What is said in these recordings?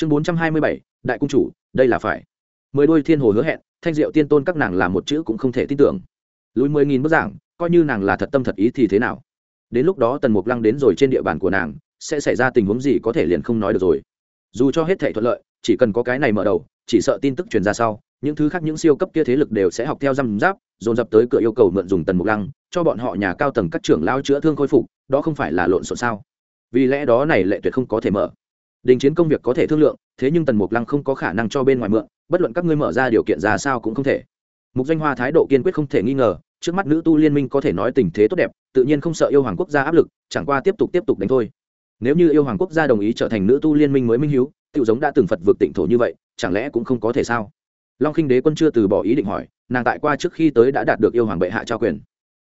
chương bốn trăm hai mươi bảy, đại cung chủ, đây là phải. Mười đôi thiên hồ hứa hẹn, thanh diệu tiên tôn các nàng làm một chữ cũng không thể tin tưởng. Lùi mười nghìn bức giảng, coi như nàng là thật tâm thật ý thì thế nào? Đến lúc đó tần mục lăng đến rồi trên địa bàn của nàng, sẽ xảy ra tình huống gì có thể liền không nói được rồi. Dù cho hết thể thuận lợi, chỉ cần có cái này mở đầu, chỉ sợ tin tức truyền ra sau, những thứ khác những siêu cấp kia thế lực đều sẽ học theo răm giáp dồn dập tới cửa yêu cầu mượn dùng tần mục lăng, cho bọn họ nhà cao tầng các trưởng lao chữa thương khôi phục, đó không phải là lộn xộn sao? Vì lẽ đó này lệ tuyệt không có thể mở đình chiến công việc có thể thương lượng, thế nhưng tần mục lăng không có khả năng cho bên ngoài mượn, bất luận các ngươi mở ra điều kiện ra sao cũng không thể. Mục danh hoa thái độ kiên quyết không thể nghi ngờ, trước mắt nữ tu liên minh có thể nói tình thế tốt đẹp, tự nhiên không sợ yêu hoàng quốc gia áp lực, chẳng qua tiếp tục tiếp tục đánh thôi. Nếu như yêu hoàng quốc gia đồng ý trở thành nữ tu liên minh mới minh hiếu tự giống đã từng phật vượt tịnh thổ như vậy, chẳng lẽ cũng không có thể sao? Long khinh đế quân chưa từ bỏ ý định hỏi, nàng tại qua trước khi tới đã đạt được yêu hoàng bệ hạ trao quyền.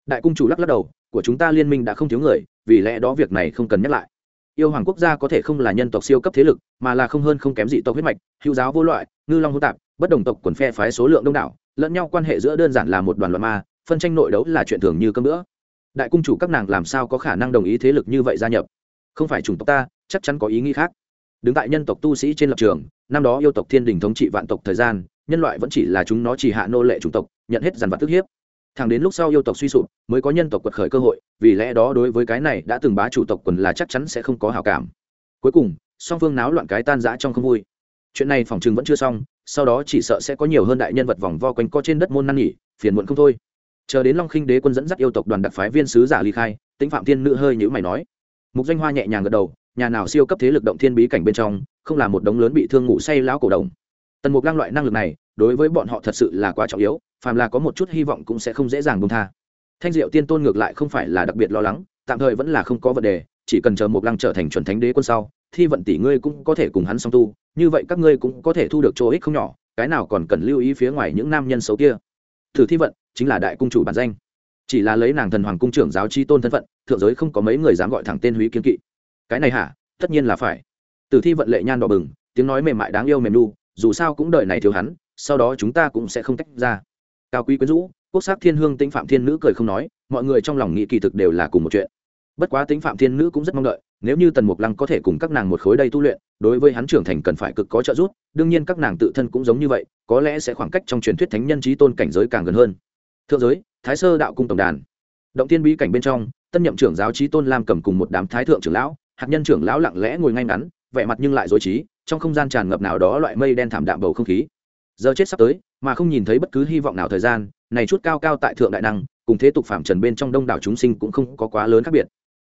Đại cung chủ lắc lắc đầu, của chúng ta liên minh đã không thiếu người, vì lẽ đó việc này không cần nhắc lại yêu hoàng quốc gia có thể không là nhân tộc siêu cấp thế lực, mà là không hơn không kém dị tộc huyết mạch, hữu giáo vô loại, ngư long hô tạp, bất đồng tộc quần phe phái số lượng đông đảo, lẫn nhau quan hệ giữa đơn giản là một đoàn loạn ma, phân tranh nội đấu là chuyện thường như cơm nữa đại cung chủ các nàng làm sao có khả năng đồng ý thế lực như vậy gia nhập? Không phải chủng tộc ta, chắc chắn có ý nghĩ khác. Đứng tại nhân tộc tu sĩ trên lập trường, năm đó yêu tộc thiên đình thống trị vạn tộc thời gian, nhân loại vẫn chỉ là chúng nó chỉ hạ nô lệ chủng tộc, nhận hết dàn vật tức hiếp thẳng đến lúc sau yêu tộc suy sụp, mới có nhân tộc quật khởi cơ hội, vì lẽ đó đối với cái này đã từng bá chủ tộc quần là chắc chắn sẽ không có hào cảm. Cuối cùng, song phương náo loạn cái tan rã trong không vui. Chuyện này phòng chừng vẫn chưa xong, sau đó chỉ sợ sẽ có nhiều hơn đại nhân vật vòng vo quanh co trên đất môn năn nghỉ phiền muộn không thôi. Chờ đến long khinh đế quân dẫn dắt yêu tộc đoàn đặc phái viên sứ giả ly khai, tĩnh phạm thiên nữ hơi nhữ mày nói. Mục danh hoa nhẹ nhàng gật đầu, nhà nào siêu cấp thế lực động thiên bí cảnh bên trong, không là một đống lớn bị thương ngủ say lão cổ đồng. Tần mục lăng loại năng lực này đối với bọn họ thật sự là quá trọng yếu phàm là có một chút hy vọng cũng sẽ không dễ dàng bông tha. Thanh diệu tiên tôn ngược lại không phải là đặc biệt lo lắng tạm thời vẫn là không có vấn đề chỉ cần chờ mục lăng trở thành chuẩn thánh đế quân sau thi vận tỷ ngươi cũng có thể cùng hắn song tu như vậy các ngươi cũng có thể thu được chỗ ích không nhỏ cái nào còn cần lưu ý phía ngoài những nam nhân xấu kia. Thử thi vận chính là đại cung chủ bản danh. Chỉ là lấy nàng thần hoàng cung trưởng giáo chi tôn thân phận thượng giới không có mấy người dám gọi thẳng tên húy kiên kỵ. Cái này hả? Tất nhiên là phải. Tử thi vận lệ nhan đỏ bừng tiếng nói mềm mại đáng yêu mềm đu, dù sao cũng đợi này thiếu hắn sau đó chúng ta cũng sẽ không tách ra. Cao quý quyến rũ, quốc sắc thiên hương tĩnh phạm thiên nữ cười không nói, mọi người trong lòng nghĩ kỳ thực đều là cùng một chuyện. Bất quá tính phạm thiên nữ cũng rất mong đợi, nếu như tần mục lăng có thể cùng các nàng một khối đây tu luyện, đối với hắn trưởng thành cần phải cực có trợ giúp, đương nhiên các nàng tự thân cũng giống như vậy, có lẽ sẽ khoảng cách trong truyền thuyết thánh nhân trí tôn cảnh giới càng gần hơn. Thượng giới, thái sơ đạo cung tổng đàn. Động tiên bí cảnh bên trong, tân nhậm trưởng giáo trí tôn lam cầm cùng một đám thái thượng trưởng lão, hạt nhân trưởng lão lặng lẽ ngồi ngay ngắn, vẻ mặt nhưng lại dối trí, trong không gian tràn ngập nào đó loại mây đen thảm đạm bầu không khí giờ chết sắp tới, mà không nhìn thấy bất cứ hy vọng nào thời gian, này chút cao cao tại thượng đại năng, cùng thế tục phạm trần bên trong đông đảo chúng sinh cũng không có quá lớn khác biệt.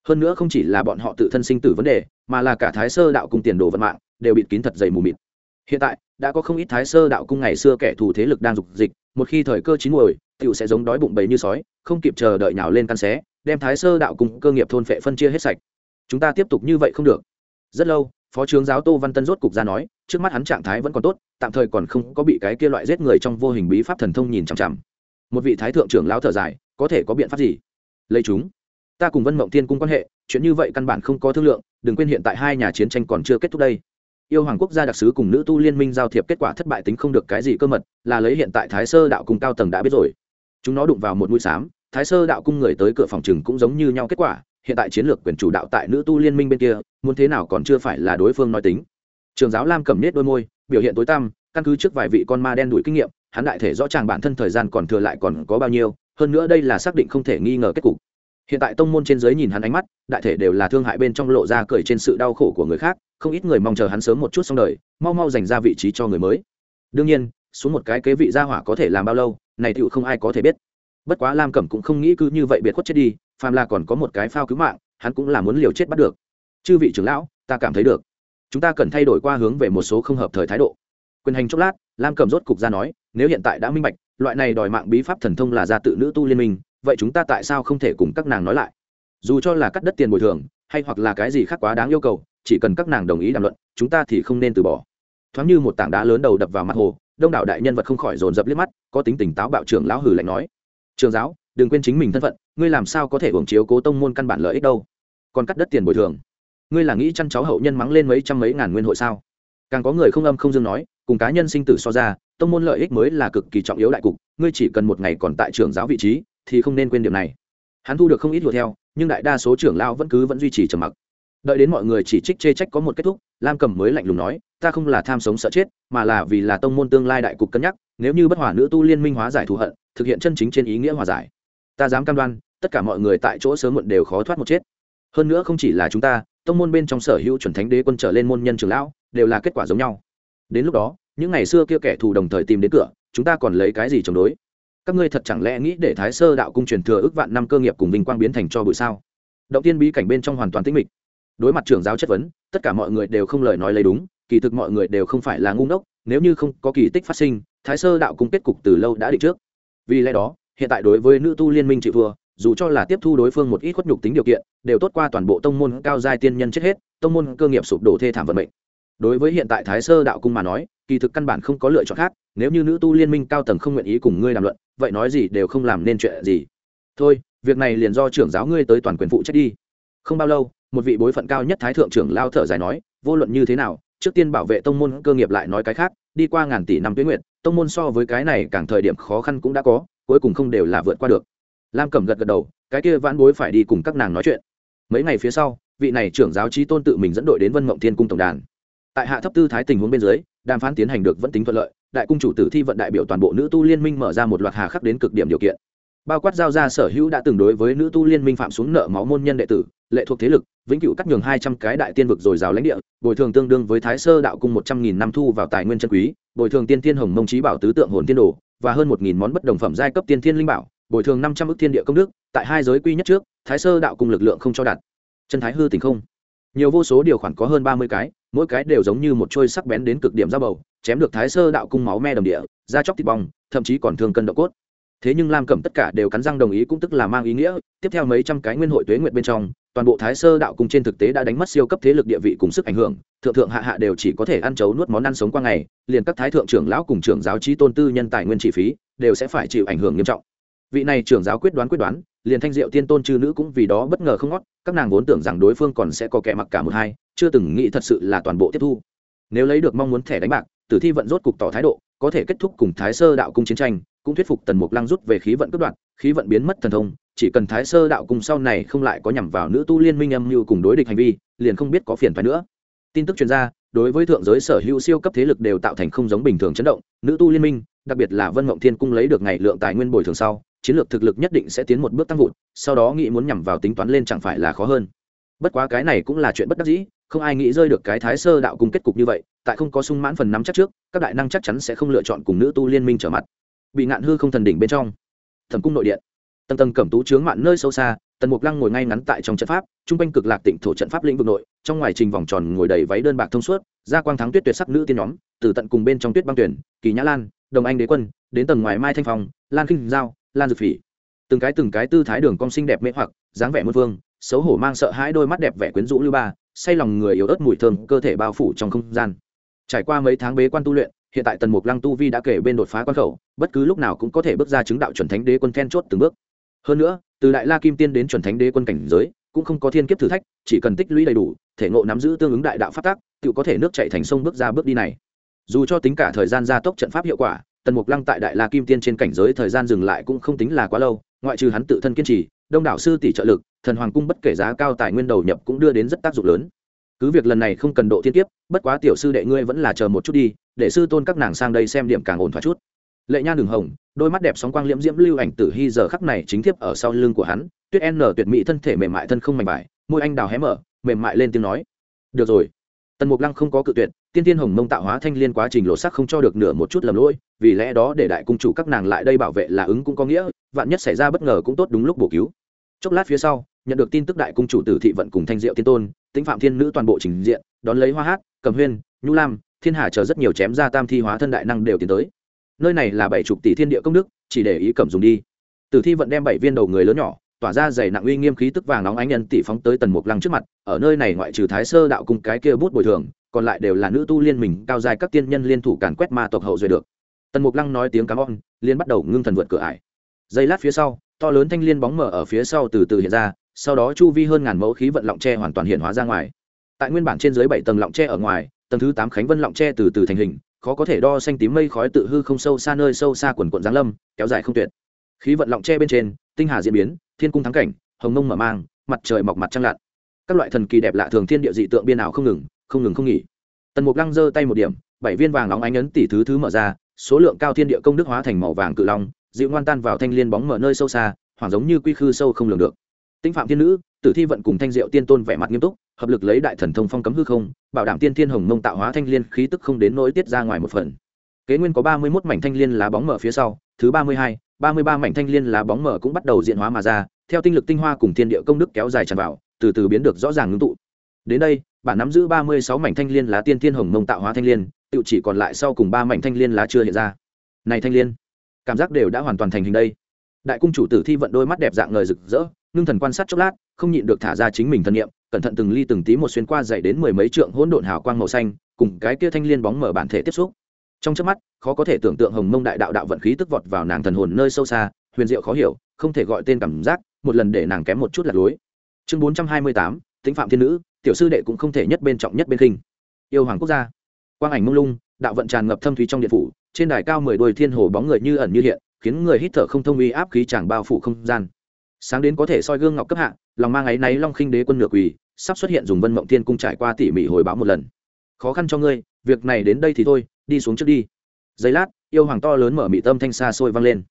Hơn nữa không chỉ là bọn họ tự thân sinh tử vấn đề, mà là cả thái sơ đạo cung tiền đồ vận mạng, đều bị kín thật dày mù mịt. Hiện tại, đã có không ít thái sơ đạo cung ngày xưa kẻ thù thế lực đang dục dịch, một khi thời cơ chín muồi tựu sẽ giống đói bụng bầy như sói, không kịp chờ đợi nhào lên căn xé, đem thái sơ đạo cung cơ nghiệp thôn phệ phân chia hết sạch. Chúng ta tiếp tục như vậy không được. Rất lâu phó trưởng giáo tô văn tân rốt cục ra nói, trước mắt hắn trạng thái vẫn còn tốt, tạm thời còn không có bị cái kia loại giết người trong vô hình bí pháp thần thông nhìn chằm chằm. Một vị thái thượng trưởng lao thở dài, có thể có biện pháp gì? Lấy chúng, ta cùng vân mộng thiên cung quan hệ, chuyện như vậy căn bản không có thương lượng, đừng quên hiện tại hai nhà chiến tranh còn chưa kết thúc đây. Yêu hoàng quốc gia đặc sứ cùng nữ tu liên minh giao thiệp kết quả thất bại tính không được cái gì cơ mật, là lấy hiện tại thái sơ đạo cung cao tầng đã biết rồi. Chúng nó đụng vào một mũi xám thái sơ đạo cung người tới cửa phòng chừng cũng giống như nhau kết quả hiện tại chiến lược quyền chủ đạo tại nữ tu liên minh bên kia, muốn thế nào còn chưa phải là đối phương nói tính. Trường giáo lam cầm nết đôi môi, biểu hiện tối tăm, căn cứ trước vài vị con ma đen đuổi kinh nghiệm, hắn đại thể rõ ràng bản thân thời gian còn thừa lại còn có bao nhiêu, hơn nữa đây là xác định không thể nghi ngờ kết cục. Hiện tại tông môn trên giới nhìn hắn ánh mắt, đại thể đều là thương hại bên trong lộ ra cười trên sự đau khổ của người khác, không ít người mong chờ hắn sớm một chút xong đời, mau mau dành ra vị trí cho người mới. Đương nhiên, xuống một cái kế vị gia hỏa có thể làm bao lâu, này tựu không ai có thể biết. Bất quá lam cẩm cũng không nghĩ cứ như vậy biệt khuất chết đi phàm là còn có một cái phao cứu mạng, hắn cũng là muốn liều chết bắt được. Chư vị trưởng lão, ta cảm thấy được. Chúng ta cần thay đổi qua hướng về một số không hợp thời thái độ. Quyền hành chốc lát, lam cầm rốt cục ra nói, nếu hiện tại đã minh bạch, loại này đòi mạng bí pháp thần thông là gia tự nữ tu liên minh, vậy chúng ta tại sao không thể cùng các nàng nói lại? Dù cho là cắt đất tiền bồi thường, hay hoặc là cái gì khác quá đáng yêu cầu, chỉ cần các nàng đồng ý đàm luận, chúng ta thì không nên từ bỏ. Thoáng như một tảng đá lớn đầu đập vào mặt hồ, đông đảo đại nhân vật không khỏi dồn dập liếc mắt, có tính tỉnh táo bạo trưởng lão hử lạnh nói. Trường giáo, đừng quên chính mình thân phận ngươi làm sao có thể hưởng chiếu cố tông môn căn bản lợi ích đâu? Còn cắt đất tiền bồi thường. Ngươi là nghĩ chăn cháu hậu nhân mắng lên mấy trăm mấy ngàn nguyên hội sao? Càng có người không âm không dương nói, cùng cá nhân sinh tử so ra, tông môn lợi ích mới là cực kỳ trọng yếu đại cục, ngươi chỉ cần một ngày còn tại trường giáo vị trí, thì không nên quên điểm này. Hắn thu được không ít đùa theo, nhưng đại đa số trưởng lao vẫn cứ vẫn duy trì trầm mặc. Đợi đến mọi người chỉ trích chê trách có một kết thúc, lam cầm mới lạnh lùng nói, ta không là tham sống sợ chết, mà là vì là tông môn tương lai đại cục cân nhắc, nếu như bất hòa nữ tu liên minh hóa giải thù hận, thực hiện chân chính trên ý nghĩa hòa giải. Ta dám cam đoan tất cả mọi người tại chỗ sớm muộn đều khó thoát một chết. Hơn nữa không chỉ là chúng ta, tông môn bên trong sở hữu chuẩn thánh đế quân trở lên môn nhân trường lão, đều là kết quả giống nhau. Đến lúc đó, những ngày xưa kia kẻ thù đồng thời tìm đến cửa, chúng ta còn lấy cái gì chống đối? Các ngươi thật chẳng lẽ nghĩ để thái sơ đạo cung truyền thừa ước vạn năm cơ nghiệp cùng vinh quang biến thành cho bụi sao? Động tiên bí cảnh bên trong hoàn toàn tĩnh mịch. Đối mặt trưởng giáo chất vấn, tất cả mọi người đều không lời nói lấy đúng, kỳ thực mọi người đều không phải là ngu ngốc, nếu như không có kỳ tích phát sinh, thái sơ đạo cung kết cục từ lâu đã định trước. Vì lẽ đó, hiện tại đối với nữ tu liên minh chịu thua dù cho là tiếp thu đối phương một ít khuất nhục tính điều kiện, đều tốt qua toàn bộ tông môn cao giai tiên nhân chết hết, tông môn cơ nghiệp sụp đổ thê thảm vận mệnh. Đối với hiện tại thái sơ đạo cung mà nói, kỳ thực căn bản không có lựa chọn khác, nếu như nữ tu liên minh cao tầng không nguyện ý cùng ngươi đàm luận, vậy nói gì đều không làm nên chuyện gì. Thôi, việc này liền do trưởng giáo ngươi tới toàn quyền phụ trách đi. Không bao lâu, một vị bối phận cao nhất thái thượng trưởng lao thở dài nói, vô luận như thế nào, trước tiên bảo vệ tông môn cơ nghiệp lại nói cái khác, đi qua ngàn tỷ năm tuyến nguyện, tông môn so với cái này càng thời điểm khó khăn cũng đã có, cuối cùng không đều là vượt qua được lam cẩm gật gật đầu, cái kia vãn bối phải đi cùng các nàng nói chuyện. Mấy ngày phía sau, vị này trưởng giáo trí tôn tự mình dẫn đội đến vân mộng thiên cung tổng đàn. Tại hạ thấp tư thái tình huống bên dưới, đàm phán tiến hành được vẫn tính thuận lợi, đại cung chủ tử thi vận đại biểu toàn bộ nữ tu liên minh mở ra một loạt hà khắc đến cực điểm điều kiện. Bao quát giao ra sở hữu đã từng đối với nữ tu liên minh phạm xuống nợ máu môn nhân đệ tử, lệ thuộc thế lực, vĩnh cửu cắt nhường hai trăm cái đại tiên vực dồi dào lãnh địa, bồi thường tương đương với thái sơ đạo cung một trăm nghìn năm thu vào tài nguyên chân quý, bồi thường tiên thiên hồng mông trí bảo tứ tượng hồn tiên đồ, và hơn một nghìn món bất đồng phẩm giai cấp tiên thiên linh bảo bồi thường năm trăm ước thiên địa công đức, tại hai giới quy nhất trước, thái sơ đạo cung lực lượng không cho đặt. Chân thái hư tình không? Nhiều vô số điều khoản có hơn ba mươi cái, mỗi cái đều giống như một trôi sắc bén đến cực điểm ra bầu, chém được thái sơ đạo cung máu me đầm địa, da chóc thịt bong, thậm chí còn thương cân độ cốt. Thế nhưng lam cẩm tất cả đều cắn răng đồng ý cũng tức là mang ý nghĩa, tiếp theo mấy trăm cái nguyên hội tuế nguyện bên trong, toàn bộ thái sơ đạo cung trên thực tế đã đánh mất siêu cấp thế lực địa vị cùng sức ảnh hưởng, thượng thượng hạ hạ đều chỉ có thể ăn chấu nuốt món ăn sống qua ngày, liền các thái thượng trưởng lão cùng trưởng giáo trí tôn tư nhân tài nguyên chi phí, đều sẽ phải chịu ảnh hưởng nghiêm trọng vị này trưởng giáo quyết đoán quyết đoán, liền thanh diệu tiên tôn chư nữ cũng vì đó bất ngờ không ngót, các nàng vốn tưởng rằng đối phương còn sẽ có kẻ mặc cả một hai, chưa từng nghĩ thật sự là toàn bộ tiếp thu. Nếu lấy được mong muốn thẻ đánh bạc, tử thi vận rốt cục tỏ thái độ, có thể kết thúc cùng thái sơ đạo cung chiến tranh, cũng thuyết phục tần mục lăng rút về khí vận cướp đoạt khí vận biến mất thần thông, chỉ cần thái sơ đạo cung sau này không lại có nhằm vào nữ tu liên minh âm mưu cùng đối địch hành vi, liền không biết có phiền phái nữa. Tin tức chuyên gia đối với thượng giới sở hữu siêu cấp thế lực đều tạo thành không giống bình thường chấn động, nữ tu liên minh, đặc biệt là vân mộng thiên cung lấy được ngày lượng tài nguyên bồi thường sau chiến lược thực lực nhất định sẽ tiến một bước tăng vụt, sau đó nghĩ muốn nhằm vào tính toán lên chẳng phải là khó hơn. Bất quá cái này cũng là chuyện bất đắc dĩ, không ai nghĩ rơi được cái thái sơ đạo cung kết cục như vậy, tại không có sung mãn phần nắm chắc trước, các đại năng chắc chắn sẽ không lựa chọn cùng nữ tu liên minh trở mặt. Bị ngạn hư không thần đỉnh bên trong. Thẩm cung nội điện. Tầng tầng cẩm tú chướng mạn nơi sâu xa, tần mục lăng ngồi ngay ngắn tại trong trận pháp t r u n g quanh cực lạc tịnh thổ trận pháp lĩnh vực nội, trong ngoài trình vòng tròn ngồi đầy váy đơn bạc thông suốt ra quang thắng tuyết tuyệt sắc nữ tiên nhóm, từ tận cùng bên trong tuyết băng tuyển, kỳ nhã lan, đồng anh đế quân, đến tầng ngoài mai thanh phong, lan kinh giao lan dược phỉ. Từng cái từng cái tư thái đường cong xinh đẹp mê hoặc, dáng vẻ muôn vương xấu hổ mang sợ hãi đôi mắt đẹp vẻ quyến rũ lưu ba, say lòng người yếu ớt mùi thơm, cơ thể bao phủ trong không gian. Trải qua mấy tháng bế quan tu luyện, hiện tại tần mục lăng tu vi đã kể bên đột phá quan khẩu, bất cứ lúc nào cũng có thể bước ra chứng đạo chuẩn thánh đế quân then chốt từng bước. Hơn nữa, từ đại la kim tiên đến chuẩn thánh đế quân cảnh giới, cũng không có thiên kiếp thử thách, chỉ cần tích lũy đầy đủ, thể ngộ nắm giữ tương ứng đại đạo phát tác tự có thể nước chạy thành sông bước ra bước đi này. Dù cho tính cả thời gian gia tốc trận pháp hiệu quả tần mục lăng tại đại la kim tiên trên cảnh giới thời gian dừng lại cũng không tính là quá lâu, ngoại trừ hắn tự thân kiên trì, đông đảo sư tỷ trợ lực, thần hoàng cung bất kể giá cao tài nguyên đầu nhập cũng đưa đến rất tác dụng lớn. Cứ việc lần này không cần độ thiên kiếp, bất quá tiểu sư đệ ngươi vẫn là chờ một chút đi, để sư tôn các nàng sang đây xem điểm càng ổn thỏa chút. Lệ nha đường hồng, đôi mắt đẹp sóng quang liễm diễm lưu ảnh tử hy giờ khắc này chính thiếp ở sau lưng của hắn, tuyết n tuyệt mỹ thân thể mềm mại thân không mảnh vải, môi anh đào hé mở, mềm mại lên tiếng nói. Được rồi. Tần mục lăng không có cự tuyệt tiên tiên hồng mông tạo hóa thanh liên quá trình lộ sắc không cho được nửa một chút lầm lỗi, vì lẽ đó để đại cung chủ các nàng lại đây bảo vệ là ứng cũng có nghĩa, vạn nhất xảy ra bất ngờ cũng tốt đúng lúc bổ cứu. Chốc lát phía sau, nhận được tin tức đại cung chủ tử thị vận cùng thanh diệu tiên tôn, tĩnh phạm thiên nữ toàn bộ trình diện, đón lấy hoa hát, cầm huyên, nhu lam, thiên hà chờ rất nhiều chém ra tam thi hóa thân đại năng đều tiến tới. Nơi này là bảy chục tỷ thiên địa công đức, chỉ để ý cầm dùng đi. Tử thi vận đem bảy viên đầu người lớn nhỏ, tỏa ra dày nặng uy nghiêm khí tức vàng nóng ánh nhân tỷ phóng tới tần mục lăng trước mặt, ở nơi này ngoại trừ thái sơ đạo cung cái kia bút bồi thường còn lại đều là nữ tu liên mình, cao dài các tiên nhân liên thủ càn quét ma tộc hậu duệ được. Tần mục lăng nói tiếng cám on liên bắt đầu ngưng thần vượt cửa ải. Giây lát phía sau, to lớn thanh liên bóng mở ở phía sau từ từ hiện ra, sau đó chu vi hơn ngàn mẫu khí vận lọng tre hoàn toàn hiện hóa ra ngoài. Tại nguyên bản trên dưới bảy tầng lọng tre ở ngoài, tầng thứ tám khánh vân lọng tre từ từ thành hình, khó có thể đo xanh tím mây khói tự hư không sâu xa nơi sâu xa quần quận giáng lâm, kéo dài không tuyệt. Khí vận lọng tre bên trên, tinh hà diễn biến, thiên cung thắng cảnh, hồng mông mở mang, mặt trời mọc mặt trăng lặn. Các loại thần kỳ đẹp lạ thường thiên địa dị tượng biên ảo không ngừng không ngừng không nghỉ. Tần mục lăng giơ tay một điểm, bảy viên vàng óng ánh ấn tỷ thứ thứ mở ra, số lượng cao thiên địa công đức hóa thành màu vàng cự long, dịu ngoan tan vào thanh liên bóng mở nơi sâu xa, hoảng giống như quy khư sâu không lường được. Tinh phạm thiên nữ, tử thi vận cùng thanh diệu tiên tôn vẻ mặt nghiêm túc, hợp lực lấy đại thần thông phong cấm hư không, bảo đảm tiên thiên hồng mông tạo hóa thanh liên khí tức không đến nỗi tiết ra ngoài một phần. Kế nguyên có ba mươi mốt mảnh thanh liên lá bóng mở phía sau, thứ ba mươi hai, ba mươi ba mảnh thanh liên lá bóng mở cũng bắt đầu diện hóa mà ra, theo tinh lực tinh hoa cùng thiên địa công đức kéo dài tràn vào, từ từ biến được rõ ràng ngưng tụ đến đây bản nắm giữ ba mươi sáu mảnh thanh liên lá tiên thiên hồng mông tạo hóa thanh liên tự chỉ còn lại sau cùng ba mảnh thanh liên lá chưa hiện ra. Này thanh liên, cảm giác đều đã hoàn toàn thành hình đây. Đại cung chủ tử thi vận đôi mắt đẹp dạng ngời rực rỡ, ngưng thần quan sát chốc lát, không nhịn được thả ra chính mình thân nhiệm cẩn thận từng ly từng tí một xuyên qua dậy đến mười mấy trượng hỗn độn hào quang màu xanh, cùng cái kia thanh liên bóng mở bản thể tiếp xúc. Trong trước mắt, khó có thể tưởng tượng hồng mông đại đạo đạo vận khí tức vọt vào nàng thần hồn nơi sâu xa, huyền diệu khó hiểu, không thể gọi tên cảm giác, một lần để nàng kém một chút lạc lối. Chương bốn trăm hai mươi tám tính phạm thiên nữ tiểu sư đệ cũng không thể nhất bên trọng nhất bên khinh. Yêu hoàng quốc gia. Quang ảnh mông lung, đạo vận tràn ngập thâm thúy trong điện phủ, trên đài cao mười đôi thiên hồ bóng người như ẩn như hiện, khiến người hít thở không thông uy áp khí chàng bao phủ không gian. Sáng đến có thể soi gương ngọc cấp hạ, lòng mang áy náy long khinh đế quân nửa quỳ, sắp xuất hiện dùng vân mộng thiên cung trải qua tỉ mỉ hồi báo một lần. Khó khăn cho ngươi, việc này đến đây thì thôi, đi xuống trước đi. Giây lát, yêu hoàng to lớn mở mị tâm thanh xa xôi vang lên.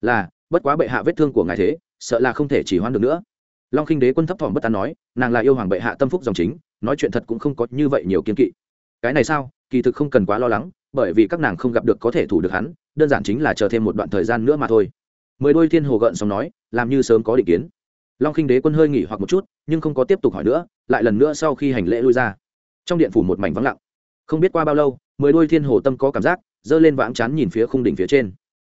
Là, bất quá bệ hạ vết thương của ngài thế, sợ là không thể chỉ hoãn được nữa long khinh đế quân thấp thỏm bất an nói, nàng là yêu hoàng bệ hạ tâm phúc dòng chính, nói chuyện thật cũng không có như vậy nhiều kiên kỵ. Cái này sao? Kỳ thực không cần quá lo lắng, bởi vì các nàng không gặp được có thể thủ được hắn, đơn giản chính là chờ thêm một đoạn thời gian nữa mà thôi. Mười đôi thiên hồ gợn xong nói, làm như sớm có định kiến. Long khinh đế quân hơi nghỉ hoặc một chút, nhưng không có tiếp tục hỏi nữa, lại lần nữa sau khi hành lễ lui ra. Trong điện phủ một mảnh vắng lặng. Không biết qua bao lâu, mười đôi thiên hồ tâm có cảm giác, giơ lên vãng chán nhìn phía khung đỉnh phía trên.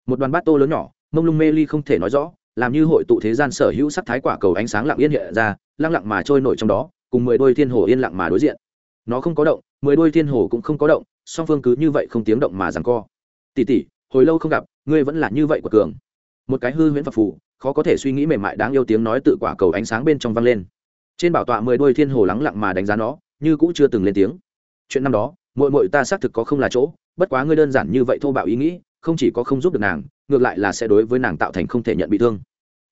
Một đoàn bát tô lớn nhỏ, mông lung mê ly không thể nói rõ làm như hội tụ thế gian sở hữu sắc thái quả cầu ánh sáng lặng yên hiện ra, lăng lặng mà trôi nổi trong đó, cùng mười đôi thiên hồ yên lặng mà đối diện. Nó không có động, mười đôi thiên hồ cũng không có động, song phương cứ như vậy không tiếng động mà rằng co. Tỉ tỉ hồi lâu không gặp, ngươi vẫn là như vậy của cường. Một cái hư huyễn phật phù, khó có thể suy nghĩ mềm mại đáng yêu tiếng nói tự quả cầu ánh sáng bên trong vang lên. Trên bảo tọa mười đôi thiên hồ lắng lặng mà đánh giá nó, như cũng chưa từng lên tiếng. Chuyện năm đó mội mội ta xác thực có không là chỗ, bất quá ngươi đơn giản như vậy thô bạo ý nghĩ, không chỉ có không giúp được nàng ngược lại là sẽ đối với nàng tạo thành không thể nhận bị thương.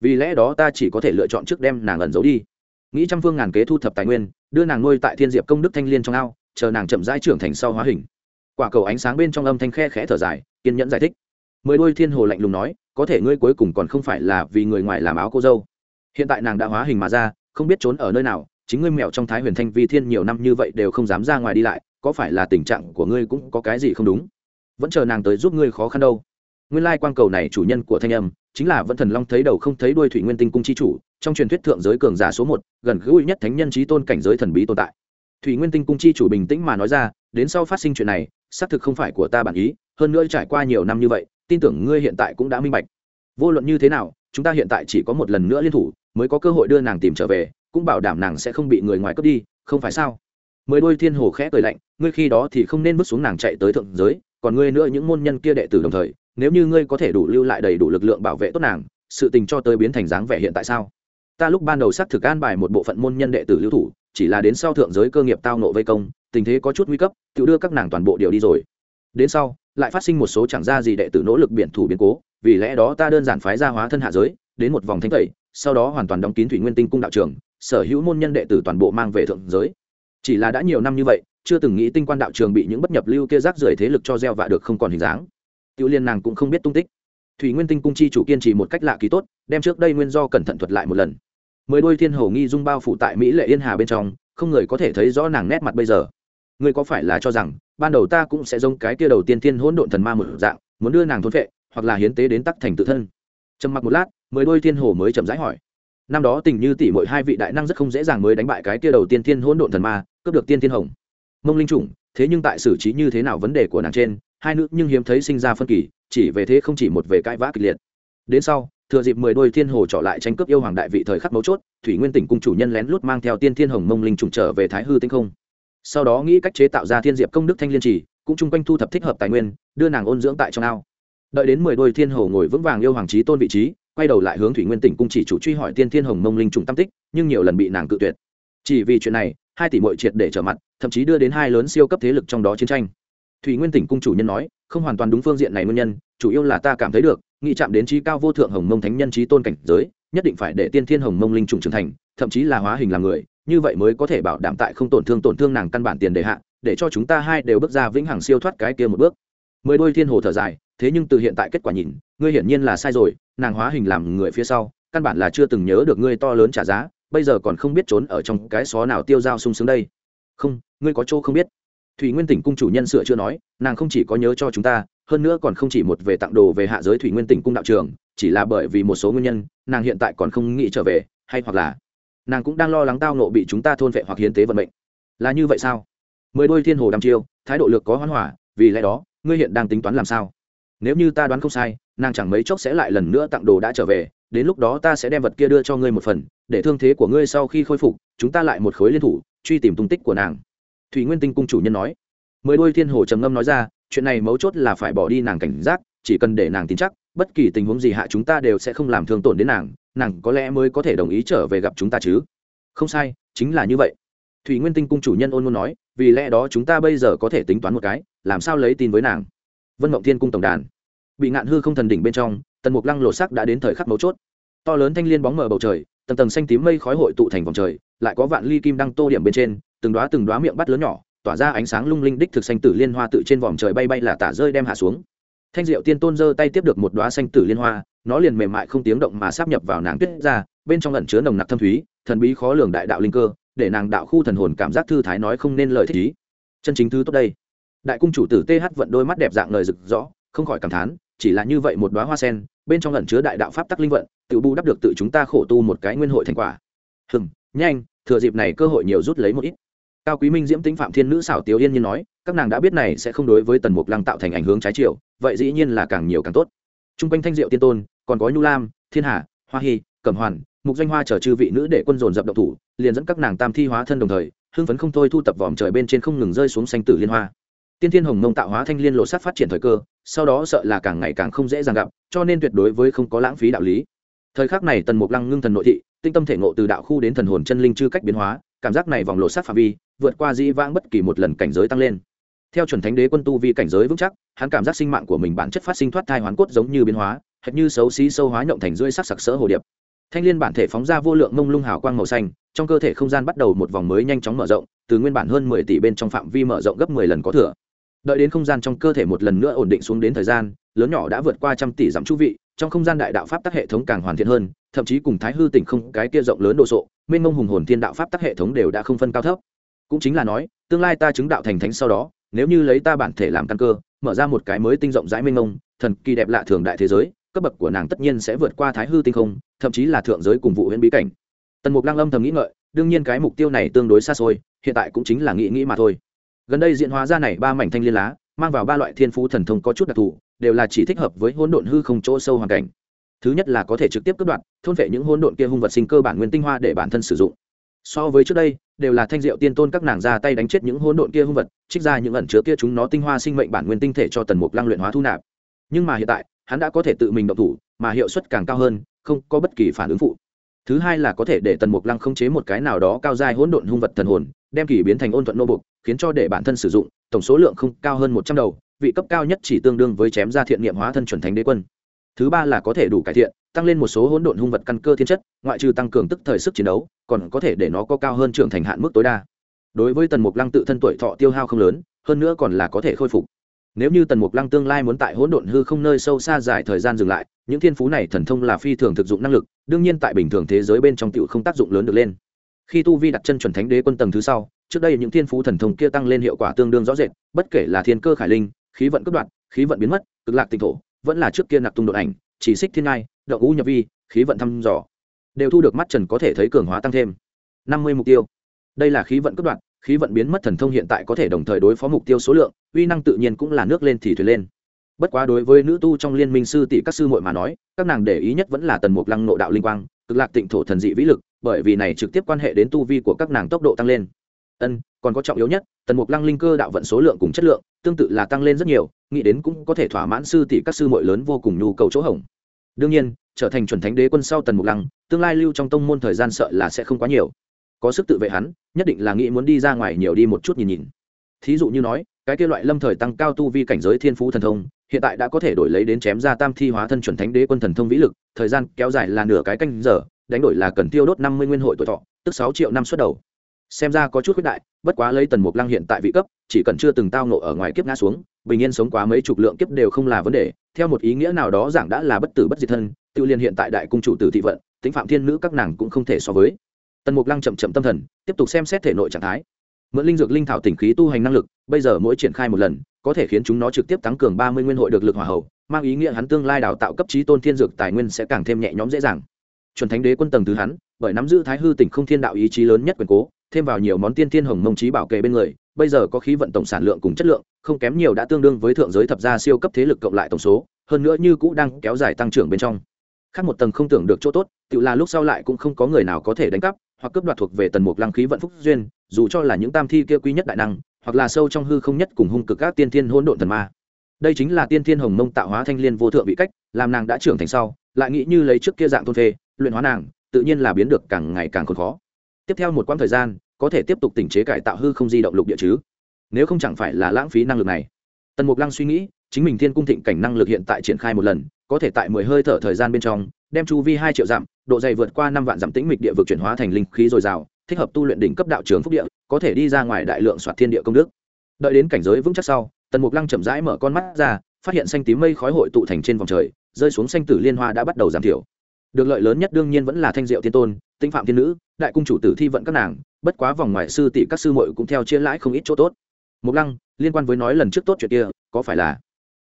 Vì lẽ đó ta chỉ có thể lựa chọn trước đem nàng ẩn giấu đi. Nghĩ trăm phương ngàn kế thu thập tài nguyên, đưa nàng nuôi tại thiên diệp công đức thanh liên trong ao, chờ nàng chậm rãi trưởng thành sau hóa hình. Quả cầu ánh sáng bên trong âm thanh khe khẽ thở dài, kiên nhẫn giải thích. Mười đôi thiên hồ lạnh lùng nói, có thể ngươi cuối cùng còn không phải là vì người ngoài làm áo cô dâu. Hiện tại nàng đã hóa hình mà ra, không biết trốn ở nơi nào, chính ngươi mèo trong thái huyền thanh vi thiên nhiều năm như vậy đều không dám ra ngoài đi lại, có phải là tình trạng của ngươi cũng có cái gì không đúng? Vẫn chờ nàng tới giúp ngươi khó khăn đâu nguyên lai quang cầu này chủ nhân của thanh âm, chính là vẫn thần long thấy đầu không thấy đuôi thủy nguyên tinh cung chi chủ, trong truyền thuyết thượng giới cường giả số một, gần gũi nhất thánh nhân trí tôn cảnh giới thần bí tồn tại. Thủy nguyên tinh cung chi chủ bình tĩnh mà nói ra, đến sau phát sinh chuyện này, xác thực không phải của ta bản ý, hơn nữa trải qua nhiều năm như vậy, tin tưởng ngươi hiện tại cũng đã minh bạch. Vô luận như thế nào, chúng ta hiện tại chỉ có một lần nữa liên thủ, mới có cơ hội đưa nàng tìm trở về, cũng bảo đảm nàng sẽ không bị người ngoài cướp đi, không phải sao? Mười đôi thiên hồ khẽ cười lạnh, ngươi khi đó thì không nên bước xuống nàng chạy tới thượng giới, còn ngươi nữa những môn nhân kia đệ tử đồng thời nếu như ngươi có thể đủ lưu lại đầy đủ lực lượng bảo vệ tốt nàng, sự tình cho tới biến thành dáng vẻ hiện tại sao? Ta lúc ban đầu xác thực an bài một bộ phận môn nhân đệ tử lưu thủ, chỉ là đến sau thượng giới cơ nghiệp tao nộ vây công, tình thế có chút nguy cấp, tự đưa các nàng toàn bộ điều đi rồi. Đến sau, lại phát sinh một số chẳng ra gì đệ tử nỗ lực biện thủ biến cố, vì lẽ đó ta đơn giản phái ra hóa thân hạ giới, đến một vòng thanh tẩy, sau đó hoàn toàn đóng kín thủy nguyên tinh cung đạo trường, sở hữu môn nhân đệ tử toàn bộ mang về thượng giới. Chỉ là đã nhiều năm như vậy, chưa từng nghĩ tinh quan đạo trường bị những bất nhập lưu kia rác rưởi thế lực cho gieo vạ được không còn hình dáng tiểu liên nàng cũng không biết tung tích. Thủy nguyên tinh cung chi chủ kiên trì một cách lạ kỳ tốt đem trước đây nguyên do cẩn thận thuật lại một lần. Mười đôi thiên hầu nghi dung bao phủ tại mỹ lệ yên hà bên trong không người có thể thấy rõ nàng nét mặt bây giờ. Ngươi có phải là cho rằng ban đầu ta cũng sẽ giống cái kia đầu tiên thiên hỗn độn thần ma một dạng muốn đưa nàng thôn phệ, hoặc là hiến tế đến tắc thành tự thân? Trầm mặc một lát mười đôi thiên hồ mới chậm rãi hỏi. Năm đó tình như tỷ mỗi hai vị đại năng rất không dễ dàng mới đánh bại cái kia đầu tiên thiên hỗn độn thần ma cướp được tiên thiên hồng. Mông linh chủng thế nhưng tại xử trí như thế nào vấn đề của nàng trên hai nữ nhưng hiếm thấy sinh ra phân kỳ, chỉ về thế không chỉ một về cãi vã kịch liệt. Đến sau, thừa dịp mười đôi thiên hồ trọ lại tranh cướp yêu hoàng đại vị thời khắc mấu chốt, thủy nguyên tỉnh cung chủ nhân lén lút mang theo tiên thiên hồng mông linh trùng trở về thái hư tinh không. Sau đó nghĩ cách chế tạo ra thiên diệp công đức thanh liên trì, cũng chung quanh thu thập thích hợp tài nguyên, đưa nàng ôn dưỡng tại trong ao. Đợi đến mười đôi thiên hồ ngồi vững vàng yêu hoàng trí tôn vị trí, quay đầu lại hướng thủy nguyên tỉnh cung chỉ chủ truy hỏi tiên thiên hồng mông linh trùng tam tích, nhưng nhiều lần bị nàng cự tuyệt. Chỉ vì chuyện này, hai tỷ mội triệt để trở mặt, thậm chí đưa đến hai lớn siêu cấp thế lực trong đó chiến tranh thủy nguyên tỉnh cung chủ nhân nói, không hoàn toàn đúng phương diện này nguyên nhân, chủ yếu là ta cảm thấy được, nghị chạm đến trí cao vô thượng hồng mông thánh nhân trí tôn cảnh giới, nhất định phải để tiên thiên hồng mông linh trùng trưởng thành, thậm chí là hóa hình làm người, như vậy mới có thể bảo đảm tại không tổn thương tổn thương nàng căn bản tiền đề hạ, để cho chúng ta hai đều bước ra vĩnh hằng siêu thoát cái kia một bước. Mười đôi thiên hồ thở dài, thế nhưng từ hiện tại kết quả nhìn, ngươi hiển nhiên là sai rồi, nàng hóa hình làm người phía sau, căn bản là chưa từng nhớ được ngươi to lớn trả giá, bây giờ còn không biết trốn ở trong cái xó nào tiêu dao sung sướng đây. Không, ngươi có chỗ không biết thủy nguyên tỉnh cung chủ nhân sửa chưa nói, nàng không chỉ có nhớ cho chúng ta, hơn nữa còn không chỉ một về tặng đồ về hạ giới thủy nguyên tỉnh cung đạo trường, chỉ là bởi vì một số nguyên nhân, nàng hiện tại còn không nghĩ trở về, hay hoặc là nàng cũng đang lo lắng tao nộ bị chúng ta thôn vệ hoặc hiến tế vận mệnh. Là như vậy sao? Mười đôi thiên hồ đăm chiêu, thái độ lược có hoán hỏa, vì lẽ đó, ngươi hiện đang tính toán làm sao? Nếu như ta đoán không sai, nàng chẳng mấy chốc sẽ lại lần nữa tặng đồ đã trở về, đến lúc đó ta sẽ đem vật kia đưa cho ngươi một phần, để thương thế của ngươi sau khi khôi phục, chúng ta lại một khối liên thủ, truy tìm tung tích của nàng thủy nguyên tinh cung chủ nhân nói. Mười đôi thiên hồ trầm ngâm nói ra, chuyện này mấu chốt là phải bỏ đi nàng cảnh giác, chỉ cần để nàng tin chắc, bất kỳ tình huống gì hạ chúng ta đều sẽ không làm thương tổn đến nàng nàng có lẽ mới có thể đồng ý trở về gặp chúng ta chứ. Không sai, chính là như vậy. Thủy nguyên tinh cung chủ nhân ôn muốn nói, vì lẽ đó chúng ta bây giờ có thể tính toán một cái, làm sao lấy tin với nàng. Vân mộng thiên cung tổng đàn. Bị ngạn hư không thần đỉnh bên trong, tần mục lăng lột sắc đã đến thời khắc mấu chốt. To lớn thanh liên bóng mờ bầu trời, tầng tầng xanh tím mây khói hội tụ thành vòng trời, lại có vạn ly kim đăng tô điểm bên trên từng đoá từng đoá miệng bắt lớn nhỏ, tỏa ra ánh sáng lung linh đích thực xanh tử liên hoa tự trên vòm trời bay bay là tả rơi đem hạ xuống. Thanh diệu tiên tôn giơ tay tiếp được một đoá xanh tử liên hoa, nó liền mềm mại không tiếng động mà sắp nhập vào nàng tuyết ra, bên trong lẩn chứa nồng nặc thâm thúy, thần bí khó lường đại đạo linh cơ, để nàng đạo khu thần hồn cảm giác thư thái nói không nên lời thích ý. Chân chính thứ tốt đây. Đại cung chủ tử th vận đôi mắt đẹp dạng lời rực rõ không khỏi cảm thán, chỉ là như vậy một đoá hoa sen, bên trong lẩn chứa đại đạo pháp tắc linh vận, tự bù đắp được tự chúng ta khổ tu một cái nguyên hội thành quả. Hừng nhanh, thừa dịp này cơ hội nhiều rút lấy một ít cao quý minh diễm tính phạm thiên nữ xảo tiểu yên nhiên nói, các nàng đã biết này sẽ không đối với tần mục lăng tạo thành ảnh hướng trái chiều, vậy dĩ nhiên là càng nhiều càng tốt. T r u n g quanh thanh diệu tiên tôn, còn có nhu lam, thiên hà, hoa hy cẩm hoàn, mục doanh hoa chở chư vị nữ để quân dồn dập độc thủ, liền dẫn các nàng tam thi hóa thân đồng thời, hưng phấn không thôi thu tập vòm trời bên trên không ngừng rơi xuống xanh tử liên hoa. Tiên thiên hồng mông tạo hóa thanh liên lộ sát phát triển thời cơ, sau đó sợ là càng ngày càng không dễ dàng gặp, cho nên tuyệt đối với không có lãng phí đạo lý. Thời khắc này tần mục lăng ngưng thần nội thị, tinh tâm thể ngộ từ đạo khu đến thần hồn chân linh chư cách biến hóa, cảm giác này vòng lộ sát phạm vi vượt qua dĩ vãng bất kỳ một lần cảnh giới tăng lên. Theo chuẩn thánh đế quân tu vi cảnh giới vững chắc, hắn cảm giác sinh mạng của mình bản chất phát sinh thoát thai hoán cốt giống như biến hóa, hệt như xấu xí sâu hóa nhộng thành rưỡi sắc sặc sỡ hồ điệp. Thanh liên bản thể phóng ra vô lượng mông lung hào quang màu xanh, trong cơ thể không gian bắt đầu một vòng mới nhanh chóng mở rộng, từ nguyên bản hơn mười tỷ bên trong phạm vi mở rộng gấp mười lần có thừa. Đợi đến không gian trong cơ thể một lần nữa ổn định xuống đến thời gian, lớn nhỏ đã vượt qua trăm tỷ dặm chu vị, trong không gian đại đạo pháp tắc hệ thống càng hoàn thiện hơn, thậm chí cùng thái hư tỉnh không, cái kia rộng lớn đồ sộ, mênh mông hùng hồn thiên đạo pháp tắc hệ thống đều đã không phân cao thấp cũng chính là nói, tương lai ta chứng đạo thành thánh sau đó, nếu như lấy ta bản thể làm căn cơ, mở ra một cái mới tinh rộng rãi mênh mông, thần kỳ đẹp lạ thường đại thế giới, cấp bậc của nàng tất nhiên sẽ vượt qua thái hư tinh không, thậm chí là thượng giới cùng vụ huyện bí cảnh. Tần mục lăng âm thầm nghĩ ngợi, đương nhiên cái mục tiêu này tương đối xa xôi, hiện tại cũng chính là nghĩ nghĩ mà thôi. Gần đây diễn hóa ra này ba mảnh thanh liên lá, mang vào ba loại thiên phú thần thông có chút đặc thù, đều là chỉ thích hợp với hỗn độn hư không chỗ sâu hoàn cảnh. Thứ nhất là có thể trực tiếp cướp đoạt, thôn vệ những hỗn độn kia hung vật sinh cơ bản nguyên tinh hoa để bản thân sử dụng so với trước đây, đều là thanh diệu tiên tôn các nàng ra tay đánh chết những hỗn độn kia hung vật, trích ra những ẩn chứa kia chúng nó tinh hoa sinh mệnh bản nguyên tinh thể cho tần mục lăng luyện hóa thu nạp. Nhưng mà hiện tại, hắn đã có thể tự mình động thủ, mà hiệu suất càng cao hơn, không có bất kỳ phản ứng phụ. Thứ hai là có thể để tần mục lăng không chế một cái nào đó cao dài hỗn độn hung vật thần hồn, đem kỳ biến thành ôn thuận nô bục, khiến cho để bản thân sử dụng, tổng số lượng không cao hơn một trăm đầu, vị cấp cao nhất chỉ tương đương với chém ra thiện niệm hóa thân chuẩn thánh đế quân. Thứ ba là có thể đủ cải thiện tăng lên một số hỗn độn hung vật căn cơ thiên chất, ngoại trừ tăng cường tức thời sức chiến đấu, còn có thể để nó có cao hơn trưởng thành hạn mức tối đa. Đối với tần mục lăng tự thân tuổi thọ tiêu hao không lớn, hơn nữa còn là có thể khôi phục. Nếu như tần mục lăng tương lai muốn tại hỗn độn hư không nơi sâu xa dài thời gian dừng lại, những thiên phú này thần thông là phi thường thực dụng năng lực, đương nhiên tại bình thường thế giới bên trong tựu không tác dụng lớn được lên. Khi tu vi đặt chân chuẩn thánh đế quân tầng thứ sau, trước đây những thiên phú thần thông kia tăng lên hiệu quả tương đương rõ rệt, bất kể là thiên cơ khải linh, khí vận cướp đoạn khí vận biến mất, cực lạc tịnh thổ, vẫn là trước kia nặc tung đột ảnh, chỉ xích thiên ngai đậu ngũ nhập vi, khí vận thăm dò. Đều thu được mắt trần có thể thấy cường hóa tăng thêm. Năm mươi mục tiêu. Đây là khí vận cấp đoạn, khí vận biến mất thần thông hiện tại có thể đồng thời đối phó mục tiêu số lượng, uy năng tự nhiên cũng là nước lên thì thuyền lên. Bất quá đối với nữ tu trong liên minh sư tỷ các sư muội mà nói, các nàng để ý nhất vẫn là tần mục lăng nộ đạo linh quang, cực lạc tịnh thổ thần dị vĩ lực, bởi vì này trực tiếp quan hệ đến tu vi của các nàng tốc độ tăng lên. Ân, còn có trọng yếu nhất, tần mục lăng linh cơ đạo vận số lượng cùng chất lượng, tương tự là tăng lên rất nhiều, nghĩ đến cũng có thể thỏa mãn sư tỷ các sư muội lớn vô cùng nhu cầu chỗ hỏng đương nhiên, trở thành chuẩn thánh đế quân sau tần mục lăng, tương lai lưu trong tông môn thời gian sợ là sẽ không quá nhiều. Có sức tự vệ hắn, nhất định là nghĩ muốn đi ra ngoài nhiều đi một chút nhìn nhìn. Thí dụ như nói, cái kia loại lâm thời tăng cao tu vi cảnh giới thiên phú thần thông, hiện tại đã có thể đổi lấy đến chém ra tam thi hóa thân chuẩn thánh đế quân thần thông vĩ lực, thời gian kéo dài là nửa cái canh giờ, đánh đổi là cần tiêu đốt năm mươi nguyên hội tuổi thọ, tức sáu triệu năm xuất đầu xem ra có chút khuyết đại, bất quá lấy tần mục lăng hiện tại vị cấp, chỉ cần chưa từng tao nộ ở ngoài kiếp ngã xuống, bình yên sống quá mấy chục lượng kiếp đều không là vấn đề, theo một ý nghĩa nào đó giảng đã là bất tử bất diệt thân, tự liên hiện tại đại cung chủ tử thị vận, tính phạm thiên nữ các nàng cũng không thể so với. Tần mục lăng chậm chậm tâm thần, tiếp tục xem xét thể nội trạng thái. Mượn linh dược linh thảo tỉnh khí tu hành năng lực, bây giờ mỗi triển khai một lần, có thể khiến chúng nó trực tiếp tăng cường ba mươi nguyên hội được lực hỏa hậu, mang ý nghĩa hắn tương lai đào tạo cấp trí tôn thiên dược tài nguyên sẽ càng thêm nhẹ nhõm dễ dàng. Chuẩn thánh đế quân tầng thứ hắn, bởi nắm giữ thái hư tỉnh không thiên đạo ý chí lớn nhất quyền cố thêm vào nhiều món tiên thiên hồng mông trí bảo kề bên người, bây giờ có khí vận tổng sản lượng cùng chất lượng, không kém nhiều đã tương đương với thượng giới thập gia siêu cấp thế lực cộng lại tổng số, hơn nữa như cũ đang kéo dài tăng trưởng bên trong. Khác một tầng không tưởng được chỗ tốt, tự là lúc sau lại cũng không có người nào có thể đánh cắp, hoặc cướp đoạt thuộc về tần mục lăng khí vận phúc duyên, dù cho là những tam thi kia quý nhất đại năng, hoặc là sâu trong hư không nhất cùng hung cực các tiên thiên hỗn độn thần ma. Đây chính là tiên thiên hồng mông tạo hóa thanh liên vô thượng vị cách, làm nàng đã trưởng thành sau, lại nghĩ như lấy trước kia dạng thôn phê, luyện hóa nàng, tự nhiên là biến được càng ngày càng khốn khó. Tiếp theo một quãng thời gian có thể tiếp tục tỉnh chế cải tạo hư không di động lục địa chứ? Nếu không chẳng phải là lãng phí năng lực này. Tần mục lăng suy nghĩ, chính mình thiên cung thịnh cảnh năng lực hiện tại triển khai một lần, có thể tại mười hơi thở thời gian bên trong, đem chu vi hai triệu dặm, độ dày vượt qua năm vạn dặm tĩnh mịch địa vực chuyển hóa thành linh khí dồi dào, thích hợp tu luyện đỉnh cấp đạo trường phúc địa, có thể đi ra ngoài đại lượng soạt thiên địa công đức. Đợi đến cảnh giới vững chắc sau, tần mục lăng chậm rãi mở con mắt ra, phát hiện xanh tím mây khói hội tụ thành trên vòng trời, rơi xuống xanh tử liên hoa đã bắt đầu giảm thiểu. Được lợi lớn nhất đương nhiên vẫn là thanh diệu thiên tôn tinh phạm thiên nữ, đại cung chủ tử thi vận các nàng bất quá vòng ngoại sư tỷ các sư muội cũng theo chia lãi không ít chỗ tốt. Mục lăng, liên quan với nói lần trước tốt chuyện kia, có phải là?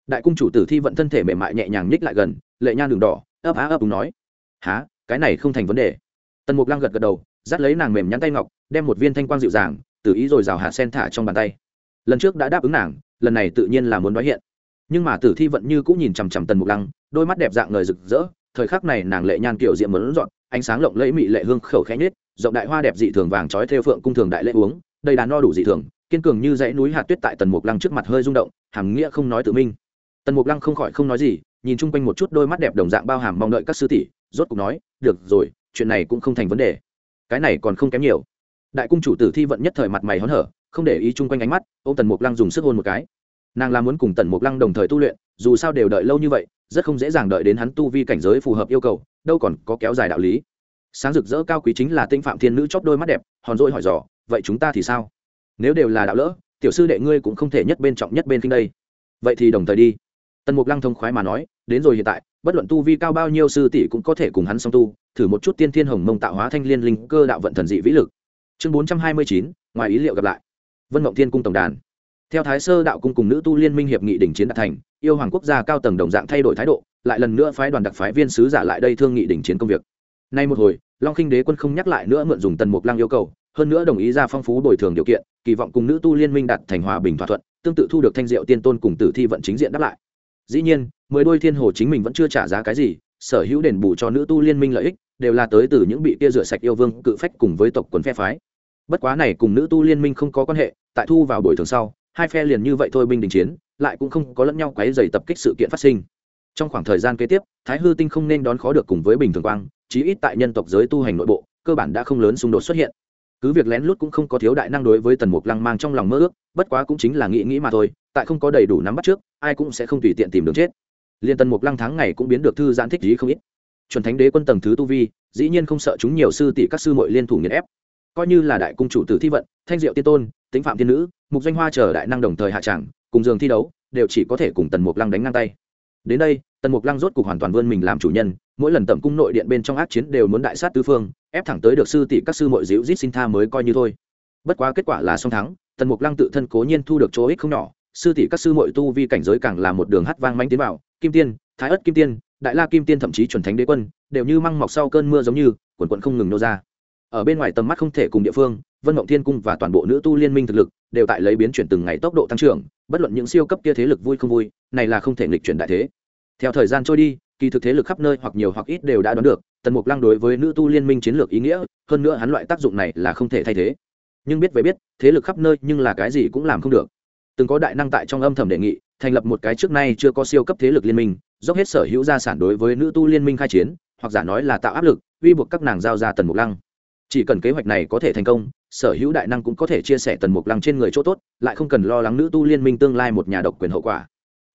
Đại cung chủ tử thi vận thân thể mềm mại nhẹ nhàng nhích lại gần, lệ nhan đường đỏ, ấp á ấp đúng nói. Há cái này không thành vấn đề. Tần mục lăng gật gật đầu, dắt lấy nàng mềm nhắn tay ngọc, đem một viên thanh quang dịu dàng tự ý rồi rào hạ sen thả trong bàn tay. Lần trước đã đáp ứng nàng, lần này tự nhiên là muốn nói hiện. Nhưng mà tử thi vận như cũng nhìn chằm chằm tần mục lăng, đôi mắt đẹp dạng người rực rỡ, thời khắc này nàng lệ nhan kiểu diện mớn dọn, ánh sáng lộng lẫy mị lệ hương khẩu khẽ nhết rộng đại hoa đẹp dị thường vàng trói theo phượng cung thường đại lễ uống, đầy đàn no đủ dị thường, kiên cường như dãy núi hạt tuyết tại tần mục lăng trước mặt hơi rung động, hàm nghĩa không nói tự minh. Tần mục lăng không khỏi không nói gì, nhìn chung quanh một chút đôi mắt đẹp đồng dạng bao hàm mong đợi các sư tỷ, rốt cục nói, được rồi, chuyện này cũng không thành vấn đề. Cái này còn không kém nhiều. Đại cung chủ tử thi vận nhất thời mặt mày hớn hở, không để ý chung quanh ánh mắt ô tần mục lăng dùng sức hôn một cái. Nàng là muốn cùng tần mục lăng đồng thời tu luyện, dù sao đều đợi lâu như vậy, rất không dễ dàng đợi đến hắn tu vi cảnh giới phù hợp yêu cầu, đâu còn có kéo dài đạo lý sáng rực rỡ cao quý chính là tinh phạm thiên nữ chóp đôi mắt đẹp, hòn rỗi hỏi dò, vậy chúng ta thì sao? Nếu đều là đạo lỡ, tiểu sư đệ ngươi cũng không thể nhất bên trọng nhất bên kinh đây. Vậy thì đồng thời đi. Tần mục lăng thông khoái mà nói, đến rồi hiện tại, bất luận tu vi cao bao nhiêu sư tỷ cũng có thể cùng hắn song tu, thử một chút tiên thiên hồng mông tạo hóa thanh liên linh cơ đạo vận thần dị vĩ lực. Chương bốn trăm hai mươi chín, ngoài ý liệu gặp lại. Vân mộng thiên cung tổng đàn. Theo thái sơ đạo cung cùng nữ tu liên minh hiệp nghị đỉnh chiến đạt thành, yêu hoàng quốc gia cao tầng đồng dạng thay đổi thái độ, lại lần nữa phái đoàn đặc phái viên sứ giả lại đây thương nghị đỉnh chiến công việc nay một hồi, long khinh đế quân không nhắc lại nữa mượn dùng tần mục lăng yêu cầu, hơn nữa đồng ý ra phong phú bồi thường điều kiện, kỳ vọng cùng nữ tu liên minh đạt thành hòa bình thỏa thuận, tương tự thu được thanh diệu tiên tôn cùng tử thi vận chính diện đáp lại. Dĩ nhiên, mười đôi thiên hồ chính mình vẫn chưa trả giá cái gì, sở hữu đền bù cho nữ tu liên minh lợi ích, đều là tới từ những bị kia rửa sạch yêu vương cự phách cùng với tộc quần phe phái. Bất quá này cùng nữ tu liên minh không có quan hệ, tại thu vào buổi thường sau, hai phe liền như vậy thôi binh đình chiến, lại cũng không có lẫn nhau quấy rầy tập kích sự kiện phát sinh. Trong khoảng thời gian kế tiếp, thái hư tinh không nên đón khó được cùng với bình thường quang chí ít tại nhân tộc giới tu hành nội bộ, cơ bản đã không lớn xung đột xuất hiện. Cứ việc lén lút cũng không có thiếu đại năng đối với tần mục lăng mang trong lòng mơ ước, bất quá cũng chính là nghĩ nghĩ mà thôi, tại không có đầy đủ nắm bắt trước, ai cũng sẽ không tùy tiện tìm đường chết. Liên tần mục lăng tháng ngày cũng biến được thư giãn thích gì không ít. Chuẩn thánh đế quân tầng thứ tu vi, dĩ nhiên không sợ chúng nhiều sư tỷ các sư mội liên thủ nghiền ép. Coi như là đại cung chủ tử thi vận, thanh diệu tiên tôn tính phạm tiên nữ, mục danh hoa chờ đại năng đồng thời hạ tràng, cùng giường thi đấu, đều chỉ có thể cùng tần mục lăng đánh ngang tay đến đây, tần mục lăng rốt cục hoàn toàn vươn mình làm chủ nhân, mỗi lần tẩm cung nội điện bên trong ác chiến đều muốn đại sát tứ phương, ép thẳng tới được sư tỷ các sư mội dịu rít xin tha mới coi như thôi. Bất quá kết quả là song thắng, tần mục lăng tự thân cố nhiên thu được chỗ ích không nhỏ, sư tỷ các sư mội tu vi cảnh giới càng là một đường hát vang manh tiến vào, kim tiên, thái ất kim tiên, đại la kim tiên thậm chí chuẩn thánh đế quân, đều như măng mọc sau cơn mưa giống như, quần quận không ngừng nô ra. Ở bên ngoài tầm mắt không thể cùng địa phương, vân mộng thiên cung và toàn bộ nữ tu liên minh thực lực, đều tại lấy biến chuyển từng ngày tốc độ tăng trưởng bất luận những siêu cấp kia thế lực vui không vui, này là không thể nghịch chuyển đại thế. Theo thời gian trôi đi, kỳ thực thế lực khắp nơi hoặc nhiều hoặc ít đều đã đoán được, tần mục lăng đối với nữ tu liên minh chiến lược ý nghĩa, hơn nữa hắn loại tác dụng này là không thể thay thế. Nhưng biết về biết, thế lực khắp nơi nhưng là cái gì cũng làm không được. Từng có đại năng tại trong âm thầm đề nghị, thành lập một cái trước nay chưa có siêu cấp thế lực liên minh, dốc hết sở hữu gia sản đối với nữ tu liên minh khai chiến, hoặc giả nói là tạo áp lực, uy buộc các nàng giao ra tần mục lăng chỉ cần kế hoạch này có thể thành công, sở hữu đại năng cũng có thể chia sẻ tần mục lăng trên người chỗ tốt, lại không cần lo lắng nữ tu liên minh tương lai một nhà độc quyền hậu quả.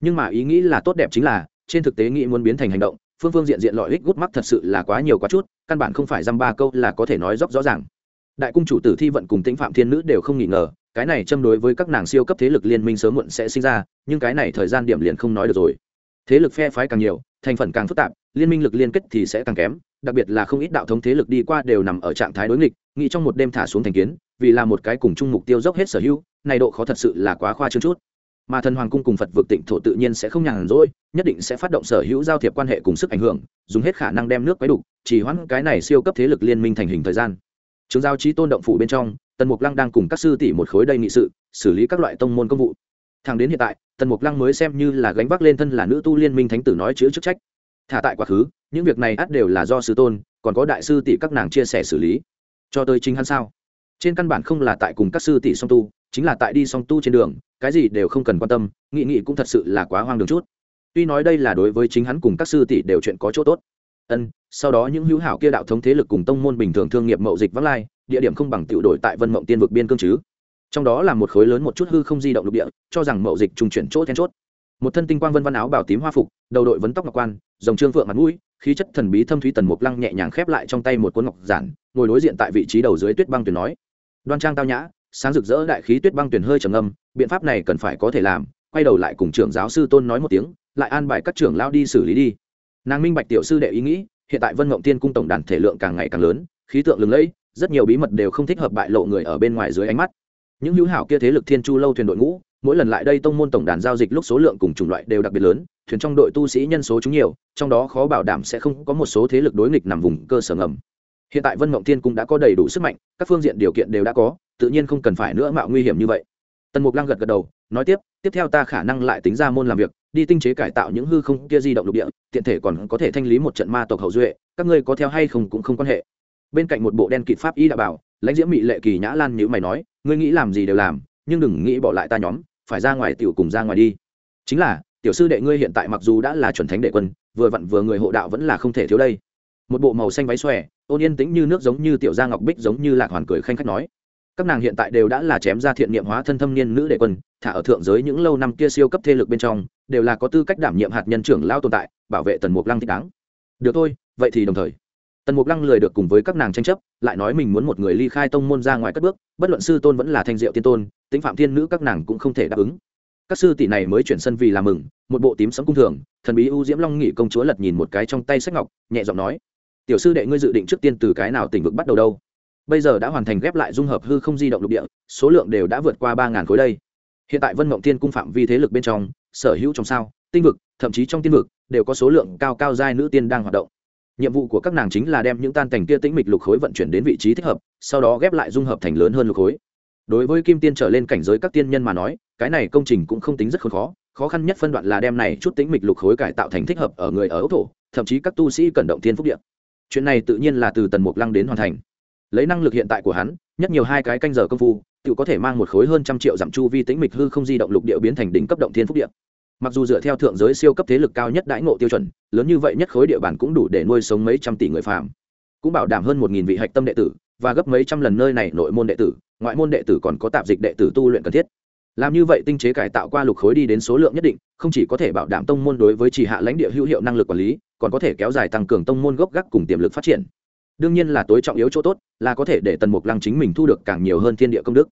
Nhưng mà ý nghĩ là tốt đẹp chính là, trên thực tế nghĩ muốn biến thành hành động, phương phương diện diện lợi ích gút mắt thật sự là quá nhiều quá chút, căn bản không phải dăm ba câu là có thể nói dốc rõ ràng. Đại cung chủ tử thi vận cùng tĩnh phạm thiên nữ đều không nghi ngờ, cái này châm đối với các nàng siêu cấp thế lực liên minh sớm muộn sẽ sinh ra, nhưng cái này thời gian điểm liền không nói được rồi. Thế lực phe phái càng nhiều, thành phần càng phức tạp, liên minh lực liên kết thì sẽ càng kém đặc biệt là không ít đạo thống thế lực đi qua đều nằm ở trạng thái đối nghịch, nghĩ trong một đêm thả xuống thành kiến, vì là một cái cùng chung mục tiêu dốc hết sở hữu, này độ khó thật sự là quá khoa trương chút. Mà thần hoàng cung cùng phật vực tịnh thổ tự nhiên sẽ không nhàn rỗi, nhất định sẽ phát động sở hữu giao thiệp quan hệ cùng sức ảnh hưởng, dùng hết khả năng đem nước quấy đục, chỉ hoãn cái này siêu cấp thế lực liên minh thành hình thời gian. Trường giao trí tôn động phủ bên trong, tần mục lăng đang cùng các sư tỷ một khối đây nghị sự, xử lý các loại tông môn công vụ. Thẳng đến hiện tại, tần mục lăng mới xem như là gánh vác lên thân là nữ tu liên minh thánh tử nói chữ chức trách. Thả tại quá khứ những việc này ắt đều là do sư tôn, còn có đại sư tỷ các nàng chia sẻ xử lý. Cho tới chính hắn sao? Trên căn bản không là tại cùng các sư tỷ song tu, chính là tại đi song tu trên đường, cái gì đều không cần quan tâm, nghị nghị cũng thật sự là quá hoang đường chút. Tuy nói đây là đối với chính hắn cùng các sư tỷ đều chuyện có chỗ tốt. Ân, sau đó những hữu hảo kia đạo thống thế lực cùng tông môn bình thường thương nghiệp mậu dịch vắng lai, địa điểm không bằng tiểu đổi tại vân mộng tiên vực biên cương chứ. Trong đó là một khối lớn một chút hư không di động lục địa, cho rằng mậu dịch trùng chuyển chỗ then chốt. Một thân tinh quang vân văn áo bảo tím hoa phục, đầu đội vấn tóc ngọc quan dòng trương phượng mặt mũi khí chất thần bí thâm thúy tần mục lăng nhẹ nhàng khép lại trong tay một cuốn ngọc giản, ngồi đối diện tại vị trí đầu dưới tuyết băng tuyển nói, đoan trang tao nhã, sáng rực rỡ đại khí tuyết băng tuyển hơi trầm ngâm, biện pháp này cần phải có thể làm, quay đầu lại cùng trưởng giáo sư tôn nói một tiếng, lại an bài các trưởng lao đi xử lý đi. Nàng minh bạch tiểu sư đệ ý nghĩ, hiện tại vân mộng tiên cung tổng đàn thể lượng càng ngày càng lớn, khí tượng lừng lẫy, rất nhiều bí mật đều không thích hợp bại lộ người ở bên ngoài dưới ánh mắt. Những hữu hảo kia thế lực thiên chu lâu thuyền đội ngũ, mỗi lần lại đây tông môn tổng đàn giao dịch lúc số lượng cùng chủng loại đều đặc biệt lớn thuyền trong đội tu sĩ nhân số chúng nhiều, trong đó khó bảo đảm sẽ không có một số thế lực đối nghịch nằm vùng cơ sở ngầm. Hiện tại vân mộng thiên cũng đã có đầy đủ sức mạnh, các phương diện điều kiện đều đã có, tự nhiên không cần phải nữa mạo nguy hiểm như vậy. Tần mục lăng gật gật đầu, nói tiếp tiếp theo ta khả năng lại tính ra môn làm việc, đi tinh chế cải tạo những hư không kia di động lục địa, tiện thể còn có thể thanh lý một trận ma tộc hậu duệ, các ngươi có theo hay không cũng không quan hệ. Bên cạnh một bộ đen kịt pháp y đã bảo, lãnh diễm mỹ lệ kỳ nhã lan nhữ mày nói, ngươi nghĩ làm gì đều làm, nhưng đừng nghĩ bỏ lại ta nhóm, phải ra ngoài tiểu cùng ra ngoài đi. Chính là tiểu sư đệ ngươi hiện tại mặc dù đã là chuẩn thánh đệ quân, vừa vặn vừa người hộ đạo vẫn là không thể thiếu đây. Một bộ màu xanh váy xòe, ôn yên tĩnh như nước giống như tiểu gia ngọc bích giống như lạc hoàn cười khanh khách nói. Các nàng hiện tại đều đã là chém ra thiện niệm hóa thân thâm niên nữ đệ quân, thả ở thượng giới những lâu năm kia siêu cấp thế lực bên trong, đều là có tư cách đảm nhiệm hạt nhân trưởng lao tồn tại, bảo vệ tần mục lăng thích đáng. Được thôi, vậy thì đồng thời. Tần mục lăng lười được cùng với các nàng tranh chấp, lại nói mình muốn một người ly khai tông môn ra ngoài cất bước, bất luận sư tôn vẫn là thanh diệu tiên tôn tính phạm thiên nữ các nàng cũng không thể đáp ứng. Các sư tỷ này mới chuyển sân vì làm mừng một bộ tím sấm cung thường, thần bí u diễm long nghị công chúa lật nhìn một cái trong tay sách ngọc, nhẹ giọng nói, tiểu sư đệ ngươi dự định trước tiên từ cái nào tỉnh vực bắt đầu đâu? Bây giờ đã hoàn thành ghép lại dung hợp hư không di động lục địa, số lượng đều đã vượt qua ba ngàn khối đây. Hiện tại vân mộng tiên cung phạm vi thế lực bên trong, sở hữu trong sao, tinh vực, thậm chí trong tiên vực, đều có số lượng cao cao giai nữ tiên đang hoạt động. Nhiệm vụ của các nàng chính là đem những tan cảnh kia tĩnh mịch lục khối vận chuyển đến vị trí thích hợp, sau đó ghép lại dung hợp thành lớn hơn lục khối. Đối với kim tiên trở lên cảnh giới các tiên nhân mà nói, cái này công trình cũng không tính rất khó khó khăn nhất phân đoạn là đem này chút tính mịch lục khối cải tạo thành thích hợp ở người ở ốc thổ, thậm chí các tu sĩ cần động thiên phúc điện chuyện này tự nhiên là từ tần mục lăng đến hoàn thành. Lấy năng lực hiện tại của hắn, nhất nhiều hai cái canh giờ công phu, tự có thể mang một khối hơn trăm triệu dặm chu vi tính mịch hư không di động lục địa biến thành đỉnh cấp động thiên phúc điện mặc dù dựa theo thượng giới siêu cấp thế lực cao nhất đãi ngộ tiêu chuẩn, lớn như vậy nhất khối địa bàn cũng đủ để nuôi sống mấy trăm tỷ người phàm. Cũng bảo đảm hơn một nghìn vị hạch tâm đệ tử, và gấp mấy trăm lần nơi này nội môn đệ tử, ngoại môn đệ tử còn có tạp dịch đệ tử tu luyện cần thiết làm như vậy tinh chế cải tạo qua lục khối đi đến số lượng nhất định, không chỉ có thể bảo đảm tông môn đối với chỉ hạ lãnh địa hữu hiệu năng lực quản lý, còn có thể kéo dài tăng cường tông môn gốc gác cùng tiềm lực phát triển. Đương nhiên là tối trọng yếu chỗ tốt, là có thể để tần mục lăng chính mình thu được càng nhiều hơn thiên địa công đức.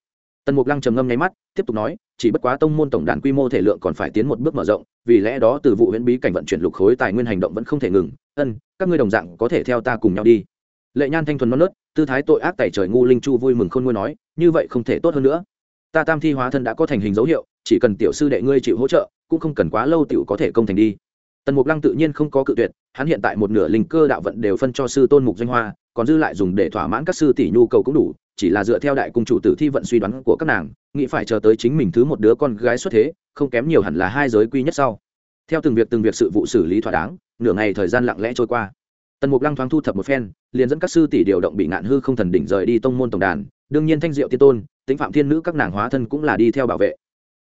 Tần mục lăng trầm ngâm nháy mắt, tiếp tục nói, chỉ bất quá tông môn tổng đàn quy mô thể lượng còn phải tiến một bước mở rộng, vì lẽ đó từ vụ huyễn bí cảnh vận chuyển lục khối tài nguyên hành động vẫn không thể ngừng. Ân, các ngươi đồng dạng có thể theo ta cùng nhau đi. Lệ nhan thanh thuần non nớt, tư thái tội ác tại trời ngu linh chu vui mừng khôn nguôi nói, như vậy không thể tốt hơn nữa ta tam thi hóa thân đã có thành hình dấu hiệu, chỉ cần tiểu sư đệ ngươi chịu hỗ trợ, cũng không cần quá lâu tiểu có thể công thành đi. Tần mục lăng tự nhiên không có cự tuyệt, hắn hiện tại một nửa linh cơ đạo vận đều phân cho sư tôn mục danh hoa, còn dư lại dùng để thỏa mãn các sư tỷ nhu cầu cũng đủ, chỉ là dựa theo đại cung chủ tử thi vận suy đoán của các nàng, nghĩ phải chờ tới chính mình thứ một đứa con gái xuất thế, không kém nhiều hẳn là hai giới quy nhất sau. Theo từng việc từng việc sự vụ xử lý thỏa đáng, nửa ngày thời gian lặng lẽ trôi qua. Tần mục lăng thoáng thu thập một phen, liền dẫn các sư tỷ điều động bị ngạn hư không thần đỉnh rời đi tông môn tổng đàn, đương nhiên thanh diệu tiên tôn tính phạm thiên nữ các nàng hóa thân cũng là đi theo bảo vệ.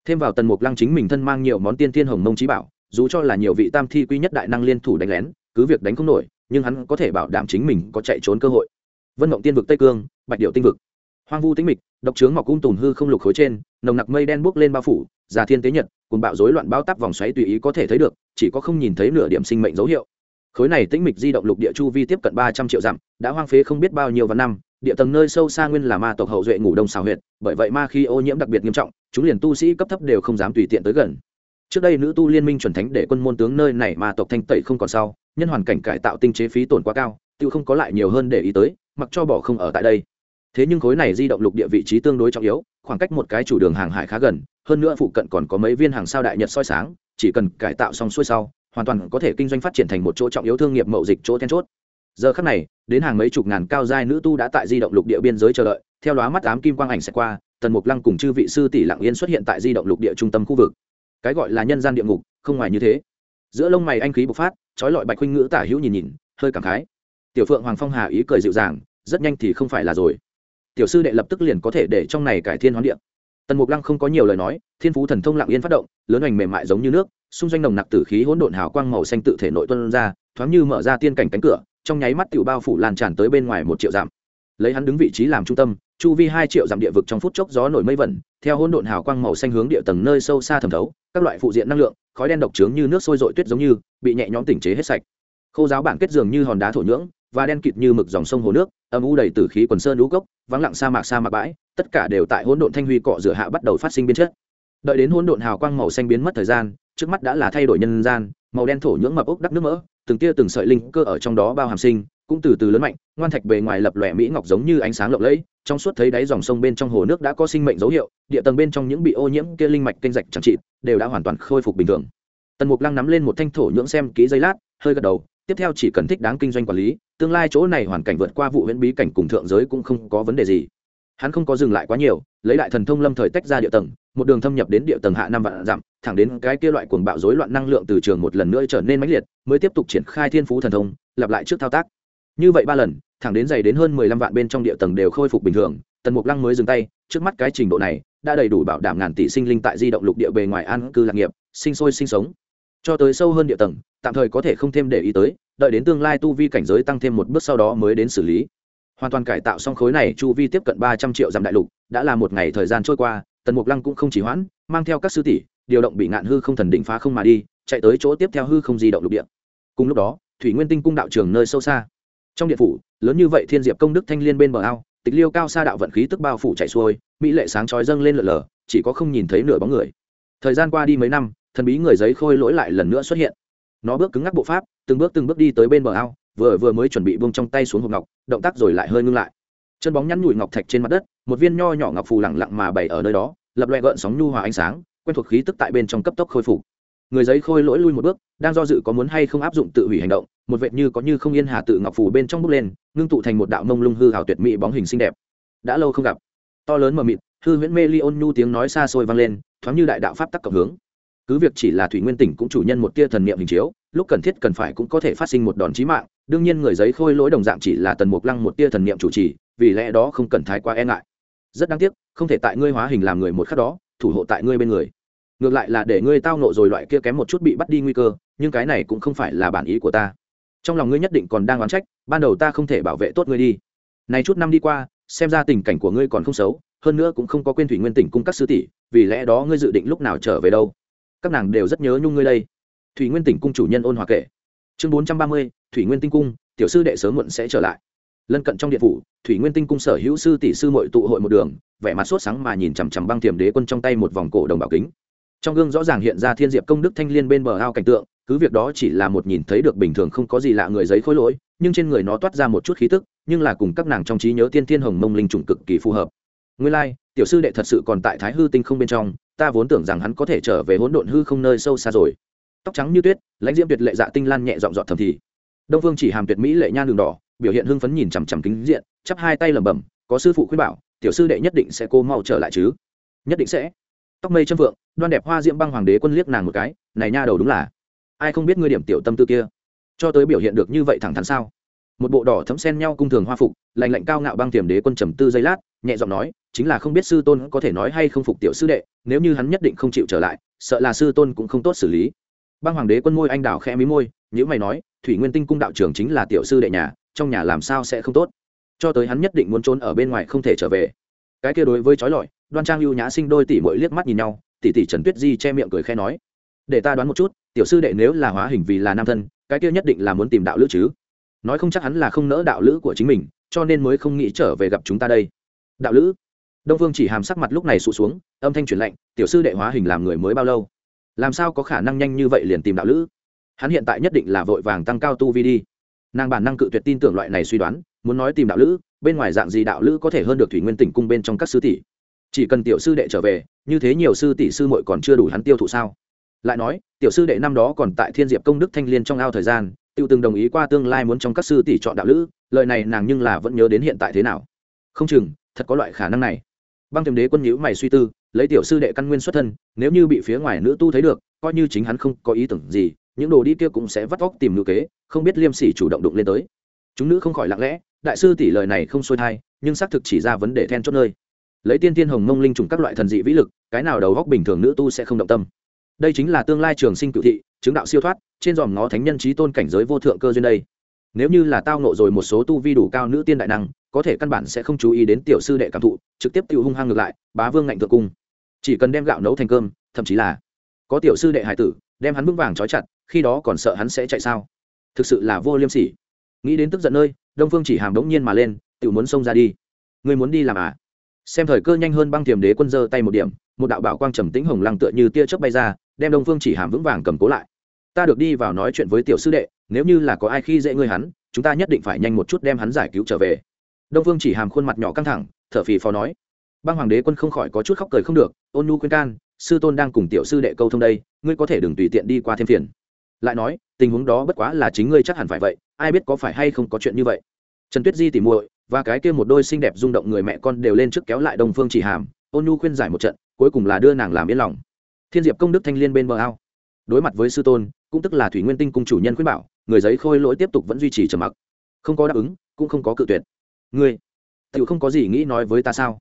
Thêm vào tần mục lăng chính mình thân mang nhiều món tiên thiên hồng mông trí bảo, dù cho là nhiều vị tam thi quy nhất đại năng liên thủ đánh lén, cứ việc đánh không nổi, nhưng hắn có thể bảo đảm chính mình có chạy trốn cơ hội. Vân mộng tiên vực tây cương, bạch điệu tinh vực. Hoang vu tĩnh mịch, độc trướng mọc cung tùn hư không lục khối trên, nồng nặc mây đen bốc lên bao phủ, già thiên tế nhật cùng bạo rối loạn bao tắp vòng xoáy tùy ý có thể thấy được, chỉ có không nhìn thấy nửa điểm sinh mệnh dấu hiệu. Khối này tĩnh mịch di động lục địa chu vi tiếp cận ba trăm triệu dặm, đã hoang phế không biết bao nhiêu vạn năm địa tầng nơi sâu xa nguyên là ma tộc hậu duệ ngủ đông xào huyệt, bởi vậy ma khi ô nhiễm đặc biệt nghiêm trọng, chúng liền tu sĩ cấp thấp đều không dám tùy tiện tới gần. Trước đây nữ tu liên minh chuẩn thánh để quân môn tướng nơi này ma tộc thanh tẩy không còn sau, nhân hoàn cảnh cải tạo tinh chế phí tổn quá cao, tự không có lại nhiều hơn để ý tới, mặc cho bỏ không ở tại đây. Thế nhưng khối này di động lục địa vị trí tương đối trọng yếu, khoảng cách một cái chủ đường hàng hải khá gần, hơn nữa phụ cận còn có mấy viên hàng sao đại nhật soi sáng, chỉ cần cải tạo xong xuôi sau, hoàn toàn có thể kinh doanh phát triển thành một chỗ trọng yếu thương nghiệp mậu dịch chỗ then chốt giờ khắc này, đến hàng mấy chục ngàn cao giai nữ tu đã tại di động lục địa biên giới chờ đợi, theo đó mắt ám kim quang ảnh sẽ qua, tần mục lăng cùng chư vị sư tỷ lặng yên xuất hiện tại di động lục địa trung tâm khu vực. Cái gọi là nhân gian địa ngục, không ngoài như thế. Giữa lông mày anh khí bộc phát, trói lọi bạch huynh ngữ tả hữu nhìn nhìn, hơi cảm khái. Tiểu phượng hoàng phong hà ý cười dịu dàng, rất nhanh thì không phải là rồi. Tiểu sư đệ lập tức liền có thể để trong này cải thiên hoán điện tần mục lăng không có nhiều lời nói, thiên phú thần thông lặng yên phát động, lớn hoành mềm mại giống như nước, xung doanh nồng nặc tử khí hỗn độn hào quang màu xanh tự thể nội tuân ra, thoáng như mở ra tiên cảnh cánh cửa trong nháy mắt tiểu bao phủ lan tràn tới bên ngoài một triệu dặm. Lấy hắn đứng vị trí làm trung tâm, chu vi hai triệu dặm địa vực trong phút chốc gió nổi mây vẩn, theo hỗn độn hào quang màu xanh hướng địa tầng nơi sâu xa thẩm thấu, các loại phụ diện năng lượng, khói đen độc trướng như nước sôi dội tuyết giống như, bị nhẹ nhõm tỉnh chế hết sạch. Khô giáo bản kết dường như hòn đá thổ nhưỡng, và đen kịt như mực dòng sông hồ nước, âm u đầy tử khí quần sơn lũ cốc, vắng lặng sa mạc sa mạc bãi, tất cả đều tại hỗn độn thanh huy cọ rửa hạ bắt đầu phát sinh biến chất. Đợi đến hỗn độn hào quang màu xanh biến mất thời gian, trước mắt đã là thay đổi nhân gian màu đen thổ nhưỡng mập ốc đắp nước mỡ, từng tia từng sợi linh cơ ở trong đó bao hàm sinh, cũng từ từ lớn mạnh, ngoan thạch bề ngoài lập lòe mỹ ngọc giống như ánh sáng lộng lẫy, trong suốt thấy đáy dòng sông bên trong hồ nước đã có sinh mệnh dấu hiệu, địa tầng bên trong những bị ô nhiễm kia linh mạch kênh rạch chẳng trị, đều đã hoàn toàn khôi phục bình thường. Tần mục lăng nắm lên một thanh thổ nhưỡng xem kỹ giây lát, hơi gật đầu, tiếp theo chỉ cần thích đáng kinh doanh quản lý, tương lai chỗ này hoàn cảnh vượt qua vụ huyễn bí cảnh cùng thượng giới cũng không có vấn đề gì. Hắn không có dừng lại quá nhiều, lấy lại thần thông lâm thời tách ra địa tầng, một đường thâm nhập đến địa tầng hạ năm vạn dặm thẳng đến cái kia loại cuồng bạo rối loạn năng lượng từ trường một lần nữa trở nên mãnh liệt, mới tiếp tục triển khai thiên phú thần thông, lặp lại trước thao tác. Như vậy ba lần, thẳng đến dày đến hơn mười lăm vạn bên trong địa tầng đều khôi phục bình thường, tần mục lăng mới dừng tay, trước mắt cái trình độ này, đã đầy đủ bảo đảm ngàn tỷ sinh linh tại di động lục địa bề ngoài an cư lạc nghiệp, sinh sôi sinh sống. Cho tới sâu hơn địa tầng, tạm thời có thể không thêm để ý tới, đợi đến tương lai tu vi cảnh giới tăng thêm một bước sau đó mới đến xử lý. Hoàn toàn cải tạo xong khối này, chu vi tiếp cận ba trăm triệu dặm đại lục, đã là một ngày thời gian trôi qua, tần mục lăng cũng không chỉ hoãn, mang theo các sư tỷ điều động bị ngạn hư không thần định phá không mà đi, chạy tới chỗ tiếp theo hư không di động lục địa. Cùng lúc đó, thủy nguyên tinh cung đạo trường nơi sâu xa. Trong điện phủ, lớn như vậy thiên diệp công đức thanh liên bên bờ ao, tịch liêu cao xa đạo vận khí tức bao phủ chạy xuôi, mỹ lệ sáng chói dâng lên lờ lờ chỉ có không nhìn thấy nửa bóng người. Thời gian qua đi mấy năm, thần bí người giấy khôi lỗi lại lần nữa xuất hiện. Nó bước cứng ngắc bộ pháp, từng bước từng bước đi tới bên bờ ao, vừa vừa mới chuẩn bị buông trong tay xuống hộp ngọc, động tác rồi lại hơi ngưng lại. Chân bóng nhăn nhủi ngọc thạch trên mặt đất, một viên nho nhỏ ngọc phù lẳng lặng mà bày ở nơi đó, lập loẹ gợn sóng nhu hòa ánh sáng quen thuộc khí tức tại bên trong cấp tốc khôi phục. Người giấy khôi lỗi lui một bước, đang do dự có muốn hay không áp dụng tự hủy hành động, một vệt như có như không yên hà tự ngọc phù bên trong bước lên, ngưng tụ thành một đạo mông lung hư hào tuyệt mỹ bóng hình xinh đẹp. Đã lâu không gặp. To lớn mờ mịt, hư huyễn mê ly ôn nhu tiếng nói xa xôi vang lên, thoáng như đại đạo pháp tắc cộng hướng. Cứ việc chỉ là thủy nguyên tỉnh cũng chủ nhân một tia thần niệm hình chiếu, lúc cần thiết cần phải cũng có thể phát sinh một đòn chí mạng, đương nhiên người giấy khôi lỗi đồng dạng chỉ là tần mục lăng một tia thần niệm chủ trì, vì lẽ đó không cần thái quá e ngại. Rất đáng tiếc, không thể tại ngươi hóa hình làm người một khắc đó thủ hộ tại ngươi bên người. Ngược lại là để ngươi tao nộ rồi loại kia kém một chút bị bắt đi nguy cơ, nhưng cái này cũng không phải là bản ý của ta. Trong lòng ngươi nhất định còn đang oán trách, ban đầu ta không thể bảo vệ tốt ngươi đi. Này chút năm đi qua, xem ra tình cảnh của ngươi còn không xấu, hơn nữa cũng không có quên thủy nguyên tỉnh cung các sư tỷ, vì lẽ đó ngươi dự định lúc nào trở về đâu? Các nàng đều rất nhớ nhung ngươi đây. Thủy nguyên tỉnh cung chủ nhân ôn hòa kể. Chương bốn trăm ba mươi, thủy nguyên tinh cung, tiểu sư đệ sớm muộn sẽ trở lại lân cận trong điện phủ thủy nguyên tinh cung sở hữu sư tỷ sư mội tụ hội một đường vẻ mặt sốt sáng mà nhìn chằm chằm băng tiềm đế quân trong tay một vòng cổ đồng bảo kính. Trong gương rõ ràng hiện ra thiên diệp công đức thanh liên bên bờ ao cảnh tượng cứ việc đó chỉ là một nhìn thấy được bình thường không có gì lạ người giấy khối lỗi nhưng trên người nó toát ra một chút khí tức nhưng là cùng các nàng trong trí nhớ tiên thiên hồng mông linh trùng cực kỳ phù hợp. Nguyên lai、like, tiểu sư đệ thật sự còn tại thái hư tinh không bên trong ta vốn tưởng rằng hắn có thể trở về hỗn độn hư không nơi sâu xa rồi. Tóc trắng như tuyết lãnh diễm tuyệt lệ dạ tinh lan nhẹ dọn dọn thầm thì. Đông phương chỉ hàm tuyệt mỹ lệ nhan đường đỏ biểu hiện hưng phấn nhìn chằm chằm kính diện, chắp hai tay lẩm bẩm, có sư phụ khuyên bảo, tiểu sư đệ nhất định sẽ cô mau trở lại chứ? Nhất định sẽ. Tóc mây châm vượng đoan đẹp hoa diễm băng hoàng đế quân liếc nàng một cái, này nha đầu đúng là, ai không biết ngươi điểm tiểu tâm tư kia? Cho tới biểu hiện được như vậy thẳng thắn sao? Một bộ đỏ thấm sen nhau cung thường hoa phục lành lạnh cao ngạo băng tiềm đế quân trầm tư giây lát, nhẹ giọng nói, chính là không biết sư tôn có thể nói hay không phục tiểu sư đệ, nếu như hắn nhất định không chịu trở lại, sợ là sư tôn cũng không tốt xử lý. Băng hoàng đế quân môi anh đào khẽ mí môi nhữ mày nói, thủy nguyên tinh cung đạo trưởng chính là tiểu sư đệ nhà trong nhà làm sao sẽ không tốt. Cho tới hắn nhất định muốn trốn ở bên ngoài không thể trở về. Cái kia đối với trói lọi, đoan trang lưu nhã sinh đôi tỷ mỗi liếc mắt nhìn nhau, tỷ tỷ trần tuyết di che miệng cười khẽ nói, để ta đoán một chút, tiểu sư đệ nếu là hóa hình vì là nam thân, cái kia nhất định là muốn tìm đạo lữ chứ? Nói không chắc hắn là không nỡ đạo lữ của chính mình, cho nên mới không nghĩ trở về gặp chúng ta đây. Đạo lữ? Đông phương chỉ hàm sắc mặt lúc này sụt xuống, âm thanh chuyển lạnh, tiểu sư đệ hóa hình làm người mới bao lâu? Làm sao có khả năng nhanh như vậy liền tìm đạo lữ? Hắn hiện tại nhất định là vội vàng tăng cao tu vi đi nàng bản năng cự tuyệt tin tưởng loại này suy đoán, muốn nói tìm đạo lữ, bên ngoài dạng gì đạo lữ có thể hơn được thủy nguyên tỉnh cung bên trong các sư tỷ. Chỉ cần tiểu sư đệ trở về, như thế nhiều sư tỷ sư muội còn chưa đủ hắn tiêu thụ sao? Lại nói, tiểu sư đệ năm đó còn tại thiên diệp công đức thanh liên trong ao thời gian tiêu từng đồng ý qua tương lai muốn trong các sư tỷ chọn đạo lữ, lời này nàng nhưng là vẫn nhớ đến hiện tại thế nào. Không chừng, thật có loại khả năng này. Băng tiềm đế quân nhữ mày suy tư, lấy tiểu sư đệ căn nguyên xuất thân, nếu như bị phía ngoài nữ tu thấy được, coi như chính hắn không có ý tưởng gì những đồ đi kia cũng sẽ vắt vóc tìm ngữ kế, không biết liêm sỉ chủ động đụng lên tới. Chúng nữ không khỏi lặng lẽ, đại sư tỷ lời này không xuôi thai, nhưng xác thực chỉ ra vấn đề then chốt nơi. Lấy tiên tiên hồng mông linh trùng các loại thần dị vĩ lực, cái nào đầu góc bình thường nữ tu sẽ không động tâm. Đây chính là tương lai trường sinh cựu thị, chứng đạo siêu thoát, trên dòm ngó thánh nhân trí tôn cảnh giới vô thượng cơ duyên đây. Nếu như là tao nộ rồi một số tu vi đủ cao nữ tiên đại năng, có thể căn bản sẽ không chú ý đến tiểu sư đệ cảm thụ, trực tiếp tự hung hăng ngược lại, bá vương ngạnh thượng cung. Chỉ cần đem gạo nấu thành cơm, thậm chí là có tiểu sư đệ hải tử, đem hắn vững vàng trói chặt khi đó còn sợ hắn sẽ chạy sao? Thực sự là vô liêm sỉ. Nghĩ đến tức giận nơi, đông phương chỉ hàm đống nhiên mà lên tự muốn xông ra đi. Người muốn đi làm à? Xem thời cơ nhanh hơn băng thiềm đế quân giơ tay một điểm, một đạo bảo quang trầm tĩnh hồng lăng tựa như tia chớp bay ra, đem đông phương chỉ hàm vững vàng cầm cố lại. Ta được đi vào nói chuyện với tiểu sư đệ, nếu như là có ai khi dễ ngươi hắn, chúng ta nhất định phải nhanh một chút đem hắn giải cứu trở về. Đông phương chỉ hàm khuôn mặt nhỏ căng thẳng, thở phì phò nói. Băng hoàng đế quân không khỏi có chút khóc cười không được, ôn nhu khuyên can, sư tôn đang cùng tiểu sư đệ câu thông đây, ngươi có thể đừng tùy tiện đi qua thêm phiền lại nói, tình huống đó bất quá là chính ngươi chắc hẳn phải vậy, ai biết có phải hay không có chuyện như vậy. Trần tuyết di tỉ muội, và cái kia một đôi xinh đẹp rung động người mẹ con đều lên trước kéo lại Đồng phương chỉ hàm, ôn nhu khuyên giải một trận, cuối cùng là đưa nàng làm yên lòng. Thiên diệp công đức thanh liên bên bờ ao. Đối mặt với sư tôn, cũng tức là thủy nguyên tinh cung chủ nhân khuyên bảo, người giấy khôi lỗi tiếp tục vẫn duy trì trầm mặc. Không có đáp ứng, cũng không có cự tuyệt. Ngươi tự không có gì nghĩ nói với ta sao?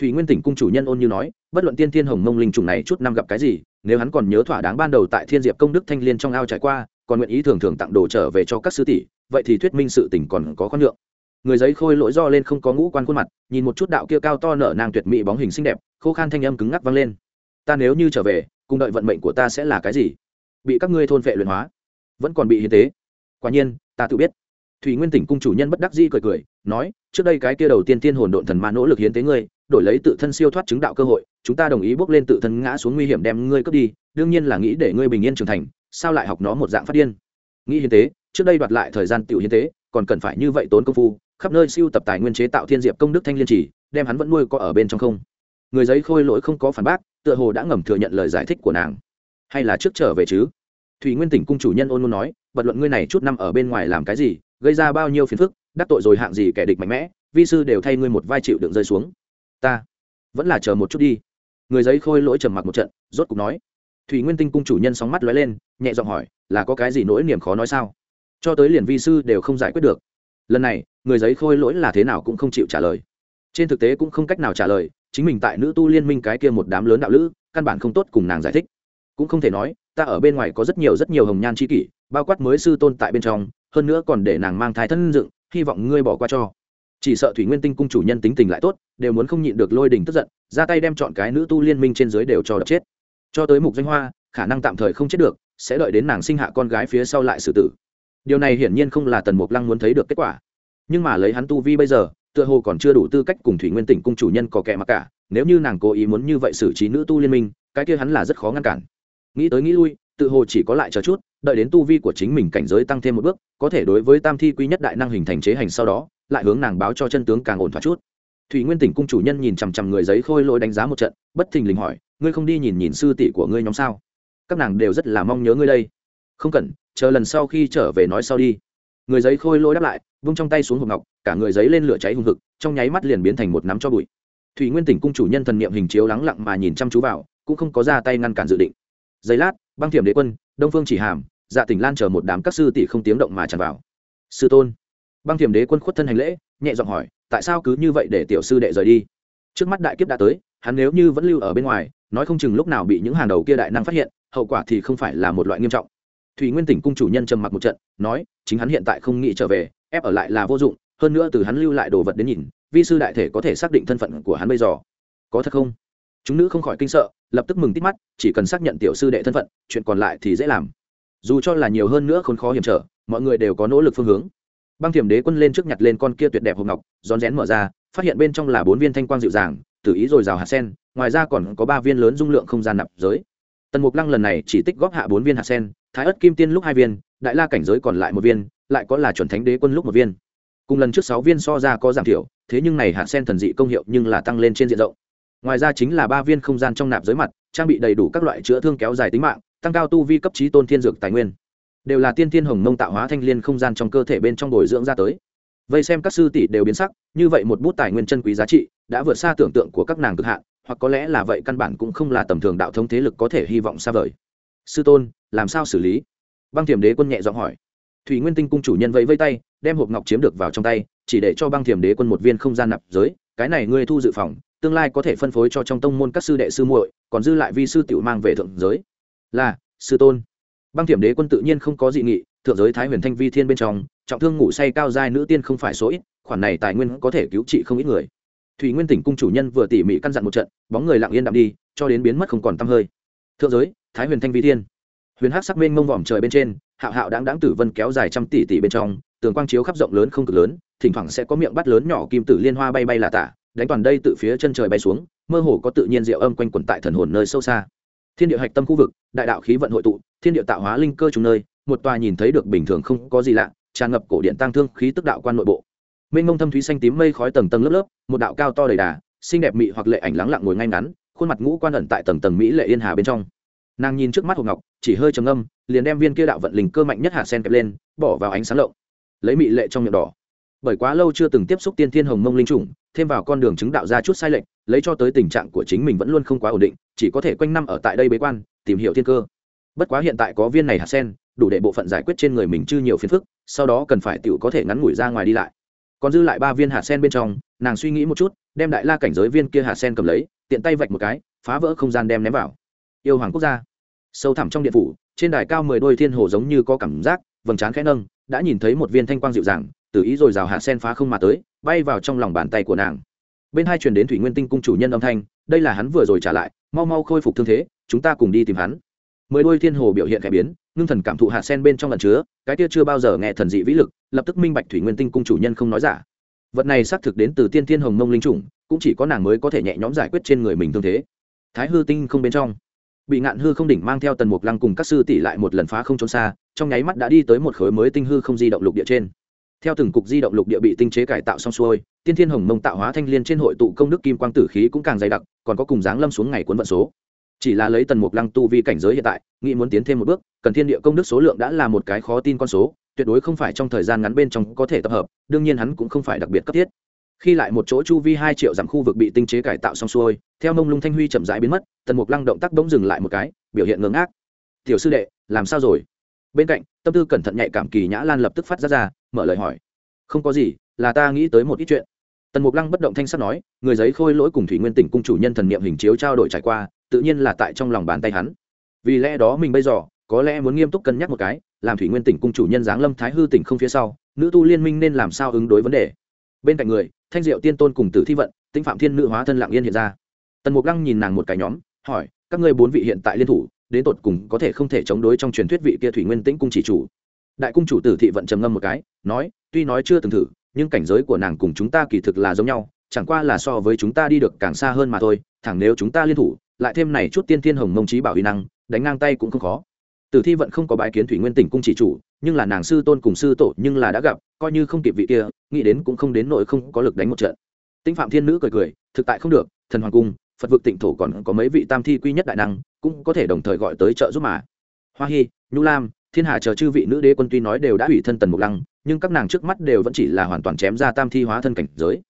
Thủy nguyên tỉnh cung chủ nhân ôn như nói, bất luận tiên thiên hồng mông linh trùng này chút năm gặp cái gì, nếu hắn còn nhớ thỏa đáng ban đầu tại thiên diệp công đức thanh liên trong ao trải qua, còn nguyện ý thường thường tặng đồ trở về cho các sư tỷ, vậy thì thuyết minh sự tỉnh còn có khoan lượng người giấy khôi lỗi do lên không có ngũ quan khuôn mặt, nhìn một chút đạo kia cao to nở nàng tuyệt mỹ bóng hình xinh đẹp, khô khan thanh âm cứng ngắc vang lên. Ta nếu như trở về, cùng đợi vận mệnh của ta sẽ là cái gì? Bị các ngươi thôn vệ luyện hóa, vẫn còn bị hiến tế. Quả nhiên, ta tự biết. Thủy nguyên tỉnh cung chủ nhân bất đắc dĩ cười cười, nói, trước đây cái kia đầu tiên tiên hồn độn thần ma nỗ lực hiến tế ngươi đổi lấy tự thân siêu thoát chứng đạo cơ hội, chúng ta đồng ý bước lên tự thân ngã xuống nguy hiểm đem ngươi cướp đi, đương nhiên là nghĩ để ngươi bình yên trưởng thành, sao lại học nó một dạng phát điên? Nghĩ hiến tế, trước đây đoạt lại thời gian tiểu hiến tế, còn cần phải như vậy tốn công phu, khắp nơi siêu tập tài nguyên chế tạo thiên diệp công đức thanh liên trì, đem hắn vẫn nuôi có ở bên trong không? Người giấy khôi lỗi không có phản bác, tựa hồ đã ngầm thừa nhận lời giải thích của nàng. Hay là trước trở về chứ? Thủy nguyên tỉnh cung chủ nhân ôn luôn nói, vật luận ngươi này chút năm ở bên ngoài làm cái gì, gây ra bao nhiêu phiền phức, đắc tội rồi hạng gì kẻ địch mạnh mẽ, vi sư đều thay ngươi một vai chịu đựng rơi xuống ta vẫn là chờ một chút đi người giấy khôi lỗi trầm mặc một trận rốt cục nói thủy nguyên tinh cung chủ nhân sóng mắt lóe lên nhẹ giọng hỏi là có cái gì nỗi niềm khó nói sao cho tới liền vi sư đều không giải quyết được lần này người giấy khôi lỗi là thế nào cũng không chịu trả lời trên thực tế cũng không cách nào trả lời chính mình tại nữ tu liên minh cái kia một đám lớn đạo lữ căn bản không tốt cùng nàng giải thích cũng không thể nói ta ở bên ngoài có rất nhiều rất nhiều hồng nhan c h i kỷ bao quát mới sư tôn tại bên trong hơn nữa còn để nàng mang thai thân dựng hy vọng ngươi bỏ qua cho chỉ sợ thủy nguyên tinh cung chủ nhân tính tình lại tốt, đều muốn không nhịn được lôi đình tức giận, ra tay đem chọn cái nữ tu liên minh trên dưới đều cho đập chết. Cho tới mục danh hoa, khả năng tạm thời không chết được, sẽ đợi đến nàng sinh hạ con gái phía sau lại xử tử. Điều này hiển nhiên không là tần mục lăng muốn thấy được kết quả. Nhưng mà lấy hắn tu vi bây giờ, tựa hồ còn chưa đủ tư cách cùng thủy nguyên tỉnh cung chủ nhân có kẻ mặc cả, nếu như nàng cố ý muốn như vậy xử trí nữ tu liên minh, cái kia hắn là rất khó ngăn cản. Nghĩ tới nghĩ lui, tự hồ chỉ có lại chờ chút, đợi đến tu vi của chính mình cảnh giới tăng thêm một bước, có thể đối với tam thi quý nhất đại năng hình thành chế hành sau đó lại hướng nàng báo cho chân tướng càng ổn thoát chút. Thủy nguyên tỉnh cung chủ nhân nhìn chằm chằm người giấy khôi lỗi đánh giá một trận, bất thình lình hỏi, ngươi không đi nhìn nhìn sư tỷ của ngươi nhóm sao? Các nàng đều rất là mong nhớ ngươi đây. Không cần, chờ lần sau khi trở về nói sau đi. Người giấy khôi lỗi đáp lại, vung trong tay xuống hộp ngọc, cả người giấy lên lửa cháy hùng hực, trong nháy mắt liền biến thành một nắm cho bụi. Thủy nguyên tỉnh cung chủ nhân thần niệm hình chiếu lắng lặng mà nhìn chăm chú vào, cũng không có ra tay ngăn cản dự định. Giây lát, băng thiểm đế quân, đông phương chỉ hàm dạ tỉnh lan chờ một đám các sư tỷ không tiếng động mà tràn vào. Sư tôn băng thiềm đế quân khuất thân hành lễ, nhẹ giọng hỏi, tại sao cứ như vậy để tiểu sư đệ rời đi? Trước mắt đại kiếp đã tới, hắn nếu như vẫn lưu ở bên ngoài, nói không chừng lúc nào bị những hàng đầu kia đại năng phát hiện, hậu quả thì không phải là một loại nghiêm trọng. Thủy nguyên tỉnh cung chủ nhân trầm mặc một trận, nói, chính hắn hiện tại không nghĩ trở về, ép ở lại là vô dụng, hơn nữa từ hắn lưu lại đồ vật đến nhìn, vi sư đại thể có thể xác định thân phận của hắn bây giờ. Có thật không? Chúng nữ không khỏi kinh sợ, lập tức mừng tít mắt, chỉ cần xác nhận tiểu sư đệ thân phận, chuyện còn lại thì dễ làm. Dù cho là nhiều hơn nữa khốn khó hiểm trở, mọi người đều có nỗ lực phương hướng băng thiểm đế quân lên trước nhặt lên con kia tuyệt đẹp hộp ngọc, rón rén mở ra, phát hiện bên trong là bốn viên thanh quang dịu dàng tự ý rồi rào hạt sen, ngoài ra còn có ba viên lớn dung lượng không gian nạp giới. Tần mục lăng lần này chỉ tích góp hạ bốn viên hạt sen, thái ất kim tiên lúc hai viên, đại la cảnh giới còn lại một viên, lại có là chuẩn thánh đế quân lúc một viên. Cùng lần trước sáu viên so ra có giảm thiểu, thế nhưng này hạt sen thần dị công hiệu nhưng là tăng lên trên diện rộng. Ngoài ra chính là ba viên không gian trong nạp giới mặt, trang bị đầy đủ các loại chữa thương kéo dài tính mạng, tăng cao tu vi cấp trí tôn thiên dược tài nguyên đều là tiên thiên hồng mông tạo hóa thanh liên không gian trong cơ thể bên trong bồi dưỡng ra tới. Vây xem các sư tỷ đều biến sắc, như vậy một bút tài nguyên chân quý giá trị đã vượt xa tưởng tượng của các nàng cực hạn, hoặc có lẽ là vậy căn bản cũng không là tầm thường đạo thống thế lực có thể hy vọng xa vời. Sư tôn, làm sao xử lý? Băng thiểm đế quân nhẹ giọng hỏi. Thủy nguyên tinh cung chủ nhân vẫy vây tay, đem hộp ngọc chiếm được vào trong tay, chỉ để cho băng thiểm đế quân một viên không gian nạp giới, cái này ngươi thu dự phòng, tương lai có thể phân phối cho trong tông môn các sư đệ sư muội, còn dư lại vi sư tiểu mang về thượng giới. Là, sư tôn băng thiểm đế quân tự nhiên không có dị nghị, thượng giới thái huyền thanh vi thiên bên trong, trọng thương ngủ say cao giai nữ tiên không phải số ít, khoản này tài nguyên có thể cứu trị không ít người. Thủy nguyên tỉnh cung chủ nhân vừa tỉ mỉ căn dặn một trận, bóng người lặng yên đạm đi, cho đến biến mất không còn t hơi. Thượng giới, thái huyền thanh vi thiên. Huyền hát sắc mênh mông vòm trời bên trên, hạo hạo đáng đáng tử vân kéo dài trăm tỷ tỷ bên trong, tường quang chiếu khắp rộng lớn không cực lớn, thỉnh thoảng sẽ có miệng bắt lớn nhỏ kim tử liên hoa bay bay là tả, đánh toàn đây từ phía chân trời bay xuống, mơ hồ có tự nhiên diệu âm quanh quẩn tại thần hồn nơi sâu xa thiên địa hạch tâm khu vực, đại đạo khí vận hội tụ, thiên địa tạo hóa linh cơ trùng nơi, một tòa nhìn thấy được bình thường không có gì lạ, tràn ngập cổ điện tăng thương khí tức đạo quan nội bộ. Mênh mông thâm thúy xanh tím mây khói tầng tầng lớp lớp, một đạo cao to đầy đà, xinh đẹp mị hoặc lệ ảnh lắng lặng ngồi ngay ngắn, khuôn mặt ngũ quan ẩn tại tầng tầng mỹ lệ yên hà bên trong. Nàng nhìn trước mắt hộp ngọc, chỉ hơi trầm âm liền đem viên kia đạo vận linh cơ mạnh nhất hạ sen kẹp lên, bỏ vào ánh sáng lộng. Lấy mị lệ trong miệng đỏ bởi quá lâu chưa từng tiếp xúc tiên thiên hồng mông linh trùng thêm vào con đường chứng đạo ra chút sai lệch, lấy cho tới tình trạng của chính mình vẫn luôn không quá ổn định, chỉ có thể quanh năm ở tại đây bế quan, tìm hiểu thiên cơ. Bất quá hiện tại có viên này hạt sen, đủ để bộ phận giải quyết trên người mình chưa nhiều phiền phức, sau đó cần phải tự có thể ngắn ngủi ra ngoài đi lại. Còn dư lại ba viên hạt sen bên trong, nàng suy nghĩ một chút, đem đại la cảnh giới viên kia hạt sen cầm lấy, tiện tay vạch một cái, phá vỡ không gian đem ném vào. Yêu hoàng quốc gia. Sâu thẳm trong điện phủ, trên đài cao mười đôi thiên hồ giống như có cảm giác, vầng trán khẽ nâng, đã nhìn thấy một viên thanh quang dịu dàng tự ý rồi rào hạ sen phá không mà tới, bay vào trong lòng bàn tay của nàng. Bên hai truyền đến thủy nguyên tinh cung chủ nhân âm thanh, đây là hắn vừa rồi trả lại, mau mau khôi phục thương thế, chúng ta cùng đi tìm hắn. Mười đôi thiên hồ biểu hiện khẽ biến, ngưng thần cảm thụ hạ sen bên trong lần chứa, cái kia chưa bao giờ nghe thần dị vĩ lực, lập tức minh bạch thủy nguyên tinh cung chủ nhân không nói giả. Vật này xác thực đến từ tiên thiên hồng mông linh chủng, cũng chỉ có nàng mới có thể nhẹ nhõm giải quyết trên người mình thương thế. Thái hư tinh không bên trong, bị ngạn hư không đỉnh mang theo tần mục lăng cùng các sư tỷ lại một lần phá không trốn xa, trong nháy mắt đã đi tới một khối mới tinh hư không di động lục địa trên theo từng cục di động lục địa bị tinh chế cải tạo xong xuôi, tiên thiên hồng mông tạo hóa thanh liên trên hội tụ công đức kim quang tử khí cũng càng dày đặc, còn có cùng dáng lâm xuống ngày cuốn vận số. Chỉ là lấy tần mục lăng tu vi cảnh giới hiện tại, nghĩ muốn tiến thêm một bước, cần thiên địa công đức số lượng đã là một cái khó tin con số, tuyệt đối không phải trong thời gian ngắn bên trong có thể tập hợp, đương nhiên hắn cũng không phải đặc biệt cấp thiết. Khi lại một chỗ chu vi hai triệu dặm khu vực bị tinh chế cải tạo xong xuôi, theo mông lung thanh huy chậm rãi biến mất, tần mục lăng động tác bỗng dừng lại một cái, biểu hiện ngớ ngác tiểu sư đệ, làm sao rồi? Bên cạnh, tâm tư cẩn thận nhạy cảm kỳ nhã lan lập tức phát ra ra mở lời hỏi. Không có gì, là ta nghĩ tới một ít chuyện. Tần mục lăng bất động thanh sắt nói, người giấy khôi lỗi cùng thủy nguyên tỉnh cung chủ nhân thần niệm hình chiếu trao đổi trải qua, tự nhiên là tại trong lòng bàn tay hắn. Vì lẽ đó mình bây giờ, có lẽ muốn nghiêm túc cân nhắc một cái, làm thủy nguyên tỉnh cung chủ nhân giáng lâm thái hư tỉnh không phía sau, nữ tu liên minh nên làm sao ứng đối vấn đề. Bên cạnh người, thanh diệu tiên tôn cùng tử thi vận tinh phạm thiên nữ hóa thân lạng yên hiện ra. Tần mục lăng nhìn nàng một cái nhóm, hỏi, các ngươi bốn vị hiện tại liên thủ, đến tột cùng có thể không thể chống đối trong truyền thuyết vị kia thủy nguyên tĩnh cung chỉ chủ? Đại cung chủ tử thị vận trầm ngâm một cái, nói, tuy nói chưa từng thử, nhưng cảnh giới của nàng cùng chúng ta kỳ thực là giống nhau, chẳng qua là so với chúng ta đi được càng xa hơn mà thôi, thẳng nếu chúng ta liên thủ, lại thêm này chút tiên thiên hồng mông trí bảo huy năng, đánh ngang tay cũng không khó. Tử thi vận không có bái kiến thủy nguyên tỉnh cung chỉ chủ, nhưng là nàng sư tôn cùng sư tổ nhưng là đã gặp, coi như không kịp vị kia, nghĩ đến cũng không đến nội không có lực đánh một trận. Tinh phạm thiên nữ cười cười, thực tại không được, thần hoàng cung, phật vực tịnh thổ còn có mấy vị tam thi quy nhất đại năng, cũng có thể đồng thời gọi tới trợ giúp mà. Hoa hy nhu lam thiên hạ chờ chư vị nữ đế quân tuy nói đều đã hủy thân tần mục lăng, nhưng các nàng trước mắt đều vẫn chỉ là hoàn toàn chém ra tam thi hóa thân cảnh giới.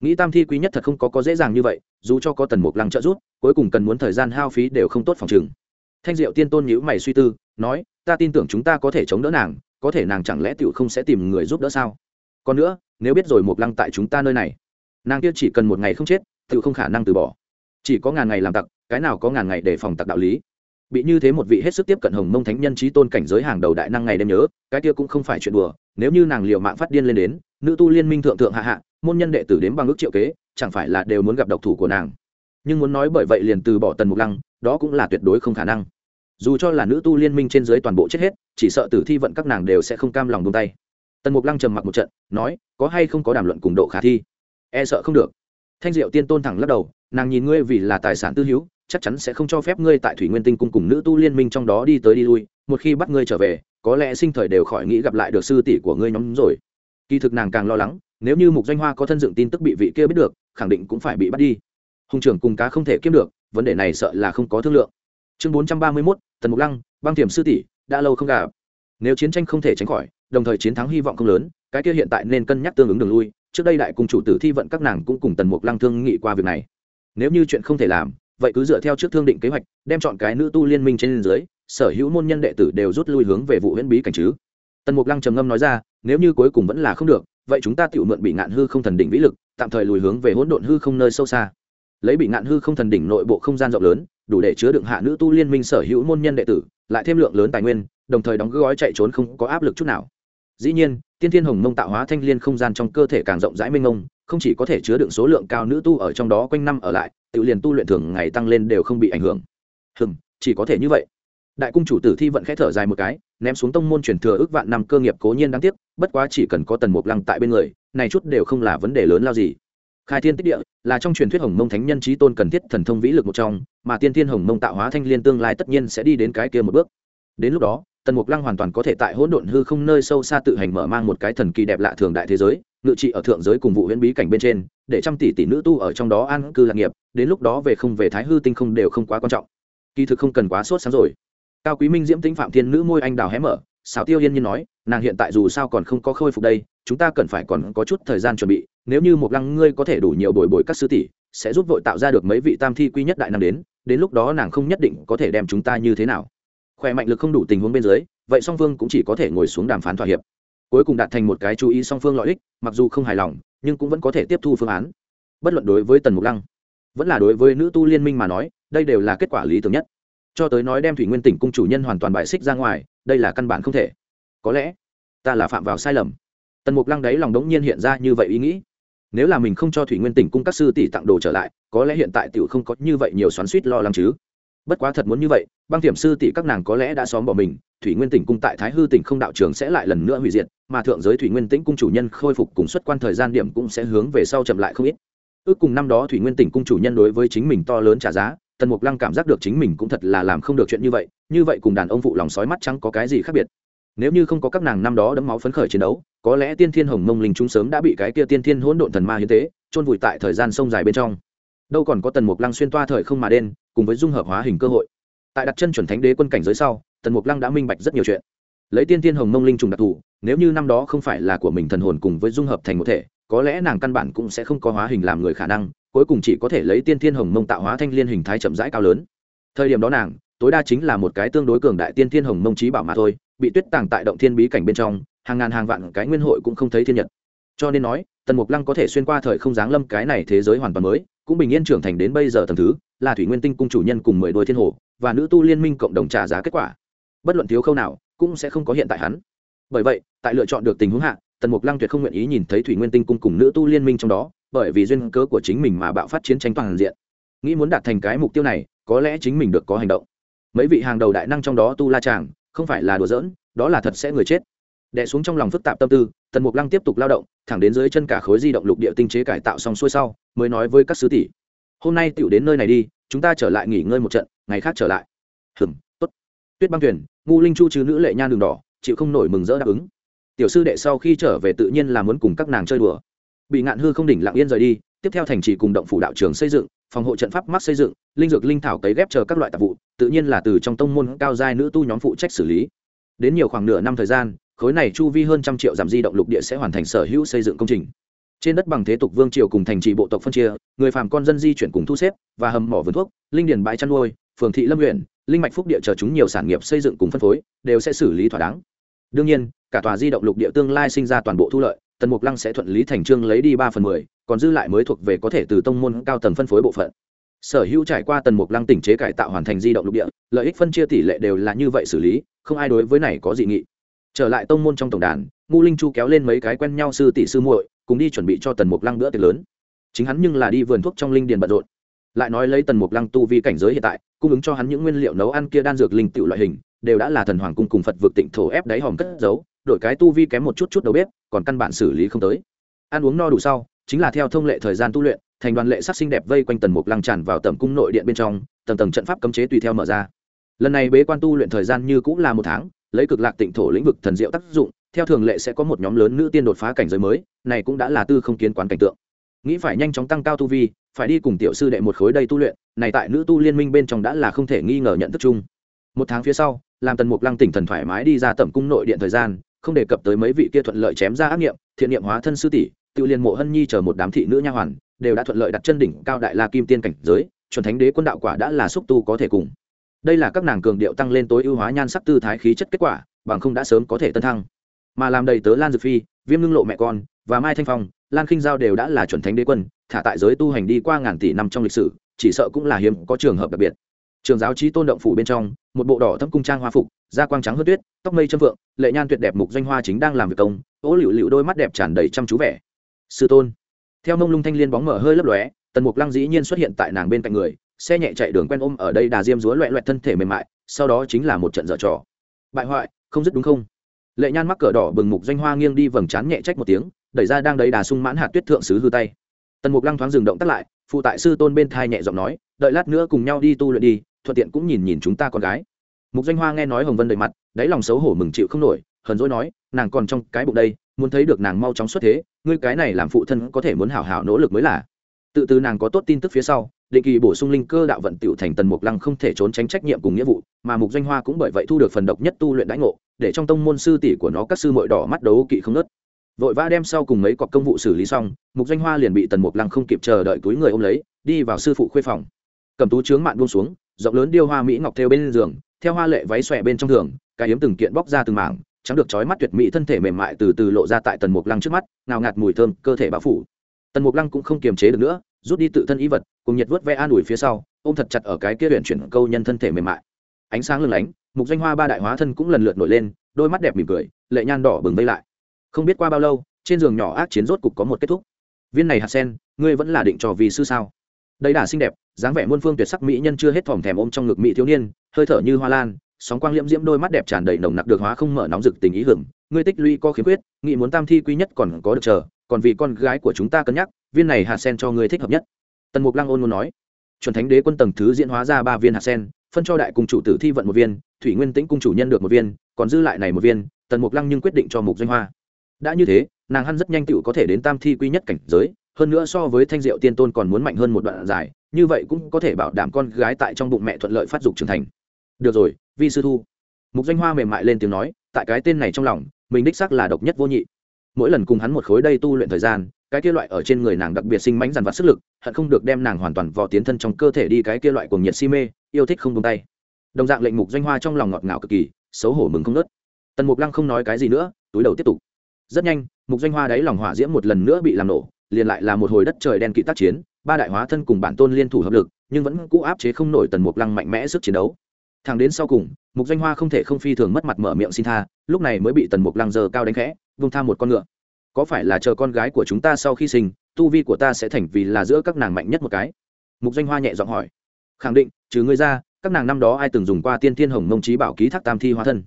Nghĩ tam thi quý nhất thật không có có dễ dàng như vậy, dù cho có tần mục lăng trợ giúp, cuối cùng cần muốn thời gian hao phí đều không tốt phòng chừng thanh diệu tiên tôn nhữ mày suy tư, nói, ta tin tưởng chúng ta có thể chống đỡ nàng, có thể nàng chẳng lẽ tựu không sẽ tìm người giúp đỡ sao? Còn nữa, nếu biết rồi mục lăng tại chúng ta nơi này, nàng kia chỉ cần một ngày không chết tựu không khả năng từ bỏ. Chỉ có ngàn ngày làm tặc, cái nào có ngàn ngày để phòng tặc đạo lý? Bị như thế một vị hết sức tiếp cận hồng mông thánh nhân trí tôn cảnh giới hàng đầu đại năng ngày đêm nhớ, cái kia cũng không phải chuyện đùa, nếu như nàng liệu mạng phát điên lên đến, nữ tu liên minh thượng thượng hạ hạ, môn nhân đệ tử đến bằng ước triệu kế, chẳng phải là đều muốn gặp độc thủ của nàng. Nhưng muốn nói bởi vậy liền từ bỏ tần mục lăng, đó cũng là tuyệt đối không khả năng. Dù cho là nữ tu liên minh trên dưới toàn bộ chết hết, chỉ sợ tử thi vận các nàng đều sẽ không cam lòng buông tay. Tần mục lăng trầm mặc một trận, nói, có hay không có đàm luận cùng độ khả thi? E sợ không được. Thanh diệu tiên tôn thẳng lắc đầu, nàng nhìn ngươi vì là tài sản tư hữu chắc chắn sẽ không cho phép ngươi tại thủy nguyên tinh cung cùng nữ tu liên minh trong đó đi tới đi lui, một khi bắt ngươi trở về, có lẽ sinh thời đều khỏi nghĩ gặp lại được sư tỷ của ngươi nhóm rồi. Kỳ thực nàng càng lo lắng, nếu như mục doanh hoa có thân dựng tin tức bị vị kia biết được, khẳng định cũng phải bị bắt đi. Hùng trưởng cùng cá không thể kiếm được, vấn đề này sợ là không có thương lượng. Chương bốn trăm ba mươi mốt, tần mục lăng, băng tiềm sư tỷ, đã lâu không gặp. Nếu chiến tranh không thể tránh khỏi, đồng thời chiến thắng hy vọng không lớn, cái kia hiện tại nên cân nhắc tương ứng đường lui, trước đây đại cung chủ tử thi vận các nàng cũng cùng tần mục lăng thương nghị qua việc này. Nếu như chuyện không thể làm vậy cứ dựa theo trước thương định kế hoạch, đem chọn cái nữ tu liên minh trên dưới, sở hữu môn nhân đệ tử đều rút lui hướng về vụ huyễn bí cảnh chứ. Tần mục lăng trầm ngâm nói ra, nếu như cuối cùng vẫn là không được, vậy chúng ta tự mượn bị ngạn hư không thần đỉnh vĩ lực, tạm thời lùi hướng về hỗn độn hư không nơi sâu xa. Lấy bị ngạn hư không thần đỉnh nội bộ không gian rộng lớn, đủ để chứa đựng hạ nữ tu liên minh sở hữu môn nhân đệ tử, lại thêm lượng lớn tài nguyên, đồng thời đóng gói chạy trốn không có áp lực chút nào. Dĩ nhiên, tiên thiên hồng mông tạo hóa thanh liên không gian trong cơ thể càng rộng rãi mênh mông không chỉ có thể chứa đựng số lượng cao nữ tu ở trong đó quanh năm ở lại, tự liền tu luyện thường ngày tăng lên đều không bị ảnh hưởng. Hừm, chỉ có thể như vậy. Đại cung chủ tử thi vận khẽ thở dài một cái, ném xuống tông môn truyền thừa ước vạn năm cơ nghiệp cố nhiên đáng tiếc, bất quá chỉ cần có tần mục lăng tại bên người, này chút đều không là vấn đề lớn lao gì. Khai thiên tích địa là trong truyền thuyết hồng mông thánh nhân trí tôn cần thiết thần thông vĩ lực một trong, mà tiên thiên hồng mông tạo hóa thanh liên tương lai tất nhiên sẽ đi đến cái kia một bước. Đến lúc đó, tần mục lăng hoàn toàn có thể tại hỗn độn hư không nơi sâu xa tự hành mở mang một cái thần kỳ đẹp lạ thường đại thế giới ngự trị ở thượng giới cùng vụ huyễn bí cảnh bên trên, để trăm tỷ tỷ nữ tu ở trong đó an cư lạc nghiệp, đến lúc đó về không về thái hư tinh không đều không quá quan trọng. Kỳ thực không cần quá sốt sáng rồi. Cao quý minh diễm tĩnh phạm thiên nữ môi anh đào hé mở xảo tiêu yên nhiên nói, nàng hiện tại dù sao còn không có khôi phục đây, chúng ta cần phải còn có chút thời gian chuẩn bị, nếu như một lăng ngươi có thể đủ nhiều bồi bồi các sư tỷ, sẽ giúp vội tạo ra được mấy vị tam thi quy nhất đại nam đến đến lúc đó nàng không nhất định có thể đem chúng ta như thế nào. Khỏe mạnh lực không đủ tình huống bên dưới, vậy song phương cũng chỉ có thể ngồi xuống đàm phán thỏa hiệp cuối cùng đạt thành một cái chú ý song phương lợi ích, mặc dù không hài lòng, nhưng cũng vẫn có thể tiếp thu phương án. Bất luận đối với tần mục lăng, vẫn là đối với nữ tu liên minh mà nói, đây đều là kết quả lý tưởng nhất. Cho tới nói đem thủy nguyên tỉnh cung chủ nhân hoàn toàn bại xích ra ngoài, đây là căn bản không thể. Có lẽ, ta là phạm vào sai lầm. Tần mục lăng đấy lòng đống nhiên hiện ra như vậy ý nghĩ. Nếu là mình không cho thủy nguyên tỉnh cung các sư tỷ tặng đồ trở lại, có lẽ hiện tại t i ể u không có như vậy nhiều xoắn suýt lo lắng chứ bất quá thật muốn như vậy, băng thiểm sư tỷ các nàng có lẽ đã xóm bỏ mình, thủy nguyên tỉnh cung tại thái hư tỉnh không đạo trường sẽ lại lần nữa hủy diệt, mà thượng giới thủy nguyên tĩnh cung chủ nhân khôi phục cùng xuất quan thời gian điểm cũng sẽ hướng về sau chậm lại không ít. Ước cùng năm đó thủy nguyên tỉnh cung chủ nhân đối với chính mình to lớn trả giá, tần mục lăng cảm giác được chính mình cũng thật là làm không được chuyện như vậy như vậy cùng đàn ông phụ lòng sói mắt trắng có cái gì khác biệt. Nếu như không có các nàng năm đó đấm máu phấn khởi chiến đấu, có lẽ tiên thiên hồng mông linh chúng sớm đã bị cái kia tiên thiên hỗn độn thần ma hiến tế, chôn vùi tại thời gian sông dài bên trong. Đâu còn có tần mục lăng xuyên toa thời không mà đen cùng với dung hợp hóa hình cơ hội. Tại đặt chân chuẩn thánh đế quân cảnh giới sau, tần mục lăng đã minh bạch rất nhiều chuyện. Lấy tiên thiên hồng mông linh trùng đặc thù, nếu như năm đó không phải là của mình thần hồn cùng với dung hợp thành một thể, có lẽ nàng căn bản cũng sẽ không có hóa hình làm người khả năng, cuối cùng chỉ có thể lấy tiên thiên hồng mông tạo hóa thanh liên hình thái chậm rãi cao lớn. Thời điểm đó nàng, tối đa chính là một cái tương đối cường đại tiên thiên hồng mông trí bảo mà thôi, bị tuyết tàng tại động thiên bí cảnh bên trong, hàng ngàn hàng vạn cái nguyên hội cũng không thấy thiên nhật. Cho nên nói, tần mục lăng có thể xuyên qua thời không giáng lâm cái này thế giới hoàn toàn mới, cũng bình yên trưởng thành đến bây giờ tầm thứ là thủy nguyên tinh cung chủ nhân cùng mười đôi thiên hồ, và nữ tu liên minh cộng đồng trả giá kết quả. Bất luận thiếu khâu nào, cũng sẽ không có hiện tại hắn. Bởi vậy, tại lựa chọn được tình huống hạ, tần mục lăng tuyệt không nguyện ý nhìn thấy thủy nguyên tinh cung cùng nữ tu liên minh trong đó, bởi vì duyên cớ của chính mình mà bạo phát chiến tranh toàn diện. Nghĩ muốn đạt thành cái mục tiêu này, có lẽ chính mình được có hành động. Mấy vị hàng đầu đại năng trong đó tu la tràng không phải là đùa giỡn, đó là thật sẽ người chết. Đè xuống trong lòng phức tạp tâm tư, tần mục lăng tiếp tục lao động, thẳng đến dưới chân cả khối di động lục địa tinh chế cải tạo xong xuôi sau, mới nói với các sứ tỷ hôm nay tựu đến nơi này đi, chúng ta trở lại nghỉ ngơi một trận, ngày khác trở lại. Hừm, tốt. Tuyết băng thuyền, ngu linh chu chứ nữ lệ nhan đường đỏ, chịu không nổi mừng rỡ đáp ứng. Tiểu sư đệ sau khi trở về tự nhiên là muốn cùng các nàng chơi đùa. Bị ngạn hư không đỉnh lặng yên rời đi, tiếp theo thành trì cùng động phủ đạo trường xây dựng, phòng hộ trận pháp mắc xây dựng, linh dược linh thảo cấy ghép chờ các loại tạp vụ, tự nhiên là từ trong tông môn cao giai nữ tu nhóm phụ trách xử lý. Đến nhiều khoảng nửa năm thời gian, khối này chu vi hơn trăm triệu giảm di động lục địa sẽ hoàn thành sở hữu xây dựng công trình trên đất bằng thế tục vương triều cùng thành trì bộ tộc phân chia, người phàm con dân di chuyển cùng thu xếp, và hầm mỏ vườn thuốc, linh điền bãi chăn nuôi, phường thị lâm huyện, linh mạch phúc địa chờ chúng nhiều sản nghiệp xây dựng cùng phân phối, đều sẽ xử lý thỏa đáng. Đương nhiên, cả tòa di động lục địa tương lai sinh ra toàn bộ thu lợi, tần mục lăng sẽ thuận lý thành trương lấy đi ba phần mười, còn dư lại mới thuộc về có thể từ tông môn cao tầng phân phối bộ phận. Sở hữu trải qua tần mục lăng tỉnh chế cải tạo hoàn thành di động lục địa, lợi ích phân chia tỷ lệ đều là như vậy xử lý, không ai đối với này có dị nghị. Trở lại tông môn trong tổng đàn ngu linh chu kéo lên mấy cái quen nhau sư tỷ sư muội cùng đi chuẩn bị cho tần mục lăng bữa tiệc lớn. Chính hắn nhưng là đi vườn thuốc trong linh điền bận rộn. Lại nói lấy tần mục lăng tu vi cảnh giới hiện tại, cung ứng cho hắn những nguyên liệu nấu ăn kia đan dược linh tựu loại hình, đều đã là thần hoàng cung cùng phật vực tịnh thổ ép đáy hòm cất giấu, đổi cái tu vi kém một chút chút đầu bếp, còn căn bản xử lý không tới. Ăn uống no đủ sau, chính là theo thông lệ thời gian tu luyện, thành đoàn lệ sắc xinh đẹp vây quanh tần mục lăng tràn vào tầm cung nội điện bên trong, tầng tầng trận pháp cấm chế tùy theo mở ra. Lần này bế quan tu luyện thời gian như cũng là một tháng, lấy cực lạc tịnh thổ lĩnh vực thần diệu tác dụng theo thường lệ sẽ có một nhóm lớn nữ tiên đột phá cảnh giới mới, này cũng đã là tư không kiến quán cảnh tượng. Nghĩ phải nhanh chóng tăng cao tu vi, phải đi cùng tiểu sư đệ một khối đây tu luyện, này tại nữ tu liên minh bên trong đã là không thể nghi ngờ nhận thức chung. Một tháng phía sau, làm tần mục lăng tỉnh thần thoải mái đi ra tẩm cung nội điện thời gian, không đề cập tới mấy vị kia thuận lợi chém ra ác nghiệm, thiện niệm hóa thân sư tỷ, tự liên mộ hân nhi chờ một đám thị nữ nha hoàn, đều đã thuận lợi đặt chân đỉnh cao đại la kim tiên cảnh giới, chuẩn thánh đế quân đạo quả đã là xúc tu có thể cùng. Đây là các nàng cường điệu tăng lên tối ưu hóa nhan sắc tư thái khí chất kết quả, bằng không đã sớm có thể tân thăng mà làm đầy tớ lan dược phi, viêm ngưng lộ mẹ con, và mai thanh phong, lan khinh giao đều đã là chuẩn thánh đế quân, thả tại giới tu hành đi qua ngàn tỷ năm trong lịch sử, chỉ sợ cũng là hiếm có trường hợp đặc biệt. Trường giáo trí tôn động phủ bên trong, một bộ đỏ thâm cung trang hoa phục, da quang trắng hơn tuyết, tóc mây châm vượng, lệ nhan tuyệt đẹp mục doanh hoa chính đang làm việc công ố lựu lựu đôi mắt đẹp tràn đầy chăm chú vẻ. Sư tôn. Theo mông lung thanh liên bóng mở hơi lấp lóe, tần mục lăng dĩ nhiên xuất hiện tại nàng bên cạnh người, xe nhẹ chạy đường quen ôm ở đây đà diêm rúa loẹ loẹt thân thể mềm mại, sau đó chính là một trận dở trò. Bại hoại, không dứt đúng không? Lệ nhan mắc cờ đỏ bừng mục doanh hoa nghiêng đi vầng trán nhẹ trách một tiếng, đẩy ra đang đầy đà sung mãn hạt tuyết thượng sứ hư tay. Tần mục lăng thoáng dừng động tắt lại, phụ tại sư tôn bên thai nhẹ giọng nói, đợi lát nữa cùng nhau đi tu luyện đi, thuận tiện cũng nhìn nhìn chúng ta con gái. Mục doanh hoa nghe nói hồng vân đầy mặt, đáy lòng xấu hổ mừng chịu không nổi, hờn dỗi nói, nàng còn trong cái bụng đây, muốn thấy được nàng mau chóng xuất thế, ngươi cái này làm phụ thân có thể muốn hảo hảo nỗ lực mới là tự từ nàng có tốt tin tức phía sau, định kỳ bổ sung linh cơ đạo vận tiểu thành tần mục lăng không thể trốn tránh trách nhiệm cùng nghĩa vụ, mà mục doanh hoa cũng bởi vậy thu được phần độc nhất tu luyện đãi ngộ, để trong tông môn sư tỷ của nó các sư mội đỏ mắt đấu kỵ không nớt vội vã đem sau cùng mấy cọc công vụ xử lý xong, mục doanh hoa liền bị tần mục lăng không kịp chờ đợi túi người ôm lấy, đi vào sư phụ khuê phòng. Cầm tú trướng mạn buông xuống, rộng lớn điêu hoa mỹ ngọc theo bên giường, theo hoa lệ váy xòe bên trong giường cái hiếm từng kiện bóc ra từng mảng, trắng được trói mắt tuyệt mỹ thân thể mềm mại từ từ lộ ra tại tần mục lăng trước mắt nào ngạt mùi thơm, cơ thể bao phủ tần mục lăng cũng không kiềm chế được nữa, rút đi tự thân ý vật, cùng nhiệt vớt ve an ủi phía sau, ôm thật chặt ở cái kia huyện chuyển câu nhân thân thể mềm mại. Ánh sáng lừng lánh, mục doanh hoa ba đại hóa thân cũng lần lượt nổi lên, đôi mắt đẹp mỉm cười, lệ nhan đỏ bừng vây lại. Không biết qua bao lâu, trên giường nhỏ ác chiến rốt cục có một kết thúc. Viên này hạt sen, ngươi vẫn là định trò vì sư sao? Đây đà xinh đẹp, dáng vẻ muôn phương tuyệt sắc mỹ nhân chưa hết thòm thèm ôm trong ngực mỹ thiếu niên, hơi thở như hoa lan, sóng quang liễm diễm đôi mắt đẹp tràn đầy nồng nặc được hóa không mở nóng rực tình ý hưởng. Ngươi tích lũy có khiếm khuyết nghị muốn tam thi quý nhất còn có được chờ còn vì con gái của chúng ta cân nhắc, viên này hạt sen cho ngươi thích hợp nhất. Tần mục lăng ôn muốn nói. Chuẩn thánh đế quân tầng thứ diễn hóa ra ba viên hạt sen, phân cho đại cung chủ tử thi vận một viên, thủy nguyên tĩnh cung chủ nhân được một viên, còn dư lại này một viên, tần mục lăng nhưng quyết định cho mục doanh hoa. Đã như thế, nàng hăn rất nhanh tựu có thể đến tam thi quy nhất cảnh giới, hơn nữa so với thanh diệu tiên tôn còn muốn mạnh hơn một đoạn dài, như vậy cũng có thể bảo đảm con gái tại trong bụng mẹ thuận lợi phát dục trưởng thành. Được rồi, vi sư thu. Mục danh hoa mềm mại lên tiếng nói, tại cái tên này trong lòng, mình đích xác là độc nhất vô nhị mỗi lần cùng hắn một khối đây tu luyện thời gian, cái kia loại ở trên người nàng đặc biệt sinh mãnh dằn vặt sức lực, hận không được đem nàng hoàn toàn vò tiến thân trong cơ thể đi cái kia loại cuồng nhiệt si mê, yêu thích không tung tay. Đồng dạng lệnh mục doanh hoa trong lòng ngọt ngào cực kỳ, xấu hổ mừng không nớt tần mục lăng không nói cái gì nữa, túi đầu tiếp tục. Rất nhanh, mục doanh hoa đáy lòng hỏa diễm một lần nữa bị làm nổ, liền lại là một hồi đất trời đen kỵ tác chiến, ba đại hóa thân cùng bản tôn liên thủ hợp lực, nhưng vẫn cũ áp chế không nổi tần mục lăng mạnh mẽ sức chiến đấu thằng đến sau cùng, mục doanh hoa không thể không phi thường mất mặt mở miệng xin tha, lúc này mới bị tần mục lăng giờ cao đánh khẽ, vung tha một con ngựa. Có phải là chờ con gái của chúng ta sau khi sinh, tu vi của ta sẽ thành vì là giữa các nàng mạnh nhất một cái? Mục doanh hoa nhẹ giọng hỏi. Khẳng định, trừ ngươi ra, các nàng năm đó ai từng dùng qua tiên thiên hồng mông trí bảo ký thác tam thi hóa thân?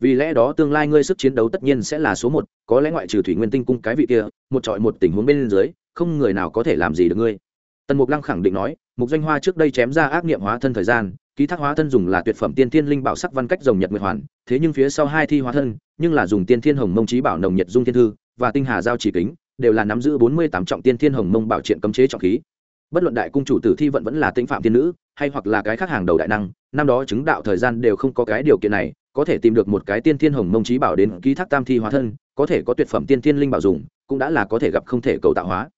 Vì lẽ đó tương lai ngươi sức chiến đấu tất nhiên sẽ là số một, có lẽ ngoại trừ thủy nguyên tinh cung cái vị kia, một trọi một tình huống bên dưới, không người nào có thể làm gì được ngươi. Tần mục lăng khẳng định nói, mục doanh hoa trước đây chém ra ác nghiệm hóa thân thời gian ký thác hóa thân dùng là tuyệt phẩm tiên thiên linh bảo sắc văn cách rồng nhật nguyệt hoàn, thế nhưng phía sau hai thi hóa thân, nhưng là dùng tiên thiên hồng mông trí bảo nồng nhật dung thiên thư và tinh hà giao chỉ kính, đều là nắm giữ bốn mươi tám trọng tiên thiên hồng mông bảo triện cấm chế trọng khí. Bất luận đại cung chủ tử thi vẫn vẫn là tĩnh phạm thiên nữ, hay hoặc là cái khác hàng đầu đại năng, năm đó chứng đạo thời gian đều không có cái điều kiện này, có thể tìm được một cái tiên thiên hồng mông trí bảo đến ký thác tam thi hóa thân, có thể có tuyệt phẩm tiên thiên linh bảo dùng, cũng đã là có thể gặp không thể cầu tạo hóa.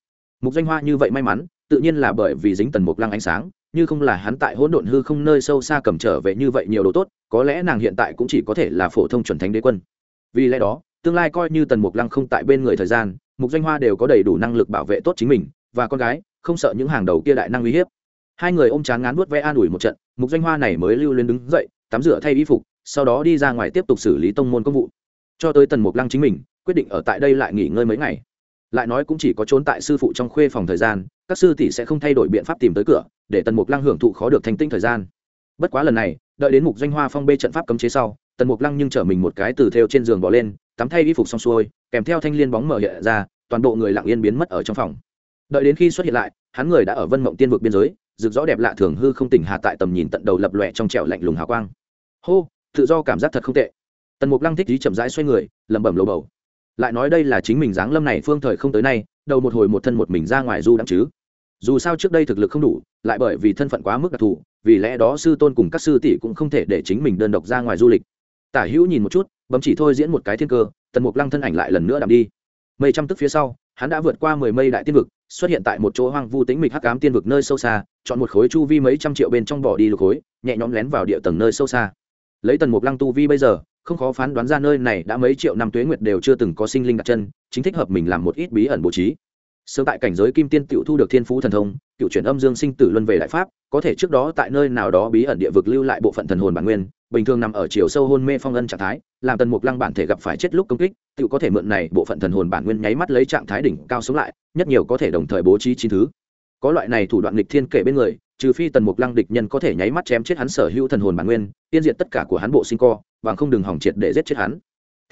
Mục danh hoa như vậy may mắn, tự nhiên là bởi vì dính tần mục lăng ánh sáng như không là hắn tại hỗn độn hư không nơi sâu xa cầm trở về như vậy nhiều đồ tốt, có lẽ nàng hiện tại cũng chỉ có thể là phổ thông chuẩn thánh đế quân. Vì lẽ đó, tương lai coi như tần mục lăng không tại bên người thời gian, mục danh hoa đều có đầy đủ năng lực bảo vệ tốt chính mình, và con gái, không sợ những hàng đầu kia đại năng uy hiếp. Hai người ôm chán ngán nuốt vẽ an ủi một trận, mục danh hoa này mới lưu lên đứng dậy, tắm rửa thay y phục, sau đó đi ra ngoài tiếp tục xử lý tông môn công vụ. Cho tới tần mục lăng chính mình, quyết định ở tại đây lại nghỉ ngơi mấy ngày lại nói cũng chỉ có trốn tại sư phụ trong khuê phòng thời gian, các sư tỷ sẽ không thay đổi biện pháp tìm tới cửa, để tần mục lăng hưởng thụ khó được thành tinh thời gian. Bất quá lần này, đợi đến mục doanh hoa phong bê trận pháp cấm chế sau, tần mục lăng nhưng chở mình một cái từ theo trên giường bỏ lên, tắm thay y phục xong xuôi, kèm theo thanh liên bóng mở hiện ra, toàn bộ người lặng yên biến mất ở trong phòng. Đợi đến khi xuất hiện lại, hắn người đã ở vân mộng tiên vực biên giới, rực rõ đẹp lạ thường hư không tỉnh hà tại tầm nhìn tận đầu lập lòe trong trẻo lạnh lùng hào quang. Hô, tự do cảm giác thật không tệ. Tần mục lăng thích ý chậm rãi xoay người, lẩm bẩm lầu bầu lại nói đây là chính mình dáng lâm này phương thời không tới nay, đầu một hồi một thân một mình ra ngoài du đặng chứ. Dù sao trước đây thực lực không đủ, lại bởi vì thân phận quá mức đặc thù, vì lẽ đó sư tôn cùng các sư tỷ cũng không thể để chính mình đơn độc ra ngoài du lịch. Tả hữu nhìn một chút, bấm chỉ thôi diễn một cái thiên cơ, tần mục lăng thân ảnh lại lần nữa đạm đi. Mây trăm tức phía sau, hắn đã vượt qua mười mây đại tiên vực, xuất hiện tại một chỗ hoang vu tĩnh mịch hắc ám tiên vực nơi sâu xa, chọn một khối chu vi mấy trăm triệu bên trong bỏ đi lục khối, nhẹ nhõm lén vào địa tầng nơi sâu xa. Lấy tần mục lăng tu vi bây giờ không khó phán đoán ra nơi này đã mấy triệu năm tuế nguyệt đều chưa từng có sinh linh đặt chân, chính thích hợp mình làm một ít bí ẩn bố trí. Sớm tại cảnh giới kim tiên tiểu thu được thiên phú thần thông, cựu chuyển âm dương sinh tử luân về đại pháp, có thể trước đó tại nơi nào đó bí ẩn địa vực lưu lại bộ phận thần hồn bản nguyên, bình thường nằm ở chiều sâu hôn mê phong ân trạng thái, làm tần mục lăng bản thể gặp phải chết lúc công kích, tự có thể mượn này bộ phận thần hồn bản nguyên nháy mắt lấy trạng thái đỉnh cao sống lại, nhất nhiều có thể đồng thời bố trí chín thứ. Có loại này thủ đoạn lịch thiên kể bên người, trừ phi tần mục lăng địch nhân có thể nháy mắt chém chết hắn sở hữu thần hồn bản nguyên tiên diện tất cả của hắn bộ sinh co và không đừng hỏng triệt để giết chết hắn.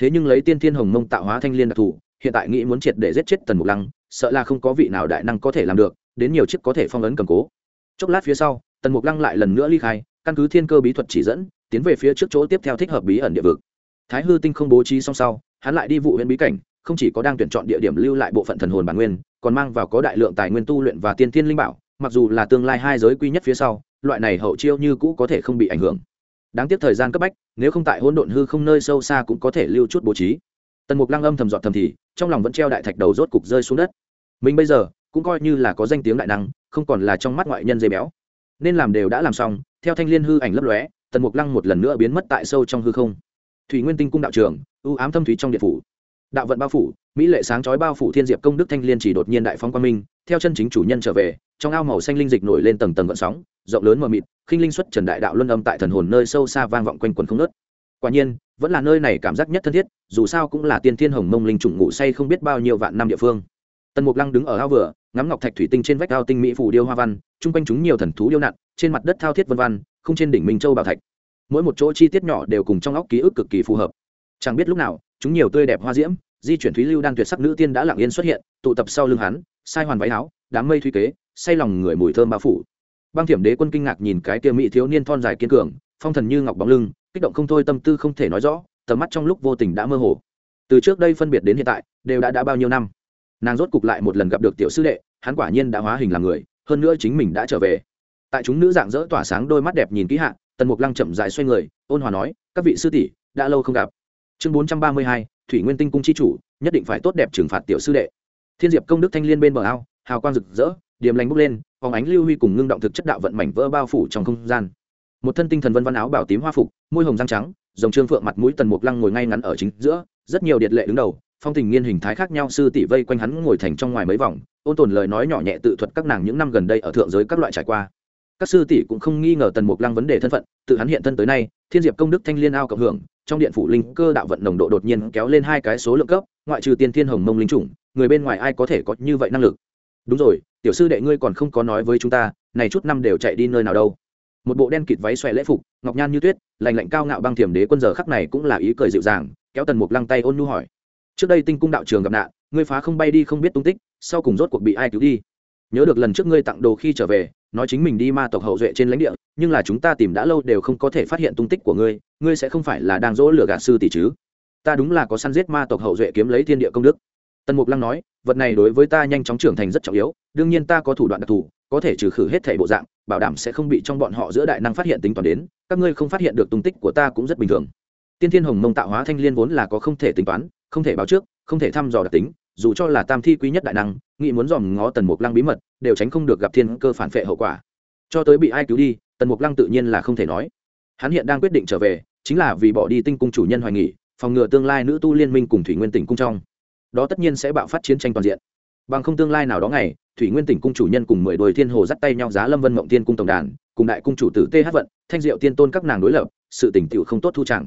Thế nhưng lấy tiên thiên hồng mông tạo hóa thanh liên đặc thù, hiện tại nghĩ muốn triệt để giết chết tần mục lăng, sợ là không có vị nào đại năng có thể làm được, đến nhiều chiếc có thể phong ấn cầm cố. Chốc lát phía sau, tần mục lăng lại lần nữa ly khai, căn cứ thiên cơ bí thuật chỉ dẫn, tiến về phía trước chỗ tiếp theo thích hợp bí ẩn địa vực. Thái hư tinh không bố trí song sau, hắn lại đi vụ huyện bí cảnh, không chỉ có đang tuyển chọn địa điểm lưu lại bộ phận thần hồn bản nguyên, còn mang vào có đại lượng tài nguyên tu luyện và tiên thiên linh bảo, mặc dù là tương lai hai giới quy nhất phía sau, loại này hậu chiêu như cũ có thể không bị ảnh hưởng đáng tiếc thời gian cấp bách, nếu không tại hỗn độn hư không nơi sâu xa cũng có thể lưu chút bố trí. Tần mục lăng âm thầm dọt thầm thì, trong lòng vẫn treo đại thạch đầu rốt cục rơi xuống đất. Mình bây giờ, cũng coi như là có danh tiếng đại năng, không còn là trong mắt ngoại nhân dây béo. Nên làm đều đã làm xong, theo thanh liên hư ảnh lấp lóe, tần mục lăng một lần nữa biến mất tại sâu trong hư không. Thủy nguyên tinh cung đạo trường ưu ám thâm thúy trong điện phủ. Đạo vận bao phủ, mỹ lệ sáng chói bao phủ thiên diệp công đức thanh liên chỉ đột nhiên đại phóng quang minh theo chân chính chủ nhân trở về, trong ao màu xanh linh dịch nổi lên tầng tầng gợn sóng, rộng lớn mờ mịt, khinh linh xuất trần đại đạo luân âm tại thần hồn nơi sâu xa vang vọng quanh quần không nớt quả nhiên, vẫn là nơi này cảm giác nhất thân thiết, dù sao cũng là tiên thiên hồng mông linh trùng ngủ say không biết bao nhiêu vạn năm địa phương. Tần mục lăng đứng ở ao vừa, ngắm ngọc thạch thủy tinh trên vách ao tinh mỹ phủ điêu hoa văn, chung quanh chúng nhiều thần thú điêu nặn, trên mặt đất thao thiết vân văn không trên đỉnh minh châu bảo thạch. Mỗi một chỗ chi tiết nhỏ đều cùng trong óc ký ức cực kỳ phù hợp. Chẳng biết lúc nào, chúng nhiều tươi đẹp hoa diễm di chuyển thúy lưu đan tuyệt sắc nữ tiên đã lặng yên xuất hiện, tụ tập sau lưng hắn, sai hoàn váy áo, đám mây thúy kế, say lòng người mùi thơm bao phủ. Băng thiểm đế quân kinh ngạc nhìn cái kia mỹ thiếu niên thon dài kiên cường, phong thần như ngọc bóng lưng, kích động không thôi tâm tư không thể nói rõ, tầm mắt trong lúc vô tình đã mơ hồ. Từ trước đây phân biệt đến hiện tại, đều đã đã bao nhiêu năm. Nàng rốt cục lại một lần gặp được tiểu sư đệ, hắn quả nhiên đã hóa hình làm người, hơn nữa chính mình đã trở về. Tại chúng nữ dạng dỡ tỏa sáng đôi mắt đẹp nhìn kỹ hạ, tần mục lăng chậm dài xoay người, ôn hòa nói, các vị sư tỷ, đã lâu không gặp. Chương bốn trăm ba mươi hai thủy nguyên tinh cung chi chủ, nhất định phải tốt đẹp trừng phạt tiểu sư đệ. Thiên diệp công đức thanh liên bên bờ ao, hào quang rực rỡ, điềm lành bốc lên, phóng ánh lưu huy cùng ngưng động thực chất đạo vận mảnh vỡ bao phủ trong không gian. Một thân tinh thần vân văn áo bảo tím hoa phục, môi hồng răng trắng dòng trương phượng mặt mũi tần mục lăng ngồi ngay ngắn ở chính giữa, rất nhiều điệt lệ đứng đầu, phong tình nghiên hình thái khác nhau sư tỷ vây quanh hắn ngồi thành trong ngoài mấy vòng, ôn tồn lời nói nhỏ nhẹ tự thuật các nàng những năm gần đây ở thượng giới các loại trải qua. Các sư tỷ cũng không nghi ngờ tần mục lăng vấn đề thân phận, tự hắn hiện thân tới nay, thiên diệp công đức thanh liên ao cộng hưởng trong điện phủ linh cơ đạo vận nồng độ đột nhiên kéo lên hai cái số lượng cấp, ngoại trừ tiên thiên hồng mông linh chủng, người bên ngoài ai có thể có như vậy năng lực? Đúng rồi, tiểu sư đệ ngươi còn không có nói với chúng ta, này chút năm đều chạy đi nơi nào đâu. Một bộ đen kịt váy xòe lễ phục, ngọc nhan như tuyết, lành lạnh cao ngạo băng thiểm đế quân giờ khắc này cũng là ý cười dịu dàng, kéo tần mục lăng tay ôn nhu hỏi. Trước đây tinh cung đạo trường gặp nạn, ngươi phá không bay đi không biết tung tích, sau cùng rốt cuộc bị ai cứu đi? Nhớ được lần trước ngươi tặng đồ khi trở về nói chính mình đi ma tộc hậu duệ trên lãnh địa, nhưng là chúng ta tìm đã lâu đều không có thể phát hiện tung tích của ngươi ngươi sẽ không phải là đang dỗ lửa gạt sư tỷ chứ? Ta đúng là có săn giết ma tộc hậu duệ kiếm lấy thiên địa công đức. Tần mục lăng nói, vật này đối với ta nhanh chóng trưởng thành rất trọng yếu, đương nhiên ta có thủ đoạn đặc thù, có thể trừ khử hết thể bộ dạng, bảo đảm sẽ không bị trong bọn họ giữa đại năng phát hiện tính toán đến, các ngươi không phát hiện được tung tích của ta cũng rất bình thường. Tiên thiên hồng mông tạo hóa thanh liên vốn là có không thể tính toán, không thể báo trước, không thể thăm dò đặc tính dù cho là tam thi quý nhất đại năng, nghĩ muốn dòm ngó tần mục lăng bí mật, đều tránh không được gặp thiên cơ phản phệ hậu quả. Cho tới bị ai cứu đi, tần mục lăng tự nhiên là không thể nói. Hắn hiện đang quyết định trở về, chính là vì bỏ đi tinh cung chủ nhân hoài nghỉ, phòng ngừa tương lai nữ tu liên minh cùng thủy nguyên tỉnh cung trong. Đó tất nhiên sẽ bạo phát chiến tranh toàn diện. Bằng không tương lai nào đó ngày, thủy nguyên tỉnh cung chủ nhân cùng mười đồi thiên hồ dắt tay nhau giá lâm vân mộng tiên cung tổng đàn, cùng đại cung chủ tử th vận, thanh diệu tiên tôn các nàng đối lập, sự tỉnh tựu không tốt thu chẳng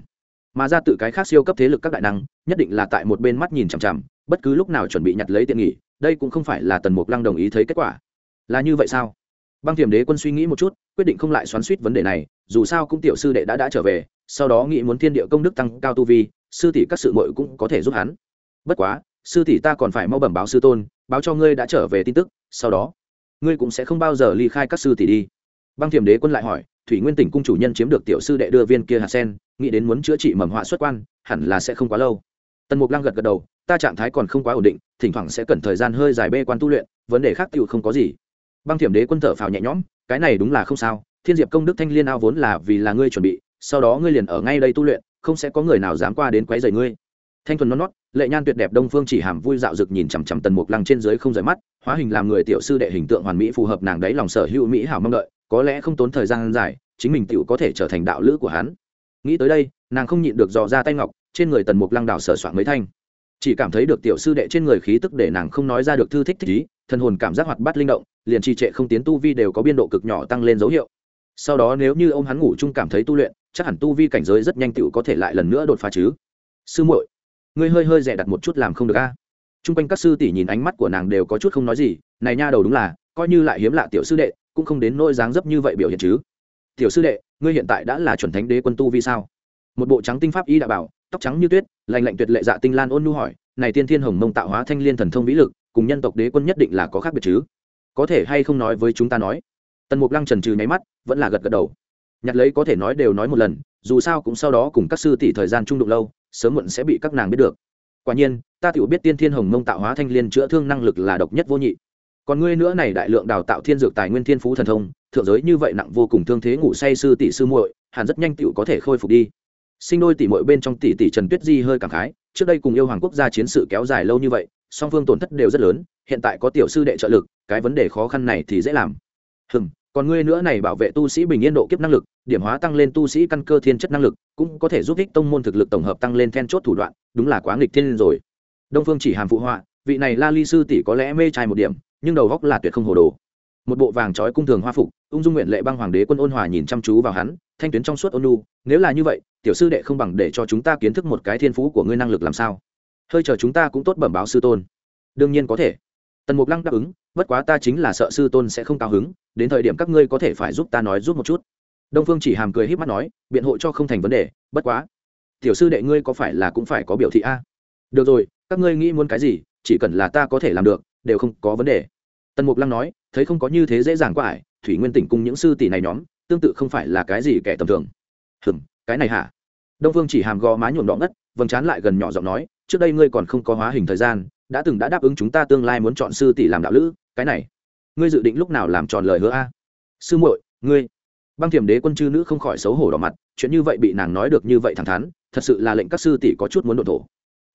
mà ra tự cái khác siêu cấp thế lực các đại năng, nhất định là tại một bên mắt nhìn chằm chằm, bất cứ lúc nào chuẩn bị nhặt lấy tiện nghỉ, đây cũng không phải là tần mục lăng đồng ý thấy kết quả. Là như vậy sao? Băng thiểm đế quân suy nghĩ một chút, quyết định không lại xoắn suýt vấn đề này, dù sao cũng tiểu sư đệ đã đã trở về, sau đó nghĩ muốn thiên địa công đức tăng cao tu vi, sư tỷ các sự mội cũng có thể giúp hắn. Bất quá, sư tỷ ta còn phải mau bẩm báo sư tôn, báo cho ngươi đã trở về tin tức, sau đó, ngươi cũng sẽ không bao giờ ly khai các sư tỷ đi. Băng thiểm đế quân lại hỏi thủy nguyên tỉnh cung chủ nhân chiếm được tiểu sư đệ đưa viên kia hạt sen, nghĩ đến muốn chữa trị mầm họa xuất quan, hẳn là sẽ không quá lâu. Tần mục lăng gật gật đầu, ta trạng thái còn không quá ổn định, thỉnh thoảng sẽ cần thời gian hơi dài bê quan tu luyện, vấn đề khác tựu không có gì. Băng thiểm đế quân thở phào nhẹ nhõm, cái này đúng là không sao, thiên diệp công đức thanh liên ao vốn là vì là ngươi chuẩn bị, sau đó ngươi liền ở ngay đây tu luyện, không sẽ có người nào dám qua đến quấy rầy ngươi. Thanh thuần non nót lệ nhan tuyệt đẹp đông phương chỉ hàm vui dạo rực nhìn chằm chằm tần mục lăng trên dưới không rời mắt, hóa hình làm người tiểu sư đệ hình tượng hoàn mỹ phù hợp nàng đấy lòng sở hữu mỹ hảo mong đợi có lẽ không tốn thời gian dài, chính mình tựu có thể trở thành đạo lữ của hắn. Nghĩ tới đây, nàng không nhịn được dò ra tay ngọc, trên người tần mục lăng đảo sở soạn mấy thanh. Chỉ cảm thấy được tiểu sư đệ trên người khí tức để nàng không nói ra được thư thích thích ý thân hồn cảm giác hoạt bát linh động, liền trì trệ không tiến tu vi đều có biên độ cực nhỏ tăng lên dấu hiệu. Sau đó nếu như ông hắn ngủ chung cảm thấy tu luyện, chắc hẳn tu vi cảnh giới rất nhanh tựu có thể lại lần nữa đột phá chứ. Sư muội, ngươi hơi hơi rẻ đặt một chút làm không được a. À? quanh các sư tỷ nhìn ánh mắt của nàng đều có chút không nói gì, này nha đầu đúng là, coi như lại hiếm lạ tiểu sư đệ cũng không đến nỗi dáng dấp như vậy biểu hiện chứ. Tiểu sư đệ, ngươi hiện tại đã là chuẩn thánh đế quân tu vì sao? Một bộ trắng tinh pháp y đã bảo, tóc trắng như tuyết lành lạnh tuyệt lệ dạ tinh lan ôn nu hỏi, này tiên thiên hồng mông tạo hóa thanh liên thần thông vĩ lực, cùng nhân tộc đế quân nhất định là có khác biệt chứ? Có thể hay không nói với chúng ta nói? Tần mục lăng trần trừ nháy mắt, vẫn là gật gật đầu. Nhặt lấy có thể nói đều nói một lần, dù sao cũng sau đó cùng các sư tỷ thời gian trung đụng lâu, sớm muộn sẽ bị các nàng biết được. Quả nhiên, ta tự biết tiên thiên hồng mông tạo hóa thanh liên chữa thương năng lực là độc nhất vô nhị còn ngươi nữa này đại lượng đào tạo thiên dược tài nguyên thiên phú thần thông, thượng giới như vậy nặng vô cùng thương thế ngủ say sư tỷ sư muội, hẳn rất nhanh tựu có thể khôi phục đi. Sinh đôi tỷ muội bên trong tỷ tỷ trần tuyết di hơi cảm khái, trước đây cùng yêu hoàng quốc gia chiến sự kéo dài lâu như vậy, song phương tổn thất đều rất lớn, hiện tại có tiểu sư đệ trợ lực, cái vấn đề khó khăn này thì dễ làm. Hừm, còn ngươi nữa này bảo vệ tu sĩ bình yên độ kiếp năng lực, điểm hóa tăng lên tu sĩ căn cơ thiên chất năng lực, cũng có thể giúp ích tông môn thực lực tổng hợp tăng lên then chốt thủ đoạn, đúng là quá nghịch thiên rồi. Đông phương chỉ hàm phụ họa, vị này la ly sư tỷ có lẽ mê trai một điểm nhưng đầu góc là tuyệt không hồ đồ. Một bộ vàng trói cung thường hoa phục, ung dung nguyện lệ băng hoàng đế quân ôn hòa nhìn chăm chú vào hắn, thanh tuyến trong suốt ôn nu nếu là như vậy, tiểu sư đệ không bằng để cho chúng ta kiến thức một cái thiên phú của ngươi năng lực làm sao? Hơi chờ chúng ta cũng tốt bẩm báo sư tôn. Đương nhiên có thể. Tần mục lăng đáp ứng, bất quá ta chính là sợ sư tôn sẽ không cao hứng, đến thời điểm các ngươi có thể phải giúp ta nói giúp một chút. Đông phương chỉ hàm cười h í p mắt nói, biện hộ cho không thành vấn đề, bất quá. Tiểu sư đệ ngươi có phải là cũng phải có biểu thị a? Được rồi, các ngươi nghĩ muốn cái gì, chỉ cần là ta có thể làm được đều không có vấn đề. Tần mục lăng nói, thấy không có như thế dễ dàng quá ải, thủy nguyên tỉnh cùng những sư tỷ này nhóm, tương tự không phải là cái gì kẻ tầm thường. Hừm, cái này hả? Đông phương chỉ hàm gò má nhuộm đỏ ngất, vầng trán lại gần nhỏ giọng nói, trước đây ngươi còn không có hóa hình thời gian, đã từng đã đáp ứng chúng ta tương lai muốn chọn sư tỷ làm đạo lữ, cái này, ngươi dự định lúc nào làm tròn lời hứa a? Sư muội, ngươi. Băng thiểm đế quân chư nữ không khỏi xấu hổ đỏ mặt, chuyện như vậy bị nàng nói được như vậy thẳng thắn, thật sự là lệnh các sư tỷ có chút muốn đột thổ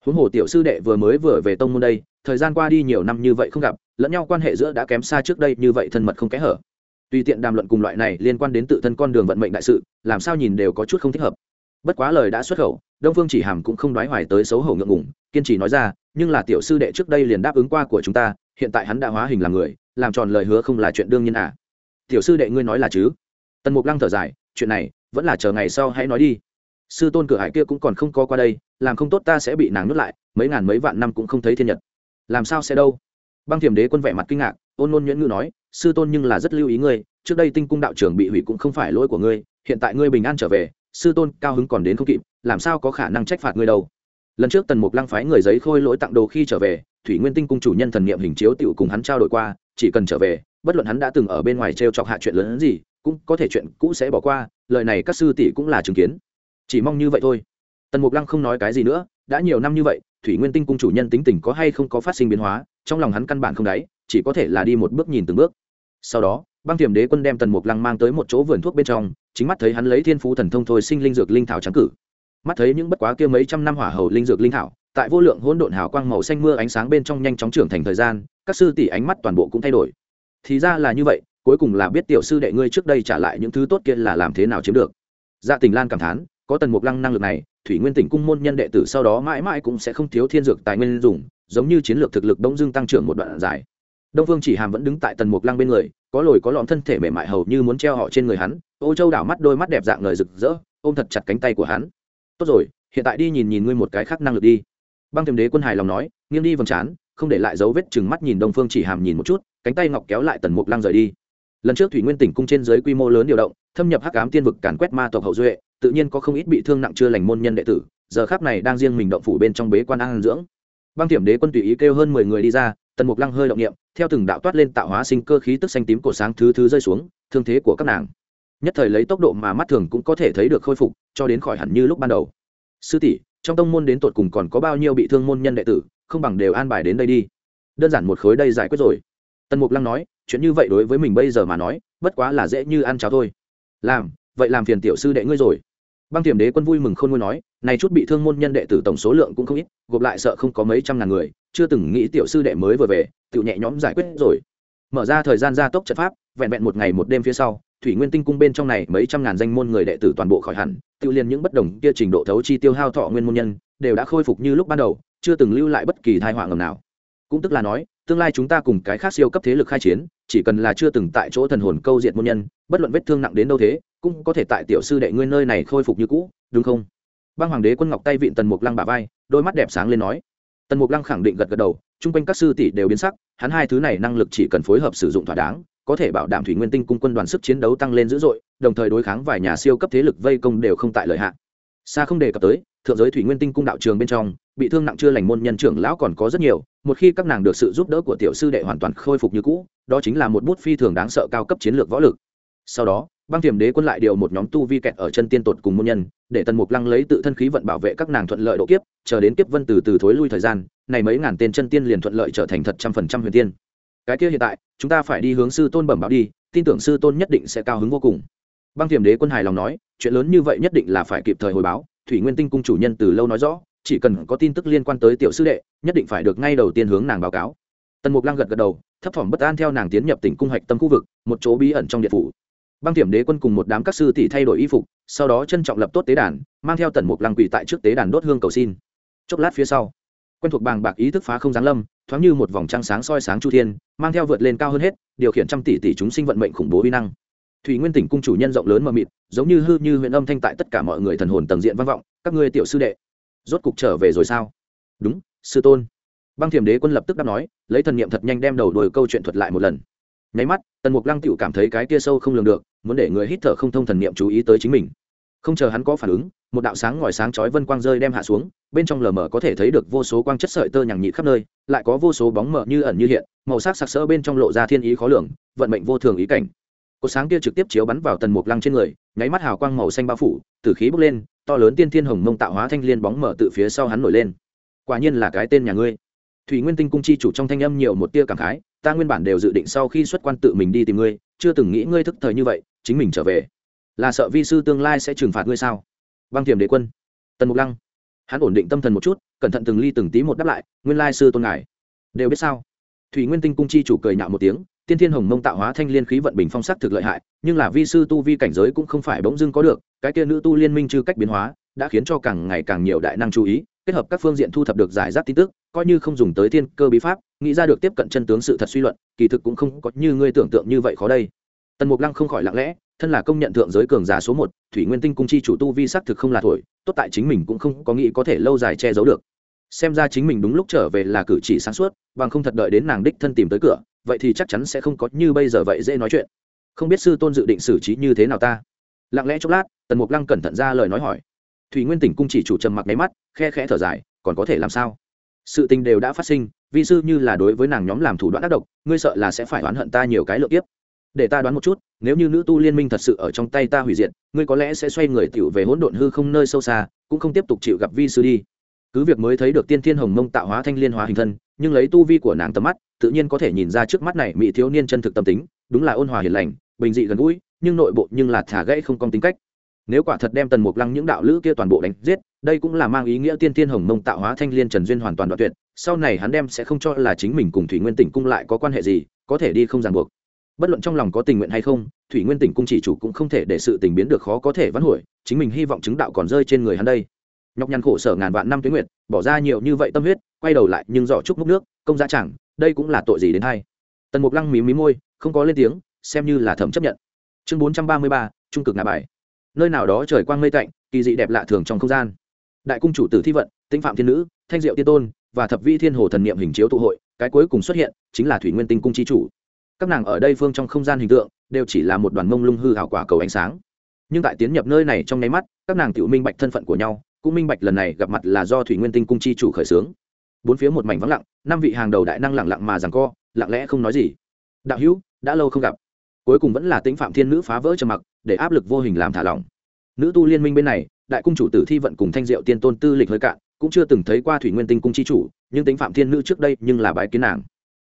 huống hồ tiểu sư đệ vừa mới vừa về tông môn đây, thời gian qua đi nhiều năm như vậy không gặp, lẫn nhau quan hệ giữa đã kém xa trước đây như vậy thân mật không kẽ hở. Tùy tiện đàm luận cùng loại này liên quan đến tự thân con đường vận mệnh đại sự, làm sao nhìn đều có chút không thích hợp. Bất quá lời đã xuất khẩu, đông phương chỉ hàm cũng không đoái hoài tới xấu hổ ngượng ngùng, kiên trì nói ra, nhưng là tiểu sư đệ trước đây liền đáp ứng qua của chúng ta, hiện tại hắn đã hóa hình làm người, làm tròn lời hứa không là chuyện đương nhiên à. Tiểu sư đệ ngươi nói là chứ? Tần mục lăng thở dài, chuyện này, vẫn là chờ ngày sau hãy nói đi sư tôn cửa hải kia cũng còn không có qua đây, làm không tốt ta sẽ bị nàng nuốt lại, mấy ngàn mấy vạn năm cũng không thấy thiên nhật. Làm sao sẽ đâu? Băng thiềm đế quân vẻ mặt kinh ngạc, ôn nôn nhuyễn ngữ nói, sư tôn nhưng là rất lưu ý ngươi, trước đây tinh cung đạo trưởng bị hủy cũng không phải lỗi của ngươi, hiện tại ngươi bình an trở về, sư tôn cao hứng còn đến không kịp, làm sao có khả năng trách phạt ngươi đâu? Lần trước tần mục lăng phái người giấy khôi lỗi tặng đồ khi trở về, thủy nguyên tinh cung chủ nhân thần niệm hình chiếu tựu cùng hắn trao đổi qua, chỉ cần trở về, bất luận hắn đã từng ở bên ngoài t r e o chọc hạ chuyện lớn hơn gì, cũng có thể chuyện cũ sẽ bỏ qua, lời này các sư tỷ cũng là chứng kiến chỉ mong như vậy thôi. Tần mục lăng không nói cái gì nữa, đã nhiều năm như vậy, thủy nguyên tinh cung chủ nhân tính tình có hay không có phát sinh biến hóa, trong lòng hắn căn bản không đáy, chỉ có thể là đi một bước nhìn từng bước. Sau đó, băng tiềm đế quân đem tần mục lăng mang tới một chỗ vườn thuốc bên trong, chính mắt thấy hắn lấy thiên phú thần thông thôi sinh linh dược linh thảo trắng cử. Mắt thấy những bất quá kia mấy trăm năm hỏa hầu linh dược linh thảo, tại vô lượng hỗn độn hào quang màu xanh mưa ánh sáng bên trong nhanh chóng trưởng thành thời gian, các sư tỷ ánh mắt toàn bộ cũng thay đổi. Thì ra là như vậy, cuối cùng là biết tiểu sư đệ ngươi trước đây trả lại những thứ tốt kia là làm thế nào chiếm được. Dạ tình lan cảm thán có tần mục lăng năng lực này, thủy nguyên tỉnh cung môn nhân đệ tử sau đó mãi mãi cũng sẽ không thiếu thiên dược tài nguyên dùng, giống như chiến lược thực lực đông dương tăng trưởng một đoạn dài. Đông phương chỉ hàm vẫn đứng tại tần mục lăng bên người, có lồi có lõm thân thể mềm mại hầu như muốn treo họ trên người hắn, ô châu đảo mắt đôi mắt đẹp dạng ngời rực rỡ, ôm thật chặt cánh tay của hắn. Tốt rồi, hiện tại đi nhìn nhìn ngươi một cái khác năng lực đi. Băng thềm đế quân hài lòng nói, nghiêng đi vầng trán, không để lại dấu vết chừng mắt nhìn đông phương chỉ hàm nhìn một chút, cánh tay ngọc kéo lại tần mục lăng rời đi. Lần trước thủy nguyên tỉnh cung trên dưới quy mô lớn điều động, thâm nhập hắc ám tiên vực càn quét ma tộc hậu duệ tự nhiên có không ít bị thương nặng chưa lành môn nhân đệ tử, giờ khắp này đang riêng mình động phủ bên trong bế quan an dưỡng. Băng tiệm đế quân tùy ý kêu hơn mười người đi ra, tần mục lăng hơi động nghiệm theo từng đạo toát lên tạo hóa sinh cơ khí tức xanh tím cổ sáng thứ thứ rơi xuống, thương thế của các nàng. Nhất thời lấy tốc độ mà mắt thường cũng có thể thấy được khôi phục, cho đến khỏi hẳn như lúc ban đầu. Sư tỷ, trong tông môn đến tột cùng còn có bao nhiêu bị thương môn nhân đệ tử, không bằng đều an bài đến đây đi. Đơn giản một khối đây giải quyết rồi. Tần mục lăng nói, chuyện như vậy đối với mình bây giờ mà nói, bất quá là dễ như ăn cháo thôi. Làm vậy làm phiền tiểu sư đệ ngươi rồi. Băng tiềm đế quân vui mừng khôn ngôi nói, này chút bị thương môn nhân đệ tử tổng số lượng cũng không ít, gộp lại sợ không có mấy trăm ngàn người, chưa từng nghĩ tiểu sư đệ mới vừa về tự nhẹ nhõm giải quyết rồi. Mở ra thời gian gia tốc trận pháp, vẹn vẹn một ngày một đêm phía sau, thủy nguyên tinh cung bên trong này mấy trăm ngàn danh môn người đệ tử toàn bộ khỏi hẳn, tự liền những bất đồng kia trình độ thấu chi tiêu hao thọ nguyên môn nhân, đều đã khôi phục như lúc ban đầu, chưa từng lưu lại bất kỳ thai họa ngầm nào cũng tức là nói, tương lai chúng ta cùng cái khác siêu cấp thế lực khai chiến, chỉ cần là chưa từng tại chỗ thần hồn câu diện môn nhân, bất luận vết thương nặng đến đâu thế, cũng có thể tại tiểu sư đệ ngươi nơi này khôi phục như cũ, đúng không? Băng hoàng đế quân ngọc tay vịn tần mục lăng bà vai, đôi mắt đẹp sáng lên nói. Tần mục lăng khẳng định gật gật đầu, chung quanh các sư tỷ đều biến sắc, hắn hai thứ này năng lực chỉ cần phối hợp sử dụng thỏa đáng, có thể bảo đảm thủy nguyên tinh cung quân đoàn sức chiến đấu tăng lên dữ dội, đồng thời đối kháng vài nhà siêu cấp thế lực vây công đều không tại lợi hạn xa không đề cập tới, thượng giới thủy nguyên tinh cung đạo trường bên trong, bị thương nặng chưa lành môn nhân trưởng lão còn có rất nhiều, một khi các nàng được sự giúp đỡ của tiểu sư đệ hoàn toàn khôi phục như cũ, đó chính là một bút phi thường đáng sợ cao cấp chiến lược võ lực. Sau đó, băng tiềm đế quân lại điều một nhóm tu vi kẹt ở chân tiên tột cùng môn nhân, để tần mục lăng lấy tự thân khí vận bảo vệ các nàng thuận lợi độ kiếp, chờ đến kiếp vân từ từ thối lui thời gian, này mấy ngàn tên chân tiên liền thuận lợi trở thành thật trăm phần trăm huyền tiên. Cái kia hiện tại, chúng ta phải đi hướng sư tôn bẩm báo đi, tin tưởng sư tôn nhất định sẽ cao hứng vô cùng. Băng tiềm đế quân hài lòng nói chuyện lớn như vậy nhất định là phải kịp thời hồi báo, thủy nguyên tinh cung chủ nhân từ lâu nói rõ, chỉ cần có tin tức liên quan tới tiểu sư đệ, nhất định phải được ngay đầu tiên hướng nàng báo cáo. Tần mục lăng gật gật đầu, thấp thỏm bất an theo nàng tiến nhập tỉnh cung hạch tâm khu vực, một chỗ bí ẩn trong điện phủ. Băng thiểm đế quân cùng một đám các sư tỷ thay đổi y phục, sau đó trân trọng lập tốt tế đàn, mang theo tần mục lăng quỳ tại trước tế đàn đốt hương cầu xin. Chốc lát phía sau, quen thuộc bàng bạc ý thức phá không giáng lâm, thoáng như một vòng trăng sáng soi sáng chu thiên, mang theo vượt lên cao hơn hết, điều khiển trăm tỷ tỷ chúng sinh vận mệnh khủng bố vi năng thủy nguyên tỉnh cung chủ nhân rộng lớn mờ mịt, giống như hư như huyện âm thanh tại tất cả mọi người thần hồn tầng diện vang vọng, các ngươi tiểu sư đệ, rốt cục trở về rồi sao? Đúng, sư tôn. Băng thiềm đế quân lập tức đáp nói, lấy thần niệm thật nhanh đem đầu đuổi câu chuyện thuật lại một lần. Nháy mắt, tần mục lăng tựu cảm thấy cái kia sâu không lường được, muốn để người hít thở không thông thần niệm chú ý tới chính mình. Không chờ hắn có phản ứng, một đạo sáng ngòi sáng chói vân quang rơi đem hạ xuống, bên trong lờ mờ có thể thấy được vô số quang chất sợi tơ nhằng nhị khắp nơi, lại có vô số bóng mờ như ẩn như hiện, màu sắc sặc sỡ bên trong lộ ra thiên ý khó lường, vận mệnh vô thường ý cảnh cột sáng kia trực tiếp chiếu bắn vào tần mục lăng trên người, nháy mắt hào quang màu xanh bao phủ, tử khí bốc lên, to lớn tiên thiên hồng mông tạo hóa thanh liên bóng mở tự phía sau hắn nổi lên. Quả nhiên là cái tên nhà ngươi. Thủy nguyên tinh cung chi chủ trong thanh âm nhiều một tia cảm khái, ta nguyên bản đều dự định sau khi xuất quan tự mình đi tìm ngươi, chưa từng nghĩ ngươi thức thời như vậy, chính mình trở về. Là sợ vi sư tương lai sẽ trừng phạt ngươi sao? Băng thiểm đế quân. Tần mục lăng. Hắn ổn định tâm thần một chút, cẩn thận từng ly từng tí một đáp lại, nguyên lai sư tôn ngài. Đều biết sao? Thủy nguyên tinh cung chi chủ cười nhạo một tiếng tiên thiên hồng mông tạo hóa thanh liên khí vận bình phong sắc thực lợi hại, nhưng là vi sư tu vi cảnh giới cũng không phải bỗng dưng có được, cái kia nữ tu liên minh chư cách biến hóa, đã khiến cho càng ngày càng nhiều đại năng chú ý, kết hợp các phương diện thu thập được giải rác tin tức, coi như không dùng tới thiên cơ bí pháp, nghĩ ra được tiếp cận chân tướng sự thật suy luận, kỳ thực cũng không có như ngươi tưởng tượng như vậy khó đây. Tần mục lăng không khỏi lặng lẽ, thân là công nhận thượng giới cường giả số một, thủy nguyên tinh cung chi chủ tu vi xác thực không là thổi, tốt tại chính mình cũng không có nghĩ có thể lâu dài che giấu được. Xem ra chính mình đúng lúc trở về là cử chỉ sáng suốt, bằng không thật đợi đến nàng đích thân tìm tới cửa vậy thì chắc chắn sẽ không có như bây giờ vậy dễ nói chuyện. Không biết sư tôn dự định xử trí như thế nào ta? Lặng lẽ chốc lát, tần mục lăng cẩn thận ra lời nói hỏi. Thủy nguyên tỉnh cung chỉ chủ trầm mặc máy mắt, khe khẽ thở dài, còn có thể làm sao? Sự tình đều đã phát sinh, vi sư như là đối với nàng nhóm làm thủ đoạn tác động ngươi sợ là sẽ phải oán hận ta nhiều cái lượng tiếp để ta đoán một chút, nếu như nữ tu liên minh thật sự ở trong tay ta hủy diệt, ngươi có lẽ sẽ xoay người tiểu về hỗn độn hư không nơi sâu xa, cũng không tiếp tục chịu gặp vi sư đi. Cứ việc mới thấy được tiên thiên hồng mông tạo hóa thanh liên hóa hình thân nhưng lấy tu vi của nàng tầm mắt, tự nhiên có thể nhìn ra trước mắt này mỹ thiếu niên chân thực tâm tính, đúng là ôn hòa hiền lành, bình dị gần gũi, nhưng nội bộ nhưng là thả gãy không công tính cách. Nếu quả thật đem tần mục lăng những đạo lữ kia toàn bộ đánh giết, đây cũng là mang ý nghĩa tiên tiên hồng mông tạo hóa thanh liên trần duyên hoàn toàn đoạn tuyệt, sau này hắn đem sẽ không cho là chính mình cùng thủy nguyên tỉnh cung lại có quan hệ gì, có thể đi không ràng buộc. Bất luận trong lòng có tình nguyện hay không, thủy nguyên tỉnh cung chỉ chủ cũng không thể để sự tình biến được khó có thể vãn hồi, chính mình hy vọng chứng đạo còn rơi trên người hắn đây nhọc nhằn khổ sở ngàn vạn năm tuyến nguyện bỏ ra nhiều như vậy tâm huyết, quay đầu lại nhưng dò chúc múc nước, công giá chẳng, đây cũng là tội gì đến hay. Tần mục lăng mí mí môi, không có lên tiếng, xem như là thẩm chấp nhận. Chương bốn trăm ba mươi ba, trung cực ngã bài. Nơi nào đó trời quang mây tạnh, kỳ dị đẹp lạ thường trong không gian. Đại cung chủ tử thi vận tinh phạm thiên nữ, thanh diệu tiên tôn, và thập vi thiên hồ thần niệm hình chiếu tụ hội, cái cuối cùng xuất hiện chính là thủy nguyên tinh cung chi chủ. Các nàng ở đây phương trong không gian hình tượng, đều chỉ là một đoàn mông lung hư hảo quả cầu ánh sáng. Nhưng tại tiến nhập nơi này trong nháy mắt, các nàng tự minh bạch thân phận của nhau cũng minh bạch lần này gặp mặt là do thủy nguyên tinh cung chi chủ khởi xướng. Bốn phía một mảnh vắng lặng, năm vị hàng đầu đại năng lặng lặng mà rằng co, lặng lẽ không nói gì. Đạo hữu, đã lâu không gặp. Cuối cùng vẫn là tính phạm thiên nữ phá vỡ trầm mặc, để áp lực vô hình làm thả lỏng. Nữ tu liên minh bên này, đại cung chủ tử thi vận cùng thanh diệu tiên tôn tư lịch hơi cạn, cũng chưa từng thấy qua thủy nguyên tinh cung chi chủ, nhưng tính phạm thiên nữ trước đây nhưng là bái kiến nàng.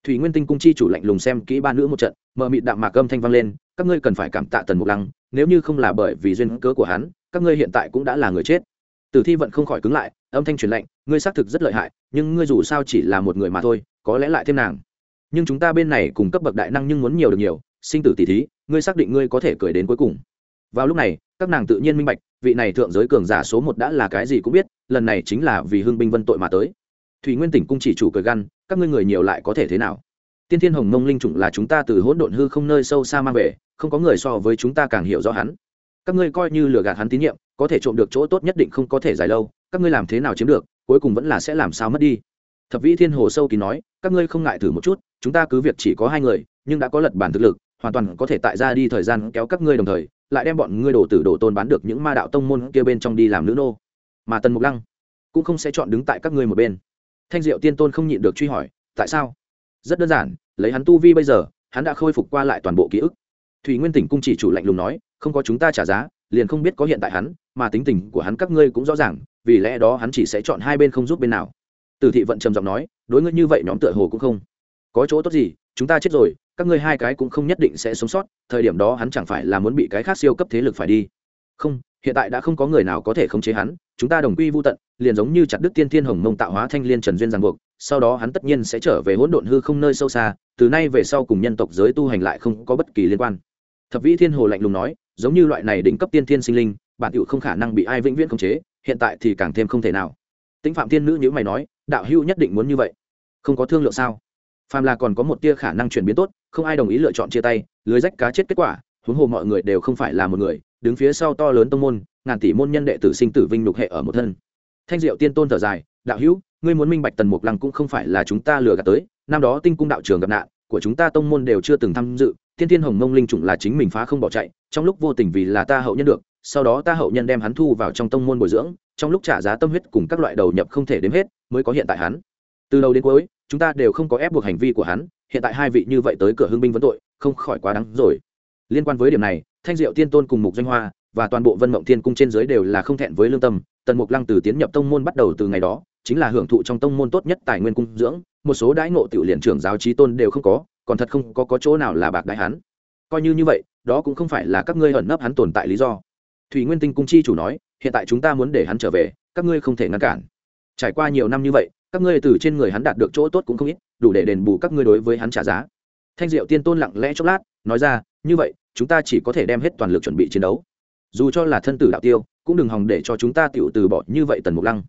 Thủy nguyên tinh cung chi chủ lạnh lùng xem kỹ ba nữ một trận, mờ mịt đạm mạc âm thanh vang lên, các ngươi cần phải cảm tạ tần mục lăng, nếu như không là bởi vì duyên cớ của hắn, các ngươi hiện tại cũng đã là người chết tử thi vẫn không khỏi cứng lại, âm thanh truyền lệnh ngươi xác thực rất lợi hại, nhưng ngươi dù sao chỉ là một người mà thôi, có lẽ lại thêm nàng. Nhưng chúng ta bên này cùng cấp bậc đại năng nhưng muốn nhiều được nhiều, sinh tử tỷ thí, ngươi xác định ngươi có thể cười đến cuối cùng. Vào lúc này, các nàng tự nhiên minh bạch, vị này thượng giới cường giả số một đã là cái gì cũng biết, lần này chính là vì Hương binh vân tội mà tới. Thủy nguyên tỉnh cung chỉ chủ cười găn các ngươi người nhiều lại có thể thế nào? Tiên thiên hồng mông linh chủng là chúng ta từ hỗn độn hư không nơi sâu xa mang về, không có người so với chúng ta càng hiểu rõ hắn. Các ngươi coi như lừa gạt hắn tín nhiệm có thể trộm được chỗ tốt nhất định không có thể dài lâu, các ngươi làm thế nào chiếm được, cuối cùng vẫn là sẽ làm sao mất đi. Thập vĩ thiên hồ sâu kỳ nói, các ngươi không ngại thử một chút, chúng ta cứ việc chỉ có hai người, nhưng đã có lật bản thực lực, hoàn toàn có thể tại ra đi thời gian kéo các ngươi đồng thời, lại đem bọn ngươi đổ tử đổ tôn bán được những ma đạo tông môn kia bên trong đi làm nữ nô. Mà tần mục lăng cũng không sẽ chọn đứng tại các ngươi một bên. Thanh diệu tiên tôn không nhịn được truy hỏi, tại sao? Rất đơn giản, lấy hắn tu vi bây giờ, hắn đã khôi phục qua lại toàn bộ ký ức. Thủy nguyên tỉnh cung chỉ chủ lạnh lùng nói, không có chúng ta trả giá liền không biết có hiện tại hắn, mà tính tình của hắn các ngươi cũng rõ ràng, vì lẽ đó hắn chỉ sẽ chọn hai bên không giúp bên nào. Từ thị vận trầm giọng nói, đối ngươi như vậy nhóm tựa hồ cũng không có chỗ tốt gì, chúng ta chết rồi, các ngươi hai cái cũng không nhất định sẽ sống sót, thời điểm đó hắn chẳng phải là muốn bị cái khác siêu cấp thế lực phải đi. Không, hiện tại đã không có người nào có thể khống chế hắn, chúng ta đồng quy vô tận, liền giống như chặt đức tiên thiên hồng mông tạo hóa thanh liên trần duyên ràng buộc, sau đó hắn tất nhiên sẽ trở về hỗn độn hư không nơi sâu xa, từ nay về sau cùng nhân tộc giới tu hành lại không có bất kỳ liên quan. Thập vĩ thiên hồ lạnh lùng nói giống như loại này đỉnh cấp tiên thiên sinh linh, bản tựu không khả năng bị ai vĩnh viễn khống chế, hiện tại thì càng thêm không thể nào. Tĩnh phạm thiên nữ như mày nói, đạo hữu nhất định muốn như vậy. Không có thương lượng sao? Phàm là còn có một tia khả năng chuyển biến tốt, không ai đồng ý lựa chọn chia tay, lưới rách cá chết kết quả, huống hồ mọi người đều không phải là một người, đứng phía sau to lớn tông môn, ngàn tỷ môn nhân đệ tử sinh tử vinh lục hệ ở một thân. Thanh diệu tiên tôn thở dài, đạo hữu, ngươi muốn minh bạch tần mục lăng cũng không phải là chúng ta lừa gạt tới, năm đó tinh cung đạo trường gặp nạn, của chúng ta tông môn đều chưa từng tham dự Tiên thiên hồng mông linh chủng là chính mình phá không bỏ chạy, trong lúc vô tình vì là ta hậu nhân được, sau đó ta hậu nhân đem hắn thu vào trong tông môn bồi dưỡng, trong lúc trả giá tâm huyết cùng các loại đầu nhập không thể đếm hết, mới có hiện tại hắn. Từ đầu đến cuối, chúng ta đều không có ép buộc hành vi của hắn, hiện tại hai vị như vậy tới cửa hưng binh vấn tội, không khỏi quá đáng rồi. Liên quan với điểm này, thanh diệu tiên tôn cùng mục danh hoa và toàn bộ vân mộng thiên cung trên dưới đều là không thẹn với lương tâm, tần mục lăng từ tiến nhập tông môn bắt đầu từ ngày đó, chính là hưởng thụ trong tông môn tốt nhất tài nguyên cung dưỡng, một số đãi ngộ tiểu liền trưởng giáo trí tôn đều không có còn thật không có, có chỗ nào là bạc đại hắn. Coi như như vậy đó cũng không phải là các ngươi ẩn nấp hắn tồn tại lý do. Thủy nguyên tinh cung chi chủ nói hiện tại chúng ta muốn để hắn trở về các ngươi không thể ngăn cản. Trải qua nhiều năm như vậy các ngươi từ trên người hắn đạt được chỗ tốt cũng không ít đủ để đền bù các ngươi đối với hắn trả giá. Thanh diệu tiên tôn lặng lẽ chốc lát nói ra như vậy chúng ta chỉ có thể đem hết toàn lực chuẩn bị chiến đấu. Dù cho là thân tử đạo tiêu cũng đừng hòng để cho chúng ta tựu từ bỏ như vậy tần mục lăng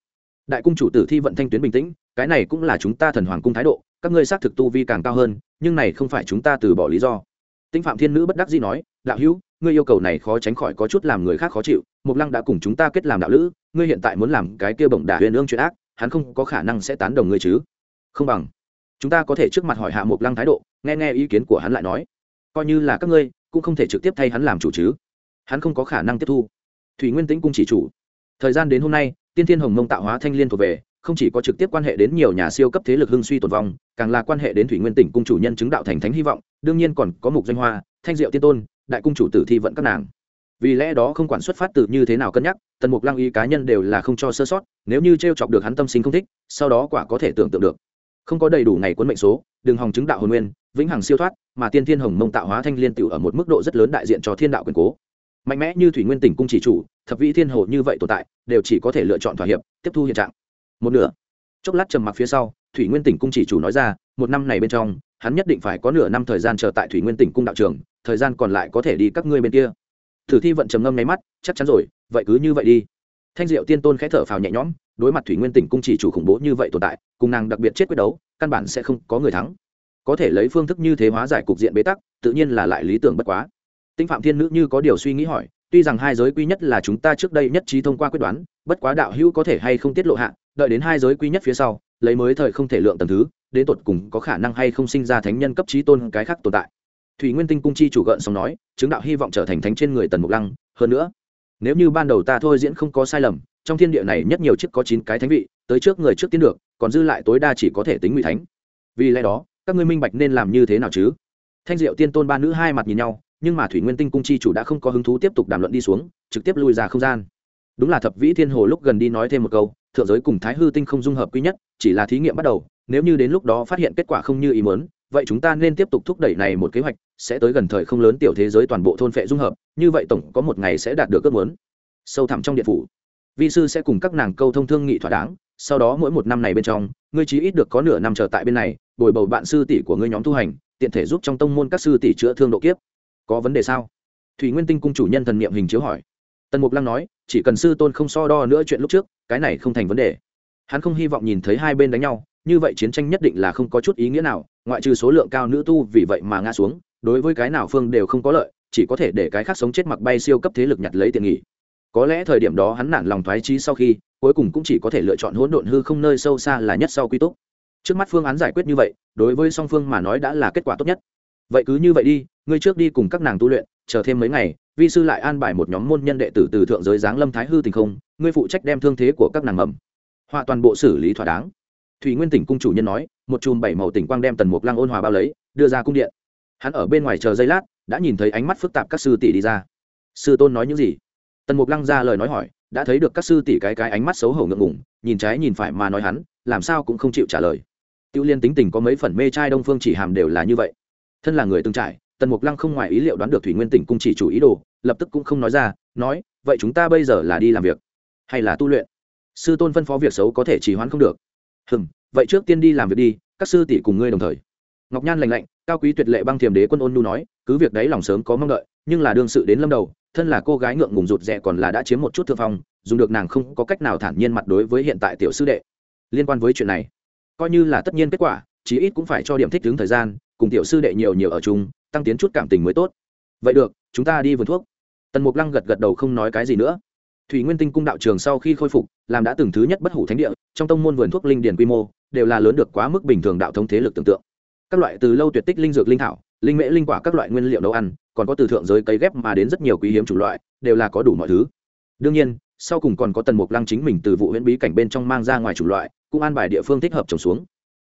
đại cung chủ tử thi vận thanh tuyến bình tĩnh, cái này cũng là chúng ta thần hoàng cung thái độ, các ngươi xác thực tu vi càng cao hơn, nhưng này không phải chúng ta từ bỏ lý do. Tinh phạm thiên nữ bất đắc dĩ nói, đạo hữu, ngươi yêu cầu này khó tránh khỏi có chút làm người khác khó chịu mục lăng đã cùng chúng ta kết làm đạo lữ, ngươi hiện tại muốn làm cái kia bổng đả huyền ương chuyện ác, hắn không có khả năng sẽ tán đồng ngươi chứ. Không bằng. Chúng ta có thể trước mặt hỏi hạ mục lăng thái độ, nghe nghe ý kiến của hắn lại nói. Coi như là các ngươi, cũng không thể trực tiếp thay hắn làm chủ chứ. Hắn không có khả năng tiếp thu. Thủy nguyên tĩnh cung chỉ chủ. Thời gian đến hôm nay tiên thiên hồng mông tạo hóa thanh liên thuộc về, không chỉ có trực tiếp quan hệ đến nhiều nhà siêu cấp thế lực hưng suy tồn vong, càng là quan hệ đến thủy nguyên tỉnh cung chủ nhân chứng đạo thành thánh hy vọng, đương nhiên còn có mục danh hoa, thanh diệu tiên tôn, đại cung chủ tử thi vận các nàng. Vì lẽ đó không quản xuất phát từ như thế nào cân nhắc, tần mục lăng y cá nhân đều là không cho sơ sót, nếu như t r e o chọc được hắn tâm sinh không thích, sau đó quả có thể tưởng tượng được. Không có đầy đủ ngày cuốn mệnh số đừng hòng chứng đạo hồn nguyên, vĩnh hằng siêu thoát, mà tiên thiên hồng mông tạo hóa thanh liên tiểu ở một mức độ rất lớn đại diện cho thiên đạo quyền cố mạnh mẽ như thủy nguyên tỉnh cung chỉ chủ, thập vĩ thiên hồ như vậy tồn tại, đều chỉ có thể lựa chọn thỏa hiệp, tiếp thu hiện trạng. Một nửa. Chốc lát trầm mặc phía sau, thủy nguyên tỉnh cung chỉ chủ nói ra, một năm này bên trong, hắn nhất định phải có nửa năm thời gian chờ tại thủy nguyên tỉnh cung đạo trường, thời gian còn lại có thể đi các ngươi bên kia. Thử thi vận trầm ngâm nháy mắt, chắc chắn rồi, vậy cứ như vậy đi. Thanh diệu tiên tôn khẽ thở phào nhẹ nhõm, đối mặt thủy nguyên tỉnh cung chỉ chủ khủng bố như vậy tồn tại, cùng nàng đặc biệt chết quyết đấu, căn bản sẽ không có người thắng. Có thể lấy phương thức như thế hóa giải cục diện bế tắc, tự nhiên là lại lý tưởng bất quá tinh phạm thiên nữ như có điều suy nghĩ hỏi, tuy rằng hai giới quy nhất là chúng ta trước đây nhất trí thông qua quyết đoán, bất quá đạo hữu có thể hay không tiết lộ hạ, đợi đến hai giới quy nhất phía sau, lấy mới thời không thể lượng tầm thứ, đến tột cùng có khả năng hay không sinh ra thánh nhân cấp trí tôn cái khác tồn tại. Thủy nguyên tinh cung chi chủ gợn xong nói, chứng đạo hy vọng trở thành thánh trên người tần mục lăng, hơn nữa, nếu như ban đầu ta thôi diễn không có sai lầm, trong thiên địa này nhất nhiều chiếc có chín cái thánh vị, tới trước người trước tiến được, còn dư lại tối đa chỉ có thể tính ngụy thánh. Vì lẽ đó, các ngươi minh bạch nên làm như thế nào chứ? Thanh diệu tiên tôn ba nữ hai mặt nhìn nhau nhưng mà thủy nguyên tinh cung chi chủ đã không có hứng thú tiếp tục đàm luận đi xuống, trực tiếp lui ra không gian. Đúng là thập vĩ thiên hồ lúc gần đi nói thêm một câu, thượng giới cùng thái hư tinh không dung hợp quý nhất, chỉ là thí nghiệm bắt đầu, nếu như đến lúc đó phát hiện kết quả không như ý muốn, vậy chúng ta nên tiếp tục thúc đẩy này một kế hoạch, sẽ tới gần thời không lớn tiểu thế giới toàn bộ thôn phệ dung hợp, như vậy tổng có một ngày sẽ đạt được ước muốn. Sâu thẳm trong điện phủ, vi sư sẽ cùng các nàng câu thông thương nghị thỏa đáng, sau đó mỗi một năm này bên trong, ngươi chí ít được có nửa năm chờ tại bên này, bồi bầu bạn sư tỷ của ngươi nhóm tu hành, tiện thể giúp trong tông môn các sư tỷ chữa thương độ kiếp có vấn đề sao? Thủy nguyên tinh cung chủ nhân thần niệm hình chiếu hỏi. Tần mục lăng nói, chỉ cần sư tôn không so đo nữa chuyện lúc trước, cái này không thành vấn đề. Hắn không hy vọng nhìn thấy hai bên đánh nhau, như vậy chiến tranh nhất định là không có chút ý nghĩa nào, ngoại trừ số lượng cao nữ tu vì vậy mà ngã xuống, đối với cái nào phương đều không có lợi, chỉ có thể để cái khác sống chết mặc bay siêu cấp thế lực nhặt lấy tiền nghỉ có lẽ thời điểm đó hắn nản lòng thoái trí sau khi, cuối cùng cũng chỉ có thể lựa chọn hỗn độn hư không nơi sâu xa là nhất sau quy tốt trước mắt phương án giải quyết như vậy, đối với song phương mà nói đã là kết quả tốt nhất vậy cứ như vậy đi, ngươi trước đi cùng các nàng tu luyện, chờ thêm mấy ngày, vi sư lại an bài một nhóm môn nhân đệ tử từ thượng giới giáng lâm thái hư tình không, ngươi phụ trách đem thương thế của các nàng mầm họa toàn bộ xử lý thỏa đáng. Thủy nguyên tỉnh cung chủ nhân nói, một chùm bảy màu tỉnh quang đem tần mục lăng ôn hòa bao lấy, đưa ra cung điện. Hắn ở bên ngoài chờ giây lát, đã nhìn thấy ánh mắt phức tạp các sư tỷ đi ra. Sư tôn nói những gì? Tần mục lăng ra lời nói hỏi, đã thấy được các sư tỷ cái cái ánh mắt xấu hổ ngượng ngủng nhìn trái nhìn phải mà nói hắn, làm sao cũng không chịu trả lời. Tiêu liên tính tình có mấy phần mê trai đông phương chỉ hàm đều là như vậy thân là người từng trải, tần mục lăng không ngoài ý liệu đoán được thủy nguyên tỉnh cung chỉ chủ ý đồ, lập tức cũng không nói ra, nói, vậy chúng ta bây giờ là đi làm việc hay là tu luyện? Sư tôn phân phó việc xấu có thể chỉ hoãn không được. Hừng vậy trước tiên đi làm việc đi, các sư tỷ cùng ngươi đồng thời. Ngọc nhan lành lạnh, cao quý tuyệt lệ băng thiềm đế quân ôn nu nói, cứ việc đấy lòng sớm có mong đợi, nhưng là đương sự đến lâm đầu, thân là cô gái ngượng ngùng rụt rè còn là đã chiếm một chút thượng phong, dùng được nàng không có cách nào thản nhiên mặt đối với hiện tại tiểu sư đệ. Liên quan với chuyện này, coi như là tất nhiên kết quả, chí ít cũng phải cho điểm thích ứng thời gian cùng tiểu sư đệ nhiều nhiều ở chung, tăng tiến chút cảm tình mới tốt. Vậy được, chúng ta đi vườn thuốc. Tần mục lăng gật gật đầu không nói cái gì nữa. Thủy nguyên tinh cung đạo trường sau khi khôi phục, làm đã từng thứ nhất bất hủ thánh địa, trong tông môn vườn thuốc linh điền quy mô, đều là lớn được quá mức bình thường đạo thống thế lực tưởng tượng. Các loại từ lâu tuyệt tích linh dược linh thảo, linh mễ linh quả các loại nguyên liệu nấu ăn, còn có từ thượng giới cấy ghép mà đến rất nhiều quý hiếm chủng loại, đều là có đủ mọi thứ. Đương nhiên, sau cùng còn có tần mục lăng chính mình từ vụ huyễn bí cảnh bên trong mang ra ngoài chủng loại, cũng an bài địa phương thích hợp trồng xuống.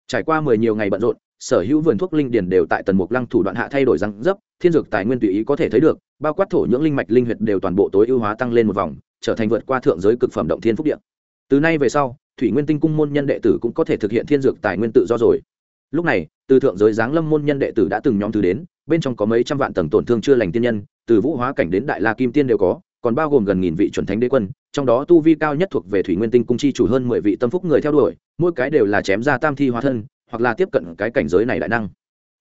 Trải qua mười nhiều ngày bận rộn sở hữu vườn thuốc linh điền đều tại tần mục lăng thủ đoạn hạ thay đổi răng dấp, thiên dược tài nguyên tùy ý có thể thấy được, bao quát thổ những linh mạch linh huyệt đều toàn bộ tối ưu hóa tăng lên một vòng, trở thành vượt qua thượng giới cực phẩm động thiên phúc điện từ nay về sau, thủy nguyên tinh cung môn nhân đệ tử cũng có thể thực hiện thiên dược tài nguyên tự do rồi. Lúc này, từ thượng giới giáng lâm môn nhân đệ tử đã từng nhóm thứ đến, bên trong có mấy trăm vạn tầng tổn thương chưa lành tiên nhân, từ vũ hóa cảnh đến đại la kim tiên đều có, còn bao gồm gần nghìn vị chuẩn thánh đế quân, trong đó tu vi cao nhất thuộc về thủy nguyên tinh cung chi chủ hơn mười vị tâm phúc người theo đuổi, mỗi cái đều là chém ra tam thi hóa thân hoặc là tiếp cận cái cảnh giới này đại năng.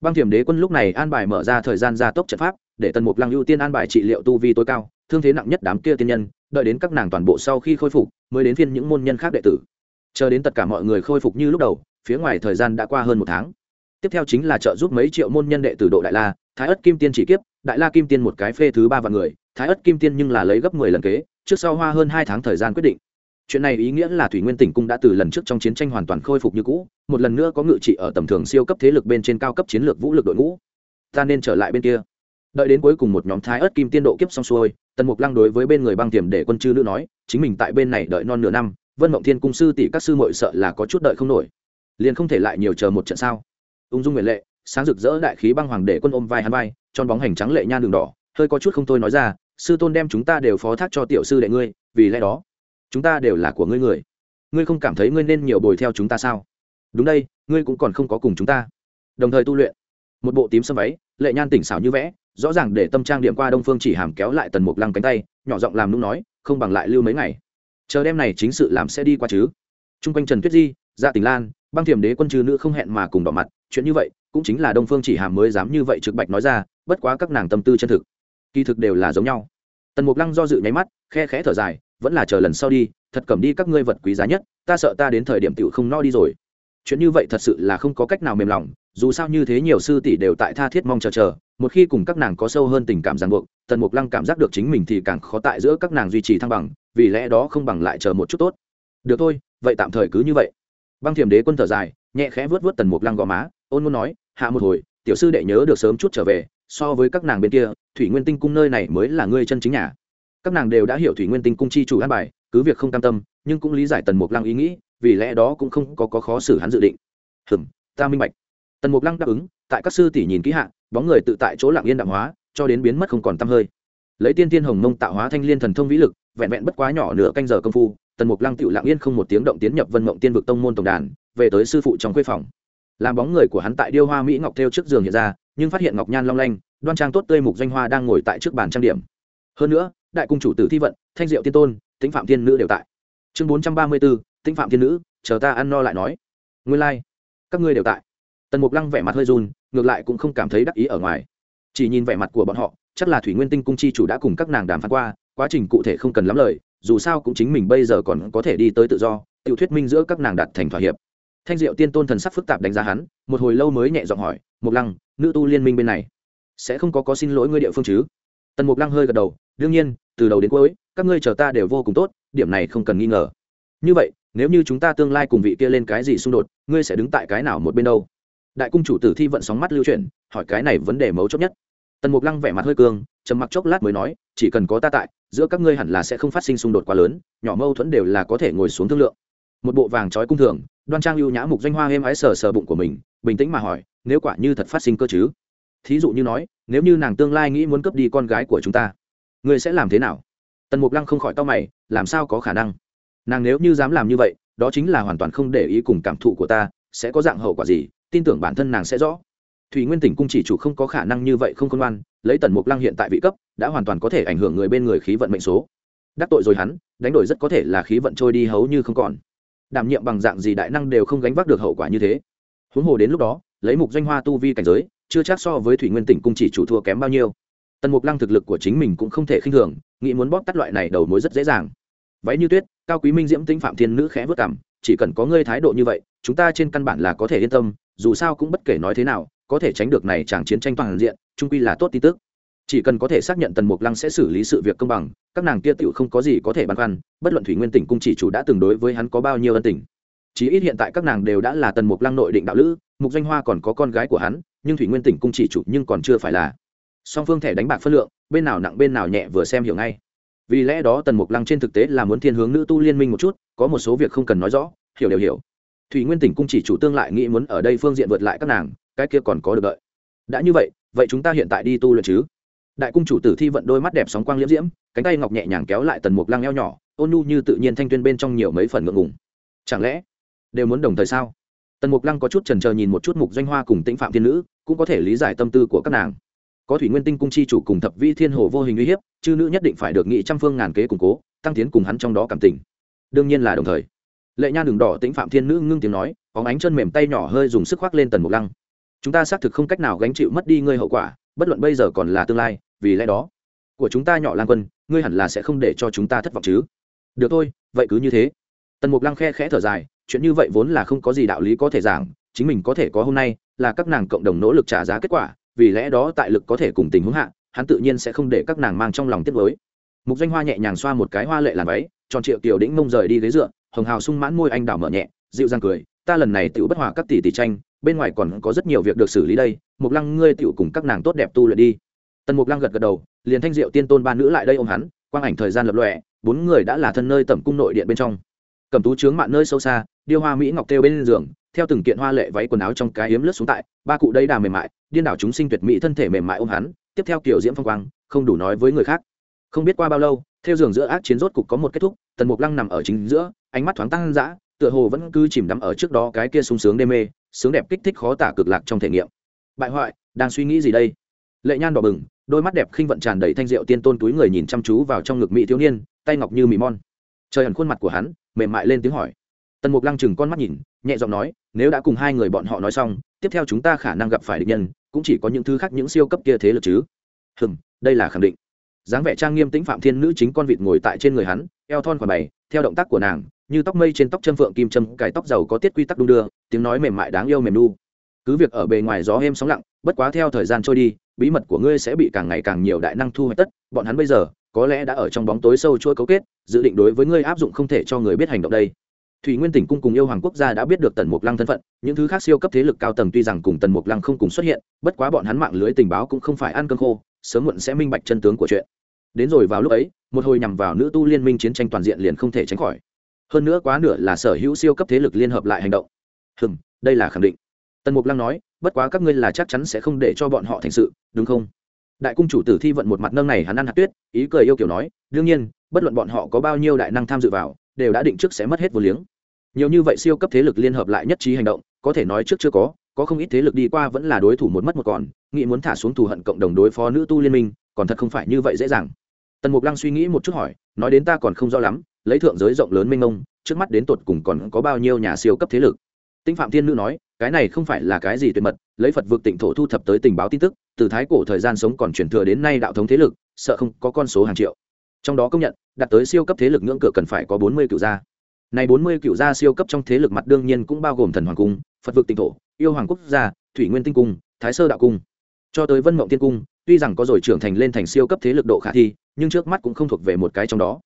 Băng thiểm đế quân lúc này an bài mở ra thời gian gia tốc trận pháp, để tần mục lăng ưu tiên an bài trị liệu tu vi tối cao, thương thế nặng nhất đám kia tiên nhân, đợi đến các nàng toàn bộ sau khi khôi phục, mới đến phiên những môn nhân khác đệ tử. Chờ đến tất cả mọi người khôi phục như lúc đầu, phía ngoài thời gian đã qua hơn một tháng. Tiếp theo chính là trợ giúp mấy triệu môn nhân đệ tử độ đại la, thái ất kim tiên chỉ kiếp, đại la kim tiên một cái phê thứ ba vạn người, thái ất kim tiên nhưng là lấy gấp mười lần kế, trước sau hoa hơn hai tháng thời gian quyết định chuyện này ý nghĩa là thủy nguyên tỉnh cung đã từ lần trước trong chiến tranh hoàn toàn khôi phục như cũ, một lần nữa có ngự trị ở tầm thường siêu cấp thế lực bên trên cao cấp chiến lược vũ lực đội ngũ. Ta nên trở lại bên kia. Đợi đến cuối cùng một nhóm thái ớt kim tiên độ kiếp xong xuôi, tần mục lăng đối với bên người băng tiềm để quân chư nữ nói, chính mình tại bên này đợi non nửa năm, vân mộng thiên cung sư tỷ các sư mội sợ là có chút đợi không nổi. Liền không thể lại nhiều chờ một trận sao? Ung dung nguyện lệ, sáng rực rỡ đại khí băng hoàng để quân ôm vai hắn vai, tròn bóng hành trắng lệ nhan đường đỏ, hơi có chút không thôi nói ra, sư tôn đem chúng ta đều phó thác cho tiểu sư đệ ngươi, vì lẽ đó chúng ta đều là của ngươi người. Ngươi không cảm thấy ngươi nên nhiều bồi theo chúng ta sao? Đúng đây, ngươi cũng còn không có cùng chúng ta. Đồng thời tu luyện. Một bộ tím sâm váy, lệ nhan tỉnh xảo như vẽ, rõ ràng để tâm trang điểm qua đông phương chỉ hàm kéo lại tần mục lăng cánh tay, nhỏ giọng làm nung nói, không bằng lại lưu mấy ngày. Chờ đêm này chính sự làm sẽ đi qua chứ. T r u n g quanh trần tuyết di dạ tình lan, băng thiểm đế quân trừ nữ không hẹn mà cùng đỏ mặt, chuyện như vậy cũng chính là đông phương chỉ hàm mới dám như vậy trực bạch nói ra, bất quá các nàng tâm tư chân thực, kỳ thực đều là giống nhau. Tần mục lăng do dự nháy mắt, khe khẽ thở dài vẫn là chờ lần sau đi, thật cầm đi các ngươi vật quý giá nhất, ta sợ ta đến thời điểm tựu không no đi rồi. Chuyện như vậy thật sự là không có cách nào mềm lòng, dù sao như thế nhiều sư tỷ đều tại tha thiết mong chờ chờ, một khi cùng các nàng có sâu hơn tình cảm ràng buộc, tần mục lăng cảm giác được chính mình thì càng khó tại giữa các nàng duy trì thăng bằng, vì lẽ đó không bằng lại chờ một chút tốt. Được thôi, vậy tạm thời cứ như vậy. Băng thiểm đế quân thở dài, nhẹ khẽ vớt vớt tần mục lăng gò má, ôn muốn nói, hạ một hồi, tiểu sư đệ nhớ được sớm chút trở về, so với các nàng bên kia, thủy nguyên tinh cung nơi này mới là ngươi chân chính nhà các nàng đều đã hiểu thủy nguyên tinh cung chi chủ an bài cứ việc không cam tâm nhưng cũng lý giải tần mục lăng ý nghĩ vì lẽ đó cũng không có, có khó xử hắn dự định. Hừm ta minh bạch. Tần mục lăng đáp ứng tại các sư tỷ nhìn kỹ hạ bóng người tự tại chỗ lặng yên đạm hóa cho đến biến mất không còn t hơi. Lấy tiên tiên hồng mông tạo hóa thanh liên thần thông vĩ lực vẹn vẹn bất quá nhỏ nửa canh giờ công phu tần mục lăng tự lặng yên không một tiếng động tiến nhập vân mộng tiên vực tông môn tổng đàn về tới sư phụ trong khuê phòng. Làm bóng người của hắn tại điêu hoa mỹ ngọc theo trước giường hiện ra nhưng phát hiện ngọc nhan long lanh đoan trang tốt tươi mục danh hoa đang ngồi tại trước bàn trang điểm hơn nữa, đại cung chủ tử thi vận, thanh diệu tiên tôn, tĩnh phạm thiên nữ đều tại. Chương bốn trăm ba mươi b ố tĩnh phạm thiên nữ, chờ ta ăn no lại nói. Nguyên lai、like. các ngươi đều tại. Tần mục lăng vẻ mặt hơi run, ngược lại cũng không cảm thấy đắc ý ở ngoài. Chỉ nhìn vẻ mặt của bọn họ, chắc là thủy nguyên tinh cung chi chủ đã cùng các nàng đàm phán qua, quá trình cụ thể không cần lắm lời, dù sao cũng chính mình bây giờ còn có thể đi tới tự do tự thuyết minh giữa các nàng đạt thành thỏa hiệp. Thanh diệu tiên tôn thần sắc phức tạp đánh giá hắn, một hồi lâu mới nhẹ giọng hỏi, mục lăng, nữ tu liên minh bên này, sẽ không có có xin lỗi ngươi địa phương chứ? Tần mục lăng hơi gật đầu, đương nhiên, từ đầu đến cuối, các ngươi chờ ta đều vô cùng tốt, điểm này không cần nghi ngờ. Như vậy, nếu như chúng ta tương lai cùng vị kia lên cái gì xung đột, ngươi sẽ đứng tại cái nào một bên đâu? Đại cung chủ tử thi vận sóng mắt lưu chuyển, hỏi cái này vấn đề mấu chốt nhất. Tần mục lăng vẻ mặt hơi cương, trầm mặc chốc lát mới nói, chỉ cần có ta tại, giữa các ngươi hẳn là sẽ không phát sinh xung đột quá lớn, nhỏ mâu thuẫn đều là có thể ngồi xuống thương lượng. Một bộ vàng trói cung thường, đoan trang ưu nhã mục danh hoa êm ái sờ sờ bụng của mình, bình tĩnh mà hỏi, nếu quả như thật phát sinh cơ chứ? Thí dụ như nói, nếu như nàng tương lai nghĩ muốn cướp đi con gái của chúng ta, ngươi sẽ làm thế nào? Tần mục lăng không khỏi to mày, làm sao có khả năng? Nàng nếu như dám làm như vậy, đó chính là hoàn toàn không để ý cùng cảm thụ của ta, sẽ có dạng hậu quả gì? Tin tưởng bản thân nàng sẽ rõ. Thủy nguyên tỉnh cung chỉ chủ không có khả năng như vậy không khôn ngoan, lấy tần mục lăng hiện tại vị cấp, đã hoàn toàn có thể ảnh hưởng người bên người khí vận mệnh số. Đắc tội rồi hắn, đánh đổi rất có thể là khí vận trôi đi hầu như không còn. Đảm nhiệm bằng dạng gì đại năng đều không gánh vác được hậu quả như thế. Huống hồ đến lúc đó, lấy mục doanh hoa tu vi cảnh giới chưa chắc so với thủy nguyên tỉnh cung chỉ chủ thua kém bao nhiêu. Tần mục lăng thực lực của chính mình cũng không thể khinh thường, nghĩ muốn bóp tắt loại này đầu mối rất dễ dàng. Váy như tuyết, cao quý minh diễm tĩnh phạm thiên nữ khẽ vất cảm chỉ cần có ngươi thái độ như vậy, chúng ta trên căn bản là có thể yên tâm, dù sao cũng bất kể nói thế nào, có thể tránh được này chẳng chiến tranh toàn diện trung quy là tốt tin tức. Chỉ cần có thể xác nhận tần mục lăng sẽ xử lý sự việc công bằng, các nàng kia tựu không có gì có thể băn khoăn, bất luận thủy nguyên tỉnh cung chỉ chủ đã từng đối với hắn có bao nhiêu ân tình. Chí ít hiện tại các nàng đều đã là tần mục lăng nội định đạo lữ, mục danh hoa còn có con gái của hắn nhưng thủy nguyên tỉnh cung chỉ chủ nhưng còn chưa phải là. Song phương thẻ đánh bạc phân lượng, bên nào nặng bên nào nhẹ vừa xem hiểu ngay. Vì lẽ đó tần mục lăng trên thực tế là muốn thiên hướng nữ tu liên minh một chút, có một số việc không cần nói rõ, hiểu đều hiểu. Thủy nguyên tỉnh cung chỉ chủ tương lại nghĩ muốn ở đây phương diện vượt lại các nàng, cái kia còn có được đợi. Đã như vậy vậy chúng ta hiện tại đi tu luyện chứ? Đại cung chủ tử thi vận đôi mắt đẹp sóng quang liễm diễm, cánh tay ngọc nhẹ nhàng kéo lại tần mục lăng eo nhỏ, ôn nhu như tự nhiên thanh tuyên bên trong nhiều mấy phần ngượng ngùng. Chẳng lẽ đều muốn đồng thời sao? Tần mục lăng có chút trần trờ nhìn một chút mục doanh hoa cùng tĩnh phạm thiên nữ, cũng có thể lý giải tâm tư của các nàng. Có thủy nguyên tinh cung chi chủ cùng thập vi thiên hồ vô hình uy hiếp, chư nữ nhất định phải được nghị trăm phương ngàn kế củng cố, tăng tiến cùng hắn trong đó cảm tình. Đương nhiên là đồng thời. Lệ nha đường đỏ tĩnh phạm thiên nữ ngưng tiếng nói có ánh chân mềm tay nhỏ hơi dùng sức khoác lên tần mục lăng. Chúng ta xác thực không cách nào gánh chịu mất đi ngươi hậu quả, bất luận bây giờ còn là tương lai, vì lẽ đó, của chúng ta nhỏ lan quân, ngươi hẳn là sẽ không để cho chúng ta thất vọng chứ. Được thôi, vậy cứ như thế. Tần mục lăng khe khẽ thở dài chuyện như vậy vốn là không có gì đạo lý có thể giảng, chính mình có thể có hôm nay là các nàng cộng đồng nỗ lực trả giá kết quả, vì lẽ đó tại lực có thể cùng tình huống hạ, hắn tự nhiên sẽ không để các nàng mang trong lòng tiếc với mục danh hoa nhẹ nhàng xoa một cái hoa lệ làm váy, tròn triệu tiểu đĩnh mông rời đi ghế dựa, hồng hào sung mãn môi anh đào mở nhẹ, dịu dàng cười, ta lần này tự bất hòa các tỷ tỷ tranh, bên ngoài còn có rất nhiều việc được xử lý đây, mục lăng ngươi tự cùng các nàng tốt đẹp tu luyện đi. Tần mục lăng gật gật đầu, liền thanh diệu tiên tôn ba nữ lại đây ôm hắn, quang ảnh thời gian lập lọe bốn người đã là thân nơi tẩm cung nội điện bên trong cầm tú trướng mạn nơi sâu xa, điêu hoa mỹ ngọc kêu bên giường, theo từng kiện hoa lệ váy quần áo trong cái hiếm lướt xuống tại, ba cụ đây đà mềm mại, điên đảo chúng sinh tuyệt mỹ thân thể mềm mại ôm hắn, tiếp theo kiểu diễm phong quang, không đủ nói với người khác. Không biết qua bao lâu, theo giường giữa ác chiến rốt cục có một kết thúc, tần mục lăng nằm ở chính giữa, ánh mắt thoáng tăng dã, tựa hồ vẫn cứ chìm đắm ở trước đó cái kia sung sướng đê mê, sướng đẹp kích thích khó tả cực lạc trong thể nghiệm. Bại hoại, đang suy nghĩ gì đây? Lệ nhan đỏ bừng, đôi mắt đẹp khinh vận tràn đầy thanh rượu tiên tôn túi người nhìn chăm chú vào trong ngực mỹ thiếu niên, tay ngọc như mì mon trời ẩn khuôn mặt của hắn, mềm mại lên tiếng hỏi. Tần mục lăng chừng con mắt nhìn, nhẹ giọng nói, nếu đã cùng hai người bọn họ nói xong, tiếp theo chúng ta khả năng gặp phải địch nhân, cũng chỉ có những thứ khác những siêu cấp kia thế lực chứ. Hừm, đây là khẳng định. Dáng vẻ trang nghiêm tĩnh phạm thiên nữ chính con vịt ngồi tại trên người hắn, eo thon khoảng bày, theo động tác của nàng, như tóc mây trên tóc châm phượng kim châm, cài tóc dầu có tiết quy tắc đung đưa, tiếng nói mềm mại đáng yêu mềm nu. Cứ việc ở bề ngoài gió êm sóng lặng, bất quá theo thời gian trôi đi, bí mật của ngươi sẽ bị càng ngày càng nhiều đại năng thu hoạch tất, bọn hắn bây giờ có lẽ đã ở trong bóng tối sâu chuỗi cấu kết, dự định đối với ngươi áp dụng không thể cho người biết hành động đây. Thủy nguyên tỉnh cung cùng yêu hoàng quốc gia đã biết được tần mục lăng thân phận, những thứ khác siêu cấp thế lực cao tầng tuy rằng cùng tần mục lăng không cùng xuất hiện, bất quá bọn hắn mạng lưới tình báo cũng không phải ăn cơm khô, sớm muộn sẽ minh bạch chân tướng của chuyện. Đến rồi vào lúc ấy, một hồi nhằm vào nữ tu liên minh chiến tranh toàn diện liền không thể tránh khỏi. Hơn nữa quá nửa là sở hữu siêu cấp thế lực liên hợp lại hành động. Hừng đây là khẳng định. Tần mục lăng nói, bất quá các ngươi là chắc chắn sẽ không để cho bọn họ thành sự, đúng không? Đại cung chủ tử thi vận một mặt nâng này hắn ăn hạt tuyết, ý cười yêu kiểu nói, đương nhiên, bất luận bọn họ có bao nhiêu đại năng tham dự vào, đều đã định trước sẽ mất hết vô liếng. Nhiều như vậy siêu cấp thế lực liên hợp lại nhất trí hành động, có thể nói trước chưa có có không ít thế lực đi qua vẫn là đối thủ một mất một còn, nghĩ muốn thả xuống thù hận cộng đồng đối phó nữ tu liên minh, còn thật không phải như vậy dễ dàng. Tần mục lăng suy nghĩ một chút hỏi, nói đến ta còn không rõ lắm, lấy thượng giới rộng lớn mênh mông trước mắt đến tột cùng còn có bao nhiêu nhà siêu cấp thế lực? Tinh phạm thiên nữ nói, cái này không phải là cái gì tuyệt mật, lấy phật vực tịnh thổ thu thập tới tình báo tin tức từ thái cổ thời gian sống còn truyền thừa đến nay đạo thống thế lực, sợ không có con số hàng triệu. Trong đó công nhận, đạt tới siêu cấp thế lực ngưỡng cửa cần phải có bốn mươi cựu gia. Này bốn mươi cựu gia siêu cấp trong thế lực mặt đương nhiên cũng bao gồm thần hoàng cung, phật vực tịnh thổ, yêu hoàng quốc gia, thủy nguyên tinh cung, thái sơ đạo cung. Cho tới vân mộng tiên cung, tuy rằng có rồi trưởng thành lên thành siêu cấp thế lực độ khả thi, nhưng trước mắt cũng không thuộc về một cái trong đó.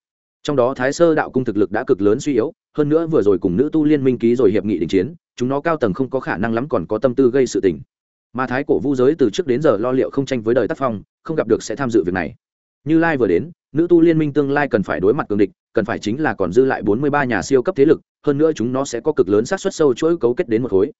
Trong đó thái sơ đạo cung thực lực đã cực lớn suy yếu, hơn nữa vừa rồi cùng nữ tu liên minh ký rồi hiệp nghị đình chiến, chúng nó cao tầng không có khả năng lắm còn có tâm tư gây sự tình mà thái cổ vu giới từ trước đến giờ lo liệu không tranh với đời tác phong, không gặp được sẽ tham dự việc này. Như lai vừa đến, nữ tu liên minh tương lai cần phải đối mặt cường địch, cần phải chính là còn dư lại bốn mươi ba nhà siêu cấp thế lực, hơn nữa chúng nó sẽ có cực lớn sát suất sâu chuỗi cấu kết đến một khối.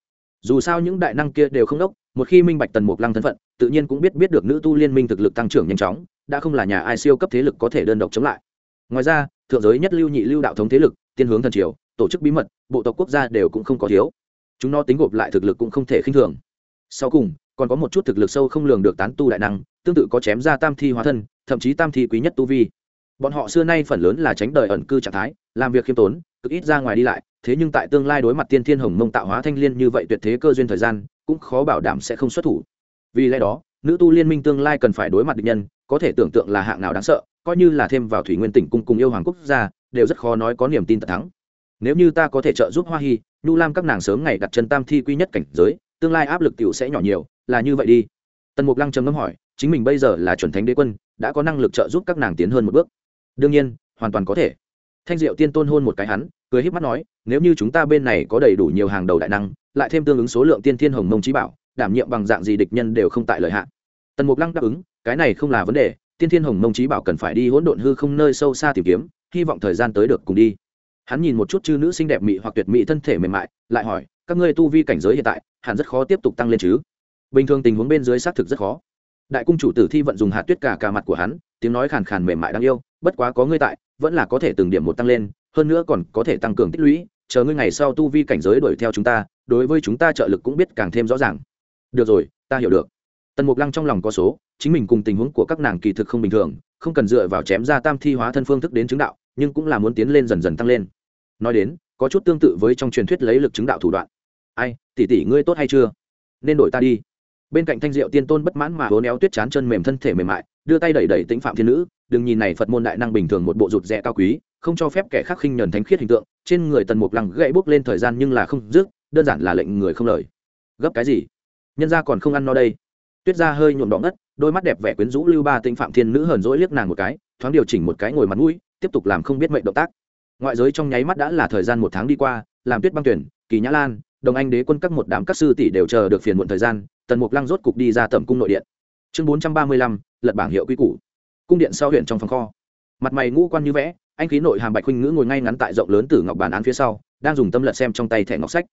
Dù sao những đại năng kia đều không đốc, một khi minh bạch tần mục lăng thân phận, tự nhiên cũng biết biết được nữ tu liên minh thực lực tăng trưởng nhanh chóng, đã không là nhà ai siêu cấp thế lực có thể đơn độc chống lại. Ngoài ra, thượng giới nhất lưu nhị lưu đạo thống thế lực, tiên hướng thần triều, tổ chức bí mật, bộ tộc quốc gia đều cũng không có thiếu. Chúng nó tính gộp lại thực lực cũng không thể khinh thường sau cùng, còn có một chút thực lực sâu không lường được tán tu đại năng, tương tự có chém ra tam thi hóa thân, thậm chí tam thi quý nhất tu vi. Bọn họ xưa nay phần lớn là tránh đời ẩn cư trạng thái, làm việc khiêm tốn, cực ít ra ngoài đi lại, thế nhưng tại tương lai đối mặt tiên thiên hồng mông tạo hóa thanh liên như vậy tuyệt thế cơ duyên thời gian, cũng khó bảo đảm sẽ không xuất thủ. Vì lẽ đó, nữ tu liên minh tương lai cần phải đối mặt địch nhân, có thể tưởng tượng là hạng nào đáng sợ, coi như là thêm vào thủy nguyên tỉnh cung cùng yêu hoàng quốc gia, đều rất khó nói có niềm tin tận thắng. Nếu như ta có thể trợ giúp hoa hy nhu lam các nàng sớm ngày đặt chân tam thi quy nhất cảnh giới tương lai áp lực tiểu sẽ nhỏ nhiều, là như vậy đi. Tần mục lăng trầm ngâm hỏi, chính mình bây giờ là chuẩn thánh đế quân, đã có năng lực trợ giúp các nàng tiến hơn một bước. Đương nhiên, hoàn toàn có thể. Thanh diệu tiên tôn hôn một cái hắn, cười híp mắt nói, nếu như chúng ta bên này có đầy đủ nhiều hàng đầu đại năng, lại thêm tương ứng số lượng tiên thiên hồng mông Chí bảo, đảm nhiệm bằng dạng gì địch nhân đều không tại lợi hạn tần mục lăng đáp ứng, cái này không là vấn đề, tiên thiên hồng mông Chí bảo cần phải đi hỗn độn hư không nơi sâu xa tìm kiếm, hy vọng thời gian tới được cùng đi. Hắn nhìn một chút chư nữ xinh đẹp mỹ hoặc tuyệt mỹ thân thể mềm mại, lại hỏi các ngươi tu vi cảnh giới hiện tại, hẳn rất khó tiếp tục tăng lên chứ. Bình thường tình huống bên dưới xác thực rất khó. Đại cung chủ tử thi vận dùng hạt tuyết cả cả mặt của hắn, tiếng nói khàn khàn mềm mại đáng yêu, bất quá có ngươi tại, vẫn là có thể từng điểm một tăng lên, hơn nữa còn có thể tăng cường tích lũy, chờ ngươi ngày sau tu vi cảnh giới đuổi theo chúng ta, đối với chúng ta trợ lực cũng biết càng thêm rõ ràng. Được rồi, ta hiểu được. Tần mục lăng trong lòng có số, chính mình cùng tình huống của các nàng kỳ thực không bình thường, không cần dựa vào chém ra tam thi hóa thân phương thức đến chứng đạo, nhưng cũng là muốn tiến lên dần dần tăng lên. Nói đến, có chút tương tự với trong truyền thuyết lấy lực chứng đạo thủ đoạn ai, tỷ tỷ ngươi tốt hay chưa? Nên đổi ta đi. Bên cạnh thanh diệu tiên tôn bất mãn mà hố néo tuyết chán chân mềm thân thể mềm mại, đưa tay đẩy đẩy tĩnh phạm thiên nữ, đừng nhìn này phật môn đại năng bình thường một bộ rụt rẽ cao quý, không cho phép kẻ khác khinh nhẫn thánh khiết hình tượng, trên người tần mục lăng gãy bốc lên thời gian nhưng là không dứt, đơn giản là lệnh người không lời. Gấp cái gì? Nhân ra còn không ăn no đây. Tuyết ra hơi nhuộm đỏ ngất, đôi mắt đẹp vẻ quyến rũ lưu ba tĩnh phạm thiên nữ hờn dỗi liếc nàng một cái, thoáng điều chỉnh một cái ngồi mặt mũi, tiếp tục làm không biết mệnh động tác. Ngoại giới trong nháy mắt đã là thời gian một tháng đi qua, làm tuyết băng tuyển, kỳ nhã lan đồng anh đế quân các một đám các sư tỷ đều chờ được phiền muộn thời gian, tần mục lăng rốt cục đi ra tầm cung nội điện. Chương bốn trăm ba mươi lăm, lật bảng hiệu quy củ. Cung điện sau huyện trong phòng kho. Mặt mày ngũ quan như vẽ, anh khí nội hàm bạch huynh ngữ ngồi ngay ngắn tại rộng lớn từ ngọc bàn án phía sau, đang dùng tâm lật xem trong tay thẻ ngọc sách.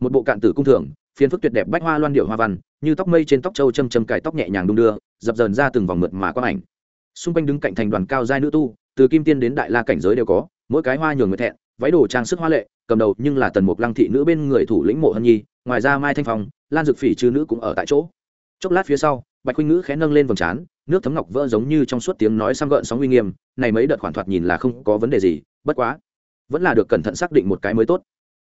Một bộ cạn tử cung thường, phiến phức tuyệt đẹp bách hoa loan điệu hoa văn, như tóc mây trên tóc châu châm châm cài tóc nhẹ nhàng đung đưa, dập dờn ra từng vòng mượt mà quang ảnh. Xung quanh đứng cạnh thành đoàn cao giai nữ tu, từ kim tiên đến đại la cảnh giới đều có, mỗi cái hoa nhường người thẹn, váy đồ trang sức hoa lệ cầm đầu nhưng là tần mục lăng thị nữ bên người thủ lĩnh mộ hân nhi, ngoài ra mai thanh phong, lan dược phỉ chư nữ cũng ở tại chỗ. Chốc lát phía sau, bạch huynh ngữ khẽ nâng lên vòng trán, nước thấm ngọc vỡ giống như trong suốt tiếng nói sang gợn sóng uy nghiêm, này mấy đợt khoản thoạt nhìn là không có vấn đề gì, bất quá, vẫn là được cẩn thận xác định một cái mới tốt.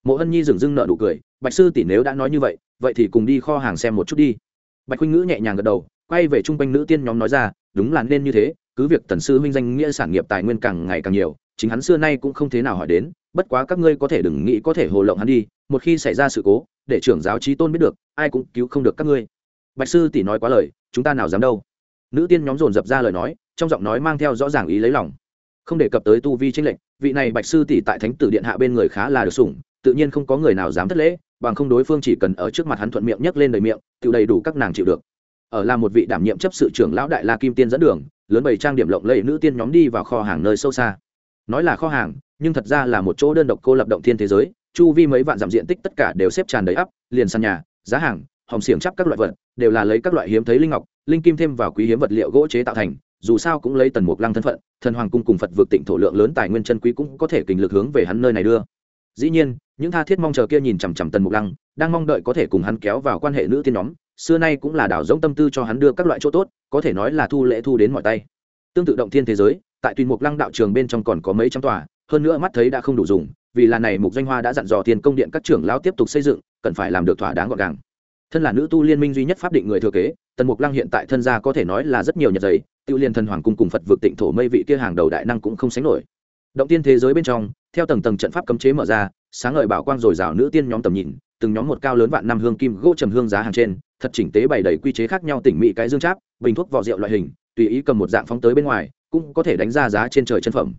Mộ hân nhi dừng dưng nợ nụ cười, bạch sư tỷ nếu đã nói như vậy vậy thì cùng đi kho hàng xem một chút đi. Bạch huynh ngữ nhẹ nhàng gật đầu, quay về chung quanh nữ tiên nhóm nói ra, đúng là nên như thế, cứ việc tần sư huynh danh nghĩa sản nghiệp tài nguyên càng ngày càng nhiều, chính hắn xưa nay cũng không thế nào hỏi đến bất quá các ngươi có thể đừng nghĩ có thể hồ lộng hắn đi, một khi xảy ra sự cố, để trưởng giáo trí tôn biết được, ai cũng cứu không được các ngươi. Bạch sư tỷ nói quá lời, chúng ta nào dám đâu? Nữ tiên nhóm dồn dập ra lời nói, trong giọng nói mang theo rõ ràng ý lấy lòng. Không đề cập tới tu vi tranh lệnh vị này bạch sư tỷ tại thánh tử điện hạ bên người khá là được sủng, tự nhiên không có người nào dám thất lễ, bằng không đối phương chỉ cần ở trước mặt hắn thuận miệng nhấc lên đời miệng, tự đầy đủ các nàng chịu được. Ở là một vị đảm nhiệm chấp sự trưởng lão đại la kim tiên dẫn đường, lớn bầy trang điểm lộng lẫy nữ tiên nhóm đi vào kho hàng nơi sâu xa nói là kho hàng, nhưng thật ra là một chỗ đơn độc cô lập động thiên thế giới, chu vi mấy vạn dặm diện tích tất cả đều xếp tràn đầy ắp, liền sàn nhà, giá hàng, hòm xiềng chắp các loại vật, đều là lấy các loại hiếm thấy linh ngọc, linh kim thêm vào quý hiếm vật liệu gỗ chế tạo thành, dù sao cũng lấy tần mục lăng thân phận, thần hoàng cung cùng phật vượt tịnh thổ lượng lớn tài nguyên chân quý cũng có thể kình lực hướng về hắn nơi này đưa. Dĩ nhiên, những tha thiết mong chờ kia nhìn chằm chằm tần mục lăng, đang mong đợi có thể cùng hắn kéo vào quan hệ nữ tiên nhóm, xưa nay cũng là đảo giống tâm tư cho hắn đưa các loại chỗ tốt, có thể nói là thu lễ thu đến mọi tay. Tương tự động thiên thế giới tại tùy mục lăng đạo trường bên trong còn có mấy trăm tòa, hơn nữa mắt thấy đã không đủ dùng, vì là này mục danh hoa đã dặn dò tiền công điện các trưởng lao tiếp tục xây dựng, cần phải làm được thỏa đáng gọn gàng. Thân là nữ tu liên minh duy nhất pháp định người thừa kế, tần mục lăng hiện tại thân gia có thể nói là rất nhiều nhật giấy tự liên thần hoàng cung cùng phật vượt tịnh thổ mây vị kia hàng đầu đại năng cũng không sánh nổi. Động tiên thế giới bên trong, theo tầng tầng trận pháp cấm chế mở ra, sáng ngời bảo quang rồi rào nữ tiên nhóm tầm nhìn, từng nhóm một cao lớn vạn năm hương kim gỗ trầm hương giá hàng trên, thật chỉnh tế bày đầy quy chế khác nhau tỉnh mỹ cái dương tráp bình thuốc vỏ rượu loại hình, tùy ý cầm một dạng phóng tới bên ngoài cũng có thể đánh ra giá trên trời chân phẩm.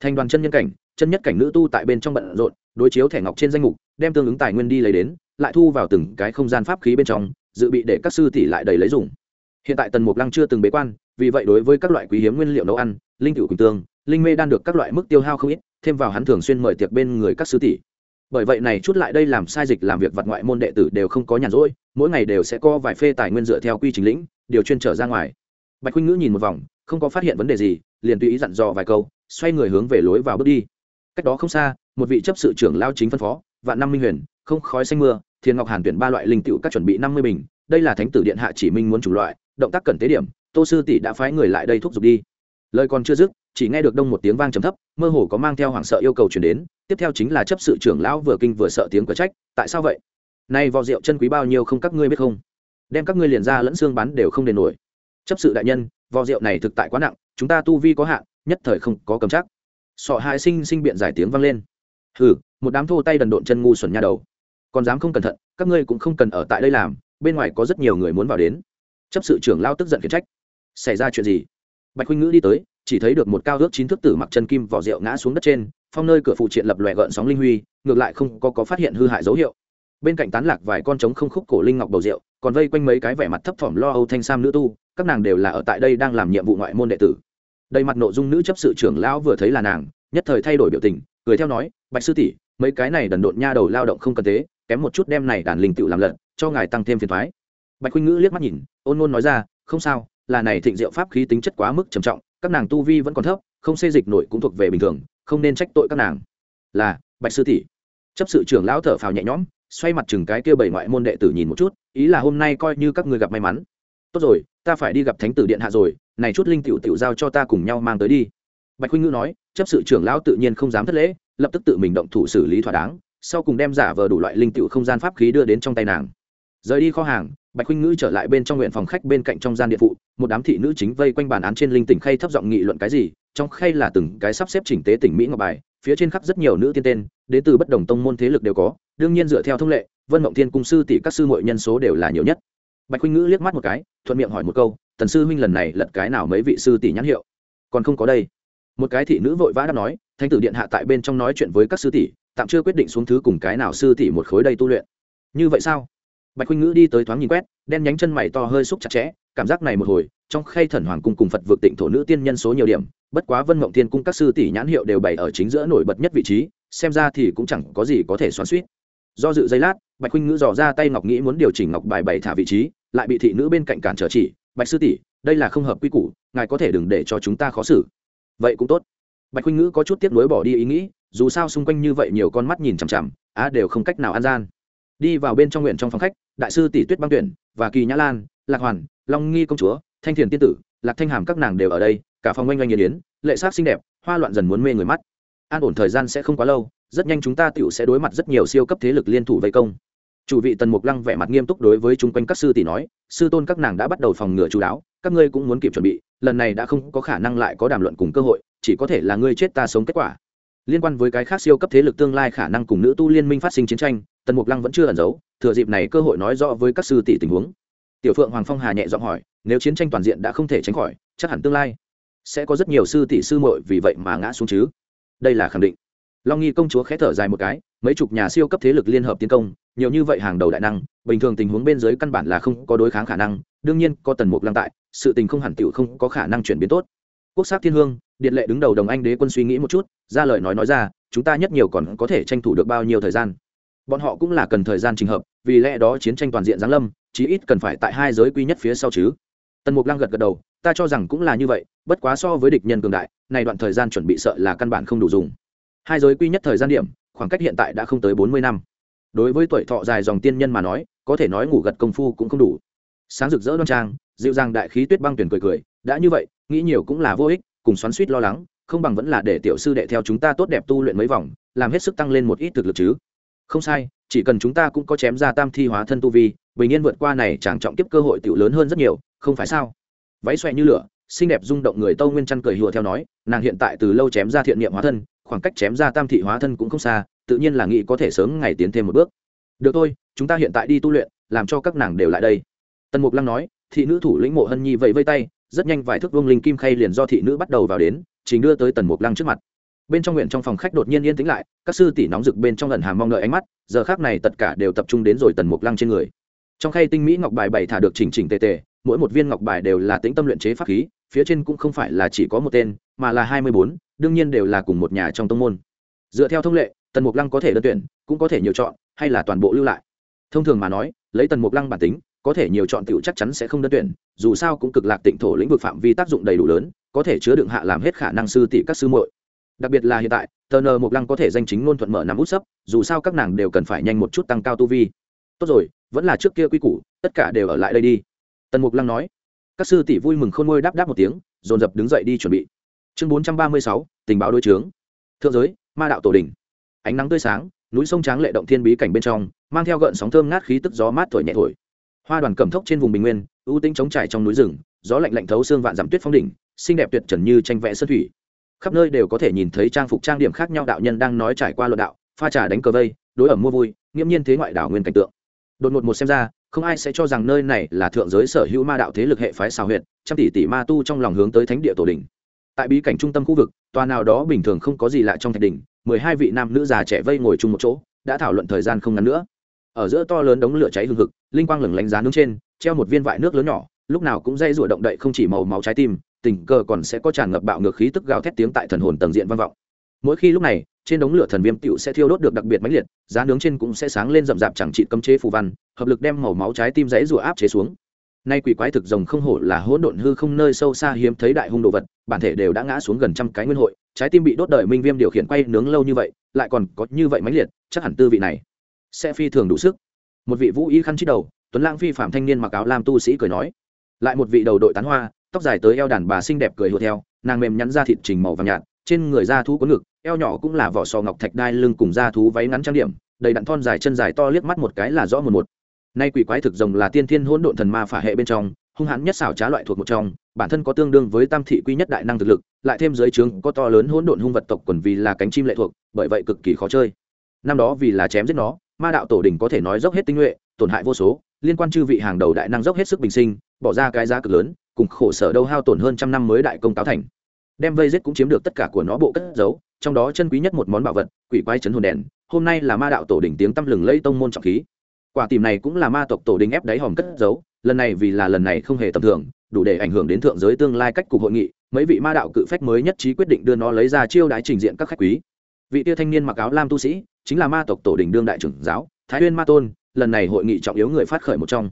Thành đoàn chân nhân cảnh, chân nhất cảnh nữ tu tại bên trong bận rộn, đối chiếu thẻ ngọc trên danh mục, đem tương ứng tài nguyên đi lấy đến, lại thu vào từng cái không gian pháp khí bên trong, dự bị để các sư tỷ lại đầy lấy dùng. Hiện tại tần mục lăng chưa từng bế quan, vì vậy đối với các loại quý hiếm nguyên liệu nấu ăn, linh cựu quỳnh tương, linh mê đan được các loại mức tiêu hao không ít, thêm vào hắn thường xuyên mời tiệc bên người các sư tỷ. Bởi vậy này chút lại đây làm sai dịch làm việc vặt ngoại môn đệ tử đều không có nhàn rỗi, mỗi ngày đều sẽ có vài phê tài nguyên dựa theo quy trình lĩnh, điều chuyên trở ra ngoài. Bạch huynh ngữ nhìn một vòng không có phát hiện vấn đề gì, liền tùy ý dặn dò vài câu, xoay người hướng về lối vào bước đi. Cách đó không xa, một vị chấp sự trưởng lao chính phân phó, vạn năm minh huyền, không khói xanh mưa thiên ngọc hàn tuyển ba loại linh tựu các chuẩn bị năm mươi bình, đây là thánh tử điện hạ chỉ minh muốn chủng loại, động tác cần tế điểm, tô sư tỷ đã phái người lại đây thúc giục đi. Lời còn chưa dứt, chỉ nghe được đông một tiếng vang trầm thấp, mơ hồ có mang theo hoảng sợ yêu cầu chuyển đến, tiếp theo chính là chấp sự trưởng lão vừa kinh vừa sợ tiếng cửa trách, tại sao vậy? Nay vò rượu chân quý bao nhiêu không các ngươi biết không? Đem các ngươi liền ra lẫn xương bắn đều không đền nổi. Chấp sự đại nhân vò rượu này thực tại quá nặng chúng ta tu vi có hạn nhất thời không có cầm chắc. Sọ hai sinh sinh biện giải tiếng vang lên. Hừ một đám thô tay đần độn chân ngu xuẩn nha đầu. Còn dám không cẩn thận các ngươi cũng không cần ở tại đây làm bên ngoài có rất nhiều người muốn vào đến. Chấp sự trưởng lao tức giận khiển trách. Xảy ra chuyện gì? Bạch huynh ngữ đi tới chỉ thấy được một cao ước chín thước tử mặc chân kim vỏ rượu ngã xuống đất trên phong nơi cửa phụ triện lập lòe gợn sóng linh huy ngược lại không có, có phát hiện hư hại dấu hiệu. Bên cạnh tán lạc vài con trống không khúc cổ linh ngọc bầu rượu còn vây quanh mấy cái vẻ mặt thấp thỏm lo âu thanh sam nữ tu các nàng đều là ở tại đây đang làm nhiệm vụ ngoại môn đệ tử. Đầy mặt nội dung nữ chấp sự trưởng lão vừa thấy là nàng, nhất thời thay đổi biểu tình, cười theo nói, bạch sư tỷ, mấy cái này đần độn nha đầu lao động không cần tế kém một chút đem này đàn linh tựu làm lận, cho ngài tăng thêm phiền thoái bạch huynh ngữ liếc mắt nhìn, ôn ngôn nói ra, không sao, là này thịnh diệu pháp khí tính chất quá mức trầm trọng, các nàng tu vi vẫn còn thấp, không xê dịch nổi cũng thuộc về bình thường, không nên trách tội các nàng. Là, bạch sư tỷ. Chấp sự trưởng lão thở phào nhẹ nhõm, xoay mặt chừng cái kia bảy ngoại môn đệ tử nhìn một chút, ý là hôm nay coi như các ngươi gặp may mắn. Tốt rồi ta phải đi gặp thánh tử điện hạ rồi, này chút linh tiểu tiểu giao cho ta cùng nhau mang tới đi. Bạch huynh ngữ nói, chấp sự trưởng lão tự nhiên không dám thất lễ, lập tức tự mình động thủ xử lý thỏa đáng, sau cùng đem giả vờ đủ loại linh tiểu không gian pháp khí đưa đến trong tay nàng. Rời đi kho hàng, bạch huynh ngữ trở lại bên trong nguyện phòng khách bên cạnh trong gian điện phụ, một đám thị nữ chính vây quanh bàn án trên linh tỉnh khay thấp giọng nghị luận cái gì, trong khay là từng cái sắp xếp chỉnh tế tỉnh mỹ ngọc bài, phía trên khắp rất nhiều nữ tiên tên, đến từ bất đồng tông môn thế lực đều có, đương nhiên dựa theo thông lệ, vân mộng thiên cung sư tỷ các sư mọi nhân số đều là nhiều nhất bạch huynh ngữ liếc mắt một cái, thuận miệng hỏi một câu, tần sư huynh lần này lật cái nào mấy vị sư tỷ nhãn hiệu? Còn không có đây. Một cái thị nữ vội vã đã nói, thánh tử điện hạ tại bên trong nói chuyện với các sư tỷ, tạm chưa quyết định xuống thứ cùng cái nào sư tỷ một khối đây tu luyện. Như vậy sao? Bạch huynh ngữ đi tới thoáng nhìn quét, đen nhánh chân mày to hơi xúc chặt chẽ, cảm giác này một hồi, trong khay thần hoàng cung cùng phật vượt tịnh thổ nữ tiên nhân số nhiều điểm, bất quá vân mộng tiên cung các sư tỷ nhãn hiệu đều bày ở chính giữa nổi bật nhất vị trí, xem ra thì cũng chẳng có gì có thể xoắn suýt do dự giây lát, bạch huynh ngữ dò ra tay ngọc nghĩ muốn điều chỉnh ngọc bài bày thả vị trí, lại bị thị nữ bên cạnh cản trở chỉ, bạch sư tỷ, đây là không hợp quy củ, ngài có thể đừng để cho chúng ta khó xử. Vậy cũng tốt. Bạch huynh ngữ có chút tiếc nuối bỏ đi ý nghĩ, dù sao xung quanh như vậy nhiều con mắt nhìn chằm chằm, á, đều không cách nào an gian. Đi vào bên trong nguyện trong phòng khách, đại sư tỷ tuyết băng tuyển và kỳ nhã lan, lạc hoàn, long nghi công chúa, thanh thiền tiên tử, lạc thanh hàm các nàng đều ở đây, cả phòng oanh oanh nghiền yến lệ sắc xinh đẹp, hoa loạn dần muốn mê người mắt. An ổn thời gian sẽ không quá lâu rất nhanh chúng ta tiểu sẽ đối mặt rất nhiều siêu cấp thế lực liên thủ vây công. Chủ vị tần mục lăng vẻ mặt nghiêm túc đối với chung quanh các sư tỷ nói, sư tôn các nàng đã bắt đầu phòng ngừa chú đáo, các ngươi cũng muốn kịp chuẩn bị, lần này đã không có khả năng lại có đàm luận cùng cơ hội, chỉ có thể là ngươi chết ta sống kết quả. Liên quan với cái khác siêu cấp thế lực tương lai khả năng cùng nữ tu liên minh phát sinh chiến tranh, tần mục lăng vẫn chưa ẩn giấu, thừa dịp này cơ hội nói rõ với các sư tỷ tình huống. Tiểu phượng hoàng phong hà nhẹ giọng hỏi, nếu chiến tranh toàn diện đã không thể tránh khỏi, chắc hẳn tương lai sẽ có rất nhiều sư tỷ sư muội vì vậy mà ngã xuống chứ? Đây là khẳng định long nghi công chúa khẽ thở dài một cái, mấy chục nhà siêu cấp thế lực liên hợp tiến công, nhiều như vậy hàng đầu đại năng, bình thường tình huống bên dưới căn bản là không có đối kháng khả năng, đương nhiên có tần mục lăng tại, sự tình không hẳn tiểu không có khả năng chuyển biến tốt. Quốc sắc thiên hương, điện lệ đứng đầu đồng anh đế quân suy nghĩ một chút, ra lời nói nói ra, chúng ta nhất nhiều còn có thể tranh thủ được bao nhiêu thời gian? Bọn họ cũng là cần thời gian trình hợp, vì lẽ đó chiến tranh toàn diện giáng lâm, chí ít cần phải tại hai giới quy nhất phía sau chứ. Tần mục lăng gật gật đầu, ta cho rằng cũng là như vậy, bất quá so với địch nhân cường đại, này đoạn thời gian chuẩn bị sợ là căn bản không đủ dùng hai giới quy nhất thời gian điểm, khoảng cách hiện tại đã không tới bốn mươi năm. Đối với tuổi thọ dài dòng tiên nhân mà nói, có thể nói ngủ gật công phu cũng không đủ. Sáng rực rỡ đoan trang, dịu dàng đại khí tuyết băng tuyển cười cười, đã như vậy, nghĩ nhiều cũng là vô ích, cùng xoắn suýt lo lắng, không bằng vẫn là để tiểu sư đệ theo chúng ta tốt đẹp tu luyện mấy vòng, làm hết sức tăng lên một ít thực lực chứ. Không sai, chỉ cần chúng ta cũng có chém ra tam thi hóa thân tu vi, bình yên vượt qua này chẳng trọng tiếp cơ hội tiểu lớn hơn rất nhiều, không phải sao? Váy xoẹ như lửa xinh đẹp rung động người tâu nguyên chăn cười hùa theo nói, nàng hiện tại từ lâu chém ra thiện niệm hóa thân, khoảng cách chém ra tam thị hóa thân cũng không xa, tự nhiên là nghĩ có thể sớm ngày tiến thêm một bước. Được thôi, chúng ta hiện tại đi tu luyện, làm cho các nàng đều lại đây. Tần mục lăng nói, thị nữ thủ lĩnh mộ hân nhi vẫy vây tay, rất nhanh vài thước vương linh kim khay liền do thị nữ bắt đầu vào đến chính đưa tới tần mục lăng trước mặt. Bên trong nguyện trong phòng khách đột nhiên yên tĩnh lại, các sư tỷ nóng rực bên trong lần hàm mong đợi ánh mắt, giờ khác này tất cả đều tập trung đến rồi tần mục lăng trên người. Trong khay tinh mỹ ngọc bài bày thả được chỉnh chỉnh tề tề, mỗi một viên ngọc bài đều là tĩnh tâm luyện chế pháp khí phía trên cũng không phải là chỉ có một tên, mà là hai mươi bốn, đương nhiên đều là cùng một nhà trong tông môn. Dựa theo thông lệ, tần mục lăng có thể đơn tuyển, cũng có thể nhiều chọn, hay là toàn bộ lưu lại. Thông thường mà nói, lấy tần mục lăng bản tính, có thể nhiều chọn tiểu chắc chắn sẽ không đơn tuyển, dù sao cũng cực lạc tịnh thổ lĩnh vực phạm vi tác dụng đầy đủ lớn, có thể chứa đựng hạ làm hết khả năng sư tỷ các sư muội. Đặc biệt là hiện tại tờ nờ mục lăng có thể danh chính ngôn thuận mở năm út sấp, dù sao các nàng đều cần phải nhanh một chút tăng cao tu vi. Tốt rồi, vẫn là trước kia quy củ, tất cả đều ở lại đây đi. Tần mục lăng nói các sư tỷ vui mừng khôn ngôi đáp đáp một tiếng, dồn dập đứng dậy đi chuẩn bị. Chương bốn trăm ba mươi sáu, tình báo đối chướng. Thượng giới, ma đạo tổ đình ánh nắng tươi sáng, núi sông tráng lệ động thiên bí cảnh bên trong, mang theo gợn sóng thơm ngát khí tức gió mát thổi nhẹ thổi. Hoa đoàn cẩm thốc trên vùng bình nguyên ưu tinh chống trải trong núi rừng, gió lạnh lạnh thấu xương vạn dặm tuyết phong đỉnh, xinh đẹp tuyệt trần như tranh vẽ sơn thủy. Khắp nơi đều có thể nhìn thấy trang phục trang điểm khác nhau đạo nhân đang nói trải qua luận đạo, pha trà đánh cờ vây, đối ẩm mua vui, nghiễm nhiên thế ngoại đảo nguyên cảnh tượng. Đột ngột một xem ra không ai sẽ cho rằng nơi này là thượng giới sở hữu ma đạo thế lực hệ phái xào huyệt, trăm tỷ tỷ ma tu trong lòng hướng tới thánh địa tổ đình tại bí cảnh trung tâm khu vực, tòa nào đó bình thường không có gì lạ trong thạch đình. mười hai vị nam nữ già trẻ vây ngồi chung một chỗ, đã thảo luận thời gian không ngắn nữa ở giữa to lớn đống lửa cháy hừng hực, linh quang lửng lánh giá nướng trên, treo một viên vại nước lớn nhỏ, lúc nào cũng dây rụa động đậy không chỉ màu máu trái tim, tình cờ còn sẽ có tràn ngập bạo ngược khí tức gào thét tiếng tại thần hồn tầng diện vang vọng mỗi khi lúc này, trên đống lửa thần viêm tựu sẽ thiêu đốt được đặc biệt mãnh liệt giá nướng trên cũng sẽ sáng lên rậm rạp chẳng trị cấm chế phù văn, hợp lực đem màu máu trái tim dãy rùa áp chế xuống. Nay quỷ quái thực rồng không hổ là hỗn độn hư không nơi sâu xa hiếm thấy đại hung đồ vật, bản thể đều đã ngã xuống gần trăm cái nguyên hội, trái tim bị đốt đời minh viêm điều khiển quay nướng lâu như vậy, lại còn có như vậy mãnh liệt, chắc hẳn tư vị này sẽ phi thường đủ sức. Một vị vũ y khăn chít đầu, tuấn lãng phi phạm thanh niên mặc áo lam tu sĩ cười nói, lại một vị đầu đội tán hoa, tóc dài tới eo đàn bà xinh đẹp cười hùa theo, nàng mềm nhắn ra thịt trình màu vàng nhạt, trên người da thú có ngực eo nhỏ cũng là vỏ sò ngọc thạch đai lưng cùng da thú váy ngắn trang điểm, đầy đặn thon dài chân dài to liếc mắt một cái là rõ một một. Nay quỷ quái thực rồng là tiên thiên hỗn độn thần ma phả hệ bên trong, hung hãn nhất xảo trá loại thuộc một trong, bản thân có tương đương với tam thị quy nhất đại năng thực lực, lại thêm dưới trướng có to lớn hỗn độn hung vật tộc quần vì là cánh chim lệ thuộc, bởi vậy cực kỳ khó chơi. Năm đó vì là chém giết nó, ma đạo tổ đình có thể nói dốc hết tinh nhuệ, tổn hại vô số, liên quan chư vị hàng đầu đại năng dốc hết sức bình sinh, bỏ ra cái giá cực lớn, cùng khổ sở đâu hao tổn hơn trăm năm mới đại công táo thành đem vây giết cũng chiếm được tất cả của nó bộ cất giấu trong đó chân quý nhất một món bảo vật quỷ quái chấn hồn đèn hôm nay là ma đạo tổ đỉnh tiếng tăm lừng lây tông môn trọng khí. Quả tìm này cũng là ma tộc tổ đình ép đáy hòm cất giấu lần này vì là lần này không hề tầm thường đủ để ảnh hưởng đến thượng giới tương lai cách cục hội nghị mấy vị ma đạo cự phách mới nhất trí quyết định đưa nó lấy ra chiêu đái trình diện các khách quý. Vị tia thanh niên mặc áo lam tu sĩ chính là ma tộc tổ đình đương đại trưởng giáo thái huyên ma tôn lần này hội nghị trọng yếu người phát khởi một trong.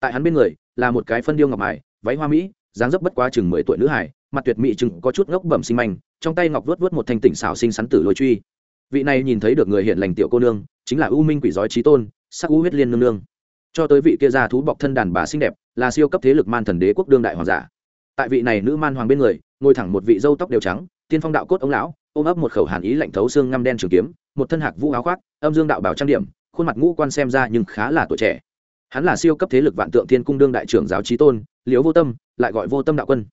Tại hắn bên người là một cái phân điêu ngọc hải, váy hoa mỹ dáng dấp bất quá chừng mười tuổi nữ hải mặt tuyệt mỹ chừng có chút ngốc bẩm sinh manh, trong tay ngọc vuốt vuốt một thanh tỉnh xảo sinh sắn tử lôi truy. Vị này nhìn thấy được người hiện lành tiểu cô nương, chính là u minh quỷ giói trí tôn, sắc u huyết liên nương nương. Cho tới vị kia ra thú bọc thân đàn bà xinh đẹp, là siêu cấp thế lực man thần đế quốc đương đại hoàng giả. Tại vị này nữ man hoàng bên người, ngồi thẳng một vị dâu tóc đều trắng, tiên phong đạo cốt ông lão, ôm ấp một khẩu hàn ý lạnh thấu xương ngăm đen trường kiếm, một thân hạc vũ áo khoác, âm dương đạo bảo trang điểm, khuôn mặt ngũ quan xem ra nhưng khá là tuổi trẻ. Hắn là siêu cấp thế lực vạn tượng thiên cung đương đại trưởng giáo trí tôn, liễu vô tâm, lại gọi vô tâm đạo quân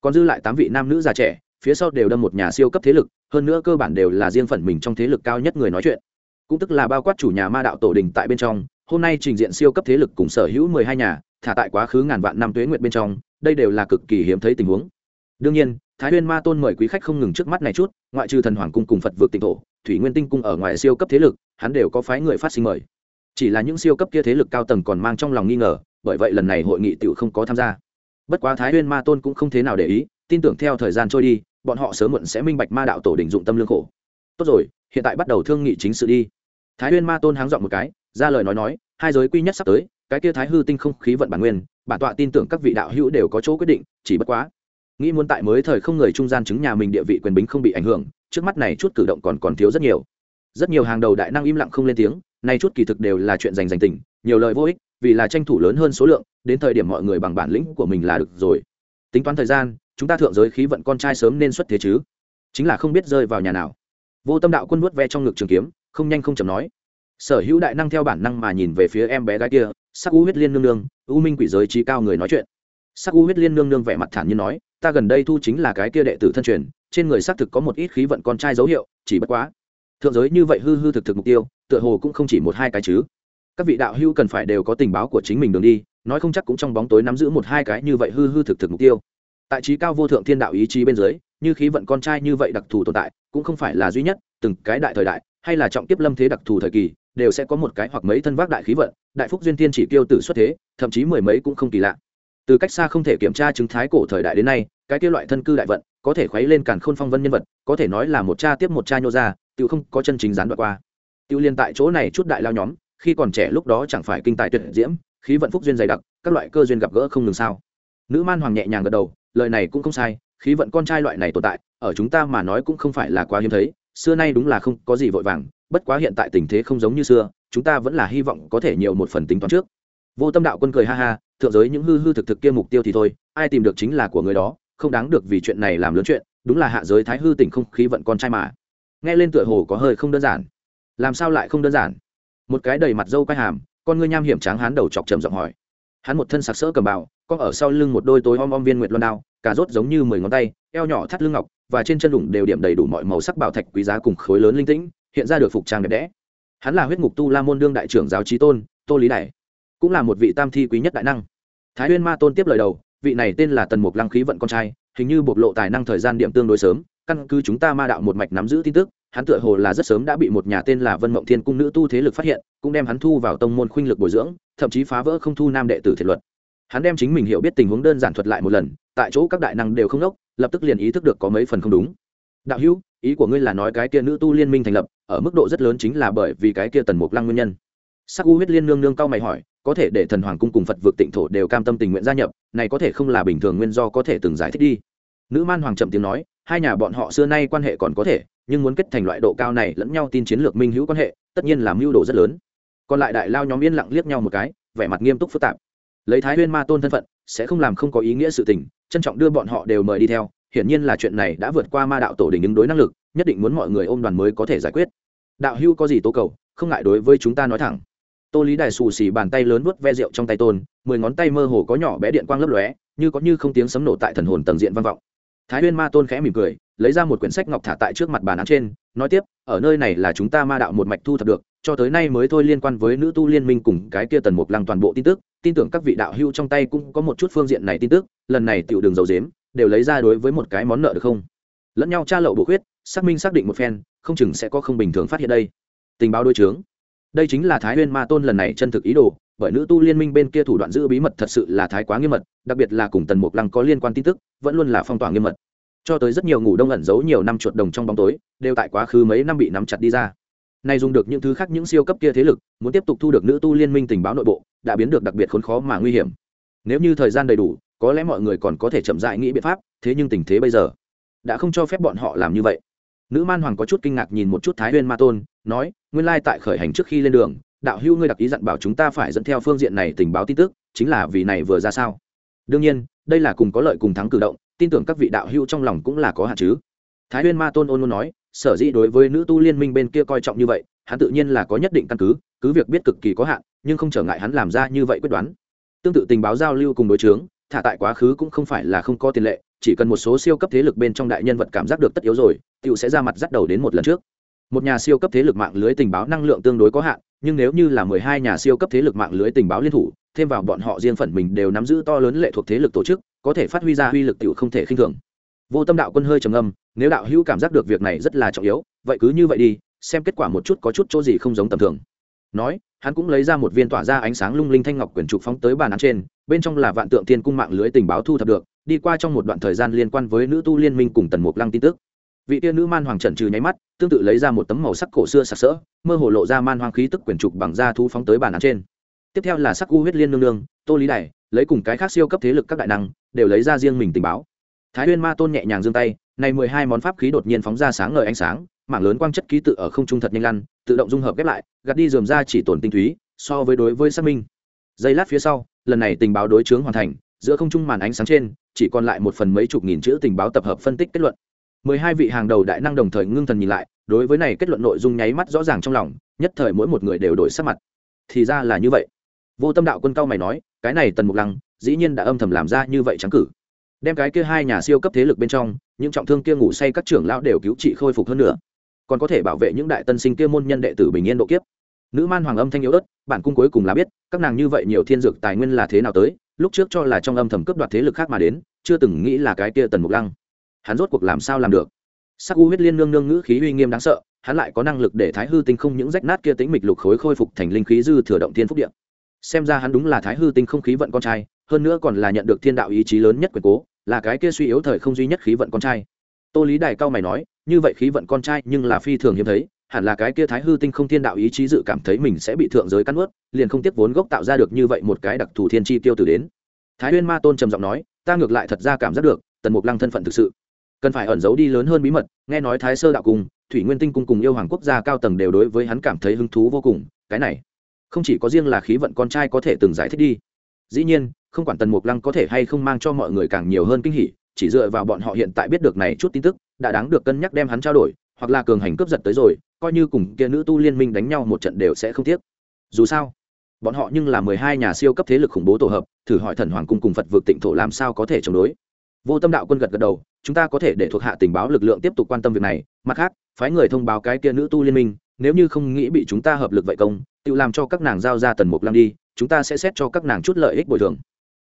còn dư lại tám vị nam nữ già trẻ, phía sau đều đâm một nhà siêu cấp thế lực, hơn nữa cơ bản đều là riêng phần mình trong thế lực cao nhất người nói chuyện. Cũng tức là bao quát chủ nhà ma đạo tổ đình tại bên trong, hôm nay trình diện siêu cấp thế lực cùng sở hữu mười hai nhà, thả tại quá khứ ngàn vạn năm tuế nguyện bên trong, đây đều là cực kỳ hiếm thấy tình huống. Đương nhiên, thái huyên ma tôn mời quý khách không ngừng trước mắt này chút, ngoại trừ thần hoàng cung cùng phật vượt tỉnh thổ, thủy nguyên tinh cung ở ngoài siêu cấp thế lực, hắn đều có phái người phát sinh mời. Chỉ là những siêu cấp kia thế lực cao tầng còn mang trong lòng nghi ngờ, bởi vậy lần này hội nghị tiểu không có tham gia bất quá thái huyên ma tôn cũng không thế nào để ý, tin tưởng theo thời gian trôi đi, bọn họ sớm muộn sẽ minh bạch ma đạo tổ đình dụng tâm lương khổ. Tốt rồi, hiện tại bắt đầu thương nghị chính sự đi. Thái huyên ma tôn háng dọn một cái, ra lời nói nói, hai giới quy nhất sắp tới, cái kia thái hư tinh không khí vận bản nguyên, bản tọa tin tưởng các vị đạo hữu đều có chỗ quyết định, chỉ bất quá, nghĩ muốn tại mới thời không người trung gian chứng nhà mình địa vị quyền bính không bị ảnh hưởng, trước mắt này chút cử động còn còn thiếu rất nhiều. Rất nhiều hàng đầu đại năng im lặng không lên tiếng, nay chút kỳ thực đều là chuyện dành dành tình, nhiều lời vô ích vì là tranh thủ lớn hơn số lượng, đến thời điểm mọi người bằng bản lĩnh của mình là được rồi. Tính toán thời gian, chúng ta thượng giới khí vận con trai sớm nên xuất thế chứ? Chính là không biết rơi vào nhà nào. Vô tâm đạo quân vuốt ve trong ngực trường kiếm, không nhanh không chậm nói. Sở hữu đại năng theo bản năng mà nhìn về phía em bé gái kia, sắc u huyết liên nương nương, u minh quỷ giới trí cao người nói chuyện. Sắc u huyết liên nương nương vẻ mặt thản như nói, ta gần đây thu chính là cái kia đệ tử thân truyền, trên người xác thực có một ít khí vận con trai dấu hiệu, chỉ bất quá. Thượng giới như vậy hư hư thực thực mục tiêu, tựa hồ cũng không chỉ một hai cái chứ các vị đạo hữu cần phải đều có tình báo của chính mình đường đi, nói không chắc cũng trong bóng tối nắm giữ một hai cái như vậy hư hư thực thực mục tiêu. Tại trí cao vô thượng thiên đạo ý chí bên dưới, như khí vận con trai như vậy đặc thù tồn tại, cũng không phải là duy nhất, từng cái đại thời đại, hay là trọng tiếp lâm thế đặc thù thời kỳ, đều sẽ có một cái hoặc mấy thân vác đại khí vận, đại phúc duyên thiên chỉ tiêu tử xuất thế, thậm chí mười mấy cũng không kỳ lạ. Từ cách xa không thể kiểm tra chứng thái cổ thời đại đến nay, cái kia loại thân cư đại vận, có thể khuấy lên càn khôn phong vân nhân vật, có thể nói là một cha tiếp một cha nhô ra, tự không có chân chính gián đoạn qua. Tự liên tại chỗ này chút đại lao nhóm khi còn trẻ lúc đó chẳng phải kinh tài tuyệt diễm, khí vận phúc duyên dày đặc, các loại cơ duyên gặp gỡ không ngừng sao. Nữ man hoàng nhẹ nhàng gật đầu, lời này cũng không sai, khí vận con trai loại này tồn tại, ở chúng ta mà nói cũng không phải là quá hiếm thấy, xưa nay đúng là không có gì vội vàng, bất quá hiện tại tình thế không giống như xưa, chúng ta vẫn là hy vọng có thể nhiều một phần tính toán trước. Vô tâm đạo quân cười ha ha, thượng giới những hư hư thực thực kia mục tiêu thì thôi, ai tìm được chính là của người đó, không đáng được vì chuyện này làm lớn chuyện, đúng là hạ giới thái hư tỉnh không khí vận con trai mà. Nghe lên tựa hồ có hơi không đơn giản. Làm sao lại không đơn giản? Một cái đầy mặt dâu quai hàm, con ngươi nham hiểm tráng hán đầu chọc trầm giọng hỏi. Hắn một thân sặc sỡ cầm bào, con ở sau lưng một đôi tối om om viên nguyệt loan đao cà rốt giống như mười ngón tay, eo nhỏ thắt lưng ngọc, và trên chân đủng đều điểm đầy đủ mọi màu sắc bảo thạch quý giá cùng khối lớn linh tĩnh, hiện ra được phục trang đẹp đẽ. Hắn là huyết ngục tu la môn đương đại trưởng giáo trí tôn, tô lý đại cũng là một vị tam thi quý nhất đại năng. Thái huyên ma tôn tiếp lời đầu, vị này tên là tần mục lăng khí vận con trai, hình như bộc lộ tài năng thời gian điểm tương đối sớm, căn cứ chúng ta ma đạo một mạch nắm giữ tin tức hắn tựa hồ là rất sớm đã bị một nhà tên là vân mộng thiên cung nữ tu thế lực phát hiện, cũng đem hắn thu vào tông môn khuynh lực bồi dưỡng, thậm chí phá vỡ không thu nam đệ tử thiệt luật. Hắn đem chính mình hiểu biết tình huống đơn giản thuật lại một lần, tại chỗ các đại năng đều không đốc, lập tức liền ý thức được có mấy phần không đúng. Đạo hữu, ý của ngươi là nói cái kia nữ tu liên minh thành lập, ở mức độ rất lớn chính là bởi vì cái kia tần mục lăng nguyên nhân. Sắc u huyết liên nương nương cao mày hỏi, có thể để thần hoàng cung cùng phật vượt tịnh thổ đều cam tâm tình nguyện gia nhập, này có thể không là bình thường nguyên do có thể từng giải thích đi nữ man hoàng chậm tiếng nói, hai nhà bọn họ xưa nay quan hệ còn có thể, nhưng muốn kết thành loại độ cao này lẫn nhau tin chiến lược minh hữu quan hệ, tất nhiên là mưu đồ rất lớn. Còn lại đại lao nhóm yên lặng liếc nhau một cái, vẻ mặt nghiêm túc phức tạp. Lấy thái huyên ma tôn thân phận, sẽ không làm không có ý nghĩa sự tình, trân trọng đưa bọn họ đều mời đi theo, hiển nhiên là chuyện này đã vượt qua ma đạo tổ đình ứng đối năng lực, nhất định muốn mọi người ôm đoàn mới có thể giải quyết. Đạo hưu có gì tố cầu, không ngại đối với chúng ta nói thẳng. Tô lý đài xù xì bàn tay lớn vớt ve rượu trong tay tôn, mười ngón tay mơ hồ có nhỏ bé điện quang lấp lóe, như có như không tiếng sấm nổ tại thần hồn tầng diện vang vọng thái huyên ma tôn khẽ mỉm cười, lấy ra một quyển sách ngọc thả tại trước mặt bàn án trên, nói tiếp, ở nơi này là chúng ta ma đạo một mạch thu thập được, cho tới nay mới thôi liên quan với nữ tu liên minh cùng cái kia tần mục lăng toàn bộ tin tức, tin tưởng các vị đạo hưu trong tay cũng có một chút phương diện này tin tức, lần này tiểu đường dầu dếm, đều lấy ra đối với một cái món nợ được không? Lẫn nhau tra lậu bổ khuyết, xác minh xác định một phen, không chừng sẽ có không bình thường phát hiện đây. Tình báo đối chướng. Đây chính là thái huyên ma tôn lần này chân thực ý đồ bởi nữ tu liên minh bên kia thủ đoạn giữ bí mật thật sự là thái quá nghiêm mật, đặc biệt là cùng tần mục lăng có liên quan tin tức, vẫn luôn là phong tỏa nghiêm mật. Cho tới rất nhiều ngủ đông ẩn giấu nhiều năm chuột đồng trong bóng tối, đều tại quá khứ mấy năm bị nắm chặt đi ra. Nay dùng được những thứ khác những siêu cấp kia thế lực, muốn tiếp tục thu được nữ tu liên minh tình báo nội bộ, đã biến được đặc biệt khốn khó mà nguy hiểm. Nếu như thời gian đầy đủ, có lẽ mọi người còn có thể chậm dại nghĩ biện pháp, thế nhưng tình thế bây giờ đã không cho phép bọn họ làm như vậy. Nữ man hoàng có chút kinh ngạc nhìn một chút thái huyên ma tôn, nói, nguyên lai tại khởi hành trước khi lên đường đạo hữu ngươi đặc ý dặn bảo chúng ta phải dẫn theo phương diện này tình báo tin tức, chính là vì này vừa ra sao? Đương nhiên, đây là cùng có lợi cùng thắng cử động, tin tưởng các vị đạo hữu trong lòng cũng là có hạn chứ. Thái huyên ma tôn ôn luôn nói, sở dĩ đối với nữ tu liên minh bên kia coi trọng như vậy, hắn tự nhiên là có nhất định căn cứ cứ việc biết cực kỳ có hạn, nhưng không trở ngại hắn làm ra như vậy quyết đoán. Tương tự tình báo giao lưu cùng đối chướng, thả tại quá khứ cũng không phải là không có tiền lệ, chỉ cần một số siêu cấp thế lực bên trong đại nhân vật cảm giác được tất yếu rồi tựu sẽ ra mặt dắt đầu đến một lần trước một nhà siêu cấp thế lực mạng lưới tình báo năng lượng tương đối có hạn, nhưng nếu như là mười hai nhà siêu cấp thế lực mạng lưới tình báo liên thủ, thêm vào bọn họ riêng phần mình đều nắm giữ to lớn lệ thuộc thế lực tổ chức, có thể phát huy ra uy lực tựu không thể khinh thường. Vô tâm đạo quân hơi trầm âm nếu đạo hữu cảm giác được việc này rất là trọng yếu, vậy cứ như vậy đi, xem kết quả một chút có chút chỗ gì không giống tầm thường. Nói, hắn cũng lấy ra một viên tỏa ra ánh sáng lung linh thanh ngọc quyển trục phóng tới bàn án trên, bên trong là vạn tượng thiên cung mạng lưới tình báo thu thập được, đi qua trong một đoạn thời gian liên quan với nữ tu liên minh cùng tần mục lăng tin tức vị tiên nữ man hoàng trần trừ nháy mắt tương tự lấy ra một tấm màu sắc cổ xưa sặc sỡ mơ hồ lộ ra man hoàng khí tức quyển trục bằng da thu phóng tới bàn án trên. Tiếp theo là sắc u huyết liên nương nương tô lý đài, lấy cùng cái khác siêu cấp thế lực các đại năng đều lấy ra riêng mình tình báo. Thái huyên ma tôn nhẹ nhàng giương tay này mười hai món pháp khí đột nhiên phóng ra sáng ngời ánh sáng mảng lớn quang chất ký tự ở không trung thật nhanh lăn tự động dung hợp ghép lại gạt đi dườm ra chỉ tổn tinh túy so với đối với xác minh. Giây lát phía sau lần này tình báo đối chướng hoàn thành giữa không trung màn ánh sáng trên chỉ còn lại một phần mấy chục nghìn chữ tình báo tập hợp phân tích kết luận mười hai vị hàng đầu đại năng đồng thời ngưng thần nhìn lại, đối với này kết luận nội dung nháy mắt rõ ràng trong lòng, nhất thời mỗi một người đều đổi sắc mặt. Thì ra là như vậy. Vô tâm đạo quân cao mày nói, cái này tần mục lăng, dĩ nhiên đã âm thầm làm ra như vậy trắng cử. Đem cái kia hai nhà siêu cấp thế lực bên trong, những trọng thương kia ngủ say các trưởng lão đều cứu trị khôi phục hơn nữa. Còn có thể bảo vệ những đại tân sinh kia môn nhân đệ tử bình yên độ kiếp. Nữ man hoàng âm thanh yếu ớt, bản cung cuối cùng là biết, các nàng như vậy nhiều thiên dược tài nguyên là thế nào tới, lúc trước cho là trong âm thầm cướp đoạt thế lực khác mà đến, chưa từng nghĩ là cái kia tần mục lăng hắn rốt cuộc làm sao làm được? Sắc u huyết liên nương nương ngữ khí uy nghiêm đáng sợ, hắn lại có năng lực để thái hư tinh không những rách nát kia tính mịch lục khối khôi phục thành linh khí dư thừa động thiên phúc điện xem ra hắn đúng là thái hư tinh không khí vận con trai, hơn nữa còn là nhận được thiên đạo ý chí lớn nhất quyền cố, là cái kia suy yếu thời không duy nhất khí vận con trai. Tô lý đài cao mày nói, như vậy khí vận con trai nhưng là phi thường hiếm thấy, hẳn là cái kia thái hư tinh không thiên đạo ý chí dự cảm thấy mình sẽ bị thượng giới cắn ướt liền không tiếp vốn gốc tạo ra được như vậy một cái đặc thù thiên chi tiêu từ đến. Thái huyên ma tôn trầm giọng nói, ta ngược lại thật ra cảm giác được, tần mục lăng thân phận thực sự cần phải ẩn giấu đi lớn hơn bí mật, nghe nói thái sơ đạo cung, thủy nguyên tinh cung cùng yêu hoàng quốc gia cao tầng đều đối với hắn cảm thấy hứng thú vô cùng, cái này, không chỉ có riêng là khí vận con trai có thể từng giải thích đi. Dĩ nhiên, không quản tần mục lăng có thể hay không mang cho mọi người càng nhiều hơn kinh hỉ, chỉ dựa vào bọn họ hiện tại biết được này chút tin tức, đã đáng được cân nhắc đem hắn trao đổi, hoặc là cường hành cướp giật tới rồi, coi như cùng kia nữ tu liên minh đánh nhau một trận đều sẽ không tiếc. Dù sao, bọn họ nhưng là mười hai nhà siêu cấp thế lực khủng bố tổ hợp, thử hỏi thần hoàng cung cùng phật vượt tịnh thổ làm sao có thể chống đối? Vô tâm đạo quân gật gật đầu, chúng ta có thể để thuộc hạ tình báo lực lượng tiếp tục quan tâm việc này. Mặt khác, phái người thông báo cái kia nữ tu liên minh, nếu như không nghĩ bị chúng ta hợp lực vậy công, tự làm cho các nàng giao ra tần mục lăng đi, chúng ta sẽ xét cho các nàng chút lợi ích bồi thường.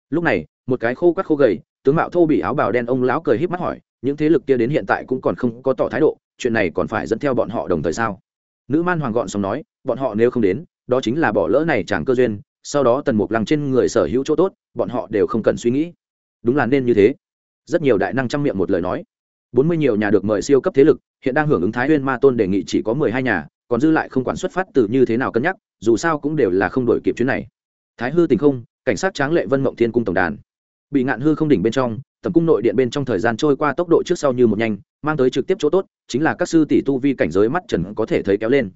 Lúc này, một cái khô quắt khô gầy, tướng mạo thô bị áo bào đen ông lão cười híp mắt hỏi, những thế lực kia đến hiện tại cũng còn không có tỏ thái độ, chuyện này còn phải dẫn theo bọn họ đồng thời sao? Nữ man hoàng gọn xong nói, bọn họ nếu không đến, đó chính là bỏ lỡ này chẳng cơ duyên, sau đó tần mục lăng trên người sở hữu chỗ tốt, bọn họ đều không cần suy nghĩ. Đúng là nên như thế rất nhiều đại năng trăm miệng một lời nói. Bốn mươi nhiều nhà được mời siêu cấp thế lực, hiện đang hưởng ứng thái huyên ma tôn đề nghị chỉ có mười hai nhà, còn dư lại không quản xuất phát từ như thế nào cân nhắc, dù sao cũng đều là không đổi kịp chuyến này. Thái hư tình không, cảnh sát tráng lệ vân mộng thiên cung tổng đàn. Bị ngạn hư không đỉnh bên trong, tầm cung nội điện bên trong thời gian trôi qua tốc độ trước sau như một nhanh, mang tới trực tiếp chỗ tốt, chính là các sư tỷ tu vi cảnh giới mắt trần có thể thấy kéo lên.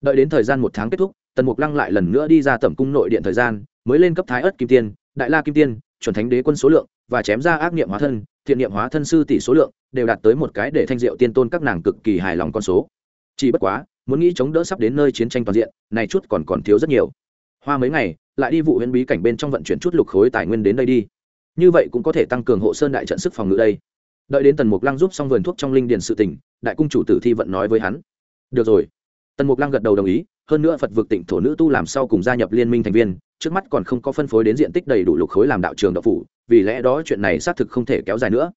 Đợi đến thời gian một tháng kết thúc, tần mục lăng lại lần nữa đi ra tầm cung nội điện thời gian, mới lên cấp thái ất kim tiên, đại la kim tiên, chuẩn thánh đế quân số lượng, và chém ra ác niệm hóa thân thiện niệm hóa thân sư tỷ số lượng đều đạt tới một cái để thanh diệu tiên tôn các nàng cực kỳ hài lòng con số. Chỉ bất quá, muốn nghĩ chống đỡ sắp đến nơi chiến tranh toàn diện, này chút còn còn thiếu rất nhiều. Hoa mấy ngày, lại đi vụ huyễn bí cảnh bên trong vận chuyển chút lục khối tài nguyên đến đây đi. Như vậy cũng có thể tăng cường hộ sơn đại trận sức phòng ngự đây. Đợi đến tần mục lăng giúp xong vườn thuốc trong linh điền sự tỉnh đại cung chủ tử thi vận nói với hắn. Được rồi. Tần mục lăng gật đầu đồng ý, hơn nữa phật vực tỉnh thổ nữ tu làm sau cùng gia nhập liên minh thành viên, trước mắt còn không có phân phối đến diện tích đầy đủ lục khối làm đạo trường đạo phủ vì lẽ đó chuyện này xác thực không thể kéo dài nữa.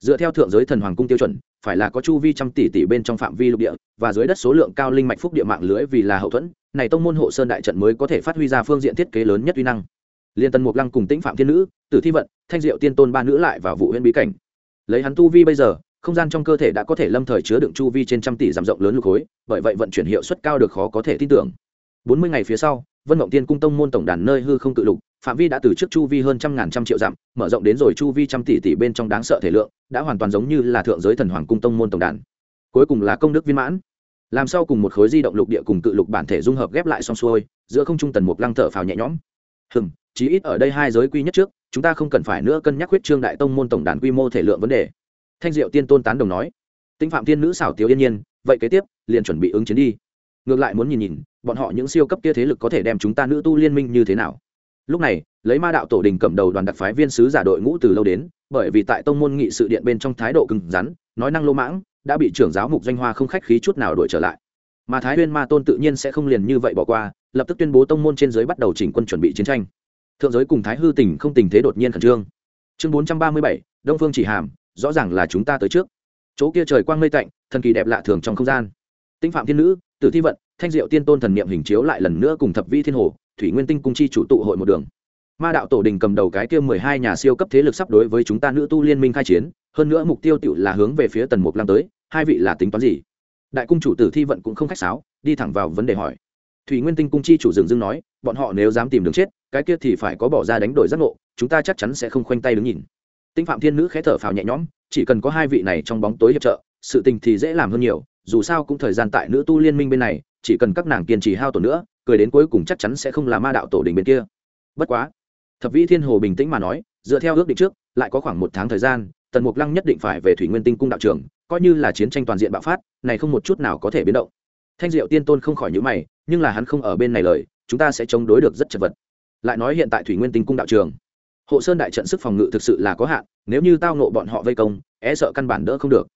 Dựa theo thượng giới thần hoàng cung tiêu chuẩn, phải là có chu vi trăm tỷ tỷ bên trong phạm vi lục địa, và dưới đất số lượng cao linh mạch phúc địa mạng lưới vì là hậu thuẫn, này tông môn hộ sơn đại trận mới có thể phát huy ra phương diện thiết kế lớn nhất uy năng. Liên tân mục lăng cùng tĩnh phạm thiên nữ, tử thi vận, thanh diệu tiên tôn ba nữ lại vào vụ huyễn bí cảnh. Lấy hắn tu vi bây giờ, không gian trong cơ thể đã có thể lâm thời chứa đựng chu vi trên trăm tỷ giảm rộng lớn lục khối, bởi vậy vận chuyển hiệu suất cao được khó có thể tin tưởng. Bốn mươi ngày phía sau, vân mộng tiên cung tông môn tổng đàn nơi hư không tự lục phạm vi đã từ trước chu vi hơn trăm ngàn trăm triệu dặm, mở rộng đến rồi chu vi trăm tỷ tỷ bên trong đáng sợ thể lượng, đã hoàn toàn giống như là thượng giới thần hoàng cung tông môn tổng đàn. Cuối cùng là công đức viên mãn. Làm sau cùng một khối di động lục địa cùng cự lục bản thể dung hợp ghép lại xong xuôi, giữa không trung tần mục lăng thở phào nhẹ nhõm. Hừm, chí ít ở đây hai giới quy nhất trước, chúng ta không cần phải nữa cân nhắc huyết trương đại tông môn tổng đàn quy mô thể lượng vấn đề. Thanh diệu tiên tôn tán đồng nói. Tinh phạm tiên nữ xảo tiếu yên nhiên, vậy kế tiếp, liền chuẩn bị ứng chiến đi. Ngược lại muốn nhìn nhìn, bọn họ những siêu cấp kia thế lực có thể đem chúng ta nữ tu liên minh như thế nào lúc này, lấy ma đạo tổ đình cầm đầu đoàn đặc phái viên sứ giả đội ngũ từ lâu đến, bởi vì tại tông môn nghị sự điện bên trong thái độ cứng rắn, nói năng lô mãng, đã bị trưởng giáo mục doanh hoa không khách khí chút nào đuổi trở lại. Mà thái huyên ma tôn tự nhiên sẽ không liền như vậy bỏ qua, lập tức tuyên bố tông môn trên giới bắt đầu chỉnh quân chuẩn bị chiến tranh. Thượng giới cùng thái hư tình không tình thế đột nhiên khẩn trương. Chương bốn trăm ba mươi bảy, đông phương chỉ hàm, rõ ràng là chúng ta tới trước. Chỗ kia trời quang mây tạnh, thần kỳ đẹp lạ thường trong không gian tinh phạm thiên nữ, tử thi vận, thanh diệu tiên tôn thần niệm hình chiếu lại lần nữa cùng thập Vi thiên hồ, thủy nguyên tinh cung chi chủ tụ hội một đường. Ma đạo tổ đình cầm đầu cái kia mười hai nhà siêu cấp thế lực sắp đối với chúng ta nữ tu liên minh khai chiến, hơn nữa mục tiêu tựu là hướng về phía tần mục lăng tới, hai vị là tính toán gì? Đại cung chủ tử thi vận cũng không khách sáo, đi thẳng vào vấn đề hỏi. Thủy nguyên tinh cung chi chủ dừng dưng nói, bọn họ nếu dám tìm đường chết, cái kia thì phải có bỏ ra đánh đổi giác ngộ, chúng ta chắc chắn sẽ không khoanh tay đứng nhìn. Tinh phạm thiên nữ khé thở phào nhẹ nhõm, chỉ cần có hai vị này trong bóng tối hiệp trợ, sự tình thì dễ làm hơn nhiều dù sao cũng thời gian tại nữ tu liên minh bên này, chỉ cần các nàng kiên trì hao tổn nữa, cười đến cuối cùng chắc chắn sẽ không là ma đạo tổ đình bên kia. Bất quá, thập vĩ thiên hồ bình tĩnh mà nói, dựa theo ước định trước, lại có khoảng một tháng thời gian, tần mục lăng nhất định phải về thủy nguyên tinh cung đạo trường, coi như là chiến tranh toàn diện bạo phát, này không một chút nào có thể biến động. Thanh diệu tiên tôn không khỏi nhữ mày, nhưng là hắn không ở bên này lời, chúng ta sẽ chống đối được rất chật vật. Lại nói hiện tại thủy nguyên tinh cung đạo trường, hộ sơn đại trận sức phòng ngự thực sự là có hạn, nếu như tao nộ bọn họ vây công é sợ căn bản đỡ không được.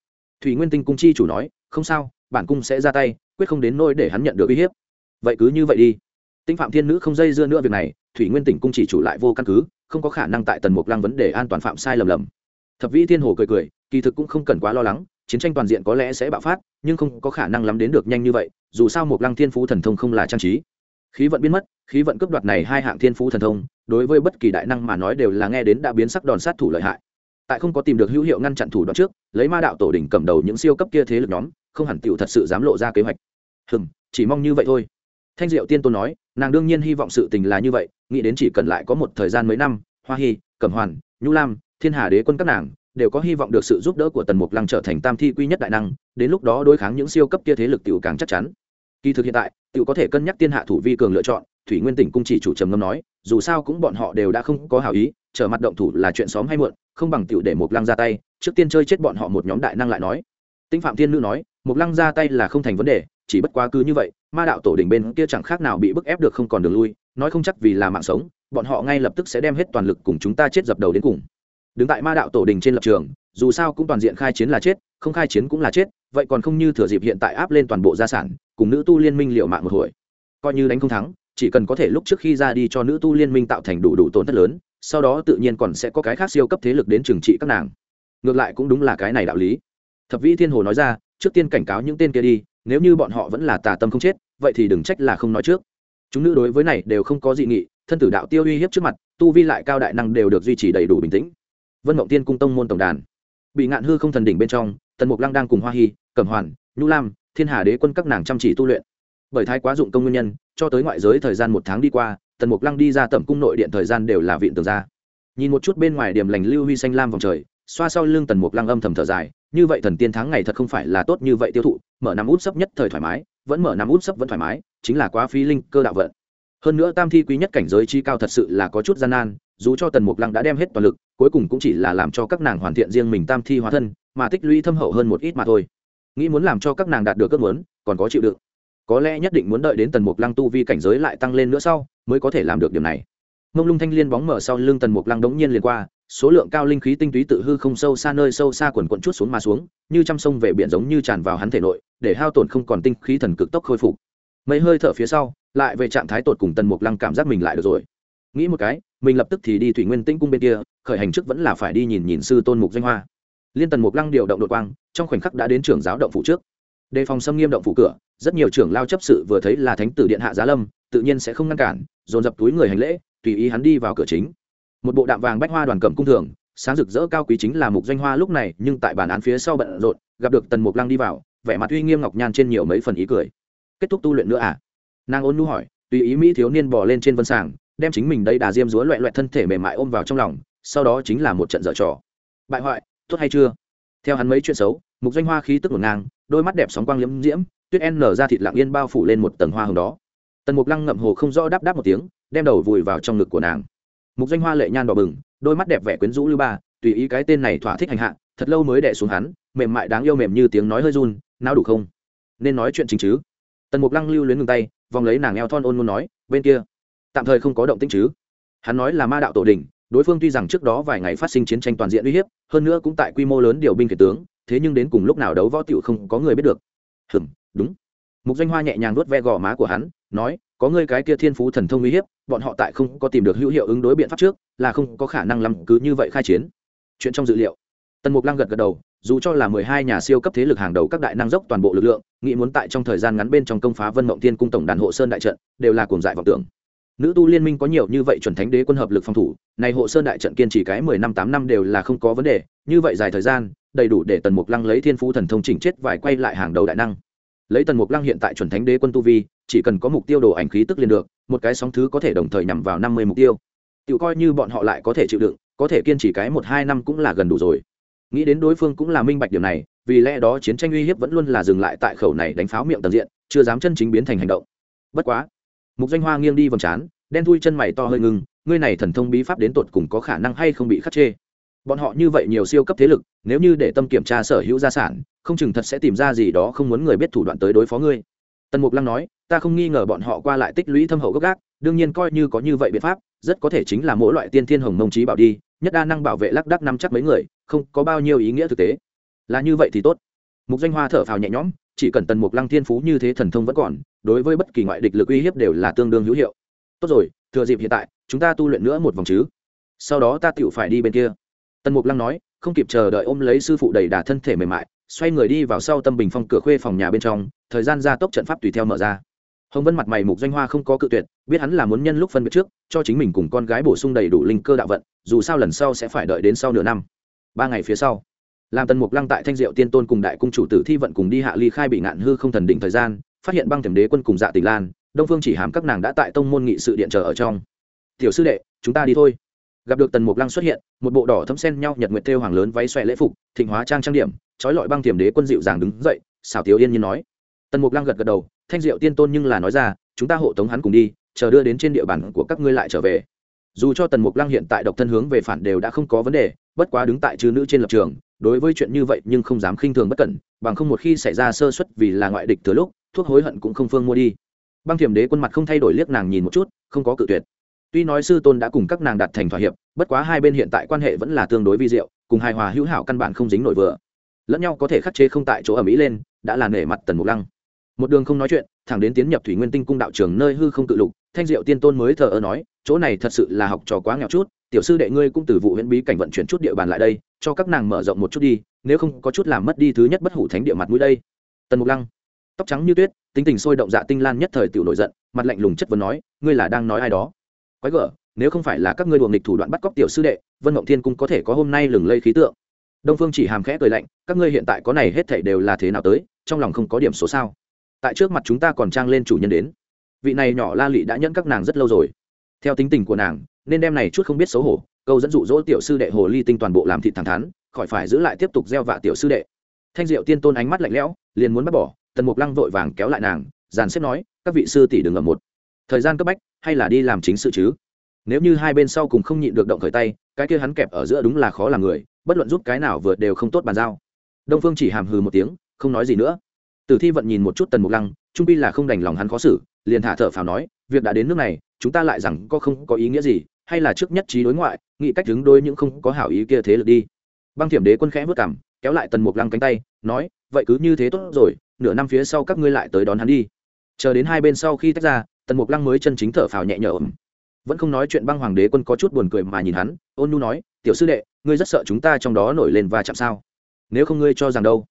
Thủy nguyên tinh cung chi chủ nói không sao, bản cung sẽ ra tay, quyết không đến nôi để hắn nhận được uy hiếp. Vậy cứ như vậy đi. Tinh phạm thiên nữ không dây dưa nữa việc này, thủy nguyên tỉnh cung chỉ chủ lại vô căn cứ, không có khả năng tại tần mục lăng vấn đề an toàn phạm sai lầm lầm. Thập vĩ thiên hồ cười cười, kỳ thực cũng không cần quá lo lắng, chiến tranh toàn diện có lẽ sẽ bạo phát, nhưng không có khả năng lắm đến được nhanh như vậy, dù sao mục lăng thiên phú thần thông không là trang trí. Khí vận biến mất, khí vận cấp đoạt này hai hạng thiên phú thần thông, đối với bất kỳ đại năng mà nói đều là nghe đến đã biến sắc đòn sát thủ lợi hại tại không có tìm được hữu hiệu ngăn chặn thủ đoạn trước, lấy ma đạo tổ đỉnh cầm đầu những siêu cấp kia thế lực nhóm, không hẳn tựu thật sự dám lộ ra kế hoạch. Hừm, chỉ mong như vậy thôi. Thanh diệu tiên tôn nói, nàng đương nhiên hy vọng sự tình là như vậy, nghĩ đến chỉ cần lại có một thời gian mấy năm, hoa hy cẩm hoàn, Nhu lam, thiên hà đế quân các nàng, đều có hy vọng được sự giúp đỡ của tần mục lăng trở thành tam thi quy nhất đại năng, đến lúc đó đối kháng những siêu cấp kia thế lực tiểu càng chắc chắn. Kỳ thực hiện tại, tiểu có thể cân nhắc tiên hạ thủ vi cường lựa chọn, thủy nguyên tỉnh cung chỉ chủ trầm ngâm nói dù sao cũng bọn họ đều đã không có hảo ý trở mặt động thủ là chuyện xóm hay muộn, không bằng tiểu để mục lăng ra tay, trước tiên chơi chết bọn họ một nhóm đại năng lại nói. Tinh phạm thiên nữ nói mục lăng ra tay là không thành vấn đề, chỉ bất quá cứ như vậy, ma đạo tổ đỉnh bên kia chẳng khác nào bị bức ép được không còn đường lui, nói không chắc vì là mạng sống, bọn họ ngay lập tức sẽ đem hết toàn lực cùng chúng ta chết dập đầu đến cùng. Đứng tại ma đạo tổ đình trên lập trường, dù sao cũng toàn diện khai chiến là chết, không khai chiến cũng là chết, vậy còn không như thừa dịp hiện tại áp lên toàn bộ gia sản, cùng nữ tu liên minh liệu mạng một hồi. Coi như đánh không thắng chỉ cần có thể lúc trước khi ra đi cho nữ tu liên minh tạo thành đủ đủ tổn thất lớn, sau đó tự nhiên còn sẽ có cái khác siêu cấp thế lực đến trừng trị các nàng. Ngược lại cũng đúng là cái này đạo lý. Thập vĩ thiên hồ nói ra, trước tiên cảnh cáo những tên kia đi, nếu như bọn họ vẫn là tà tâm không chết, vậy thì đừng trách là không nói trước. Chúng nữ đối với này đều không có dị nghị, thân tử đạo tiêu uy hiếp trước mặt, tu vi lại cao đại năng đều được duy trì đầy đủ bình tĩnh. Vân mộng tiên cung tông môn tổng đàn. Bị ngạn hư không thần đỉnh bên trong, tần mục lăng đang cùng hoa hy, cẩm hoàn, nhu lam, thiên hà đế quân các nàng chăm chỉ tu luyện bởi thái quá dụng công nguyên nhân, cho tới ngoại giới thời gian một tháng đi qua, tần mục lăng đi ra tẩm cung nội điện thời gian đều là viện tường ra. Nhìn một chút bên ngoài điểm lành lưu huy xanh lam vòng trời, xoa sau lưng tần mục lăng âm thầm thở dài, như vậy thần tiên tháng ngày thật không phải là tốt như vậy tiêu thụ, mở năm út sấp nhất thời thoải mái, vẫn mở năm út sấp vẫn thoải mái, chính là quá phí linh cơ đạo vận. Hơn nữa tam thi quý nhất cảnh giới chi cao thật sự là có chút gian nan, dù cho tần mục lăng đã đem hết toàn lực, cuối cùng cũng chỉ là làm cho các nàng hoàn thiện riêng mình tam thi hóa thân, mà tích lũy thâm hậu hơn một ít mà thôi. Nghĩ muốn làm cho các nàng đạt được ước muốn, còn có chịu đựng có lẽ nhất định muốn đợi đến tần mục lăng tu vi cảnh giới lại tăng lên nữa sau, mới có thể làm được điểm này. Mông lung thanh liên bóng mở sau lưng tần mục lăng đống nhiên liền qua, số lượng cao linh khí tinh túy tự hư không sâu xa nơi sâu xa quần quận chút xuống mà xuống, như t sông về biển giống như tràn vào hắn thể nội, để hao tổn không còn tinh khí thần cực tốc khôi phục. Mấy hơi thở phía sau, lại về trạng thái tột cùng tần mục lăng cảm giác mình lại được rồi. Nghĩ một cái, mình lập tức thì đi thủy nguyên tĩnh cung bên kia, khởi hành trước vẫn là phải đi nhìn nhìn sư tôn mục danh hoa. Liên tần mục lăng điều động đội quang, trong khoảnh khắc đã đến trưởng giáo động phủ trước đề phòng xâm nghiêm động phủ cửa, rất nhiều trưởng lao chấp sự vừa thấy là thánh tử điện hạ giá lâm, tự nhiên sẽ không ngăn cản, dồn dập túi người hành lễ, tùy ý hắn đi vào cửa chính. Một bộ đạm vàng bách hoa đoàn cầm cung thường, sáng rực rỡ cao quý chính là mục doanh hoa lúc này, nhưng tại bản án phía sau bận rộn, gặp được tần mục lăng đi vào, vẻ mặt uy nghiêm ngọc nhan trên nhiều mấy phần ý cười. Kết thúc tu luyện nữa à? Nàng ôn nu hỏi, tùy ý mỹ thiếu niên bò lên trên vân sàng, đem chính mình đây đà diêm dúa loẹ loẹt thân thể mềm mại ôm vào trong lòng, sau đó chính là một trận dở trò. Bại hoại, tốt hay chưa? Theo hắn mấy chuyện xấu mục danh hoa khí tức ngổn ngang, đôi mắt đẹp sóng quang liễm diễm, tuyết en nở ra thịt lạng yên bao phủ lên một tầng hoa hồng đó. Tần mục lăng ngậm hồ không rõ đáp đáp một tiếng, đem đầu vùi vào trong ngực của nàng. Mục danh hoa lệ nhan đỏ bừng, đôi mắt đẹp vẻ quyến rũ lưu ba, tùy ý cái tên này thỏa thích hành hạ, thật lâu mới đẻ xuống hắn, mềm mại đáng yêu mềm như tiếng nói hơi run nào đủ không? Nên nói chuyện chính chứ. Tần mục lăng lưu luyến ngừng tay, vòng lấy nàng eo thon ôn muốn nói, bên kia, tạm thời không có động tĩnh chứ. Hắn nói là ma đạo tổ đình đối phương tuy rằng trước đó vài ngày phát sinh chiến tranh toàn diện uy hiếp, hơn nữa cũng tại quy mô lớn điều binh kể tướng thế nhưng đến cùng lúc nào đấu võ tiểu không có người biết được. Hừm, đúng. Mục danh hoa nhẹ nhàng vuốt ve gò má của hắn, nói, có ngươi cái kia thiên phú thần thông uy hiếp, bọn họ tại không có tìm được hữu hiệu ứng đối biện pháp trước, là không có khả năng lắm, cứ như vậy khai chiến. Chuyện trong dự liệu. Tần mục lăng gật gật đầu, dù cho là mười hai nhà siêu cấp thế lực hàng đầu các đại năng dốc toàn bộ lực lượng, nghĩ muốn tại trong thời gian ngắn bên trong công phá vân mộng thiên cung tổng đàn hộ sơn đại trận, đều là cuồng dại vọng tưởng. Nữ tu liên minh có nhiều như vậy chuẩn thánh đế quân hợp lực phòng thủ, này hộ sơn đại trận kiên trì cái mười năm tám năm đều là không có vấn đề như vậy dài thời gian, đầy đủ để tần mục lăng lấy thiên phú thần thông chỉnh chết vài quay lại hàng đầu đại năng. Lấy tần mục lăng hiện tại chuẩn thánh đế quân tu vi, chỉ cần có mục tiêu đồ ảnh khí tức liền được, một cái sóng thứ có thể đồng thời nhằm vào năm mươi mục tiêu. Tự coi như bọn họ lại có thể chịu đựng, có thể kiên trì cái một hai năm cũng là gần đủ rồi. Nghĩ đến đối phương cũng là minh bạch điểm này, vì lẽ đó chiến tranh uy hiếp vẫn luôn là dừng lại tại khẩu này đánh pháo miệng tầng diện, chưa dám chân chính biến thành hành động. Bất quá, mục danh hoa nghiêng đi vòng trán, đen thui chân mày to hơi ngưng ngươi này thần thông bí pháp đến tột cùng có khả năng hay không bị khắc chê bọn họ như vậy nhiều siêu cấp thế lực, nếu như để tâm kiểm tra sở hữu gia sản, không chừng thật sẽ tìm ra gì đó không muốn người biết thủ đoạn tới đối phó ngươi. Tần mục lăng nói, ta không nghi ngờ bọn họ qua lại tích lũy thâm hậu gốc gác, đương nhiên coi như có như vậy biện pháp, rất có thể chính là mỗi loại tiên thiên hồng mông trí bảo đi, nhất đa năng bảo vệ lác đắc năm chắc mấy người, không có bao nhiêu ý nghĩa thực tế. Là như vậy thì tốt. Mục danh hoa thở phào nhẹ nhõm, chỉ cần tần mục lăng thiên phú như thế thần thông vẫn còn, đối với bất kỳ ngoại địch lực uy hiếp đều là tương đương hữu hiệu. Tốt rồi, thừa dịp hiện tại, chúng ta tu luyện nữa một vòng chứ. Sau đó ta tựu phải đi bên kia tần mục lăng nói, không kịp chờ đợi ôm lấy sư phụ đầy đà thân thể mềm mại, xoay người đi vào sau tâm bình phong cửa khuê phòng nhà bên trong, thời gian gia tốc trận pháp tùy theo mở ra. Hồng vân mặt mày mục doanh hoa không có cự tuyệt, biết hắn là muốn nhân lúc phân biệt trước, cho chính mình cùng con gái bổ sung đầy đủ linh cơ đạo vận, dù sao lần sau sẽ phải đợi đến sau nửa năm. Ba ngày phía sau, làm tần mục lăng tại thanh diệu tiên tôn cùng đại cung chủ tử thi vận cùng đi hạ ly khai bị ngạn hư không thần đỉnh thời gian, phát hiện băng thềm đế quân cùng dạ tình lan, đông phương chỉ hàm các nàng đã tại tông môn nghị sự điện chờ ở trong. Tiểu sư đệ, chúng ta đi thôi gặp được tần mục lăng xuất hiện, một bộ đỏ thấm sen nhau nhật nguyệt thêu hoàng lớn váy xòe lễ phục, thịnh hóa trang trang điểm, trói lọi băng tiềm đế quân dịu dàng đứng dậy, xảo tiếu yên nhiên nói. Tần mục lăng gật gật đầu, thanh diệu tiên tôn nhưng là nói ra, chúng ta hộ tống hắn cùng đi, chờ đưa đến trên địa bàn của các ngươi lại trở về. Dù cho tần mục lăng hiện tại độc thân hướng về phản đều đã không có vấn đề, bất quá đứng tại chư nữ trên lập trường, đối với chuyện như vậy nhưng không dám khinh thường bất cẩn, bằng không một khi xảy ra sơ suất vì là ngoại địch từ lúc, thuốc hối hận cũng không phương mua đi. Băng thiểm đế quân mặt không thay đổi liếc nàng nhìn một chút, không có cự tuyệt tuy nói sư tôn đã cùng các nàng đạt thành thỏa hiệp, bất quá hai bên hiện tại quan hệ vẫn là tương đối vi diệu, cùng hài hòa hữu hảo căn bản không dính nổi vừa. Lẫn nhau có thể khắc chế không tại chỗ ở mỹ lên, đã là nể mặt tần mục lăng. Một đường không nói chuyện, thẳng đến tiến nhập thủy nguyên tinh cung đạo trường nơi hư không tự lục, thanh diệu tiên tôn mới thờ ơ nói, chỗ này thật sự là học trò quá nghèo chút, tiểu sư đệ ngươi cũng từ vụ huyễn bí cảnh vận chuyển chút địa bàn lại đây, cho các nàng mở rộng một chút đi, nếu không có chút làm mất đi thứ nhất bất hủ thánh địa mặt mũi đây. Tần mục lăng, tóc trắng như tuyết, tính tình sôi động dạ tinh lan nhất thời tiểu nổi giận, mặt lạnh lùng chất vấn nói, ngươi là đang nói ai đó? Quái gở, nếu không phải là các ngươi đuồng nghịch thủ đoạn bắt cóc tiểu sư đệ, vân mộng thiên cung có thể có hôm nay lừng lây khí tượng. Đông phương chỉ hàm khẽ cười lạnh, các ngươi hiện tại có này hết thảy đều là thế nào tới, trong lòng không có điểm số sao? Tại trước mặt chúng ta còn trang lên chủ nhân đến. Vị này nhỏ la lị đã nhẫn các nàng rất lâu rồi. Theo tính tình của nàng, nên đem này chút không biết xấu hổ, câu dẫn dụ dỗ tiểu sư đệ hồ ly tinh toàn bộ làm thịt thẳng thắn, khỏi phải giữ lại tiếp tục gieo vạ tiểu sư đệ. Thanh diệu tiên tôn ánh mắt lạnh lẽo, liền muốn bắt bỏ, tần mục lăng vội vàng kéo lại nàng, dàn xếp nói, các vị sư tỷ đừng ngậm một. Thời gian cấp bách hay là đi làm chính sự chứ? Nếu như hai bên sau cùng không nhịn được động khởi tay, cái kia hắn kẹp ở giữa đúng là khó làm người, bất luận giúp cái nào vừa đều không tốt bàn giao. Đông phương chỉ hàm hừ một tiếng, không nói gì nữa. Tử thi vận nhìn một chút tần mục lăng, trung pi là không đành lòng hắn khó xử, liền thả thở phào nói, việc đã đến nước này, chúng ta lại rằng có không có ý nghĩa gì, hay là trước nhất trí đối ngoại, nghĩ cách đứng đôi những không có hảo ý kia thế lực đi. Băng thiểm đế quân khẽ vất cảm kéo lại tần mục lăng cánh tay, nói, vậy cứ như thế tốt rồi, nửa năm phía sau các ngươi lại tới đón hắn đi. Chờ đến hai bên sau khi tách ra tần mục lăng mới chân chính thở phào nhẹ nhõm. Vẫn không nói chuyện băng hoàng đế quân có chút buồn cười mà nhìn hắn, ôn nu nói, tiểu sư đệ, ngươi rất sợ chúng ta trong đó nổi lên và chạm sao? Nếu không ngươi cho rằng đâu?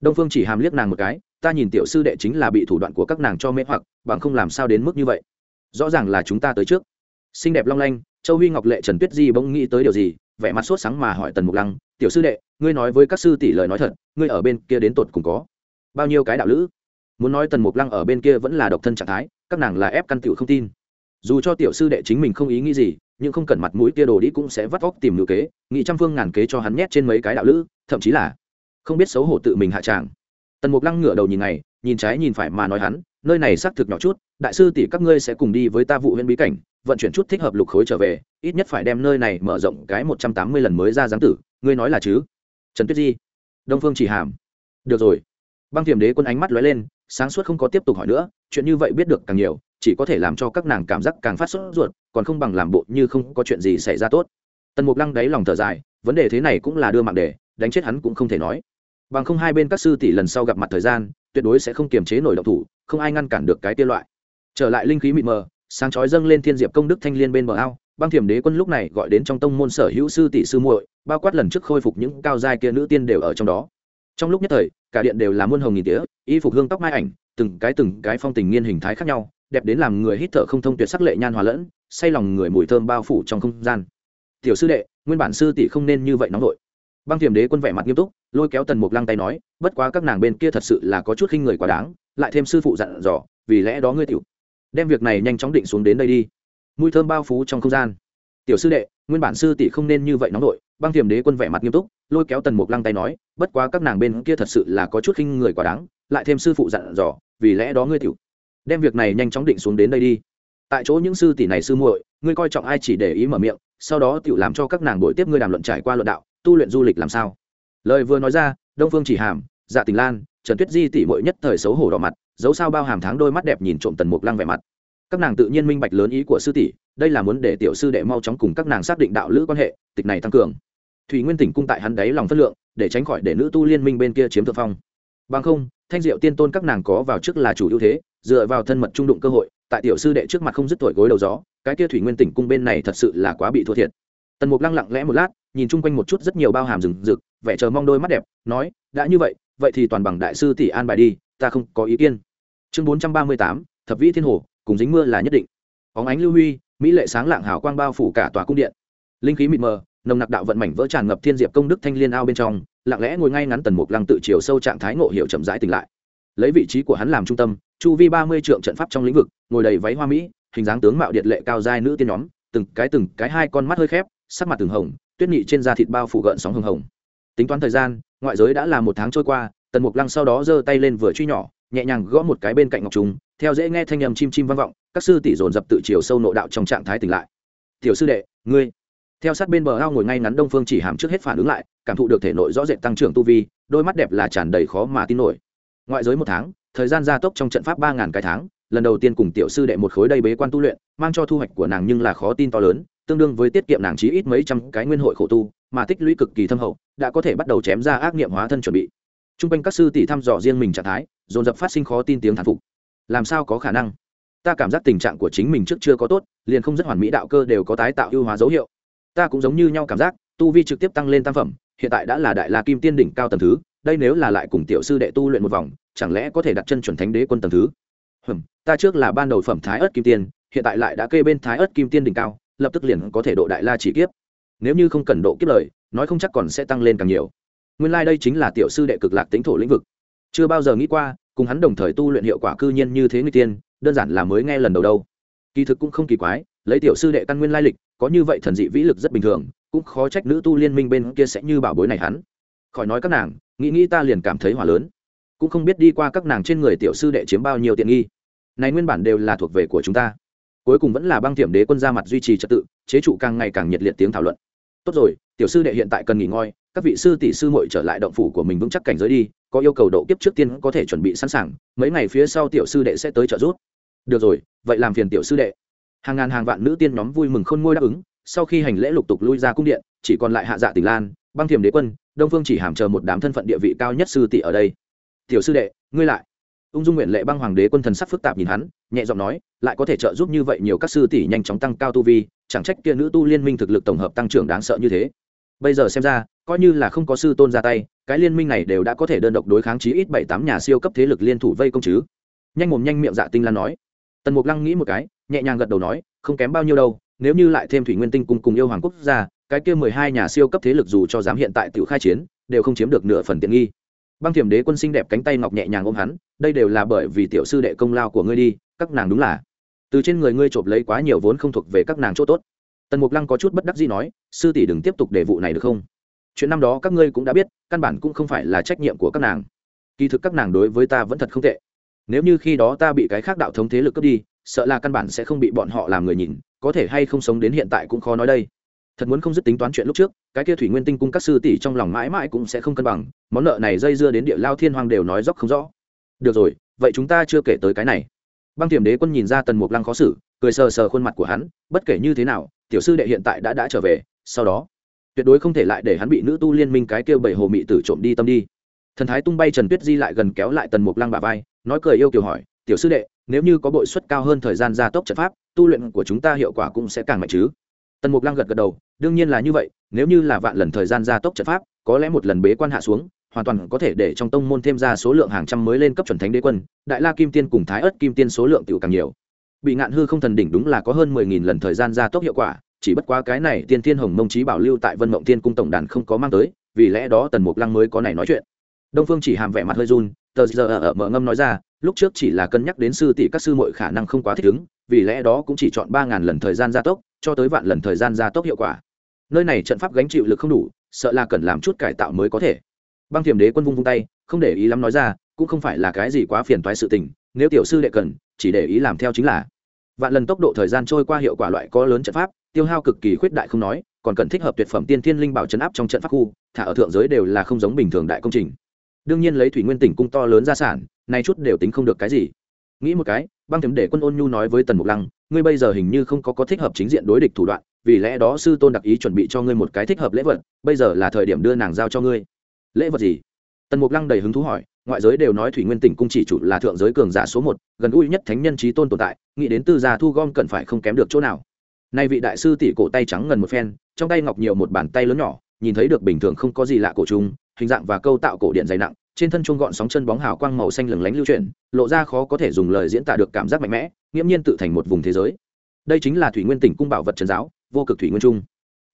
Đông phương chỉ hàm liếc nàng một cái, ta nhìn tiểu sư đệ chính là bị thủ đoạn của các nàng cho mê hoặc, bằng không làm sao đến mức như vậy? Rõ ràng là chúng ta tới trước. Xinh đẹp long lanh, châu huy ngọc lệ trần tuyết di bỗng nghĩ tới điều gì, vẻ mặt sốt sáng mà hỏi tần mục lăng, tiểu sư đệ, ngươi nói với các sư tỷ lời nói thật, ngươi ở bên kia đến tột cùng có bao nhiêu cái đạo lữ? Muốn nói tần mục lăng ở bên kia vẫn là độc thân trạng thái các nàng là ép căn tiểu không tin. Dù cho tiểu sư đệ chính mình không ý nghĩ gì, nhưng không cần mặt mũi kia đồ đi cũng sẽ vắt vóc tìm ngữ kế nghị trăm phương ngàn kế cho hắn nhét trên mấy cái đạo lữ, thậm chí là không biết xấu hổ tự mình hạ tràng. Tần mục lăng ngửa đầu nhìn này nhìn trái nhìn phải mà nói hắn, nơi này xác thực nhỏ chút, đại sư tỷ các ngươi sẽ cùng đi với ta vụ huyện bí cảnh, vận chuyển chút thích hợp lục khối trở về, ít nhất phải đem nơi này mở rộng cái một trăm tám mươi lần mới ra giáng tử, ngươi nói là chứ? Trần tuyết di, đông phương chỉ hàm. Được rồi. Băng tiềm đế quân ánh mắt lóe lên, sáng suốt không có tiếp tục hỏi nữa chuyện như vậy biết được càng nhiều, chỉ có thể làm cho các nàng cảm giác càng phát sốt ruột, còn không bằng làm bộ như không có chuyện gì xảy ra tốt. Tần mục lăng đáy lòng thở dài, vấn đề thế này cũng là đưa mạng đề đánh chết hắn cũng không thể nói. Bằng không hai bên các sư tỷ lần sau gặp mặt thời gian, tuyệt đối sẽ không kiềm chế nổi động thủ, không ai ngăn cản được cái tiên loại. Trở lại linh khí mịt mờ, sáng chói dâng lên thiên diệp công đức thanh liên bên bờ ao, băng thiểm đế quân lúc này gọi đến trong tông môn sở hữu sư tỷ sư muội, bao quát lần trước khôi phục những cao giai kia nữ tiên đều ở trong đó trong lúc nhất thời, cả điện đều là muôn hồng nghìn tía, y phục hương tóc mai ảnh, từng cái từng cái phong tình nghiên hình thái khác nhau, đẹp đến làm người hít thở không thông tuyệt sắc lệ nhan hòa lẫn, say lòng người mùi thơm bao phủ trong không gian. Tiểu sư đệ, nguyên bản sư tỷ không nên như vậy nóng vội. Băng thiềm đế quân vẻ mặt nghiêm túc, lôi kéo tần mục lăng tay nói, bất quá các nàng bên kia thật sự là có chút khinh người quá đáng, lại thêm sư phụ dặn dò, vì lẽ đó ngươi tiểu, đem việc này nhanh chóng định xuống đến đây đi. Mùi thơm bao phủ trong không gian. Tiểu sư đệ, nguyên bản sư tỷ không nên như vậy nóng vội băng thiềm đế quân vẻ mặt nghiêm túc, lôi kéo tần mục lăng tay nói, bất quá các nàng bên kia thật sự là có chút khinh người quá đáng, lại thêm sư phụ dặn dò, vì lẽ đó ngươi tiểu, đem việc này nhanh chóng định xuống đến đây đi. Tại chỗ những sư tỷ này sư muội, ngươi coi trọng ai chỉ để ý mở miệng, sau đó tiểu làm cho các nàng buổi tiếp ngươi đàm luận trải qua luận đạo, tu luyện du lịch làm sao? Lời vừa nói ra, đông phương chỉ hàm dạ tình lan, trần tuyết di tỷ muội nhất thời xấu hổ đỏ mặt, dấu sao bao hàm tháng đôi mắt đẹp nhìn trộm tần mục lăng vẻ mặt. Các nàng tự nhiên minh bạch lớn ý của sư tỷ, đây là muốn để tiểu sư đệ mau chóng cùng các nàng xác định đạo lữ quan hệ, tịch này tăng cường thủy nguyên tỉnh cung tại hắn đáy lòng phất lượng, để tránh khỏi để nữ tu liên minh bên kia chiếm thượng phong. Bằng không, thanh diệu tiên tôn các nàng có vào trước là chủ ưu thế, dựa vào thân mật trung đụng cơ hội, tại tiểu sư đệ trước mặt không dứt tuổi gối đầu gió, cái kia thủy nguyên tỉnh cung bên này thật sự là quá bị thua thiệt. Tần mục lăng lặng lẽ một lát, nhìn chung quanh một chút rất nhiều bao hàm rừng rực, vẻ chờ mong đôi mắt đẹp, nói, đã như vậy vậy thì toàn bằng đại sư tỷ an bài đi, ta không có ý kiến. Chương bốn trăm ba mươi tám, thập vĩ thiên hồ, cùng dính mưa là nhất định. Óng ánh lưu huy, mỹ lệ sáng lạng hào quang bao phủ cả tòa cung điện. Linh khí mịt mờ nồng nặc đạo vận mảnh vỡ tràn ngập thiên diệp công đức thanh liên ao bên trong, lặng lẽ ngồi ngay ngắn tần mục lăng tự chiều sâu trạng thái ngộ hiệu chậm rãi tỉnh lại. Lấy vị trí của hắn làm trung tâm, chu vi ba mươi trượng trận pháp trong lĩnh vực, ngồi đầy váy hoa mỹ, hình dáng tướng mạo điện lệ cao giai nữ tiên nhóm, từng cái từng cái hai con mắt hơi khép, sắc mặt từng hồng, tuyết nhị trên da thịt bao phủ gợn sóng hồng hồng. Tính toán thời gian, ngoại giới đã là một tháng trôi qua, tần mục lăng sau đó giơ tay lên vừa truy nhỏ, nhẹ nhàng gõ một cái bên cạnh ngọc trùng, theo dễ nghe thanh âm chim chim vang vọng, các sư tỷ dồn dập tự chiều sâu nộ đạo trong trạng thái tỉnh lại. Tiểu sư đệ, ngươi theo sát bên bờ ao ngồi ngay ngắn đông phương chỉ hàm trước hết phản ứng lại, cảm thụ được thể nội rõ rệt tăng trưởng tu vi, đôi mắt đẹp là tràn đầy khó mà tin nổi. Ngoại giới một tháng, thời gian gia tốc trong trận pháp ba ngàn cái tháng, lần đầu tiên cùng tiểu sư đệ một khối đây bế quan tu luyện, mang cho thu hoạch của nàng nhưng là khó tin to lớn, tương đương với tiết kiệm nàng chí ít mấy trăm cái nguyên hội khổ tu, mà tích lũy cực kỳ thâm hậu, đã có thể bắt đầu chém ra ác nghiệm hóa thân chuẩn bị. T r u n g quanh các sư tỷ thăm dò riêng mình trạng thái, dồn dập phát sinh khó tin tiếng thán phục. Làm sao có khả năng? Ta cảm giác tình trạng của chính mình trước chưa có tốt, liền không rất hoàn mỹ đạo cơ đều có tái tạo ưu hóa dấu hiệu ta cũng giống như nhau cảm giác, tu vi trực tiếp tăng lên tam phẩm, hiện tại đã là đại la kim tiên đỉnh cao tầm thứ, đây nếu là lại cùng tiểu sư đệ tu luyện một vòng, chẳng lẽ có thể đặt chân chuẩn thánh đế quân tầm thứ? Hừm, ta trước là ban đầu phẩm thái ớt kim tiên, hiện tại lại đã kê bên thái ớt kim tiên đỉnh cao, lập tức liền có thể độ đại la chỉ kiếp. Nếu như không cần độ kiếp lời, nói không chắc còn sẽ tăng lên càng nhiều. Nguyên lai、like、đây chính là tiểu sư đệ cực lạc tính thổ lĩnh vực. Chưa bao giờ nghĩ qua, cùng hắn đồng thời tu luyện hiệu quả cư nhiên như thế người tiên, đơn giản là mới nghe lần đầu đâu. Kỳ thực cũng không kỳ quái, lấy tiểu sư đệ căn nguyên lai lịch có như vậy thần dị vĩ lực rất bình thường, cũng khó trách nữ tu liên minh bên kia sẽ như bảo bối này hắn. Khỏi nói các nàng, nghĩ nghĩ ta liền cảm thấy hỏa lớn. Cũng không biết đi qua các nàng trên người tiểu sư đệ chiếm bao nhiêu tiện nghi. Này nguyên bản đều là thuộc về của chúng ta. Cuối cùng vẫn là băng tiệm đế quân ra mặt duy trì trật tự, chế trụ càng ngày càng nhiệt liệt tiếng thảo luận. Tốt rồi, tiểu sư đệ hiện tại cần nghỉ ngơi, các vị sư tỷ sư muội trở lại động phủ của mình vững chắc cảnh giới đi, có yêu cầu độ kiếp trước tiên có thể chuẩn bị sẵn sàng, mấy ngày phía sau tiểu sư đệ sẽ tới trợ giúp. Được rồi, vậy làm phiền tiểu sư đệ hàng ngàn hàng vạn nữ tiên nhóm vui mừng khôn ngôi đáp ứng, sau khi hành lễ lục tục lui ra cung điện, chỉ còn lại hạ dạ tỉnh lan, băng thiềm đế quân, đông phương chỉ hàm chờ một đám thân phận địa vị cao nhất sư tỷ ở đây. Tiểu sư đệ, ngươi lại. Ung dung nguyện lệ băng hoàng đế quân thần sắc phức tạp nhìn hắn, nhẹ giọng nói, lại có thể trợ giúp như vậy nhiều các sư tỷ nhanh chóng tăng cao tu vi, chẳng trách kia nữ tu liên minh thực lực tổng hợp tăng trưởng đáng sợ như thế. Bây giờ xem ra, coi như là không có sư tôn ra tay, cái liên minh này đều đã có thể đơn độc đối kháng chí ít bảy tám nhà siêu cấp thế lực liên thủ vây công chứ. Nhanh mồm nhanh miệng dạ tinh lan nói tần mục lăng nghĩ một cái, nhẹ nhàng gật đầu nói, không kém bao nhiêu đâu, nếu như lại thêm thủy nguyên tinh cùng cùng yêu hoàng quốc gia, cái kia mười hai nhà siêu cấp thế lực dù cho dám hiện tại tự khai chiến, đều không chiếm được nửa phần tiện nghi. Băng thiểm đế quân xinh đẹp cánh tay ngọc nhẹ nhàng ôm hắn, đây đều là bởi vì tiểu sư đệ công lao của ngươi đi, các nàng đúng là. Từ trên người ngươi trộm lấy quá nhiều vốn không thuộc về các nàng chỗ tốt. Tần mục lăng có chút bất đắc gì nói, sư tỷ đừng tiếp tục để vụ này được không? Chuyện năm đó các ngươi cũng đã biết, căn bản cũng không phải là trách nhiệm của các nàng. Kỳ thực các nàng đối với ta vẫn thật không tệ nếu như khi đó ta bị cái khác đạo thống thế lực cướp đi, sợ là căn bản sẽ không bị bọn họ làm người nhìn, có thể hay không sống đến hiện tại cũng khó nói đây. Thật muốn không dứt tính toán chuyện lúc trước, cái kia thủy nguyên tinh cung các sư tỷ trong lòng mãi mãi cũng sẽ không cân bằng, món nợ này dây dưa đến địa lao thiên hoàng đều nói dốc không rõ. Được rồi, vậy chúng ta chưa kể tới cái này. Băng tiềm đế quân nhìn ra tần mục lăng khó xử, cười sờ sờ khuôn mặt của hắn, bất kể như thế nào, tiểu sư đệ hiện tại đã đã trở về, sau đó, tuyệt đối không thể lại để hắn bị nữ tu liên minh cái kêu bảy hồ mị tử trộm đi tâm đi. Thần thái tung bay trần tuyết di lại gần kéo lại tần mục lăng bà vai nói cười yêu kiều hỏi, tiểu sư đệ, nếu như có bội suất cao hơn thời gian gia tốc trận pháp, tu luyện của chúng ta hiệu quả cũng sẽ càng mạnh chứ? Tần mục lăng gật gật đầu, đương nhiên là như vậy, nếu như là vạn lần thời gian gia tốc trận pháp, có lẽ một lần bế quan hạ xuống, hoàn toàn có thể để trong tông môn thêm ra số lượng hàng trăm mới lên cấp chuẩn thánh đế quân, đại la kim tiên cùng thái ớt kim tiên số lượng tiểu càng nhiều. Bị ngạn hư không thần đỉnh đúng là có hơn mười nghìn lần thời gian gia tốc hiệu quả, chỉ bất quá cái này tiên thiên hồng mông trí bảo lưu tại vân mộng tiên cung tổng đàn không có mang tới, vì lẽ đó tần mục lăng mới có này nói chuyện. Đông phương chỉ hàm vẻ mặt hơi run tờ giờ ở mở ngâm nói ra, lúc trước chỉ là cân nhắc đến sư tỷ các sư muội khả năng không quá thích ứng, vì lẽ đó cũng chỉ chọn ba ngàn lần thời gian gia tốc, cho tới vạn lần thời gian gia tốc hiệu quả. Nơi này trận pháp gánh chịu lực không đủ, sợ là cần làm chút cải tạo mới có thể. Băng thiểm đế quân vung vung tay, không để ý lắm nói ra, cũng không phải là cái gì quá phiền toái sự tình, nếu tiểu sư đệ cần, chỉ để ý làm theo chính là. Vạn lần tốc độ thời gian trôi qua hiệu quả loại có lớn trận pháp, tiêu hao cực kỳ khuyết đại không nói, còn cần thích hợp tuyệt phẩm tiên thiên linh bảo chấn áp trong trận pháp khu, thả ở thượng giới đều là không giống bình thường đại công trình đương nhiên lấy thủy nguyên tỉnh cung to lớn gia sản, nay chút đều tính không được cái gì. Nghĩ một cái, băng thiểm để quân ôn nhu nói với tần mục lăng, ngươi bây giờ hình như không có có thích hợp chính diện đối địch thủ đoạn, vì lẽ đó sư tôn đặc ý chuẩn bị cho ngươi một cái thích hợp lễ vật, bây giờ là thời điểm đưa nàng giao cho ngươi. Lễ vật gì? Tần mục lăng đầy hứng thú hỏi, ngoại giới đều nói thủy nguyên tỉnh cung chỉ chủ là thượng giới cường giả số một, gần gũi nhất thánh nhân trí tôn tồn tại, nghĩ đến tư gia thu gom cần phải không kém được chỗ nào. Nay vị đại sư tỷ cổ tay trắng ngần một phen, trong tay ngọc nhiều một bàn tay lớn nhỏ, nhìn thấy được bình thường không có gì lạ cổ trùng hình dạng và câu tạo cổ điện dày nặng, trên thân chuông gọn sóng chân bóng hào quang màu xanh lừng lánh lưu chuyển, lộ ra khó có thể dùng lời diễn tả được cảm giác mạnh mẽ, nghiễm nhiên tự thành một vùng thế giới. Đây chính là thủy nguyên tỉnh cung bảo vật trần giáo, vô cực thủy nguyên trung.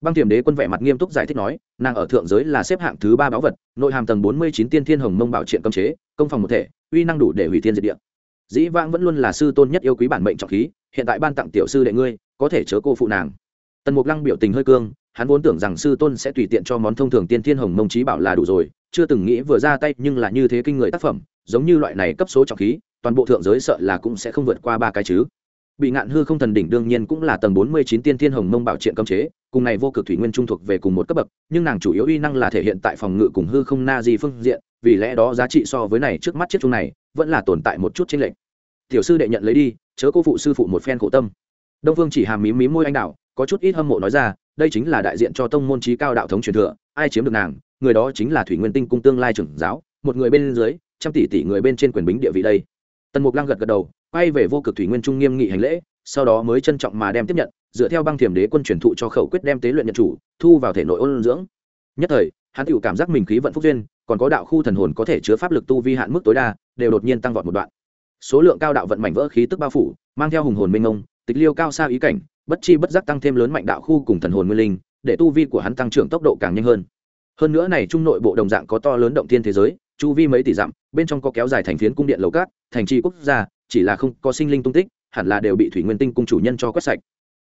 Băng tiềm đế quân vẻ mặt nghiêm túc giải thích nói, nàng ở thượng giới là xếp hạng thứ ba báu vật, nội hàm tầng bốn mươi chín tiên thiên hồng mông bảo triện cấm chế, công phòng một thể, uy năng đủ để hủy thiên diệt địa. Dĩ vãng vẫn luôn là sư tôn nhất yêu quý bản mệnh trọng khí, hiện tại ban tặng tiểu sư đệ ngươi, có thể chớ cô phụ nàng. Tần mục lăng biểu tình hơi cương hắn vốn tưởng rằng sư tôn sẽ tùy tiện cho món thông thường tiên thiên hồng mông trí bảo là đủ rồi, chưa từng nghĩ vừa ra tay nhưng là như thế kinh người tác phẩm, giống như loại này cấp số trọng khí, toàn bộ thượng giới sợ là cũng sẽ không vượt qua ba cái chứ. Bị ngạn hư không thần đỉnh đương nhiên cũng là tầng bốn mươi chín tiên thiên hồng mông bảo triện cấm chế, cùng này vô cực thủy nguyên trung thuộc về cùng một cấp bậc, nhưng nàng chủ yếu uy năng là thể hiện tại phòng ngự cùng hư không na di phương diện, vì lẽ đó giá trị so với này trước mắt chiếc chung này, vẫn là tồn tại một chút chênh lệch. Tiểu sư đệ nhận lấy đi, chớ cô phụ sư phụ một phen khổ tâm. Đông phương chỉ hàm mím mím môi anh đạo có chút ít hâm mộ nói ra đây chính là đại diện cho tông môn trí cao đạo thống truyền thừa, ai chiếm được nàng, người đó chính là thủy nguyên tinh cung tương lai trưởng giáo, một người bên dưới, trăm tỷ tỷ người bên trên quyền bính địa vị đây. Tần mục lăng gật gật đầu, quay về vô cực thủy nguyên trung nghiêm nghị hành lễ, sau đó mới trân trọng mà đem tiếp nhận, dựa theo băng thiểm đế quân truyền thụ cho khẩu quyết đem tế luyện nhận chủ, thu vào thể nội ôn dưỡng. Nhất thời, hắn tự cảm giác mình khí vận phúc duyên, còn có đạo khu thần hồn có thể chứa pháp lực tu vi hạn mức tối đa, đều đột nhiên tăng vọt một đoạn. Số lượng cao đạo vận mảnh vỡ khí tức bao phủ, mang theo hùng hồn minh ông tịch liêu cao xa ý cảnh bất chi bất giác tăng thêm lớn mạnh đạo khu cùng thần hồn nguyên linh, để tu vi của hắn tăng trưởng tốc độ càng nhanh hơn. Hơn nữa này trung nội bộ đồng dạng có to lớn động thiên thế giới, chu vi mấy tỷ dặm, bên trong có kéo dài thành phiến cung điện lầu cát, thành trì quốc gia, chỉ là không có sinh linh tung tích, hẳn là đều bị thủy nguyên tinh cung chủ nhân cho quét sạch.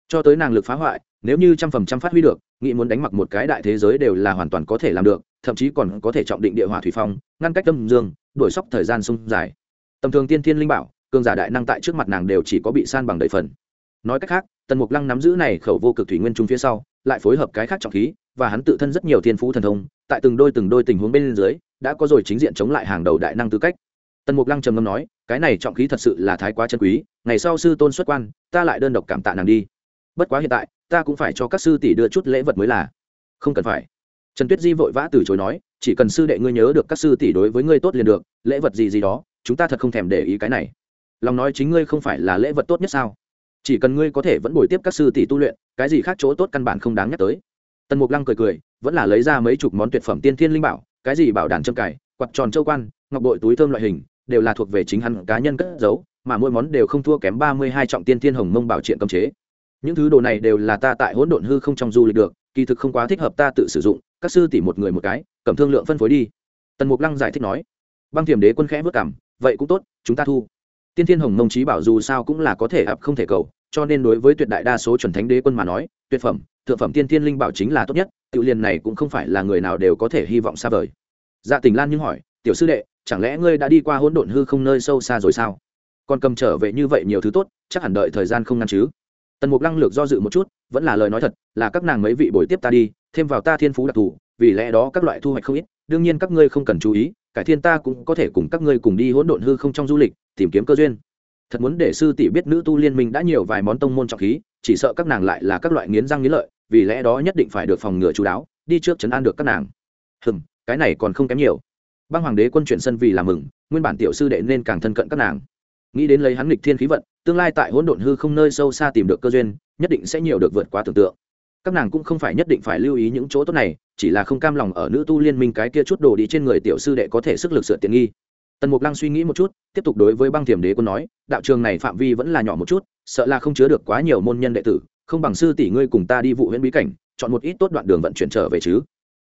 Cho tới nàng lực phá hoại, nếu như trăm phần trăm phát huy được nghĩ muốn đánh mặc một cái đại thế giới đều là hoàn toàn có thể làm được, thậm chí còn có thể trọng định địa hỏa thủy phong, ngăn cách tâm dương, đuổi sóc thời gian sung dài. Tầm thường tiên thiên linh bảo, cường giả đại năng tại trước mặt nàng đều chỉ có bị san bằng đầy phần. Nói cách khác tần mục lăng nắm giữ này khẩu vô cực thủy nguyên trung phía sau, lại phối hợp cái khác trọng khí, và hắn tự thân rất nhiều thiên phú thần thông, tại từng đôi từng đôi tình huống bên dưới, đã có rồi chính diện chống lại hàng đầu đại năng tư cách. Tần mục lăng trầm ngâm nói, cái này trọng khí thật sự là thái quá chân quý, ngày sau sư tôn xuất quan, ta lại đơn độc cảm tạ nàng đi. Bất quá hiện tại, ta cũng phải cho các sư tỷ đưa chút lễ vật mới là. Không cần phải. Trần tuyết di vội vã từ chối nói, chỉ cần sư đệ ngươi nhớ được các sư tỷ đối với ngươi tốt liền được, lễ vật gì gì đó, chúng ta thật không thèm để ý cái này. Lòng nói chính ngươi không phải là lễ vật tốt nhất sao? Chỉ cần ngươi có thể vẫn bồi tiếp các sư tỷ tu luyện, cái gì khác chỗ tốt căn bản không đáng nhắc tới. Tần mục lăng cười cười, vẫn là lấy ra mấy chục món tuyệt phẩm tiên thiên linh bảo, cái gì bảo đàn trâm cải, quạt tròn châu quan, ngọc bội túi thơm loại hình, đều là thuộc về chính hắn cá nhân cất giấu, mà mỗi món đều không thua kém ba mươi hai trọng tiên thiên hồng mông bảo triện cấm chế. Những thứ đồ này đều là ta tại hỗn độn hư không trong du lịch được, kỳ thực không quá thích hợp ta tự sử dụng, các sư tỷ một người một cái, cầm thương lượng phân phối đi. Tần mục lăng giải thích nói. Băng thiểm đế quân khẽ vất cảm vậy cũng tốt, chúng ta thu. Tiên thiên hồng mông trí bảo dù sao cũng là có thể ập không thể cầu cho nên đối với tuyệt đại đa số chuẩn thánh đế quân mà nói, tuyệt phẩm, thượng phẩm tiên thiên linh bảo chính là tốt nhất tự liền này cũng không phải là người nào đều có thể hy vọng xa vời. Dạ tình lan nhưng hỏi, tiểu sư đệ, chẳng lẽ ngươi đã đi qua hỗn độn hư không nơi sâu xa rồi sao? Còn cầm trở về như vậy nhiều thứ tốt, chắc hẳn đợi thời gian không ngăn chứ. Tần mục lăng lược do dự một chút, vẫn là lời nói thật, là các nàng mấy vị bồi tiếp ta đi, thêm vào ta thiên phú đặc thù, vì lẽ đó các loại thu hoạch không ít, đương nhiên các ngươi không cần chú ý, cải thiên ta cũng có thể cùng các ngươi cùng đi hỗn độn hư không trong du lịch, tìm kiếm cơ duyên thật muốn để sư tỷ biết nữ tu liên minh đã nhiều vài món tông môn trọng khí, chỉ sợ các nàng lại là các loại nghiến răng nghiến lợi, vì lẽ đó nhất định phải được phòng ngừa chú đáo, đi trước chấn an được các nàng. Hừm, cái này còn không kém nhiều. Băng hoàng đế quân chuyển sân vì làm mừng, nguyên bản tiểu sư đệ nên càng thân cận các nàng. Nghĩ đến lấy hắn nghịch thiên khí vận, tương lai tại hỗn độn hư không nơi sâu xa tìm được cơ duyên, nhất định sẽ nhiều được vượt quá tưởng tượng. Các nàng cũng không phải nhất định phải lưu ý những chỗ tốt này, chỉ là không cam lòng ở nữ tu liên minh cái kia chút đồ đi trên người tiểu sư đệ có thể sức lực sửa tiện nghi tần mục lăng suy nghĩ một chút, tiếp tục đối với băng thiểm đế quân nói, đạo trường này phạm vi vẫn là nhỏ một chút, sợ là không chứa được quá nhiều môn nhân đệ tử, không bằng sư tỷ ngươi cùng ta đi vụ huyện bí cảnh, chọn một ít tốt đoạn đường vận chuyển trở về chứ.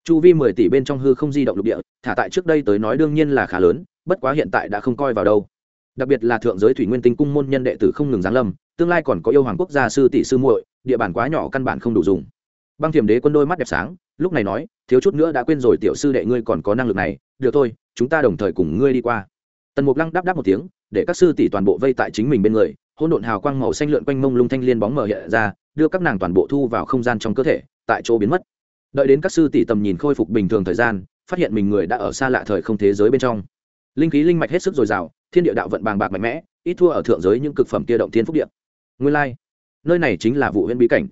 Chu vi mười tỷ bên trong hư không di động lục địa, thả tại trước đây tới nói đương nhiên là khá lớn, bất quá hiện tại đã không coi vào đâu. Đặc biệt là thượng giới thủy nguyên tinh cung môn nhân đệ tử không ngừng giáng lâm, tương lai còn có yêu hoàng quốc gia sư tỷ sư muội, địa bàn quá nhỏ căn bản không đủ dùng. Băng thiểm đế quân đôi mắt đẹp sáng, lúc này nói, thiếu chút nữa đã quên rồi tiểu sư đệ ngươi còn có năng lực này, được thôi chúng ta đồng thời cùng ngươi đi qua. Tần mục lăng đáp đáp một tiếng để các sư tỷ toàn bộ vây tại chính mình bên người hôn độn hào quang màu xanh lượn quanh mông lung thanh liên bóng mở hiện ra đưa các nàng toàn bộ thu vào không gian trong cơ thể tại chỗ biến mất. Đợi đến các sư tỷ tầm nhìn khôi phục bình thường thời gian phát hiện mình người đã ở xa lạ thời không thế giới bên trong. Linh khí linh mạch hết sức dồi dào thiên địa đạo vận bàng bạc mạnh mẽ ít thua ở thượng giới những cực phẩm kia động thiên phúc điện nguyên lai、like. nơi này chính là vụ huyễn bí cảnh.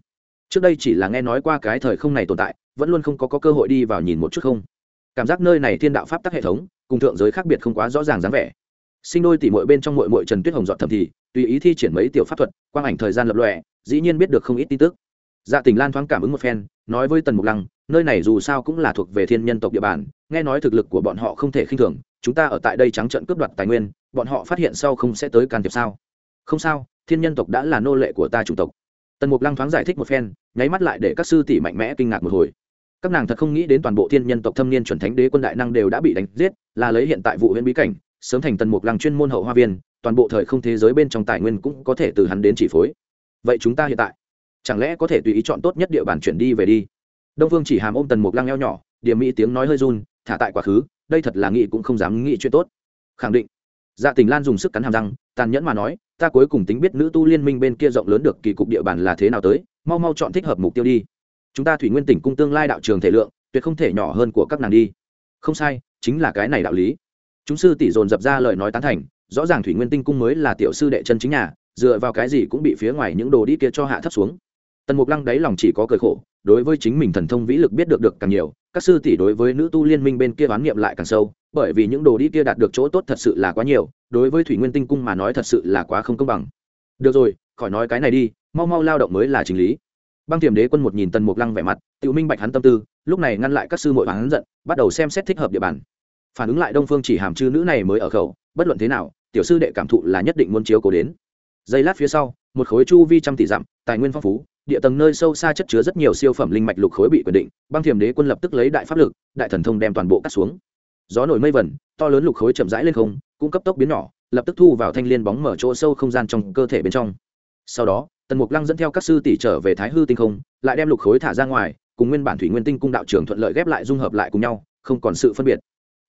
Trước đây chỉ là nghe nói qua cái thời không này tồn tại vẫn luôn không có, có cơ hội đi vào nhìn một chút không? Cảm giác nơi này thiên đạo pháp tắc hệ thống cùng thượng giới khác biệt không quá rõ ràng dáng vẻ. Sinh đôi tỉ mội bên trong mội mội trần tuyết hồng dọn thầm thì, tùy ý thi triển mấy tiểu pháp thuật, quang ảnh thời gian lập lòe, dĩ nhiên biết được không ít tin tức. Dạ tình lan thoáng cảm ứng một phen, nói với tần mục lăng, nơi này dù sao cũng là thuộc về thiên nhân tộc địa bàn, nghe nói thực lực của bọn họ không thể khinh thường, chúng ta ở tại đây trắng trận cướp đoạt tài nguyên, bọn họ phát hiện sau không sẽ tới can thiệp sao? Không sao, thiên nhân tộc đã là nô lệ của ta chủ tộc. Tần mục lăng thoáng giải thích một phen, nháy mắt lại để các sư tỷ mạnh mẽ kinh ngạc một hồi các nàng thật không nghĩ đến toàn bộ thiên nhân tộc thâm niên chuẩn thánh đế quân đại năng đều đã bị đánh giết, là lấy hiện tại vụ huyện bí cảnh, sớm thành tần mục lăng chuyên môn hậu hoa viên, toàn bộ thời không thế giới bên trong tài nguyên cũng có thể từ hắn đến chỉ phối. Vậy chúng ta hiện tại, chẳng lẽ có thể tùy ý chọn tốt nhất địa bàn chuyển đi về đi? Đông phương chỉ hàm ôm tần mục lăng eo nhỏ điểm mỹ tiếng nói hơi run, thả tại quá khứ, đây thật là nghĩ cũng không dám nghĩ chuyện tốt. Khẳng định. Dạ tình lan dùng sức cắn hàm răng, tàn nhẫn mà nói, ta cuối cùng tính biết nữ tu liên minh bên kia rộng lớn được kỳ cục địa bàn là thế nào tới, mau mau chọn thích hợp mục tiêu đi chúng ta thủy nguyên tỉnh cung tương lai đạo trường thể lượng tuyệt không thể nhỏ hơn của các nàng đi. Không sai, chính là cái này đạo lý. Chúng sư tỷ dồn dập ra lời nói tán thành, rõ ràng thủy nguyên tinh cung mới là tiểu sư đệ chân chính nhà, dựa vào cái gì cũng bị phía ngoài những đồ đi kia cho hạ thấp xuống. Tần mục lăng đáy lòng chỉ có cười khổ, đối với chính mình thần thông vĩ lực biết được được càng nhiều, các sư tỷ đối với nữ tu liên minh bên kia oán niệm lại càng sâu, bởi vì những đồ đi kia đạt được chỗ tốt thật sự là quá nhiều, đối với thủy nguyên tinh cung mà nói thật sự là quá không công bằng. Được rồi, khỏi nói cái này đi, mau mau lao động mới là chính lý băng tiềm đế quân một nhìn tần mục lăng vẻ mặt tự minh bạch hắn tâm tư, lúc này ngăn lại các sư mội hắn giận, bắt đầu xem xét thích hợp địa bàn. Phản ứng lại đông phương chỉ hàm chư nữ này mới ở khẩu, bất luận thế nào, tiểu sư đệ cảm thụ là nhất định muốn chiếu cố đến. Giây lát phía sau, một khối chu vi trăm tỷ dặm, tài nguyên phong phú, địa tầng nơi sâu xa chất chứa rất nhiều siêu phẩm linh mạch lục khối bị quyền định, băng thiềm đế quân lập tức lấy đại pháp lực, đại thần thông đem toàn bộ cắt xuống. Gió nổi mây vẩn, to lớn lục khối chậm rãi lên không, cũng cấp tốc biến nhỏ, lập tức thu vào thanh liên bóng mở chỗ sâu không gian trong cơ thể bên trong. Sau đó tần mục lăng dẫn theo các sư tỷ trở về thái hư tinh không, lại đem lục khối thả ra ngoài, cùng nguyên bản thủy nguyên tinh cung đạo trưởng thuận lợi ghép lại dung hợp lại cùng nhau, không còn sự phân biệt.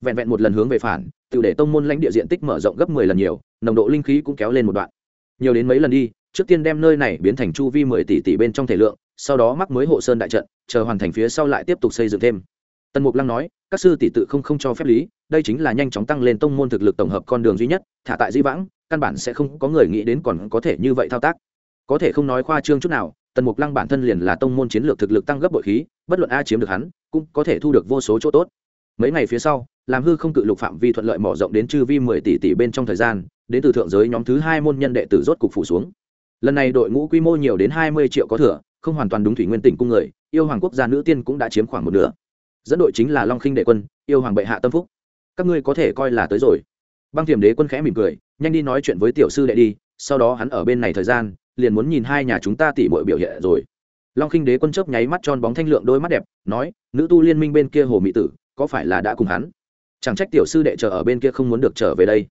Vẹn vẹn một lần hướng về phản, tự để tông môn lãnh địa diện tích mở rộng gấp mười lần nhiều, nồng độ linh khí cũng kéo lên một đoạn. Nhiều đến mấy lần đi, trước tiên đem nơi này biến thành chu vi mười tỷ tỷ bên trong thể lượng, sau đó mắc mới hộ sơn đại trận, chờ hoàn thành phía sau lại tiếp tục xây dựng thêm. Tần mục lăng nói, các sư tỷ tự không không cho phép lý, đây chính là nhanh chóng tăng lên tông môn thực lực tổng hợp con đường duy nhất, thả tại di vãng, căn bản sẽ không có người nghĩ đến còn có thể như vậy thao tác có thể không nói khoa trương chút nào, tần mục lăng bản thân liền là tông môn chiến lược thực lực tăng gấp bội khí, bất luận a chiếm được hắn, cũng có thể thu được vô số chỗ tốt. Mấy ngày phía sau, làm hư không cự lục phạm vi thuận lợi mở rộng đến chư vi mười tỷ tỷ bên trong thời gian, đến từ thượng giới nhóm thứ hai môn nhân đệ tử rốt cục phủ xuống. Lần này đội ngũ quy mô nhiều đến hai mươi triệu có thừa, không hoàn toàn đúng thủy nguyên tỉnh cung người, yêu hoàng quốc gia nữ tiên cũng đã chiếm khoảng một nửa. Dẫn đội chính là long khinh đệ quân, yêu hoàng bệ hạ tâm phúc. Các ngươi có thể coi là tới rồi. Băng thiểm đế quân khẽ mỉm cười, nhanh đi nói chuyện với tiểu sư đệ đi, sau đó hắn ở bên này thời gian liền muốn nhìn hai nhà chúng ta tỉ mọi biểu hiện rồi. Long khinh đế quân chớp nháy mắt tròn bóng thanh lượng đôi mắt đẹp, nói, nữ tu liên minh bên kia hồ mỹ tử, có phải là đã cùng hắn? Chẳng trách tiểu sư đệ chờ ở bên kia không muốn được trở về đây.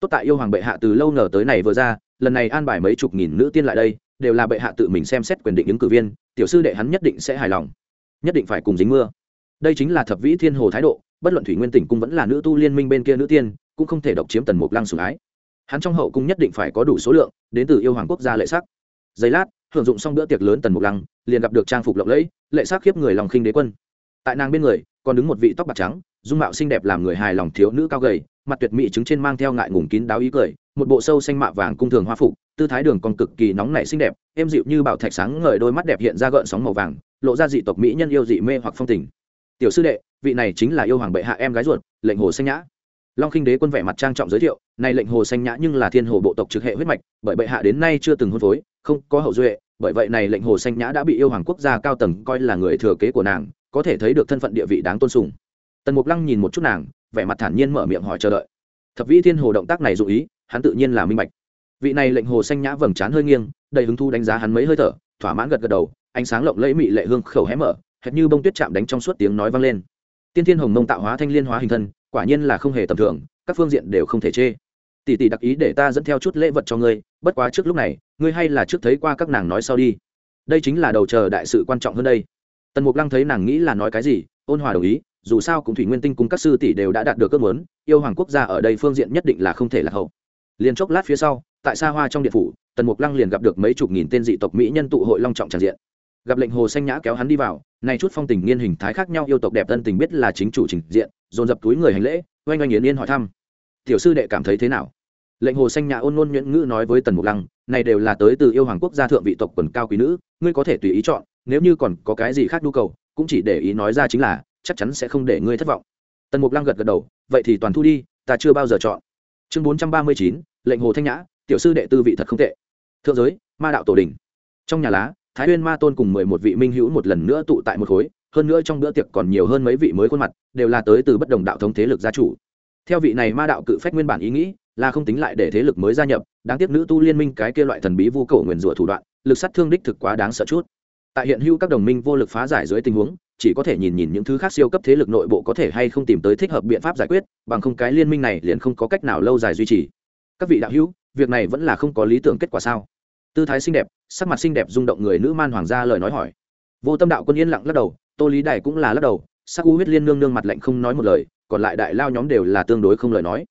Tốt tại yêu hoàng bệ hạ từ lâu ngờ tới này vừa ra, lần này an bài mấy chục nghìn nữ tiên lại đây, đều là bệ hạ tự mình xem xét quyền định ứng cử viên, tiểu sư đệ hắn nhất định sẽ hài lòng. Nhất định phải cùng dính mưa. Đây chính là thập vĩ thiên hồ thái độ, bất luận thủy nguyên tỉnh cung vẫn là nữ tu liên minh bên kia nữ tiên, cũng không thể độc chiếm tần mục lăng sủng ái hắn trong hậu cung nhất định phải có đủ số lượng, đến từ yêu hoàng quốc gia lệ sắc. Giây lát, hưởng dụng xong bữa tiệc lớn tần mục lăng, liền gặp được trang phục lộng lẫy, lệ sắc khiếp người lòng khinh đế quân. Tại nàng bên người, còn đứng một vị tóc bạc trắng, dung mạo xinh đẹp làm người hài lòng thiếu nữ cao gầy, mặt tuyệt mỹ trứng trên mang theo ngại ngùng kín đáo ý cười, một bộ sâu xanh mạ vàng cung thường hoa phục, tư thái đường còn cực kỳ nóng nảy xinh đẹp, êm dịu như bảo thạch sáng ngời, đôi mắt đẹp hiện ra gợn sóng màu vàng, lộ ra dị tộc mỹ nhân yêu dị mê hoặc phong tình. Tiểu sư đệ, vị này chính là yêu hoàng bệ hạ em gái ruột, lệnh hồ xanh nhã long khinh đế quân vẻ mặt trang trọng giới thiệu, này lệnh hồ xanh nhã nhưng là thiên hồ bộ tộc trực hệ huyết mạch, bởi bệ hạ đến nay chưa từng hôn phối, không có hậu duệ, bởi vậy này lệnh hồ xanh nhã đã bị yêu hoàng quốc gia cao tầng coi là người thừa kế của nàng, có thể thấy được thân phận địa vị đáng tôn sùng. Tần mục lăng nhìn một chút nàng, vẻ mặt thản nhiên mở miệng hỏi chờ đợi. Thập vĩ thiên hồ động tác này dụ ý, hắn tự nhiên là minh bạch. Vị này lệnh hồ xanh nhã vầng trán hơi nghiêng, đầy hứng thu đánh giá hắn mấy hơi thở, thỏa mãn gật gật đầu, ánh sáng lộng lẫy mị lệ hương khẩu hé mở, hệt như bông tuyết chạm đánh trong suốt tiếng nói vang lên. Tiên thiên hồng mông tạo hóa thanh liên hóa hình thân quả nhiên là không hề tầm thường, các phương diện đều không thể chê. Tỷ tỷ đặc ý để ta dẫn theo chút lễ vật cho ngươi, bất quá trước lúc này, ngươi hay là trước thấy qua các nàng nói sau đi. Đây chính là đầu chờ đại sự quan trọng hơn đây. Tần mục lăng thấy nàng nghĩ là nói cái gì, ôn hòa đồng ý, dù sao cũng thủy nguyên tinh cùng các sư tỷ đều đã đạt được ước muốn, yêu hoàng quốc gia ở đây phương diện nhất định là không thể là hậu. Liền chốc lát phía sau, tại xa hoa trong điện phủ, tần mục lăng liền gặp được mấy chục nghìn tên dị tộc mỹ nhân tụ hội long trọng tràn diện. Gặp lệnh hồ xanh nhã kéo hắn đi vào này chút phong tình nghiên hình thái khác nhau yêu tộc đẹp tân tình biết là chính chủ trình diện, dồn dập túi người hành lễ, oanh oanh yến yên hỏi thăm. Tiểu sư đệ cảm thấy thế nào? Lệnh hồ xanh nhã ôn nôn nhuyễn ngữ nói với tần mục lăng, này đều là tới từ yêu hoàng quốc gia thượng vị tộc quần cao quý nữ, ngươi có thể tùy ý chọn, nếu như còn có cái gì khác nhu cầu, cũng chỉ để ý nói ra chính là, chắc chắn sẽ không để ngươi thất vọng. Tần mục lăng gật gật đầu, vậy thì toàn thu đi, ta chưa bao giờ chọn. Chương bốn trăm ba mươi chín, lệnh hồ thanh nhã, tiểu sư đệ tư vị thật không tệ. Thượng giới, ma đạo tổ đình trong nhà lá thái huyên ma tôn cùng mười một vị minh hữu một lần nữa tụ tại một khối, hơn nữa trong bữa tiệc còn nhiều hơn mấy vị mới khuôn mặt, đều là tới từ bất đồng đạo thống thế lực gia chủ. Theo vị này ma đạo cự phách nguyên bản ý nghĩ, là không tính lại để thế lực mới gia nhập, đáng tiếc nữ tu liên minh cái kia loại thần bí vu cổ nguyền rủa thủ đoạn, lực sát thương đích thực quá đáng sợ chút. Tại hiện hữu các đồng minh vô lực phá giải dưới tình huống, chỉ có thể nhìn nhìn những thứ khác siêu cấp thế lực nội bộ có thể hay không tìm tới thích hợp biện pháp giải quyết, bằng không cái liên minh này liền không có cách nào lâu dài duy trì. Các vị đạo hữu, việc này vẫn là không có lý tưởng kết quả sao? Tư thái xinh đẹp, sắc mặt xinh đẹp rung động người nữ man hoàng gia lời nói hỏi. Vô tâm đạo quân yên lặng lắc đầu, tô lý đài cũng là lắc đầu, sắc u huyết liên nương nương mặt lạnh không nói một lời, còn lại đại lao nhóm đều là tương đối không lời nói.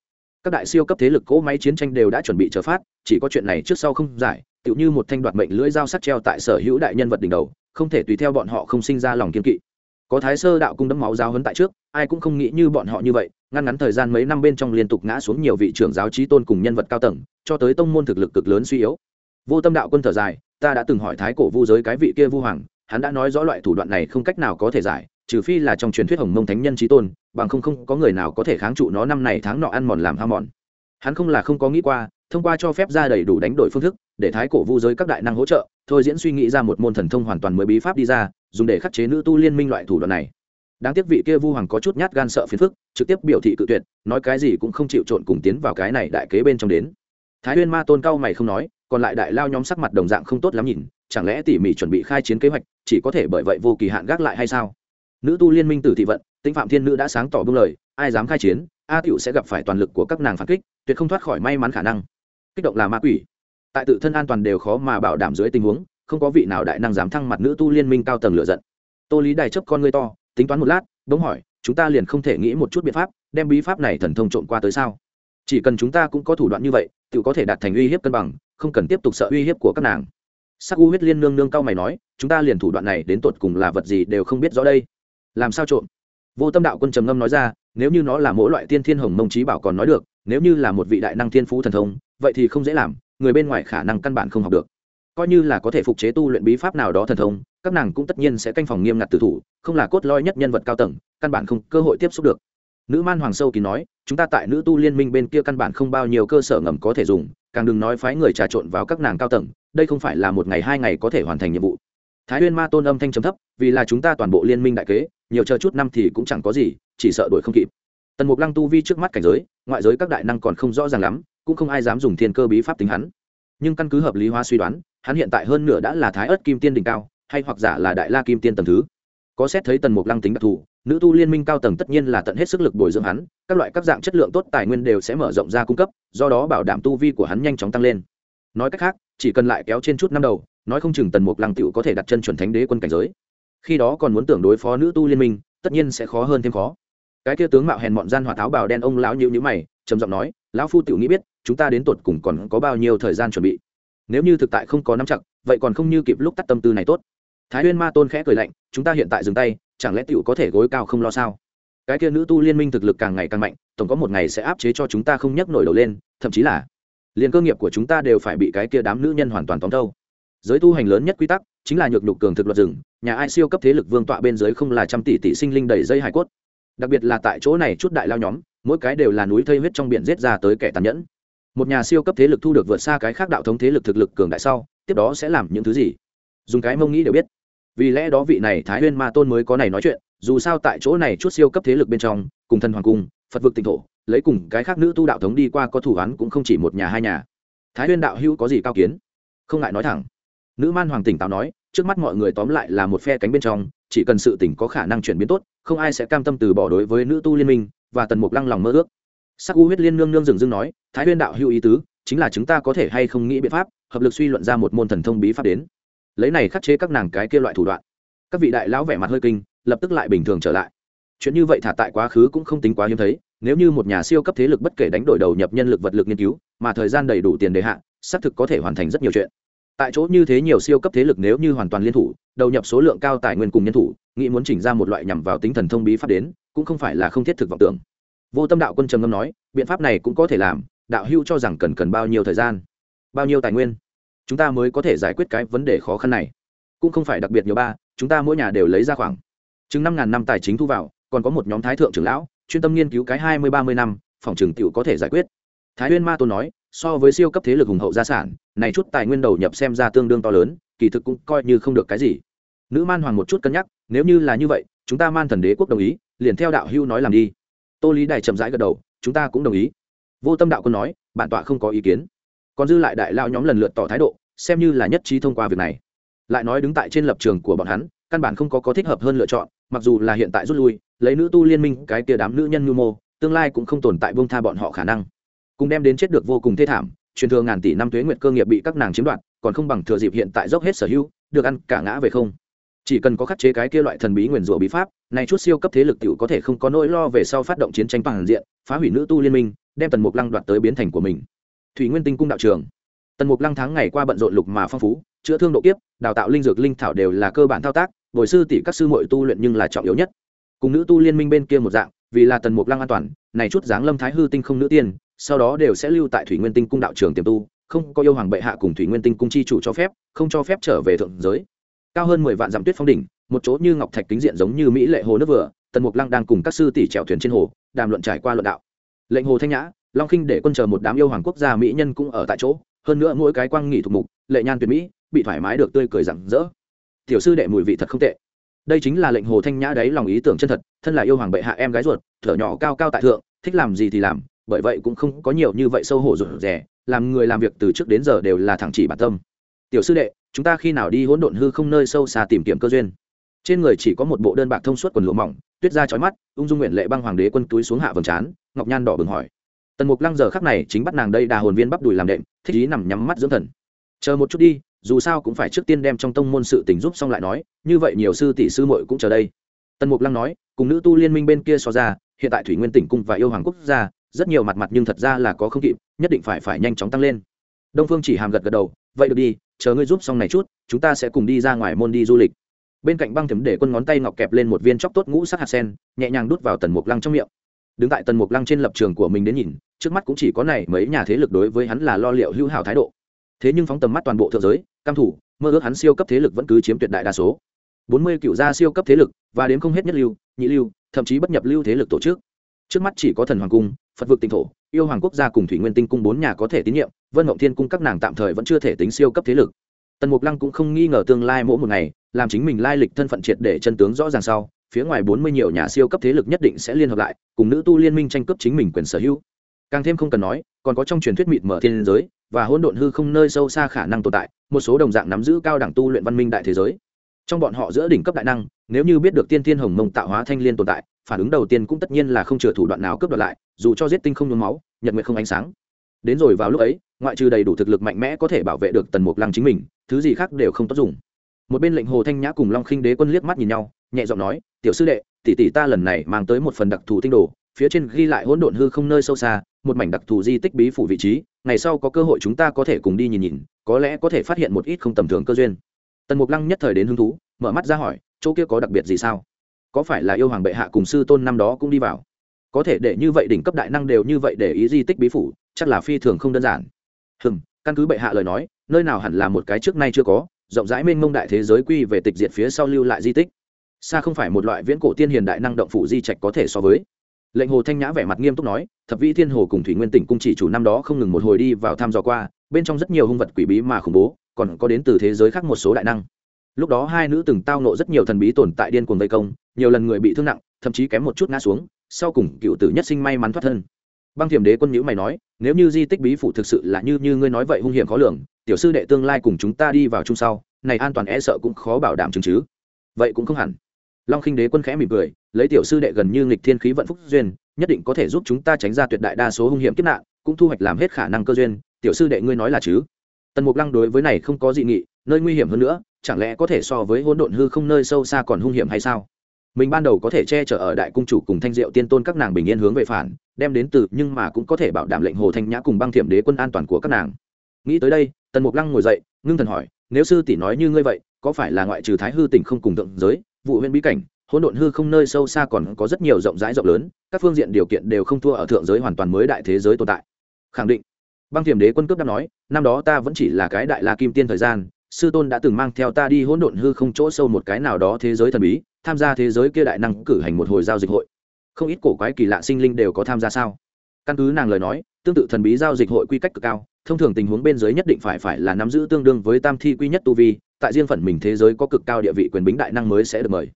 Các đại siêu cấp thế lực cỗ máy chiến tranh đều đã chuẩn bị trở phát, chỉ có chuyện này trước sau không giải, tựu như một thanh đoạt mệnh lưỡi dao sắt treo tại sở hữu đại nhân vật đỉnh đầu, không thể tùy theo bọn họ không sinh ra lòng kiên kỵ. Có thái sơ đạo cung đấm máu giáo hấn tại trước, ai cũng không nghĩ như bọn họ như vậy, ngăn ngắn thời gian mấy năm bên trong liên tục ngã xuống nhiều vị trưởng giáo trí tôn cùng nhân vật cao tầng, cho tới tông môn thực lực cực lớn suy yếu vô tâm đạo quân thở dài, ta đã từng hỏi thái cổ vu giới cái vị kia vu hoàng, hắn đã nói rõ loại thủ đoạn này không cách nào có thể giải, trừ phi là trong truyền thuyết hồng mông thánh nhân trí tôn, bằng không không có người nào có thể kháng trụ nó năm này tháng nọ ăn mòn làm ham mòn. Hắn không là không có nghĩ qua, thông qua cho phép ra đầy đủ đánh đổi phương thức, để thái cổ vu giới các đại năng hỗ trợ, thôi diễn suy nghĩ ra một môn thần thông hoàn toàn mới bí pháp đi ra, dùng để khắc chế nữ tu liên minh loại thủ đoạn này. Đáng tiếc vị kia vu hoàng có chút nhát gan sợ phiền phức, trực tiếp biểu thị cự tuyệt, nói cái gì cũng không chịu trộn cùng tiến vào cái này đại kế bên trong đến. Thái huyên ma tôn cao mày không nói còn lại đại lao nhóm sắc mặt đồng dạng không tốt lắm nhìn, chẳng lẽ tỉ mỉ chuẩn bị khai chiến kế hoạch, chỉ có thể bởi vậy vô kỳ hạn gác lại hay sao? Nữ tu liên minh tử thị vận, tĩnh phạm thiên nữ đã sáng tỏ bưng lời, ai dám khai chiến, a tiểu sẽ gặp phải toàn lực của các nàng phản kích, tuyệt không thoát khỏi may mắn khả năng. Kích động là ma quỷ. Tại tự thân an toàn đều khó mà bảo đảm dưới tình huống, không có vị nào đại năng dám thăng mặt nữ tu liên minh cao tầng lựa giận. Tô lý đài chấp con ngươi to, tính toán một lát, bỗng hỏi, chúng ta liền không thể nghĩ một chút biện pháp, đem bí pháp này thần thông trộn qua tới sao? Chỉ cần chúng ta cũng có thủ đoạn như vậy tự có thể đạt thành uy hiếp cân bằng không cần tiếp tục sợ uy hiếp của các nàng. Sắc u huyết liên nương nương cao mày nói, chúng ta liền thủ đoạn này đến tột cùng là vật gì đều không biết rõ đây. Làm sao trộm? Vô tâm đạo quân trầm ngâm nói ra, nếu như nó là mỗi loại tiên thiên hồng mông trí bảo còn nói được, nếu như là một vị đại năng thiên phú thần thông, vậy thì không dễ làm, người bên ngoài khả năng căn bản không học được. Coi như là có thể phục chế tu luyện bí pháp nào đó thần thông, các nàng cũng tất nhiên sẽ canh phòng nghiêm ngặt tử thủ, không là cốt lõi nhất nhân vật cao tầng, căn bản không cơ hội tiếp xúc được. Nữ man hoàng sâu kỳ nói, chúng ta tại nữ tu liên minh bên kia căn bản không bao nhiêu cơ sở ngầm có thể dùng càng đừng nói phái người trà trộn vào các nàng cao tầng, đây không phải là một ngày hai ngày có thể hoàn thành nhiệm vụ. Thái huyên ma tôn âm thanh trầm thấp, vì là chúng ta toàn bộ liên minh đại kế, nhiều chờ chút năm thì cũng chẳng có gì, chỉ sợ đuổi không kịp. Tần mục lăng tu vi trước mắt cảnh giới, ngoại giới các đại năng còn không rõ ràng lắm, cũng không ai dám dùng thiên cơ bí pháp tính hắn. Nhưng căn cứ hợp lý hóa suy đoán, hắn hiện tại hơn nửa đã là thái ớt kim tiên đỉnh cao, hay hoặc giả là đại la kim tiên tầm thứ. Có xét thấy tần mục lăng tính đặc thù nữ tu liên minh cao tầng tất nhiên là tận hết sức lực bồi dưỡng hắn, các loại các dạng chất lượng tốt tài nguyên đều sẽ mở rộng ra cung cấp, do đó bảo đảm tu vi của hắn nhanh chóng tăng lên. Nói cách khác, chỉ cần lại kéo trên chút năm đầu, nói không chừng tần mục lăng tựu có thể đặt chân chuẩn thánh đế quân cảnh giới. Khi đó còn muốn tưởng đối phó nữ tu liên minh, tất nhiên sẽ khó hơn thêm khó. Cái kia tướng mạo hèn mọn gian hỏa tháo bào đen ông lão nhịu nhữ mày, trầm giọng nói, lão phu tiểu nghĩ biết, chúng ta đến tột cùng còn có bao nhiêu thời gian chuẩn bị? Nếu như thực tại không có nắm chặt, vậy còn không như kịp lúc tắt tâm tư này tốt. Thái huyên ma tôn khẽ cười lạnh, chúng ta hiện tại dừng tay chẳng lẽ tiểu có thể gối cao không lo sao? Cái kia nữ tu liên minh thực lực càng ngày càng mạnh, tổng có một ngày sẽ áp chế cho chúng ta không nhấc nổi đầu lên, thậm chí là liền cơ nghiệp của chúng ta đều phải bị cái kia đám nữ nhân hoàn toàn tóm thâu giới tu hành lớn nhất quy tắc chính là nhược nhục cường thực luật rừng, nhà ai siêu cấp thế lực vương tọa bên dưới không là trăm tỷ tỷ sinh linh đầy dây hải cốt. Đặc biệt là tại chỗ này chút đại lao nhóm, mỗi cái đều là núi thây huyết trong biển giết ra tới kẻ tàn nhẫn. Một nhà siêu cấp thế lực thu được vượt xa cái khác đạo thống thế lực thực lực cường đại sau, tiếp đó sẽ làm những thứ gì? Dùng cái mông nghĩ đều biết vì lẽ đó vị này thái huyên ma tôn mới có này nói chuyện, dù sao tại chỗ này chút siêu cấp thế lực bên trong, cùng thần hoàng cung, phật vực tịnh thổ, lấy cùng cái khác nữ tu đạo thống đi qua có thủ án cũng không chỉ một nhà hai nhà. Thái huyên đạo hữu có gì cao kiến? Không ngại nói thẳng. Nữ man hoàng tỉnh táo nói, trước mắt mọi người tóm lại là một phe cánh bên trong, chỉ cần sự tỉnh có khả năng chuyển biến tốt, không ai sẽ cam tâm từ bỏ đối với nữ tu liên minh và tần mục lăng lòng mơ ước. Sắc u huyết liên nương nương dừng dưng nói, thái huyên đạo hữu ý tứ, chính là chúng ta có thể hay không nghĩ biện pháp, hợp lực suy luận ra một môn thần thông bí pháp đến lấy này khắc chế các nàng cái kia loại thủ đoạn. Các vị đại lão vẻ mặt hơi kinh, lập tức lại bình thường trở lại. Chuyện như vậy thả tại quá khứ cũng không tính quá hiếm thấy, nếu như một nhà siêu cấp thế lực bất kể đánh đổi đầu nhập nhân lực vật lực nghiên cứu, mà thời gian đầy đủ tiền đề hạn xác thực có thể hoàn thành rất nhiều chuyện. Tại chỗ như thế nhiều siêu cấp thế lực nếu như hoàn toàn liên thủ, đầu nhập số lượng cao tài nguyên cùng nhân thủ, nghĩ muốn chỉnh ra một loại nhằm vào tính thần thông bí pháp đến, cũng không phải là không thiết thực vọng tưởng. Vô tâm đạo quân trầm ngâm nói, biện pháp này cũng có thể làm, đạo hưu cho rằng cần cần bao nhiêu thời gian, bao nhiêu tài nguyên? Chúng ta mới có thể giải quyết cái vấn đề khó khăn này. Cũng không phải đặc biệt nhiều ba, chúng ta mỗi nhà đều lấy ra khoảng chừng năm ngàn năm tài chính thu vào, còn có một nhóm thái thượng trưởng lão, chuyên tâm nghiên cứu cái hai mươi, ba mươi năm, phòng trường tiểu có thể giải quyết. Thái huyên ma tôn nói, so với siêu cấp thế lực hùng hậu gia sản, này chút tài nguyên đầu nhập xem ra tương đương to lớn, kỳ thực cũng coi như không được cái gì. Nữ man hoàng một chút cân nhắc, nếu như là như vậy, chúng ta man thần đế quốc đồng ý, liền theo đạo hưu nói làm đi. Tô lý đài chậm rãi gật đầu, chúng ta cũng đồng ý. Vô tâm đạo quân nói, bản tọa không có ý kiến. Còn dư lại đại lao nhóm lần lượt tỏ thái độ xem như là nhất trí thông qua việc này. Lại nói đứng tại trên lập trường của bọn hắn, căn bản không có có thích hợp hơn lựa chọn, mặc dù là hiện tại rút lui, lấy nữ tu liên minh, cái kia đám nữ nhân nhu mô, tương lai cũng không tồn tại bông tha bọn họ khả năng. Cùng đem đến chết được vô cùng thê thảm, truyền thừa ngàn tỷ năm thuế nguyện cơ nghiệp bị các nàng chiếm đoạt, còn không bằng thừa dịp hiện tại dốc hết sở hữu, được ăn cả ngã về không. Chỉ cần có khắc chế cái kia loại thần bí nguyền rủa bí pháp, này chút siêu cấp thế lực tiểu có thể không có nỗi lo về sau phát động chiến tranh bằng diện, phá hủy nữ tu liên minh, đem tần mục lăng đoạt tới biến thành của mình. Thủy nguyên tinh cung đạo trường tần mục lăng tháng ngày qua bận rộn lục mà phong phú, chữa thương độ kiếp, đào tạo linh dược linh thảo đều là cơ bản thao tác, bồi sư tỷ các sư muội tu luyện nhưng là trọng yếu nhất. Cùng nữ tu liên minh bên kia một dạng, vì là tần mục lăng an toàn, này chút dáng lâm thái hư tinh không nữ tiên, sau đó đều sẽ lưu tại thủy nguyên tinh cung đạo trường tiềm tu, không có yêu hoàng bệ hạ cùng thủy nguyên tinh cung chi chủ cho phép, không cho phép trở về thượng giới. Cao hơn mười vạn dặm tuyết phong đỉnh, một chỗ như ngọc thạch kính diện giống như mỹ lệ hồ nước vừa, tần mục lăng đang cùng các sư tỷ trèo thuyền trên hồ, đàm luận trải qua luận đạo. Lệnh hồ thanh nhã, long khinh để quân chờ một đám yêu hoàng quốc gia mỹ nhân cũng ở tại chỗ hơn nữa mỗi cái quang nghỉ thuộc mục, lệ nhan tuyệt mỹ, bị thoải mái được tươi cười rặng rỡ. Tiểu sư đệ mùi vị thật không tệ. Đây chính là lệnh hồ thanh nhã đấy lòng ý tưởng chân thật, thân là yêu hoàng bệ hạ em gái ruột, thở nhỏ cao cao tại thượng, thích làm gì thì làm, bởi vậy cũng không có nhiều như vậy sâu hổ rụt rè làm người làm việc từ trước đến giờ đều là thẳng chỉ bản tâm. Tiểu sư đệ, chúng ta khi nào đi hỗn độn hư không nơi sâu xa tìm kiếm cơ duyên? Trên người chỉ có một bộ đơn bạc thông suốt quần lụa mỏng, tuyết ra chói mắt, ung dung nguyện lệ băng hoàng đế quân túi xuống hạ vầng trán, ngọc nhan đỏ bừng hỏi tần mục lăng giờ khắc này chính bắt nàng đây đà hồn viên bắp đùi làm đệm, thích ý nằm nhắm mắt dưỡng thần. Chờ một chút đi, dù sao cũng phải trước tiên đem trong tông môn sự tình giúp xong lại nói, như vậy nhiều sư tỷ sư muội cũng chờ đây. Tần mục lăng nói, cùng nữ tu liên minh bên kia so ra, hiện tại thủy nguyên tỉnh cung và yêu hoàng quốc gia, rất nhiều mặt mặt nhưng thật ra là có không kịp, nhất định phải phải nhanh chóng tăng lên. Đông phương chỉ hàm gật gật đầu, vậy được đi, chờ ngươi giúp xong này chút, chúng ta sẽ cùng đi ra ngoài môn đi du lịch. Bên cạnh băng thiểm để quân ngón tay ngọc kẹp lên một viên chóc tốt ngũ sắc hạt sen, nhẹ nhàng đút vào tần mục lăng trong miệng. Đứng tại tần mục lăng trên lập trường của mình đến nhìn trước mắt cũng chỉ có này mấy nhà thế lực đối với hắn là lo liệu hữu hảo thái độ. Thế nhưng phóng tầm mắt toàn bộ thượng giới, cam thủ, mơ ước hắn siêu cấp thế lực vẫn cứ chiếm tuyệt đại đa số. Bốn mươi cựu gia siêu cấp thế lực, và đến không hết nhất lưu, nhị lưu, thậm chí bất nhập lưu thế lực tổ chức. Trước mắt chỉ có thần hoàng cung, phật vực tinh thổ, yêu hoàng quốc gia cùng thủy nguyên tinh cung bốn nhà có thể tín nhiệm, vân ngộng thiên cung các nàng tạm thời vẫn chưa thể tính siêu cấp thế lực. Tần mục lăng cũng không nghi ngờ tương lai mỗi một ngày, làm chính mình lai lịch thân phận triệt để chân tướng rõ ràng sau, phía ngoài bốn mươi nhiều nhà siêu cấp thế lực nhất định sẽ liên hợp lại, cùng nữ tu liên minh tranh cướp chính mình quyền sở hữu càng thêm không cần nói, còn có trong truyền thuyết mịt mở thiên giới và hỗn độn hư không nơi sâu xa khả năng tồn tại, một số đồng dạng nắm giữ cao đẳng tu luyện văn minh đại thế giới. Trong bọn họ giữa đỉnh cấp đại năng, nếu như biết được tiên thiên hồng mông tạo hóa thanh liên tồn tại, phản ứng đầu tiên cũng tất nhiên là không chừa thủ đoạn nào cướp đoạt lại, dù cho giết tinh không nhuốm máu, nhật nguyện không ánh sáng. Đến rồi vào lúc ấy, ngoại trừ đầy đủ thực lực mạnh mẽ có thể bảo vệ được tần mục lăng chính mình, thứ gì khác đều không tốt dùng. Một bên lệnh hồ thanh nhã cùng long khinh đế quân liếc mắt nhìn nhau, nhẹ giọng nói, tiểu sư đệ, tỷ tỷ ta lần này mang tới một phần đặc thù tinh đồ, phía trên ghi lại hỗn độn hư không nơi sâu xa một mảnh đặc thù di tích bí phủ vị trí, ngày sau có cơ hội chúng ta có thể cùng đi nhìn nhìn, có lẽ có thể phát hiện một ít không tầm thường cơ duyên. Tần mục lăng nhất thời đến hứng thú, mở mắt ra hỏi, chỗ kia có đặc biệt gì sao? Có phải là yêu hoàng bệ hạ cùng sư tôn năm đó cũng đi vào? Có thể để như vậy đỉnh cấp đại năng đều như vậy để ý di tích bí phủ, chắc là phi thường không đơn giản. Hừm, căn cứ bệ hạ lời nói, nơi nào hẳn là một cái trước nay chưa có, rộng rãi mênh mông đại thế giới quy về tịch diệt phía sau lưu lại di tích. Xa không phải một loại viễn cổ tiên hiền đại năng động phủ di trạch có thể so với lệnh hồ thanh nhã vẻ mặt nghiêm túc nói, thập vĩ thiên hồ cùng thủy nguyên tỉnh cung chỉ chủ năm đó không ngừng một hồi đi vào thăm dò qua, bên trong rất nhiều hung vật quỷ bí mà khủng bố, còn có đến từ thế giới khác một số đại năng. Lúc đó hai nữ từng tao nộ rất nhiều thần bí tồn tại điên cuồng vây công, nhiều lần người bị thương nặng, thậm chí kém một chút ngã xuống, sau cùng cựu tử nhất sinh may mắn thoát thân. Băng thiểm đế quân nhữ mày nói, nếu như di tích bí phủ thực sự là như như ngươi nói vậy hung hiểm khó lường, tiểu sư đệ tương lai cùng chúng ta đi vào chung sau, này an toàn e sợ cũng khó bảo đảm chứng chứ. Vậy cũng không hẳn long khinh đế quân khẽ mỉm cười, lấy tiểu sư đệ gần như nghịch thiên khí vận phúc duyên, nhất định có thể giúp chúng ta tránh ra tuyệt đại đa số hung hiểm kiếp nạn, cũng thu hoạch làm hết khả năng cơ duyên. Tiểu sư đệ ngươi nói là chứ? Tần mục lăng đối với này không có dị nghị, nơi nguy hiểm hơn nữa, chẳng lẽ có thể so với hỗn độn hư không nơi sâu xa còn hung hiểm hay sao? Mình ban đầu có thể che chở ở đại cung chủ cùng thanh diệu tiên tôn các nàng bình yên hướng về phản, đem đến từ, nhưng mà cũng có thể bảo đảm lệnh hồ thanh nhã cùng băng thiểm đế quân an toàn của các nàng. Nghĩ tới đây, tần mục lăng ngồi dậy, ngưng thần hỏi, nếu sư tỷ nói như ngươi vậy, có phải là ngoại trừ thái hư tỉnh không cùng thượng giới vụ huyện bí cảnh, hỗn độn hư không nơi sâu xa còn có rất nhiều rộng rãi rộng lớn, các phương diện điều kiện đều không thua ở thượng giới hoàn toàn mới đại thế giới tồn tại. Khẳng định, băng thiểm đế quân cướp đã nói, năm đó ta vẫn chỉ là cái đại la kim tiên thời gian, sư tôn đã từng mang theo ta đi hỗn độn hư không chỗ sâu một cái nào đó thế giới thần bí, tham gia thế giới kia đại năng cử hành một hồi giao dịch hội. Không ít cổ quái kỳ lạ sinh linh đều có tham gia sao? Căn cứ nàng lời nói tương tự thần bí giao dịch hội quy cách cực cao, thông thường tình huống bên dưới nhất định phải phải là nắm giữ tương đương với tam thi quy nhất tu vi, tại riêng phần mình thế giới có cực cao địa vị quyền bính đại năng mới sẽ được mời.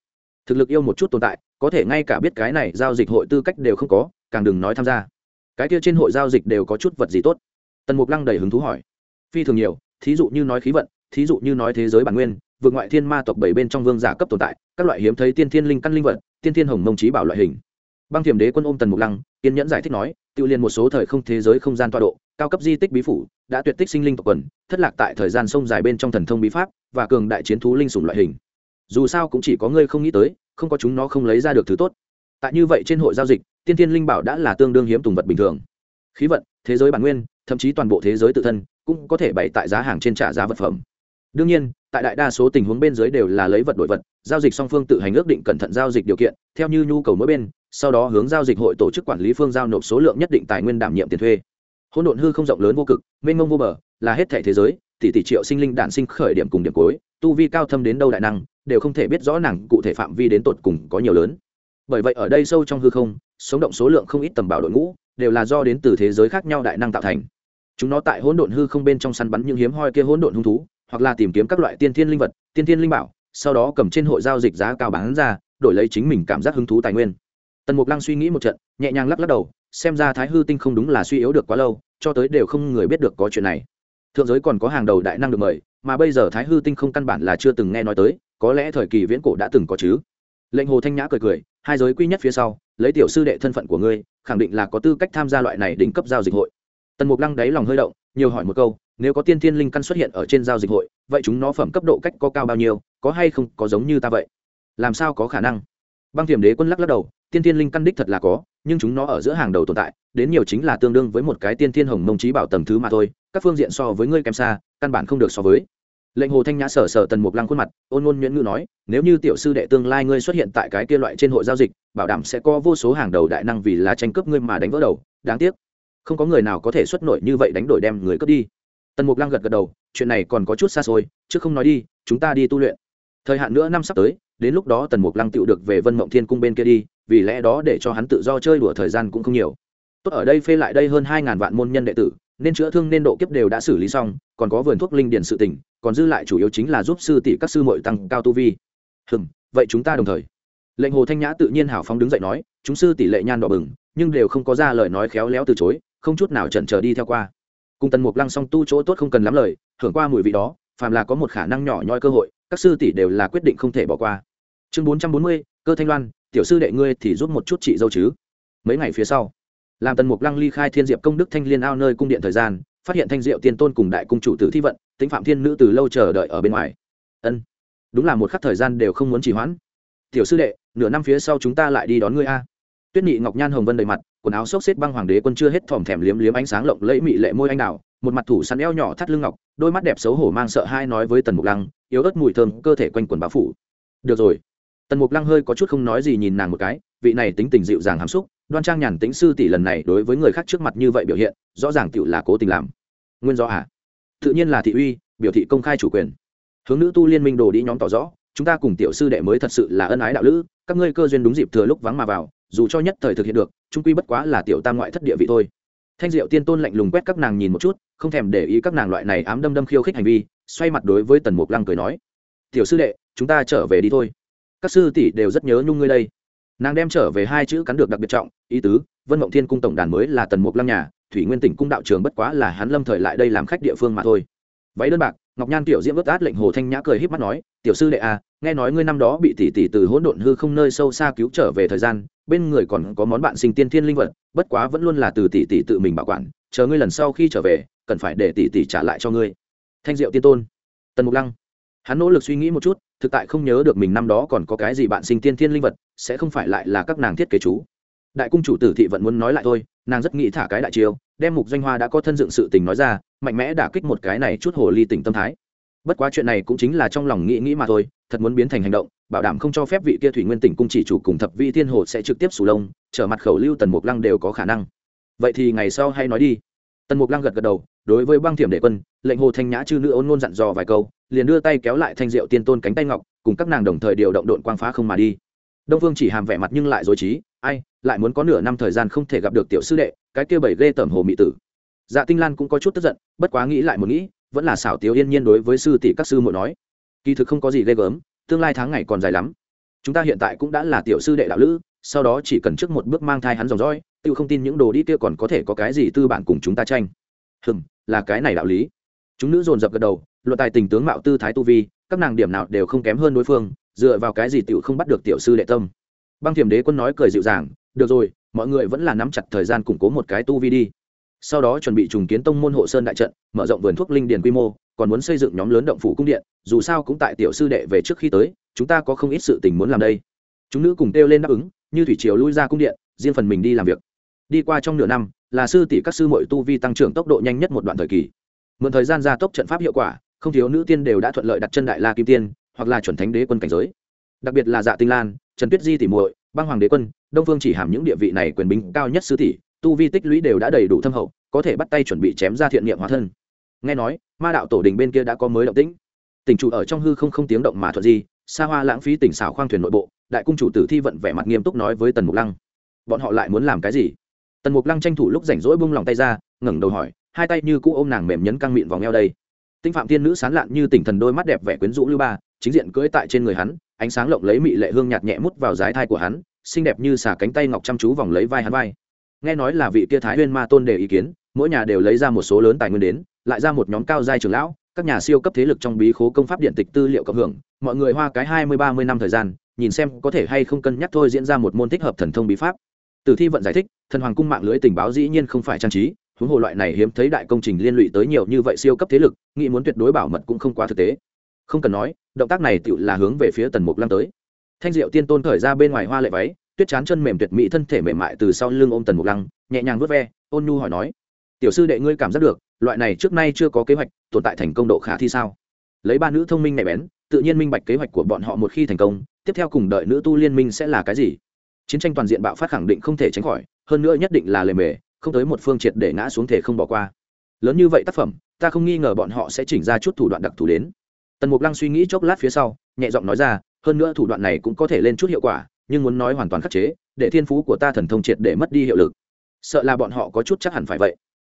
Thực lực yêu một chút tồn tại, có thể ngay cả biết cái này giao dịch hội tư cách đều không có, càng đừng nói tham gia. Cái kia trên hội giao dịch đều có chút vật gì tốt. Tần mục lăng đầy hứng thú hỏi. Phi thường nhiều, thí dụ như nói khí vận, thí dụ như nói thế giới bản nguyên, vượt ngoại thiên ma tộc bảy bên trong vương giả cấp tồn tại, các loại hiếm thấy tiên thiên linh căn linh vật, tiên thiên hồng mông trí bảo loại hình. Băng thiểm đế quân ôm tần mục lăng, kiên nhẫn giải thích nói tự liên một số thời không thế giới không gian tọa độ, cao cấp di tích bí phủ, đã tuyệt tích sinh linh tộc quần, thất lạc tại thời gian sông dài bên trong thần thông bí pháp và cường đại chiến thú linh sủng loại hình. Dù sao cũng chỉ có ngươi không nghĩ tới, không có chúng nó không lấy ra được thứ tốt. Tại như vậy trên hội giao dịch, tiên thiên linh bảo đã là tương đương hiếm tùng vật bình thường. Khí vận, thế giới bản nguyên, thậm chí toàn bộ thế giới tự thân, cũng có thể bày tại giá hàng trên trả giá vật phẩm. Đương nhiên tại đại đa số tình huống bên dưới đều là lấy vật đổi vật, giao dịch song phương tự hành ước định cẩn thận giao dịch điều kiện, theo như nhu cầu mỗi bên, sau đó hướng giao dịch hội tổ chức quản lý phương giao nộp số lượng nhất định tài nguyên đảm nhiệm tiền thuê. Hỗn độn hư không rộng lớn vô cực, mênh mông vô bờ, là hết thể thế giới, tỷ tỷ triệu sinh linh đản sinh khởi điểm cùng điểm cuối, tu vi cao thâm đến đâu đại năng, đều không thể biết rõ nàng cụ thể phạm vi đến tột cùng có nhiều lớn. Bởi vậy ở đây sâu trong hư không, sống động số lượng không ít tầm bảo đội ngũ, đều là do đến từ thế giới khác nhau đại năng tạo thành. Chúng nó tại hỗn độn hư không bên trong săn bắn những hiếm hoi kia hỗn độn hung thú hoặc là tìm kiếm các loại tiên thiên linh vật, tiên thiên linh bảo, sau đó cầm trên hội giao dịch giá cao bán ra, đổi lấy chính mình cảm giác hứng thú tài nguyên. Tần mục lăng suy nghĩ một trận, nhẹ nhàng lắc lắc đầu, xem ra thái hư tinh không đúng là suy yếu được quá lâu, cho tới đều không người biết được có chuyện này. Thượng giới còn có hàng đầu đại năng được mời, mà bây giờ thái hư tinh không căn bản là chưa từng nghe nói tới, có lẽ thời kỳ viễn cổ đã từng có chứ. Lệnh hồ thanh nhã cười cười, hai giới quy nhất phía sau, lấy tiểu sư đệ thân phận của ngươi, khẳng định là có tư cách tham gia loại này đỉnh cấp giao dịch hội. Tần mục lăng đáy lòng hơi động, nhiều hỏi một câu nếu có tiên thiên linh căn xuất hiện ở trên giao dịch hội, vậy chúng nó phẩm cấp độ cách có cao bao nhiêu, có hay không có giống như ta vậy? Làm sao có khả năng? Băng thiểm đế quân lắc lắc đầu, tiên thiên linh căn đích thật là có, nhưng chúng nó ở giữa hàng đầu tồn tại, đến nhiều chính là tương đương với một cái tiên thiên hồng mông trí bảo tầng thứ mà thôi, các phương diện so với ngươi kém xa, căn bản không được so với. Lệnh hồ thanh nhã sở sở tần mục lăng khuôn mặt, ôn ngôn nhuyễn ngữ nói, nếu như tiểu sư đệ tương lai ngươi xuất hiện tại cái kia loại trên hội giao dịch, bảo đảm sẽ có vô số hàng đầu đại năng vì là tranh cướp ngươi mà đánh vỡ đầu, đáng tiếc, không có người nào có thể xuất nổi như vậy đánh đổi đem người cướp đi tần mục lăng gật gật đầu, chuyện này còn có chút xa xôi, chứ không nói đi, chúng ta đi tu luyện. Thời hạn nữa năm sắp tới, đến lúc đó tần mục lăng tựu được về vân mộng thiên cung bên kia đi, vì lẽ đó để cho hắn tự do chơi đùa thời gian cũng không nhiều. Tốt, ở đây phê lại đây hơn hai ngàn vạn môn nhân đệ tử, nên chữa thương nên độ kiếp đều đã xử lý xong, còn có vườn thuốc linh điển sự tỉnh còn dư lại chủ yếu chính là giúp sư tỷ các sư mội tăng cao tu vi. Hừng vậy chúng ta đồng thời. Lệnh hồ thanh nhã tự nhiên hào phóng đứng dậy nói, chúng sư tỷ lệ nhan đỏ bừng, nhưng đều không có ra lời nói khéo léo từ chối, không chút nào chần chờ đi theo qua cùng tần mục lăng song tu chỗ tốt không cần lắm lời hưởng qua mùi vị đó, phàm là có một khả năng nhỏ nhoi cơ hội, các sư tỷ đều là quyết định không thể bỏ qua. Chương bốn trăm bốn mươi, cơ thanh loan, tiểu sư đệ ngươi thì giúp một chút chị dâu chứ. Mấy ngày phía sau, làm tần mục lăng ly khai thiên diệp công đức thanh liên ao nơi cung điện thời gian, phát hiện thanh diệu tiên tôn cùng đại cung chủ tử thi vận tính phạm thiên nữ từ lâu chờ đợi ở bên ngoài. Ân, đúng là một khắc thời gian đều không muốn trì hoãn. Tiểu sư đệ, nửa năm phía sau chúng ta lại đi đón ngươi a tuyết nhị ngọc nhan hồng vân đầy mặt, quần áo xốc xếp băng hoàng đế quân chưa hết thòm thèm liếm liếm ánh sáng lộng lẫy mị lệ môi anh đào, một mặt thủ sắn eo nhỏ thắt lưng ngọc, đôi mắt đẹp xấu hổ mang sợ hai nói với tần mục lăng, yếu ớt mùi thơm, cơ thể quanh quần báo phủ. Được rồi. Tần mục lăng hơi có chút không nói gì nhìn nàng một cái, vị này tính tình dịu dàng hàm xúc, đoan trang nhàn tính sư tỷ lần này đối với người khác trước mặt như vậy biểu hiện, rõ ràng tựu là cố tình làm. Nguyên do à? Tự nhiên là thị uy, biểu thị công khai chủ quyền. Hướng nữ tu liên minh đồ đi nhóm tỏ rõ, chúng ta cùng tiểu sư đệ mới thật sự là ân ái đạo lữ, các ngươi cơ duyên đúng dịp thừa lúc vắng mà vào dù cho nhất thời thực hiện được, trung quy bất quá là tiểu tam ngoại thất địa vị thôi. Thanh diệu tiên tôn lạnh lùng quét các nàng nhìn một chút, không thèm để ý các nàng loại này ám đâm đâm khiêu khích hành vi, xoay mặt đối với tần mục lăng cười nói, tiểu sư đệ, chúng ta trở về đi thôi. Các sư tỷ đều rất nhớ nhung ngươi đây. Nàng đem trở về hai chữ cắn được đặc biệt trọng, ý tứ, vân mộng thiên cung tổng đàn mới là tần mục lăng nhà, thủy nguyên tỉnh cung đạo trường bất quá là hắn lâm thời lại đây làm khách địa phương mà thôi. Váy đơn bạc, ngọc nhan tiểu diễm ướt át lệnh hồ thanh nhã cười h í p mắt nói, tiểu sư đệ à nghe nói ngươi năm đó bị tỷ tỷ từ hỗn độn hư không nơi sâu xa cứu trở về thời gian bên người còn có món bạn sinh tiên thiên linh vật, bất quá vẫn luôn là từ tỷ tỷ tự mình bảo quản, chờ ngươi lần sau khi trở về, cần phải để tỷ tỷ trả lại cho ngươi. Thanh diệu tiên tôn. Tần mục lăng. Hắn nỗ lực suy nghĩ một chút, thực tại không nhớ được mình năm đó còn có cái gì bạn sinh tiên thiên linh vật, sẽ không phải lại là các nàng thiết kế chú. Đại cung chủ tử thị vẫn muốn nói lại thôi, nàng rất nghĩ thả cái đại chiêu, đem mục doanh hoa đã có thân dựng sự tình nói ra, mạnh mẽ đả kích một cái này chút hồ ly tình tâm thái. Bất quá chuyện này cũng chính là trong lòng nghĩ nghĩ mà thôi, thật muốn biến thành hành động bảo đảm không cho phép vị kia thủy nguyên tỉnh cung chỉ chủ cùng thập vị thiên hồ sẽ trực tiếp sù lông, trở mặt khẩu lưu tần mục lăng đều có khả năng. Vậy thì ngày sau hay nói đi. Tần mục lăng gật gật đầu, đối với băng thiểm đệ quân, lệnh hồ thanh nhã chư nữ ôn ngôn dặn dò vài câu, liền đưa tay kéo lại thanh diệu tiên tôn cánh tay ngọc, cùng các nàng đồng thời điều động đội quang phá không mà đi. Đông phương chỉ hàm vẻ mặt nhưng lại dối trí, ai, lại muốn có nửa năm thời gian không thể gặp được tiểu sư đệ, cái kia bảy ghê tởm hồ mỹ tử. Dạ tinh lan cũng có chút tức giận, bất quá nghĩ lại một nghĩ, vẫn là xảo tiếu yên nhiên đối với sư tỷ các sư muội nói. Kỳ thực không có gì ghê gớm tương lai tháng ngày còn dài lắm. Chúng ta hiện tại cũng đã là tiểu sư đệ đạo lữ, sau đó chỉ cần trước một bước mang thai hắn dòng dõi tự không tin những đồ đi kia còn có thể có cái gì tư bản cùng chúng ta tranh. Hừm, là cái này đạo lý. Chúng nữ dồn dập gật đầu, luận tài tình tướng mạo tư thái tu vi, các nàng điểm nào đều không kém hơn đối phương, dựa vào cái gì tiểu không bắt được tiểu sư đệ tâm. Băng thiểm đế quân nói cười dịu dàng, được rồi, mọi người vẫn là nắm chặt thời gian củng cố một cái tu vi đi. Sau đó chuẩn bị trùng kiến tông môn hộ sơn đại trận, mở rộng vườn thuốc linh điền quy mô còn muốn xây dựng nhóm lớn động phủ cung điện, dù sao cũng tại tiểu sư đệ về trước khi tới, chúng ta có không ít sự tình muốn làm đây. Chúng nữ cùng kêu lên đáp ứng, như thủy triều lui ra cung điện, riêng phần mình đi làm việc. Đi qua trong nửa năm, là sư tỷ các sư mội tu vi tăng trưởng tốc độ nhanh nhất một đoạn thời kỳ. Mượn thời gian gia tốc trận pháp hiệu quả, không thiếu nữ tiên đều đã thuận lợi đặt chân đại la kim tiên, hoặc là chuẩn thánh đế quân cảnh giới. Đặc biệt là dạ tinh lan, trần tuyết di tỷ muội, băng hoàng đế quân, đông phương chỉ hàm những địa vị này quyền bính cao nhất sư tỷ, tu vi tích lũy đều đã đầy đủ thâm hậu, có thể bắt tay chuẩn bị chém ra thiện niệm hóa thân nghe nói ma đạo tổ đình bên kia đã có mới động tĩnh. Tỉnh chủ ở trong hư không không tiếng động mà thuận gì, xa hoa lãng phí tỉnh xảo khoang thuyền nội bộ đại cung chủ tử thi vận vẻ mặt nghiêm túc nói với tần mục lăng. Bọn họ lại muốn làm cái gì? Tần mục lăng tranh thủ lúc rảnh rỗi bung lòng tay ra ngẩng đầu hỏi hai tay như cũ ôm nàng mềm nhấn căng miệng vòng eo đây. Tinh phạm thiên nữ sán lạn như tỉnh thần đôi mắt đẹp vẻ quyến rũ lưu ba chính diện cưỡi tại trên người hắn ánh sáng lộng lấy mị lệ hương nhạt nhẹ mút vào dái thai của hắn xinh đẹp như xả cánh tay ngọc chăm chú vòng lấy vai hắn vai. Nghe nói là vị kia thái huyên ma tôn đề ý kiến mỗi nhà đều lấy ra một số lớn tài nguyên đến lại ra một nhóm cao giai trưởng lão, các nhà siêu cấp thế lực trong bí khố công pháp điện tịch tư liệu cộng hưởng, mọi người hoa cái hai mươi, ba mươi năm thời gian, nhìn xem có thể hay không cân nhắc thôi diễn ra một môn thích hợp thần thông bí pháp. Từ thi vận giải thích, thần hoàng cung mạng lưới tình báo dĩ nhiên không phải trang trí, huống hồ loại này hiếm thấy đại công trình liên lụy tới nhiều như vậy siêu cấp thế lực, nghĩ muốn tuyệt đối bảo mật cũng không quá thực tế. Không cần nói, động tác này tự là hướng về phía tần mục lăng tới. Thanh diệu tiên tôn khởi ra bên ngoài hoa lệ váy, tuyết chán chân mềm tuyệt mỹ thân thể mềm mại từ sau lưng ôm tần mục lăng, nhẹ nhàng vớt ve, ôn nhu hỏi nói, tiểu sư đệ ngươi cảm giác được loại này trước nay chưa có kế hoạch, tồn tại thành công độ khả thi sao? Lấy ba nữ thông minh nhạy bén, tự nhiên minh bạch kế hoạch của bọn họ một khi thành công, tiếp theo cùng đợi nữ tu liên minh sẽ là cái gì? Chiến tranh toàn diện bạo phát khẳng định không thể tránh khỏi, hơn nữa nhất định là lề mề, không tới một phương triệt để ngã xuống thể không bỏ qua. Lớn như vậy tác phẩm, ta không nghi ngờ bọn họ sẽ chỉnh ra chút thủ đoạn đặc thù đến. Tần mục lăng suy nghĩ chốc lát phía sau, nhẹ giọng nói ra, hơn nữa thủ đoạn này cũng có thể lên chút hiệu quả, nhưng muốn nói hoàn toàn khắc chế, để thiên phú của ta thần thông triệt để mất đi hiệu lực. Sợ là bọn họ có chút chắc hẳn phải vậy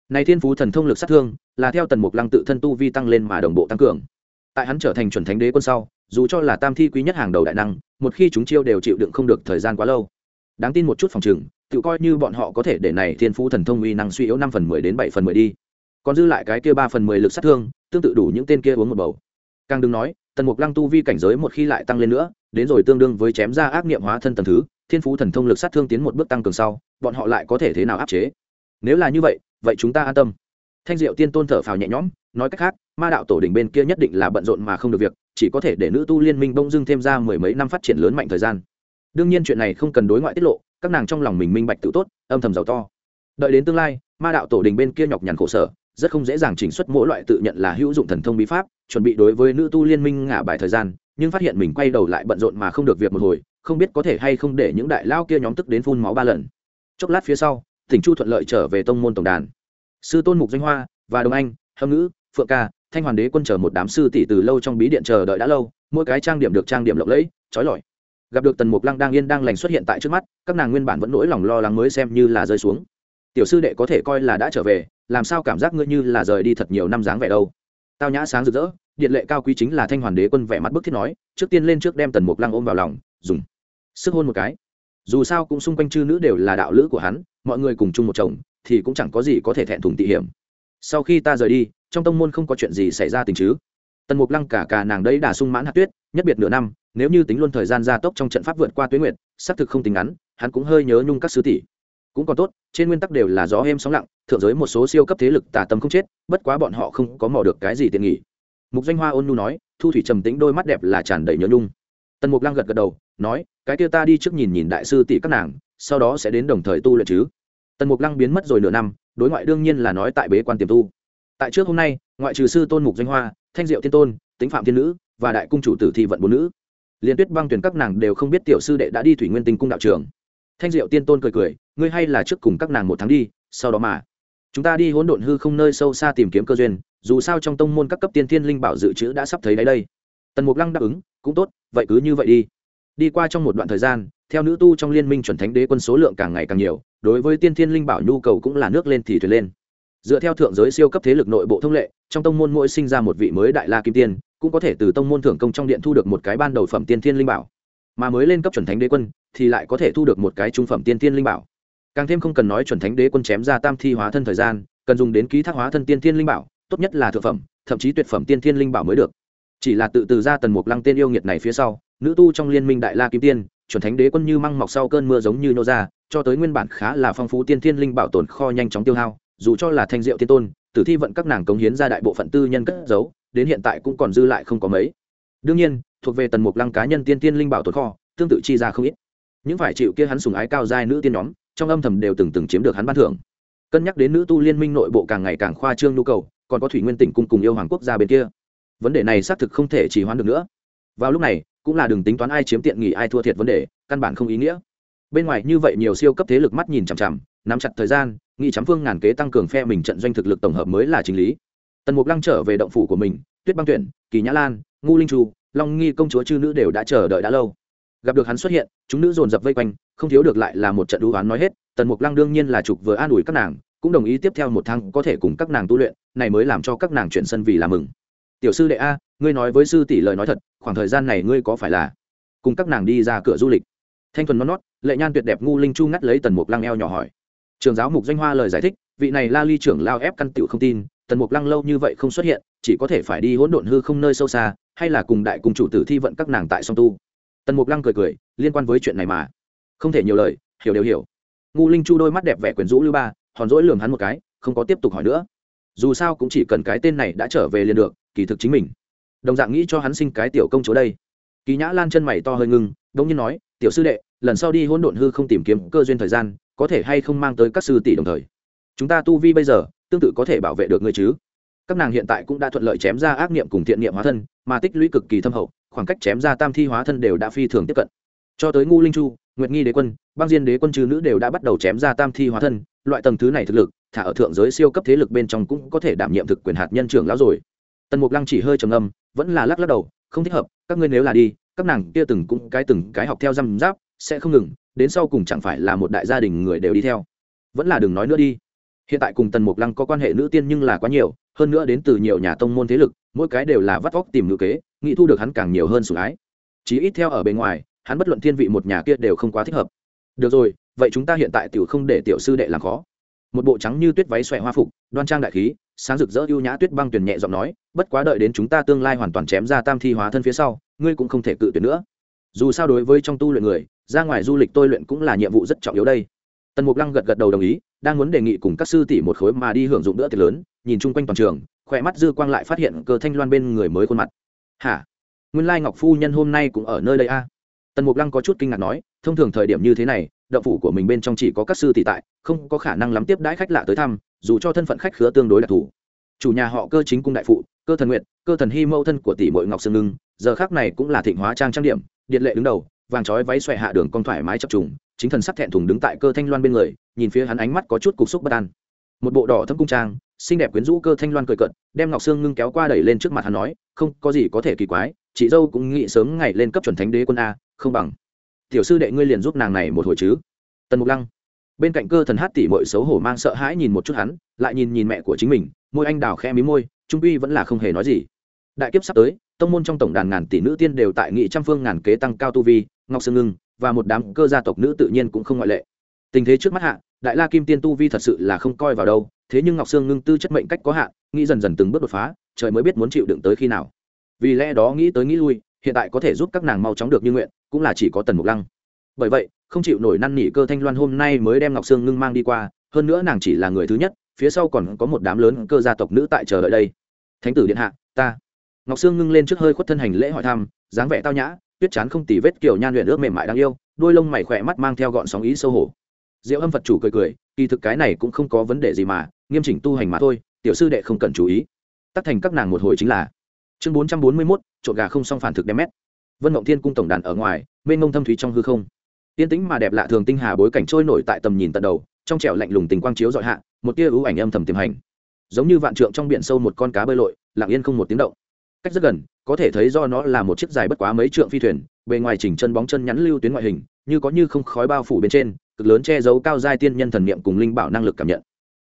này thiên phú thần thông lực sát thương, là theo tần mục lăng tự thân tu vi tăng lên mà đồng bộ tăng cường. Tại hắn trở thành chuẩn thánh đế quân sau, dù cho là tam thi quý nhất hàng đầu đại năng, một khi chúng chiêu đều chịu đựng không được thời gian quá lâu. Đáng tin một chút phòng chừng tự coi như bọn họ có thể để này thiên phú thần thông uy năng suy yếu năm phần mười đến bảy phần mười đi. Còn dư lại cái kia ba phần mười lực sát thương, tương tự đủ những tên kia uống một bầu. Càng đừng nói, tần mục lăng tu vi cảnh giới một khi lại tăng lên nữa, đến rồi tương đương với chém ra ác nghiệm hóa thân tầng thứ, thiên phú thần thông lực sát thương tiến một bước tăng cường sau, bọn họ lại có thể thế nào áp chế? Nếu là như vậy vậy chúng ta an tâm. Thanh diệu tiên tôn thở phào nhẹ nhõm, nói cách khác, ma đạo tổ đỉnh bên kia nhất định là bận rộn mà không được việc, chỉ có thể để nữ tu liên minh bông dưng thêm ra mười mấy năm phát triển lớn mạnh thời gian. Đương nhiên chuyện này không cần đối ngoại tiết lộ, các nàng trong lòng mình minh bạch tự tốt, âm thầm giàu to. Đợi đến tương lai, ma đạo tổ đình bên kia nhọc nhằn khổ sở, rất không dễ dàng chỉnh xuất mỗi loại tự nhận là hữu dụng thần thông bí pháp, chuẩn bị đối với nữ tu liên minh ngả bài thời gian, nhưng phát hiện mình quay đầu lại bận rộn mà không được việc một hồi, không biết có thể hay không để những đại lao kia nhóm tức đến phun máu ba lần. Chốc lát phía sau tỉnh chu thuận lợi trở về tông môn tổng đàn. Sư tôn mục danh hoa và đồng anh, hâm ngữ, phượng ca, thanh hoàn đế quân chờ một đám sư tỷ từ lâu trong bí điện chờ đợi đã lâu, mỗi cái trang điểm được trang điểm lộng lẫy, trói lọi. Gặp được tần mục lăng đang yên đang lành xuất hiện tại trước mắt, các nàng nguyên bản vẫn nỗi lòng lo lắng mới xem như là rơi xuống. Tiểu sư đệ có thể coi là đã trở về, làm sao cảm giác ngươi như là rời đi thật nhiều năm dáng vẻ đâu. Tao nhã sáng rực rỡ, điện lệ cao quý chính là thanh hoàn đế quân vẻ mặt bức thiết nói, trước tiên lên trước đem tần mục lăng ôm vào lòng, dùng sức hôn một cái. Dù sao cũng xung quanh chư nữ đều là đạo lữ của hắn mọi người cùng chung một chồng, thì cũng chẳng có gì có thể thẹn thùng tị hiểm. Sau khi ta rời đi, trong tông môn không có chuyện gì xảy ra tình chứ? Tần mục lăng cả cả nàng đấy đà sung mãn hạt tuyết, nhất biệt nửa năm, nếu như tính luôn thời gian gia tốc trong trận pháp vượt qua tuyến nguyệt, xác thực không tính ngắn, hắn cũng hơi nhớ nhung các sứ tỷ. Cũng còn tốt, trên nguyên tắc đều là gió êm sóng lặng, thượng giới một số siêu cấp thế lực tà tâm không chết, bất quá bọn họ không có mò được cái gì tiện nghỉ mục danh hoa ôn nu nói, thu thủy trầm tính đôi mắt đẹp là tràn đầy nhớ nhung. Tần mục lăng gật gật đầu, nói, cái kia ta đi trước nhìn nhìn đại sư tỷ các nàng, sau đó sẽ đến đồng thời tu luyện chứ tần mục lăng biến mất rồi nửa năm, đối ngoại đương nhiên là nói tại bế quan tiềm tu. Tại trước hôm nay, ngoại trừ sư tôn mục danh hoa, thanh diệu thiên tôn tính phạm thiên nữ và đại cung chủ tử thi vận bốn nữ, liên tuyết băng tuyển các nàng đều không biết tiểu sư đệ đã đi thủy nguyên tinh cung đạo trường. Thanh diệu tiên tôn cười cười, ngươi hay là trước cùng các nàng một tháng đi, sau đó mà. Chúng ta đi hỗn độn hư không nơi sâu xa tìm kiếm cơ duyên, dù sao trong tông môn các cấp tiên thiên linh bảo dự trữ đã sắp thấy đấy đây. Tần mục lăng đáp ứng, cũng tốt, vậy cứ như vậy đi. Đi qua trong một đoạn thời gian, theo nữ tu trong liên minh chuẩn thánh đế quân số lượng càng ngày càng nhiều đối với tiên thiên linh bảo nhu cầu cũng là nước lên thì thuyền lên. Dựa theo thượng giới siêu cấp thế lực nội bộ thông lệ, trong tông môn mỗi sinh ra một vị mới đại la kim tiên, cũng có thể từ tông môn thưởng công trong điện thu được một cái ban đầu phẩm tiên thiên linh bảo. Mà mới lên cấp chuẩn thánh đế quân, thì lại có thể thu được một cái trung phẩm tiên thiên linh bảo. Càng thêm không cần nói chuẩn thánh đế quân chém ra tam thi hóa thân thời gian, cần dùng đến ký thác hóa thân tiên thiên linh bảo, tốt nhất là thượng phẩm, thậm chí tuyệt phẩm tiên thiên linh bảo mới được. Chỉ là tự từ ra tần mục lăng tên yêu nghiệt này phía sau, nữ tu trong liên minh đại la kim tiên chuẩn thánh đế quân như măng mọc sau cơn mưa giống như nô ra, cho tới nguyên bản khá là phong phú tiên thiên linh bảo tồn kho nhanh chóng tiêu hao, dù cho là thanh diệu tiên tôn, tử thi vận các nàng cống hiến ra đại bộ phận tư nhân cất giấu, đến hiện tại cũng còn dư lại không có mấy. Đương nhiên, thuộc về tần mục lăng cá nhân tiên tiên linh bảo tồn kho, tương tự chi ra không ít. Những phải chịu kia hắn sùng ái cao giai nữ tiên nhóm, trong âm thầm đều từng từng chiếm được hắn ban thưởng. Cân nhắc đến nữ tu liên minh nội bộ càng ngày càng khoa trương nhu cầu, còn có thủy nguyên tỉnh cung cùng yêu hoàng quốc gia bên kia. Vấn đề này xác thực không thể chỉ hoãn được nữa. Vào lúc này cũng là đừng tính toán ai chiếm tiện nghỉ ai thua thiệt vấn đề, căn bản không ý nghĩa. Bên ngoài như vậy nhiều siêu cấp thế lực mắt nhìn chằm chằm, nắm chặt thời gian nghị chắm phương ngàn kế tăng cường phe mình trận doanh thực lực tổng hợp mới là chính lý. Tần mục lăng trở về động phủ của mình, tuyết băng tuyển, kỳ nhã lan, ngu linh chu, long nghi công chúa chư nữ đều đã chờ đợi đã lâu. Gặp được hắn xuất hiện, chúng nữ dồn dập vây quanh, không thiếu được lại là một trận đũ oán nói hết, tần mục lăng đương nhiên là trục vừa an ủi các nàng, cũng đồng ý tiếp theo một tháng có thể cùng các nàng tu luyện, này mới làm cho các nàng chuyển sân vì làm mừng. Tiểu sư đệ a ngươi nói với sư tỷ lời nói thật, khoảng thời gian này ngươi có phải là cùng các nàng đi ra cửa du lịch? Thanh thuần non nót lệ nhan tuyệt đẹp ngu linh chu ngắt lấy tần mục lăng eo nhỏ hỏi. Trường giáo mục danh hoa lời giải thích, vị này la ly trưởng lao ép căn tựu không tin, tần mục lăng lâu như vậy không xuất hiện, chỉ có thể phải đi hỗn độn hư không nơi sâu xa, hay là cùng đại cùng chủ tử thi vận các nàng tại song tu. Tần mục lăng cười cười, liên quan với chuyện này mà. Không thể nhiều lời, hiểu đều hiểu. Ngu linh chu đôi mắt đẹp vẻ quyến rũ lưu ba, hòn rỗi lường hắn một cái, không có tiếp tục hỏi nữa. Dù sao cũng chỉ cần cái tên này đã trở về liền được, kỳ thực chính mình đồng dạng nghĩ cho hắn sinh cái tiểu công chúa đây. Kỳ nhã lan chân mày to hơi ngưng, đống nhiên nói, tiểu sư đệ, lần sau đi hỗn độn hư không tìm kiếm cơ duyên thời gian, có thể hay không mang tới các sư tỷ đồng thời? Chúng ta tu vi bây giờ, tương tự có thể bảo vệ được ngươi chứ? Các nàng hiện tại cũng đã thuận lợi chém ra ác niệm cùng thiện niệm hóa thân, mà tích lũy cực kỳ thâm hậu, khoảng cách chém ra tam thi hóa thân đều đã phi thường tiếp cận. Cho tới ngu linh chu, nguyệt nghi đế quân, băng diên đế quân chư nữ đều đã bắt đầu chém ra tam thi hóa thân, loại tầng thứ này thực lực, thả ở thượng giới siêu cấp thế lực bên trong cũng có thể đảm nhiệm thực quyền hạt nhân trưởng lão rồi tần mục lăng chỉ hơi trầm âm vẫn là lắc lắc đầu, không thích hợp, các ngươi nếu là đi, các nàng kia từng cũng cái từng cái học theo răm giáp sẽ không ngừng, đến sau cùng chẳng phải là một đại gia đình người đều đi theo. Vẫn là đừng nói nữa đi. Hiện tại cùng tần mục lăng có quan hệ nữ tiên nhưng là quá nhiều, hơn nữa đến từ nhiều nhà tông môn thế lực, mỗi cái đều là vắt vóc tìm ngữ kế, nghĩ thu được hắn càng nhiều hơn sủng ái. Chí ít theo ở bên ngoài, hắn bất luận thiên vị một nhà kia đều không quá thích hợp. Được rồi, vậy chúng ta hiện tại tiểu không để tiểu sư đệ làm khó một bộ trắng như tuyết váy xòe hoa phục, đoan trang đại khí, sáng rực rỡ ưu nhã tuyết băng tuyển nhẹ giọng nói, bất quá đợi đến chúng ta tương lai hoàn toàn chém ra tam thi hóa thân phía sau, ngươi cũng không thể cự tuyệt nữa. Dù sao đối với trong tu luyện người, ra ngoài du lịch tôi luyện cũng là nhiệm vụ rất trọng yếu đây. Tần mục lăng gật gật đầu đồng ý, đang muốn đề nghị cùng các sư tỷ một khối mà đi hưởng dụng bữa tiệc lớn, nhìn chung quanh toàn trường, khỏe mắt dư quang lại phát hiện cơ thanh loan bên người mới khuôn mặt. Hả? Nguyên lai ngọc phu nhân hôm nay cũng ở nơi đây a? À? tần mục lăng có chút kinh ngạc nói, thông thường thời điểm như thế này, động phủ của mình bên trong chỉ có các sư tỷ tại không có khả năng lắm tiếp đãi khách lạ tới thăm, dù cho thân phận khách khứa tương đối đặc thù. Chủ nhà họ cơ chính cung đại phụ, cơ thần nguyện cơ thần hy mẫu thân của tỷ bội ngọc sương ngưng, giờ khác này cũng là thịnh hóa trang trang điểm, điện lệ đứng đầu, vàng trói váy xòe hạ đường con thoải mái chập trùng, chính thần sắc thẹn thùng đứng tại cơ thanh loan bên người, nhìn phía hắn ánh mắt có chút cục xúc bất an. Một bộ đỏ thâm cung trang, xinh đẹp quyến rũ cơ thanh loan cười cận đem ngọc sương ngưng kéo qua đẩy lên trước mặt hắn nói, không, có gì có thể kỳ quái, chị dâu cũng nghĩ sớm ngày lên cấp chuẩn thánh đế quân a, không bằng. Tiểu sư đệ ngươi liền giúp nàng này một hồi chứ. Tần mục lăng bên cạnh cơ thần hát tỉ mội xấu hổ mang sợ hãi nhìn một chút hắn, lại nhìn nhìn mẹ của chính mình, môi anh đào khe mí môi, trung uy vẫn là không hề nói gì. Đại kiếp sắp tới, tông môn trong tổng đàn ngàn tỷ nữ tiên đều tại nghị trăm phương ngàn kế tăng cao tu vi, ngọc sương ngưng và một đám cơ gia tộc nữ tự nhiên cũng không ngoại lệ. Tình thế trước mắt hạ, đại la kim tiên tu vi thật sự là không coi vào đâu, thế nhưng ngọc sương ngưng tư chất mệnh cách có hạn, nghĩ dần dần từng bước đột phá, trời mới biết muốn chịu đựng tới khi nào. Vì lẽ đó nghĩ tới nghĩ lui, hiện tại có thể giúp các nàng mau chóng được như nguyện, cũng là chỉ có tần mục lăng. Bởi vậy không chịu nổi năn nỉ cơ thanh loan hôm nay mới đem ngọc sương ngưng mang đi qua, hơn nữa nàng chỉ là người thứ nhất, phía sau còn có một đám lớn cơ gia tộc nữ tại chờ đợi đây. Thánh tử điện hạ, ta. Ngọc sương ngưng lên trước hơi khuất thân hành lễ hỏi thăm, dáng vẻ tao nhã, tuyết chán không tì vết kiểu nhan luyện ước mềm mại đáng yêu, đôi lông mày khỏe mắt mang theo gọn sóng ý sâu hổ. Diệu âm phật chủ cười cười, kỳ thực cái này cũng không có vấn đề gì mà, nghiêm chỉnh tu hành mà thôi, tiểu sư đệ không cần chú ý. Tắt thành các nàng một hồi chính là. Chương bốn trăm bốn mươi mốt, trộn gà không xong phản thực đem mét. Vân mộng thiên cung tổng đàn ở ngoài, mênh mông thâm thúy trong hư không tiên tĩnh mà đẹp lạ thường tinh hà bối cảnh trôi nổi tại tầm nhìn tận đầu, trong trẻo lạnh lùng tình quang chiếu dọi hạ, một tia ưu ảnh âm thầm tiềm hành. Giống như vạn trượng trong biển sâu một con cá bơi lội, lặng yên không một tiếng động. Cách rất gần, có thể thấy do nó là một chiếc dài bất quá mấy trượng phi thuyền, bề ngoài chỉnh chân bóng chân nhắn lưu tuyến ngoại hình, như có như không khói bao phủ bên trên, cực lớn che giấu cao giai tiên nhân thần niệm cùng linh bảo năng lực cảm nhận.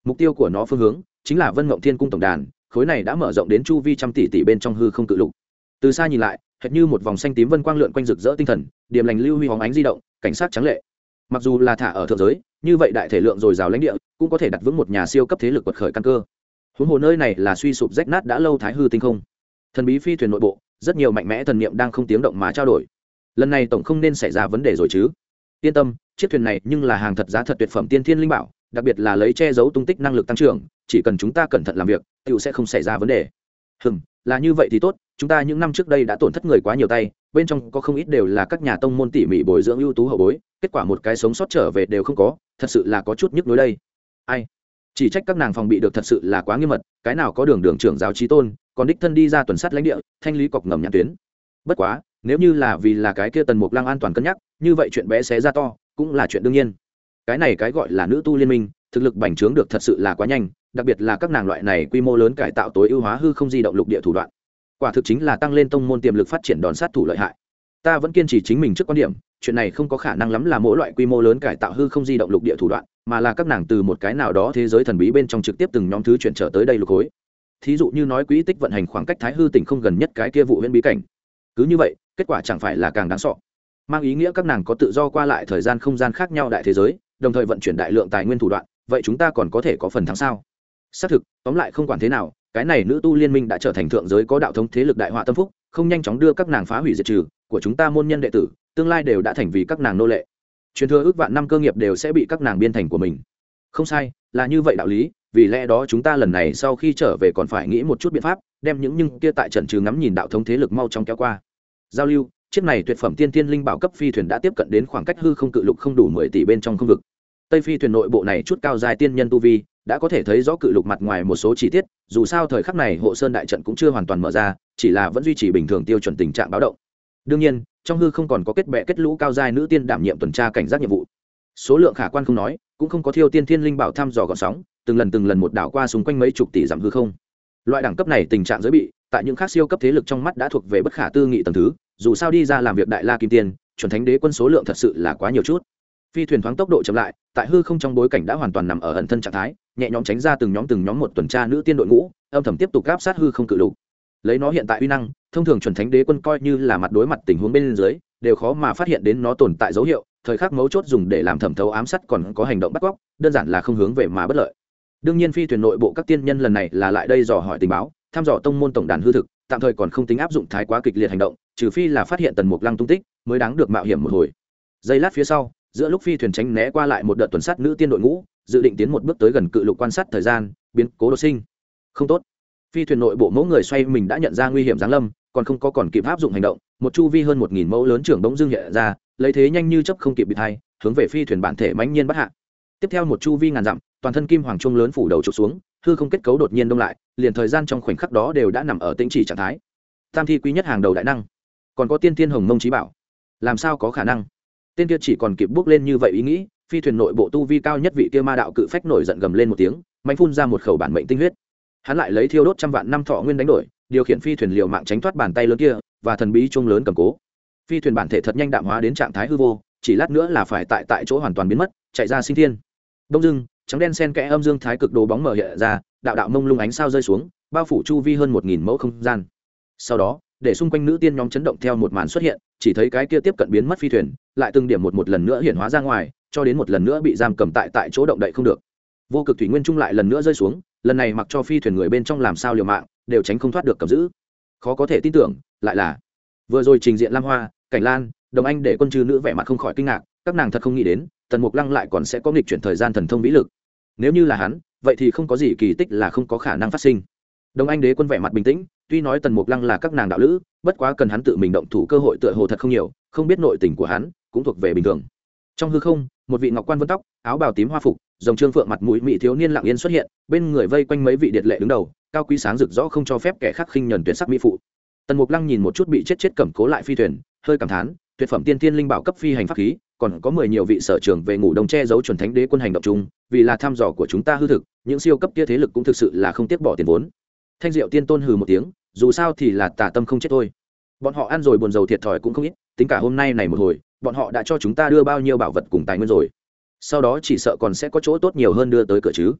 Mục tiêu của nó phương hướng chính là vân Ngộng thiên cung tổng đàn, khối này đã mở rộng đến chu vi trăm tỷ tỷ bên trong hư không cự lục. Từ xa nhìn lại, hệt như một vòng xanh tím vân quang lượn quanh rực rỡ tinh thần, điểm lành lưu huy hóng ánh di động cảnh sát trắng lệ. Mặc dù là thả ở thượng giới, như vậy đại thể lượng dồi dào lãnh địa cũng có thể đặt vững một nhà siêu cấp thế lực quật khởi căn cơ. Huống hồ nơi này là suy sụp rách nát đã lâu thái hư tinh không. Thần bí phi thuyền nội bộ, rất nhiều mạnh mẽ thần niệm đang không tiếng động mà trao đổi. Lần này tổng không nên xảy ra vấn đề rồi chứ. Yên tâm, chiếc thuyền này nhưng là hàng thật giá thật tuyệt phẩm tiên thiên linh bảo, đặc biệt là lấy che giấu tung tích năng lực tăng trưởng, chỉ cần chúng ta cẩn thận làm việc tựu sẽ không xảy ra vấn đề. Hừm, là như vậy thì tốt, chúng ta những năm trước đây đã tổn thất người quá nhiều tay bên trong có không ít đều là các nhà tông môn tỉ mỉ bồi dưỡng ưu tú hậu bối, kết quả một cái sống sót trở về đều không có, thật sự là có chút nhức nối đây. Ai? Chỉ trách các nàng phòng bị được thật sự là quá nghiêm mật, cái nào có đường đường trưởng giáo trí tôn, còn đích thân đi ra tuần sát lãnh địa, thanh lý cọc ngầm nhãn tuyến. Bất quá, nếu như là vì là cái kia tần mục lăng an toàn cân nhắc, như vậy chuyện bé xé ra to, cũng là chuyện đương nhiên. Cái này cái gọi là nữ tu liên minh, thực lực bành trướng được thật sự là quá nhanh, đặc biệt là các nàng loại này quy mô lớn cải tạo tối ưu hóa hư không di động lục địa thủ đoạn quả thực chính là tăng lên tông môn tiềm lực phát triển đòn sát thủ lợi hại. Ta vẫn kiên trì chính mình trước quan điểm, chuyện này không có khả năng lắm là mỗi loại quy mô lớn cải tạo hư không di động lục địa thủ đoạn, mà là các nàng từ một cái nào đó thế giới thần bí bên trong trực tiếp từng nhóm thứ chuyển trở tới đây lục khối thí dụ như nói quỹ tích vận hành khoảng cách thái hư tỉnh không gần nhất cái kia vụ huyện bí cảnh. Cứ như vậy, kết quả chẳng phải là càng đáng sọ mang ý nghĩa các nàng có tự do qua lại thời gian không gian khác nhau đại thế giới, đồng thời vận chuyển đại lượng tài nguyên thủ đoạn, vậy chúng ta còn có thể có phần thắng sao? Xác thực, tóm lại không quản thế nào cái này nữ tu liên minh đã trở thành thượng giới có đạo thống thế lực đại họa tâm phúc, không nhanh chóng đưa các nàng phá hủy diệt trừ, của chúng ta môn nhân đệ tử, tương lai đều đã thành vì các nàng nô lệ. Truyền thừa ước vạn năm cơ nghiệp đều sẽ bị các nàng biên thành của mình. Không sai, là như vậy đạo lý, vì lẽ đó chúng ta lần này sau khi trở về còn phải nghĩ một chút biện pháp, đem những nhưng kia tại trận trừ ngắm nhìn đạo thống thế lực mau chóng kéo qua. Giao lưu, chiếc này tuyệt phẩm tiên tiên linh bảo cấp phi thuyền đã tiếp cận đến khoảng cách hư không cự lục không đủ mười tỷ bên trong không vực. Tây phi thuyền nội bộ này chút cao dài tiên nhân tu vi đã có thể thấy rõ cự lục mặt ngoài một số chi tiết, dù sao thời khắc này hộ sơn đại trận cũng chưa hoàn toàn mở ra, chỉ là vẫn duy trì bình thường tiêu chuẩn tình trạng báo động. Đương nhiên, trong hư không còn có kết bệ kết lũ cao giai nữ tiên đảm nhiệm tuần tra cảnh giác nhiệm vụ. Số lượng khả quan không nói, cũng không có thiêu tiên thiên linh bảo thăm dò gọn sóng, từng lần từng lần một đảo qua xung quanh mấy chục tỷ giảm hư không. Loại đẳng cấp này tình trạng giới bị, tại những khác siêu cấp thế lực trong mắt đã thuộc về bất khả tư nghị tầng thứ, dù sao đi ra làm việc đại la kim tiên, chuẩn thánh đế quân số lượng thật sự là quá nhiều chút phi thuyền thoáng tốc độ chậm lại, tại hư không trong bối cảnh đã hoàn toàn nằm ở ẩn thân trạng thái, nhẹ nhõm tránh ra từng nhóm từng nhóm một tuần tra nữ tiên đội ngũ, âm thầm tiếp tục gáp sát hư không cự lục. Lấy nó hiện tại uy năng, thông thường chuẩn thánh đế quân coi như là mặt đối mặt tình huống bên dưới, đều khó mà phát hiện đến nó tồn tại dấu hiệu, thời khắc mấu chốt dùng để làm thẩm thấu ám sát còn có hành động bắt cóc, đơn giản là không hướng về mà bất lợi. Đương nhiên phi thuyền nội bộ các tiên nhân lần này là lại đây dò hỏi tình báo, thăm dò tông môn tổng đàn hư thực, tạm thời còn không tính áp dụng thái quá kịch liệt hành động, trừ phi là phát hiện tần mục lăng tung tích, mới đáng được mạo hiểm một hồi. Giây lát phía sau giữa lúc phi thuyền tránh né qua lại một đợt tuần sát nữ tiên đội ngũ, dự định tiến một bước tới gần cự lục quan sát thời gian, biến cố đột sinh. Không tốt. Phi thuyền nội bộ mẫu người xoay mình đã nhận ra nguy hiểm giáng lâm, còn không có còn kịp áp dụng hành động, một chu vi hơn một nghìn mẫu lớn trưởng bỗng dưng hiện ra, lấy thế nhanh như chấp không kịp bị thay, hướng về phi thuyền bản thể mãnh nhiên bắt hạ. Tiếp theo một chu vi ngàn dặm, toàn thân kim hoàng trung lớn phủ đầu trục xuống, hư không kết cấu đột nhiên đông lại, liền thời gian trong khoảnh khắc đó đều đã nằm ở tĩnh chỉ trạng thái. Tam thi quý nhất hàng đầu đại năng. Còn có tiên tiên hồng mông trí bảo. Làm sao có khả năng? Tên kia chỉ còn kịp bước lên như vậy ý nghĩ, phi thuyền nội bộ tu vi cao nhất vị kia ma đạo cự phách nổi giận gầm lên một tiếng, mạnh phun ra một khẩu bản mệnh tinh huyết. Hắn lại lấy thiêu đốt trăm vạn năm thọ nguyên đánh đổi, điều khiển phi thuyền liều mạng tránh thoát bàn tay lớn kia, và thần bí chung lớn cầm cố. Phi thuyền bản thể thật nhanh đạm hóa đến trạng thái hư vô, chỉ lát nữa là phải tại tại chỗ hoàn toàn biến mất, chạy ra sinh thiên. Đông dưng trắng đen sen kẽ âm dương thái cực đồ bóng mở hiện ra, đạo đạo mông lung ánh sao rơi xuống, bao phủ chu vi hơn một nghìn mẫu không gian. Sau đó, để xung quanh nữ tiên nhóm chấn động theo một màn xuất hiện, chỉ thấy cái kia tiếp cận biến mất phi thuyền lại từng điểm một một lần nữa hiện hóa ra ngoài, cho đến một lần nữa bị giam cầm tại tại chỗ động đậy không được. Vô cực thủy nguyên trung lại lần nữa rơi xuống, lần này mặc cho phi thuyền người bên trong làm sao liều mạng, đều tránh không thoát được cầm giữ. Khó có thể tin tưởng, lại là, vừa rồi trình diện lam hoa, cảnh lan, đồng anh để quân chư nữ vẻ mặt không khỏi kinh ngạc, các nàng thật không nghĩ đến, tần mục lăng lại còn sẽ có nghịch chuyển thời gian thần thông vĩ lực. Nếu như là hắn, vậy thì không có gì kỳ tích là không có khả năng phát sinh. Đồng anh đế quân vẻ mặt bình tĩnh, tuy nói tần mục lăng là các nàng đạo lữ, bất quá cần hắn tự mình động thủ cơ hội tựa hồ thật không nhiều, không biết nội tình của hắn cũng thuộc về bình thường. Trong hư không, một vị ngọc quan vân tóc, áo bào tím hoa phục, dòng trương phượng mặt mũi mỹ thiếu niên lặng yên xuất hiện, bên người vây quanh mấy vị điệt lệ đứng đầu, cao quý sáng rực rõ không cho phép kẻ khác khinh nhẫn tuyệt sắc mỹ phụ. Tần mục lăng nhìn một chút bị chết chết cẩm cố lại phi thuyền, hơi cảm thán, tuyệt phẩm tiên tiên linh bảo cấp phi hành pháp khí, còn có mười nhiều vị sở trường về ngủ đông che giấu chuẩn thánh đế quân hành động chung, vì là thăm dò của chúng ta hư thực, những siêu cấp kia thế lực cũng thực sự là không tiếc bỏ tiền vốn. Thanh diệu tiên tôn hừ một tiếng, dù sao thì là tà tâm không chết thôi. Bọn họ ăn rồi buồn dầu thiệt thòi cũng không ít, tính cả hôm nay này một hồi bọn họ đã cho chúng ta đưa bao nhiêu bảo vật cùng tài nguyên rồi. Sau đó chỉ sợ còn sẽ có chỗ tốt nhiều hơn đưa tới cửa chứ.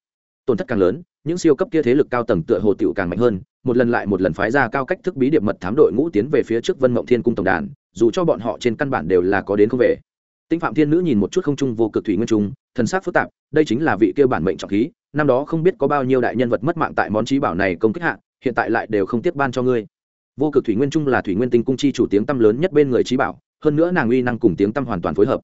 Tổn thất càng lớn, những siêu cấp kia thế lực cao tầng tựa hồ tựu càng mạnh hơn, một lần lại một lần phái ra cao cách thức bí điệp mật thám đội ngũ tiến về phía trước vân mộng thiên cung tổng đàn, dù cho bọn họ trên căn bản đều là có đến không về. Tinh phạm thiên nữ nhìn một chút không trung vô cực thủy nguyên trung, thần sắc phức tạp, đây chính là vị kia bản mệnh trọng khí, năm đó không biết có bao nhiêu đại nhân vật mất mạng tại món trí bảo này công kích hạ, hiện tại lại đều không tiếp ban cho ngươi. Vô cực thủy nguyên trung là thủy nguyên tinh cung chi chủ tiếng tâm lớn nhất bên người trí bảo hơn nữa nàng uy năng cùng tiếng tăm hoàn toàn phối hợp.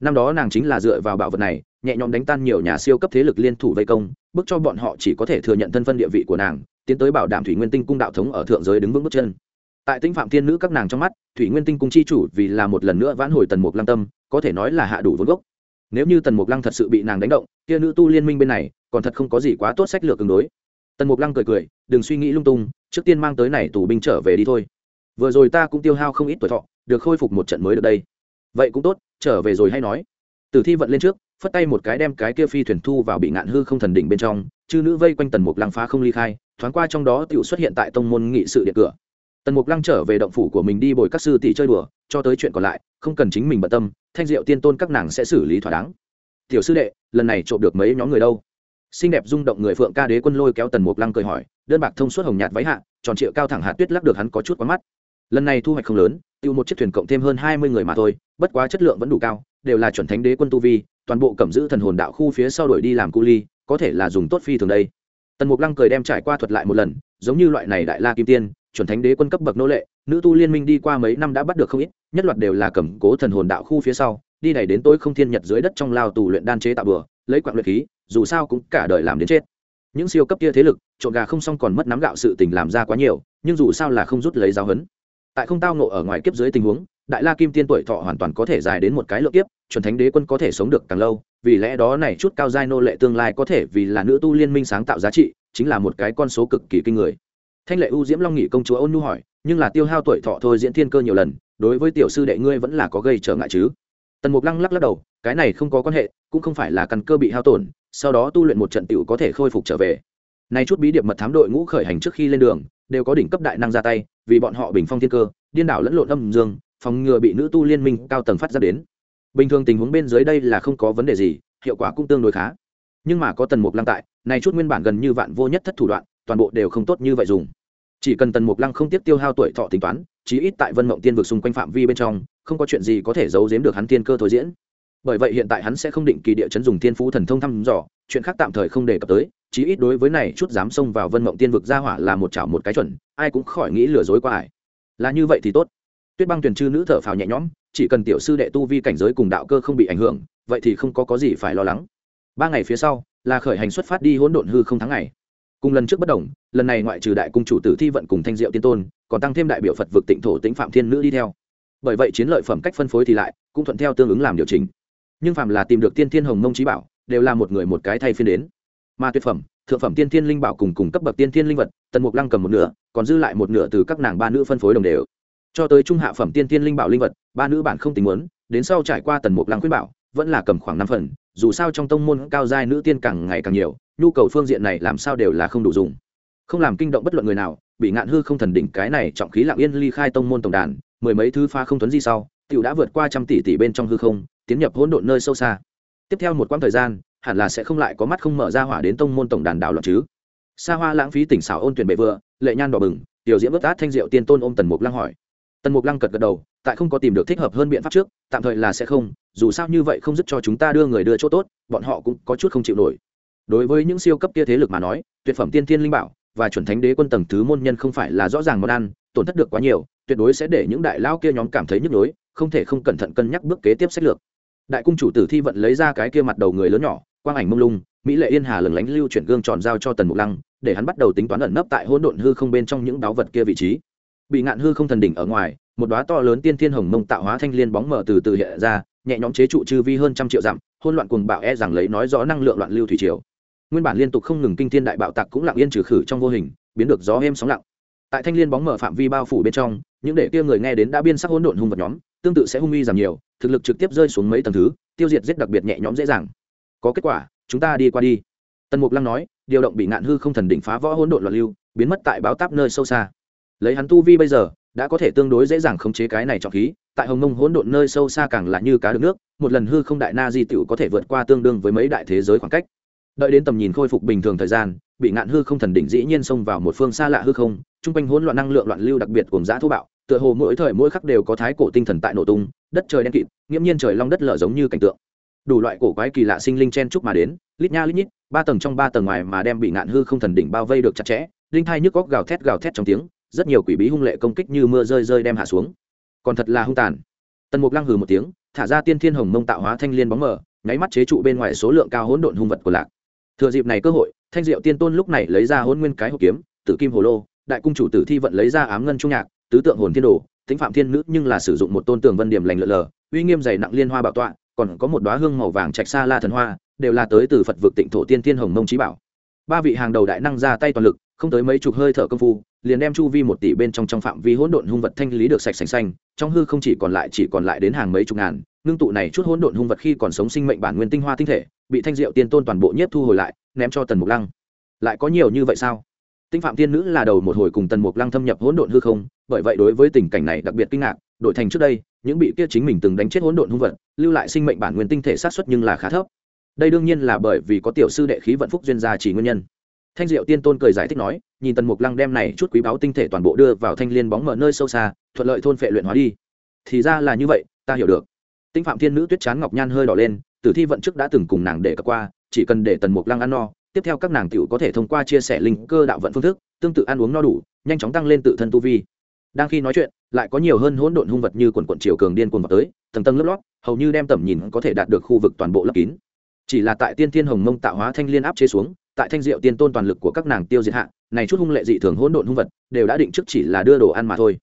Năm đó nàng chính là dựa vào bảo vật này, nhẹ nhõm đánh tan nhiều nhà siêu cấp thế lực liên thủ vây công bức cho bọn họ chỉ có thể thừa nhận thân phân địa vị của nàng, tiến tới bảo đảm thủy nguyên tinh cung đạo thống ở thượng giới đứng vững bước chân. Tại tinh phạm thiên nữ các nàng trong mắt, thủy nguyên tinh cung chi chủ vì là một lần nữa vãn hồi tần mục lăng tâm, có thể nói là hạ đủ vốn gốc. Nếu như tần mục lăng thật sự bị nàng đánh động, kia nữ tu liên minh bên này, còn thật không có gì quá tốt sách lược ứng đối. Tần mục lăng cười cười, đừng suy nghĩ lung tung, trước tiên mang tới này tù binh trở về đi thôi. Vừa rồi ta cũng tiêu hao không ít tuổi thọ được khôi phục một trận mới được đây. Vậy cũng tốt, trở về rồi hay nói. Tử thi vận lên trước, phất tay một cái đem cái kia phi thuyền thu vào bị ngạn hư không thần đỉnh bên trong, chư nữ vây quanh tần mục lăng phá không ly khai, thoáng qua trong đó tự xuất hiện tại tông môn nghị sự điện cửa. Tần mục lăng trở về động phủ của mình đi bồi các sư tỷ chơi đùa, cho tới chuyện còn lại, không cần chính mình bận tâm, thanh diệu tiên tôn các nàng sẽ xử lý thỏa đáng. Tiểu sư đệ, lần này trộm được mấy nhóm người đâu? Xinh đẹp rung động người phượng ca đế quân lôi kéo tần mục lăng cười hỏi, đơn bạc thông suốt hồng nhạt váy hạ, tròn triệu cao thẳng hạt tuyết lắc được hắn có chút quá mắt. Lần này thu hoạch không lớn tiêu một chiếc thuyền cộng thêm hơn hai mươi người mà thôi, bất quá chất lượng vẫn đủ cao, đều là chuẩn thánh đế quân tu vi, toàn bộ cẩm giữ thần hồn đạo khu phía sau đổi đi làm cu ly, có thể là dùng tốt phi thường đây. Tần mục lăng cười đem trải qua thuật lại một lần, giống như loại này đại la kim tiên, chuẩn thánh đế quân cấp bậc nô lệ, nữ tu liên minh đi qua mấy năm đã bắt được không ít, nhất loạt đều là cầm cố thần hồn đạo khu phía sau, đi này đến tối không thiên nhật dưới đất trong lao tù luyện đan chế tạo bừa, lấy quạng luyện khí, dù sao cũng cả đời làm đến chết. Những siêu cấp kia thế lực, trộn gà không xong còn mất nắm gạo sự tình làm ra quá nhiều, nhưng dù sao là không rút lấy giáo hấn tại không tao nộ ở ngoài kiếp dưới tình huống, đại la kim tiên tuổi thọ hoàn toàn có thể dài đến một cái lượng kiếp, chuẩn thánh đế quân có thể sống được càng lâu, vì lẽ đó này chút cao giai nô lệ tương lai có thể vì là nữ tu liên minh sáng tạo giá trị, chính là một cái con số cực kỳ kinh người. Thanh lệ u diễm long nghị công chúa ôn nhu hỏi, nhưng là tiêu hao tuổi thọ thôi diễn thiên cơ nhiều lần, đối với tiểu sư đệ ngươi vẫn là có gây trở ngại chứ? Tần mục lăng lắc lắc đầu, cái này không có quan hệ, cũng không phải là căn cơ bị hao tổn, sau đó tu luyện một trận tiểu có thể khôi phục trở về. Nay chút bí điệp mật thám đội ngũ khởi hành trước khi lên đường đều có đỉnh cấp đại năng ra tay, vì bọn họ bình phong thiên cơ, điên đảo lẫn lộn âm dương, phòng ngừa bị nữ tu liên minh cao tầng phát ra đến. Bình thường tình huống bên dưới đây là không có vấn đề gì, hiệu quả cũng tương đối khá. Nhưng mà có tần mục lăng tại, này chút nguyên bản gần như vạn vô nhất thất thủ đoạn, toàn bộ đều không tốt như vậy dùng. Chỉ cần tần mục lăng không tiếp tiêu hao tuổi thọ tính toán, chí ít tại vân mộng tiên vực xung quanh phạm vi bên trong, không có chuyện gì có thể giấu giếm được hắn tiên cơ thôi diễn. Bởi vậy hiện tại hắn sẽ không định kỳ địa chấn dùng thiên phú thần thông thăm dò, chuyện khác tạm thời không đề cập tới chí ít đối với này chút dám xông vào vân mộng tiên vực ra hỏa là một chảo một cái chuẩn, ai cũng khỏi nghĩ lừa dối qua ải là như vậy thì tốt. Tuyết băng tuyển chư nữ thở phào nhẹ nhõm, chỉ cần tiểu sư đệ tu vi cảnh giới cùng đạo cơ không bị ảnh hưởng, vậy thì không có có gì phải lo lắng. Ba ngày phía sau, là khởi hành xuất phát đi hỗn độn hư không tháng ngày. Cùng lần trước bất đồng, lần này ngoại trừ đại cung chủ tử thi vận cùng thanh diệu tiên tôn, còn tăng thêm đại biểu phật vực tịnh thổ tĩnh phạm thiên nữ đi theo. Bởi vậy chiến lợi phẩm cách phân phối thì lại, cũng thuận theo tương ứng làm điều chỉnh. Nhưng phạm là tìm được tiên thiên hồng mông trí bảo, đều là một người một cái thay phiên đến mà tuyệt phẩm, thượng phẩm tiên thiên linh bảo cùng cùng cấp bậc tiên thiên linh vật, tần mục lăng cầm một nửa, còn dư lại một nửa từ các nàng ba nữ phân phối đồng đều. Cho tới trung hạ phẩm tiên thiên linh bảo linh vật, ba nữ bản không tình muốn, đến sau trải qua tần mục lăng khuyết bảo, vẫn là cầm khoảng năm phần, dù sao trong tông môn cao giai nữ tiên càng ngày càng nhiều, nhu cầu phương diện này làm sao đều là không đủ dùng. Không làm kinh động bất luận người nào, bị ngạn hư không thần đỉnh cái này trọng khí lặng yên ly khai tông môn tổng đàn, mười mấy thứ pha không tuấn di sau, tiểu đã vượt qua trăm tỷ tỷ bên trong hư không, tiến nhập hỗn độn nơi sâu xa. Tiếp theo một quãng thời gian hẳn là sẽ không lại có mắt không mở ra hỏa đến tông môn tổng đàn đảo loạn chứ. Xa hoa lãng phí tỉnh xảo ôn tuyển bệ vừa, lệ nhan đỏ bừng, tiểu diễm ướt át thanh diệu tiên tôn ôm tần mục lăng hỏi. Tần mục lăng cật gật đầu, tại không có tìm được thích hợp hơn biện pháp trước, tạm thời là sẽ không, dù sao như vậy không dứt cho chúng ta đưa người đưa chỗ tốt, bọn họ cũng có chút không chịu nổi. Đối với những siêu cấp kia thế lực mà nói, tuyệt phẩm tiên thiên linh bảo và chuẩn thánh đế quân tầng thứ môn nhân không phải là rõ ràng món ăn, tổn thất được quá nhiều, tuyệt đối sẽ để những đại lao kia nhóm cảm thấy nhức nhối, không thể không cẩn thận cân nhắc bước kế tiếp sách lược. Đại cung chủ tử thi vận lấy ra cái kia mặt đầu người lớn nhỏ quang ảnh mông lung, mỹ lệ yên hà lừng lánh lưu chuyển gương tròn giao cho tần mục lăng, để hắn bắt đầu tính toán ẩn nấp tại hỗn độn hư không bên trong những báu vật kia vị trí. Bị ngạn hư không thần đỉnh ở ngoài, một đóa to lớn tiên thiên hồng mông tạo hóa thanh liên bóng mở từ từ hiện ra, nhẹ nhõm chế trụ chư vi hơn trăm triệu dặm hôn loạn cuồng bạo e rằng lấy nói rõ năng lượng loạn lưu thủy triều. Nguyên bản liên tục không ngừng kinh thiên đại bạo tạc cũng lặng yên trừ khử trong vô hình, biến được gió êm sóng lặng. Tại thanh liên bóng mở phạm vi bao phủ bên trong, những để kia người nghe đến đã biên sắc hỗn độn hung vật nhóm, tương tự sẽ hung uy giảm nhiều, thực lực trực tiếp rơi xuống mấy tầng thứ, tiêu diệt giết đặc biệt nhẹ nhõm dễ dàng có kết quả, chúng ta đi qua đi. Tần mục lăng nói, điều động bị ngạn hư không thần đỉnh phá võ hỗn độn loạn lưu, biến mất tại báo táp nơi sâu xa. Lấy hắn tu vi bây giờ, đã có thể tương đối dễ dàng khống chế cái này trọng khí, tại hồng mông hỗn độn nơi sâu xa càng là như cá được nước, một lần hư không đại na di tựu có thể vượt qua tương đương với mấy đại thế giới khoảng cách. Đợi đến tầm nhìn khôi phục bình thường thời gian, bị ngạn hư không thần đỉnh dĩ nhiên xông vào một phương xa lạ hư không chung quanh hỗn loạn năng lượng loạn lưu đặc biệt cùng giã thô bạo, tựa hồ mỗi thời mỗi khắc đều có thái cổ tinh thần tại nổ tung, đất trời đen kịt, nghiễm nhiên trời long đất lở giống như cảnh tượng đủ loại cổ quái kỳ lạ sinh linh chen chúc mà đến, lít nha lít nhít, ba tầng trong ba tầng ngoài mà đem bị ngạn hư không thần đỉnh bao vây được chặt chẽ linh thai nhức góc gào thét gào thét trong tiếng, rất nhiều quỷ bí hung lệ công kích như mưa rơi rơi đem hạ xuống. Còn thật là hung tàn. Tần mục lăng hừ một tiếng, thả ra tiên thiên hồng mông tạo hóa thanh liên bóng mở nháy mắt chế trụ bên ngoài số lượng cao hỗn độn hung vật của lạc. Thừa dịp này cơ hội, thanh diệu tiên tôn lúc này lấy ra hôn nguyên cái hộp kiếm, tử kim hồ lô, đại cung chủ tử thi vận lấy ra ám ngân trung nhạc, tứ tượng hồn thiên đồ tính phạm thiên nữ nhưng là sử dụng một tôn tường vân điểm lành lợ lờ, uy nghiêm dày nặng liên hoa bảo tọa còn có một đoá hương màu vàng trạch xa la thần hoa, đều là tới từ phật vực tịnh thổ tiên tiên hồng mông trí bảo. Ba vị hàng đầu đại năng ra tay toàn lực, không tới mấy chục hơi thở công phu, liền đem chu vi một tỷ bên trong trong phạm vi hỗn độn hung vật thanh lý được sạch sành xanh, trong hư không chỉ còn lại chỉ còn lại đến hàng mấy chục ngàn, ngưng tụ này chút hỗn độn hung vật khi còn sống sinh mệnh bản nguyên tinh hoa tinh thể, bị thanh diệu tiên tôn toàn bộ nhất thu hồi lại, ném cho tần mục lăng. Lại có nhiều như vậy sao? Tinh phạm tiên nữ là đầu một hồi cùng tần mục lăng thâm nhập hỗn độn hư không, bởi vậy đối với tình cảnh này đặc biệt kinh ngạc, đổi thành trước đây, những bị kia chính mình từng đánh chết hỗn độn hung vật, lưu lại sinh mệnh bản nguyên tinh thể sát xuất nhưng là khá thấp. Đây đương nhiên là bởi vì có tiểu sư đệ khí vận phúc duyên gia chỉ nguyên nhân. Thanh diệu tiên tôn cười giải thích nói, nhìn tần mục lăng đem này chút quý báu tinh thể toàn bộ đưa vào thanh liên bóng mở nơi sâu xa, thuận lợi thôn phệ luyện hóa đi. Thì ra là như vậy, ta hiểu được. Tinh phạm thiên nữ tuyết chán ngọc nhan hơi đỏ lên, tử thi vận trước đã từng cùng nàng để cập qua, chỉ cần để tần mục lăng ăn no tiếp theo các nàng tiểu có thể thông qua chia sẻ linh cơ đạo vận phương thức, tương tự ăn uống no đủ, nhanh chóng tăng lên tự thân tu vi. Đang khi nói chuyện, lại có nhiều hơn hỗn độn hung vật như quần quận triều cường điên cuồng vào tới, tầng tầng lớp lót, hầu như đem tầm nhìn có thể đạt được khu vực toàn bộ lấp kín. Chỉ là tại tiên thiên hồng mông tạo hóa thanh liên áp chế xuống, tại thanh diệu tiên tôn toàn lực của các nàng tiêu diệt hạ, này chút hung lệ dị thường hỗn độn hung vật, đều đã định trước chỉ là đưa đồ ăn mà thôi.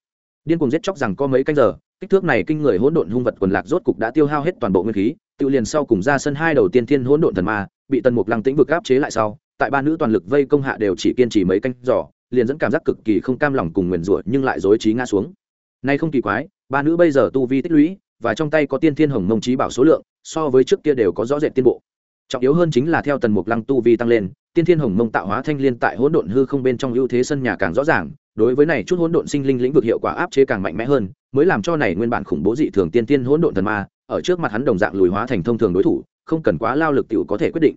Điên cuồng giết chóc rằng có mấy canh giờ, kích thước này kinh người hỗn độn hung vật quần lạc rốt cục đã tiêu hao hết toàn bộ nguyên khí, tự liền sau cùng ra sân hai đầu tiên thiên hỗn độn thần ma bị tần mục lăng tĩnh vực áp chế lại sau, tại ba nữ toàn lực vây công hạ đều chỉ kiên trì mấy canh giỏ liền dẫn cảm giác cực kỳ không cam lòng cùng nguyền rủa nhưng lại dối trí ngã xuống. Nay không kỳ quái, ba nữ bây giờ tu vi tích lũy, và trong tay có tiên thiên hồng mông trí bảo số lượng, so với trước kia đều có rõ rệt tiến bộ. Trọng yếu hơn chính là theo tần mục lăng tu vi tăng lên, tiên thiên hồng mông tạo hóa thanh liên tại hỗn độn hư không bên trong ưu thế sân nhà càng rõ ràng, đối với này chút hỗn độn sinh linh lĩnh vực hiệu quả áp chế càng mạnh mẽ hơn, mới làm cho này nguyên bản khủng bố dị thường tiên tiên hỗn độn thần ma, ở trước mặt hắn đồng dạng lùi hóa thành thông thường đối thủ không cần quá lao lực tiểu có thể quyết định.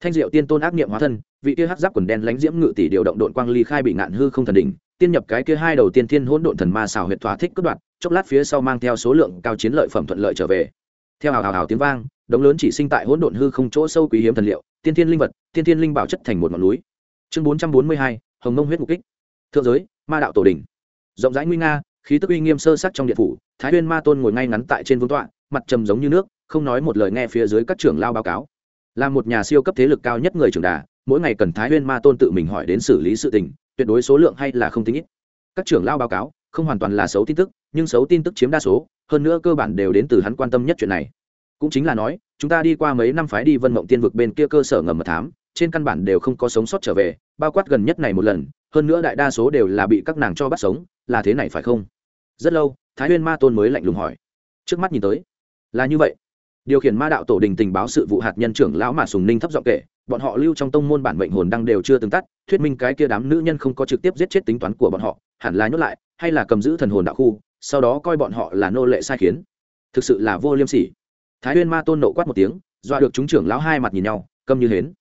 Thanh diệu tiên tôn ác niệm hóa thân, vị kia hắc giáp quần đen lánh diễm ngự tỷ điều động độn quang ly khai bị ngạn hư không thần đỉnh, tiên nhập cái kia hai đầu tiên thiên hỗn độn thần ma xào huyệt thỏa thích cất đoạt, chốc lát phía sau mang theo số lượng cao chiến lợi phẩm thuận lợi trở về. Theo hào hào hào tiếng vang, đống lớn chỉ sinh tại hỗn độn hư không chỗ sâu quý hiếm thần liệu, tiên thiên linh vật, tiên thiên linh bảo chất thành một ngọn núi. Chương bốn trăm bốn mươi hai, hồng mông huyết mục kích. Thượng giới, ma đạo tổ đình rộng rãi nguy nga, khí tức uy nghiêm sơ sắc trong điện phủ, thái huyên ma tôn ngồi ngay ngắn tại trên vương tọa mặt trầm giống như nước, không nói một lời nghe phía dưới các trưởng lao báo cáo. Là một nhà siêu cấp thế lực cao nhất người trưởng đà, mỗi ngày cần thái huyên ma tôn tự mình hỏi đến xử lý sự tình, tuyệt đối số lượng hay là không tính ít. Các trưởng lao báo cáo, không hoàn toàn là xấu tin tức, nhưng xấu tin tức chiếm đa số, hơn nữa cơ bản đều đến từ hắn quan tâm nhất chuyện này. Cũng chính là nói, chúng ta đi qua mấy năm phái đi vân mộng tiên vực bên kia cơ sở ngầm mật thám, trên căn bản đều không có sống sót trở về, bao quát gần nhất này một lần, hơn nữa đại đa số đều là bị các nàng cho bắt sống, là thế này phải không? Rất lâu, thái huyên ma tôn mới lạnh lùng hỏi. Trước mắt nhìn tới là như vậy. Điều khiển ma đạo tổ đình tình báo sự vụ hạt nhân trưởng lão mà sùng ninh thấp giọng kể, bọn họ lưu trong tông môn bản mệnh hồn đăng đều chưa từng tắt, thuyết minh cái kia đám nữ nhân không có trực tiếp giết chết tính toán của bọn họ, hẳn là nhốt lại, hay là cầm giữ thần hồn đạo khu, sau đó coi bọn họ là nô lệ sai khiến. Thực sự là vô liêm sỉ. Thái huyên ma tôn nộ quát một tiếng, dọa được chúng trưởng lão hai mặt nhìn nhau, câm như hến.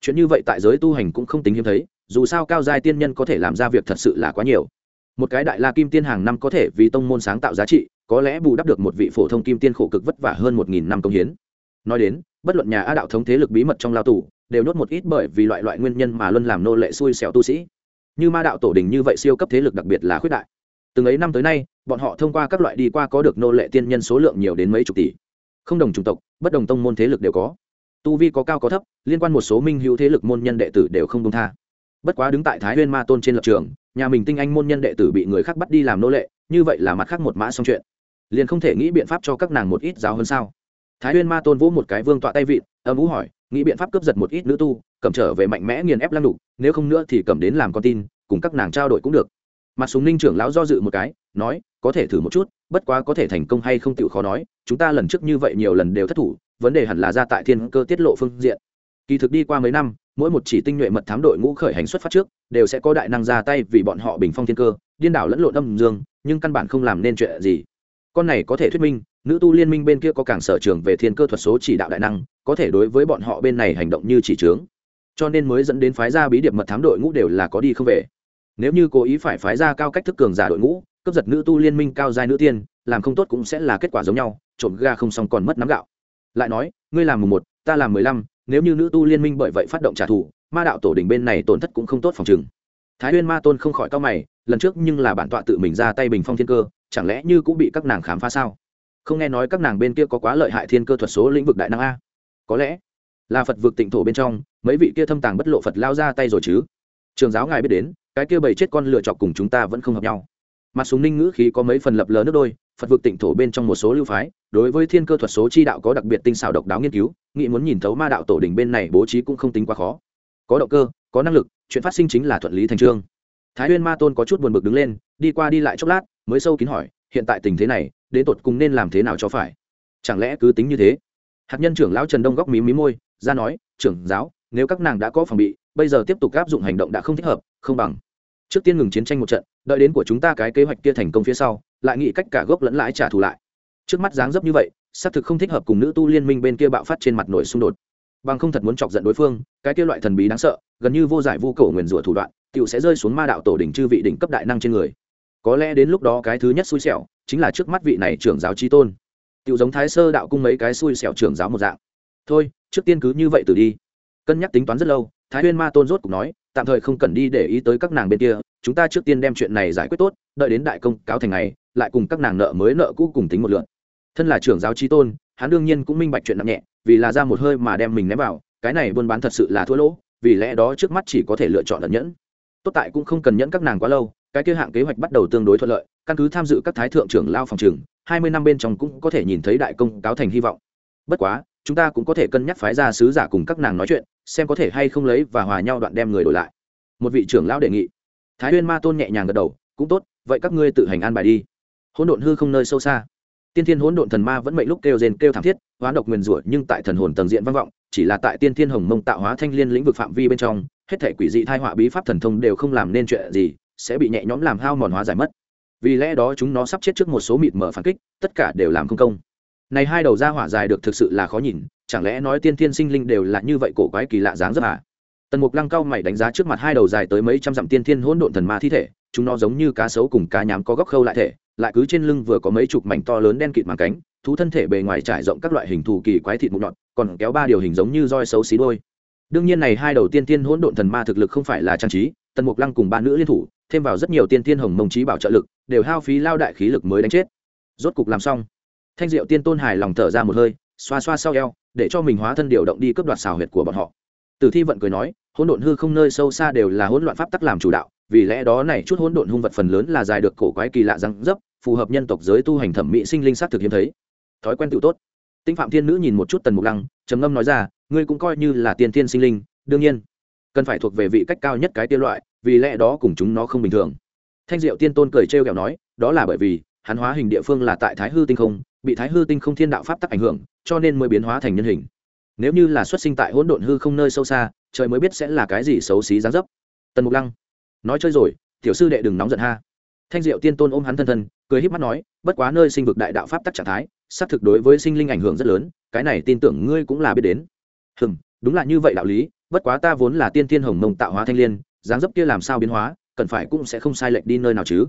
Chuyện như vậy tại giới tu hành cũng không tính hiếm thấy, dù sao cao giai tiên nhân có thể làm ra việc thật sự là quá nhiều. Một cái đại la kim tiên hàng năm có thể vì tông môn sáng tạo giá trị có lẽ bù đắp được một vị phổ thông kim tiên khổ cực vất vả hơn một nghìn năm công hiến. Nói đến, bất luận nhà a đạo thống thế lực bí mật trong lao tù, đều nhốt một ít bởi vì loại loại nguyên nhân mà luôn làm nô lệ xui xẻo tu sĩ. Như ma đạo tổ đình như vậy siêu cấp thế lực đặc biệt là khuyết đại. Từng ấy năm tới nay, bọn họ thông qua các loại đi qua có được nô lệ tiên nhân số lượng nhiều đến mấy chục tỷ. Không đồng chủng tộc, bất đồng tông môn thế lực đều có. Tu vi có cao có thấp, liên quan một số minh hữu thế lực môn nhân đệ tử đều không công tha. Bất quá đứng tại thái huyên ma tôn trên lập trường, nhà mình tinh anh môn nhân đệ tử bị người khác bắt đi làm nô lệ, như vậy là mặt khác một mã xong chuyện liền không thể nghĩ biện pháp cho các nàng một ít giáo hơn sao? Thái huyên ma tôn vỗ một cái vương tọa tay vịn, âm ú hỏi, nghĩ biện pháp cướp giật một ít nữ tu, cầm trở về mạnh mẽ nghiền ép lăng đục, nếu không nữa thì cầm đến làm con tin, cùng các nàng trao đổi cũng được. Mặt súng ninh trưởng lão do dự một cái, nói, có thể thử một chút, bất quá có thể thành công hay không tự khó nói, chúng ta lần trước như vậy nhiều lần đều thất thủ, vấn đề hẳn là ra tại thiên cơ tiết lộ phương diện. Kỳ thực đi qua mấy năm, mỗi một chỉ tinh nhuệ mật thám đội ngũ khởi hành xuất phát trước, đều sẽ có đại năng ra tay vì bọn họ bình phong thiên cơ, điên đảo lẫn lộn âm dương, nhưng căn bản không làm nên chuyện gì con này có thể thuyết minh, nữ tu liên minh bên kia có cảng sở trường về thiên cơ thuật số chỉ đạo đại năng, có thể đối với bọn họ bên này hành động như chỉ trướng. Cho nên mới dẫn đến phái ra bí điệp mật thám đội ngũ đều là có đi không về. Nếu như cố ý phải phái ra cao cách thức cường giả đội ngũ, cướp giật nữ tu liên minh cao giai nữ tiên, làm không tốt cũng sẽ là kết quả giống nhau, trộm ga không xong còn mất nắm gạo. Lại nói, ngươi làm mùng một, ta làm mười lăm, nếu như nữ tu liên minh bởi vậy phát động trả thù, ma đạo tổ đình bên này tổn thất cũng không tốt phòng chừng thái nguyên ma tôn không khỏi cao mày, lần trước nhưng là bản tọa tự mình ra tay bình phong thiên cơ chẳng lẽ như cũng bị các nàng khám phá sao? Không nghe nói các nàng bên kia có quá lợi hại thiên cơ thuật số lĩnh vực đại năng a? Có lẽ là phật vực tịnh thổ bên trong, mấy vị kia thâm tàng bất lộ phật lao ra tay rồi chứ? Trường giáo ngài biết đến, cái kia bầy chết con lựa chọc cùng chúng ta vẫn không hợp nhau. Mặt súng ninh ngữ khí có mấy phần lập lờ nước đôi, phật vực tịnh thổ bên trong một số lưu phái, đối với thiên cơ thuật số chi đạo có đặc biệt tinh xảo độc đáo nghiên cứu, nghĩ muốn nhìn thấu ma đạo tổ đình bên này bố trí cũng không tính quá khó. Có động cơ, có năng lực, chuyện phát sinh chính là thuận lý thành trương. Thái huyên ma tôn có chút buồn bực đứng lên đi qua đi lại chốc lát, mới sâu kín hỏi, hiện tại tình thế này, đến tột cùng nên làm thế nào cho phải? Chẳng lẽ cứ tính như thế? Hạt nhân trưởng lão trần đông góc mí mí môi, ra nói, trưởng giáo, nếu các nàng đã có phòng bị, bây giờ tiếp tục áp dụng hành động đã không thích hợp, không bằng. Trước tiên ngừng chiến tranh một trận, đợi đến của chúng ta cái kế hoạch kia thành công phía sau, lại nghĩ cách cả gốc lẫn lãi trả thù lại. Trước mắt dáng dấp như vậy, xác thực không thích hợp cùng nữ tu liên minh bên kia bạo phát trên mặt nổi xung đột. Bằng không thật muốn chọc giận đối phương, cái kia loại thần bí đáng sợ, gần như vô giải vô cầu nguyền rủa thủ đoạn tựu sẽ rơi xuống ma đạo tổ đỉnh chư vị đỉnh cấp đại năng trên người có lẽ đến lúc đó cái thứ nhất xui xẻo chính là trước mắt vị này trưởng giáo chi tôn. Tựu giống thái sơ đạo cung mấy cái xui xẻo trưởng giáo một dạng. Thôi, trước tiên cứ như vậy từ đi. Cân nhắc tính toán rất lâu, thái huyên ma tôn rốt cũng nói, tạm thời không cần đi để ý tới các nàng bên kia, chúng ta trước tiên đem chuyện này giải quyết tốt, đợi đến đại công cáo thành ngày, lại cùng các nàng nợ mới nợ cũ cùng tính một lượn. Thân là trưởng giáo trí tôn, hắn đương nhiên cũng minh bạch chuyện nặng nhẹ, vì là ra một hơi mà đem mình ném vào, cái này buôn bán thật sự là thua lỗ, vì lẽ đó trước mắt chỉ có thể lựa chọn lẫn nhẫn. Tốt tại cũng không cần nhẫn các nàng quá lâu cái kia hạng kế hoạch bắt đầu tương đối thuận lợi, căn cứ tham dự các thái thượng trưởng lao phòng trường, hai mươi năm bên trong cũng có thể nhìn thấy đại công cáo thành hy vọng. Bất quá, chúng ta cũng có thể cân nhắc phái ra sứ giả cùng các nàng nói chuyện, xem có thể hay không lấy và hòa nhau đoạn đem người đổi lại. Một vị trưởng lão đề nghị. Thái huyên ma tôn nhẹ nhàng gật đầu, cũng tốt, vậy các ngươi tự hành an bài đi. Hỗn độn hư không nơi sâu xa. Tiên thiên hỗn độn thần ma vẫn mệnh lúc kêu rên kêu thảm thiết, hoán độc nguyền rủa nhưng tại thần hồn tầng diện vang vọng, chỉ là tại tiên thiên hồng mông tạo hóa thanh liên lĩnh vực phạm vi bên trong, hết thể quỷ dị thai họa bí pháp thần thông đều không làm nên chuyện gì sẽ bị nhẹ nhõm làm hao mòn hóa giải mất. Vì lẽ đó chúng nó sắp chết trước một số mịt mở phản kích, tất cả đều làm không công. Này hai đầu ra hỏa dài được thực sự là khó nhìn, chẳng lẽ nói tiên thiên sinh linh đều là như vậy cổ quái kỳ lạ dáng rất à? Tần mục lăng cao mày đánh giá trước mặt hai đầu dài tới mấy trăm dặm tiên thiên hỗn độn thần ma thi thể, chúng nó giống như cá sấu cùng cá nhám có góc khâu lại thể, lại cứ trên lưng vừa có mấy chục mảnh to lớn đen kịt màng cánh, thú thân thể bề ngoài trải rộng các loại hình thù kỳ quái thịt mụn nhọn, còn kéo ba điều hình giống như roi xấu xí đôi đương nhiên này hai đầu tiên tiên hỗn độn thần ma thực lực không phải là trang trí, tần mục lăng cùng ba nữ liên thủ thêm vào rất nhiều tiên tiên hồng mông trí bảo trợ lực, đều hao phí lao đại khí lực mới đánh chết. Rốt cục làm xong, thanh diệu tiên tôn hài lòng thở ra một hơi, xoa xoa sau eo, để cho mình hóa thân điều động đi cướp đoạt xào huyệt của bọn họ. Tử thi vận cười nói, hỗn độn hư không nơi sâu xa đều là hỗn loạn pháp tắc làm chủ đạo, vì lẽ đó này chút hỗn độn hung vật phần lớn là dài được cổ quái kỳ lạ răng dấp, phù hợp nhân tộc giới tu hành thẩm mỹ sinh linh sát thực hiếm thấy. Thói quen tự tốt. Tinh phạm thiên nữ nhìn một chút tần mục lăng, trầm ngâm nói ra, ngươi cũng coi như là tiên thiên sinh linh, đương nhiên, cần phải thuộc về vị cách cao nhất cái tiên loại vì lẽ đó cùng chúng nó không bình thường. Thanh diệu tiên tôn cười trêu ghẹo nói, đó là bởi vì, hắn hóa hình địa phương là tại thái hư tinh không, bị thái hư tinh không thiên đạo pháp tắc ảnh hưởng, cho nên mới biến hóa thành nhân hình. Nếu như là xuất sinh tại hỗn độn hư không nơi sâu xa, trời mới biết sẽ là cái gì xấu xí dáng dấp. Tần mục lăng, nói chơi rồi, tiểu sư đệ đừng nóng giận ha. Thanh diệu tiên tôn ôm hắn thân thân, cười híp mắt nói, bất quá nơi sinh vực đại đạo pháp tắc trạng thái, xác thực đối với sinh linh ảnh hưởng rất lớn, cái này tin tưởng ngươi cũng là biết đến. Hừm, đúng là như vậy đạo lý, bất quá ta vốn là tiên thiên hồng mông tạo hóa thanh liên dáng dấp kia làm sao biến hóa, cần phải cũng sẽ không sai lệch đi nơi nào chứ.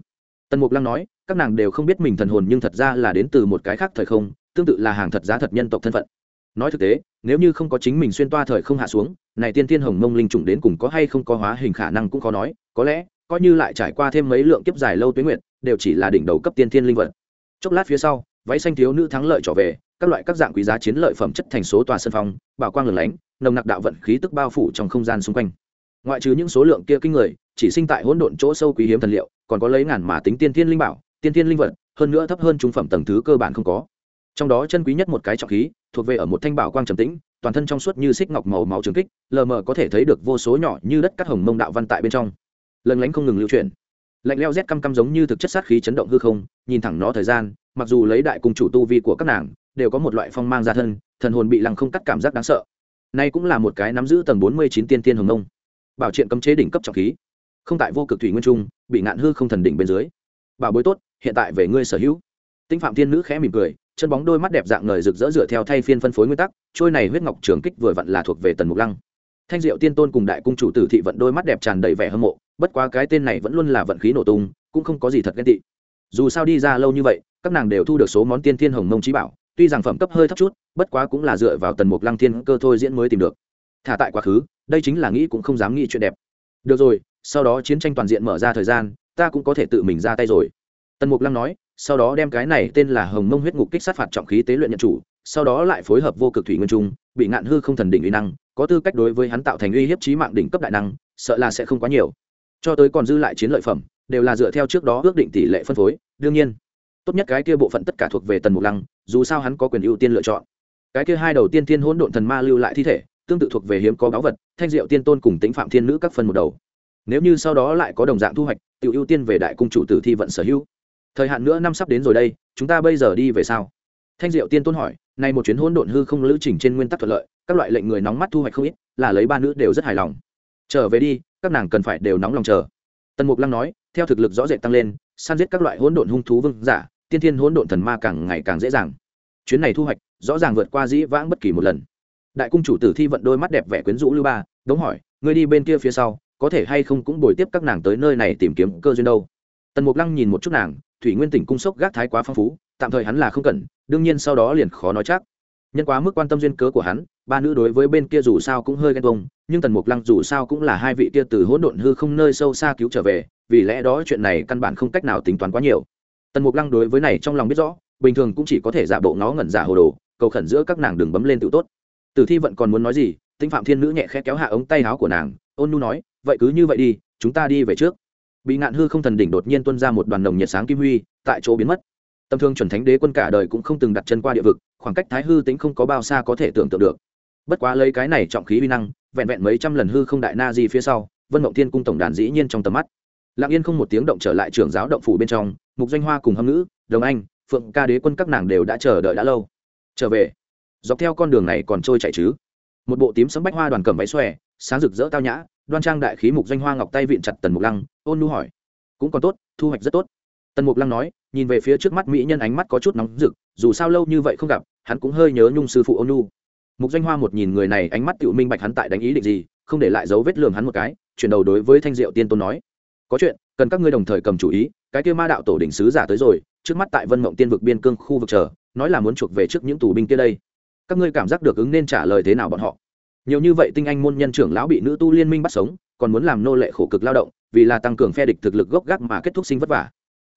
Tần mục lăng nói, các nàng đều không biết mình thần hồn nhưng thật ra là đến từ một cái khác thời không, tương tự là hàng thật giá thật nhân tộc thân phận. Nói thực tế, nếu như không có chính mình xuyên toa thời không hạ xuống, này tiên tiên hồng mông linh trùng đến cùng có hay không có hóa hình khả năng cũng khó nói, có lẽ, coi như lại trải qua thêm mấy lượng kiếp dài lâu tuyến nguyện đều chỉ là đỉnh đầu cấp tiên thiên linh vật. Chốc lát phía sau, váy xanh thiếu nữ thắng lợi trở về, các loại các dạng quý giá chiến lợi phẩm chất thành số tòa sân phong, bảo quang lửng lánh, nồng nặc đạo vận khí tức bao phủ trong không gian xung quanh ngoại trừ những số lượng kia kinh người, chỉ sinh tại hỗn độn chỗ sâu quý hiếm thần liệu, còn có lấy ngàn mà tính tiên thiên linh bảo, tiên thiên linh vật, hơn nữa thấp hơn trung phẩm tầng thứ cơ bản không có. Trong đó chân quý nhất một cái trọng khí, thuộc về ở một thanh bảo quang trầm tĩnh, toàn thân trong suốt như xích ngọc màu máu trường kích, lờ mờ có thể thấy được vô số nhỏ như đất cắt hồng mông đạo văn tại bên trong. Lần lánh không ngừng lưu chuyển. Lạnh leo rét căm căm giống như thực chất sát khí chấn động hư không, nhìn thẳng nó thời gian, mặc dù lấy đại cùng chủ tu vi của các nàng, đều có một loại phong mang ra thân, thần hồn bị lăng không cắt cảm giác đáng sợ. Nay cũng là một cái nắm giữ tầng bốn mươi chín tiên tiên hồng nông bảo triện cấm chế đỉnh cấp trọng khí. Không tại vô cực thủy nguyên trung, bị ngạn hư không thần đỉnh bên dưới. Bảo bối tốt, hiện tại về ngươi sở hữu. Tinh phạm thiên nữ khẽ mỉm cười, chân bóng đôi mắt đẹp dạng ngời rực rỡ dựa theo thay phiên phân phối nguyên tắc, trôi này huyết ngọc trường kích vừa vặn là thuộc về tần mục lăng. Thanh diệu tiên tôn cùng đại cung chủ tử thị vận đôi mắt đẹp tràn đầy vẻ hâm mộ, bất quá cái tên này vẫn luôn là vận khí nổ tung, cũng không có gì thật ghen tị. Dù sao đi ra lâu như vậy, các nàng đều thu được số món tiên thiên hồng mông trí bảo, tuy rằng phẩm cấp hơi thấp chút, bất quá cũng là dựa vào tần mục lăng thiên cơ thôi diễn mới tìm được thả tại quá khứ, đây chính là nghĩ cũng không dám nghĩ chuyện đẹp. Được rồi, sau đó chiến tranh toàn diện mở ra thời gian, ta cũng có thể tự mình ra tay rồi. Tần mục lăng nói, sau đó đem cái này tên là hồng mông huyết ngục kích sát phạt trọng khí tế luyện nhận chủ, sau đó lại phối hợp vô cực thủy nguyên trung, bị ngạn hư không thần đỉnh uy năng, có tư cách đối với hắn tạo thành uy hiếp trí mạng đỉnh cấp đại năng, sợ là sẽ không quá nhiều. Cho tới còn dư lại chiến lợi phẩm, đều là dựa theo trước đó ước định tỷ lệ phân phối, đương nhiên, tốt nhất cái kia bộ phận tất cả thuộc về tần mục lăng, dù sao hắn có quyền ưu tiên lựa chọn. Cái kia hai đầu tiên thiên hỗn độn thần ma lưu lại thi thể tương tự thuộc về hiếm có báu vật, thanh diệu tiên tôn cùng tính phạm thiên nữ các phần một đầu. Nếu như sau đó lại có đồng dạng thu hoạch tự ưu tiên về đại cung chủ tử thi vận sở hữu. Thời hạn nữa năm sắp đến rồi đây, chúng ta bây giờ đi về sao thanh diệu tiên tôn hỏi nay một chuyến hỗn độn hư không lữ trình trên nguyên tắc thuận lợi, các loại lệnh người nóng mắt thu hoạch không ít, là lấy ba nữ đều rất hài lòng. Trở về đi, các nàng cần phải đều nóng lòng chờ. Tần mục lăng nói, theo thực lực rõ rệt tăng lên, săn giết các loại hỗn độn hung thú vương giả, tiên thiên hỗn độn thần ma càng ngày càng dễ dàng. Chuyến này thu hoạch, rõ ràng vượt qua dĩ vãng bất kỳ một lần đại cung chủ tử thi vận đôi mắt đẹp vẻ quyến rũ lưu ba, đống hỏi, ngươi đi bên kia phía sau, có thể hay không cũng bồi tiếp các nàng tới nơi này tìm kiếm cơ duyên đâu? Tần mục lăng nhìn một chút nàng, thủy nguyên tỉnh cung sốc gác thái quá phong phú, tạm thời hắn là không cần, đương nhiên sau đó liền khó nói chắc. Nhân quá mức quan tâm duyên cớ của hắn, ba nữ đối với bên kia dù sao cũng hơi ghen tuông, nhưng tần mục lăng dù sao cũng là hai vị kia từ hỗn độn hư không nơi sâu xa cứu trở về, vì lẽ đó chuyện này căn bản không cách nào tính toán quá nhiều. Tần mục lăng đối với này trong lòng biết rõ, bình thường cũng chỉ có thể giả bộ ngó ngẩn giả hồ đồ, cầu khẩn giữa các nàng đừng bấm lên tự tốt tử thi vẫn còn muốn nói gì tinh phạm thiên nữ nhẹ khẽ kéo hạ ống tay áo của nàng, ôn nu nói, vậy cứ như vậy đi, chúng ta đi về trước. Bị ngạn hư không thần đỉnh đột nhiên tuân ra một đoàn nồng nhiệt sáng kim huy, tại chỗ biến mất. Tâm thương chuẩn thánh đế quân cả đời cũng không từng đặt chân qua địa vực, khoảng cách thái hư tính không có bao xa có thể tưởng tượng được. Bất quá lấy cái này trọng khí uy năng, vẹn vẹn mấy trăm lần hư không đại na Di phía sau, vân mộng thiên cung tổng đàn dĩ nhiên trong tầm mắt. Lặng yên không một tiếng động trở lại Trường giáo động phủ bên trong, mục doanh hoa cùng hâm ngữ, đồng anh, phượng ca đế quân các nàng đều đã chờ đợi đã lâu. Trở về dọc theo con đường này còn trôi chạy chứ. Một bộ tím sấm bách hoa đoàn cầm váy xòe, sáng rực rỡ tao nhã, đoan trang đại khí mục danh hoa ngọc tay vịn chặt tần mục lăng, ôn nu hỏi. Cũng còn tốt, thu hoạch rất tốt. Tần mục lăng nói, nhìn về phía trước mắt mỹ nhân ánh mắt có chút nóng rực, dù sao lâu như vậy không gặp, hắn cũng hơi nhớ nhung sư phụ ôn nu mục danh hoa một nhìn người này ánh mắt tự minh bạch hắn tại đánh ý định gì, không để lại dấu vết lường hắn một cái, chuyển đầu đối với thanh diệu tiên tôn nói. Có chuyện, cần các ngươi đồng thời cầm chủ ý, cái kia ma đạo tổ đỉnh sứ giả tới rồi, trước mắt tại vân mộng tiên vực biên cương khu vực chờ, nói là muốn chuộc về trước những tù binh kia đây các ngươi cảm giác được ứng nên trả lời thế nào bọn họ? Nhiều như vậy tinh anh môn nhân trưởng lão bị nữ tu liên minh bắt sống, còn muốn làm nô lệ khổ cực lao động, vì là tăng cường phe địch thực lực gốc gác mà kết thúc sinh vất vả.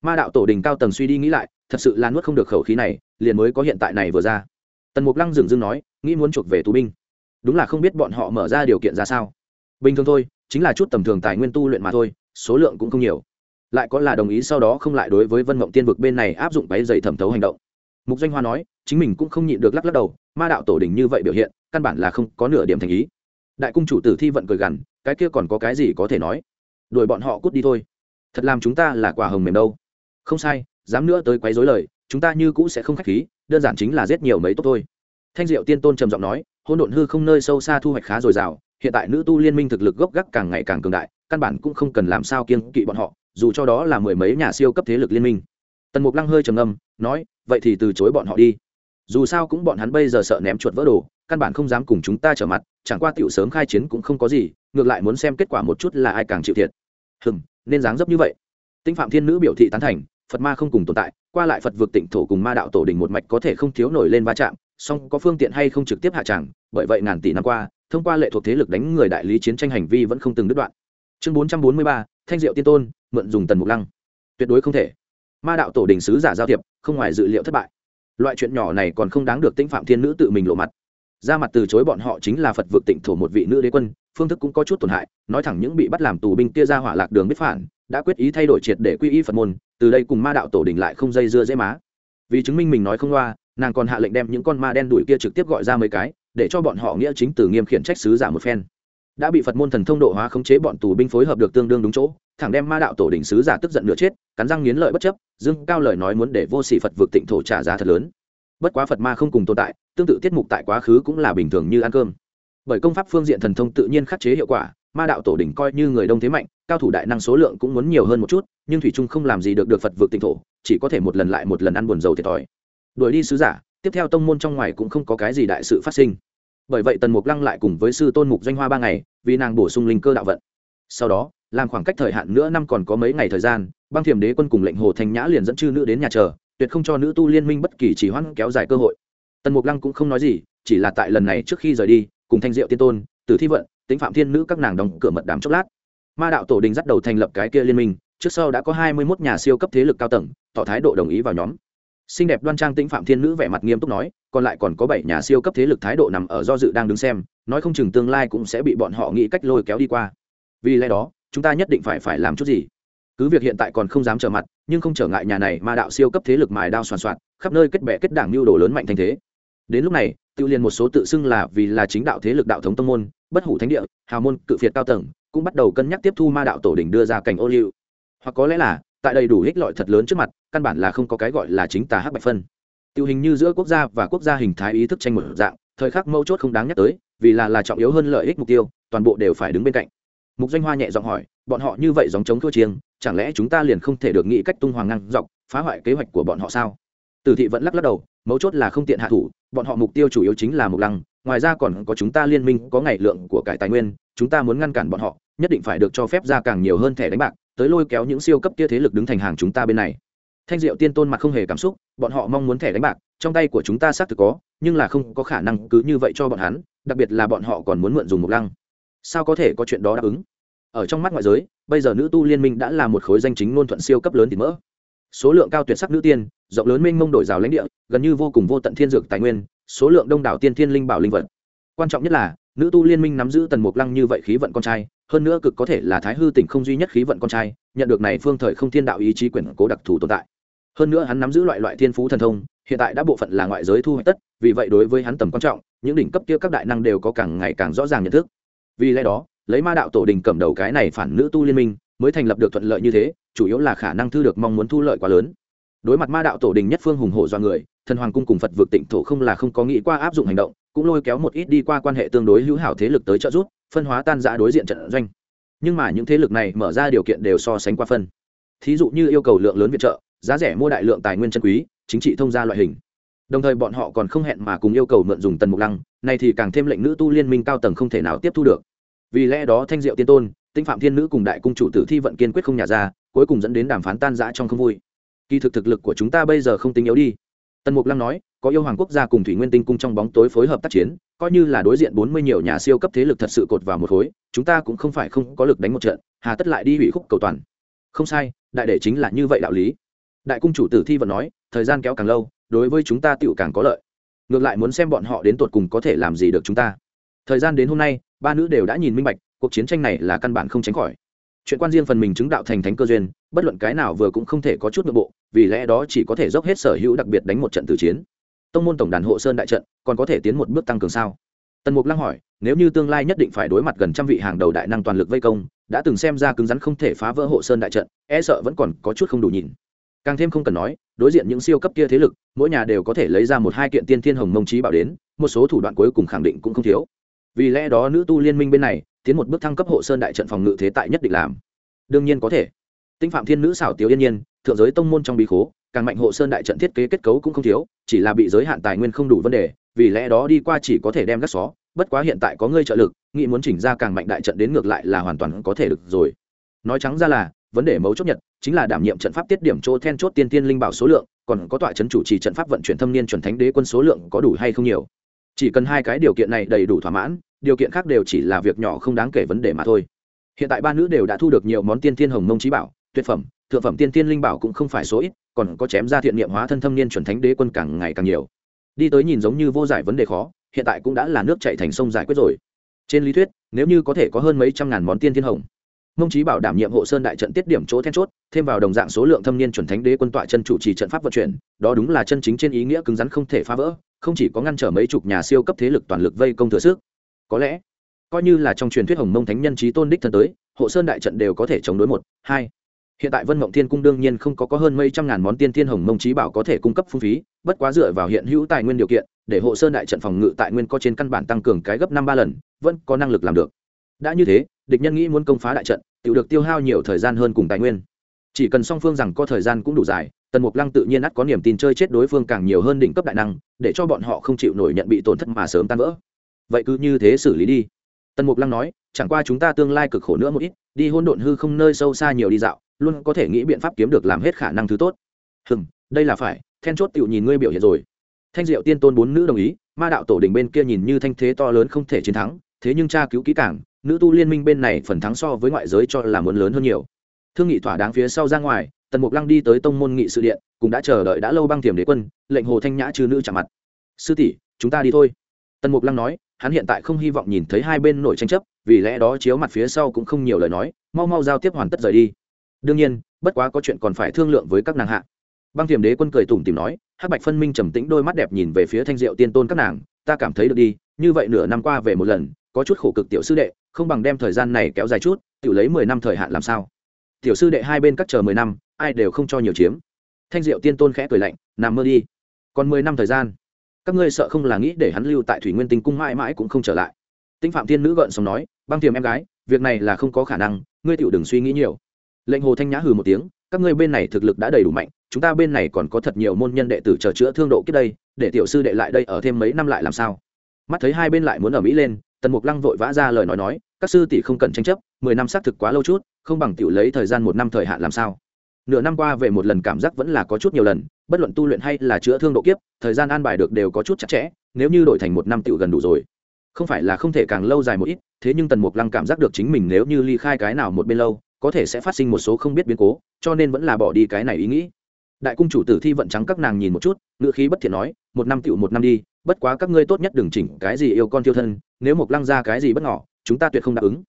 Ma đạo tổ đình cao tầng suy đi nghĩ lại, thật sự là nuốt không được khẩu khí này, liền mới có hiện tại này vừa ra. Tần mục lăng dừng dưng nói, nghĩ muốn chuộc về tù binh. Đúng là không biết bọn họ mở ra điều kiện ra sao. Bình thường thôi, chính là chút tầm thường tài nguyên tu luyện mà thôi, số lượng cũng không nhiều. Lại có là đồng ý sau đó không lại đối với vân mộng tiên vực bên này áp dụng bấy dày thẩm thấu hành động mục doanh hoa nói, chính mình cũng không nhịn được lắc lắc đầu, ma đạo tổ đình như vậy biểu hiện, căn bản là không có nửa điểm thành ý. Đại cung chủ tử thi vận cười gằn, cái kia còn có cái gì có thể nói? Đuổi bọn họ cút đi thôi. Thật làm chúng ta là quả hồng mềm đâu. Không sai, dám nữa tới quấy rối lời, chúng ta như cũ sẽ không khách khí, đơn giản chính là giết nhiều mấy tốt thôi. Thanh diệu tiên tôn trầm giọng nói hôn độn hư không nơi sâu xa thu hoạch khá dồi dào, hiện tại nữ tu liên minh thực lực gốc gác càng ngày càng cường đại, căn bản cũng không cần làm sao kiên kỵ bọn họ, dù cho đó là mười mấy nhà siêu cấp thế lực liên minh tần mục lăng hơi trầm ngâm, nói vậy thì từ chối bọn họ đi. Dù sao cũng bọn hắn bây giờ sợ ném chuột vỡ đồ căn bản không dám cùng chúng ta trở mặt chẳng qua tiểu sớm khai chiến cũng không có gì ngược lại muốn xem kết quả một chút là ai càng chịu thiệt. Hừng nên dáng dấp như vậy. Tinh phạm thiên nữ biểu thị tán thành phật ma không cùng tồn tại qua lại phật vực tịnh thổ cùng ma đạo tổ đình một mạch có thể không thiếu nổi lên va chạm song có phương tiện hay không trực tiếp hạ tràng bởi vậy ngàn tỷ năm qua thông qua lệ thuộc thế lực đánh người đại lý chiến tranh hành vi vẫn không từng đứt đoạn. Chương bốn trăm bốn mươi ba thanh diệu tiên tôn mượn dùng tần mục lăng. Tuyệt đối không thể ma đạo tổ đình sứ giả giao thiệp, không ngoài dự liệu thất bại. Loại chuyện nhỏ này còn không đáng được tĩnh phạm thiên nữ tự mình lộ mặt. Ra mặt từ chối bọn họ chính là phật vực tịnh thổ một vị nữ đế quân, phương thức cũng có chút tổn hại, nói thẳng những bị bắt làm tù binh kia ra hỏa lạc đường biết phản, đã quyết ý thay đổi triệt để quy y phật môn, từ đây cùng ma đạo tổ đình lại không dây dưa dễ má. Vì chứng minh mình nói không loa, nàng còn hạ lệnh đem những con ma đen đuổi kia trực tiếp gọi ra mấy cái, để cho bọn họ nghĩa chính từ nghiêm khiển trách sứ giả một phen đã bị phật môn thần thông độ hóa khống chế, bọn tù binh phối hợp được tương đương đúng chỗ, thẳng đem ma đạo tổ đỉnh sứ giả tức giận nửa chết, cắn răng nghiến lợi bất chấp, dương cao lời nói muốn để vô sĩ phật vượt tịnh thổ trả giá thật lớn. Bất quá phật ma không cùng tồn tại, tương tự tiết mục tại quá khứ cũng là bình thường như ăn cơm. Bởi công pháp phương diện thần thông tự nhiên khắc chế hiệu quả, ma đạo tổ đỉnh coi như người đông thế mạnh, cao thủ đại năng số lượng cũng muốn nhiều hơn một chút, nhưng thủy trung không làm gì được được phật vượt tịnh thổ, chỉ có thể một lần lại một lần ăn buồn dầu thiệt thòi. Đuổi đi sứ giả, tiếp theo tông môn trong ngoài cũng không có cái gì đại sự phát sinh bởi vậy tần mục lăng lại cùng với sư tôn mục doanh hoa ba ngày, vì nàng bổ sung linh cơ đạo vận. Sau đó, làm khoảng cách thời hạn nữa năm còn có mấy ngày thời gian, băng thiểm đế quân cùng lệnh hồ thanh nhã liền dẫn chư nữ đến nhà chờ, tuyệt không cho nữ tu liên minh bất kỳ chỉ hoãn kéo dài cơ hội. Tần mục lăng cũng không nói gì, chỉ là tại lần này trước khi rời đi, cùng thanh diệu tiên tôn, tử thi vận tính phạm thiên nữ các nàng đóng cửa mật đám chốc lát. Ma đạo tổ đình dắt đầu thành lập cái kia liên minh, trước sau đã có hai mươi mốt nhà siêu cấp thế lực cao tầng, tỏ thái độ đồng ý vào nhóm xinh đẹp đoan trang tĩnh phạm thiên nữ vẻ mặt nghiêm túc nói, còn lại còn có bảy nhà siêu cấp thế lực thái độ nằm ở do dự đang đứng xem, nói không chừng tương lai cũng sẽ bị bọn họ nghĩ cách lôi kéo đi qua. Vì lẽ đó, chúng ta nhất định phải phải làm chút gì. Cứ việc hiện tại còn không dám trở mặt, nhưng không trở ngại nhà này mà đạo siêu cấp thế lực mài đao soàn soạt khắp nơi kết bè kết đảng mưu đồ lớn mạnh thành thế. Đến lúc này tự liền một số tự xưng là vì là chính đạo thế lực đạo thống tông môn, bất hủ thánh địa, hào môn, cự phiệt cao tầng, cũng bắt đầu cân nhắc tiếp thu ma đạo tổ đỉnh đưa ra cảnh ô liu. Hoặc có lẽ là tại đây đủ ích lợi thật lớn trước mặt căn bản là không có cái gọi là chính tà hắc bạch phân. Tiêu hình như giữa quốc gia và quốc gia hình thái ý thức tranh một dạng thời khắc mâu chốt không đáng nhắc tới vì là là trọng yếu hơn lợi ích mục tiêu toàn bộ đều phải đứng bên cạnh. Mục doanh hoa nhẹ giọng hỏi bọn họ như vậy dòng chống thua chiêng chẳng lẽ chúng ta liền không thể được nghĩ cách tung hoàng ngang, dọc phá hoại kế hoạch của bọn họ sao? Tử thị vẫn lắc lắc đầu mấu chốt là không tiện hạ thủ bọn họ mục tiêu chủ yếu chính là mục lăng ngoài ra còn có chúng ta liên minh có ngày lượng của cải tài nguyên, chúng ta muốn ngăn cản bọn họ, nhất định phải được cho phép ra càng nhiều hơn thẻ đánh bạc, tới lôi kéo những siêu cấp kia thế lực đứng thành hàng chúng ta bên này. Thanh diệu tiên tôn mặt không hề cảm xúc, bọn họ mong muốn thẻ đánh bạc, trong tay của chúng ta xác thực có, nhưng là không có khả năng cứ như vậy cho bọn hắn, đặc biệt là bọn họ còn muốn mượn dùng một lăng. Sao có thể có chuyện đó đáp ứng? Ở trong mắt ngoại giới, bây giờ nữ tu liên minh đã là một khối danh chính ngôn thuận siêu cấp lớn thì mỡ số lượng cao tuyệt sắc nữ tiên, rộng lớn mênh mông đổi rào lãnh địa, gần như vô cùng vô tận thiên dược tài nguyên, số lượng đông đảo tiên thiên linh bảo linh vật. Quan trọng nhất là, nữ tu liên minh nắm giữ tần mục lăng như vậy khí vận con trai, hơn nữa cực có thể là thái hư tỉnh không duy nhất khí vận con trai, nhận được này phương thời không thiên đạo ý chí quyển cố đặc thù tồn tại. Hơn nữa hắn nắm giữ loại loại thiên phú thần thông, hiện tại đã bộ phận là ngoại giới thu hoạch tất, vì vậy đối với hắn tầm quan trọng, những đỉnh cấp kia các đại năng đều có càng ngày càng rõ ràng nhận thức. Vì lẽ đó, lấy ma đạo tổ đình cầm đầu cái này phản nữ tu liên minh, mới thành lập được thuận lợi như thế chủ yếu là khả năng thư được mong muốn thu lợi quá lớn. Đối mặt ma đạo tổ đình nhất phương hùng hổ do người, thần hoàng cung cùng phật vượt tịnh thổ không là không có nghĩ qua áp dụng hành động, cũng lôi kéo một ít đi qua quan hệ tương đối hữu hảo thế lực tới trợ giúp, phân hóa tan giã đối diện trận doanh. Nhưng mà những thế lực này mở ra điều kiện đều so sánh qua phân. Thí dụ như yêu cầu lượng lớn viện trợ, giá rẻ mua đại lượng tài nguyên chân quý, chính trị thông gia loại hình. Đồng thời bọn họ còn không hẹn mà cùng yêu cầu mượn dùng tần mục lăng này thì càng thêm lệnh nữ tu liên minh cao tầng không thể nào tiếp thu được. Vì lẽ đó thanh diệu tiên tôn tinh phạm thiên nữ cùng đại cung chủ tử thi vận kiên quyết không nhả ra cuối cùng dẫn đến đàm phán tan rã trong không vui. Kỳ thực thực lực của chúng ta bây giờ không tính yếu đi. Tần mục lăng nói, có yêu hoàng quốc gia cùng thủy nguyên tinh cung trong bóng tối phối hợp tác chiến, coi như là đối diện bốn mươi nhiều nhà siêu cấp thế lực thật sự cột vào một khối, chúng ta cũng không phải không có lực đánh một trận, hà tất lại đi hủy khúc cầu toàn. Không sai, đại đệ chính là như vậy đạo lý. Đại cung chủ tử thi vẫn nói, thời gian kéo càng lâu, đối với chúng ta tựu càng có lợi. Ngược lại muốn xem bọn họ đến tột cùng có thể làm gì được chúng ta. Thời gian đến hôm nay, ba nữ đều đã nhìn minh bạch, cuộc chiến tranh này là căn bản không tránh khỏi chuyện quan riêng phần mình chứng đạo thành thánh cơ duyên, bất luận cái nào vừa cũng không thể có chút nội bộ, vì lẽ đó chỉ có thể dốc hết sở hữu đặc biệt đánh một trận tử chiến. Tông môn tổng đàn hộ sơn đại trận, còn có thể tiến một bước tăng cường sao? Tần mục lăng hỏi, nếu như tương lai nhất định phải đối mặt gần trăm vị hàng đầu đại năng toàn lực vây công, đã từng xem ra cứng rắn không thể phá vỡ hộ sơn đại trận e sợ vẫn còn có chút không đủ nhìn. Càng thêm không cần nói, đối diện những siêu cấp kia thế lực, mỗi nhà đều có thể lấy ra một hai kiện tiên thiên hồng mông trí bảo đến, một số thủ đoạn cuối cùng khẳng định cũng không thiếu. Vì lẽ đó nữ tu liên minh bên này tiến một bước thăng cấp hộ sơn đại trận phòng ngự thế tại nhất định làm. Đương nhiên có thể. Tinh phạm thiên nữ xảo tiếu yên nhiên, thượng giới tông môn trong bí khố, càng mạnh hộ sơn đại trận thiết kế kết cấu cũng không thiếu, chỉ là bị giới hạn tài nguyên không đủ vấn đề, vì lẽ đó đi qua chỉ có thể đem gác xó, bất quá hiện tại có ngươi trợ lực, nghĩ muốn chỉnh ra càng mạnh đại trận đến ngược lại là hoàn toàn có thể được rồi. Nói trắng ra là, vấn đề mấu chốt nhất chính là đảm nhiệm trận pháp tiết điểm chỗ then chốt tiên tiên linh bảo số lượng, còn có tọa trấn chủ trì trận pháp vận chuyển thâm niên chuẩn thánh đế quân số lượng có đủ hay không nhiều. Chỉ cần hai cái điều kiện này đầy đủ thỏa mãn điều kiện khác đều chỉ là việc nhỏ không đáng kể vấn đề mà thôi. Hiện tại ba nữ đều đã thu được nhiều món tiên thiên hồng mông trí bảo, tuyệt phẩm, thượng phẩm tiên thiên linh bảo cũng không phải số ít, còn có chém ra thiện niệm hóa thân thâm niên chuẩn thánh đế quân càng ngày càng nhiều. Đi tới nhìn giống như vô giải vấn đề khó, hiện tại cũng đã là nước chạy thành sông giải quyết rồi. Trên lý thuyết, nếu như có thể có hơn mấy trăm ngàn món tiên thiên hồng, mông trí bảo đảm nhiệm hộ sơn đại trận tiết điểm chỗ then chốt, thêm vào đồng dạng số lượng thâm niên chuẩn thánh đế quân tọa chân chủ trì trận pháp vận chuyển, đó đúng là chân chính trên ý nghĩa cứng rắn không thể phá vỡ, không chỉ có ngăn trở mấy chục nhà siêu cấp thế lực toàn lực vây công thừa sức có lẽ, coi như là trong truyền thuyết hồng mông thánh nhân trí tôn đích thân tới, hộ sơn đại trận đều có thể chống đối một, hai. Hiện tại vân mộng thiên cung đương nhiên không có có hơn mấy trăm ngàn món tiên thiên hồng mông trí bảo có thể cung cấp phung phí, bất quá dựa vào hiện hữu tài nguyên điều kiện, để hộ sơn đại trận phòng ngự tại nguyên có trên căn bản tăng cường cái gấp năm ba lần, vẫn có năng lực làm được. Đã như thế, địch nhân nghĩ muốn công phá đại trận tự được tiêu hao nhiều thời gian hơn cùng tài nguyên. Chỉ cần song phương rằng có thời gian cũng đủ dài, tần mục lăng tự nhiên ắt có niềm tin chơi chết đối phương càng nhiều hơn đỉnh cấp đại năng, để cho bọn họ không chịu nổi nhận bị tổn thất mà sớm tan vỡ vậy cứ như thế xử lý đi. Tần mục lăng nói, chẳng qua chúng ta tương lai cực khổ nữa một ít, đi hôn độn hư không nơi sâu xa nhiều đi dạo, luôn có thể nghĩ biện pháp kiếm được làm hết khả năng thứ tốt. Hừm, đây là phải, then chốt tựu nhìn ngươi biểu hiện rồi. Thanh diệu tiên tôn bốn nữ đồng ý, ma đạo tổ đình bên kia nhìn như thanh thế to lớn không thể chiến thắng, thế nhưng cha cứu kỹ cảng nữ tu liên minh bên này phần thắng so với ngoại giới cho là muốn lớn hơn nhiều. Thương nghị thỏa đáng phía sau ra ngoài, tần mục lăng đi tới tông môn nghị sự điện, cũng đã chờ đợi đã lâu băng tiềm đế quân, lệnh hồ thanh nhã trừ nữ chạm mặt. Sư tỷ, chúng ta đi thôi. Tần mục lăng nói hắn hiện tại không hy vọng nhìn thấy hai bên nổi tranh chấp, vì lẽ đó chiếu mặt phía sau cũng không nhiều lời nói, mau mau giao tiếp hoàn tất rời đi. Đương nhiên, bất quá có chuyện còn phải thương lượng với các nàng hạ. Băng thiềm đế quân cười tủm tìm nói, hắc bạch phân minh trầm tĩnh đôi mắt đẹp nhìn về phía thanh diệu tiên tôn các nàng, ta cảm thấy được đi, như vậy nửa năm qua về một lần, có chút khổ cực tiểu sư đệ, không bằng đem thời gian này kéo dài chút tự lấy mười năm thời hạn làm sao? Tiểu sư đệ hai bên cắt chờ mười năm, ai đều không cho nhiều chiếm. Thanh diệu tiên tôn khẽ cười lạnh, nằm mơ đi. Còn mười năm thời gian các ngươi sợ không là nghĩ để hắn lưu tại thủy nguyên tinh cung mãi mãi cũng không trở lại. Tinh phạm thiên nữ gợn xong nói, băng tiềm em gái, việc này là không có khả năng, ngươi tiểu đừng suy nghĩ nhiều. Lệnh hồ thanh nhã hừ một tiếng, các ngươi bên này thực lực đã đầy đủ mạnh, chúng ta bên này còn có thật nhiều môn nhân đệ tử chờ chữa thương độ kiếp đây, để tiểu sư đệ lại đây ở thêm mấy năm lại làm sao? Mắt thấy hai bên lại muốn ở mỹ lên, tần mục lăng vội vã ra lời nói nói, các sư tỷ không cần tranh chấp, mười năm xác thực quá lâu chút, không bằng tiểu lấy thời gian một năm thời hạn làm sao? Nửa năm qua về một lần cảm giác vẫn là có chút nhiều lần, bất luận tu luyện hay là chữa thương độ kiếp, thời gian an bài được đều có chút chặt chẽ, nếu như đổi thành một năm tựu gần đủ rồi. Không phải là không thể càng lâu dài một ít, thế nhưng tần mục lăng cảm giác được chính mình nếu như ly khai cái nào một bên lâu, có thể sẽ phát sinh một số không biết biến cố, cho nên vẫn là bỏ đi cái này ý nghĩ. Đại cung chủ tử thi vận trắng các nàng nhìn một chút ngựa khí bất thiện nói, một năm tựu một năm đi, bất quá các ngươi tốt nhất đừng chỉnh cái gì yêu con thiêu thân, nếu mục lăng ra cái gì bất ngỏ chúng ta tuyệt không đáp ứng.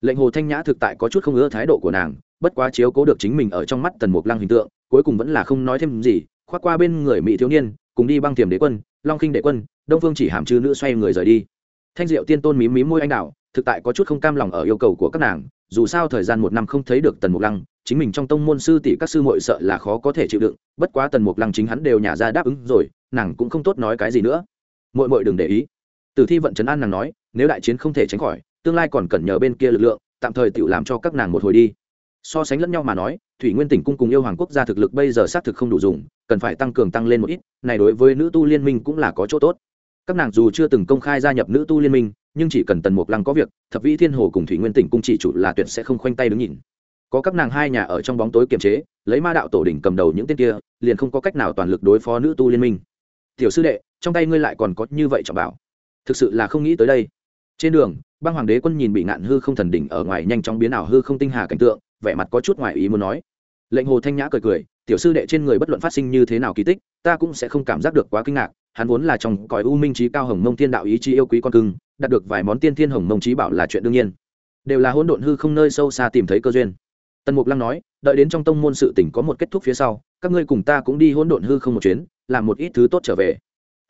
Lệnh hồ thanh nhã thực tại có chút không ưa thái độ của nàng bất quá chiếu cố được chính mình ở trong mắt tần mục lăng hình tượng, cuối cùng vẫn là không nói thêm gì, khoác qua bên người mỹ thiếu niên, cùng đi băng tiềm đế quân, long khinh đế quân, đông phương chỉ hàm chư nữ xoay người rời đi. Thanh diệu tiên tôn mím mím môi anh đạo thực tại có chút không cam lòng ở yêu cầu của các nàng, dù sao thời gian một năm không thấy được tần mục lăng, chính mình trong tông môn sư tỷ các sư muội sợ là khó có thể chịu đựng, bất quá tần mục lăng chính hắn đều nhả ra đáp ứng rồi, nàng cũng không tốt nói cái gì nữa. Muội muội đừng để ý. Tử thi vận chấn an nàng nói, nếu đại chiến không thể tránh khỏi, tương lai còn cần nhờ bên kia lực lượng, tạm thời tự làm cho các nàng một hồi đi so sánh lẫn nhau mà nói, thủy nguyên tỉnh cung cùng yêu hoàng quốc gia thực lực bây giờ xác thực không đủ dùng, cần phải tăng cường tăng lên một ít, này đối với nữ tu liên minh cũng là có chỗ tốt. Các nàng dù chưa từng công khai gia nhập nữ tu liên minh, nhưng chỉ cần tần mục lăng có việc, thập vĩ thiên hồ cùng thủy nguyên tỉnh cung chỉ chủ là tuyệt sẽ không khoanh tay đứng nhìn. Có các nàng hai nhà ở trong bóng tối kiềm chế, lấy ma đạo tổ đỉnh cầm đầu những tên kia, liền không có cách nào toàn lực đối phó nữ tu liên minh. Tiểu sư đệ, trong tay ngươi lại còn có như vậy trọng bảo. Thực sự là không nghĩ tới đây. Trên đường băng hoàng đế quân nhìn bị ngạn hư không thần đỉnh ở ngoài nhanh chóng biến ảo hư không tinh hà cảnh tượng, vẻ mặt có chút ngoài ý muốn nói. Lệnh hồ thanh nhã cười cười, tiểu sư đệ trên người bất luận phát sinh như thế nào kỳ tích, ta cũng sẽ không cảm giác được quá kinh ngạc, hắn vốn là trong cõi u minh trí cao hồng mông thiên đạo ý chí yêu quý con cưng, đạt được vài món tiên thiên hồng mông trí bảo là chuyện đương nhiên. Đều là hỗn độn hư không nơi sâu xa tìm thấy cơ duyên. Tần mục lăng nói, đợi đến trong tông môn sự tỉnh có một kết thúc phía sau, các ngươi cùng ta cũng đi hỗn độn hư không một chuyến, làm một ít thứ tốt trở về.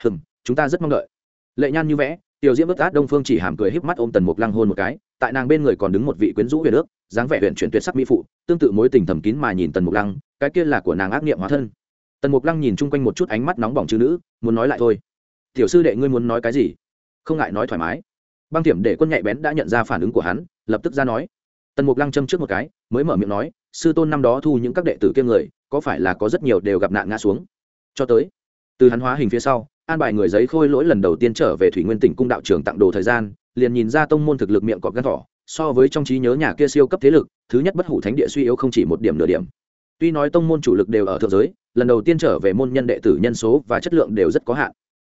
Hừng chúng ta rất mong đợi. Lệ nhan như vẽ tiểu diễm bất át đông phương chỉ hàm cười híp mắt ôm tần mục lăng hôn một cái, tại nàng bên người còn đứng một vị quyến rũ huyền ước, dáng vẻ huyện chuyển tuyệt sắc mỹ phụ, tương tự mối tình thầm kín mà nhìn tần mục lăng, cái kia là của nàng ác niệm hóa thân. Tần mục lăng nhìn chung quanh một chút ánh mắt nóng bỏng chữ nữ, muốn nói lại thôi. Tiểu sư đệ ngươi muốn nói cái gì? Không ngại nói thoải mái. Băng Thiểm để quân nhạy bén đã nhận ra phản ứng của hắn, lập tức ra nói. Tần mục lăng châm trước một cái, mới mở miệng nói, sư tôn năm đó thu những các đệ tử kiêm người, có phải là có rất nhiều đều gặp nạn ngã xuống? Cho tới, từ hắn hóa hình phía sau an bài người giấy khôi lỗi lần đầu tiên trở về thủy nguyên tỉnh cung đạo trưởng tặng đồ thời gian, liền nhìn ra tông môn thực lực miệng cọp gắn thỏ, so với trong trí nhớ nhà kia siêu cấp thế lực, thứ nhất bất hủ thánh địa suy yếu không chỉ một điểm nửa điểm. Tuy nói tông môn chủ lực đều ở thượng giới, lần đầu tiên trở về môn nhân đệ tử nhân số và chất lượng đều rất có hạn.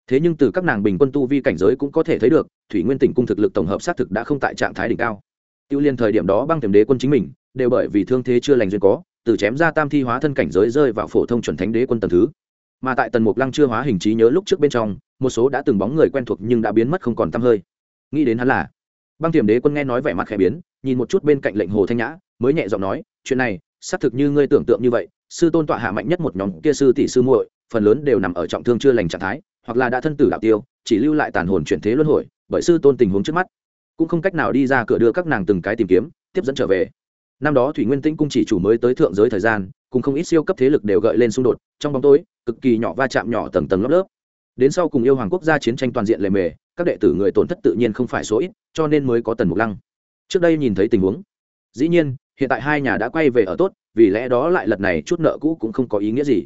Thế nhưng từ các nàng bình quân tu vi cảnh giới cũng có thể thấy được, thủy nguyên tỉnh cung thực lực tổng hợp xác thực đã không tại trạng thái đỉnh cao. Tiêu liên thời điểm đó băng tiềm đế quân chính mình, đều bởi vì thương thế chưa lành duyên có, từ chém ra tam thi hóa thân cảnh giới rơi vào phổ thông chuẩn thánh đế quân tầng thứ mà tại tần mục lăng chưa hóa hình trí nhớ lúc trước bên trong, một số đã từng bóng người quen thuộc nhưng đã biến mất không còn t hơi. Nghĩ đến hắn là, băng tiềm đế quân nghe nói vẻ mặt khẽ biến, nhìn một chút bên cạnh lệnh hồ thanh nhã, mới nhẹ giọng nói, chuyện này, xác thực như ngươi tưởng tượng như vậy, sư tôn tọa hạ mạnh nhất một nhóm kia sư tỷ sư muội, phần lớn đều nằm ở trọng thương chưa lành trạng thái, hoặc là đã thân tử đạo tiêu, chỉ lưu lại tàn hồn chuyển thế luân hồi, bởi sư tôn tình huống trước mắt, cũng không cách nào đi ra cửa đưa các nàng từng cái tìm kiếm, tiếp dẫn trở về. Năm đó thủy nguyên tĩnh cung chỉ chủ mới tới thượng giới thời gian cùng không ít siêu cấp thế lực đều gợi lên xung đột, trong bóng tối, cực kỳ nhỏ va chạm nhỏ tầng tầng lớp lớp. Đến sau cùng yêu hoàng quốc gia chiến tranh toàn diện lề mề, các đệ tử người tổn thất tự nhiên không phải số ít, cho nên mới có tần mục lăng. Trước đây nhìn thấy tình huống, dĩ nhiên, hiện tại hai nhà đã quay về ở tốt, vì lẽ đó lại lật này chút nợ cũ cũng không có ý nghĩa gì.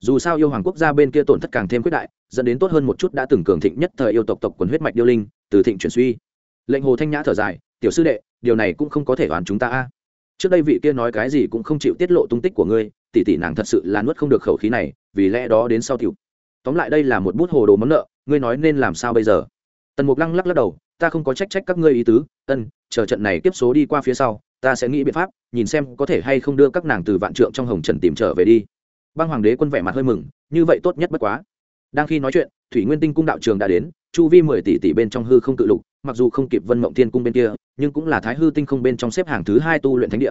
Dù sao yêu hoàng quốc gia bên kia tổn thất càng thêm quyết đại, dẫn đến tốt hơn một chút đã từng cường thịnh nhất thời yêu tộc tộc quần huyết mạch điêu linh, từ thịnh chuyển suy. Lệnh hồ thanh nhã thở dài, tiểu sư đệ, điều này cũng không có thể đoán chúng ta a trước đây vị kia nói cái gì cũng không chịu tiết lộ tung tích của ngươi, tỷ tỷ nàng thật sự là nuốt không được khẩu khí này, vì lẽ đó đến sau tiểu. Tóm lại đây là một bút hồ đồ món nợ, ngươi nói nên làm sao bây giờ? Tần mục lăng lắc lắc đầu, ta không có trách trách các ngươi ý tứ, ân, chờ trận này tiếp số đi qua phía sau, ta sẽ nghĩ biện pháp, nhìn xem có thể hay không đưa các nàng từ vạn trượng trong hồng trần tìm trở về đi. Băng hoàng đế quân vẻ mặt hơi mừng, như vậy tốt nhất bất quá. Đang khi nói chuyện, thủy nguyên tinh cung đạo trường đã đến, chu vi mười tỷ tỷ bên trong hư không tự lục mặc dù không kịp vân mộng thiên cung bên kia, nhưng cũng là thái hư tinh không bên trong xếp hàng thứ hai tu luyện thánh địa.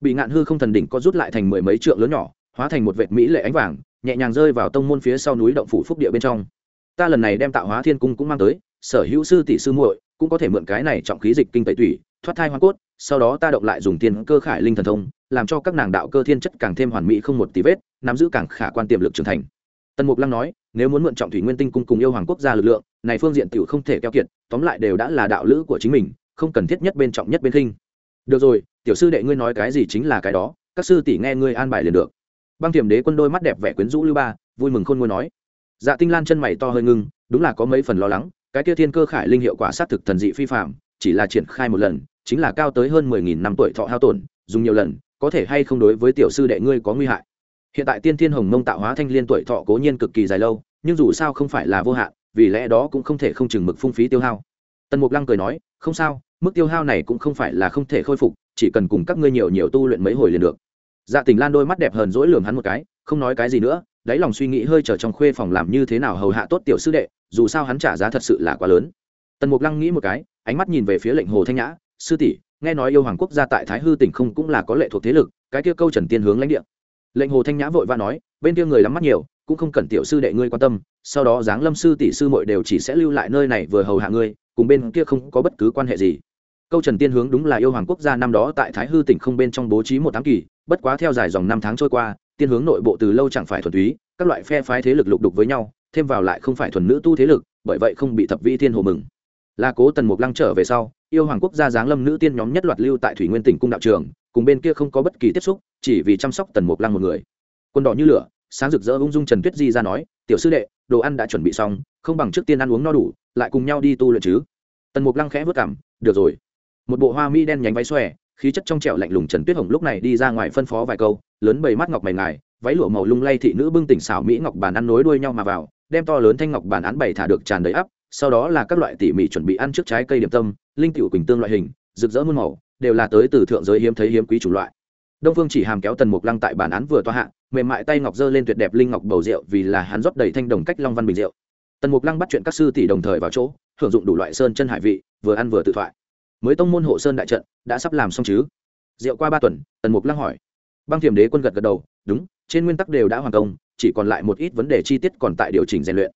Bị ngạn hư không thần đỉnh có rút lại thành mười mấy trượng lớn nhỏ, hóa thành một vệt mỹ lệ ánh vàng, nhẹ nhàng rơi vào tông môn phía sau núi động phủ phúc địa bên trong. Ta lần này đem tạo hóa thiên cung cũng mang tới, sở hữu sư tỷ sư muội cũng có thể mượn cái này trọng khí dịch kinh tẩy tủy, thoát thai hoa cốt, sau đó ta động lại dùng tiền cơ khải linh thần thông, làm cho các nàng đạo cơ thiên chất càng thêm hoàn mỹ không một tí vết, nắm giữ càng khả quan tiềm lực trưởng thành. Tần mục lăng nói, nếu muốn mượn trọng thủy nguyên tinh cung cùng yêu hoàng quốc gia lực lượng này phương diện tiểu không thể keo kiệt, tóm lại đều đã là đạo lữ của chính mình, không cần thiết nhất bên trọng nhất bên khinh. Được rồi, tiểu sư đệ ngươi nói cái gì chính là cái đó, các sư tỷ nghe ngươi an bài liền được. Băng tiềm đế quân đôi mắt đẹp vẻ quyến rũ lưu ba, vui mừng khôn nguôi nói. Dạ tinh lan chân mày to hơi ngưng, đúng là có mấy phần lo lắng, cái kia thiên cơ khải linh hiệu quả sát thực thần dị phi phạm chỉ là triển khai một lần, chính là cao tới hơn mười nghìn năm tuổi thọ hao tổn, dùng nhiều lần, có thể hay không đối với tiểu sư đệ ngươi có nguy hại. Hiện tại tiên thiên hồng mông tạo hóa thanh liên tuổi thọ cố nhiên cực kỳ dài lâu, nhưng dù sao không phải là vô hạn vì lẽ đó cũng không thể không chừng mực phung phí tiêu hao. Tần mục lăng cười nói, không sao, mức tiêu hao này cũng không phải là không thể khôi phục, chỉ cần cùng các ngươi nhiều nhiều tu luyện mấy hồi liền được. Dạ tình lan đôi mắt đẹp hờn dỗi lường hắn một cái, không nói cái gì nữa, đáy lòng suy nghĩ hơi trở trong khuê phòng làm như thế nào hầu hạ tốt tiểu sư đệ, dù sao hắn trả giá thật sự là quá lớn. Tần mục lăng nghĩ một cái, ánh mắt nhìn về phía lệnh hồ thanh nhã, sư tỷ, nghe nói yêu hoàng quốc gia tại thái hư tỉnh không cũng là có lệ thuộc thế lực, cái kia câu trần tiên hướng lãnh địa. Lệnh hồ thanh nhã vội va nói, bên kia người lắm mắt nhiều, cũng không cần tiểu sư đệ ngươi quan tâm sau đó giáng lâm sư tỷ sư muội đều chỉ sẽ lưu lại nơi này vừa hầu hạ ngươi, cùng bên kia không có bất cứ quan hệ gì. Câu trần tiên hướng đúng là yêu hoàng quốc gia năm đó tại thái hư tỉnh không bên trong bố trí một tám kỳ, bất quá theo dài dòng năm tháng trôi qua, tiên hướng nội bộ từ lâu chẳng phải thuần túy, các loại phe phái thế lực lục đục với nhau, thêm vào lại không phải thuần nữ tu thế lực, bởi vậy không bị thập vi thiên hồ mừng. Là cố tần mục lăng trở về sau, yêu hoàng quốc gia giáng lâm nữ tiên nhóm nhất loạt lưu tại thủy nguyên tỉnh cung đạo trường, cùng bên kia không có bất kỳ tiếp xúc, chỉ vì chăm sóc tần mục lăng một người. Quân đỏ như lửa sáng rực rỡ ung dung trần tuyết di ra nói, tiểu sư đệ, đồ ăn đã chuẩn bị xong, không bằng trước tiên ăn uống no đủ, lại cùng nhau đi tu luyện chứ. Tần mục lăng khẽ vất cảm được rồi. Một bộ hoa mỹ đen nhánh váy xòe, khí chất trong trẻo lạnh lùng trần tuyết hồng lúc này đi ra ngoài phân phó vài câu, lớn bầy mắt ngọc mày ngài, váy lụa màu lung lay thị nữ bưng tỉnh xảo mỹ ngọc bàn ăn nối đuôi nhau mà vào, đem to lớn thanh ngọc bàn án bày thả được tràn đầy ắp, sau đó là các loại tỉ mỉ chuẩn bị ăn trước trái cây điểm tâm, linh tiểu quỳnh tương loại hình, rực rỡ muôn màu, đều là tới từ thượng giới hiếm thấy hiếm quý chủng loại đông phương chỉ hàm kéo tần mục lăng tại bản án vừa tòa hạ, mềm mại tay ngọc dơ lên tuyệt đẹp linh ngọc bầu rượu vì là hắn rót đầy thanh đồng cách long văn bình rượu. Tần mục lăng bắt chuyện các sư tỷ đồng thời vào chỗ hưởng dụng đủ loại sơn chân hải vị, vừa ăn vừa tự thoại. Mới tông môn hộ sơn đại trận, đã sắp làm xong chứ? Rượu qua ba tuần, tần mục lăng hỏi. Băng thiềm đế quân gật gật đầu, đúng, trên nguyên tắc đều đã hoàn công, chỉ còn lại một ít vấn đề chi tiết còn tại điều chỉnh rèn luyện.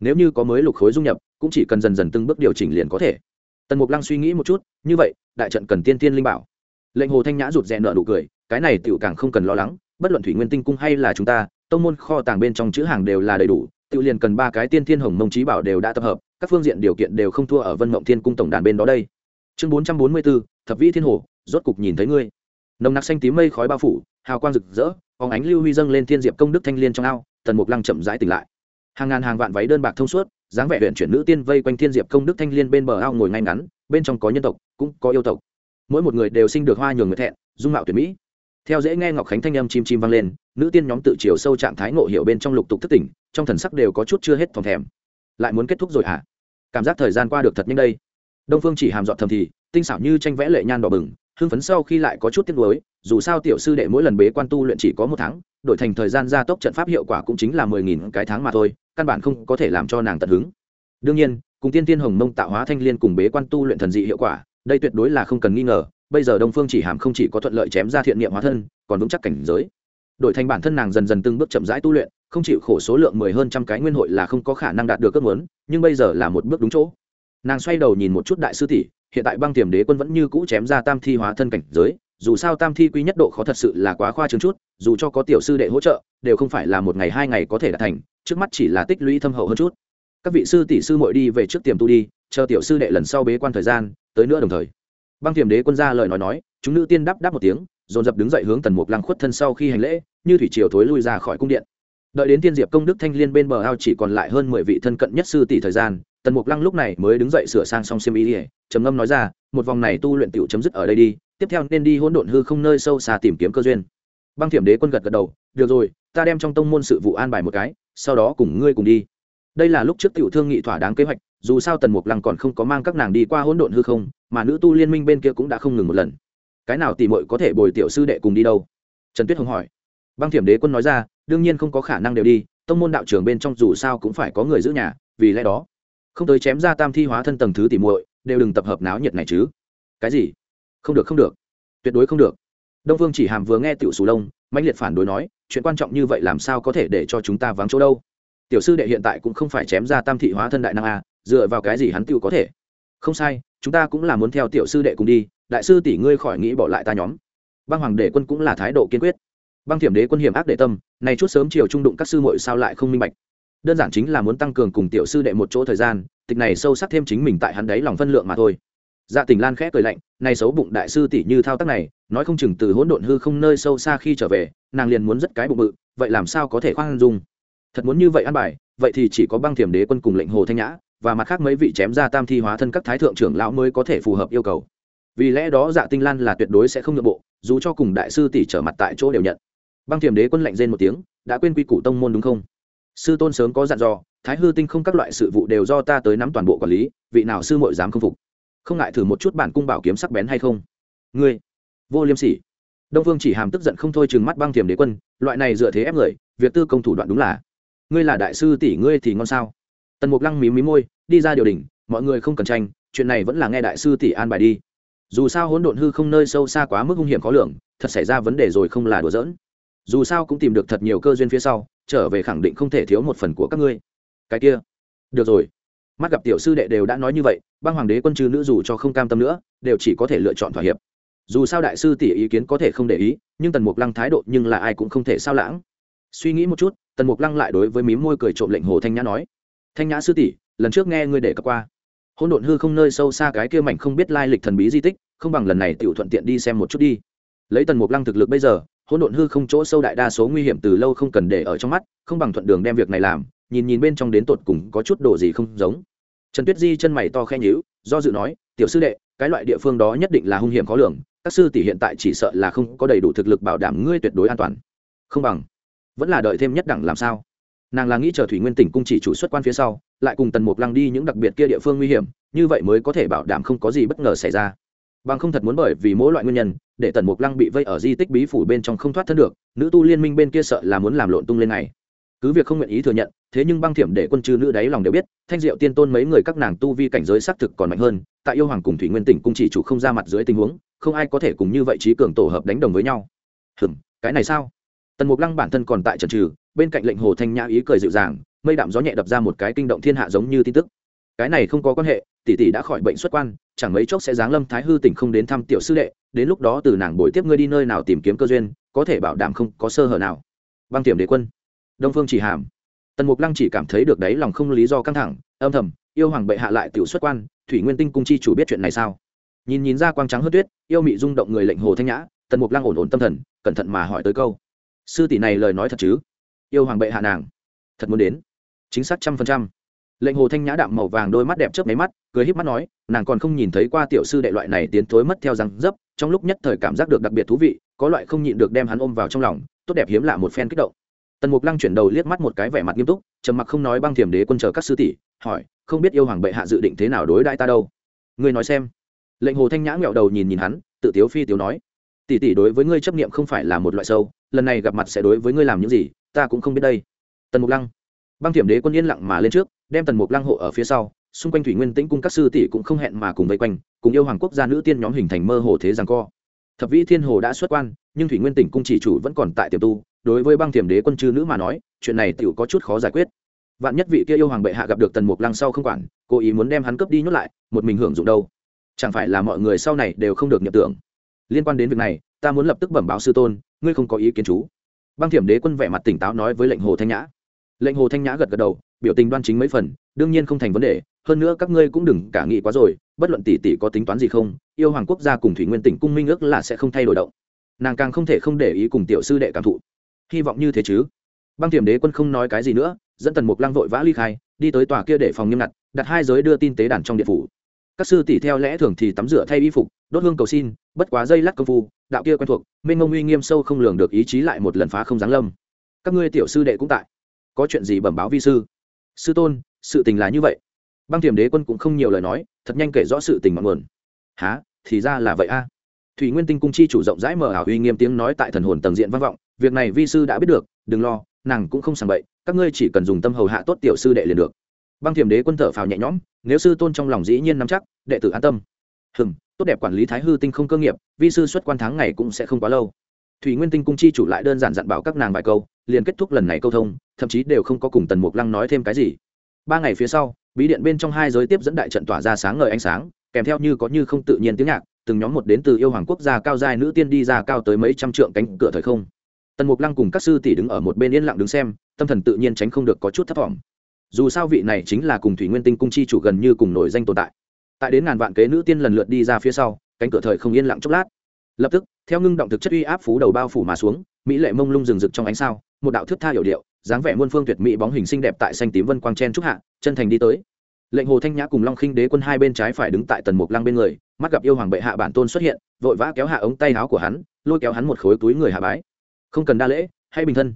Nếu như có mới lục khối dung nhập, cũng chỉ cần dần dần từng bước điều chỉnh liền có thể. Tần mục lăng suy nghĩ một chút, như vậy, đại trận cần tiên tiên linh bảo. Lệnh hồ thanh nhã rụt rè nợ nụ cười cái này tiểu càng không cần lo lắng, bất luận thủy nguyên tinh cung hay là chúng ta, tông môn kho tàng bên trong chữ hàng đều là đầy đủ tự liền cần ba cái tiên thiên hồng mông trí bảo đều đã tập hợp, các phương diện điều kiện đều không thua ở vân mộng thiên cung tổng đàn bên đó đây. Chương bốn trăm bốn mươi bốn thập vĩ thiên hồ, rốt cục nhìn thấy ngươi. Nồng nặc xanh tím mây khói bao phủ, hào quang rực rỡ phóng ánh lưu huy dâng lên thiên diệp công đức thanh liên trong ao, tần mục lăng chậm rãi tỉnh lại. Hàng ngàn hàng vạn váy đơn bạc thông suốt, dáng vẻ huyện chuyển nữ tiên vây quanh thiên diệp công đức thanh liên bên bờ ao ngồi ngay ngắn, bên trong có nhân tộc, cũng có yêu tộc. Mỗi một người đều sinh được hoa nhường người thẹn, dung mạo tuyệt mỹ theo dễ nghe ngọc khánh thanh âm chim chim vang lên, nữ tiên nhóm tự chiều sâu trạng thái ngộ hiểu bên trong lục tục thất tỉnh, trong thần sắc đều có chút chưa hết thòng thèm. Lại muốn kết thúc rồi hả? À? cảm giác thời gian qua được thật nhanh đây. Đông phương chỉ hàm dọn thầm thì, tinh xảo như tranh vẽ lệ nhan đỏ bừng, hưng phấn sau khi lại có chút tiếc nuối, dù sao tiểu sư đệ mỗi lần bế quan tu luyện chỉ có một tháng, đổi thành thời gian gia tốc trận pháp hiệu quả cũng chính là mười nghìn cái tháng mà thôi, căn bản không có thể làm cho nàng tận hứng. Đương nhiên, cùng tiên tiên hồng mông tạo hóa thanh liên cùng bế quan tu luyện thần dị hiệu quả, đây tuyệt đối là không cần nghi ngờ bây giờ đông phương chỉ hàm không chỉ có thuận lợi chém ra thiện niệm hóa thân, còn vững chắc cảnh giới. Đổi thành bản thân nàng dần dần từng bước chậm rãi tu luyện, không chịu khổ số lượng mười hơn trăm cái nguyên hội là không có khả năng đạt được ước muốn, nhưng bây giờ là một bước đúng chỗ. Nàng xoay đầu nhìn một chút đại sư tỷ, hiện tại băng tiềm đế quân vẫn như cũ chém ra tam thi hóa thân cảnh giới, dù sao tam thi quy nhất độ khó thật sự là quá khoa trương chút, dù cho có tiểu sư đệ hỗ trợ, đều không phải là một ngày hai ngày có thể đạt thành, trước mắt chỉ là tích lũy thâm hậu hơn chút. Các vị sư tỷ sư muội đi về trước tiềm tu đi, chờ tiểu sư đệ lần sau bế quan thời gian, tới nữa đồng thời băng thiềm đế quân ra lời nói nói, chúng nữ tiên đáp đáp một tiếng, dồn dập đứng dậy hướng tần mục lăng khuất thân sau khi hành lễ, như thủy triều thối lui ra khỏi cung điện. Đợi đến tiên diệp công đức thanh liên bên bờ ao chỉ còn lại hơn mười vị thân cận nhất sư tỷ thời gian, tần mục lăng lúc này mới đứng dậy sửa sang xong xiêm ý ỉa trầm ngâm nói ra, một vòng này tu luyện tựu chấm dứt ở đây đi, tiếp theo nên đi hỗn độn hư không nơi sâu xa tìm kiếm cơ duyên. Băng thiểm đế quân gật gật đầu, được rồi, ta đem trong tông môn sự vụ an bài một cái, sau đó cùng ngươi cùng đi. Đây là lúc trước tiểu thương nghị thỏa đáng kế hoạch, dù sao tần mục lăng còn không có mang các nàng đi qua hỗn độn hư không mà nữ tu liên minh bên kia cũng đã không ngừng một lần. Cái nào tỉ mội có thể bồi tiểu sư đệ cùng đi đâu? Trần tuyết hồng hỏi. Băng thiểm đế quân nói ra, đương nhiên không có khả năng đều đi, tông môn đạo trưởng bên trong dù sao cũng phải có người giữ nhà, vì lẽ đó, không tới chém ra tam thi hóa thân tầng thứ tỉ muội, đều đừng tập hợp náo nhiệt này chứ. Cái gì? Không được không được. Tuyệt đối không được. Đông vương chỉ hàm vừa nghe tiểu sù lông mạnh liệt phản đối nói, chuyện quan trọng như vậy làm sao có thể để cho chúng ta vắng chỗ đâu? Tiểu sư đệ hiện tại cũng không phải chém ra tam thị hóa thân đại năng a, dựa vào cái gì hắn tiêu có thể? Không sai, chúng ta cũng là muốn theo tiểu sư đệ cùng đi, đại sư tỷ ngươi khỏi nghĩ bỏ lại ta nhóm. Băng hoàng đệ quân cũng là thái độ kiên quyết. Băng thiểm đế quân hiểm ác đệ tâm này chút sớm chiều trung đụng các sư muội sao lại không minh bạch? Đơn giản chính là muốn tăng cường cùng tiểu sư đệ một chỗ thời gian, tịch này sâu sắc thêm chính mình tại hắn đấy lòng phân lượng mà thôi. Dạ tình lan khẽ cười lạnh này xấu bụng đại sư tỷ như thao tác này, nói không chừng từ hỗn độn hư không nơi sâu xa khi trở về, nàng liền muốn rất cái bụng bự, vậy làm sao có thể khoan dung? Thật muốn như vậy ăn bài, vậy thì chỉ có băng thiểm đế quân cùng lệnh hồ thanh nhã và mặt khác mấy vị chém ra tam thi hóa thân các thái thượng trưởng lão mới có thể phù hợp yêu cầu. Vì lẽ đó dạ tinh lan là tuyệt đối sẽ không nhượng bộ, dù cho cùng đại sư tỷ trở mặt tại chỗ đều nhận. Băng thiềm đế quân lạnh rên một tiếng, đã quên quy củ tông môn đúng không? Sư tôn sớm có dặn dò, thái hư tinh không các loại sự vụ đều do ta tới nắm toàn bộ quản lý, vị nào sư mội dám không phục? Không ngại thử một chút bản cung bảo kiếm sắc bén hay không? Ngươi, vô liêm sỉ. Đông phương chỉ hàm tức giận không thôi chừng mắt băng thiềm đế quân, loại này dựa thế ép người, việc tư công thủ đoạn đúng là. Ngươi là đại sư tỷ ngươi thì ngon sao? Tần mục lăng mí mí môi đi ra điều đình mọi người không cần tranh, chuyện này vẫn là nghe đại sư tỷ an bài đi. Dù sao hỗn độn hư không nơi sâu xa quá mức hung hiểm khó lường, thật xảy ra vấn đề rồi không là đùa giỡn. Dù sao cũng tìm được thật nhiều cơ duyên phía sau, trở về khẳng định không thể thiếu một phần của các ngươi. Cái kia. Được rồi. Mắt gặp tiểu sư đệ đều đã nói như vậy, băng hoàng đế quân trừ nữ dù cho không cam tâm nữa, đều chỉ có thể lựa chọn thỏa hiệp. Dù sao đại sư tỷ ý kiến có thể không để ý, nhưng tần mục lăng thái độ nhưng là ai cũng không thể sao lãng. Suy nghĩ một chút, tần mục lăng lại đối với mím môi cười trộm lệnh hồ thanh nhã nói. Thanh nhã sư tỷ lần trước nghe ngươi để cập qua. Hôn độn hư không nơi sâu xa cái kia mảnh không biết lai lịch thần bí di tích, không bằng lần này tiểu thuận tiện đi xem một chút đi. Lấy tần mục lăng thực lực bây giờ, hỗn độn hư không chỗ sâu đại đa số nguy hiểm từ lâu không cần để ở trong mắt, không bằng thuận đường đem việc này làm, nhìn nhìn bên trong đến tột cùng có chút đồ gì không giống. Trần tuyết di chân mày to khe nhữ do dự nói, tiểu sư đệ, cái loại địa phương đó nhất định là hung hiểm khó lường, các sư tỷ hiện tại chỉ sợ là không có đầy đủ thực lực bảo đảm ngươi tuyệt đối an toàn. Không bằng. Vẫn là đợi thêm nhất đẳng làm sao? Nàng là nghĩ chờ thủy nguyên tỉnh cung chỉ chủ xuất quan phía sau, lại cùng tần mục lăng đi những đặc biệt kia địa phương nguy hiểm, như vậy mới có thể bảo đảm không có gì bất ngờ xảy ra. Bằng không thật muốn bởi vì mỗi loại nguyên nhân, để tần mục lăng bị vây ở di tích bí phủ bên trong không thoát thân được, nữ tu liên minh bên kia sợ là muốn làm lộn tung lên này. Cứ việc không nguyện ý thừa nhận, thế nhưng băng thiểm để quân chư nữ đáy lòng đều biết, thanh diệu tiên tôn mấy người các nàng tu vi cảnh giới xác thực còn mạnh hơn, tại yêu hoàng cùng thủy nguyên tỉnh cung chỉ chủ không ra mặt dưới tình huống, không ai có thể cùng như vậy trí cường tổ hợp đánh đồng với nhau. Hừm, cái này sao? Tần mục lăng bản thân còn tại trần trừ bên cạnh lệnh hồ thanh nhã ý cười dịu dàng, mây đạm gió nhẹ đập ra một cái kinh động thiên hạ giống như tin tức. Cái này không có quan hệ, tỷ tỷ đã khỏi bệnh xuất quan, chẳng mấy chốc sẽ giáng lâm thái hư tỉnh không đến thăm tiểu sư đệ, đến lúc đó từ nàng bồi tiếp ngươi đi nơi nào tìm kiếm cơ duyên, có thể bảo đảm không có sơ hở nào. Băng tiềm đế quân, đông phương chỉ hàm. Tần mục lăng chỉ cảm thấy được đấy lòng không lý do căng thẳng, âm thầm, yêu hoàng bệ hạ lại tiểu xuất quan, thủy nguyên tinh cung chi chủ biết chuyện này sao? Nhìn nhìn ra quang trắng hớt tuyết, yêu mị rung động người lệnh hồ thanh nhã, tần mục lăng ổn ổn tâm thần, cẩn thận mà hỏi tới câu. Sư tỷ này lời nói thật chứ? Yêu hoàng bệ hạ nàng. Thật muốn đến. Chính xác trăm phần trăm. Lệnh hồ thanh nhã đạm màu vàng đôi mắt đẹp chớp mấy mắt, cười híp mắt nói, nàng còn không nhìn thấy qua tiểu sư đệ loại này tiến thối mất theo răng dấp, trong lúc nhất thời cảm giác được đặc biệt thú vị, có loại không nhịn được đem hắn ôm vào trong lòng, tốt đẹp hiếm lạ một phen kích động. Tần mục lăng chuyển đầu liếc mắt một cái vẻ mặt nghiêm túc, trầm mặc không nói băng thiểm đế quân chờ các sư tỷ, hỏi, không biết yêu hoàng bệ hạ dự định thế nào đối đãi ta đâu? Ngươi nói xem. Lệnh hồ thanh nhã nghẹo đầu nhìn nhìn hắn, tự tiếu phi tiếu nói, tỷ tỷ đối với ngươi chấp niệm không phải là một loại sâu, lần này gặp mặt sẽ đối với ngươi làm những gì ta cũng không biết đây. Tần mục lăng. Băng thiểm đế quân yên lặng mà lên trước, đem tần mục lăng hộ ở phía sau, xung quanh thủy nguyên tĩnh cung các sư tỷ cũng không hẹn mà cùng vây quanh, cùng yêu hoàng quốc gia nữ tiên nhóm hình thành mơ hồ thế rằng co. Thập vĩ thiên hồ đã xuất quan, nhưng thủy nguyên tỉnh cung chỉ chủ vẫn còn tại tiềm tu, đối với băng thiểm đế quân chư nữ mà nói, chuyện này tựu có chút khó giải quyết. Vạn nhất vị kia yêu hoàng bệ hạ gặp được tần mục lăng sau không quản, cố ý muốn đem hắn cướp đi nhốt lại, một mình hưởng dụng đâu? Chẳng phải là mọi người sau này đều không được nhập tưởng. Liên quan đến việc này, ta muốn lập tức bẩm báo sư tôn, ngươi không có ý kiến chú băng thiểm đế quân vẻ mặt tỉnh táo nói với lệnh hồ thanh nhã. Lệnh hồ thanh nhã gật gật đầu, biểu tình đoan chính mấy phần, đương nhiên không thành vấn đề, hơn nữa các ngươi cũng đừng cả nghị quá rồi, bất luận tỷ tỷ có tính toán gì không, yêu hoàng quốc gia cùng thủy nguyên tỉnh cung minh ước là sẽ không thay đổi động. Nàng càng không thể không để ý cùng tiểu sư đệ cảm thụ. Hy vọng như thế chứ? Băng thiểm đế quân không nói cái gì nữa, dẫn tần mục lăng vội vã ly khai, đi tới tòa kia để phòng nghiêm ngặt, đặt hai giới đưa tin tế đàn trong điện phủ các sư tỷ theo lẽ thường thì tắm rửa thay y phục, đốt hương cầu xin, bất quá dây lắc công phu, đạo kia quen thuộc, mênh mông uy nghiêm sâu không lường được ý chí lại một lần phá không giáng lâm. Các ngươi tiểu sư đệ cũng tại. Có chuyện gì bẩm báo vi sư? Sư tôn, sự tình là như vậy. Băng thiểm đế quân cũng không nhiều lời nói, thật nhanh kể rõ sự tình mặn nguồn. Há thì ra là vậy a. Thủy nguyên tinh cung chi chủ rộng rãi mở ảo uy nghiêm tiếng nói tại thần hồn tầng diện vang vọng, việc này vi sư đã biết được, đừng lo, nàng cũng không sàng bậy, các ngươi chỉ cần dùng tâm hầu hạ tốt tiểu sư đệ liền được băng thiểm đế quân thở phào nhẹ nhõm, nếu sư tôn trong lòng dĩ nhiên nắm chắc, đệ tử an tâm. Hừng tốt đẹp quản lý thái hư tinh không cơ nghiệp, vi sư xuất quan tháng ngày cũng sẽ không quá lâu. Thủy nguyên tinh cung chi chủ lại đơn giản dặn bảo các nàng vài câu, liền kết thúc lần này câu thông, thậm chí đều không có cùng tần mục lăng nói thêm cái gì. Ba ngày phía sau, bí điện bên trong hai giới tiếp dẫn đại trận tỏa ra sáng ngời ánh sáng, kèm theo như có như không tự nhiên tiếng nhạc, từng nhóm một đến từ yêu hoàng quốc gia cao giai nữ tiên đi ra cao tới mấy trăm trượng cánh cửa thời không. Tần mục lăng cùng các sư tỷ đứng ở một bên yên lặng đứng xem, tâm thần tự nhiên tránh không được có chút thất vọng dù sao vị này chính là cùng thủy nguyên tinh cung chi chủ gần như cùng nổi danh tồn tại. Tại đến ngàn vạn kế nữ tiên lần lượt đi ra phía sau, cánh cửa thời không yên lặng chốc lát. Lập tức, theo ngưng động thực chất uy áp phú đầu bao phủ mà xuống, mỹ lệ mông lung rừng rực trong ánh sao, một đạo thước tha hiểu điệu, dáng vẻ muôn phương tuyệt mỹ bóng hình xinh đẹp tại xanh tím vân quang chen trúc hạ, chân thành đi tới. Lệnh hồ thanh nhã cùng long khinh đế quân hai bên trái phải đứng tại tần mục lăng bên người, mắt gặp yêu hoàng bệ hạ bản tôn xuất hiện, vội vã kéo hạ ống tay áo của hắn, lôi kéo hắn một khối túi người hạ bái. Không cần đa lễ hay bình thân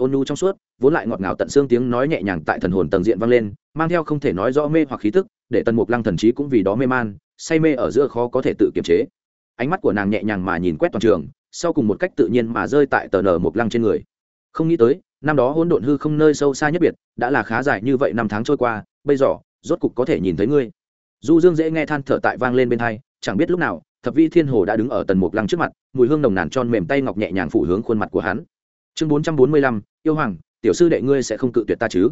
ôn nhu trong suốt, vốn lại ngọt ngào tận xương tiếng nói nhẹ nhàng tại thần hồn tầng diện vang lên, mang theo không thể nói rõ mê hoặc khí tức, để tần mục lăng thần trí cũng vì đó mê man, say mê ở giữa khó có thể tự kiềm chế. Ánh mắt của nàng nhẹ nhàng mà nhìn quét toàn trường, sau cùng một cách tự nhiên mà rơi tại tờ nở mục lăng trên người. Không nghĩ tới, năm đó hỗn độn hư không nơi sâu xa nhất biệt, đã là khá dài như vậy năm tháng trôi qua, bây giờ, rốt cục có thể nhìn thấy ngươi. Du dương dễ nghe than thở tại vang lên bên thai chẳng biết lúc nào, thập vi thiên hồ đã đứng ở tần mục lăng trước mặt, mùi hương nồng nàn tròn mềm tay ngọc nhẹ nhàng phủ hướng khuôn mặt của hắn. Chương bốn trăm bốn mươi lăm yêu hoàng, tiểu sư đệ ngươi sẽ không cự tuyệt ta chứ?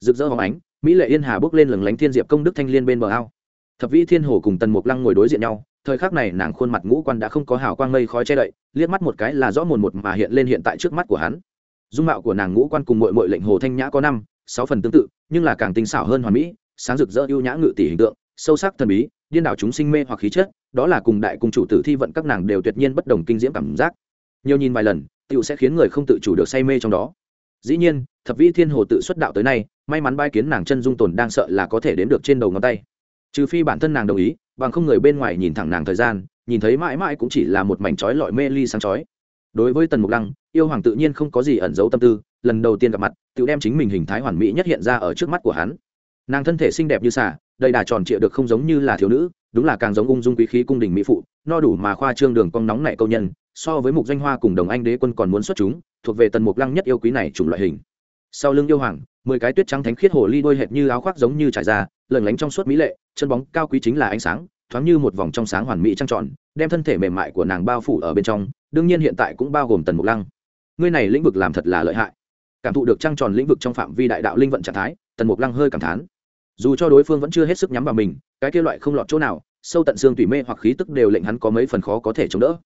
Rực rỡ hóng ánh, mỹ lệ yên hà bước lên lừng lánh thiên diệp công đức thanh liên bên bờ ao. Thập Vĩ thiên hồ cùng tần mục lăng ngồi đối diện nhau, thời khắc này nàng khuôn mặt ngũ quan đã không có hào quang mây khói che đậy, liếc mắt một cái là rõ mồn một mà hiện lên hiện tại trước mắt của hắn. Dung mạo của nàng ngũ quan cùng mội mội lệnh hồ thanh nhã có năm, sáu phần tương tự, nhưng là càng tinh xảo hơn hoàn mỹ, sáng rực rỡ ưu nhã ngự tỷ hình tượng, sâu sắc thần bí, điên đảo chúng sinh mê hoặc khí chất, đó là cùng đại cung chủ tử thi vận các nàng đều tuyệt nhiên bất đồng kinh diễm cảm giác. Nhiều nhìn vài lần, tựu sẽ khiến người không tự chủ được say mê trong đó dĩ nhiên, thập vĩ thiên hồ tự xuất đạo tới nay, may mắn bai kiến nàng chân dung tồn đang sợ là có thể đến được trên đầu ngón tay. Trừ phi bản thân nàng đồng ý, bằng không người bên ngoài nhìn thẳng nàng thời gian, nhìn thấy mãi mãi cũng chỉ là một mảnh trói lọi mê ly sáng chói. Đối với tần mục lăng, yêu hoàng tự nhiên không có gì ẩn giấu tâm tư, lần đầu tiên gặp mặt, tự đem chính mình hình thái hoàn mỹ nhất hiện ra ở trước mắt của hắn. Nàng thân thể xinh đẹp như xả đầy đà tròn trịa được không giống như là thiếu nữ, đúng là càng giống ung dung quý khí cung đình mỹ phụ, no đủ mà khoa trương đường cong nóng nảy câu nhân so với mục danh hoa cùng đồng anh đế quân còn muốn xuất chúng, thuộc về tần mục lăng nhất yêu quý này chủng loại hình. Sau lưng yêu hoàng, mười cái tuyết trắng thánh khiết hồ ly đôi hệt như áo khoác giống như trải ra lẩn lánh trong suốt mỹ lệ, chân bóng cao quý chính là ánh sáng, thoáng như một vòng trong sáng hoàn mỹ trăng trọn đem thân thể mềm mại của nàng bao phủ ở bên trong, đương nhiên hiện tại cũng bao gồm tần mục lăng. Ngươi này lĩnh vực làm thật là lợi hại. Cảm thụ được trăng tròn lĩnh vực trong phạm vi đại đạo linh vận trạng thái, tần mục lăng hơi cảm thán. Dù cho đối phương vẫn chưa hết sức nhắm vào mình, cái kia loại không lọt chỗ nào, sâu tận xương tùy mê hoặc khí tức đều lệnh hắn có mấy phần khó có thể chống đỡ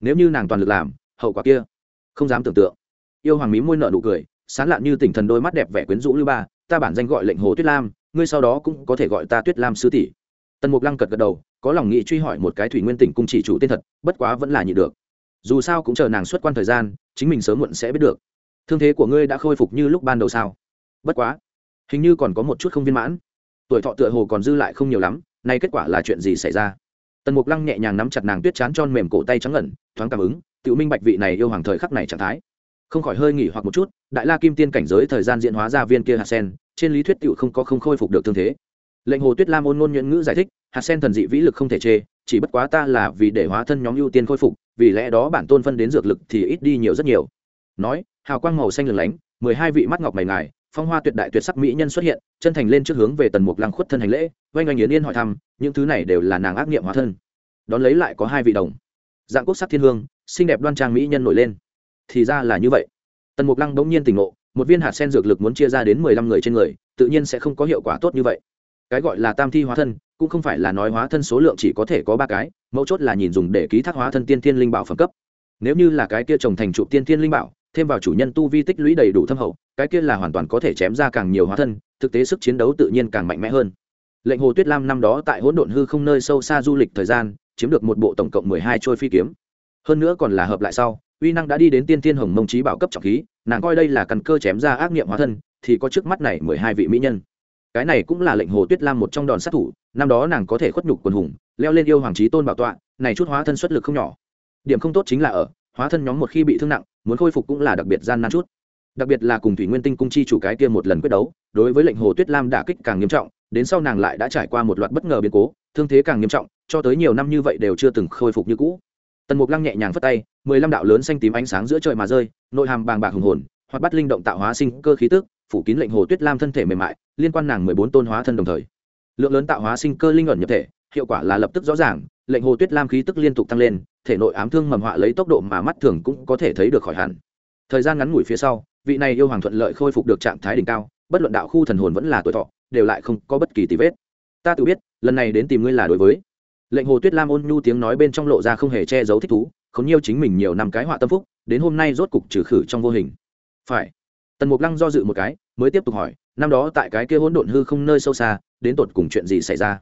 nếu như nàng toàn lực làm, hậu quả kia, không dám tưởng tượng. Yêu hoàng mí môi nợ nụ cười, sán lạn như tỉnh thần đôi mắt đẹp vẻ quyến rũ lưu ba, ta bản danh gọi lệnh hồ tuyết lam, ngươi sau đó cũng có thể gọi ta tuyết lam sư tỷ. Tần mục lăng cật gật đầu, có lòng nghĩ truy hỏi một cái thủy nguyên tỉnh cung chỉ chủ tên thật, bất quá vẫn là nhị được. Dù sao cũng chờ nàng xuất quan thời gian, chính mình sớm muộn sẽ biết được. Thương thế của ngươi đã khôi phục như lúc ban đầu sao? Bất quá, hình như còn có một chút không viên mãn. Tuổi thọ tựa hồ còn dư lại không nhiều lắm, nay kết quả là chuyện gì xảy ra? Tần mục lăng nhẹ nhàng nắm chặt nàng tuyết chán tròn mềm cổ tay trắng ngẩn, thoáng cảm ứng tự minh bạch vị này yêu hoàng thời khắc này trạng thái. Không khỏi hơi nghỉ hoặc một chút, đại la kim tiên cảnh giới thời gian diễn hóa ra viên kia hạt sen, trên lý thuyết tự không có không khôi phục được thương thế. Lệnh hồ tuyết lam ôn ngôn nhuận ngữ giải thích, hạt sen thần dị vĩ lực không thể chê, chỉ bất quá ta là vì để hóa thân nhóm ưu tiên khôi phục, vì lẽ đó bản tôn phân đến dược lực thì ít đi nhiều rất nhiều. Nói, hào quang màu xanh lừng lánh, mười hai vị mắt ngọc mày ngài phong hoa tuyệt đại tuyệt sắc mỹ nhân xuất hiện, chân thành lên trước hướng về tần mục lăng khuất thân hành lễ, oanh oanh yến yên hỏi thăm, những thứ này đều là nàng ác nghiệm hóa thân. Đón lấy lại có hai vị đồng. Dạng quốc sắc thiên hương, xinh đẹp đoan trang mỹ nhân nổi lên. Thì ra là như vậy. Tần mục lăng bỗng nhiên tỉnh ngộ, một viên hạt sen dược lực muốn chia ra đến mười lăm người trên người, tự nhiên sẽ không có hiệu quả tốt như vậy. Cái gọi là tam thi hóa thân, cũng không phải là nói hóa thân số lượng chỉ có thể có ba cái, mấu chốt là nhìn dùng để ký thác hóa thân tiên thiên linh bảo phẩm cấp. Nếu như là cái kia trồng thành trụ tiên thiên linh bảo, thêm vào chủ nhân tu vi tích lũy đầy đủ thâm hậu cái kia là hoàn toàn có thể chém ra càng nhiều hóa thân, thực tế sức chiến đấu tự nhiên càng mạnh mẽ hơn. Lệnh hồ tuyết lam năm đó tại hỗn độn hư không nơi sâu xa du lịch thời gian, chiếm được một bộ tổng cộng mười hai trôi phi kiếm. Hơn nữa còn là hợp lại sau, uy năng đã đi đến tiên thiên hồng mông trí bảo cấp trọng khí, nàng coi đây là căn cơ chém ra ác nghiệm hóa thân, thì có trước mắt này mười hai vị mỹ nhân. Cái này cũng là lệnh hồ tuyết lam một trong đòn sát thủ, năm đó nàng có thể khuất nhục quần hùng, leo lên yêu hoàng trí tôn bảo tọa, này chút hóa thân xuất lực không nhỏ. Điểm không tốt chính là ở, hóa thân nhóm một khi bị thương nặng, muốn khôi phục cũng là đặc biệt gian nan chút đặc biệt là cùng thủy nguyên tinh cung chi chủ cái kia một lần quyết đấu, đối với lệnh hồ tuyết lam đả kích càng nghiêm trọng, đến sau nàng lại đã trải qua một loạt bất ngờ biến cố, thương thế càng nghiêm trọng, cho tới nhiều năm như vậy đều chưa từng khôi phục như cũ. Tần mục lăng nhẹ nhàng phất tay, mười lăm đạo lớn xanh tím ánh sáng giữa trời mà rơi, nội hàm bàng bạc hùng hồn hoặc bắt linh động tạo hóa sinh cơ khí tức, phủ kín lệnh hồ tuyết lam thân thể mềm mại, liên quan nàng mười bốn tôn hóa thân đồng thời. Lượng lớn tạo hóa sinh cơ linh ẩn nhập thể, hiệu quả là lập tức rõ ràng, lệnh hồ tuyết lam khí tức liên tục tăng lên, thể nội ám thương mầm họa lấy tốc độ mà mắt thường cũng có thể thấy được khỏi hẳn. Thời gian ngắn ngủi phía sau vị này yêu hoàng thuận lợi khôi phục được trạng thái đỉnh cao, bất luận đạo khu thần hồn vẫn là tuổi thọ, đều lại không có bất kỳ tí vết. Ta tự biết, lần này đến tìm ngươi là đối với. Lệnh hồ tuyết lam ôn nhu tiếng nói bên trong lộ ra không hề che giấu thích thú không nhiêu chính mình nhiều năm cái họa tâm phúc, đến hôm nay rốt cục trừ khử trong vô hình. Phải. Tần mục lăng do dự một cái, mới tiếp tục hỏi, năm đó tại cái kia hỗn độn hư không nơi sâu xa, đến tột cùng chuyện gì xảy ra?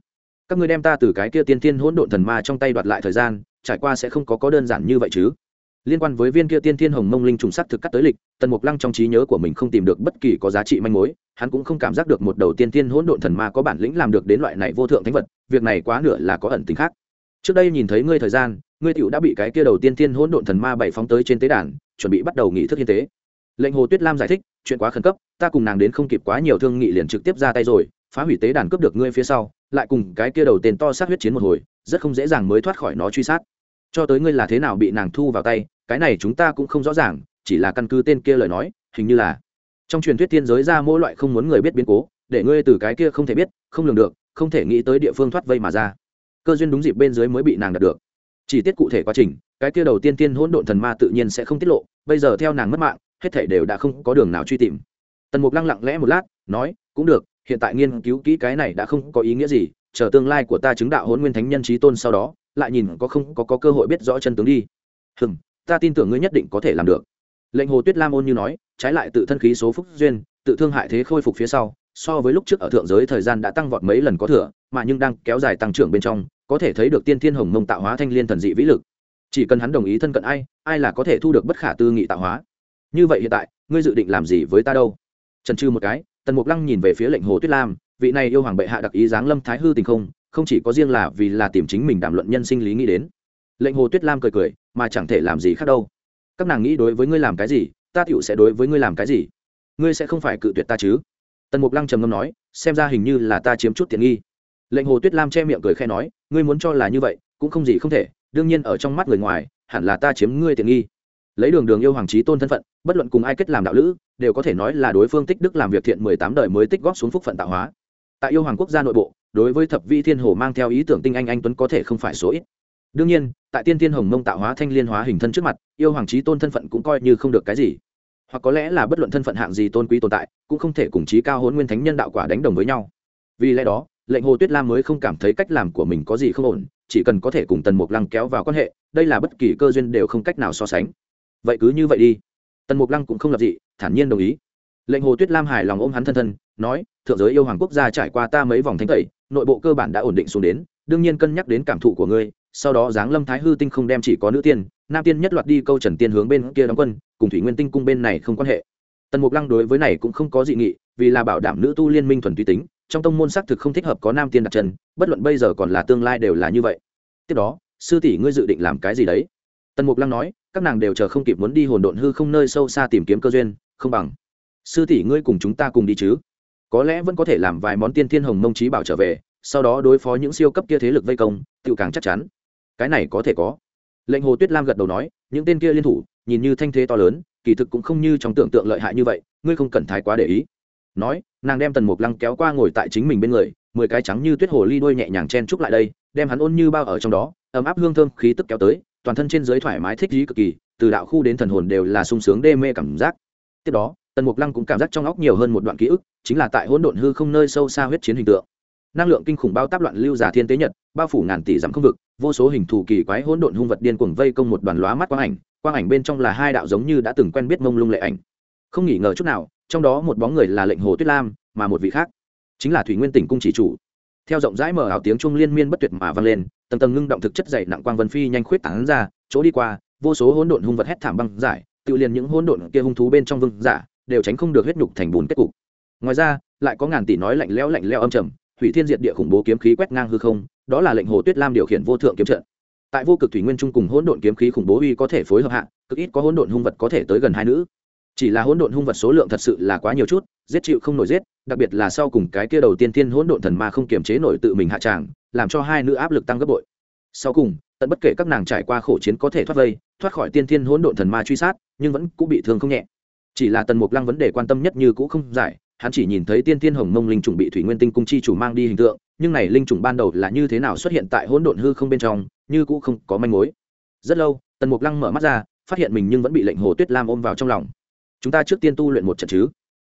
Các ngươi đem ta từ cái kia tiên tiên hỗn độn thần ma trong tay đoạt lại thời gian, trải qua sẽ không có có đơn giản như vậy chứ? Liên quan với viên kia tiên thiên hồng mông linh trùng sắc thực cắt tới lịch, tần mục lăng trong trí nhớ của mình không tìm được bất kỳ có giá trị manh mối, hắn cũng không cảm giác được một đầu tiên tiên hỗn độn thần ma có bản lĩnh làm được đến loại này vô thượng thánh vật, việc này quá nửa là có ẩn tính khác. Trước đây nhìn thấy ngươi thời gian, ngươi tựu đã bị cái kia đầu tiên tiên hỗn độn thần ma bảy phóng tới trên tế đàn, chuẩn bị bắt đầu nghị thức hiến tế. Lệnh hồ tuyết lam giải thích, chuyện quá khẩn cấp, ta cùng nàng đến không kịp quá nhiều thương nghị liền trực tiếp ra tay rồi, phá hủy tế đàn cướp được ngươi phía sau, lại cùng cái kia đầu tên to sát huyết chiến một hồi, rất không dễ dàng mới thoát khỏi nó truy sát. Cho tới ngươi là thế nào bị nàng thu vào tay cái này chúng ta cũng không rõ ràng chỉ là căn cứ tên kia lời nói hình như là. Trong truyền thuyết tiên giới ra mỗi loại không muốn người biết biến cố để ngươi từ cái kia không thể biết không lường được không thể nghĩ tới địa phương thoát vây mà ra. Cơ duyên đúng dịp bên dưới mới bị nàng đạt được. Chỉ tiết cụ thể quá trình cái kia đầu tiên tiên hỗn độn thần ma tự nhiên sẽ không tiết lộ bây giờ theo nàng mất mạng hết thể đều đã không có đường nào truy tìm. Tần mục lăng lặng lẽ một lát nói cũng được hiện tại nghiên cứu kỹ cái này đã không có ý nghĩa gì chờ tương lai của ta chứng đạo hôn nguyên thánh nhân trí tôn sau đó lại nhìn có không có, có cơ hội biết rõ chân tướng đi. Hừm ta tin tưởng ngươi nhất định có thể làm được. Lệnh hồ tuyết lam ôn như nói, trái lại tự thân khí số phúc duyên, tự thương hại thế khôi phục phía sau, so với lúc trước ở thượng giới thời gian đã tăng vọt mấy lần có thừa, mà nhưng đang kéo dài tăng trưởng bên trong, có thể thấy được tiên thiên hồng mông tạo hóa thanh liên thần dị vĩ lực. Chỉ cần hắn đồng ý thân cận ai ai là có thể thu được bất khả tư nghị tạo hóa. Như vậy hiện tại, ngươi dự định làm gì với ta đâu? Trần trừ một cái, tần mục lăng nhìn về phía lệnh hồ tuyết lam, vị này yêu hoàng bệ hạ đặc ý giáng lâm thái hư tình không không chỉ có riêng là vì là tìm chính mình đàm luận nhân sinh lý nghĩ đến lệnh hồ tuyết lam cười cười, mà chẳng thể làm gì khác đâu. Các nàng nghĩ đối với ngươi làm cái gì, ta tựu sẽ đối với ngươi làm cái gì? Ngươi sẽ không phải cự tuyệt ta chứ? Tần mục lăng trầm ngâm nói, xem ra hình như là ta chiếm chút tiện nghi. Lệnh hồ tuyết lam che miệng cười khe nói, ngươi muốn cho là như vậy, cũng không gì không thể, đương nhiên ở trong mắt người ngoài, hẳn là ta chiếm ngươi tiện nghi. Lấy đường đường yêu hoàng trí tôn thân phận, bất luận cùng ai kết làm đạo lữ, đều có thể nói là đối phương tích đức làm việc thiện mười tám đời mới tích góp xuống phúc phận tạo hóa. Tại yêu hoàng quốc gia nội bộ, đối với thập vi thiên hồ mang theo ý tưởng tinh anh anh tuấn có thể không phải số ít đương nhiên, tại tiên tiên hồng mông tạo hóa thanh liên hóa hình thân trước mặt, yêu hoàng trí tôn thân phận cũng coi như không được cái gì. Hoặc có lẽ là bất luận thân phận hạng gì tôn quý tồn tại, cũng không thể cùng trí cao hôn nguyên thánh nhân đạo quả đánh đồng với nhau. Vì lẽ đó, lệnh hồ tuyết lam mới không cảm thấy cách làm của mình có gì không ổn, chỉ cần có thể cùng tần mục lăng kéo vào quan hệ, đây là bất kỳ cơ duyên đều không cách nào so sánh. Vậy cứ như vậy đi. Tần mục lăng cũng không lập dị, thản nhiên đồng ý. Lệnh hồ tuyết lam hài lòng ôm hắn thân thân, nói, thượng giới yêu hoàng quốc gia trải qua ta mấy vòng thánh tẩy, nội bộ cơ bản đã ổn định xuống đến, đương nhiên cân nhắc đến cảm thụ của ngươi sau đó giáng lâm thái hư tinh không đem chỉ có nữ tiên, nam tiên nhất loạt đi câu trần tiên hướng bên kia đóng quân, cùng thủy nguyên tinh cung bên này không quan hệ. Tần mục lăng đối với này cũng không có dị nghị, vì là bảo đảm nữ tu liên minh thuần túy tính, trong tông môn xác thực không thích hợp có nam tiên đặt chân, bất luận bây giờ còn là tương lai đều là như vậy. Tiếp đó, sư tỷ ngươi dự định làm cái gì đấy? Tần mục lăng nói, các nàng đều chờ không kịp muốn đi hồn độn hư không nơi sâu xa tìm kiếm cơ duyên, không bằng. Sư tỷ ngươi cùng chúng ta cùng đi chứ. Có lẽ vẫn có thể làm vài món tiên thiên hồng mông trí bảo trở về, sau đó đối phó những siêu cấp kia thế lực vây công tự càng chắc chắn cái này có thể có. Lệnh hồ tuyết lam gật đầu nói, những tên kia liên thủ, nhìn như thanh thế to lớn, kỳ thực cũng không như trong tưởng tượng lợi hại như vậy, ngươi không cần thái quá để ý. Nói, nàng đem tần mục lăng kéo qua ngồi tại chính mình bên người, mười cái trắng như tuyết hồ ly đuôi nhẹ nhàng chen trúc lại đây, đem hắn ôn như bao ở trong đó, ấm áp hương thơm khí tức kéo tới, toàn thân trên dưới thoải mái thích ý cực kỳ, từ đạo khu đến thần hồn đều là sung sướng đê mê cảm giác. Tiếp đó, tần mục lăng cũng cảm giác trong óc nhiều hơn một đoạn ký ức, chính là tại hỗn độn hư không nơi sâu xa huyết chiến hình tượng năng lượng kinh khủng bao táp loạn lưu giả thiên tế nhật, bao phủ ngàn tỷ dặm không vực, vô số hình thù kỳ quái hỗn độn hung vật điên cuồng vây công một đoàn lóa mắt quang ảnh quang ảnh bên trong là hai đạo giống như đã từng quen biết mông lung lệ ảnh. Không nghỉ ngờ chút nào, trong đó một bóng người là lệnh hồ tuyết lam, mà một vị khác chính là thủy nguyên tỉnh cung chỉ chủ. Theo rộng rãi mở ảo tiếng trung liên miên bất tuyệt mà vang lên, tầng tầng ngưng động thực chất dày nặng quang vân phi nhanh khuyết tán ra, chỗ đi qua, vô số hỗn độn hung vật hét thảm băng giải, tự liền những hỗn độn kia hung thú bên trong vương giả đều tránh không được huyết nhục thành bùn kết cục. Ngoài ra, lại có ngàn tỷ nói lạnh lẽo lạnh lẽo âm trầm hủy thiên diệt địa khủng bố kiếm khí quét ngang hư không, đó là lệnh hồ tuyết lam điều khiển vô thượng kiếm trận. Tại vô cực thủy nguyên trung cùng hỗn độn kiếm khí khủng bố uy có thể phối hợp hạ, cực ít có hỗn độn hung vật có thể tới gần hai nữ. Chỉ là hỗn độn hung vật số lượng thật sự là quá nhiều chút, giết chịu không nổi giết, đặc biệt là sau cùng cái kia đầu tiên thiên hỗn độn thần ma không kiềm chế nổi tự mình hạ tràng, làm cho hai nữ áp lực tăng gấp bội. Sau cùng, tận bất kể các nàng trải qua khổ chiến có thể thoát vây, thoát khỏi tiên thiên hỗn độn thần ma truy sát, nhưng vẫn cũng bị thương không nhẹ. Chỉ là tần mục lăng vấn đề quan tâm nhất như cũ không giải hắn chỉ nhìn thấy tiên tiên hồng mông linh trùng bị thủy nguyên tinh cung chi chủ mang đi hình tượng, nhưng này linh trùng ban đầu là như thế nào xuất hiện tại hỗn độn hư không bên trong, như cũ không có manh mối. Rất lâu, tần mục lăng mở mắt ra, phát hiện mình nhưng vẫn bị lệnh hồ tuyết lam ôm vào trong lòng. Chúng ta trước tiên tu luyện một trận chứ?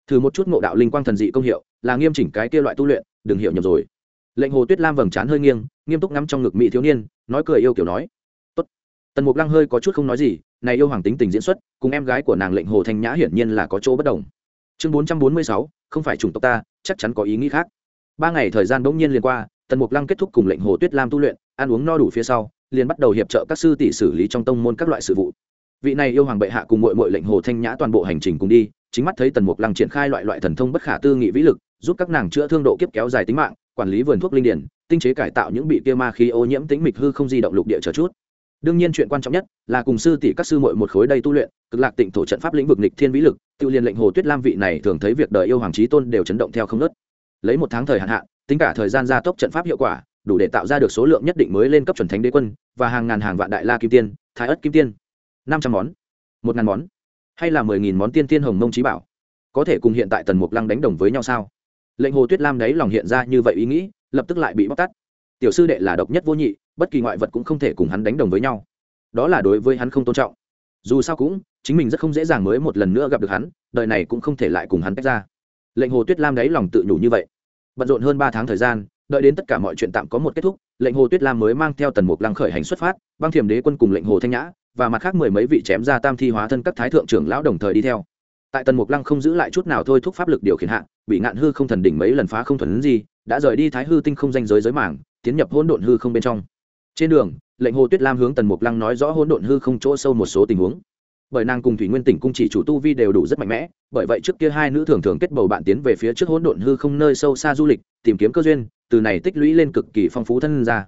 Thử một chút ngộ đạo linh quang thần dị công hiệu, là nghiêm chỉnh cái kia loại tu luyện, đừng hiểu nhầm rồi. Lệnh hồ tuyết lam vầng trán hơi nghiêng, nghiêm túc ngắm trong ngực mỹ thiếu niên, nói cười yêu kiểu nói. Tốt. tần mục lăng hơi có chút không nói gì, này yêu hoàng tính tình diễn xuất, cùng em gái của nàng lệnh hồ thanh nhã hiển nhiên là có chỗ bất đồng. Chương bốn trăm bốn mươi sáu không phải chủng tộc ta, chắc chắn có ý nghĩ khác. Ba ngày thời gian bỗng nhiên liền qua, tần mục lăng kết thúc cùng lệnh hồ tuyết lam tu luyện, ăn uống no đủ phía sau, liền bắt đầu hiệp trợ các sư tỷ xử lý trong tông môn các loại sự vụ. Vị này yêu hoàng bệ hạ cùng mội mội lệnh hồ thanh nhã toàn bộ hành trình cùng đi, chính mắt thấy tần mục lăng triển khai loại loại thần thông bất khả tư nghị vĩ lực, giúp các nàng chữa thương độ kiếp kéo dài tính mạng, quản lý vườn thuốc linh điển, tinh chế cải tạo những bị kia ma khí ô nhiễm tính mịch hư không di động lục địa chờ chút đương nhiên chuyện quan trọng nhất là cùng sư tỷ các sư muội một khối đây tu luyện, cực lạc tịnh thổ trận pháp lĩnh vực nịch thiên vĩ lực, tự liên lệnh hồ tuyết lam vị này thường thấy việc đời yêu hoàng trí tôn đều chấn động theo không nớt lấy một tháng thời hạn hạn, tính cả thời gian gia tốc trận pháp hiệu quả, đủ để tạo ra được số lượng nhất định mới lên cấp chuẩn thánh đế quân và hàng ngàn hàng vạn đại la kim tiên, thái ất kim tiên. năm trăm món, một ngàn món, hay là mười nghìn món tiên tiên hồng mông trí bảo. Có thể cùng hiện tại tần mục lăng đánh đồng với nhau sao? Lệnh hồ tuyết lam đấy lòng hiện ra như vậy ý nghĩ, lập tức lại bị bóc tắt tiểu sư đệ là độc nhất vô nhị bất kỳ ngoại vật cũng không thể cùng hắn đánh đồng với nhau. Đó là đối với hắn không tôn trọng. Dù sao cũng, chính mình rất không dễ dàng mới một lần nữa gặp được hắn, đời này cũng không thể lại cùng hắn tách ra. Lệnh hồ tuyết lam đáy lòng tự nhủ như vậy. Bận rộn hơn ba tháng thời gian, đợi đến tất cả mọi chuyện tạm có một kết thúc, lệnh hồ tuyết lam mới mang theo tần mục lăng khởi hành xuất phát, băng thiểm đế quân cùng lệnh hồ thanh nhã, và mặt khác mười mấy vị chém ra tam thi hóa thân các thái thượng trưởng lão đồng thời đi theo. Tại tần mục lăng không giữ lại chút nào thôi thúc pháp lực điều khiển hạ, bị ngạn hư không thần đỉnh mấy lần phá không thuần gì, đã rời đi thái hư tinh không danh giới giới mảng, tiến nhập hỗn độn hư không bên trong trên đường, lệnh hồ tuyết lam hướng tần mục lăng nói rõ hỗn độn hư không chỗ sâu một số tình huống. Bởi nàng cùng thủy nguyên tỉnh cung chỉ chủ tu vi đều đủ rất mạnh mẽ, bởi vậy trước kia hai nữ thường thường kết bầu bạn tiến về phía trước hỗn độn hư không nơi sâu xa du lịch, tìm kiếm cơ duyên, từ này tích lũy lên cực kỳ phong phú thân ra.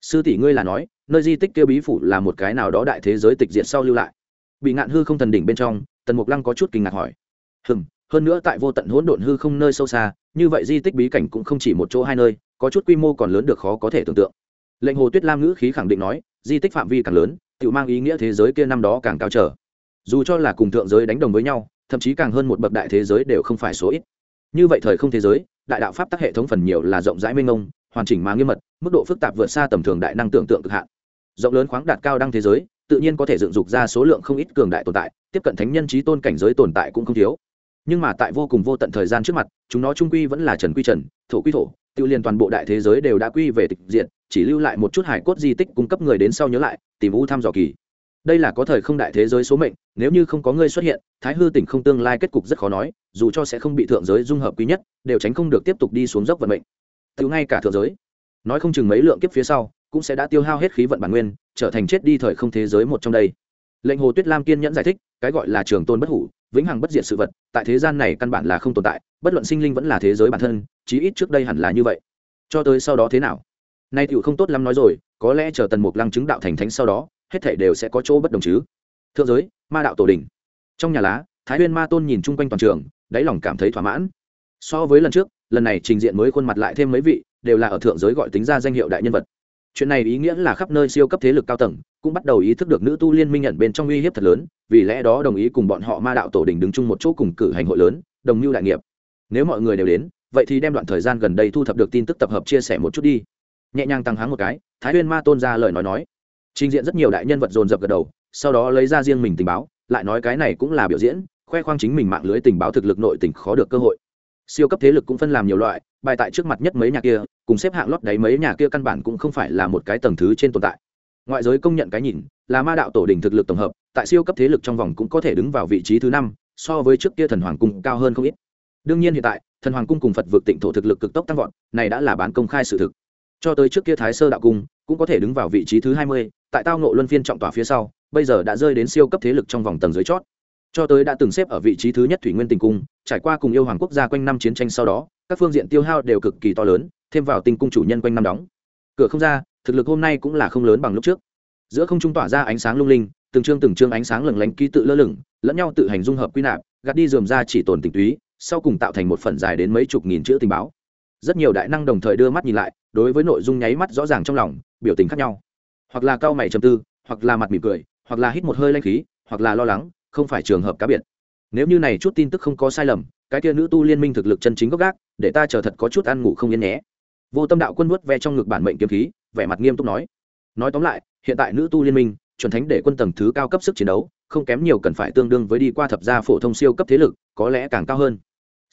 Sư tỷ ngươi là nói, nơi di tích kia bí phủ là một cái nào đó đại thế giới tịch diệt sau lưu lại? Bị ngạn hư không thần đỉnh bên trong, tần mục lăng có chút kinh ngạc hỏi. Hừm, hơn nữa tại vô tận hỗn độn hư không nơi sâu xa, như vậy di tích bí cảnh cũng không chỉ một chỗ hai nơi, có chút quy mô còn lớn được khó có thể tưởng tượng lệnh hồ tuyết lam ngữ khí khẳng định nói, di tích phạm vi càng lớn tự mang ý nghĩa thế giới kia năm đó càng cao trở. Dù cho là cùng thượng giới đánh đồng với nhau, thậm chí càng hơn một bậc đại thế giới đều không phải số ít. Như vậy thời không thế giới, đại đạo pháp tắc hệ thống phần nhiều là rộng rãi mênh mông, hoàn chỉnh mà nghiêm mật, mức độ phức tạp vượt xa tầm thường đại năng tưởng tượng cực hạn. Rộng lớn khoáng đạt cao đăng thế giới, tự nhiên có thể dựng dục ra số lượng không ít cường đại tồn tại, tiếp cận thánh nhân trí tôn cảnh giới tồn tại cũng không thiếu. Nhưng mà tại vô cùng vô tận thời gian trước mặt, chúng nó trung quy vẫn là trần quy trần, thổ quy thổ, tự liền toàn bộ đại thế giới đều đã quy về tịch diện chỉ lưu lại một chút hải cốt di tích cung cấp người đến sau nhớ lại, tìm u thăm dò kỳ. Đây là có thời không đại thế giới số mệnh, nếu như không có ngươi xuất hiện, thái hư tỉnh không tương lai kết cục rất khó nói, dù cho sẽ không bị thượng giới dung hợp quý nhất, đều tránh không được tiếp tục đi xuống dốc vận mệnh. Tự ngay cả thượng giới. Nói không chừng mấy lượng kiếp phía sau, cũng sẽ đã tiêu hao hết khí vận bản nguyên, trở thành chết đi thời không thế giới một trong đây. Lệnh hồ tuyết lam kiên nhẫn giải thích, cái gọi là trường tôn bất hủ, vĩnh hằng bất diệt sự vật, tại thế gian này căn bản là không tồn tại, bất luận sinh linh vẫn là thế giới bản thân, chí ít trước đây hẳn là như vậy. Cho tới sau đó thế nào? Nay tựu không tốt lắm nói rồi, có lẽ chờ tần mục lăng chứng đạo thành thánh sau đó, hết thể đều sẽ có chỗ bất đồng chứ. Thượng giới, ma đạo tổ đình trong nhà lá, thái huyên ma tôn nhìn chung quanh toàn trường, đáy lòng cảm thấy thỏa mãn. So với lần trước, lần này trình diện mới khuôn mặt lại thêm mấy vị, đều là ở thượng giới gọi tính ra danh hiệu đại nhân vật. Chuyện này ý nghĩa là khắp nơi siêu cấp thế lực cao tầng, cũng bắt đầu ý thức được nữ tu liên minh nhận bên trong uy hiếp thật lớn, vì lẽ đó đồng ý cùng bọn họ ma đạo tổ đình đứng chung một chỗ cùng cử hành hội lớn, đồng mưu đại nghiệp. Nếu mọi người đều đến, vậy thì đem đoạn thời gian gần đây thu thập được tin tức tập hợp chia sẻ một chút đi nhẹ nhàng tăng háng một cái, thái huyên ma tôn ra lời nói nói. Trình diện rất nhiều đại nhân vật dồn dập gật đầu, sau đó lấy ra riêng mình tình báo, lại nói cái này cũng là biểu diễn, khoe khoang chính mình mạng lưới tình báo thực lực nội tình khó được cơ hội. Siêu cấp thế lực cũng phân làm nhiều loại, bài tại trước mặt nhất mấy nhà kia, cùng xếp hạng lót đáy mấy nhà kia căn bản cũng không phải là một cái tầng thứ trên tồn tại. Ngoại giới công nhận cái nhìn, là ma đạo tổ đình thực lực tổng hợp, tại siêu cấp thế lực trong vòng cũng có thể đứng vào vị trí thứ năm, so với trước kia thần hoàng cung cao hơn không ít. Đương nhiên hiện tại, thần hoàng cung cùng phật vượt tịnh thổ thực lực cực tốc tăng vọt, này đã là bán công khai sự thực cho tới trước kia thái sơ đạo cung, cũng có thể đứng vào vị trí thứ hai mươi, tại tao nộ luân phiên trọng tỏa phía sau, bây giờ đã rơi đến siêu cấp thế lực trong vòng tầng dưới chót. Cho tới đã từng xếp ở vị trí thứ nhất thủy nguyên tình cung, trải qua cùng yêu hoàng quốc gia quanh năm chiến tranh sau đó, các phương diện tiêu hao đều cực kỳ to lớn, thêm vào tình cung chủ nhân quanh năm đóng. Cửa không ra, thực lực hôm nay cũng là không lớn bằng lúc trước. Giữa không trung tỏa ra ánh sáng lung linh, từng chương từng chương ánh sáng lừng lánh ký tự lơ lửng, lẫn nhau tự hành dung hợp quy nạp, gạt đi dườm ra chỉ tồn tình túy, sau cùng tạo thành một phần dài đến mấy chục nghìn chữ tình báo rất nhiều đại năng đồng thời đưa mắt nhìn lại, đối với nội dung nháy mắt rõ ràng trong lòng, biểu tình khác nhau. Hoặc là cao mày trầm tư, hoặc là mặt mỉm cười, hoặc là hít một hơi lanh khí, hoặc là lo lắng, không phải trường hợp cá biệt. Nếu như này chút tin tức không có sai lầm, cái kia nữ tu liên minh thực lực chân chính gốc gác, để ta chờ thật có chút ăn ngủ không yên nhé. Vô tâm đạo quân vuốt ve trong ngực bản mệnh kiếm khí, vẻ mặt nghiêm túc nói. Nói tóm lại, hiện tại nữ tu liên minh, chuẩn thánh để quân tầng thứ cao cấp sức chiến đấu, không kém nhiều cần phải tương đương với đi qua thập gia phổ thông siêu cấp thế lực, có lẽ càng cao hơn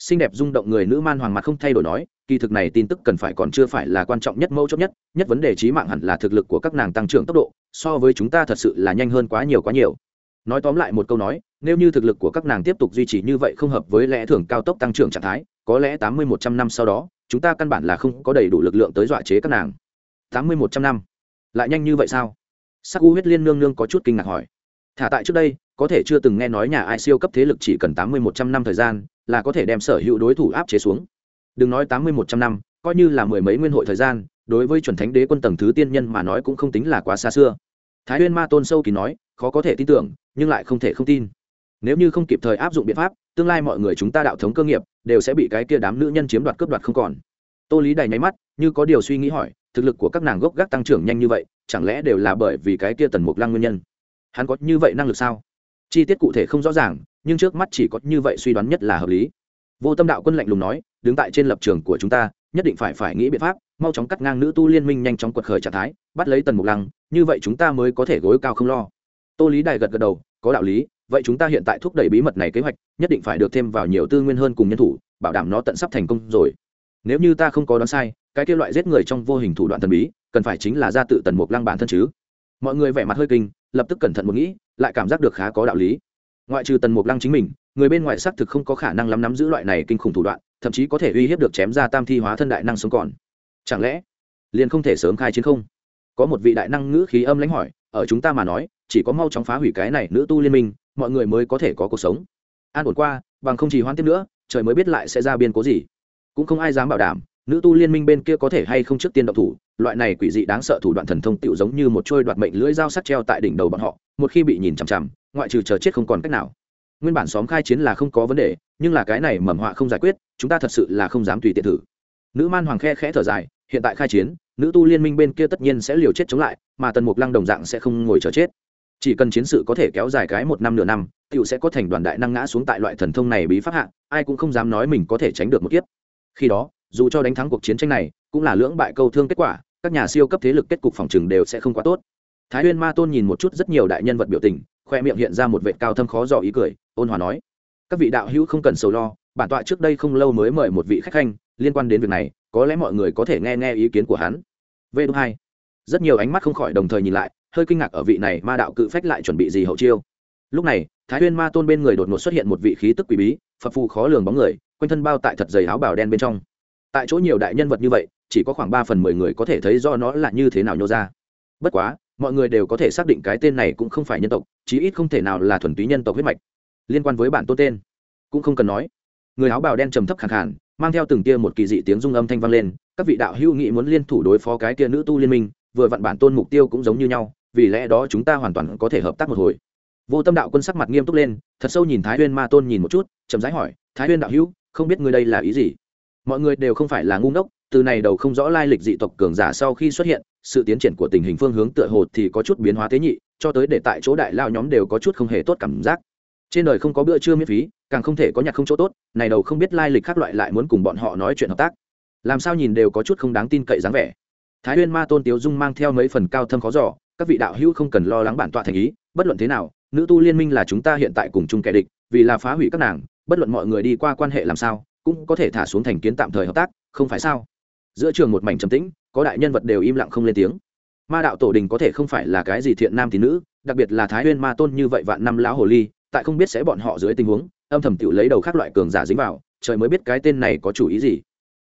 xinh đẹp rung động người nữ man hoàng mặt không thay đổi nói, kỳ thực này tin tức cần phải còn chưa phải là quan trọng nhất mâu chốt nhất nhất vấn đề trí mạng hẳn là thực lực của các nàng tăng trưởng tốc độ, so với chúng ta thật sự là nhanh hơn quá nhiều quá nhiều. Nói tóm lại một câu nói, nếu như thực lực của các nàng tiếp tục duy trì như vậy không hợp với lẽ thường cao tốc tăng trưởng trạng thái, có lẽ tám mươi một trăm năm sau đó, chúng ta căn bản là không có đầy đủ lực lượng tới dọa chế các nàng. Tám mươi một trăm năm? Lại nhanh như vậy sao? Sắc u huyết liên nương nương có chút kinh ngạc hỏi. Thả tại trước đây, có thể chưa từng nghe nói nhà ai siêu cấp thế lực chỉ cần tám mươi một trăm năm thời gian là có thể đem sở hữu đối thủ áp chế xuống. Đừng nói tám mươi một trăm năm, coi như là mười mấy nguyên hội thời gian, đối với chuẩn thánh đế quân tầng thứ tiên nhân mà nói cũng không tính là quá xa xưa. Thái huyên ma tôn sâu kỳ nói, khó có thể tin tưởng, nhưng lại không thể không tin. Nếu như không kịp thời áp dụng biện pháp, tương lai mọi người chúng ta đạo thống cơ nghiệp đều sẽ bị cái kia đám nữ nhân chiếm đoạt cướp đoạt không còn. Tô lý đầy nháy mắt, như có điều suy nghĩ hỏi, thực lực của các nàng gốc gác tăng trưởng nhanh như vậy, chẳng lẽ đều là bởi vì cái kia tần mục lăng nguyên nhân? Hắn có như vậy năng lực sao? Chi tiết cụ thể không rõ ràng nhưng trước mắt chỉ có như vậy suy đoán nhất là hợp lý. Vô tâm đạo quân lạnh lùng nói, đứng tại trên lập trường của chúng ta, nhất định phải phải nghĩ biện pháp, mau chóng cắt ngang nữ tu liên minh nhanh chóng quật khởi trạng thái, bắt lấy tần mục lăng, như vậy chúng ta mới có thể gối cao không lo. Tô lý đài gật gật đầu, có đạo lý, vậy chúng ta hiện tại thúc đẩy bí mật này kế hoạch, nhất định phải được thêm vào nhiều tư nguyên hơn cùng nhân thủ, bảo đảm nó tận sắp thành công rồi. Nếu như ta không có đoán sai, cái kêu loại giết người trong vô hình thủ đoạn thần bí, cần phải chính là ra tự tần mục lăng bản thân chứ. Mọi người vẻ mặt hơi kinh, lập tức cẩn thận một nghĩ, lại cảm giác được khá có đạo lý ngoại trừ tần mục lăng chính mình, người bên ngoài xác thực không có khả năng lắm nắm giữ loại này kinh khủng thủ đoạn, thậm chí có thể uy hiếp được chém ra tam thi hóa thân đại năng sống còn. Chẳng lẽ, liền không thể sớm khai chiến không? Có một vị đại năng ngữ khí âm lãnh hỏi, ở chúng ta mà nói, chỉ có mau chóng phá hủy cái này nữ tu liên minh, mọi người mới có thể có cuộc sống. An ổn qua, bằng không chỉ hoãn tiếp nữa, trời mới biết lại sẽ ra biên cố gì. Cũng không ai dám bảo đảm, nữ tu liên minh bên kia có thể hay không trước tiên động thủ loại này quỷ dị đáng sợ thủ đoạn thần thông tựu giống như một trôi đoạt mệnh lưỡi dao sắt treo tại đỉnh đầu bọn họ, một khi bị nhìn chằm chằm, ngoại trừ chờ chết không còn cách nào. Nguyên bản xóm khai chiến là không có vấn đề, nhưng là cái này mầm họa không giải quyết, chúng ta thật sự là không dám tùy tiện thử. Nữ man hoàng khe khẽ thở dài, hiện tại khai chiến, nữ tu liên minh bên kia tất nhiên sẽ liều chết chống lại, mà tần mục lăng đồng dạng sẽ không ngồi chờ chết. Chỉ cần chiến sự có thể kéo dài cái một năm nửa năm t i ể u sẽ có thành đoàn đại năng ngã xuống tại loại thần thông này bí pháp hạ, ai cũng không dám nói mình có thể tránh được một kiếp. Khi đó, dù cho đánh thắng cuộc chiến tranh này, cũng là lưỡng bại câu thương kết quả các nhà siêu cấp thế lực kết cục phòng trừng đều sẽ không quá tốt. Thái huyên ma tôn nhìn một chút rất nhiều đại nhân vật biểu tình, khoe miệng hiện ra một vệ cao thâm khó dò ý cười, ôn hòa nói, các vị đạo hữu không cần sầu lo, bản tọa trước đây không lâu mới mời một vị khách khanh, liên quan đến việc này, có lẽ mọi người có thể nghe nghe ý kiến của hắn. V đúng hai. Rất nhiều ánh mắt không khỏi đồng thời nhìn lại, hơi kinh ngạc ở vị này ma đạo cự phách lại chuẩn bị gì hậu chiêu. Lúc này, thái huyên ma tôn bên người đột ngột xuất hiện một vị khí tức quỷ bí phật phù khó lường bóng người, quanh thân bao tại thật dày áo bào đen bên trong tại chỗ nhiều đại nhân vật như vậy, chỉ có khoảng ba phần mười người có thể thấy do nó là như thế nào nhô ra. Bất quá, mọi người đều có thể xác định cái tên này cũng không phải nhân tộc, chí ít không thể nào là thuần túy nhân tộc huyết mạch. Liên quan với bản tôn tên, cũng không cần nói. Người áo bào đen trầm thấp khẳng khàn, mang theo từng tia một kỳ dị tiếng rung âm thanh vang lên, các vị đạo hữu nghị muốn liên thủ đối phó cái kia nữ tu liên minh, vừa vặn bản tôn mục tiêu cũng giống như nhau, vì lẽ đó chúng ta hoàn toàn có thể hợp tác một hồi. Vô tâm đạo quân sắc mặt nghiêm túc lên, thật sâu nhìn thái huyên ma tôn nhìn một chút, chậm rãi hỏi, thái huyên đạo hữu, không biết ngươi đây là ý gì? Mọi người đều không phải là ngu ngốc, từ này đầu không rõ lai lịch dị tộc cường giả sau khi xuất hiện, sự tiến triển của tình hình phương hướng tựa hồ thì có chút biến hóa tế nhị, cho tới để tại chỗ đại lao nhóm đều có chút không hề tốt cảm giác. Trên đời không có bữa trưa miễn phí, càng không thể có nhạc không chỗ tốt, này đầu không biết lai lịch khác loại lại muốn cùng bọn họ nói chuyện hợp tác. Làm sao nhìn đều có chút không đáng tin cậy dáng vẻ. Thái huyên ma tôn tiếu dung mang theo mấy phần cao thâm khó giỏ các vị đạo hữu không cần lo lắng bản tọa thành ý, bất luận thế nào, nữ tu liên minh là chúng ta hiện tại cùng chung kẻ địch, vì là phá hủy các nàng, bất luận mọi người đi qua quan hệ làm sao cũng có thể thả xuống thành kiến tạm thời hợp tác, không phải sao? Giữa trường một mảnh trầm tĩnh, có đại nhân vật đều im lặng không lên tiếng. Ma đạo tổ đình có thể không phải là cái gì thiện nam thì nữ, đặc biệt là thái huyên ma tôn như vậy vạn năm lão hồ ly, tại không biết sẽ bọn họ dưới tình huống, âm thầm tiểu lấy đầu khác loại cường giả dính vào, trời mới biết cái tên này có chủ ý gì.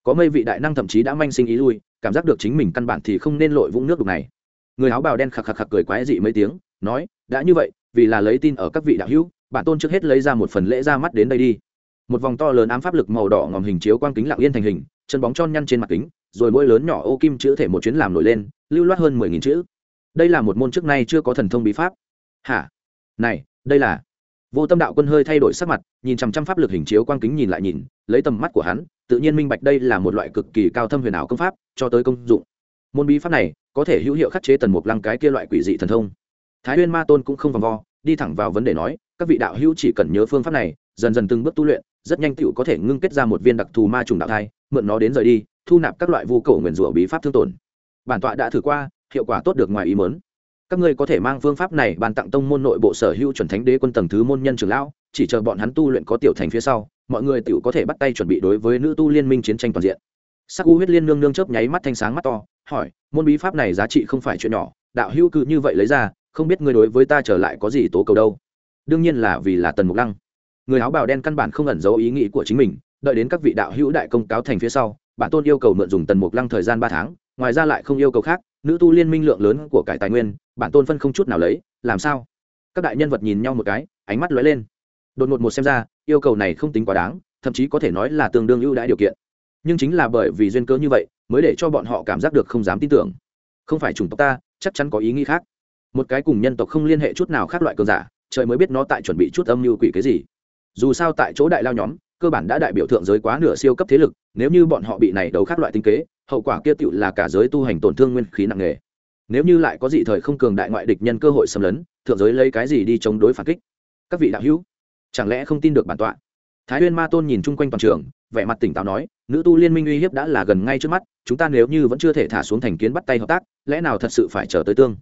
Có mây vị đại năng thậm chí đã manh sinh ý lui, cảm giác được chính mình căn bản thì không nên lội vũng nước đục này. Người áo bào đen khạc khạc khạc cười quái dị mấy tiếng, nói, đã như vậy, vì là lấy tin ở các vị đạo hữu, bản tôn trước hết lấy ra một phần lễ ra mắt đến đây đi một vòng to lớn ám pháp lực màu đỏ ngòm hình chiếu quang kính lặng yên thành hình, chân bóng tròn nhăn trên mặt kính, rồi mỗi lớn nhỏ ô kim chữ thể một chuyến làm nổi lên, lưu loát hơn mười nghìn chữ. Đây là một môn trước nay chưa có thần thông bí pháp. Hả? Này, đây là? Vô tâm đạo quân hơi thay đổi sắc mặt, nhìn chằm chằm pháp lực hình chiếu quang kính nhìn lại nhìn, lấy tầm mắt của hắn, tự nhiên minh bạch đây là một loại cực kỳ cao thâm huyền ảo công pháp, cho tới công dụng. Môn bí pháp này có thể hữu hiệu khắc chế tần mục lăng cái kia loại quỷ dị thần thông. Thái huyên ma tôn cũng không vòng vo, đi thẳng vào vấn đề nói, các vị đạo hữu chỉ cần nhớ phương pháp này, dần dần từng bước tu luyện rất nhanh tựu có thể ngưng kết ra một viên đặc thù ma trùng đạo thai, mượn nó đến rời đi, thu nạp các loại vu cổ nguyền rủa bí pháp thương tổn. Bản tọa đã thử qua, hiệu quả tốt được ngoài ý mớn các ngươi có thể mang phương pháp này bàn tặng tông môn nội bộ sở hữu chuẩn thánh đế quân tầng thứ môn nhân trường lão, chỉ chờ bọn hắn tu luyện có tiểu thành phía sau, mọi người tiểu có thể bắt tay chuẩn bị đối với nữ tu liên minh chiến tranh toàn diện. Sắc u huyết liên nương nương chớp nháy mắt thanh sáng mắt to, hỏi, môn bí pháp này giá trị không phải chuyện nhỏ, đạo hữu cứ như vậy lấy ra, không biết ngươi đối với ta trở lại có gì tố cầu đâu. Đương nhiên là vì là tần mục lăng người áo bào đen căn bản không ẩn giấu ý nghĩ của chính mình, đợi đến các vị đạo hữu đại công cáo thành phía sau, bản tôn yêu cầu mượn dùng tần mục lăng thời gian ba tháng, ngoài ra lại không yêu cầu khác, nữ tu liên minh lượng lớn của cải tài nguyên, bản tôn phân không chút nào lấy, làm sao? Các đại nhân vật nhìn nhau một cái, ánh mắt lóe lên. Đột ngột một xem ra, yêu cầu này không tính quá đáng, thậm chí có thể nói là tương đương ưu đãi điều kiện. Nhưng chính là bởi vì duyên cớ như vậy, mới để cho bọn họ cảm giác được không dám tin tưởng. Không phải chủng tộc ta, chắc chắn có ý nghĩ khác. Một cái cùng nhân tộc không liên hệ chút nào khác loại cường giả, trời mới biết nó tại chuẩn bị chút âm mưu quỷ cái gì dù sao tại chỗ đại lao nhóm, cơ bản đã đại biểu thượng giới quá nửa siêu cấp thế lực, nếu như bọn họ bị này đấu khác loại tinh kế, hậu quả kia tựu là cả giới tu hành tổn thương nguyên khí nặng nề. Nếu như lại có dị thời không cường đại ngoại địch nhân cơ hội xâm lấn, thượng giới lấy cái gì đi chống đối phản kích? Các vị đạo hữu, chẳng lẽ không tin được bản tọa? Thái huyên ma tôn nhìn chung quanh toàn trường, vẻ mặt tỉnh táo nói, nữ tu liên minh uy hiếp đã là gần ngay trước mắt, chúng ta nếu như vẫn chưa thể thả xuống thành kiến bắt tay hợp tác, lẽ nào thật sự phải chờ tới tương?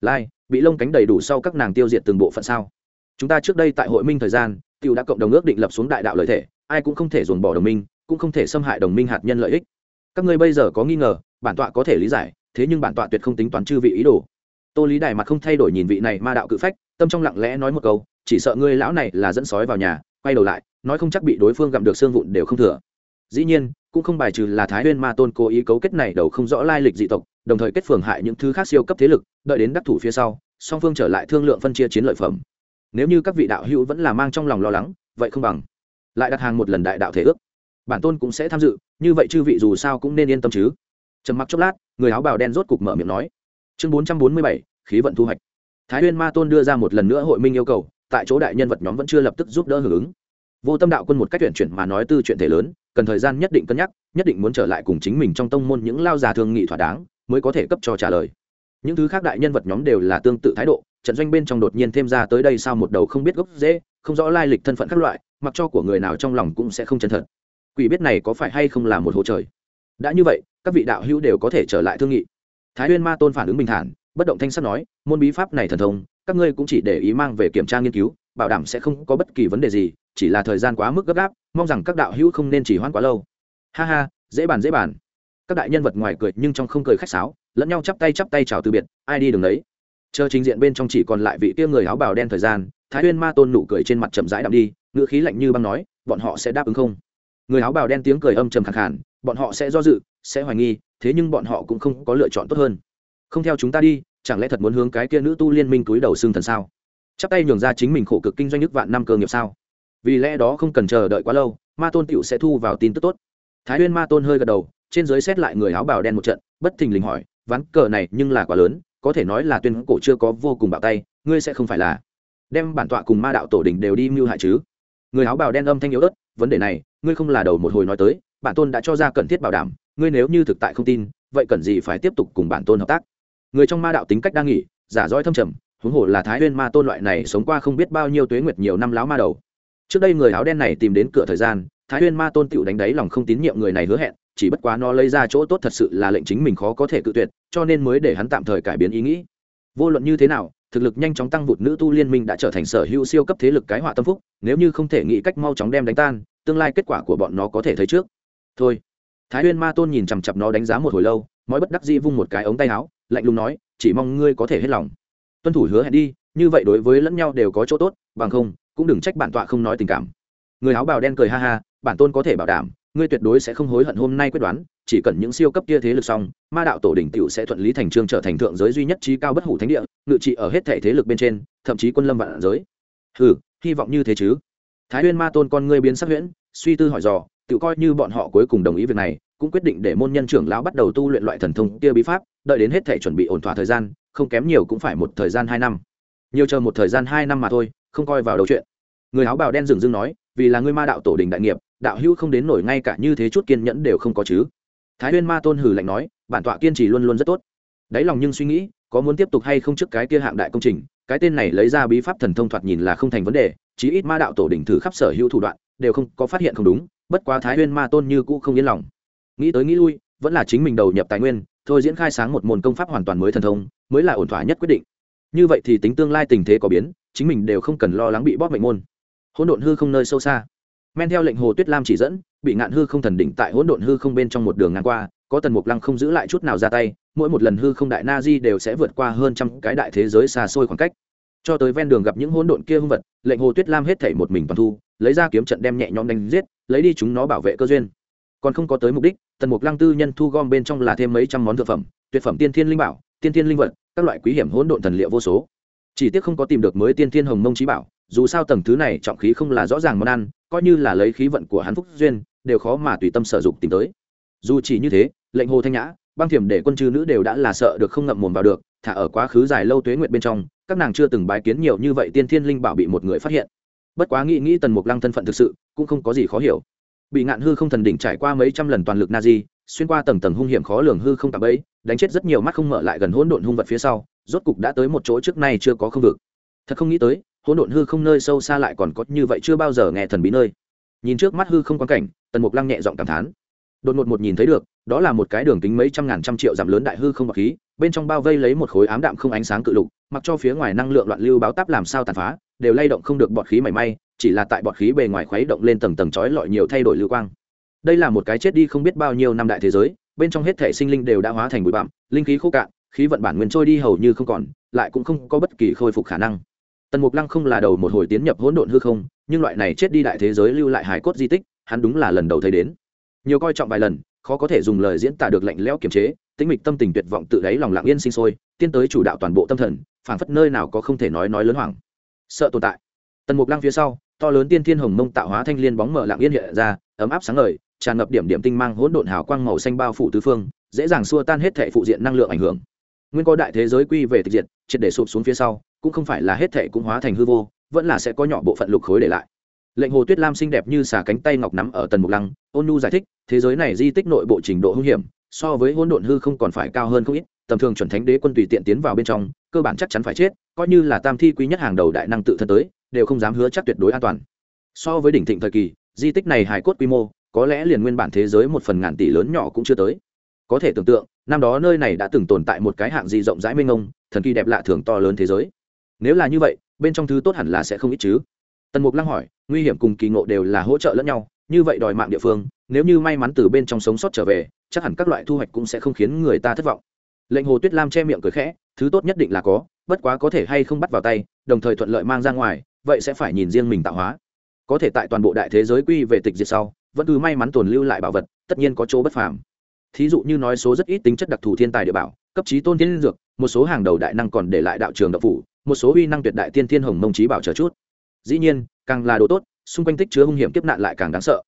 Lai, bị lông cánh đầy đủ sau các nàng tiêu diệt từng bộ phận sao? Chúng ta trước đây tại hội minh thời gian tiêu đã cộng đồng ước định lập xuống đại đạo lợi thể, ai cũng không thể dồn bỏ đồng minh, cũng không thể xâm hại đồng minh hạt nhân lợi ích. Các ngươi bây giờ có nghi ngờ, bản tọa có thể lý giải, thế nhưng bản tọa tuyệt không tính toán chư vị ý đồ. Tô lý đài mặt không thay đổi nhìn vị này ma đạo cự phách, tâm trong lặng lẽ nói một câu, chỉ sợ ngươi lão này là dẫn sói vào nhà, quay đầu lại, nói không chắc bị đối phương gặm được xương vụn đều không thừa. Dĩ nhiên, cũng không bài trừ là thái Nguyên ma tôn cố ý cấu kết này đầu không rõ lai lịch dị tộc, đồng thời kết phường hại những thứ khác siêu cấp thế lực, đợi đến đắc thủ phía sau, song phương trở lại thương lượng phân chia chiến lợi phẩm nếu như các vị đạo hữu vẫn là mang trong lòng lo lắng, vậy không bằng. Lại đặt hàng một lần đại đạo thể ước. Bản tôn cũng sẽ tham dự, như vậy chư vị dù sao cũng nên yên tâm chứ. Trầm mặc chốc lát, người áo bào đen rốt cục mở miệng nói. Chương bốn trăm bốn mươi bảy, khí vận thu hoạch. Thái huyên ma tôn đưa ra một lần nữa hội minh yêu cầu, tại chỗ đại nhân vật nhóm vẫn chưa lập tức giúp đỡ hưởng ứng. Vô tâm đạo quân một cách tuyển chuyển mà nói tư chuyện thể lớn, cần thời gian nhất định cân nhắc, nhất định muốn trở lại cùng chính mình trong tông môn những lao già thương nghị thỏa đáng, mới có thể cấp cho trả lời. Những thứ khác đại nhân vật nhóm đều là tương tự thái độ trận doanh bên trong đột nhiên thêm ra tới đây sao một đầu không biết gốc dễ không rõ lai lịch thân phận các loại, mặc cho của người nào trong lòng cũng sẽ không chân thật. Quỷ biết này có phải hay không là một hồ trời? Đã như vậy, các vị đạo hữu đều có thể trở lại thương nghị. Thái huyên ma tôn phản ứng bình thản, bất động thanh sắt nói, môn bí pháp này thần thông, các ngươi cũng chỉ để ý mang về kiểm tra nghiên cứu, bảo đảm sẽ không có bất kỳ vấn đề gì, chỉ là thời gian quá mức gấp gáp, mong rằng các đạo hữu không nên chỉ hoãn quá lâu. Ha ha, dễ bàn dễ bàn. Các đại nhân vật ngoài cười nhưng trong không cười khách sáo, lẫn nhau chắp tay chắp tay chào từ biệt, ai đi đường đấy? Chờ trình diện bên trong chỉ còn lại vị kia người áo bào đen thời gian thái huyên ma tôn nụ cười trên mặt chậm rãi đạm đi ngữ khí lạnh như băng nói bọn họ sẽ đáp ứng không? Người áo bào đen tiếng cười âm trầm khẳng hẳn, bọn họ sẽ do dự sẽ hoài nghi thế nhưng bọn họ cũng không có lựa chọn tốt hơn. Không theo chúng ta đi chẳng lẽ thật muốn hướng cái kia nữ tu liên minh túi đầu xương thần sao? Chắp tay nhường ra chính mình khổ cực kinh doanh nước vạn năm cơ nghiệp sao? Vì lẽ đó không cần chờ đợi quá lâu ma tôn tựu sẽ thu vào tin tức tốt. Thái huyên ma tôn hơi gật đầu trên giới xét lại người áo bào đen một trận bất thình lình hỏi ván cờ này nhưng là quá lớn có thể nói là tuyên cổ chưa có vô cùng bạo tay, ngươi sẽ không phải là. Đem bản tọa cùng ma đạo tổ đình đều đi mưu hại chứ? Người áo bào đen âm thanh yếu ớt, vấn đề này, ngươi không là đầu một hồi nói tới, bản tôn đã cho ra cần thiết bảo đảm, ngươi nếu như thực tại không tin, vậy cần gì phải tiếp tục cùng bản tôn hợp tác? Người trong ma đạo tính cách đang nghỉ, giả dõi thâm trầm, huống hồ là thái nguyên ma tôn loại này sống qua không biết bao nhiêu tuế nguyệt nhiều năm láo ma đầu. Trước đây người áo đen này tìm đến cửa thời gian, thái nguyên ma tôn tựu đánh đáy lòng không tín nhiệm người này hứa hẹn chỉ bất quá nó lấy ra chỗ tốt thật sự là lệnh chính mình khó có thể cự tuyệt, cho nên mới để hắn tạm thời cải biến ý nghĩ. Vô luận như thế nào, thực lực nhanh chóng tăng vụt nữ tu liên minh đã trở thành sở hữu siêu cấp thế lực cái họa tâm phúc, nếu như không thể nghĩ cách mau chóng đem đánh tan, tương lai kết quả của bọn nó có thể thấy trước. Thôi. Thái huyên ma tôn nhìn chằm chặp nó đánh giá một hồi lâu mọi bất đắc dĩ vung một cái ống tay áo, lạnh lùng nói, chỉ mong ngươi có thể hết lòng. Tuân thủ hứa hẹn đi, như vậy đối với lẫn nhau đều có chỗ tốt, bằng không, cũng đừng trách bản tọa không nói tình cảm. Người áo bào đen cười ha ha, bản tôn có thể bảo đảm ngươi tuyệt đối sẽ không hối hận hôm nay quyết đoán, chỉ cần những siêu cấp kia thế lực xong, ma đạo tổ đỉnh tiểu sẽ thuận lý thành trương trở thành thượng giới duy nhất trí cao bất hủ thánh địa, ngự trị ở hết thể thế lực bên trên, thậm chí quân lâm vạn giới. Ừ hy vọng như thế chứ. Thái huyên ma tôn con ngươi biến sắc huyễn, suy tư hỏi dò, tự coi như bọn họ cuối cùng đồng ý việc này, cũng quyết định để môn nhân trưởng lão bắt đầu tu luyện loại thần thông kia bí pháp, đợi đến hết thể chuẩn bị ổn thỏa thời gian, không kém nhiều cũng phải một thời gian hai năm. Nhiều chờ một thời gian hai năm mà thôi, không coi vào đầu chuyện. Người áo bào đen dừng dưng nói, vì là ngươi ma đạo tổ đình đại nghiệp đạo hữu không đến nổi ngay cả như thế chút kiên nhẫn đều không có chứ. Thái huyên ma tôn hử lạnh nói, bản tọa kiên trì luôn luôn rất tốt. Đáy lòng nhưng suy nghĩ, có muốn tiếp tục hay không trước cái kia hạng đại công trình, cái tên này lấy ra bí pháp thần thông thoạt nhìn là không thành vấn đề, chí ít ma đạo tổ đỉnh thử khắp sở hữu thủ đoạn, đều không có phát hiện không đúng, bất quá thái huyên ma tôn như cũ không yên lòng. Nghĩ tới nghĩ lui, vẫn là chính mình đầu nhập tài nguyên, thôi diễn khai sáng một môn công pháp hoàn toàn mới thần thông, mới là ổn thỏa nhất quyết định. Như vậy thì tính tương lai tình thế có biến, chính mình đều không cần lo lắng bị bóp mệnh môn. Hỗn độn hư không nơi sâu xa men theo lệnh hồ tuyết lam chỉ dẫn, bị ngạn hư không thần đỉnh tại hỗn độn hư không bên trong một đường ngang qua, có tần mục lăng không giữ lại chút nào ra tay, mỗi một lần hư không đại na di đều sẽ vượt qua hơn trăm cái đại thế giới xa xôi khoảng cách. Cho tới ven đường gặp những hỗn độn kia hung vật, lệnh hồ tuyết lam hết thảy một mình toàn thu, lấy ra kiếm trận đem nhẹ nhõm đánh giết, lấy đi chúng nó bảo vệ cơ duyên. Còn không có tới mục đích, tần mục lăng tư nhân thu gom bên trong là thêm mấy trăm món thực phẩm, tuyệt phẩm tiên thiên linh bảo, tiên thiên linh vật, các loại quý hiểm hỗn độn thần liệu vô số. Chỉ tiếc không có tìm được mới tiên thiên hồng mông trí bảo, dù sao tầng thứ này trọng khí không là rõ ràng món ăn coi như là lấy khí vận của hắn phúc duyên, đều khó mà tùy tâm sở dụng tìm tới. Dù chỉ như thế, lệnh hồ thanh nhã, băng thiểm để quân chư nữ đều đã là sợ được không ngậm mồm vào được, thả ở quá khứ dài lâu tuế nguyện bên trong, các nàng chưa từng bái kiến nhiều như vậy tiên thiên linh bảo bị một người phát hiện. Bất quá nghĩ nghĩ tần mục lăng thân phận thực sự, cũng không có gì khó hiểu. Bị ngạn hư không thần đỉnh trải qua mấy trăm lần toàn lực na di, xuyên qua tầng tầng hung hiểm khó lường hư không tạm ấy đánh chết rất nhiều mắt không mở lại gần hỗn độn hung vật phía sau, rốt cục đã tới một chỗ trước nay chưa có không vực. Thật không nghĩ tới hỗn độn hư không nơi sâu xa lại còn có như vậy chưa bao giờ nghe thần bí nơi. Nhìn trước mắt hư không quan cảnh, tần mục lăng nhẹ giọng cảm thán. Đột ngột một nhìn thấy được, đó là một cái đường kính mấy trăm ngàn trăm triệu dặm lớn đại hư không bọc khí, bên trong bao vây lấy một khối ám đạm không ánh sáng cự lục, mặc cho phía ngoài năng lượng loạn lưu báo táp làm sao tàn phá, đều lay động không được bọt khí mảy may, chỉ là tại bọt khí bề ngoài khuấy động lên tầng tầng chói lọi nhiều thay đổi lưu quang. Đây là một cái chết đi không biết bao nhiêu năm đại thế giới, bên trong hết thể sinh linh đều đã hóa thành bụi bặm, linh khí khô cạn, khí vận bản nguyên trôi đi hầu như không còn, lại cũng không có bất kỳ khôi phục khả năng tần mục lăng không là đầu một hồi tiến nhập hỗn độn hư không, nhưng loại này chết đi đại thế giới lưu lại hài cốt di tích, hắn đúng là lần đầu thấy đến. Nhiều coi trọng vài lần, khó có thể dùng lời diễn tả được lạnh lẽo kiềm chế, tĩnh mịch tâm tình tuyệt vọng tự đáy lòng lặng yên sinh sôi tiến tới chủ đạo toàn bộ tâm thần, phảng phất nơi nào có không thể nói nói lớn hoảng. Sợ tồn tại. Tần mục lăng phía sau, to lớn tiên thiên hồng mông tạo hóa thanh liên bóng mở lặng yên hiện ra, ấm áp sáng ngời, tràn ngập điểm điểm tinh mang hỗn độn hào quang màu xanh bao phủ tứ phương, dễ dàng xua tan hết thể phụ diện năng lượng ảnh hưởng. Nguyên có đại thế giới quy về tịch diệt, triệt để sụp xuống phía sau cũng không phải là hết thể cũng hóa thành hư vô, vẫn là sẽ có nhỏ bộ phận lục khối để lại. Lệnh hồ tuyết lam xinh đẹp như xà cánh tay ngọc nắm ở tần mục lăng, ôn nu giải thích, thế giới này di tích nội bộ trình độ hung hiểm, so với hỗn độn hư không còn phải cao hơn không ít, tầm thường chuẩn thánh đế quân tùy tiện tiến vào bên trong, cơ bản chắc chắn phải chết, coi như là tam thi quý nhất hàng đầu đại năng tự thân tới, đều không dám hứa chắc tuyệt đối an toàn. So với đỉnh thịnh thời kỳ, di tích này hài cốt quy mô, có lẽ liền nguyên bản thế giới một phần ngàn tỷ lớn nhỏ cũng chưa tới. Có thể tưởng tượng, năm đó nơi này đã từng tồn tại một cái hạng gì rộng rãi mênh mông, thần kỳ đẹp lạ thường to lớn thế giới nếu là như vậy, bên trong thứ tốt hẳn là sẽ không ít chứ. Tần mục lăng hỏi, nguy hiểm cùng kỳ ngộ đều là hỗ trợ lẫn nhau, như vậy đòi mạng địa phương, nếu như may mắn từ bên trong sống sót trở về, chắc hẳn các loại thu hoạch cũng sẽ không khiến người ta thất vọng. Lệnh hồ tuyết lam che miệng cười khẽ, thứ tốt nhất định là có, bất quá có thể hay không bắt vào tay, đồng thời thuận lợi mang ra ngoài, vậy sẽ phải nhìn riêng mình tạo hóa. Có thể tại toàn bộ đại thế giới quy về tịch diệt sau, vẫn cứ may mắn tồn lưu lại bảo vật, tất nhiên có chỗ bất phàm. Thí dụ như nói số rất ít tính chất đặc thù thiên tài địa bảo cấp trí tôn thiên dược, một số hàng đầu đại năng còn để lại đạo trường đạo phủ, một số uy năng tuyệt đại tiên thiên hồng mông trí bảo chờ chút. Dĩ nhiên, càng là đồ tốt, xung quanh tích chứa hung hiểm kiếp nạn lại càng đáng sợ.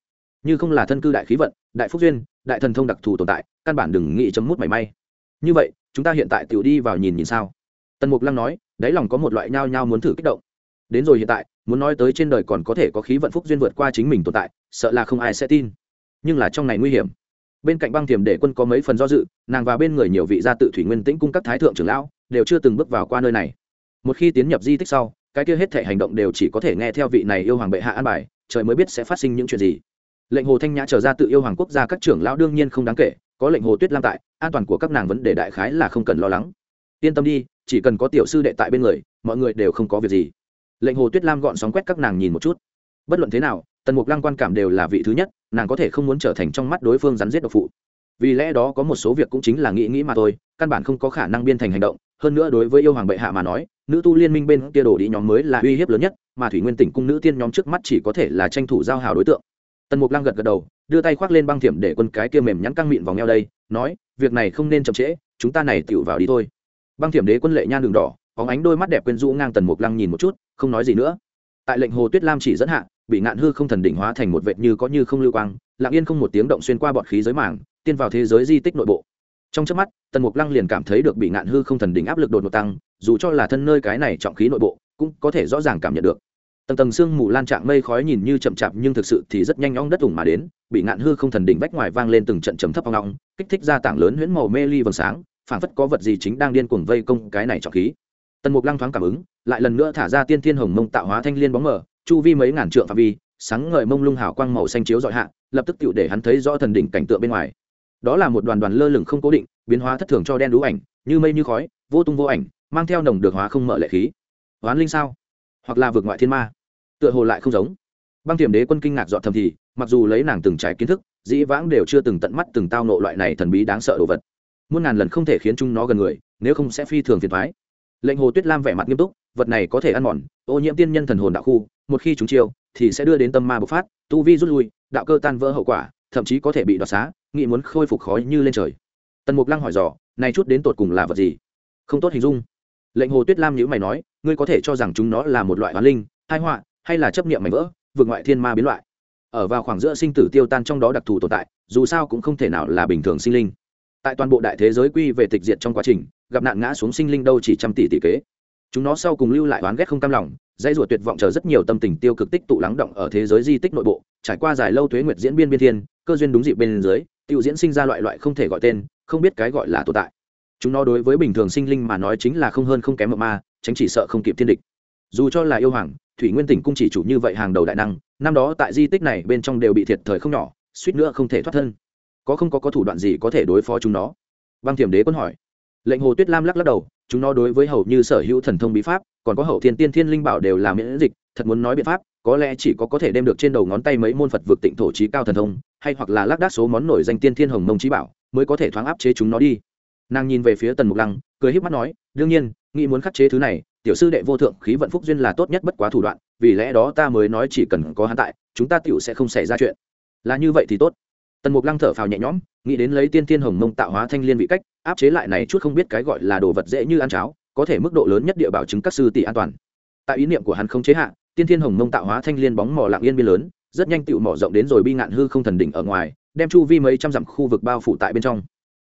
Như không là thân cư đại khí vận, đại phúc duyên, đại thần thông đặc thù tồn tại, căn bản đừng nghĩ chấm mút mảy may. Như vậy, chúng ta hiện tại tiểu đi vào nhìn nhìn sao. Tần mục lăng nói, đáy lòng có một loại nhao nhao muốn thử kích động. Đến rồi hiện tại, muốn nói tới trên đời còn có thể có khí vận phúc duyên vượt qua chính mình tồn tại, sợ là không ai sẽ tin. Nhưng là trong này nguy hiểm bên cạnh băng thiềm để quân có mấy phần do dự, nàng và bên người nhiều vị gia tự thủy nguyên tĩnh cung các thái thượng trưởng lão đều chưa từng bước vào qua nơi này. Một khi tiến nhập di tích sau, cái kia hết thể hành động đều chỉ có thể nghe theo vị này yêu hoàng bệ hạ an bài, trời mới biết sẽ phát sinh những chuyện gì. Lệnh hồ thanh nhã trở ra tự yêu hoàng quốc gia các trưởng lão đương nhiên không đáng kể, có lệnh hồ tuyết lam tại, an toàn của các nàng vấn đề đại khái là không cần lo lắng. Yên tâm đi, chỉ cần có tiểu sư đệ tại bên người, mọi người đều không có việc gì. Lệnh hồ tuyết lam gọn sóng quét các nàng nhìn một chút. Bất luận thế nào, tần mục lăng quan cảm đều là vị thứ nhất nàng có thể không muốn trở thành trong mắt đối phương rắn giết độc phụ. Vì lẽ đó có một số việc cũng chính là nghĩ nghĩ mà thôi, căn bản không có khả năng biên thành hành động. Hơn nữa đối với yêu hoàng bệ hạ mà nói, nữ tu liên minh bên kia đổ đi nhóm mới là uy hiếp lớn nhất, mà thủy nguyên tỉnh cung nữ tiên nhóm trước mắt chỉ có thể là tranh thủ giao hào đối tượng. Tần mục lăng gật gật đầu, đưa tay khoác lên băng thiểm để quân cái kia mềm nhắn căng mịn vòng eo đây, nói, việc này không nên chậm trễ, chúng ta này tựu vào đi thôi. Băng thiểm đế quân lệ nhan đường đỏ có ánh đôi mắt đẹp quyến rũ ngang tần mục lăng nhìn một chút, không nói gì nữa. Tại lệnh hồ tuyết lam chỉ dẫn hạ bị ngạn hư không thần đỉnh hóa thành một vệt như có như không lưu quang, lặng yên không một tiếng động xuyên qua bọt khí giới mảng tiên vào thế giới di tích nội bộ. Trong trước mắt, tần mục lăng liền cảm thấy được bị ngạn hư không thần đỉnh áp lực đột ngột tăng, dù cho là thân nơi cái này trọng khí nội bộ, cũng có thể rõ ràng cảm nhận được. Tầng tầng sương mù lan trạng mây khói nhìn như chậm chạp nhưng thực sự thì rất nhanh nhõng đất ủng mà đến, bị ngạn hư không thần đỉnh vách ngoài vang lên từng trận trầm thấp hoang ngọng kích thích ra tảng lớn huyễn màu mê ly vầng sáng, phảng phất có vật gì chính đang điên cuồng vây công cái này trọng khí. Tần mục lăng thoáng cảm ứng, lại lần nữa thả ra tiên thiên hồng mông tạo hóa thanh liên bóng mờ chu vi mấy ngàn trượng phạm vi, sáng ngời mông lung hào quang màu xanh chiếu dọi hạ, lập tức tựu để hắn thấy rõ thần đỉnh cảnh tượng bên ngoài. Đó là một đoàn đoàn lơ lửng không cố định, biến hóa thất thường cho đen đũ ảnh, như mây như khói, vô tung vô ảnh, mang theo nồng được hóa không mở lệ khí. Hoán linh sao? Hoặc là vượt ngoại thiên ma? Tựa hồ lại không giống. Băng thiểm đế quân kinh ngạc dọn thầm thì, mặc dù lấy nàng từng trải kiến thức, dĩ vãng đều chưa từng tận mắt từng tao nộ loại này thần bí đáng sợ đồ vật. Muôn ngàn lần không thể khiến chúng nó gần người, nếu không sẽ phi thường phiền thoái lệnh hồ tuyết lam vẻ mặt nghiêm túc, vật này có thể ăn mòn, ô nhiễm tiên nhân thần hồn đạo khu một khi chúng chiêu, thì sẽ đưa đến tâm ma bộc phát, tu vi rút lui, đạo cơ tan vỡ hậu quả, thậm chí có thể bị đoạt xá, nghĩ muốn khôi phục khói như lên trời. Tần mục lăng hỏi dò, này chút đến tột cùng là vật gì? Không tốt hình dung. Lệnh hồ tuyết lam nhữ mày nói, ngươi có thể cho rằng chúng nó là một loại hoàn linh hai họa, hay là chấp niệm mảnh vỡ, vượt ngoại thiên ma biến loại? Ở vào khoảng giữa sinh tử tiêu tan trong đó đặc thù tồn tại, dù sao cũng không thể nào là bình thường sinh linh. Tại toàn bộ đại thế giới quy về tịch diệt trong quá trình, gặp nạn ngã xuống sinh linh đâu chỉ trăm tỷ tỷ kế. Chúng nó sau cùng lưu lại oán ghét không cam lòng dãy ruột tuyệt vọng chờ rất nhiều tâm tình tiêu cực tích tụ lắng động ở thế giới di tích nội bộ, trải qua dài lâu thuế nguyệt diễn biên biên thiên, cơ duyên đúng dịp bên dưới, tiêu diễn sinh ra loại loại không thể gọi tên, không biết cái gọi là tồn tại. Chúng nó đối với bình thường sinh linh mà nói chính là không hơn không kém mộng ma, tránh chỉ sợ không kịp thiên địch. Dù cho là yêu hoàng, thủy nguyên tỉnh cung chỉ chủ như vậy hàng đầu đại năng, năm đó tại di tích này bên trong đều bị thiệt thời không nhỏ, suýt nữa không thể thoát thân. Có không có có thủ đoạn gì có thể đối phó chúng nó? Băng thiểm đế quân hỏi. Lệnh hồ tuyết lam lắc lắc đầu, chúng nó đối với hầu như sở hữu thần thông bí pháp còn có hậu thiên tiên thiên linh bảo đều là miễn dịch, thật muốn nói biện pháp, có lẽ chỉ có có thể đem được trên đầu ngón tay mấy môn phật vực tịnh thổ trí cao thần thông, hay hoặc là lác đác số món nổi danh tiên thiên hồng mông trí bảo, mới có thể thoáng áp chế chúng nó đi. Nàng nhìn về phía tần mục lăng, cười híp mắt nói, đương nhiên, nghĩ muốn khắc chế thứ này, tiểu sư đệ vô thượng khí vận phúc duyên là tốt nhất bất quá thủ đoạn, vì lẽ đó ta mới nói chỉ cần có hắn tại, chúng ta tiểu sẽ không xảy ra chuyện. Là như vậy thì tốt. Tần mục lăng thở phào nhẹ nhõm, nghĩ đến lấy tiên thiên hồng mông tạo hóa thanh liên vị cách, áp chế lại này chút không biết cái gọi là đồ vật dễ như ăn cháo có thể mức độ lớn nhất địa bảo chứng các sư tỷ an toàn. Tại ý niệm của hắn không chế hạ, tiên thiên hồng mông tạo hóa thanh liên bóng mỏ lạng yên biên lớn, rất nhanh tựu mỏ rộng đến rồi bi ngạn hư không thần đỉnh ở ngoài, đem chu vi mấy trăm dặm khu vực bao phủ tại bên trong.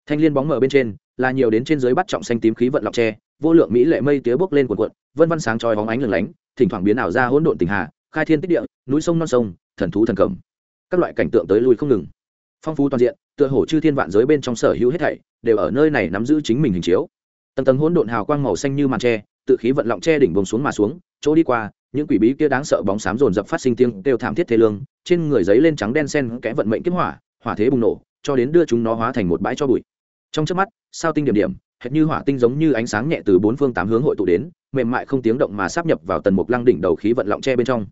Thanh liên bóng mở bên trên, là nhiều đến trên dưới bắt trọng xanh tím khí vận lọc tre, vô lượng mỹ lệ mây tía bốc lên cuộn cuộn, vân văn sáng trói hóng ánh lừng lánh, thỉnh thoảng biến ảo ra hỗn độn tình hà, khai thiên tích địa, núi sông non sông, thần thú thần cẩm. Các loại cảnh tượng tới lui không ngừng. Phong phú toàn diện, tựa hồ chư thiên vạn giới bên trong sở hữu hết thảy, đều ở nơi này nắm giữ chính mình hình chiếu tầng tầng hỗn độn hào quang màu xanh như màn tre tự khí vận lọng tre đỉnh bông xuống mà xuống chỗ đi qua những quỷ bí kia đáng sợ bóng xám rồn rập phát sinh tiếng kêu thảm thiết thế lương trên người giấy lên trắng đen sen kẽ vận mệnh kiếp hỏa hỏa thế bùng nổ cho đến đưa chúng nó hóa thành một bãi cho bụi. Trong trước mắt sao tinh điểm điểm hệt như hỏa tinh giống như ánh sáng nhẹ từ bốn phương tám hướng hội tụ đến mềm mại không tiếng động mà sắp nhập vào tần mục lăng đỉnh đầu khí vận lọng tre bên trong.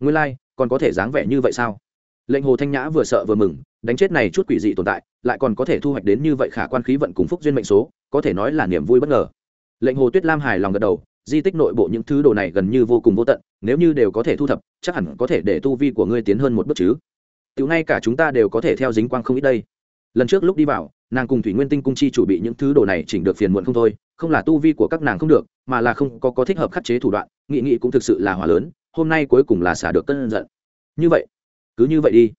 Nguyên lai、like, còn có thể dáng vẻ như vậy sao? Lệnh hồ thanh nhã vừa sợ vừa mừng đánh chết này chút quỷ dị tồn tại, lại còn có thể thu hoạch đến như vậy khả quan khí vận cùng phúc duyên mệnh số, có thể nói là niềm vui bất ngờ. Lệnh hồ tuyết lam hài lòng gật đầu, di tích nội bộ những thứ đồ này gần như vô cùng vô tận, nếu như đều có thể thu thập, chắc hẳn có thể để tu vi của ngươi tiến hơn một bước chứ. Tiểu ngay cả chúng ta đều có thể theo dính quang không ít đây. Lần trước lúc đi vào, nàng cùng thủy nguyên tinh cung chi chủ bị những thứ đồ này chỉnh được phiền muộn không thôi, không là tu vi của các nàng không được, mà là không có có thích hợp khắc chế thủ đoạn, nghị nghị cũng thực sự là hỏa lớn, hôm nay cuối cùng là xả được cơn giận. Như vậy, cứ như vậy đi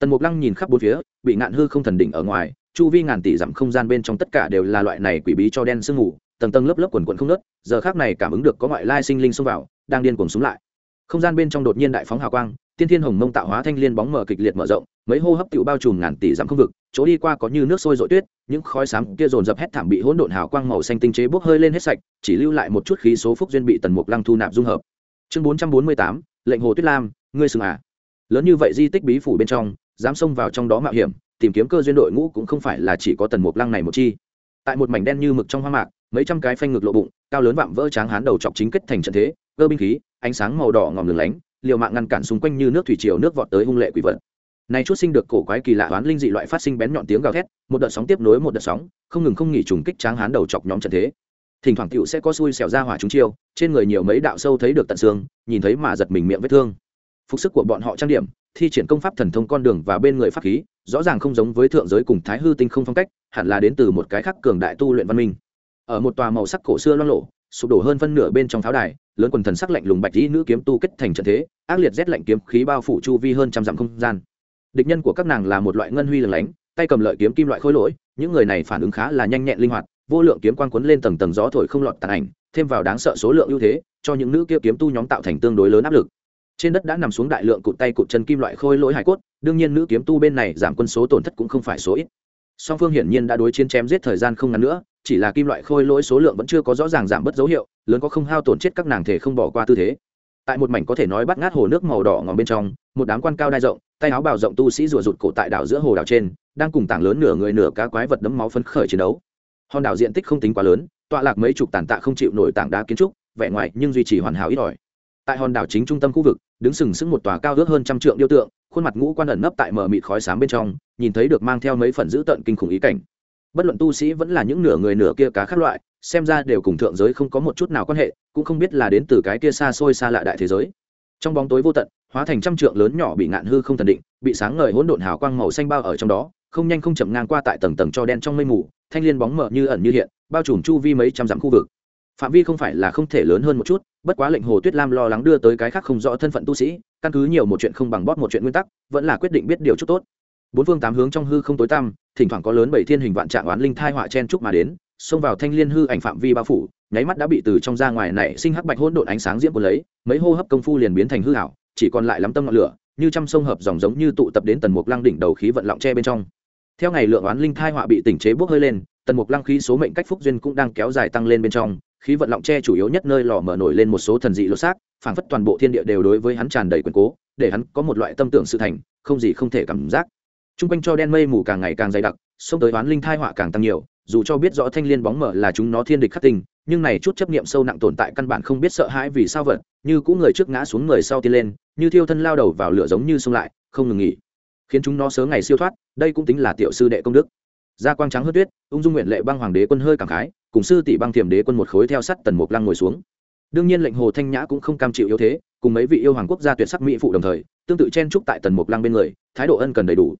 tần mục lăng nhìn khắp bốn phía, bị ngạn hư không thần đỉnh ở ngoài, chu vi ngàn tỷ dặm không gian bên trong tất cả đều là loại này quỷ bí cho đen sương mù, tầng tầng lớp lớp quần quần không nớt giờ khác này cảm ứng được có ngoại lai sinh linh xông vào, đang điên cuồng xuống lại. Không gian bên trong đột nhiên đại phóng hào quang, tiên thiên hồng mông tạo hóa thanh liên bóng mở kịch liệt mở rộng, mấy hô hấp tựu bao trùm ngàn tỷ dặm không vực, chỗ đi qua có như nước sôi dội tuyết, những khói sáng kia dồn dập hét thảm bị hỗn độn hào quang màu xanh tinh chế bốc hơi lên hết sạch, chỉ lưu lại một chút khí số phúc duyên bị tần mục lăng thu nạp dung hợp. Chương bốn trăm bốn mươi tám, lệnh hồ tuyết lam, ngươi sừng à? Lớn như vậy di tích bí phủ bên trong dám xông vào trong đó mạo hiểm, tìm kiếm cơ duyên đội ngũ cũng không phải là chỉ có tần mục lăng này một chi. Tại một mảnh đen như mực trong hoang mạc, mấy trăm cái phanh ngực lộ bụng, cao lớn vạm vỡ tráng hán đầu chọc chính kết thành trận thế, cơ binh khí, ánh sáng màu đỏ ngòm lửng lánh, liều mạng ngăn cản xung quanh như nước thủy triều nước vọt tới hung lệ quỷ vật. Này chút sinh được cổ quái kỳ lạ oán linh dị loại phát sinh bén nhọn tiếng gào thét, một đợt sóng tiếp nối một đợt sóng, không ngừng không nghỉ trùng kích tráng hán đầu chọc nhóm trận thế. Thỉnh thoảng cựu sẽ có xui xẻo ra hỏa chúng chiêu, trên người nhiều mấy đạo sâu thấy được tận xương, nhìn thấy mà giật mình miệng vết thương. Phục sức của bọn họ trang điểm thi triển công pháp thần thông con đường và bên người pháp khí, rõ ràng không giống với thượng giới cùng thái hư tinh không phong cách, hẳn là đến từ một cái khác cường đại tu luyện văn minh. Ở một tòa màu sắc cổ xưa loang lộ sụp đổ hơn phân nửa bên trong pháo đài, lớn quần thần sắc lạnh lùng bạch dĩ nữ kiếm tu kết thành trận thế, ác liệt rét lạnh kiếm khí bao phủ chu vi hơn trăm dặm không gian. Địch nhân của các nàng là một loại ngân huy lừng lánh, tay cầm lợi kiếm kim loại khối lỗi, những người này phản ứng khá là nhanh nhẹn linh hoạt, vô lượng kiếm quang quấn lên tầng tầng gió thổi không lọt tàn ảnh, thêm vào đáng sợ số lượng ưu thế, cho những nữ kia kiếm tu nhóm tạo thành tương đối lớn áp lực trên đất đã nằm xuống đại lượng cụt tay cụt chân kim loại khôi lỗi hải cốt, đương nhiên nữ kiếm tu bên này giảm quân số tổn thất cũng không phải số ít. Song phương hiển nhiên đã đối chiến chém giết thời gian không ngắn nữa, chỉ là kim loại khôi lỗi số lượng vẫn chưa có rõ ràng giảm bớt dấu hiệu, lớn có không hao tổn chết các nàng thể không bỏ qua tư thế. Tại một mảnh có thể nói bắt ngát hồ nước màu đỏ ngòm bên trong, một đám quan cao đai rộng, tay áo bào rộng tu sĩ rùa rụt cổ tại đảo giữa hồ đảo trên, đang cùng tảng lớn nửa người nửa cá quái vật đấm máu phấn khởi chiến đấu. Hòn đảo diện tích không tính quá lớn, tọa lạc mấy chục tàn tạ không chịu nổi tảng đá kiến trúc, vẻ ngoài nhưng duy trì hoàn hảo ít ỏi tại hòn đảo chính trung tâm khu vực, đứng sừng sững một tòa cao ước hơn trăm trượng điêu tượng, khuôn mặt ngũ quan ẩn nấp tại mờ mịt khói sáng bên trong, nhìn thấy được mang theo mấy phần dữ tợn kinh khủng ý cảnh. Bất luận tu sĩ vẫn là những nửa người nửa kia cá khác loại, xem ra đều cùng thượng giới không có một chút nào quan hệ, cũng không biết là đến từ cái kia xa xôi xa lạ đại thế giới. Trong bóng tối vô tận, hóa thành trăm trượng lớn nhỏ bị ngạn hư không thần định, bị sáng ngời hỗn độn hào quang màu xanh bao ở trong đó, không nhanh không chậm ngang qua tại tầng tầng cho đen trong mây mù, thanh liên bóng mờ như ẩn như hiện, bao trùm chu vi mấy trăm dặm khu vực phạm vi không phải là không thể lớn hơn một chút, bất quá lệnh hồ tuyết lam lo lắng đưa tới cái khác không rõ thân phận tu sĩ, căn cứ nhiều một chuyện không bằng bóp một chuyện nguyên tắc, vẫn là quyết định biết điều chút tốt. Bốn phương tám hướng trong hư không tối tăm, thỉnh thoảng có lớn bảy thiên hình vạn trạng oán linh thai họa chen trúc mà đến, xông vào thanh liên hư ảnh phạm vi bao phủ, nháy mắt đã bị từ trong ra ngoài này sinh hắc bạch hỗn độn ánh sáng diễm của lấy, mấy hô hấp công phu liền biến thành hư ảo, chỉ còn lại lắm tâm ngọn lửa, như trăm sông hợp dòng giống như tụ tập đến tần mục lăng đỉnh đầu khí vận lọng tre bên trong. Theo ngày lượng oán linh thai họa bị tỉnh chế bốc hơi lên, tần mục lăng khí số mệnh cách phúc duyên cũng đang kéo dài tăng lên bên trong khí vận lọng tre chủ yếu nhất nơi lò mở nổi lên một số thần dị lột xác, phảng phất toàn bộ thiên địa đều đối với hắn tràn đầy quyền cố, để hắn có một loại tâm tưởng sự thành, không gì không thể cảm giác. T r u n g quanh cho đen mây mù càng ngày càng dày đặc xông tới oán linh thai họa càng tăng nhiều, dù cho biết rõ thanh l i ê n bóng mở là chúng nó thiên địch khắc tinh, nhưng này chút chấp nghiệm sâu nặng tồn tại căn bản không biết sợ hãi vì sao vật, như cũ người trước ngã xuống người sau tiên lên, như thiêu thân lao đầu vào lửa giống như xông lại, không ngừng nghỉ. Khiến chúng nó sớm ngày siêu thoát, đây cũng tính là tiểu sư đệ công đức. Gia quang trắng hớt tuyết, ung dung nguyện lệ băng hoàng đế quân hơi cảm khái cùng sư tỷ băng thiểm đế quân một khối theo sắt tần mục lăng ngồi xuống. Đương nhiên lệnh hồ thanh nhã cũng không cam chịu yếu thế, cùng mấy vị yêu hoàng quốc gia tuyệt sắc mỹ phụ đồng thời, tương tự chen trúc tại tần mục lăng bên người, thái độ ân cần đầy đủ.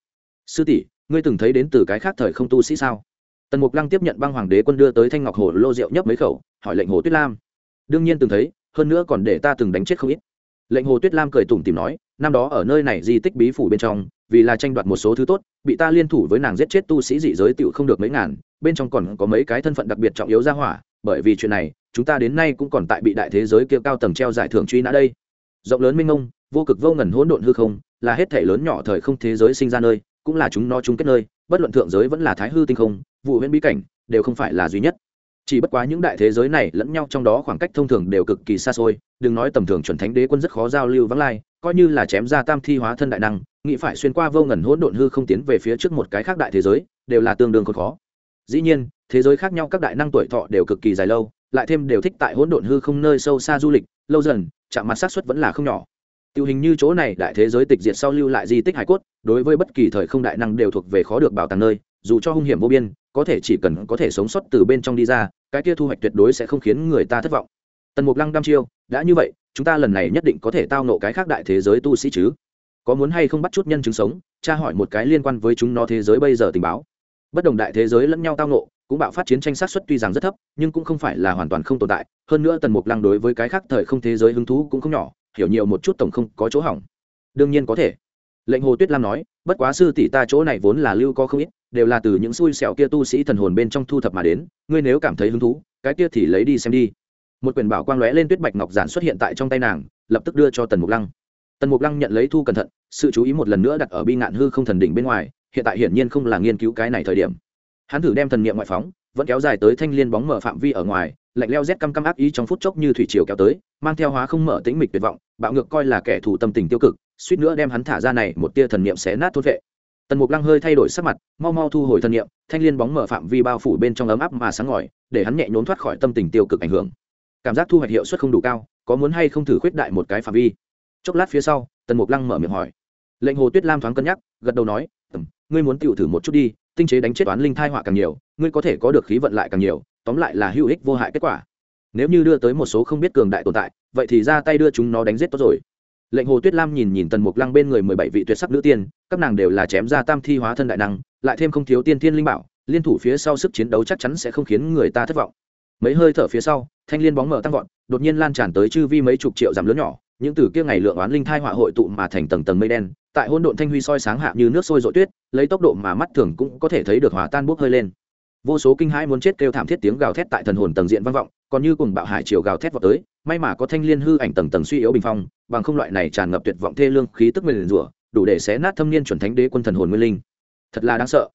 Sư tỷ, ngươi từng thấy đến từ cái khác thời không tu sĩ sao? Tần mục lăng tiếp nhận băng hoàng đế quân đưa tới thanh ngọc hồ lô rượu nhấp mấy khẩu, hỏi lệnh hồ tuyết lam. Đương nhiên từng thấy, hơn nữa còn để ta từng đánh chết không ít. Lệnh hồ tuyết lam cười tủm tìm nói, năm đó ở nơi này di tích bí phủ bên trong, vì là tranh đoạt một số thứ tốt, bị ta liên thủ với nàng giết chết tu sĩ dị giới tựu không được mấy ngàn bên trong còn có mấy cái thân phận đặc biệt trọng yếu ra hỏa, bởi vì chuyện này, chúng ta đến nay cũng còn tại bị đại thế giới kia cao tầng treo giải thưởng truy nã đây. Rộng lớn minh ông vô cực vô ngần hỗn độn hư không, là hết thể lớn nhỏ thời không thế giới sinh ra nơi, cũng là chúng nó chung kết nơi, bất luận thượng giới vẫn là thái hư tinh không, vụ huyễn bí cảnh, đều không phải là duy nhất. Chỉ bất quá những đại thế giới này lẫn nhau trong đó khoảng cách thông thường đều cực kỳ xa xôi, đừng nói tầm thường chuẩn thánh đế quân rất khó giao lưu vắng lai, coi như là chém ra tam thi hóa thân đại năng, nghĩ phải xuyên qua vô ngần hỗn độn hư không tiến về phía trước một cái khác đại thế giới, đều là tương đương còn khó dĩ nhiên, thế giới khác nhau các đại năng tuổi thọ đều cực kỳ dài lâu, lại thêm đều thích tại hỗn độn hư không nơi sâu xa du lịch, lâu dần, chạm mặt sát suất vẫn là không nhỏ. Tiêu hình như chỗ này đại thế giới tịch diệt sau lưu lại di tích hải cốt, đối với bất kỳ thời không đại năng đều thuộc về khó được bảo tàng nơi, dù cho hung hiểm vô biên, có thể chỉ cần có thể sống sót từ bên trong đi ra, cái kia thu hoạch tuyệt đối sẽ không khiến người ta thất vọng. Tần mục lăng đăm chiêu, đã như vậy, chúng ta lần này nhất định có thể tao nộ cái khác đại thế giới tu sĩ chứ? Có muốn hay không bắt chút nhân chứng sống? Tra hỏi một cái liên quan với chúng nó thế giới bây giờ tình báo bất đồng đại thế giới lẫn nhau tao nộ cũng bạo phát chiến tranh sát xuất tuy rằng rất thấp, nhưng cũng không phải là hoàn toàn không tồn tại. Hơn nữa tần mục lăng đối với cái khác thời không thế giới hứng thú cũng không nhỏ, hiểu nhiều một chút tổng không có chỗ hỏng. Đương nhiên có thể. Lệnh hồ tuyết lam nói, bất quá sư tỷ ta chỗ này vốn là lưu có không ít, đều là từ những xui xẻo kia tu sĩ thần hồn bên trong thu thập mà đến, ngươi nếu cảm thấy hứng thú, cái kia thì lấy đi xem đi. Một quyển bảo quang lóe lên tuyết bạch ngọc giản xuất hiện tại trong tay nàng, lập tức đưa cho tần mục lăng. Tần mục lăng nhận lấy thu cẩn thận, sự chú ý một lần nữa đặt ở bi ngạn hư không thần đỉnh bên ngoài hiện tại hiển nhiên không là nghiên cứu cái này thời điểm. Hắn thử đem thần niệm ngoại phóng, vẫn kéo dài tới thanh liên bóng mở phạm vi ở ngoài, lạnh leo rét căm căm ác ý trong phút chốc như thủy triều kéo tới, mang theo hóa không mở tĩnh mịch tuyệt vọng, bạo ngược coi là kẻ thù tâm tình tiêu cực, suýt nữa đem hắn thả ra này một tia thần niệm xé nát thốt vệ. Tần mục lăng hơi thay đổi sắc mặt, mau mau thu hồi thần niệm, thanh liên bóng mở phạm vi bao phủ bên trong ấm áp mà sáng ngỏi để hắn nhẹ nhốn thoát khỏi tâm tình tiêu cực ảnh hưởng. Cảm giác thu hoạch hiệu suất không đủ cao, có muốn hay không thử khuyết đại một cái phạm vi? Chốc lát phía sau, tần mục lăng mở miệng hỏi. Lệnh hồ tuyết lam thoáng cân nhắc, gật đầu nói ngươi muốn tiểu thử một chút đi, tinh chế đánh chết toán linh thai họa càng nhiều, ngươi có thể có được khí vận lại càng nhiều, tóm lại là hữu ích vô hại kết quả. Nếu như đưa tới một số không biết cường đại tồn tại, vậy thì ra tay đưa chúng nó đánh giết tốt rồi. Lệnh hồ tuyết lam nhìn nhìn tần mục lăng bên người mười bảy vị tuyệt sắc nữ tiên, các nàng đều là chém ra tam thi hóa thân đại năng, lại thêm không thiếu tiên thiên linh bảo, liên thủ phía sau sức chiến đấu chắc chắn sẽ không khiến người ta thất vọng. Mấy hơi thở phía sau, thanh liên bóng mở tăng vọt, đột nhiên lan tràn tới chư vi mấy chục triệu giảm lớn nhỏ, những từ kia ngày lượng oán linh thai họa hội tụ mà thành tầng tầng mây đen tại hôn độn thanh huy soi sáng hạ như nước sôi rội tuyết, lấy tốc độ mà mắt thường cũng có thể thấy được hòa tan bốc hơi lên. Vô số kinh hãi muốn chết kêu thảm thiết tiếng gào thét tại thần hồn tầng diện vang vọng, còn như cùng bạo hải chiều gào thét vào tới, may mà có thanh liên hư ảnh tầng tầng suy yếu bình phong, bằng không loại này tràn ngập tuyệt vọng thê lương khí tức nguyền rủa, đủ để xé nát thâm niên chuẩn thánh đế quân thần hồn nguyên linh. Thật là đáng sợ.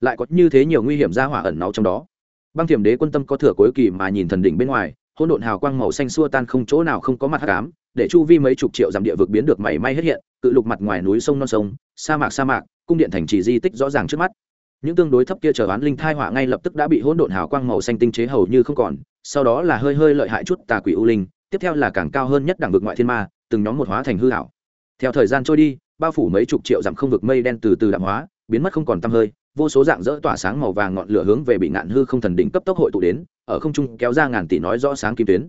Lại có như thế nhiều nguy hiểm ra hỏa ẩn náu trong đó. Băng thiểm đế quân tâm có thừa cuối kỳ mà nhìn thần đỉnh bên ngoài hỗn độn hào quang màu xanh xua tan không chỗ nào không có mặt hắc ám, để chu vi mấy chục triệu dặm địa vực biến được mảy may hết hiện, cự lục mặt ngoài núi sông non sông, sa mạc sa mạc, cung điện thành trì di tích rõ ràng trước mắt. Những tương đối thấp kia chờ oán linh thai họa ngay lập tức đã bị hỗn độn hào quang màu xanh tinh chế hầu như không còn, sau đó là hơi hơi lợi hại chút tà quỷ u linh, tiếp theo là càng cao hơn nhất đẳng vực ngoại thiên ma, từng nhóm một hóa thành hư hảo theo thời gian trôi đi, bao phủ mấy chục triệu dặm không vực mây đen từ từ đạm hóa, biến mất không còn tăm hơi, vô số dạng dỡ tỏa sáng màu vàng ngọn lửa hướng về bị ngạn hư không thần đỉnh cấp tốc hội tụ đến ở không trung kéo ra ngàn tỷ nói rõ sáng kim tuyến.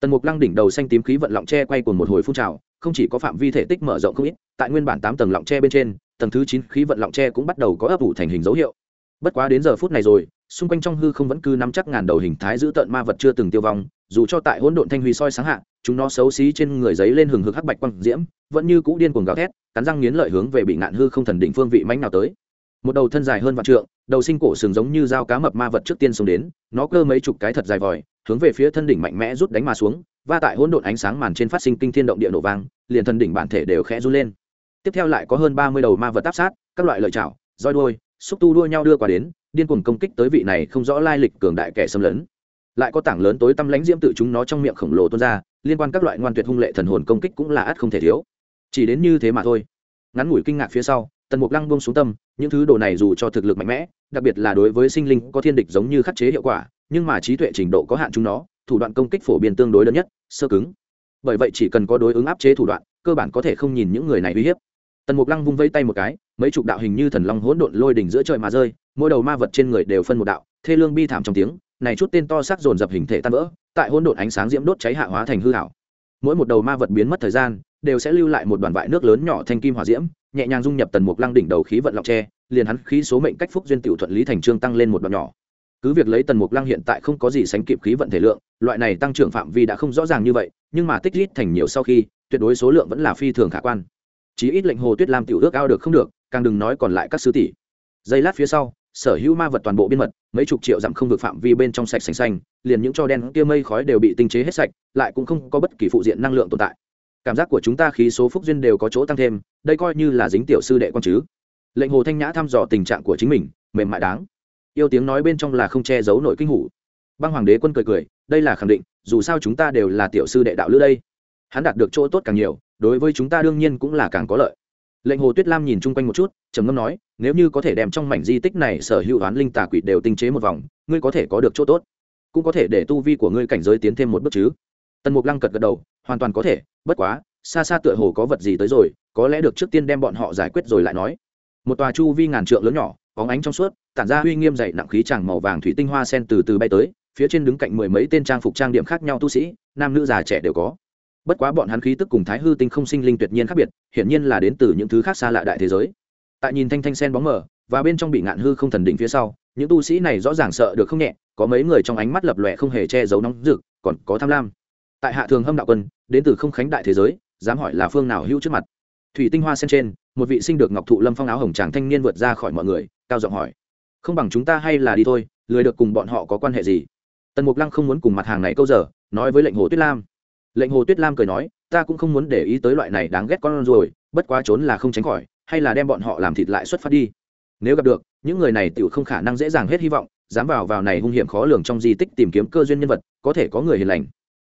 Tần mục lăng đỉnh đầu xanh tím khí vận lọng tre quay cùng một hồi phun trào, không chỉ có phạm vi thể tích mở rộng không ít, tại nguyên bản tám tầng lọng tre bên trên, tầng thứ chín khí vận lọng tre cũng bắt đầu có ấp ủ thành hình dấu hiệu. Bất quá đến giờ phút này rồi, xung quanh trong hư không vẫn cứ nắm chắc ngàn đầu hình thái giữ tợn ma vật chưa từng tiêu vong, dù cho tại hỗn độn thanh huy soi sáng hạ, chúng nó xấu xí trên người giấy lên hừng hực hắc bạch quang diễm, vẫn như cũ điên cuồng gào thét, cắn răng nghiến lợi hướng về bị ngạn hư không thần đỉnh phương vị mãnh nào tới. Một đầu thân dài hơn vạn trượng đầu sinh cổ sừng giống như dao cá mập ma vật trước tiên xông đến, nó cơ mấy chục cái thật dài vòi, hướng về phía thân đỉnh mạnh mẽ rút đánh mà xuống và tại hỗn độn ánh sáng màn trên phát sinh kinh thiên động địa nổ vang, liền thân đỉnh bản thể đều khẽ run lên. Tiếp theo lại có hơn ba mươi đầu ma vật áp sát, các loại lợi chảo roi đuôi, xúc tu đua nhau đưa qua đến, điên cuồng công kích tới vị này không rõ lai lịch cường đại kẻ xâm lấn. Lại có tảng lớn tối tăm lãnh diễm tự chúng nó trong miệng khổng lồ tuôn ra, liên quan các loại ngoan tuyệt hung lệ thần hồn công kích cũng là ắt không thể thiếu. Chỉ đến như thế mà thôi ngắn ngủi kinh ngạc phía sau, tần mục lăng bông xuống tâm, những thứ đồ này dù cho thực lực mạnh mẽ, đặc biệt là đối với sinh linh có thiên địch giống như khắc chế hiệu quả, nhưng mà trí tuệ trình độ có hạn chúng nó, thủ đoạn công kích phổ biến tương đối lớn nhất, sơ cứng. Bởi vậy chỉ cần có đối ứng áp chế thủ đoạn, cơ bản có thể không nhìn những người này uy hiếp. Tần mục lăng vung vây tay một cái, mấy chục đạo hình như thần long hỗn độn lôi đỉnh giữa trời mà rơi, mỗi đầu ma vật trên người đều phân một đạo, thê lương bi thảm trong tiếng, này chút tên to xác dồn dập hình thể tan vỡ, tại hỗn độn ánh sáng diễm đốt cháy hạ hóa thành hư hảo mỗi một đầu ma vật biến mất thời gian, đều sẽ lưu lại một đoàn vại nước lớn nhỏ thanh kim hỏa diễm, nhẹ nhàng dung nhập tần mục lăng đỉnh đầu khí vận lọc tre, liền hắn khí số mệnh cách phúc duyên tiểu thuận lý thành trương tăng lên một đoạn nhỏ. Cứ việc lấy tần mục lăng hiện tại không có gì sánh kịp khí vận thể lượng, loại này tăng trưởng phạm vi đã không rõ ràng như vậy, nhưng mà tích lũy thành nhiều sau khi, tuyệt đối số lượng vẫn là phi thường khả quan. Chí ít lệnh hồ tuyết lam tiểu ước ao được không được, càng đừng nói còn lại các sứ tỷ. Giây lát phía sau sở hữu ma vật toàn bộ biên mật, mấy chục triệu dặm không được phạm vi bên trong sạch sành xanh, liền những cho đen kia mây khói đều bị tinh chế hết sạch, lại cũng không có bất kỳ phụ diện năng lượng tồn tại. Cảm giác của chúng ta khí số phúc duyên đều có chỗ tăng thêm, đây coi như là dính tiểu sư đệ quan chứ. Lệnh hồ thanh nhã thăm dò tình trạng của chính mình, mềm mại đáng. Yêu tiếng nói bên trong là không che giấu nội kinh hủ. Băng hoàng đế quân cười cười, đây là khẳng định, dù sao chúng ta đều là tiểu sư đệ đạo lữ đây. Hắn đạt được chỗ tốt càng nhiều, đối với chúng ta đương nhiên cũng là càng có lợi lệnh hồ tuyết lam nhìn chung quanh một chút, trầm ngâm nói, nếu như có thể đem trong mảnh di tích này sở hữu oán linh tà quỷ đều tinh chế một vòng, ngươi có thể có được chỗ tốt. Cũng có thể để tu vi của ngươi cảnh giới tiến thêm một bước chứ. Tần mục lăng cật gật đầu, hoàn toàn có thể, bất quá, xa xa tựa hồ có vật gì tới rồi, có lẽ được trước tiên đem bọn họ giải quyết rồi lại nói. Một tòa chu vi ngàn trượng lớn nhỏ có ánh trong suốt, tản ra uy nghiêm dày nặng khí tràng màu vàng thủy tinh hoa sen từ từ bay tới, phía trên đứng cạnh mười mấy tên trang phục trang điểm khác nhau tu sĩ, nam nữ già trẻ đều có bất quá bọn hắn khí tức cùng thái hư tinh không sinh linh tuyệt nhiên khác biệt, hiển nhiên là đến từ những thứ khác xa lạ đại thế giới. Tại nhìn thanh thanh sen bóng mờ, và bên trong bị ngạn hư không thần đỉnh phía sau, những tu sĩ này rõ ràng sợ được không nhẹ, có mấy người trong ánh mắt lập lòe không hề che giấu nóng rực, còn có tham lam. Tại hạ thường hâm đạo quân, đến từ không khánh đại thế giới, dám hỏi là phương nào hữu trước mặt. Thủy tinh hoa sen trên, một vị sinh được ngọc thụ lâm phong áo hồng tràng thanh niên vượt ra khỏi mọi người, cao giọng hỏi. Không bằng chúng ta hay là đi thôi, lười được cùng bọn họ có quan hệ gì? Tần mục lăng không muốn cùng mặt hàng này câu giờ, nói với lệnh hồ tuyết lam lệnh hồ tuyết lam cười nói, ta cũng không muốn để ý tới loại này đáng ghét con rồi bất quá trốn là không tránh khỏi, hay là đem bọn họ làm thịt lại xuất phát đi. Nếu gặp được, những người này tự không khả năng dễ dàng hết hy vọng, dám vào vào này hung hiểm khó lường trong di tích tìm kiếm cơ duyên nhân vật, có thể có người hiền lành.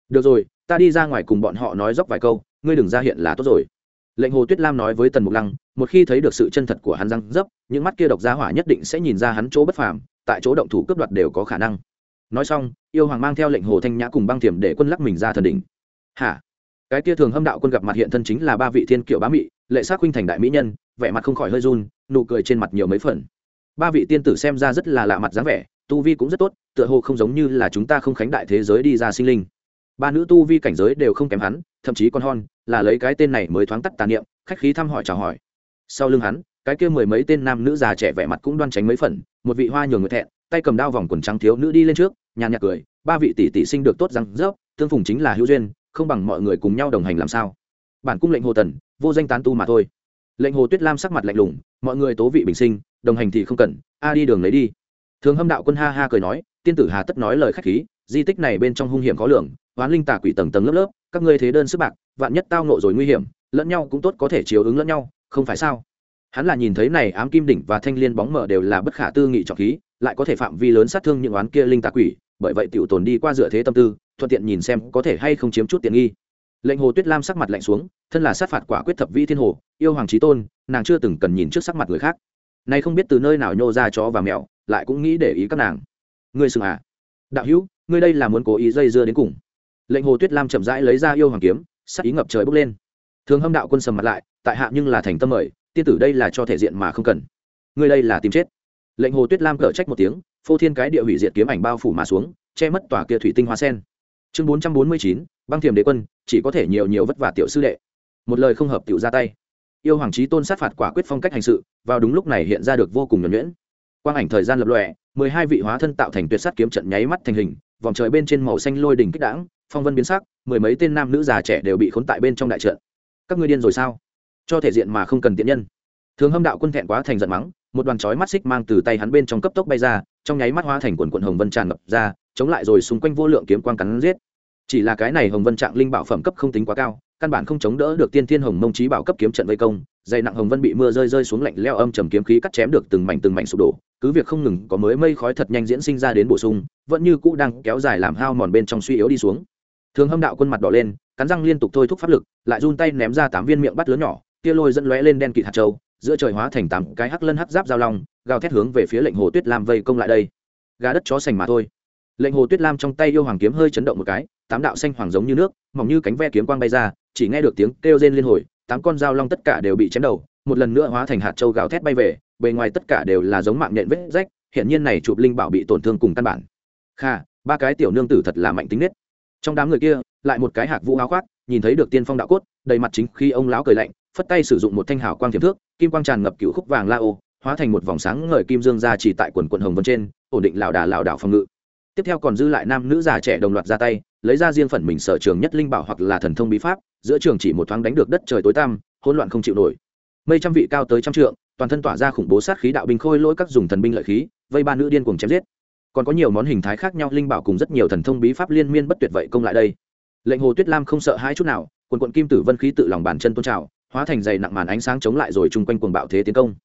Được rồi, ta đi ra ngoài cùng bọn họ nói dốc vài câu, ngươi đừng ra hiện là tốt rồi. Lệnh hồ tuyết lam nói với tần mục lăng, một khi thấy được sự chân thật của hắn răng dấp, những mắt kia độc giá hỏa nhất định sẽ nhìn ra hắn chỗ bất phàm, tại chỗ động thủ cướp đoạt đều có khả năng. Nói xong, yêu hoàng mang theo lệnh hồ thanh nhã cùng băng thiểm để quân lắc mình ra thần đỉnh hả? Cái kia thường hâm đạo quân gặp mặt hiện thân chính là ba vị thiên kiểu bá mị, lệ xác huynh thành đại mỹ nhân, vẻ mặt không khỏi hơi run, nụ cười trên mặt nhiều mấy phần. Ba vị tiên tử xem ra rất là lạ mặt dáng vẻ, tu vi cũng rất tốt, tựa hồ không giống như là chúng ta không khánh đại thế giới đi ra sinh linh. Ba nữ tu vi cảnh giới đều không kém hắn, thậm chí con hon, là lấy cái tên này mới thoáng tắt tàn niệm, khách khí thăm hỏi chào hỏi. Sau lưng hắn, cái kia mười mấy tên nam nữ già trẻ vẻ mặt cũng đoan tránh mấy phần, một vị hoa nhường người thẹn, tay cầm đao vòng quần trắng thiếu nữ đi lên trước, nhàn nhạt cười, ba vị tỷ tỷ sinh được tốt răng rớp, tương phùng chính là hữu duyên không bằng mọi người cùng nhau đồng hành làm sao? Bản cung lệnh hồ tần, vô danh tán tu mà thôi. Lệnh hồ tuyết lam sắc mặt lạnh lùng, mọi người tố vị bình sinh, đồng hành thì không cần, a đi đường lấy đi. Thường hâm đạo quân ha ha cười nói, tiên tử hà tất nói lời khách khí, di tích này bên trong hung hiểm khó lường oán linh tà quỷ tầng tầng lớp lớp, các ngươi thế đơn sức bạc, vạn nhất tao nộ rồi nguy hiểm, lẫn nhau cũng tốt có thể chiếu ứng lẫn nhau, không phải sao? Hắn là nhìn thấy này ám kim đỉnh và thanh liên bóng mở đều là bất khả tư nghị trọng khí, lại có thể phạm vi lớn sát thương những oán kia linh tà quỷ, bởi vậy tiểu tồn đi qua dựa thế tâm tư thuận tiện nhìn xem có thể hay không chiếm chút tiện nghi. Lệnh hồ tuyết lam sắc mặt lạnh xuống, thân là sát phạt quả quyết thập vi thiên hồ, yêu hoàng trí tôn, nàng chưa từng cần nhìn trước sắc mặt người khác. Nay không biết từ nơi nào nhô ra chó và mèo, lại cũng nghĩ để ý các nàng. Ngươi sừng à? Đạo hữu, ngươi đây là muốn cố ý dây dưa đến cùng. Lệnh hồ tuyết lam chậm rãi lấy ra yêu hoàng kiếm, sắc ý ngập trời bốc lên. Thường hâm đạo quân sầm mặt lại, tại hạ nhưng là thành tâm mời, tiên tử đây là cho thể diện mà không cần. Ngươi đây là tìm chết. Lệnh hồ tuyết lam cở trách một tiếng, phô thiên cái địa hủy diệt kiếm ảnh bao phủ mà xuống, che mất tòa kia thủy tinh hoa sen chương bốn trăm bốn mươi chín, băng thiềm đế quân, chỉ có thể nhiều nhiều vất vả tiểu sư đệ. Một lời không hợp tiểu ra tay. Yêu hoàng trí tôn sát phạt quả quyết phong cách hành sự, vào đúng lúc này hiện ra được vô cùng nhuẩn nhuyễn. Quang ảnh thời gian lập lòe, mười hai vị hóa thân tạo thành tuyệt sát kiếm trận nháy mắt thành hình, vòng trời bên trên màu xanh lôi đỉnh kích đảng phong vân biến sắc, mười mấy tên nam nữ già trẻ đều bị khốn tại bên trong đại trận. Các ngươi điên rồi sao? Cho thể diện mà không cần tiện nhân. Thường hâm đạo quân thẹn quá thành giận mắng, một đoàn chói mắt xích mang từ tay hắn bên trong cấp tốc bay ra, trong nháy mắt hóa thành quần quần hồng vân tràn ngập ra chống lại rồi xung quanh vô lượng kiếm quang cắn giết. Chỉ là cái này hồng vân trạng linh bảo phẩm cấp không tính quá cao, căn bản không chống đỡ được tiên thiên hồng mông trí bảo cấp kiếm trận vây công, dày nặng hồng vân bị mưa rơi rơi xuống lạnh leo âm trầm kiếm khí cắt chém được từng mảnh từng mảnh sụp đổ, cứ việc không ngừng có mới mây khói thật nhanh diễn sinh ra đến bổ sung, vẫn như cũ đang kéo dài làm hao mòn bên trong suy yếu đi xuống. Thường hâm đạo quân mặt đỏ lên, cắn răng liên tục thôi thúc pháp lực, lại run tay ném ra tám viên miệng bắt lớn nhỏ kia lôi dẫn lóe lên đen kịt hạt châu, giữa trời hóa thành tám cái hắc lân hắc giáp giao long, gào thét hướng về phía lệnh hồ tuyết lam vây công lại đây. Gà đất chó sành mà thôi lệnh hồ tuyết lam trong tay yêu hoàng kiếm hơi chấn động một cái, tám đạo xanh hoàng giống như nước, mỏng như cánh ve kiếm quang bay ra, chỉ nghe được tiếng kêu rên liên hồi, tám con dao long tất cả đều bị chém đầu, một lần nữa hóa thành hạt châu gào thét bay về, bề ngoài tất cả đều là giống mạng nhện vết rách hiện nhiên này chụp linh bảo bị tổn thương cùng căn bản. Kha, ba cái tiểu nương tử thật là mạnh tính nết. Trong đám người kia, lại một cái hạc vũ áo khoác, nhìn thấy được tiên phong đạo cốt, đầy mặt chính khi ông lão cười lạnh, phất tay sử dụng một thanh hào quang thiểm thước, kim quang tràn ngập cựu khúc vàng la ô, hóa thành một vòng sáng ngời kim dương ra chỉ tại quần quận hồng vân trên, ổn định lảo đà lảo đảo phòng ngự tiếp theo còn dư lại nam nữ già trẻ đồng loạt ra tay, lấy ra riêng phần mình sở trường nhất linh bảo hoặc là thần thông bí pháp, giữa trường chỉ một thoáng đánh được đất trời tối tăm, hỗn loạn không chịu nổi. Mây trăm vị cao tới trăm trượng, toàn thân tỏa ra khủng bố sát khí đạo binh khôi lỗi các dùng thần binh lợi khí, vây ba nữ điên cuồng chém giết. Còn có nhiều món hình thái khác nhau, linh bảo cùng rất nhiều thần thông bí pháp liên miên bất tuyệt vậy công lại đây. Lệnh hồ tuyết lam không sợ hai chút nào, quần quận kim tử vân khí tự lòng bàn chân tôn trào, hóa thành dày nặng màn ánh sáng chống lại rồi chung quanh cuồng bạo thế tiến công.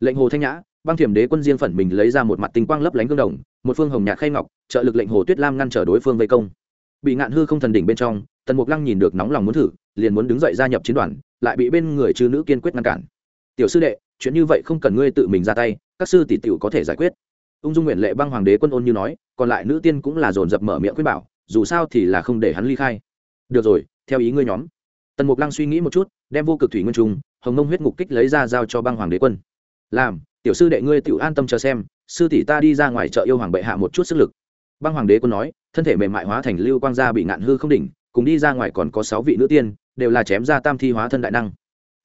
Lệnh hồ thanh nhã, băng thiểm đế quân riêng phần mình lấy ra một mặt tinh quang lấp lánh gương đồng, một phương hồng nhạc khay ngọc trợ lực lệnh hồ tuyết lam ngăn trở đối phương vây công. Bị ngạn hư không thần đỉnh bên trong, tần mục lăng nhìn được nóng lòng muốn thử, liền muốn đứng dậy gia nhập chiến đoàn, lại bị bên người chư nữ kiên quyết ngăn cản. Tiểu sư đệ, chuyện như vậy không cần ngươi tự mình ra tay, các sư tỷ tiểu có thể giải quyết. Ung dung nguyện lệ băng hoàng đế quân ôn như nói, còn lại nữ tiên cũng là dồn dập mở miệng khuyên bảo, dù sao thì là không để hắn ly khai. Được rồi, theo ý ngươi nhóm. Tần mục lăng suy nghĩ một chút, đem vô cực thủy nguyên trung hồng mông huyết ngục kích lấy ra giao cho băng hoàng đế quân. Làm, tiểu sư đệ ngươi tự an tâm chờ xem, sư tỷ ta đi ra ngoài chợ yêu hoàng bệ hạ một chút sức lực băng hoàng đế quân nói, thân thể mềm mại hóa thành lưu quang gia bị ngạn hư không đỉnh, cùng đi ra ngoài còn có sáu vị nữ tiên, đều là chém ra tam thi hóa thân đại năng.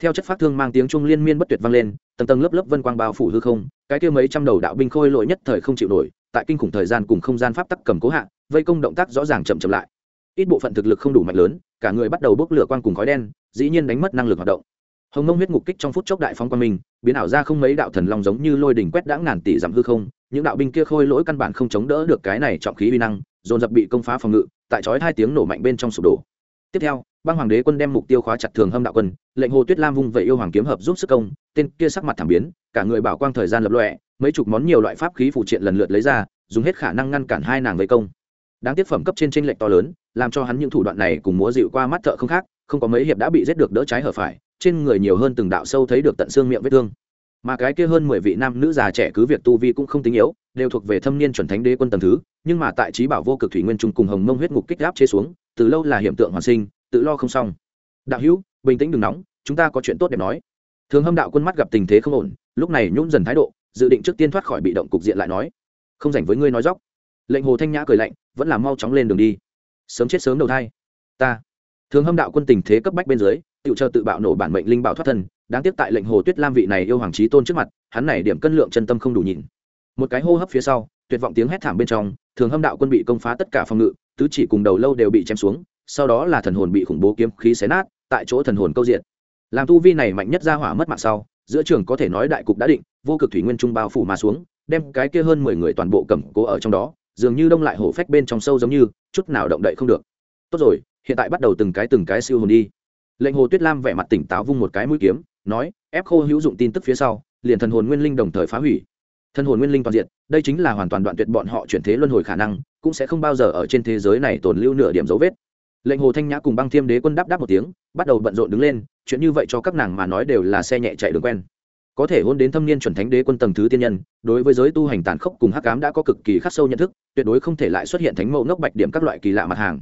Theo chất phát thương mang tiếng trung liên miên bất tuyệt vang lên, tầng tầng lớp lớp vân quang bao phủ hư không, cái kia mấy trăm đầu đạo binh khôi lội nhất thời không chịu nổi, tại kinh khủng thời gian cùng không gian pháp tắc cầm cố hạ, vây công động tác rõ ràng chậm chậm lại. Ít bộ phận thực lực không đủ mạnh lớn, cả người bắt đầu bốc lửa quang cùng khói đen, dĩ nhiên đánh mất năng lực hoạt động. Hồng nông huyết ngục kích trong phút chốc đại phóng quang minh, biến ảo ra không mấy đạo thần long giống như lôi đỉnh quét đã ngàn tỷ dặm hư không những đạo binh kia khôi lỗi căn bản không chống đỡ được cái này trọng khí uy năng, dồn dập bị công phá phòng ngự, tại chói hai tiếng nổ mạnh bên trong sụp đổ. Tiếp theo, băng hoàng đế quân đem mục tiêu khóa chặt thường hâm đạo quân, lệnh hồ tuyết lam vung vẩy yêu hoàng kiếm hợp giúp sức công, tên kia sắc mặt thảm biến, cả người bảo quang thời gian lập lọe mấy chục món nhiều loại pháp khí phụ triện lần lượt lấy ra, dùng hết khả năng ngăn cản hai nàng vây công. Đáng tiếc phẩm cấp trên tranh lệnh to lớn, làm cho hắn những thủ đoạn này cùng múa dịu qua mắt thợ không khác, không có mấy hiệp đã bị giết được đỡ trái hở phải, trên người nhiều hơn từng đạo sâu thấy được tận xương miệng vết thương mà cái kia hơn mười vị nam nữ già trẻ cứ việc tu vi cũng không tính yếu, đều thuộc về thâm niên chuẩn thánh đế quân tầng thứ, nhưng mà tại trí bảo vô cực thủy nguyên trung cùng hồng mông huyết ngục kích áp chế xuống, từ lâu là hiện tượng hoàn sinh, tự lo không xong. Đạo hữu, bình tĩnh đừng nóng, chúng ta có chuyện tốt đẹp nói. Thường hâm đạo quân mắt gặp tình thế không ổn, lúc này nhún dần thái độ, dự định trước tiên thoát khỏi bị động cục diện lại nói. Không dành với ngươi nói dóc lệnh hồ thanh nhã cười lạnh, vẫn là mau chóng lên đường đi. Sớm chết sớm đầu thai. Ta. Thường hâm đạo quân tình thế cấp bách bên dưới tự chờ tự bạo nổ bản mệnh linh bảo thoát thân, đáng tiếc tại lệnh hồ tuyết lam vị này yêu hoàng trí tôn trước mặt, hắn này điểm cân lượng chân tâm không đủ nhìn. Một cái hô hấp phía sau, tuyệt vọng tiếng hét thảm bên trong, thường hâm đạo quân bị công phá tất cả phòng ngự, tứ chỉ cùng đầu lâu đều bị chém xuống, sau đó là thần hồn bị khủng bố kiếm khí xé nát, tại chỗ thần hồn câu diện. Làm tu vi này mạnh nhất ra hỏa mất mạng sau, giữa trường có thể nói đại cục đã định, vô cực thủy nguyên trung bao phủ mà xuống, đem cái kia hơn mười người toàn bộ cầm cố ở trong đó, dường như đông lại hổ phách bên trong sâu giống như, chút nào động đậy không được. Tốt rồi, hiện tại bắt đầu từng cái từng cái siêu hồn đi lệnh hồ tuyết lam vẻ mặt tỉnh táo vung một cái mũi kiếm, nói, ép khô hữu dụng tin tức phía sau, liền thần hồn nguyên linh đồng thời phá hủy. Thần hồn nguyên linh toàn diện đây chính là hoàn toàn đoạn tuyệt bọn họ chuyển thế luân hồi khả năng, cũng sẽ không bao giờ ở trên thế giới này tồn lưu nửa điểm dấu vết. Lệnh hồ thanh nhã cùng băng thiêm đế quân đáp đáp một tiếng, bắt đầu bận rộn đứng lên, chuyện như vậy cho các nàng mà nói đều là xe nhẹ chạy đường quen. Có thể hôn đến thâm niên chuẩn thánh đế quân tầng thứ tiên nhân, đối với giới tu hành tàn khốc cùng hắc cám đã có cực kỳ khắc sâu nhận thức, tuyệt đối không thể lại xuất hiện thánh mẫu ngốc bạch điểm các loại kỳ lạ mặt hàng.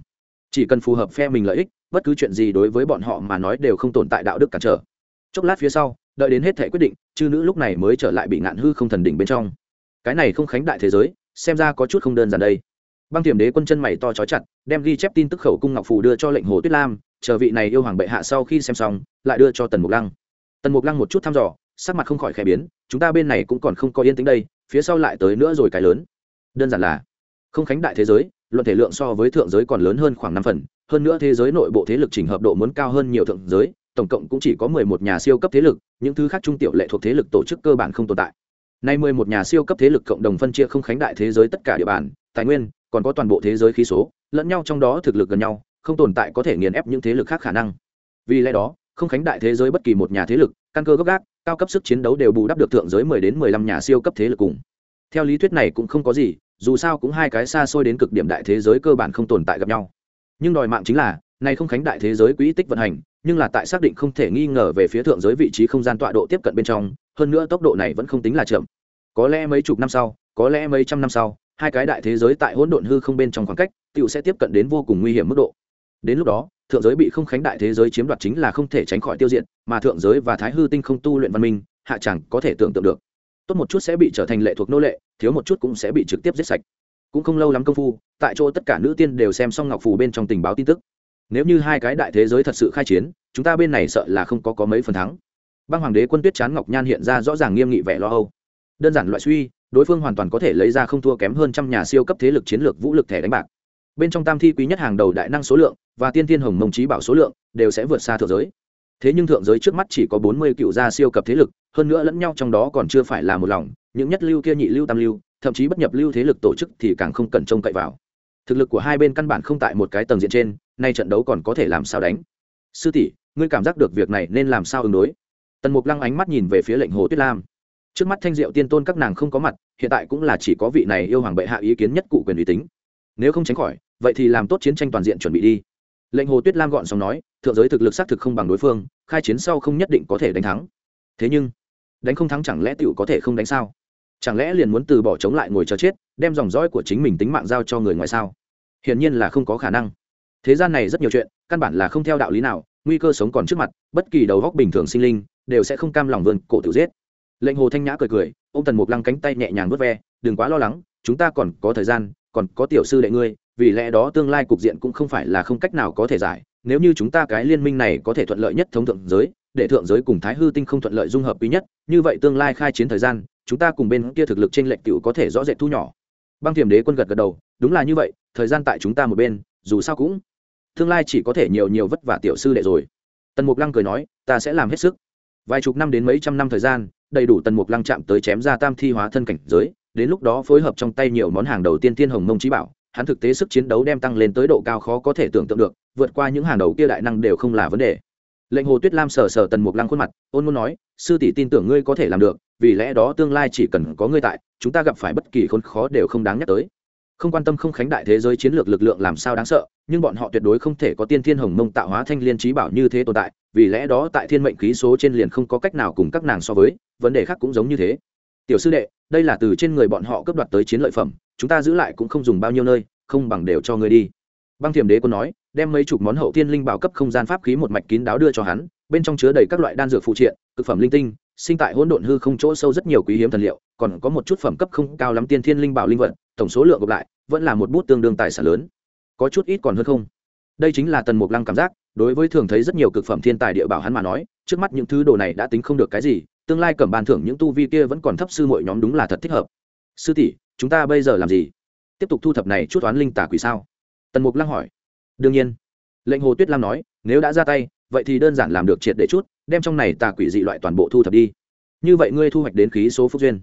Chỉ cần phù hợp phe mình lợi ích bất cứ chuyện gì đối với bọn họ mà nói đều không tồn tại đạo đức cản trở. Chốc lát phía sau, đợi đến hết thể quyết định, chư nữ lúc này mới trở lại bị ngạn hư không thần đỉnh bên trong. Cái này không khánh đại thế giới, xem ra có chút không đơn giản đây. Băng tiềm đế quân chân mày to trói chặt, đem ghi chép tin tức khẩu cung ngọc phù đưa cho lệnh hồ tuyết lam, chờ vị này yêu hoàng bệ hạ sau khi xem xong, lại đưa cho tần mục lăng. Tần mục lăng một chút thăm dò, sắc mặt không khỏi khẽ biến, chúng ta bên này cũng còn không có yên tĩnh đây, phía sau lại tới nữa rồi cái lớn. Đơn giản là, không khánh đại thế giới, luận thể lượng so với thượng giới còn lớn hơn khoảng năm phần hơn nữa thế giới nội bộ thế lực chỉnh hợp độ muốn cao hơn nhiều thượng giới, tổng cộng cũng chỉ có mười một nhà siêu cấp thế lực, những thứ khác trung tiểu lệ thuộc thế lực tổ chức cơ bản không tồn tại. Nay mười một nhà siêu cấp thế lực cộng đồng phân chia không khánh đại thế giới tất cả địa bàn, tài nguyên, còn có toàn bộ thế giới khí số, lẫn nhau trong đó thực lực gần nhau, không tồn tại có thể nghiền ép những thế lực khác khả năng. Vì lẽ đó, không khánh đại thế giới bất kỳ một nhà thế lực, căn cơ gốc gác, cao cấp sức chiến đấu đều bù đắp được thượng giới mười đến mười lăm nhà siêu cấp thế lực cùng. Theo lý thuyết này cũng không có gì, dù sao cũng hai cái xa xôi đến cực điểm đại thế giới cơ bản không tồn tại gặp nhau nhưng đòi mạng chính là, nay không khánh đại thế giới quỹ tích vận hành, nhưng là tại xác định không thể nghi ngờ về phía thượng giới vị trí không gian tọa độ tiếp cận bên trong, hơn nữa tốc độ này vẫn không tính là chậm. Có lẽ mấy chục năm sau, có lẽ mấy trăm năm sau, hai cái đại thế giới tại hỗn độn hư không bên trong khoảng cách, tựu sẽ tiếp cận đến vô cùng nguy hiểm mức độ. Đến lúc đó, thượng giới bị không khánh đại thế giới chiếm đoạt chính là không thể tránh khỏi tiêu diệt, mà thượng giới và thái hư tinh không tu luyện văn minh, hạ chẳng có thể tưởng tượng được. Tốt một chút sẽ bị trở thành lệ thuộc nô lệ, thiếu một chút cũng sẽ bị trực tiếp giết sạch cũng không lâu lắm công phu, tại chỗ tất cả nữ tiên đều xem xong ngọc phù bên trong tình báo tin tức. Nếu như hai cái đại thế giới thật sự khai chiến, chúng ta bên này sợ là không có có mấy phần thắng. Băng hoàng đế quân tuyết chán ngọc nhan hiện ra rõ ràng nghiêm nghị vẻ lo âu. Đơn giản loại suy, đối phương hoàn toàn có thể lấy ra không thua kém hơn trăm nhà siêu cấp thế lực chiến lược vũ lực thẻ đánh bạc. Bên trong tam thi quý nhất hàng đầu đại năng số lượng và tiên tiên hồng mông trí bảo số lượng đều sẽ vượt xa thượng giới. Thế nhưng thượng giới trước mắt chỉ có bốn mươi cựu gia siêu cấp thế lực, hơn nữa lẫn nhau trong đó còn chưa phải là một lòng, những nhất lưu kia nhị lưu tam lưu thậm chí bất nhập lưu thế lực tổ chức thì càng không cần trông cậy vào. Thực lực của hai bên căn bản không tại một cái tầng diện trên, nay trận đấu còn có thể làm sao đánh? Sư tỷ, ngươi cảm giác được việc này nên làm sao ứng đối? Tần mục lăng ánh mắt nhìn về phía lệnh hồ tuyết lam. Trước mắt thanh diệu tiên tôn các nàng không có mặt, hiện tại cũng là chỉ có vị này yêu hoàng bệ hạ ý kiến nhất cụ quyền uy tín. Nếu không tránh khỏi, vậy thì làm tốt chiến tranh toàn diện chuẩn bị đi. Lệnh hồ tuyết lam gọn xong nói, thượng giới thực lực xác thực không bằng đối phương, khai chiến sau không nhất định có thể đánh thắng. Thế nhưng, đánh không thắng chẳng lẽ tựu có thể không đánh sao? Chẳng lẽ liền muốn từ bỏ chống lại ngồi chờ chết, đem dòng dõi của chính mình tính mạng giao cho người ngoài sao? Hiển nhiên là không có khả năng. Thế gian này rất nhiều chuyện, căn bản là không theo đạo lý nào, nguy cơ sống còn trước mặt, bất kỳ đầu góc bình thường sinh linh, đều sẽ không cam lòng vươn cổ tự giết. Lệnh hồ thanh nhã cười cười ô m tần mục lăng cánh tay nhẹ nhàng vớt ve, đừng quá lo lắng, chúng ta còn có thời gian, còn có tiểu sư đệ ngươi, vì lẽ đó tương lai cục diện cũng không phải là không cách nào có thể giải. Nếu như chúng ta cái liên minh này có thể thuận lợi nhất thống thượng giới, để thượng giới cùng thái hư tinh không thuận lợi dung hợp quý nhất, như vậy tương lai khai chiến thời gian chúng ta cùng bên kia thực lực trên lệnh cựu có thể rõ rệt thu nhỏ. Băng thiềm đế quân gật gật đầu, đúng là như vậy, thời gian tại chúng ta một bên, dù sao cũng tương lai chỉ có thể nhiều nhiều vất vả tiểu sư đệ rồi. Tần mục lăng cười nói, ta sẽ làm hết sức. Vài chục năm đến mấy trăm năm thời gian, đầy đủ tần mục lăng chạm tới chém ra tam thi hóa thân cảnh giới, đến lúc đó phối hợp trong tay nhiều món hàng đầu tiên thiên hồng mông trí bảo, hắn thực tế sức chiến đấu đem tăng lên tới độ cao khó có thể tưởng tượng được, vượt qua những hàng đầu kia đại năng đều không là vấn đề lệnh hồ tuyết lam sờ sờ tần mục lăng khuôn mặt, ôn muốn nói, sư tỷ tin tưởng ngươi có thể làm được, vì lẽ đó tương lai chỉ cần có ngươi tại, chúng ta gặp phải bất kỳ khốn khó đều không đáng nhắc tới. Không quan tâm không khánh đại thế giới chiến lược lực lượng làm sao đáng sợ, nhưng bọn họ tuyệt đối không thể có tiên thiên hồng mông tạo hóa thanh liên trí bảo như thế tồn tại, vì lẽ đó tại thiên mệnh khí số trên liền không có cách nào cùng các nàng so với, vấn đề khác cũng giống như thế. Tiểu sư đệ, đây là từ trên người bọn họ cướp đoạt tới chiến lợi phẩm, chúng ta giữ lại cũng không dùng bao nhiêu nơi, không bằng đều cho ngươi đi băng thiềm đế quân nói, đem mấy chục món hậu thiên linh bảo cấp không gian pháp khí một mạch kín đáo đưa cho hắn, bên trong chứa đầy các loại đan dược phụ triện thực phẩm linh tinh, sinh tại hỗn độn hư không chỗ sâu rất nhiều quý hiếm thần liệu, còn có một chút phẩm cấp không cao lắm tiên thiên linh bảo linh vật, tổng số lượng gộp lại, vẫn là một bút tương đương tài sản lớn. Có chút ít còn hơn không? Đây chính là tần mục lăng cảm giác, đối với thường thấy rất nhiều cực phẩm thiên tài địa bảo hắn mà nói, trước mắt những thứ đồ này đã tính không được cái gì, tương lai cầm bàn thưởng những tu vi kia vẫn còn thấp sư mọi nhóm đúng là thật thích hợp. Sư tỷ, chúng ta bây giờ làm gì? Tiếp tục thu thập này chút toán linh tả quỷ sao? Tần mục lăng hỏi. Đương nhiên. Lệnh hồ tuyết lam nói, nếu đã ra tay, vậy thì đơn giản làm được triệt để chút, đem trong này tà quỷ dị loại toàn bộ thu thập đi. Như vậy ngươi thu hoạch đến khí số phúc duyên,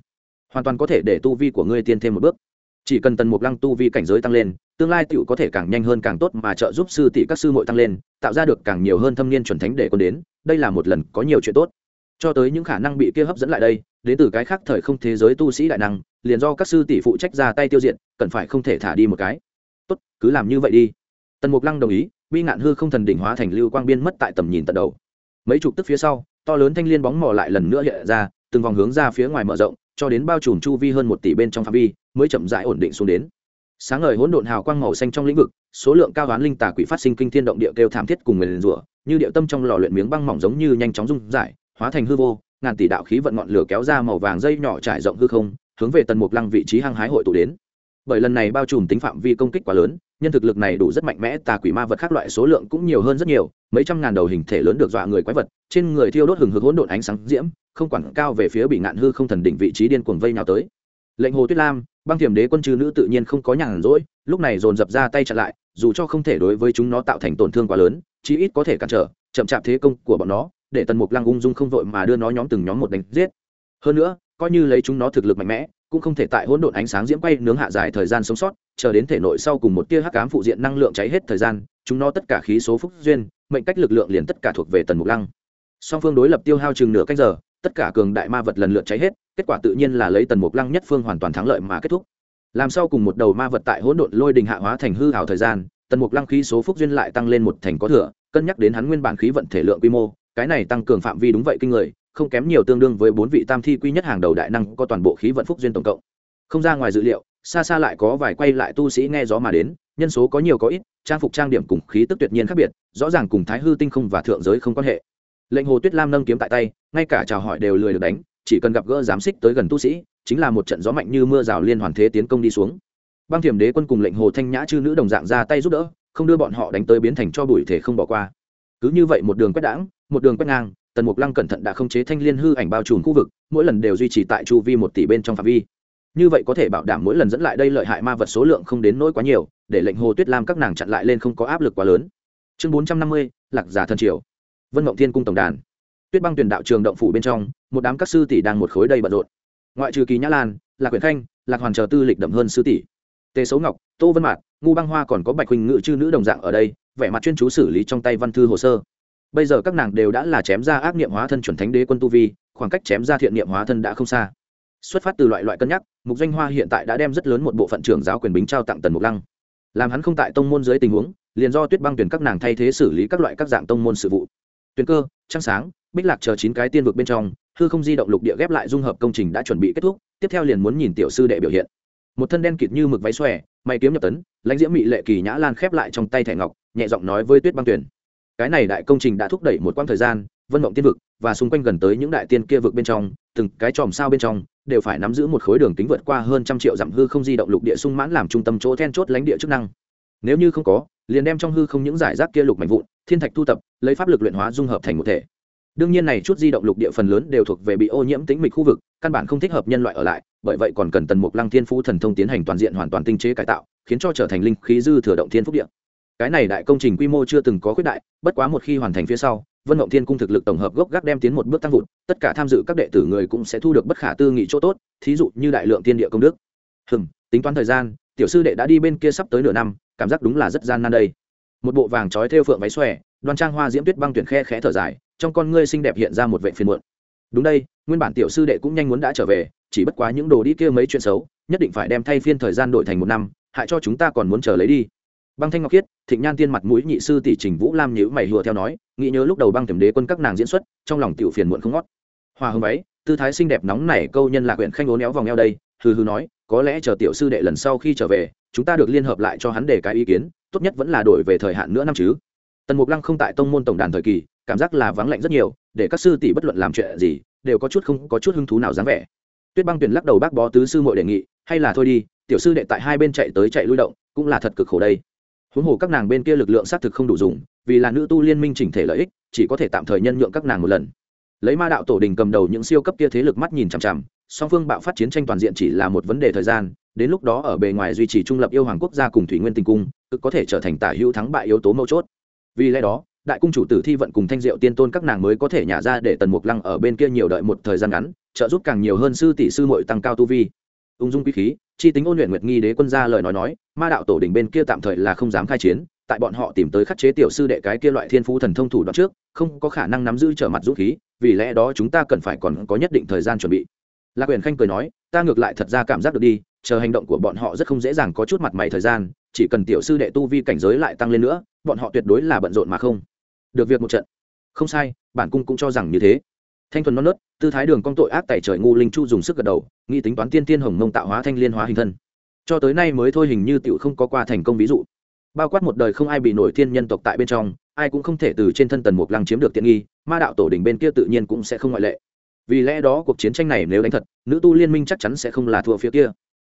hoàn toàn có thể để tu vi của ngươi tiên thêm một bước. Chỉ cần tần mục lăng tu vi cảnh giới tăng lên, tương lai tựu có thể càng nhanh hơn càng tốt mà trợ giúp sư tỷ các sư muội tăng lên, tạo ra được càng nhiều hơn thâm niên chuẩn thánh để còn đến, đây là một lần có nhiều chuyện tốt. Cho tới những khả năng bị kia hấp dẫn lại đây, đến từ cái khác thời không thế giới tu sĩ đại năng, liền do các sư tỷ phụ trách ra tay tiêu diệt, cần phải không thể thả đi một cái tốt, cứ làm như vậy đi. Tần mục lăng đồng ý, bi ngạn hư không thần đỉnh hóa thành lưu quang biên mất tại tầm nhìn tận đầu. Mấy chục tức phía sau, to lớn thanh liên bóng mò lại lần nữa hiện ra, từng vòng hướng ra phía ngoài mở rộng, cho đến bao trùm chu vi hơn một tỷ bên trong phạm vi, mới chậm rãi ổn định xuống đến. Sáng ngời hỗn độn hào quang màu xanh trong lĩnh vực, số lượng cao đoán linh tà quỷ phát sinh kinh thiên động địa kêu thảm thiết cùng người liền rủa, như điệu tâm trong lò luyện miếng băng mỏng giống như nhanh chóng rung giải hóa thành hư vô, ngàn tỷ đạo khí vận ngọn lửa kéo ra màu vàng dây nhỏ trải rộng hư không, hướng về tần mục lăng vị trí hăng hái hội tụ đến bởi lần này bao trùm tính phạm vi công kích quá lớn, nhân thực lực này đủ rất mạnh mẽ, tà quỷ ma vật khác loại số lượng cũng nhiều hơn rất nhiều, mấy trăm ngàn đầu hình thể lớn được dọa người quái vật, trên người thiêu đốt hừng hực hỗn độn ánh sáng diễm, không quản cao về phía bị ngạn hư không thần đỉnh vị trí điên cuồng vây nào tới. Lệnh hồ tuyết lam, băng thiểm đế quân trừ nữ tự nhiên không có nhàn rỗi, lúc này dồn dập ra tay chặn lại, dù cho không thể đối với chúng nó tạo thành tổn thương quá lớn, chí ít có thể cản trở, chậm chạp thế công của bọn nó, để tần mục lăng ung dung không vội mà đưa nó nhóm từng nhóm một đánh giết. Hơn nữa, coi như lấy chúng nó thực lực mạnh mẽ cũng không thể tại hỗn độn ánh sáng diễm quay nướng hạ dài thời gian sống sót, chờ đến thể nội sau cùng một tia hắc ám phụ diện năng lượng cháy hết thời gian, chúng nó tất cả khí số phúc duyên, mệnh cách lực lượng liền tất cả thuộc về tần mục lăng. Song phương đối lập tiêu hao chừng nửa canh giờ, tất cả cường đại ma vật lần lượt cháy hết, kết quả tự nhiên là lấy tần mục lăng nhất phương hoàn toàn thắng lợi mà kết thúc. Làm sau cùng một đầu ma vật tại hỗn độn lôi đình hạ hóa thành hư hào thời gian, tần mục lăng khí số phúc duyên lại tăng lên một thành có thừa, cân nhắc đến hắn nguyên bản khí vận thể lượng quy mô, cái này tăng cường phạm vi đúng vậy kinh người không kém nhiều tương đương với bốn vị tam thi quy nhất hàng đầu đại năng có toàn bộ khí vận phúc duyên tổng cộng. Không ra ngoài dự liệu, xa xa lại có vài quay lại tu sĩ nghe gió mà đến, nhân số có nhiều có ít, trang phục trang điểm cùng khí tức tuyệt nhiên khác biệt, rõ ràng cùng thái hư tinh không và thượng giới không quan hệ. Lệnh hồ tuyết lam nâng kiếm tại tay, ngay cả chào hỏi đều lười được đánh, chỉ cần gặp gỡ giám xích tới gần tu sĩ, chính là một trận gió mạnh như mưa rào liên hoàn thế tiến công đi xuống. Băng thiểm đế quân cùng lệnh hồ thanh nhã chư nữ đồng dạng ra tay giúp đỡ, không đưa bọn họ đánh tới biến thành cho bụi thể không bỏ qua. Cứ như vậy một đường quét đãng, một đường quét ngang tần mục lăng cẩn thận đã không chế thanh liên hư ảnh bao trùm khu vực, mỗi lần đều duy trì tại chu vi một tỷ bên trong phạm vi. Như vậy có thể bảo đảm mỗi lần dẫn lại đây lợi hại ma vật số lượng không đến nỗi quá nhiều, để lệnh hồ tuyết lam các nàng chặn lại lên không có áp lực quá lớn. Chương bốn trăm năm mươi, lạc giả thần triều. Vân mộng thiên cung tổng đàn. Tuyết băng tuyển đạo trường động phủ bên trong, một đám các sư tỷ đang một khối đầy bận rộn. Ngoại trừ kỳ nhã lan, lạc quyển khanh, lạc hoàn chờ tư lịch đậm hơn sư tỷ. Tề xấu ngọc, tô vân mạc ngu băng hoa còn có bạch huỳnh ngự chư nữ đồng dạng ở đây, vẻ mặt chuyên chú xử lý trong tay văn thư hồ sơ bây giờ các nàng đều đã là chém ra ác niệm hóa thân chuẩn thánh đế quân tu vi, khoảng cách chém ra thiện niệm hóa thân đã không xa. Xuất phát từ loại loại cân nhắc, mục danh hoa hiện tại đã đem rất lớn một bộ phận trưởng giáo quyền bính trao tặng tần mục lăng. Làm hắn không tại tông môn dưới tình huống, liền do tuyết băng tuyển các nàng thay thế xử lý các loại các dạng tông môn sự vụ. Tuyển cơ, trăng sáng, bích lạc chờ chín cái tiên vực bên trong, hư không di động lục địa ghép lại dung hợp công trình đã chuẩn bị kết thúc, tiếp theo liền muốn nhìn tiểu sư đệ biểu hiện. Một thân đen kịt như mực váy xòe, mày kiếm nhập tấn, lãnh diễm mị lệ kỳ nhã lan khép lại trong tay thẻ ngọc, nhẹ giọng nói với tuyết băng tuyển cái này đại công trình đã thúc đẩy một quãng thời gian, vân mộng tiên vực và xung quanh gần tới những đại tiên kia vực bên trong, từng cái chòm sao bên trong, đều phải nắm giữ một khối đường kính vượt qua hơn trăm triệu dặm hư không di động lục địa sung mãn làm trung tâm chỗ then chốt lãnh địa chức năng. Nếu như không có, liền đem trong hư không những giải rác kia lục mạnh vụn, thiên thạch thu tập, lấy pháp lực luyện hóa dung hợp thành một thể. Đương nhiên này chút di động lục địa phần lớn đều thuộc về bị ô nhiễm tính mịch khu vực, căn bản không thích hợp nhân loại ở lại, bởi vậy còn cần tần mục lăng thiên phú thần thông tiến hành toàn diện hoàn toàn tinh chế cải tạo, khiến cho trở thành linh khí dư thừa động thiên phúc địa cái này đại công trình quy mô chưa từng có khuyết đại, bất quá một khi hoàn thành phía sau, vân mộng thiên cung thực lực tổng hợp gốc gác đem tiến một bước tăng vụt, tất cả tham dự các đệ tử người cũng sẽ thu được bất khả tư nghị chỗ tốt, thí dụ như đại lượng tiên địa công đức. Hừm, tính toán thời gian, tiểu sư đệ đã đi bên kia sắp tới nửa năm, cảm giác đúng là rất gian nan đây. Một bộ vàng trói theo phượng váy xòe, đoan trang hoa diễm tuyết băng tuyển khe khẽ thở dài, trong con ngươi xinh đẹp hiện ra một vệ phiền muộn. Đúng đây, nguyên bản tiểu sư đệ cũng nhanh muốn đã trở về, chỉ bất quá những đồ đi kia mấy chuyện xấu, nhất định phải đem thay phiên thời gian đổi thành một năm, hại cho chúng ta còn muốn chờ lấy đi băng thanh ngọc khiết, thịnh nhan tiên mặt mũi nhị sư tỷ trình vũ lam nhữ mày hùa theo nói, nghĩ nhớ lúc đầu băng tiềm đế quân các nàng diễn xuất, trong lòng tiểu phiền muộn không ngót. Hoa hưng váy, tư thái xinh đẹp nóng nảy câu nhân lạc huyện khanh ố néo vòng eo đây, hừ hừ nói, có lẽ chờ tiểu sư đệ lần sau khi trở về, chúng ta được liên hợp lại cho hắn để cái ý kiến, tốt nhất vẫn là đổi về thời hạn nữa năm chứ. Tần mục lăng không tại tông môn tổng đàn thời kỳ, cảm giác là vắng lạnh rất nhiều, để các sư tỷ bất luận làm chuyện gì, đều có chút không, có chút hứng thú nào dáng vẻ. Tuyết băng tuyển lắc đầu bác bó tứ sư mội đề nghị, hay là thôi đi, tiểu sư đệ tại hai bên chạy tới chạy lui động, cũng là thật cực khổ đây huống hồ các nàng bên kia lực lượng xác thực không đủ dùng, vì là nữ tu liên minh chỉnh thể lợi ích, chỉ có thể tạm thời nhân nhượng các nàng một lần. Lấy ma đạo tổ đình cầm đầu những siêu cấp kia thế lực mắt nhìn chằm chằm, song phương bạo phát chiến tranh toàn diện chỉ là một vấn đề thời gian, đến lúc đó ở bề ngoài duy trì trung lập yêu hoàng quốc gia cùng thủy nguyên tình cung, cực có thể trở thành tả hữu thắng bại yếu tố mấu chốt. Vì lẽ đó, đại cung chủ tử thi vận cùng thanh diệu tiên tôn các nàng mới có thể nhả ra để tần mục lăng ở bên kia nhiều đợi một thời gian ngắn, trợ giúp càng nhiều hơn sư tỷ sư mội tăng cao tu vi ung dung quý khí, chi tính ôn luyện nguyệt nghi đế quân gia lời nói nói, ma đạo tổ đỉnh bên kia tạm thời là không dám khai chiến, tại bọn họ tìm tới khắc chế tiểu sư đệ cái kia loại thiên phú thần thông thủ đoạn trước, không có khả năng nắm giữ trở mặt dũng khí, vì lẽ đó chúng ta cần phải còn có nhất định thời gian chuẩn bị. Lạc quyền khanh cười nói, ta ngược lại thật ra cảm giác được đi, chờ hành động của bọn họ rất không dễ dàng có chút mặt mày thời gian, chỉ cần tiểu sư đệ tu vi cảnh giới lại tăng lên nữa, bọn họ tuyệt đối là bận rộn mà không. Được việc một trận. Không sai, bản cung cũng cho rằng như thế thanh thuần non nớt, tư thái đường công tội ác tại trời ngu linh chu dùng sức gật đầu, nghĩ tính toán tiên tiên hồng mông tạo hóa thanh liên hóa hình thân. Cho tới nay mới thôi hình như tiểu không có qua thành công ví dụ. Bao quát một đời không ai bị nổi thiên nhân tộc tại bên trong, ai cũng không thể từ trên thân tần mục lăng chiếm được tiện nghi, ma đạo tổ đỉnh bên kia tự nhiên cũng sẽ không ngoại lệ. Vì lẽ đó cuộc chiến tranh này nếu đánh thật, nữ tu liên minh chắc chắn sẽ không là thua phía kia.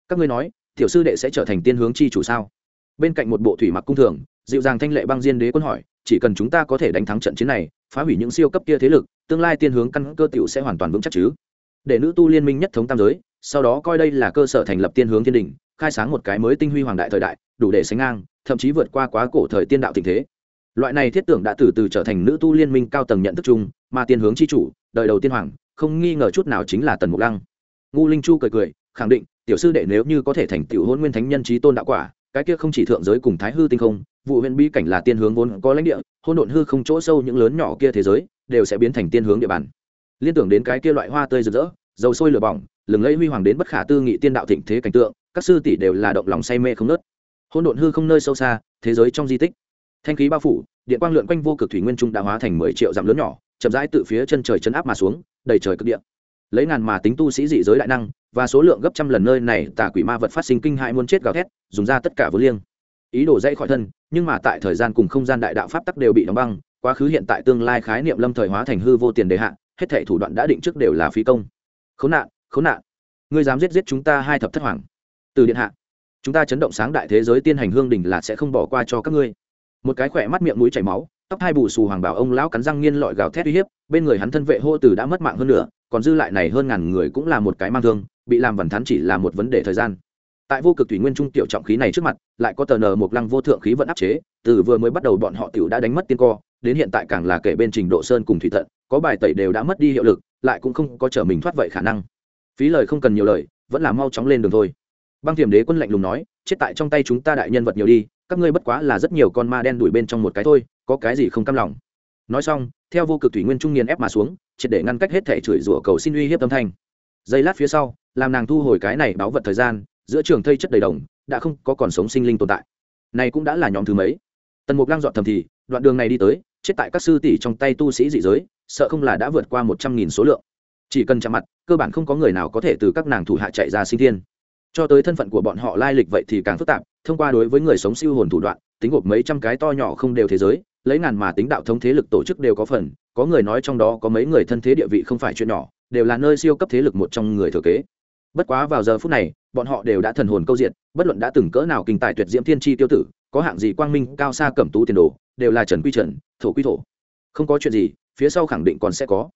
Các ngươi nói, tiểu sư đệ sẽ trở thành tiên hướng chi chủ sao? Bên cạnh một bộ thủy mặc cung thường dịu dàng thanh lệ băng diên đế quân hỏi, chỉ cần chúng ta có thể đánh thắng trận chiến này, phá hủy những siêu cấp kia thế lực, tương lai tiên hướng căn cơ tiểu sẽ hoàn toàn vững chắc chứ. Để nữ tu liên minh nhất thống tam giới, sau đó coi đây là cơ sở thành lập tiên hướng thiên đình, khai sáng một cái mới tinh huy hoàng đại thời đại, đủ để sánh ngang, thậm chí vượt qua quá cổ thời tiên đạo tình thế. Loại này thiết tưởng đã từ từ trở thành nữ tu liên minh cao tầng nhận thức chung, mà tiên hướng chi chủ, đời đầu tiên hoàng, không nghi ngờ chút nào chính là tần mục lăng. Ngu linh chu cười cười, khẳng định, tiểu sư đệ nếu như có thể thành tiểu hôn nguyên thánh nhân trí tôn đạo quả cái kia không chỉ thượng giới cùng thái hư tinh không, vụ huyện bi cảnh là tiên hướng vốn có lãnh địa hôn độn hư không chỗ sâu những lớn nhỏ kia thế giới, đều sẽ biến thành tiên hướng địa bàn. Liên tưởng đến cái kia loại hoa tươi rực rỡ, dầu sôi lửa bỏng, lừng lẫy huy hoàng đến bất khả tư nghị tiên đạo thịnh thế cảnh tượng, các sư tỷ đều là động lòng say mê không nớt hôn độn hư không nơi sâu xa, thế giới trong di tích. Thanh khí bao phủ, điện quang lượn quanh vô cực thủy nguyên trung đã hóa thành mười triệu dặm lớn nhỏ, chậm rãi từ phía chân trời chân áp mà xuống, đầy trời cực điện lấy ngàn mà tính tu sĩ dị giới đại năng và số lượng gấp trăm lần nơi này, tà quỷ ma vật phát sinh kinh hại muốn chết gào thét, dùng ra tất cả vô liêng. Ý đồ dãy khỏi thân, nhưng mà tại thời gian cùng không gian đại đạo pháp tắc đều bị đóng băng, quá khứ hiện tại tương lai khái niệm lâm thời hóa thành hư vô tiền đề hạn hết thể thủ đoạn đã định trước đều là phí công. Khốn nạn khốn nạn. Ngươi dám giết giết chúng ta hai thập thất hoàng. Từ điện hạ, chúng ta chấn động sáng đại thế giới tiên hành hương đình là sẽ không bỏ qua cho các ngươi. Một cái khỏe mắt miệng mũi chảy máu, tóc hai bù xù hoàng bảo ông lão cắn răng nghiên lọi gào thét uy hiếp, bên người hắn thân vệ hô từ đã mất mạng hơn nữa còn dư lại này hơn ngàn người cũng là một cái mang thương bị làm vằn thắn chỉ là một vấn đề thời gian. Tại vô cực thủy nguyên trung tiểu trọng khí này trước mặt, lại có tờ nờ một lăng vô thượng khí vận áp chế, từ vừa mới bắt đầu bọn họ tiểu đã đánh mất tiên co, đến hiện tại càng là kể bên trình độ sơn cùng thủy thận, có bài tẩy đều đã mất đi hiệu lực, lại cũng không có trở mình thoát vậy khả năng. Phí lời không cần nhiều lời, vẫn là mau chóng lên đường thôi. Băng thiểm đế quân lạnh lùng nói, chết tại trong tay chúng ta đại nhân vật nhiều đi, các ngươi bất quá là rất nhiều con ma đen đuổi bên trong một cái thôi, có cái gì không cam lòng. Nói xong, theo vô cực thủy nguyên trung nghiền ép mà xuống, triệt để ngăn cách hết thể chửi rủa cầu xin uy hiếp âm thanh giây lát phía sau, làm nàng thu hồi cái này báo vật thời gian, giữa trường thây chất đầy đồng, đã không có còn sống sinh linh tồn tại. Này cũng đã là nhóm thứ mấy? Tần mục lăng dọn thầm thì, đoạn đường này đi tới, chết tại các sư tỷ trong tay tu sĩ dị giới, sợ không là đã vượt qua một trăm nghìn số lượng. Chỉ cần chạm mặt, cơ bản không có người nào có thể từ các nàng thủ hạ chạy ra sinh thiên. Cho tới thân phận của bọn họ lai lịch vậy thì càng phức tạp, thông qua đối với người sống siêu hồn thủ đoạn, tính gộp mấy trăm cái to nhỏ không đều thế giới, lấy ngàn mà tính đạo thống thế lực tổ chức đều có phần, có người nói trong đó có mấy người thân thế địa vị không phải chuyện nhỏ đều là nơi siêu cấp thế lực một trong người thừa kế. Bất quá vào giờ phút này, bọn họ đều đã thần hồn câu diện bất luận đã từng cỡ nào kinh tài tuyệt diễm thiên tri tiêu tử, có hạng gì quang minh, cao xa cẩm tú tiền đồ, đều là trần quy trần, thổ quy thổ. Không có chuyện gì, phía sau khẳng định còn sẽ có.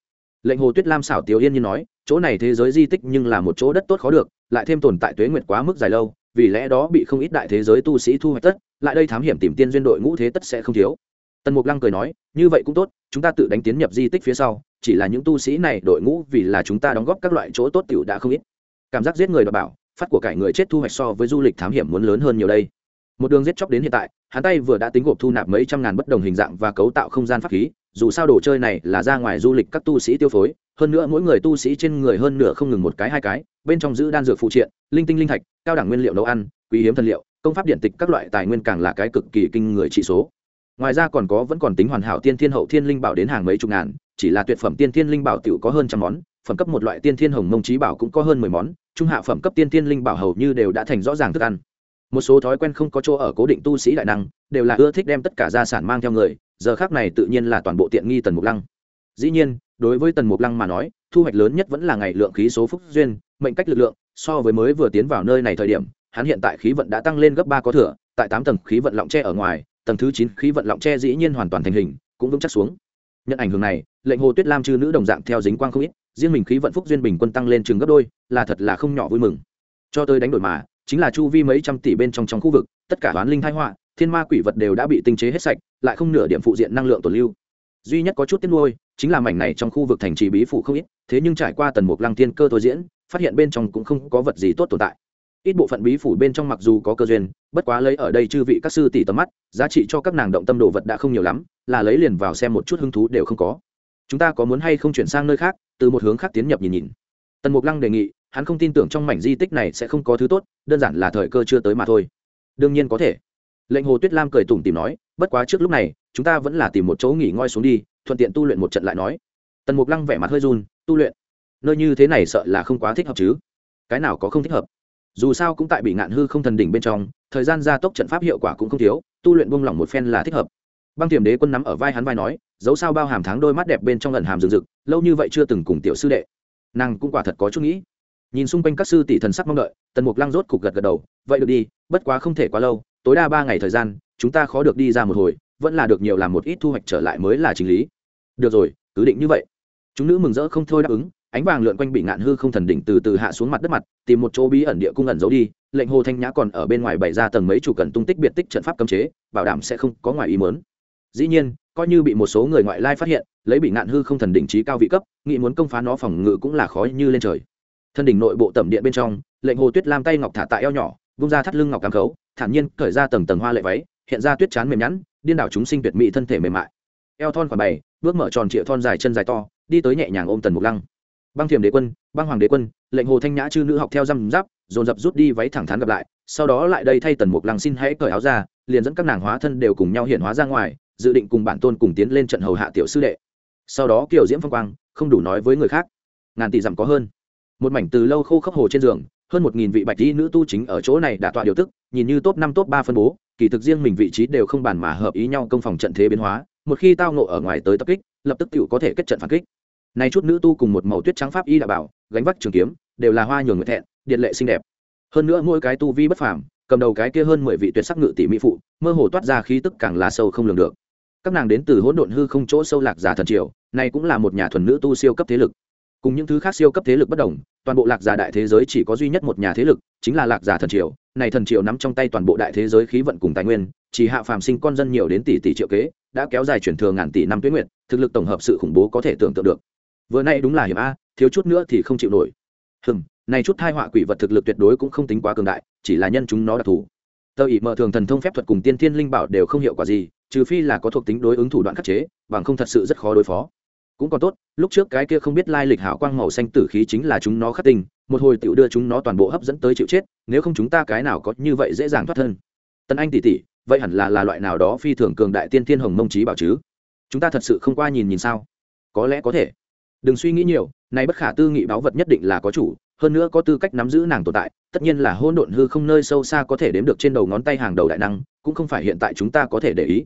Lệnh hồ tuyết lam xảo tiểu yên như nói, chỗ này thế giới di tích nhưng là một chỗ đất tốt khó được, lại thêm tồn tại tuế nguyệt quá mức dài lâu, vì lẽ đó bị không ít đại thế giới tu sĩ thu hoạch tất, lại đây thám hiểm tìm tiên duyên đội ngũ thế tất sẽ không thiếu tần mục lăng cười nói, như vậy cũng tốt, chúng ta tự đánh tiến nhập di tích phía sau, chỉ là những tu sĩ này đội ngũ vì là chúng ta đóng góp các loại chỗ tốt tiểu đã không ít. Cảm giác giết người đ bảo, phát của cải người chết thu hoạch so với du lịch thám hiểm muốn lớn hơn nhiều đây. Một đường giết chóc đến hiện tại, hắn tay vừa đã tính gộp thu nạp mấy trăm ngàn bất đồng hình dạng và cấu tạo không gian pháp khí, dù sao đồ chơi này là ra ngoài du lịch các tu sĩ tiêu phối, hơn nữa mỗi người tu sĩ trên người hơn nửa không ngừng một cái hai cái, bên trong giữ đan dược phụ triện, linh tinh linh thạch, cao đẳng nguyên liệu nấu ăn, quý hiếm thân liệu, công pháp điện tịch các loại tài nguyên càng là cái cực kỳ kinh người trị số ngoài ra còn có vẫn còn tính hoàn hảo tiên thiên hậu thiên linh bảo đến hàng mấy chục ngàn, chỉ là tuyệt phẩm tiên thiên linh bảo tiểu có hơn trăm món, phẩm cấp một loại tiên thiên hồng mông trí bảo cũng có hơn mười món, trung hạ phẩm cấp tiên thiên linh bảo hầu như đều đã thành rõ ràng thức ăn. Một số thói quen không có chỗ ở cố định tu sĩ đại năng, đều là ưa thích đem tất cả gia sản mang theo người, giờ khác này tự nhiên là toàn bộ tiện nghi tần mục lăng. Dĩ nhiên, đối với tần mục lăng mà nói, thu hoạch lớn nhất vẫn là ngày lượng khí số phúc duyên, mệnh cách lực lượng, so với mới vừa tiến vào nơi này thời điểm, hắn hiện tại khí vận đã tăng lên gấp ba có thừa, tại tám tầng khí vận lọng tre ở ngoài tầng thứ chín khí vận lọng tre dĩ nhiên hoàn toàn thành hình, cũng vững chắc xuống. Nhận ảnh hưởng này, lệnh hồ tuyết lam chư nữ đồng dạng theo dính quang không ít, riêng mình khí vận phúc duyên bình quân tăng lên chừng gấp đôi, là thật là không nhỏ vui mừng. Cho tới đánh đổi mà, chính là chu vi mấy trăm tỷ bên trong trong khu vực, tất cả toán linh thái họa, thiên ma quỷ vật đều đã bị tinh chế hết sạch, lại không nửa điểm phụ diện năng lượng tồn lưu. Duy nhất có chút tiếc nuôi, chính là mảnh này trong khu vực thành trì bí phủ không ít, thế nhưng trải qua tần mục lăng thiên cơ tôi diễn, phát hiện bên trong cũng không có vật gì tốt tồn tại. Ít bộ phận bí phủ bên trong mặc dù có cơ duyên bất quá lấy ở đây chư vị các sư tỷ tầm mắt, giá trị cho các nàng động tâm đồ vật đã không nhiều lắm, là lấy liền vào xem một chút hứng thú đều không có. Chúng ta có muốn hay không chuyển sang nơi khác, từ một hướng khác tiến nhập nhìn nhìn. Tần mục lăng đề nghị, hắn không tin tưởng trong mảnh di tích này sẽ không có thứ tốt, đơn giản là thời cơ chưa tới mà thôi. Đương nhiên có thể. Lệnh hồ tuyết lam cười tủm tìm nói, bất quá trước lúc này, chúng ta vẫn là tìm một chỗ nghỉ ngơi xuống đi, thuận tiện tu luyện một trận lại nói. Tần mục lăng vẻ mặt hơi run, tu luyện. Nơi như thế này sợ là không quá thích hợp chứ. Cái nào có không thích hợp? Dù sao cũng tại bị ngạn hư không thần đỉnh bên trong thời gian gia tốc trận pháp hiệu quả cũng không thiếu, tu luyện buông lỏng một phen là thích hợp. Băng tiềm đế quân nắm ở vai hắn vai nói dẫu sao bao hàm tháng đôi mắt đẹp bên trong lần hàm rừng rực, lâu như vậy chưa từng cùng tiểu sư đệ. Nàng cũng quả thật có chút nghĩ. Nhìn xung quanh các sư tỷ thần sắc mong đợi, tần mục lăng rốt cục gật gật đầu, vậy được đi, bất quá không thể quá lâu, tối đa ba ngày thời gian, chúng ta khó được đi ra một hồi, vẫn là được nhiều làm một ít thu hoạch trở lại mới là chính lý. Được rồi, cứ định như vậy. Chúng nữ mừng rỡ không thôi đáp ứng ánh vàng lượn quanh bị ngạn hư không thần đỉnh từ từ hạ xuống mặt đất mặt, tìm một chỗ bí ẩn địa cung ẩn giấu đi, lệnh hồ thanh nhã còn ở bên ngoài bày ra tầng mấy chủ cần tung tích biệt tích trận pháp cấm chế, bảo đảm sẽ không có ngoài ý mớn dĩ nhiên, coi như bị một số người ngoại lai phát hiện, lấy bị ngạn hư không thần đỉnh trí cao vị cấp, nghĩ muốn công phá nó phòng ngự cũng là khó như lên trời. Thân đỉnh nội bộ tẩm điện bên trong, lệnh hồ tuyết lam tay ngọc thả tại eo nhỏ, vung ra thắt lưng ngọc cám khấu, thản nhiên cởi ra tầng tầng hoa lệ váy, hiện ra tuyết chán mềm nhẵn, điên đảo chúng sinh tuyệt mỹ thân thể mềm mại. Eo thon khoảng bảy bước mở tròn trịa thon dài chân dài to, đi tới nhẹ nhàng ôm tần mục lăng băng thiềm đế quân, băng hoàng đế quân, lệnh hồ thanh nhã chư nữ học theo răm giáp, dồn dập rút đi váy thẳng thắn gặp lại, sau đó lại đây thay tần mục lăng xin hãy cởi áo ra, liền dẫn các nàng hóa thân đều cùng nhau hiện hóa ra ngoài, dự định cùng bản tôn cùng tiến lên trận hầu hạ tiểu sư đệ. Sau đó kiều diễm phong quang, không đủ nói với người khác. Ngàn tỷ dặm có hơn. Một mảnh từ lâu khô khốc hồ trên giường, hơn một nghìn vị bạch y nữ tu chính ở chỗ này đã tọa điều tức, nhìn như top năm, top ba phân bố, kỳ thực riêng mình vị trí đều không bàn mà hợp ý nhau công phòng trận thế biến hóa, một khi tao nộ ở ngoài tới tập kích, lập tức tự có thể kết trận phản kích này chút nữ tu cùng một màu tuyết trắng pháp y đã bảo, gánh vác trường kiếm, đều là hoa nhường người thẹn, điện lệ xinh đẹp. Hơn nữa mỗi cái tu vi bất phàm, cầm đầu cái kia hơn mười vị tuyệt sắc ngự tỷ mỹ phụ, mơ hồ toát ra khí tức càng là sâu không lường được. Các nàng đến từ hỗn độn hư không chỗ sâu lạc giả thần triều, này cũng là một nhà thuần nữ tu siêu cấp thế lực. Cùng những thứ khác siêu cấp thế lực bất đồng, toàn bộ lạc giả đại thế giới chỉ có duy nhất một nhà thế lực, chính là lạc giả thần triều. Này thần triều nắm trong tay toàn bộ đại thế giới khí vận cùng tài nguyên, chỉ hạ phàm sinh con dân nhiều đến tỷ tỷ triệu kế, đã kéo dài chuyển thừa ngàn tỷ năm tuyến nguyện thực lực tổng hợp sự khủng bố có thể tưởng tượng được vừa nay đúng là hiểm a, thiếu chút nữa thì không chịu nổi. Hừm, này chút thai họa quỷ vật thực lực tuyệt đối cũng không tính quá cường đại, chỉ là nhân chúng nó đặc thù. Tờ ỉ mở thường thần thông phép thuật cùng tiên thiên linh bảo đều không hiệu quả gì, trừ phi là có thuộc tính đối ứng thủ đoạn khắc chế, bằng không thật sự rất khó đối phó. Cũng còn tốt, lúc trước cái kia không biết lai lịch hảo quang màu xanh tử khí chính là chúng nó khắc tình một hồi tựu đưa chúng nó toàn bộ hấp dẫn tới chịu chết, nếu không chúng ta cái nào có như vậy dễ dàng thoát thân. Tân anh tỷ tỷ, vậy hẳn là là loại nào đó phi thường cường đại tiên thiên hồng mông trí bảo chứ? Chúng ta thật sự không qua nhìn nhìn sao? Có lẽ có thể đừng suy nghĩ nhiều nay bất khả tư nghị báu vật nhất định là có chủ, hơn nữa có tư cách nắm giữ nàng tồn tại, tất nhiên là hôn độn hư không nơi sâu xa có thể đếm được trên đầu ngón tay hàng đầu đại năng, cũng không phải hiện tại chúng ta có thể để ý.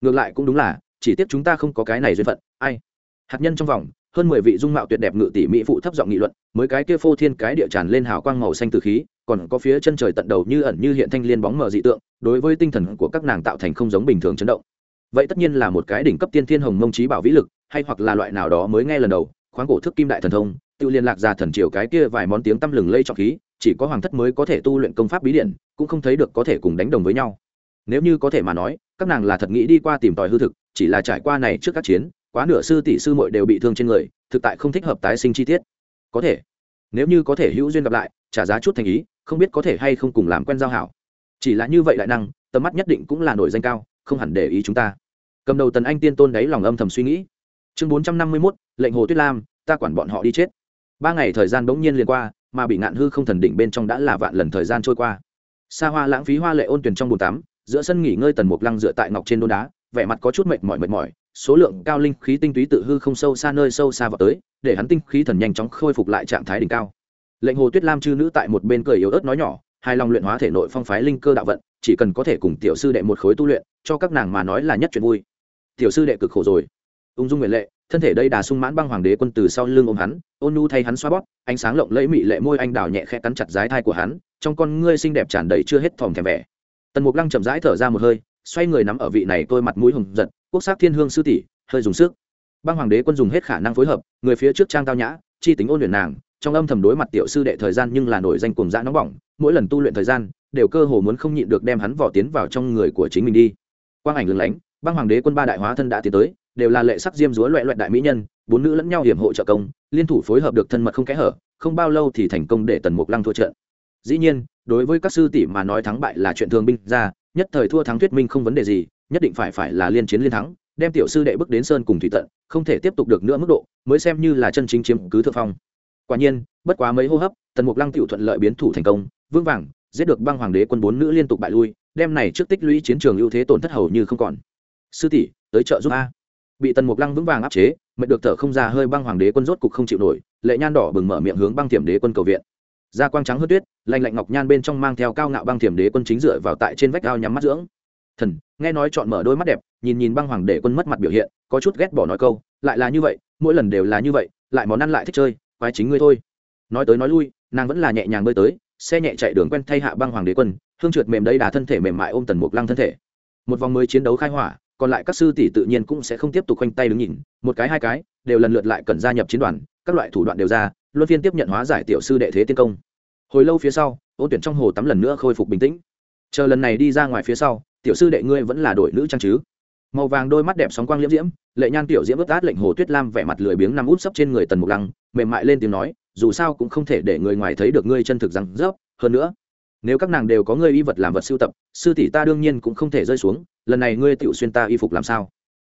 Ngược lại cũng đúng là, chỉ tiếc chúng ta không có cái này duyên phận, ai? Hạt nhân trong vòng, hơn mười vị dung mạo tuyệt đẹp ngự tỷ mỹ phụ thấp giọng nghị luận, mới cái kia phô thiên cái địa tràn lên hào quang màu xanh từ khí, còn có phía chân trời tận đầu như ẩn như hiện thanh liên bóng mờ dị tượng, đối với tinh thần của các nàng tạo thành không giống bình thường chấn động. Vậy tất nhiên là một cái đỉnh cấp tiên thiên hồng mông trí bảo vĩ lực, hay hoặc là loại nào đó mới nghe lần đầu khoáng cổ thức kim đại thần thông, tự liên lạc ra thần triều cái kia vài món tiếng tăm lừng lây trọng khí, chỉ có hoàng thất mới có thể tu luyện công pháp bí điện cũng không thấy được có thể cùng đánh đồng với nhau. Nếu như có thể mà nói, các nàng là thật nghĩ đi qua tìm tòi hư thực, chỉ là trải qua này trước các chiến, quá nửa sư tỷ sư muội đều bị thương trên người, thực tại không thích hợp tái sinh chi tiết. Có thể. Nếu như có thể hữu duyên gặp lại, trả giá chút thành ý, không biết có thể hay không cùng làm quen giao hảo. Chỉ là như vậy đại năng, tầm mắt nhất định cũng là nổi danh cao, không hẳn để ý chúng ta. Cầm đầu tần anh tiên tôn đáy lòng âm thầm suy nghĩ. Chương bốn trăm năm mươi mốt lệnh hồ tuyết lam, ta quản bọn họ đi chết. Ba ngày thời gian bỗng nhiên liền qua, mà bị ngạn hư không thần đỉnh bên trong đã là vạn lần thời gian trôi qua. Xa hoa lãng phí hoa lệ ôn tuyển trong bồn tắm, giữa sân nghỉ ngơi tần mục lăng dựa tại ngọc trên đôn đá, vẻ mặt có chút mệt mỏi mệt mỏi, số lượng cao linh khí tinh túy tự hư không sâu xa nơi sâu xa vào tới, để hắn tinh khí thần nhanh chóng khôi phục lại trạng thái đỉnh cao. Lệnh hồ tuyết lam chư nữ tại một bên cười yếu ớt nói nhỏ hai lòng luyện hóa thể nội phong phái linh cơ đạo vận, chỉ cần có thể cùng tiểu sư đệ một khối tu luyện, cho các nàng mà nói là nhất chuyện vui. Tiểu sư đệ cực khổ rồi. Ung dung nguyện lệ thân thể đây đà sung mãn băng hoàng đế quân từ sau lưng ôm hắn, ôn nu thay hắn xoa bóp, ánh sáng lộng lẫy mị lệ môi anh đào nhẹ khẽ cắn chặt dái thai của hắn, trong con ngươi xinh đẹp tràn đầy chưa hết thòm thèm vẻ. Tần mục lăng chậm rãi thở ra một hơi, xoay người nắm ở vị này tôi mặt mũi hùng giật, quốc sắc thiên hương sư tỷ, hơi dùng sức. Băng hoàng đế quân dùng hết khả năng phối hợp, người phía trước trang tao nhã, chi tính ôn luyện nàng, trong âm thầm đối mặt tiểu sư đệ thời gian nhưng là nổi danh cùng dã nóng bỏng, mỗi lần tu luyện thời gian, đều cơ hồ muốn không nhịn được đem hắn vỏ tiến vào trong người của chính mình đi. Quang ảnh lừng lánh, băng hoàng đế quân ba đại hóa thân đã tiến tới đều là lệ sắc diêm dúa loẹ loẹt đại mỹ nhân, bốn nữ lẫn nhau hiểm hộ trợ công, liên thủ phối hợp được thân mật không kẽ hở, không bao lâu thì thành công để tần mục lăng thua trận. Dĩ nhiên, đối với các sư tỷ mà nói thắng bại là chuyện thường binh ra, nhất thời thua thắng thuyết minh không vấn đề gì, nhất định phải phải là liên chiến liên thắng, đem tiểu sư đệ bước đến sơn cùng thủy tận, không thể tiếp tục được nữa mức độ, mới xem như là chân chính chiếm cứ thượng phong. Quả nhiên, bất quá mấy hô hấp, tần mục lăng tiểu thuận lợi biến thủ thành công, vững vàng, giết được băng hoàng đế quân bốn nữ liên tục bại lui, đem này trước tích lũy chiến trường ưu thế tổn thất hầu như không còn. Sư tỷ, tới trợ giúp a bị tần mục lăng vững vàng áp chế, mệt được thở không ra hơi băng hoàng đế quân rốt cục không chịu nổi, lệ nhan đỏ bừng mở miệng hướng băng thiểm đế quân cầu viện. Da quang trắng hớt tuyết, lạnh lạnh ngọc nhan bên trong mang theo cao ngạo băng thiểm đế quân chính dựa vào tại trên vách ao nhắm mắt dưỡng. Thần, nghe nói chọn mở đôi mắt đẹp, nhìn nhìn băng hoàng đế quân mất mặt biểu hiện, có chút ghét bỏ nói câu, lại là như vậy, mỗi lần đều là như vậy, lại món ăn lại thích chơi, quái chính ngươi thôi. Nói tới nói lui, nàng vẫn là nhẹ nhàng bơi tới, xe nhẹ chạy đường quen thay hạ băng hoàng đế quân, hương trượt mềm đây đà thân thể mềm mại ôm tần mục lăng thân thể. Một vòng mới chiến đấu khai hỏa còn lại các sư tỷ tự nhiên cũng sẽ không tiếp tục khoanh tay đứng nhìn, một cái, hai cái, đều lần lượt lại cần gia nhập chiến đoàn, các loại thủ đoạn đều ra, luân phiên tiếp nhận hóa giải tiểu sư đệ thế tiên công. Hồi lâu phía sau ôn tuyển trong hồ tắm lần nữa khôi phục bình tĩnh. Chờ lần này đi ra ngoài phía sau, tiểu sư đệ ngươi vẫn là đội nữ trang chứ? Màu vàng đôi mắt đẹp sóng quang liễm diễm, lệ nhan tiểu diễm ướt át lệnh hồ tuyết lam vẻ mặt lười biếng nằm út sấp trên người tần mục lăng, mềm mại lên tiếng nói, dù sao cũng không thể để người ngoài thấy được ngươi chân thực rằng rớp, hơn nữa nếu các nàng đều có ngươi y vật làm vật sưu tập, sư tỷ ta đương nhiên cũng không thể rơi xuống, lần này ngươi tự xuyên ta y phục làm sao?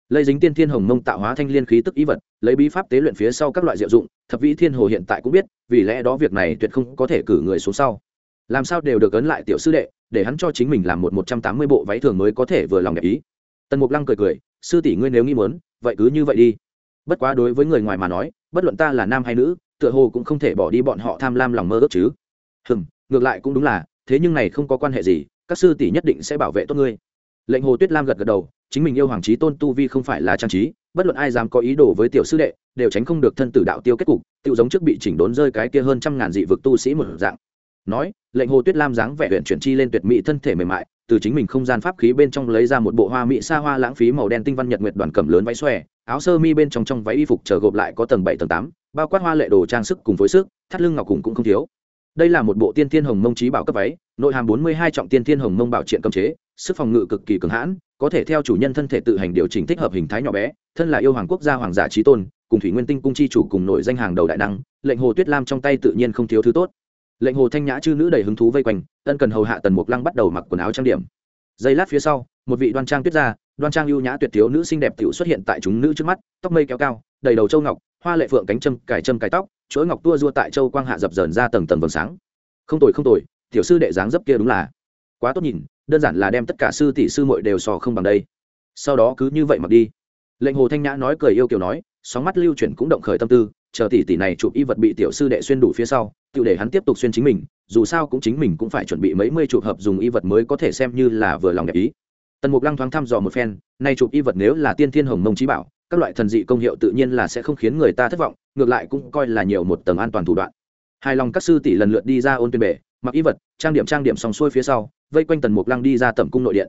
Lấy dính tiên thiên hồng mông tạo hóa thanh liên khí tức y vật, lấy bí pháp tế luyện phía sau các loại diệu dụng, thập vĩ thiên hồ hiện tại cũng biết, vì lẽ đó việc này tuyệt không có thể cử người xuống sau. Làm sao đều được ấn lại tiểu sư đệ, để hắn cho chính mình làm một một trăm tám mươi bộ váy thường mới có thể vừa lòng đẹp ý. Tần mục lăng cười cười, sư tỷ ngươi nếu nghĩ muốn, vậy cứ như vậy đi. Bất quá đối với người ngoài mà nói, bất luận ta là nam hay nữ, tựa hồ cũng không thể bỏ đi bọn họ tham lam lòng mơ ước chứ. Hừm, ngược lại cũng đúng là thế nhưng này không có quan hệ gì, các sư tỷ nhất định sẽ bảo vệ tốt ngươi. Lệnh hồ tuyết lam gật gật đầu, chính mình yêu hoàng trí tôn tu vi không phải là trang trí, bất luận ai dám có ý đồ với tiểu sư đệ, đều tránh không được thân tử đạo tiêu kết cục tự giống trước bị chỉnh đốn rơi cái kia hơn trăm ngàn dị vực tu sĩ một dạng. Nói, lệnh hồ tuyết lam dáng vẻ huyện chuyển chi lên tuyệt mỹ thân thể mềm mại, từ chính mình không gian pháp khí bên trong lấy ra một bộ hoa mỹ xa hoa lãng phí màu đen tinh văn nhật nguyệt đoàn cẩm lớn váy xòe, áo sơ mi bên trong trong váy y phục chờ gộp lại có tầng bảy, tầng tám, bao quát hoa lệ đồ trang sức cùng phối sức, thắt lưng ngọc cùng cũng không thiếu đây là một bộ tiên thiên hồng mông trí bảo cấp váy, nội hàm bốn mươi hai trọng tiên thiên hồng mông bảo triện cầm chế, sức phòng ngự cực kỳ cường hãn, có thể theo chủ nhân thân thể tự hành điều chỉnh thích hợp hình thái nhỏ bé, thân là yêu hoàng quốc gia hoàng giả trí tôn, cùng thủy nguyên tinh cung chi chủ cùng nội danh hàng đầu đại năng, lệnh hồ tuyết lam trong tay tự nhiên không thiếu thứ tốt. Lệnh hồ thanh nhã chư nữ đầy hứng thú vây quanh, ân cần hầu hạ tần mục lăng bắt đầu mặc quần áo trang điểm. Giây lát phía sau, một vị đoan trang tuyết gia đoan trang ưu nhã tuyệt thiếu nữ xinh đẹp tiểu xuất hiện tại chúng nữ trước mắt, tóc mây kéo cao, đầy đầu châu ngọc, hoa lệ phượng cánh châm, cài châm, cài tóc, chuỗi ngọc tua rua tại châu quang hạ dập dờn ra tầng tầng vầng sáng. Không tồi không tồi, tiểu sư đệ dáng dấp kia đúng là quá tốt nhìn, đơn giản là đem tất cả sư tỷ sư muội đều sò không bằng đây. Sau đó cứ như vậy mặc đi. Lệnh hồ thanh nhã nói cười yêu kiều nói, sóng mắt lưu chuyển cũng động khởi tâm tư, chờ tỷ tỷ này chụp y vật bị tiểu sư đệ xuyên đủ phía sau tự để hắn tiếp tục xuyên chính mình, dù sao cũng chính mình cũng phải chuẩn bị mấy mươi chụp hợp dùng y vật mới có thể xem như là vừa lòng đẹp ý tần mục lăng thoáng thăm dò một phen, nay chụp y vật nếu là tiên thiên hồng mông trí bảo, các loại thần dị công hiệu tự nhiên là sẽ không khiến người ta thất vọng, ngược lại cũng coi là nhiều một tầng an toàn thủ đoạn. Hài lòng các sư tỷ lần lượt đi ra ôn tuyên bể, mặc y vật, trang điểm trang điểm xong xuôi phía sau, vây quanh tần mục lăng đi ra tẩm cung nội điện.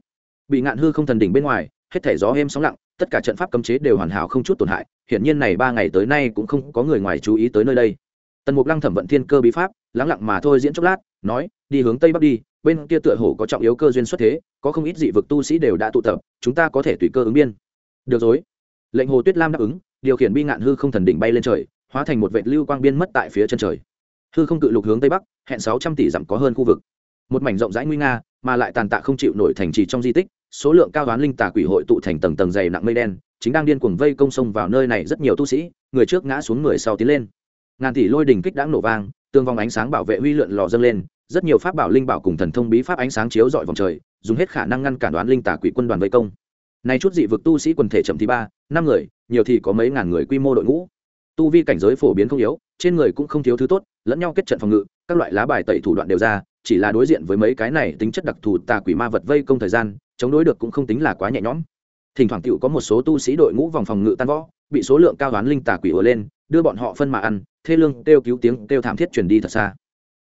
Bị ngạn hư không thần đỉnh bên ngoài, hết thể gió êm sóng lặng, tất cả trận pháp cấm chế đều hoàn hảo không chút tổn hại, hiển nhiên này ba ngày tới nay cũng không có người ngoài chú ý tới nơi đây. Tần mục lăng thẩm vận thiên cơ bí pháp lắng lặng mà thôi diễn chốc lát, nói, đi hướng tây bắc đi, bên kia tựa hồ có trọng yếu cơ duyên xuất thế, có không ít dị vực tu sĩ đều đã tụ tập, chúng ta có thể tùy cơ ứng biên. Được rồi. Lệnh hồ tuyết lam đáp ứng, điều khiển bi ngạn hư không thần đỉnh bay lên trời, hóa thành một vệ lưu quang biên mất tại phía chân trời. Hư không cự lục hướng tây bắc, hẹn sáu trăm tỷ dặm có hơn khu vực. Một mảnh rộng rãi nguy nga, mà lại tàn tạ không chịu nổi thành trì trong di tích, số lượng cao đoán linh tà quỷ hội tụ thành tầng tầng dày nặng mây đen, chính đang điên cuồng vây công sông vào nơi này rất nhiều tu sĩ, người trước ngã xuống người sau tiến lên. Ngàn tỷ lôi đình kích đã nổ vang tương vòng ánh sáng bảo vệ huy lượn lò dâng lên, rất nhiều pháp bảo linh bảo cùng thần thông bí pháp ánh sáng chiếu dọi vòng trời, dùng hết khả năng ngăn cản đoán linh tà quỷ quân đoàn vây công. Nay chút dị vực tu sĩ quần thể chậm thì ba, năm người, nhiều thì có mấy ngàn người quy mô đội ngũ. Tu vi cảnh giới phổ biến không yếu, trên người cũng không thiếu thứ tốt, lẫn nhau kết trận phòng ngự, các loại lá bài tẩy thủ đoạn đều ra, chỉ là đối diện với mấy cái này tính chất đặc thù tà quỷ ma vật vây công thời gian, chống đối được cũng không tính là quá nhẹ nhõm thỉnh thoảng tựu có một số tu sĩ đội ngũ vòng phòng ngự tan võ, bị số lượng cao đoán linh tà quỷ ùa lên, đưa bọn họ phân mà ăn, thê lương, kêu cứu tiếng, kêu thảm thiết truyền đi thật xa.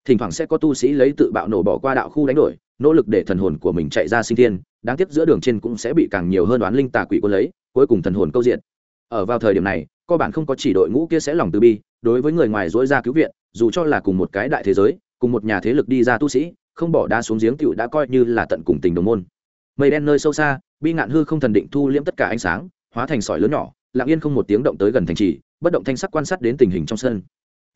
Thỉnh thoảng sẽ có tu sĩ lấy tự bạo nổ bỏ qua đạo khu đánh đổi, nỗ lực để thần hồn của mình chạy ra sinh thiên, đáng tiếc giữa đường trên cũng sẽ bị càng nhiều hơn đoán linh tà quỷ quân lấy, cuối cùng thần hồn câu diện. Ở vào thời điểm này co bản không có chỉ đội ngũ kia sẽ lòng từ bi, đối với người ngoài dỗi ra cứu viện, dù cho là cùng một cái đại thế giới, cùng một nhà thế lực đi ra tu sĩ, không bỏ đá xuống giếng tựu đã coi như là tận cùng tình đồng môn mây đen nơi sâu xa, bi ngạn hư không thần định thu liễm tất cả ánh sáng, hóa thành sỏi lớn nhỏ, lặng yên không một tiếng động tới gần thành trì, bất động thanh sắc quan sát đến tình hình trong sân.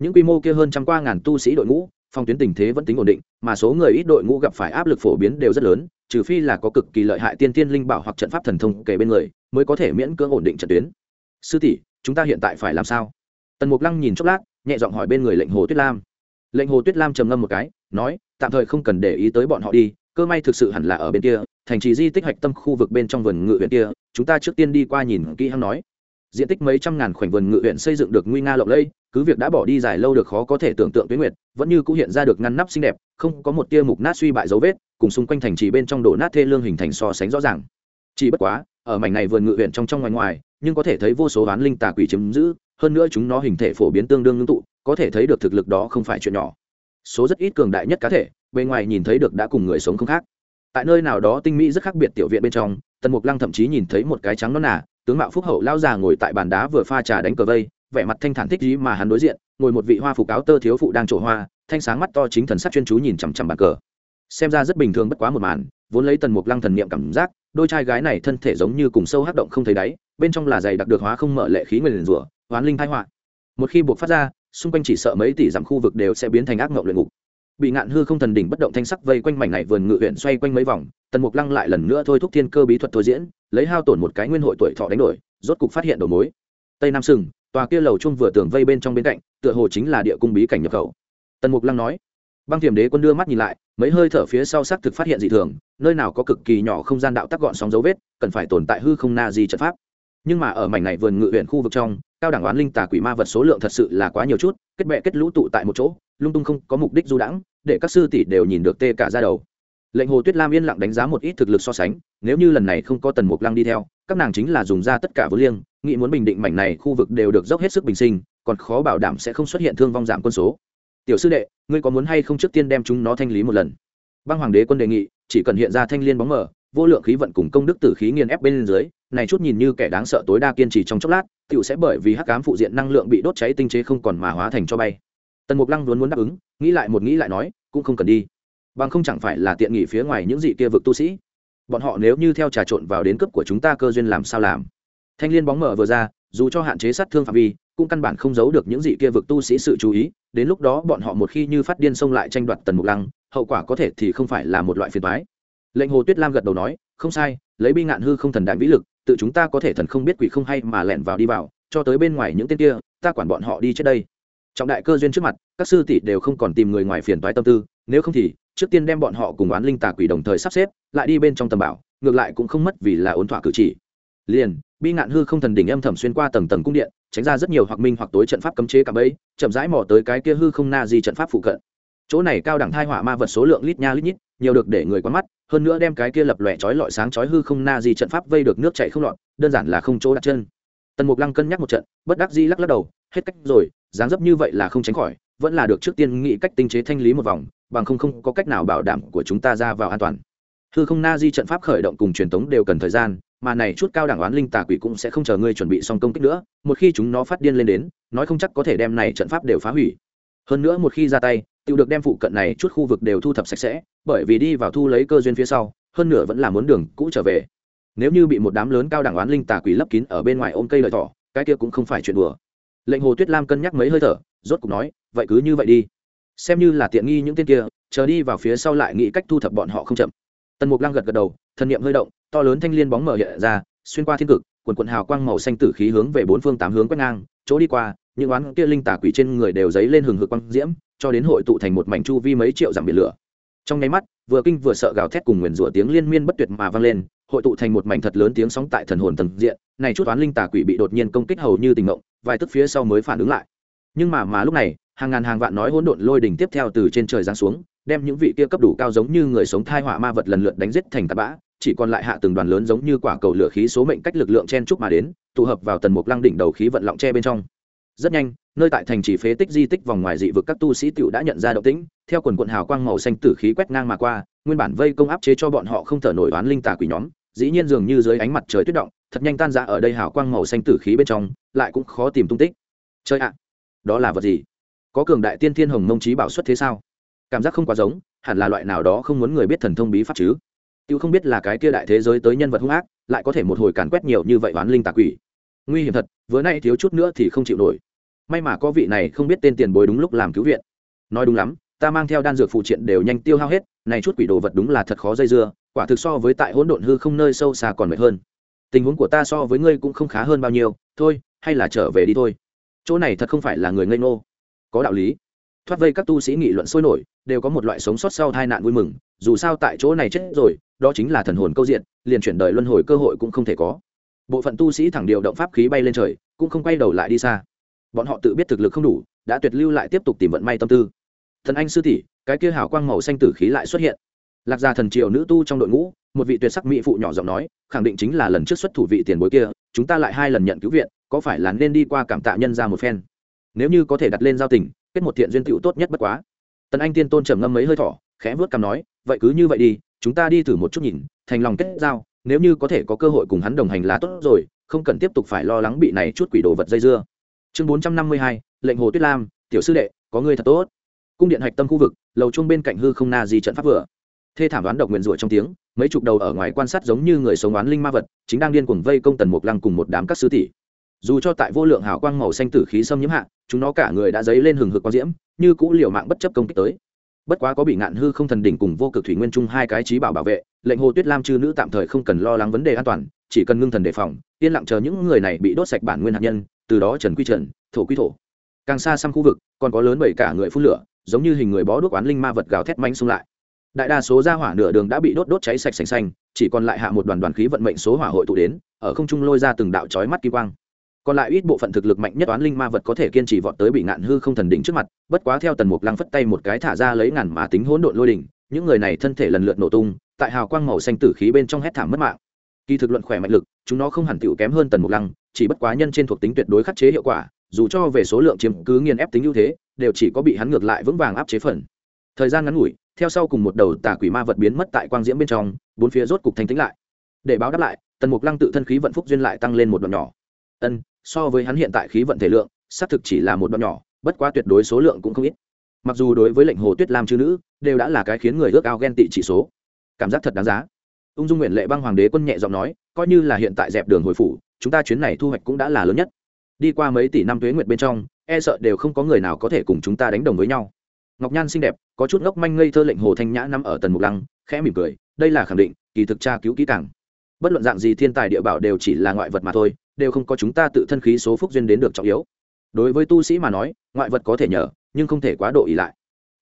Những quy mô kia hơn trăm qua ngàn tu sĩ đội ngũ phong tuyến tình thế vẫn tính ổn định, mà số người ít đội ngũ gặp phải áp lực phổ biến đều rất lớn, trừ phi là có cực kỳ lợi hại tiên tiên linh bảo hoặc trận pháp thần thông kể bên người, mới có thể miễn cưỡng ổn định trận tuyến. Sư tỷ, chúng ta hiện tại phải làm sao? Tần mục lăng nhìn chốc lát, nhẹ giọng hỏi bên người lệnh hồ tuyết lam. Lệnh hồ tuyết lam trầm ngâm một cái, nói, tạm thời không cần để ý tới bọn họ đi, cơ may thực sự hẳn là ở bên kia thành trì di tích hạch tâm khu vực bên trong vườn ngự huyện kia, chúng ta trước tiên đi qua nhìn kỹ hăng nói. Diện tích mấy trăm ngàn khoảnh vườn ngự huyện xây dựng được nguy nga lộng lẫy, cứ việc đã bỏ đi dài lâu được khó có thể tưởng tượng tuyến nguyệt, vẫn như cũng hiện ra được ngăn nắp xinh đẹp, không có một tia mục nát suy bại dấu vết, cùng xung quanh thành trì bên trong đổ nát thê lương hình thành so sánh rõ ràng. Chỉ bất quá, ở mảnh này vườn ngự huyện trong trong ngoài ngoài, nhưng có thể thấy vô số oán linh tà quỷ chiếm giữ, hơn nữa chúng nó hình thể phổ biến tương đương ngưng tụ, có thể thấy được thực lực đó không phải chuyện nhỏ. Số rất ít cường đại nhất cá thể bên ngoài nhìn thấy được đã cùng người sống không khác tại nơi nào đó tinh mỹ rất khác biệt tiểu viện bên trong, tần mục lăng thậm chí nhìn thấy một cái trắng non nà, tướng mạo phúc hậu lao già ngồi tại bàn đá vừa pha trà đánh cờ vây, vẻ mặt thanh thản thích gì mà hắn đối diện, ngồi một vị hoa phục áo tơ thiếu phụ đang trổ hoa, thanh sáng mắt to chính thần sắc chuyên chú nhìn chằm chằm bàn cờ. Xem ra rất bình thường bất quá một màn, vốn lấy tần mục lăng thần niệm cảm giác, đôi trai gái này thân thể giống như cùng sâu hắc động không thấy đáy, bên trong là giày đặc được hóa không mở lệ khí nguyền rủa, hoán linh thái họa. Một khi buộc phát ra, xung quanh chỉ sợ mấy tỷ dặm khu vực đều sẽ biến thành ác ngộng luyện ngục bị ngạn hư không thần đỉnh bất động thanh sắc vây quanh mảnh này vườn ngự huyện xoay quanh mấy vòng, tần mục lăng lại lần nữa thôi thúc thiên cơ bí thuật thôi diễn, lấy hao tổn một cái nguyên hội tuổi thọ đánh đổi, rốt cục phát hiện đầu mối. Tây nam sừng, tòa kia lầu chung vừa tường vây bên trong bên cạnh, tựa hồ chính là địa cung bí cảnh nhập khẩu. Tần mục lăng nói. Băng thiểm đế quân đưa mắt nhìn lại, mấy hơi thở phía sau xác thực phát hiện dị thường, nơi nào có cực kỳ nhỏ không gian đạo tắc gọn sóng dấu vết, cần phải tồn tại hư không na di trận pháp. Nhưng mà ở mảnh này vườn ngự huyện khu vực trong cao đẳng oán linh tà quỷ ma vật số lượng thật sự là quá nhiều chút, kết bệ kết lũ tụ tại một chỗ, lung tung không có mục đích du đãng, để các sư tỷ đều nhìn được tê cả ra đầu. Lệnh hồ tuyết lam yên lặng đánh giá một ít thực lực so sánh, nếu như lần này không có tần mục lăng đi theo, các nàng chính là dùng ra tất cả vô liêng, nghĩ muốn bình định mảnh này khu vực đều được dốc hết sức bình sinh, còn khó bảo đảm sẽ không xuất hiện thương vong giảm quân số. Tiểu sư đệ, ngươi có muốn hay không trước tiên đem chúng nó thanh lý một lần? Băng hoàng đế quân đề nghị, chỉ cần hiện ra thanh liên bóng mờ vô lượng khí vận cùng công đức tử khí nghiền ép bên dưới, này chút nhìn như kẻ đáng sợ tối đa kiên trì trong chốc lát tựu sẽ bởi vì hắc cám phụ diện năng lượng bị đốt cháy tinh chế không còn mà hóa thành cho bay. Tần mục lăng luôn muốn đáp ứng, nghĩ lại một nghĩ lại nói, cũng không cần đi. Bằng không chẳng phải là tiện nghỉ phía ngoài những dị kia vực tu sĩ. Bọn họ nếu như theo trà trộn vào đến cấp của chúng ta cơ duyên làm sao làm? Thanh liên bóng mở vừa ra, dù cho hạn chế sát thương phạm vi, cũng căn bản không giấu được những dị kia vực tu sĩ sự chú ý, đến lúc đó bọn họ một khi như phát điên xông lại tranh đoạt tần mục lăng, hậu quả có thể thì không phải là một loại phiền toái lệnh hồ tuyết lam gật đầu nói, không sai, lấy bi ngạn hư không thần đại vĩ lực, tự chúng ta có thể thần không biết quỷ không hay mà lẻn vào đi vào, cho tới bên ngoài những tên kia, ta quản bọn họ đi trước đây. Trọng đại cơ duyên trước mặt, các sư tỷ đều không còn tìm người ngoài phiền toái tâm tư, nếu không thì, trước tiên đem bọn họ cùng oán linh tà quỷ đồng thời sắp xếp, lại đi bên trong tầm bảo, ngược lại cũng không mất vì là ổn thỏa cử chỉ. Liền, bi ngạn hư không thần đỉnh âm thầm xuyên qua tầng tầng cung điện, tránh ra rất nhiều hoặc minh hoặc tối trận pháp cấm chế cả bấy chậm rãi mò tới cái kia hư không na di trận pháp phụ cận. Chỗ này cao đẳng thai hỏa ma vật số lượng lít nha lít nhít nhiều được để người quan mắt, hơn nữa đem cái kia lập lòe chói lọi sáng chói hư không na di trận pháp vây được nước chảy không lọt, đơn giản là không chỗ đặt chân. Tần mục lăng cân nhắc một trận, bất đắc di lắc lắc đầu, hết cách rồi, dáng dấp như vậy là không tránh khỏi, vẫn là được trước tiên nghĩ cách tinh chế thanh lý một vòng, bằng không không có cách nào bảo đảm của chúng ta ra vào an toàn. Hư không na di trận pháp khởi động cùng truyền thống đều cần thời gian, mà này chút cao đẳng oán linh tà quỷ cũng sẽ không chờ ngươi chuẩn bị xong công kích nữa, một khi chúng nó phát điên lên đến, nói không chắc có thể đem này trận pháp đều phá hủy. Hơn nữa một khi ra tay tự được đem phụ cận này chút khu vực đều thu thập sạch sẽ, bởi vì đi vào thu lấy cơ duyên phía sau, hơn nửa vẫn là muốn đường cũ trở về. Nếu như bị một đám lớn cao đẳng oán linh tà quỷ lấp kín ở bên ngoài ôm cây lợi thỏ, cái kia cũng không phải chuyện đùa. Lệnh hồ tuyết lam cân nhắc mấy hơi thở, rốt cục nói, vậy cứ như vậy đi. Xem như là tiện nghi những tên kia, chờ đi vào phía sau lại nghĩ cách thu thập bọn họ không chậm. Tần mục lăng gật gật đầu thân niệm hơi động, to lớn thanh liên bóng mở hiện ra, xuyên qua thiên cực, quần quần hào quang màu xanh tử khí hướng về bốn phương tám hướng quét ngang, chỗ đi qua, những oán kia linh tà quỷ trên người đều dấy lên hừng hực quang diễm cho đến hội tụ thành một mảnh chu vi mấy triệu dặm biển lửa. Trong nháy mắt, vừa kinh vừa sợ gào thét cùng nguyền rủa tiếng liên miên bất tuyệt mà vang lên, hội tụ thành một mảnh thật lớn tiếng sóng tại thần hồn tầng diện, này chút toán linh tà quỷ bị đột nhiên công kích hầu như tình ngộng, vài tức phía sau mới phản ứng lại. Nhưng mà mà lúc này, hàng ngàn hàng vạn nói hỗn độn lôi đỉnh tiếp theo từ trên trời giáng xuống, đem những vị kia cấp đủ cao giống như người sống thai họa ma vật lần lượt đánh giết thành tạt bã, chỉ còn lại hạ từng đoàn lớn giống như quả cầu lửa khí số mệnh cách lực lượng chen chúc mà đến, tụ hợp vào tần mục lăng đỉnh đầu khí vận lọng tre bên trong rất nhanh, nơi tại thành trì phế tích di tích vòng ngoài dị vực các tu sĩ tựu đã nhận ra động tĩnh, theo quần quận hào quang màu xanh tử khí quét ngang mà qua, nguyên bản vây công áp chế cho bọn họ không thở nổi oán linh tà quỷ nhóm, dĩ nhiên dường như dưới ánh mặt trời tuyết động, thật nhanh tan ra ở đây hào quang màu xanh tử khí bên trong, lại cũng khó tìm tung tích. Chơi ạ, đó là vật gì? Có cường đại tiên thiên hồng mông trí bảo xuất thế sao? Cảm giác không quá giống, hẳn là loại nào đó không muốn người biết thần thông bí pháp chứ. Tiêu không biết là cái kia đại thế giới tới nhân vật hung ác, lại có thể một hồi càn quét nhiều như vậy oán linh tà quỷ. Nguy hiểm thật, vừa nay thiếu chút nữa thì không chịu nổi may mà có vị này không biết tên tiền bối đúng lúc làm cứu viện. Nói đúng lắm, ta mang theo đan dược phụ triện đều nhanh tiêu hao hết, này chút quỷ đồ vật đúng là thật khó dây dưa, quả thực so với tại hỗn độn hư không nơi sâu xa còn mệt hơn. Tình huống của ta so với ngươi cũng không khá hơn bao nhiêu, thôi, hay là trở về đi thôi. Chỗ này thật không phải là người ngây ngô. Có đạo lý. Thoát vây các tu sĩ nghị luận sôi nổi, đều có một loại sống sót sau tai nạn vui mừng, dù sao tại chỗ này chết rồi, đó chính là thần hồn câu diện, liền chuyển đời luân hồi cơ hội cũng không thể có. Bộ phận tu sĩ thẳng điều động pháp khí bay lên trời, cũng không quay đầu lại đi xa bọn họ tự biết thực lực không đủ, đã tuyệt lưu lại tiếp tục tìm vận may tâm tư. Thần anh sư tỷ, cái kia hào quang màu xanh tử khí lại xuất hiện. Lạc gia thần triều nữ tu trong đội ngũ, một vị tuyệt sắc mỹ phụ nhỏ giọng nói, khẳng định chính là lần trước xuất thủ vị tiền bối kia, chúng ta lại hai lần nhận cứu viện, có phải là nên đi qua cảm tạ nhân ra một phen? Nếu như có thể đặt lên giao tình, kết một thiện duyên tựu tốt nhất bất quá. Tần anh tiên tôn trầm ngâm mấy hơi thỏ khẽ vớt cằm nói, vậy cứ như vậy đi, chúng ta đi thử một chút nhìn, thành lòng kết giao, nếu như có thể có cơ hội cùng hắn đồng hành là tốt rồi, không cần tiếp tục phải lo lắng bị này chút quỷ đồ vật dây dưa chương bốn trăm năm mươi hai, lệnh hồ tuyết lam, tiểu sư đệ, có người thật tốt. Cung điện hạch tâm khu vực, lầu chung bên cạnh hư không na di trận pháp vừa. Thê thảm đoán độc nguyện rủa trong tiếng, mấy chục đầu ở ngoài quan sát giống như người sống oán linh ma vật, chính đang điên cuồng vây công tần mục lăng cùng một đám các sứ tỷ. Dù cho tại vô lượng hào quang màu xanh tử khí xâm nhiễm hạ, chúng nó cả người đã dấy lên hừng hực quang diễm, như cũ liều mạng bất chấp công kích tới. Bất quá có bị ngạn hư không thần đỉnh cùng vô cực thủy nguyên trung hai cái trí bảo bảo vệ, lệnh hồ tuyết lam chư nữ tạm thời không cần lo lắng vấn đề an toàn, chỉ cần ngưng thần đề phòng, yên lặng chờ những người này bị đốt sạch bản nguyên hạt nhân từ đó trần quy trần, thổ quy thổ. Càng xa xăm khu vực, còn có lớn bảy cả người phun lửa, giống như hình người bó đuốc oán linh ma vật gào thét manh xung lại. Đại đa số ra hỏa nửa đường đã bị đốt đốt cháy sạch sành xanh, chỉ còn lại hạ một đoàn đoàn khí vận mệnh số hỏa hội tụ đến, ở không trung lôi ra từng đạo chói mắt kỳ quang. Còn lại ít bộ phận thực lực mạnh nhất oán linh ma vật có thể kiên trì vọt tới bị ngạn hư không thần đỉnh trước mặt, bất quá theo tần mục lăng phất tay một cái thả ra lấy ngàn mà tính hỗn độn lôi đỉnh, những người này thân thể lần lượt nổ tung, tại hào quang màu xanh tử khí bên trong hét thảm mất mạng kỳ thực luận khỏe mạnh lực, chúng nó không hẳn tiểu kém hơn tần mục lăng, chỉ bất quá nhân trên thuộc tính tuyệt đối khắc chế hiệu quả, dù cho về số lượng chiếm cứ nghiền ép tính ưu thế, đều chỉ có bị hắn ngược lại vững vàng áp chế phần. Thời gian ngắn ngủi, theo sau cùng một đầu tà quỷ ma vật biến mất tại quang diễm bên trong, bốn phía rốt cục thanh tính lại. Để báo đáp lại, tần mục lăng tự thân khí vận phúc duyên lại tăng lên một đoạn nhỏ. Ân, so với hắn hiện tại khí vận thể lượng, xác thực chỉ là một đoạn nhỏ, bất quá tuyệt đối số lượng cũng không ít. Mặc dù đối với lệnh hồ tuyết lam chư nữ, đều đã là cái khiến người ước ao ghen tị chỉ số. Cảm giác thật đáng giá ung dung nguyện lệ băng hoàng đế quân nhẹ giọng nói, coi như là hiện tại dẹp đường hồi phủ, chúng ta chuyến này thu hoạch cũng đã là lớn nhất. Đi qua mấy tỷ năm tuế nguyệt bên trong e sợ đều không có người nào có thể cùng chúng ta đánh đồng với nhau. Ngọc nhan xinh đẹp, có chút ngốc manh ngây thơ lệnh hồ thanh nhã nằm ở tần mục lăng, khẽ mỉm cười, đây là khẳng định, kỳ thực tra cứu kỹ càng. Bất luận dạng gì thiên tài địa bảo đều chỉ là ngoại vật mà thôi, đều không có chúng ta tự thân khí số phúc duyên đến được trọng yếu. Đối với tu sĩ mà nói, ngoại vật có thể nhờ, nhưng không thể quá độ ỉ lại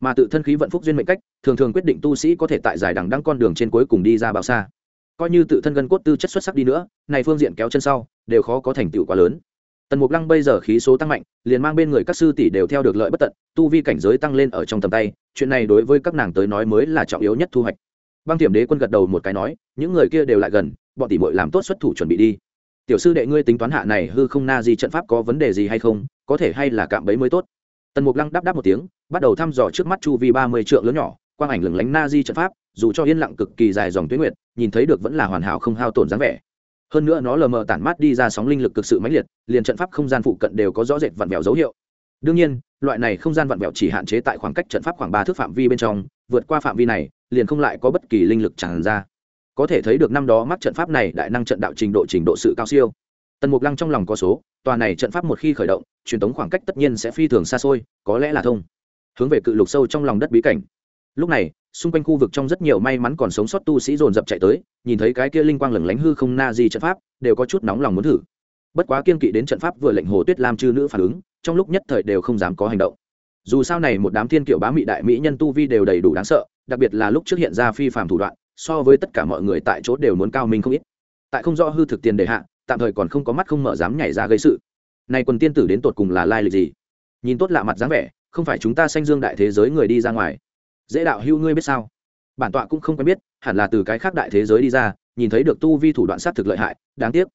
mà tự thân khí vận phúc duyên mệnh cách, thường thường quyết định tu sĩ có thể tại giải đằng đăng con đường trên cuối cùng đi ra bao xa. Coi như tự thân gân cốt tư chất xuất sắc đi nữa, này phương diện kéo chân sau, đều khó có thành tựu quá lớn. Tần mục lăng bây giờ khí số tăng mạnh, liền mang bên người các sư tỷ đều theo được lợi bất tận, tu vi cảnh giới tăng lên ở trong tầm tay, chuyện này đối với các nàng tới nói mới là trọng yếu nhất thu hoạch. Băng tiềm đế quân gật đầu một cái nói, những người kia đều lại gần, bọn tỷ bội làm tốt xuất thủ chuẩn bị đi. Tiểu sư đệ ngươi tính toán hạ này hư không na gì trận pháp có vấn đề gì hay không, có thể hay là cạm bẫy mới tốt. Tần mục lăng đáp đáp một tiếng bắt đầu thăm dò trước mắt chu vi ba mươi trượng lớn nhỏ, quang ảnh lừng lánh na di trận pháp, dù cho yên lặng cực kỳ dài dòng tuyến nguyệt, nhìn thấy được vẫn là hoàn hảo không hao tổn dáng vẻ. Hơn nữa nó lờ mờ tản mát đi ra sóng linh lực cực sự mãnh liệt, liền trận pháp không gian phụ cận đều có rõ rệt vặn vẹo dấu hiệu. Đương nhiên, loại này không gian vặn vẹo chỉ hạn chế tại khoảng cách trận pháp khoảng ba thước phạm vi bên trong, vượt qua phạm vi này, liền không lại có bất kỳ linh lực tràn ra. Có thể thấy được năm đó mắc trận pháp này đại năng trận đạo trình độ trình độ sự cao siêu. Tần mục lăng trong lòng có số, tòa này trận pháp một khi khởi động, truyền thống khoảng cách tất nhiên sẽ phi thường xa xôi, có lẽ là thông hướng về cự lục sâu trong lòng đất bí cảnh. Lúc này, xung quanh khu vực trong rất nhiều may mắn còn sống sót tu sĩ dồn dập chạy tới, nhìn thấy cái kia linh quang lửng lánh hư không na di trận pháp, đều có chút nóng lòng muốn thử. Bất quá kiên kỵ đến trận pháp vừa lệnh hồ tuyết lam chư nữ phản ứng, trong lúc nhất thời đều không dám có hành động. Dù sao này một đám thiên kiệu bá mị đại mỹ nhân tu vi đều đầy đủ đáng sợ, đặc biệt là lúc trước hiện ra phi phàm thủ đoạn, so với tất cả mọi người tại chỗ đều muốn cao minh không ít. Tại không rõ hư thực tiền đề hạ, tạm thời còn không có mắt không mở dám nhảy ra gây sự. Này quần tiên tử đến tột cùng là lai lịch gì? Nhìn tốt lạ mặt dáng vẻ không phải chúng ta sanh dương đại thế giới người đi ra ngoài. Dễ đạo hưu ngươi biết sao? Bản tọa cũng không quen biết, hẳn là từ cái khác đại thế giới đi ra, nhìn thấy được tu vi thủ đoạn sát thực lợi hại, đáng tiếc.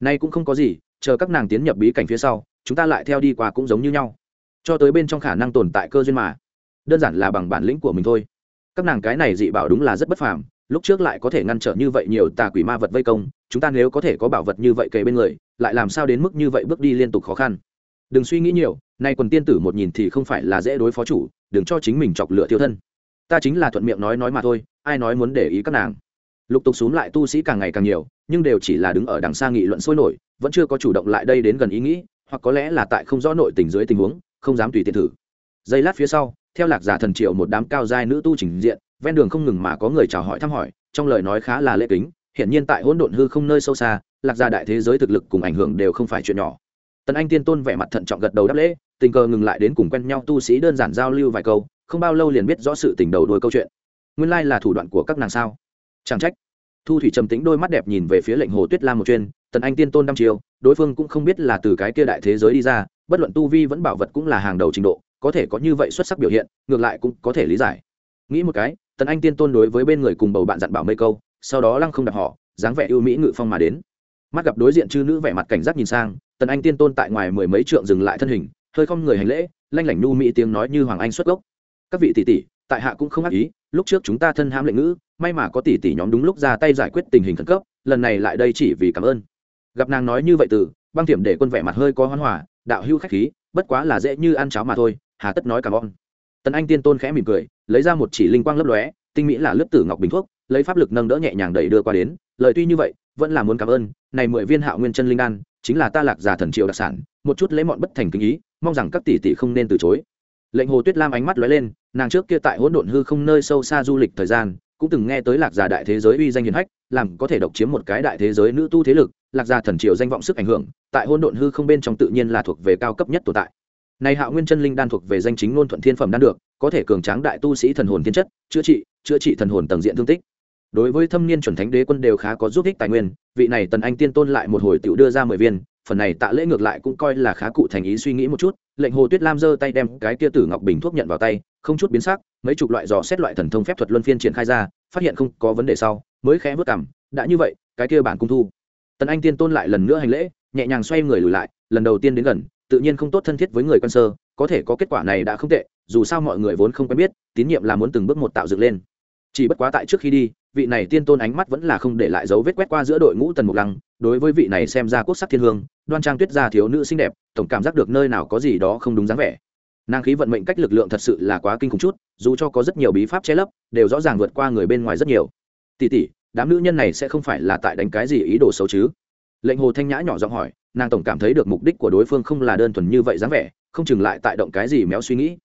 Nay cũng không có gì, chờ các nàng tiến nhập bí cảnh phía sau, chúng ta lại theo đi qua cũng giống như nhau. Cho tới bên trong khả năng tồn tại cơ duyên mà. Đơn giản là bằng bản lĩnh của mình thôi. Các nàng cái này dị bảo đúng là rất bất phàm, lúc trước lại có thể ngăn trở như vậy nhiều tà quỷ ma vật vây công, chúng ta nếu có thể có bảo vật như vậy kề bên người, lại làm sao đến mức như vậy bước đi liên tục khó khăn? Đừng suy nghĩ nhiều, nay quần tiên tử một nhìn thì không phải là dễ đối phó chủ, đừng cho chính mình chọc lựa tiêu thân. Ta chính là thuận miệng nói nói mà thôi, ai nói muốn để ý các nàng. Lục tục xuống lại tu sĩ càng ngày càng nhiều, nhưng đều chỉ là đứng ở đằng xa nghị luận sôi nổi, vẫn chưa có chủ động lại đây đến gần ý nghĩ, hoặc có lẽ là tại không rõ nội tình dưới tình huống, không dám tùy tiện thử. Giây lát phía sau, theo lạc giả thần triệu một đám cao giai nữ tu trình diện, ven đường không ngừng mà có người chào hỏi thăm hỏi, trong lời nói khá là lễ kính hiện nhiên tại hỗn độn hư không nơi sâu xa, lạc gia đại thế giới thực lực cùng ảnh hưởng đều không phải chuyện nhỏ tần anh tiên tôn vẻ mặt thận trọng gật đầu đáp lễ, tình cờ ngừng lại đến cùng quen nhau tu sĩ đơn giản giao lưu vài câu, không bao lâu liền biết rõ sự tình đầu đuôi câu chuyện. Nguyên lai là thủ đoạn của các nàng sao? Chẳng trách. Thu thủy trầm tĩnh đôi mắt đẹp nhìn về phía lệnh hồ tuyết lam một chuyên, tần anh tiên tôn đăm chiều đối phương cũng không biết là từ cái kia đại thế giới đi ra, bất luận tu vi vẫn bảo vật cũng là hàng đầu trình độ, có thể có như vậy xuất sắc biểu hiện, ngược lại cũng có thể lý giải. Nghĩ một cái, tần anh tiên tôn đối với bên người cùng bầu bạn dặn bảo mây câu, sau đó lăng không đặt họ, dáng vẻ ưu mỹ ngự phong mà đến mắt gặp đối diện chư nữ vẻ mặt cảnh giác nhìn sang, tần anh tiên tôn tại ngoài mười mấy trượng dừng lại thân hình, hơi không người hành lễ, lanh lảnh nu mỹ tiếng nói như hoàng anh xuất gốc. Các vị tỷ tỷ, tại hạ cũng không ác ý, lúc trước chúng ta thân ham lệnh ngữ, may mà có tỷ tỷ nhóm đúng lúc ra tay giải quyết tình hình khẩn cấp, lần này lại đây chỉ vì cảm ơn. Gặp nàng nói như vậy từ, băng thiểm để quân vẻ mặt hơi có hoan hòa, đạo hưu khách khí, bất quá là dễ như ăn cháo mà thôi, hà tất nói cảm ơn. Tần anh tiên tôn khẽ mỉm cười, lấy ra một chỉ linh quang lấp lóe, tinh mỹ là lớp tử ngọc bình thuốc, lấy pháp lực nâng đỡ nhẹ nhàng đẩy đưa qua đến, lời tuy như vậy vẫn là muốn cảm ơn, này mười viên hạo nguyên chân linh đan, chính là ta lạc giả thần triều đặc sản, một chút lấy mọn bất thành kinh ý, mong rằng các tỷ tỷ không nên từ chối. Lệnh hồ tuyết lam ánh mắt lóe lên, nàng trước kia tại hỗn độn hư không nơi sâu xa du lịch thời gian, cũng từng nghe tới lạc giả đại thế giới uy danh hiền hách, làm có thể độc chiếm một cái đại thế giới nữ tu thế lực, lạc giả thần triều danh vọng sức ảnh hưởng, tại hỗn độn hư không bên trong tự nhiên là thuộc về cao cấp nhất tồn tại. Này hạo nguyên chân linh đan thuộc về danh chính ngôn thuận thiên phẩm đan được, có thể cường tráng đại tu sĩ thần hồn thiên chất, chữa trị chữa trị thần hồn tầng diện thương tích đối với thâm niên chuẩn thánh đế quân đều khá có giúp ích tài nguyên, vị này tần anh tiên tôn lại một hồi tiểu đưa ra mười viên, phần này tạ lễ ngược lại cũng coi là khá cụ thành ý suy nghĩ một chút, lệnh hồ tuyết lam giơ tay đem cái kia tử ngọc bình thuốc nhận vào tay, không chút biến sắc, mấy chục loại dò xét loại thần thông phép thuật luân phiên triển khai ra, phát hiện không có vấn đề sau, mới khẽ vớt cảm đã như vậy, cái kia bản cung thu. Tần anh tiên tôn lại lần nữa hành lễ, nhẹ nhàng xoay người lùi lại, lần đầu tiên đến gần, tự nhiên không tốt thân thiết với người quân sơ, có thể có kết quả này đã không tệ, dù sao mọi người vốn không quen biết, tín nhiệm là muốn từng bước một tạo dựng lên. Chỉ bất quá tại trước khi đi vị này tiên tôn ánh mắt vẫn là không để lại dấu vết quét qua giữa đội ngũ tần mục lăng, đối với vị này xem ra quốc sắc thiên hương, đoan trang tuyết gia thiếu nữ xinh đẹp, tổng cảm giác được nơi nào có gì đó không đúng dáng vẻ. Nàng khí vận mệnh cách lực lượng thật sự là quá kinh khủng chút, dù cho có rất nhiều bí pháp che lấp, đều rõ ràng vượt qua người bên ngoài rất nhiều. Tỷ tỷ, đám nữ nhân này sẽ không phải là tại đánh cái gì ý đồ xấu chứ? Lệnh hồ thanh nhã nhỏ giọng hỏi, nàng tổng cảm thấy được mục đích của đối phương không là đơn thuần như vậy dáng vẻ, không chừng lại tại động cái gì méo suy nghĩ.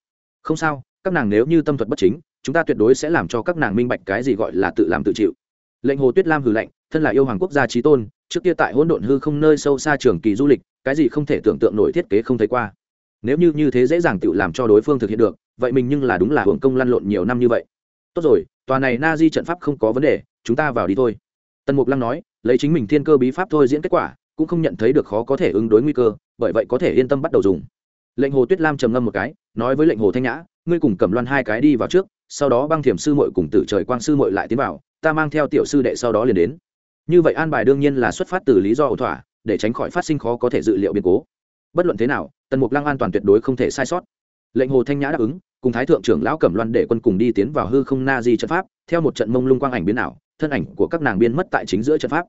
Không sao, các nàng nếu như tâm thuật bất chính chúng ta tuyệt đối sẽ làm cho các nàng minh bạch cái gì gọi là tự làm tự chịu. Lệnh hồ tuyết lam hừ lệnh thân là yêu hoàng quốc gia trí tôn, trước kia tại hỗn độn hư không nơi sâu xa trường kỳ du lịch, cái gì không thể tưởng tượng nổi thiết kế không thấy qua. Nếu như như thế dễ dàng tự làm cho đối phương thực hiện được, vậy mình nhưng là đúng là hưởng công lăn lộn nhiều năm như vậy. Tốt rồi, tòa này na di trận pháp không có vấn đề, chúng ta vào đi thôi. Tần mục lăng nói, lấy chính mình thiên cơ bí pháp thôi diễn kết quả, cũng không nhận thấy được khó có thể ứng đối nguy cơ, bởi vậy có thể yên tâm bắt đầu dùng. Lệnh hồ tuyết lam trầm ngâm một cái, nói với lệnh hồ thanh nhã, ngươi cùng cầm loan hai cái đi vào trước sau đó băng thiểm sư muội cùng tử trời quang sư muội lại tiến vào, ta mang theo tiểu sư đệ sau đó liền đến. Như vậy an bài đương nhiên là xuất phát từ lý do ổn thỏa, để tránh khỏi phát sinh khó có thể dự liệu biến cố. Bất luận thế nào, tần mục lăng an toàn tuyệt đối không thể sai sót. Lệnh hồ thanh nhã đáp ứng, cùng thái thượng trưởng lão cẩm loan để quân cùng đi tiến vào hư không na di trận pháp, theo một trận mông lung quang ảnh biến ảo, thân ảnh của các nàng biên mất tại chính giữa trận pháp.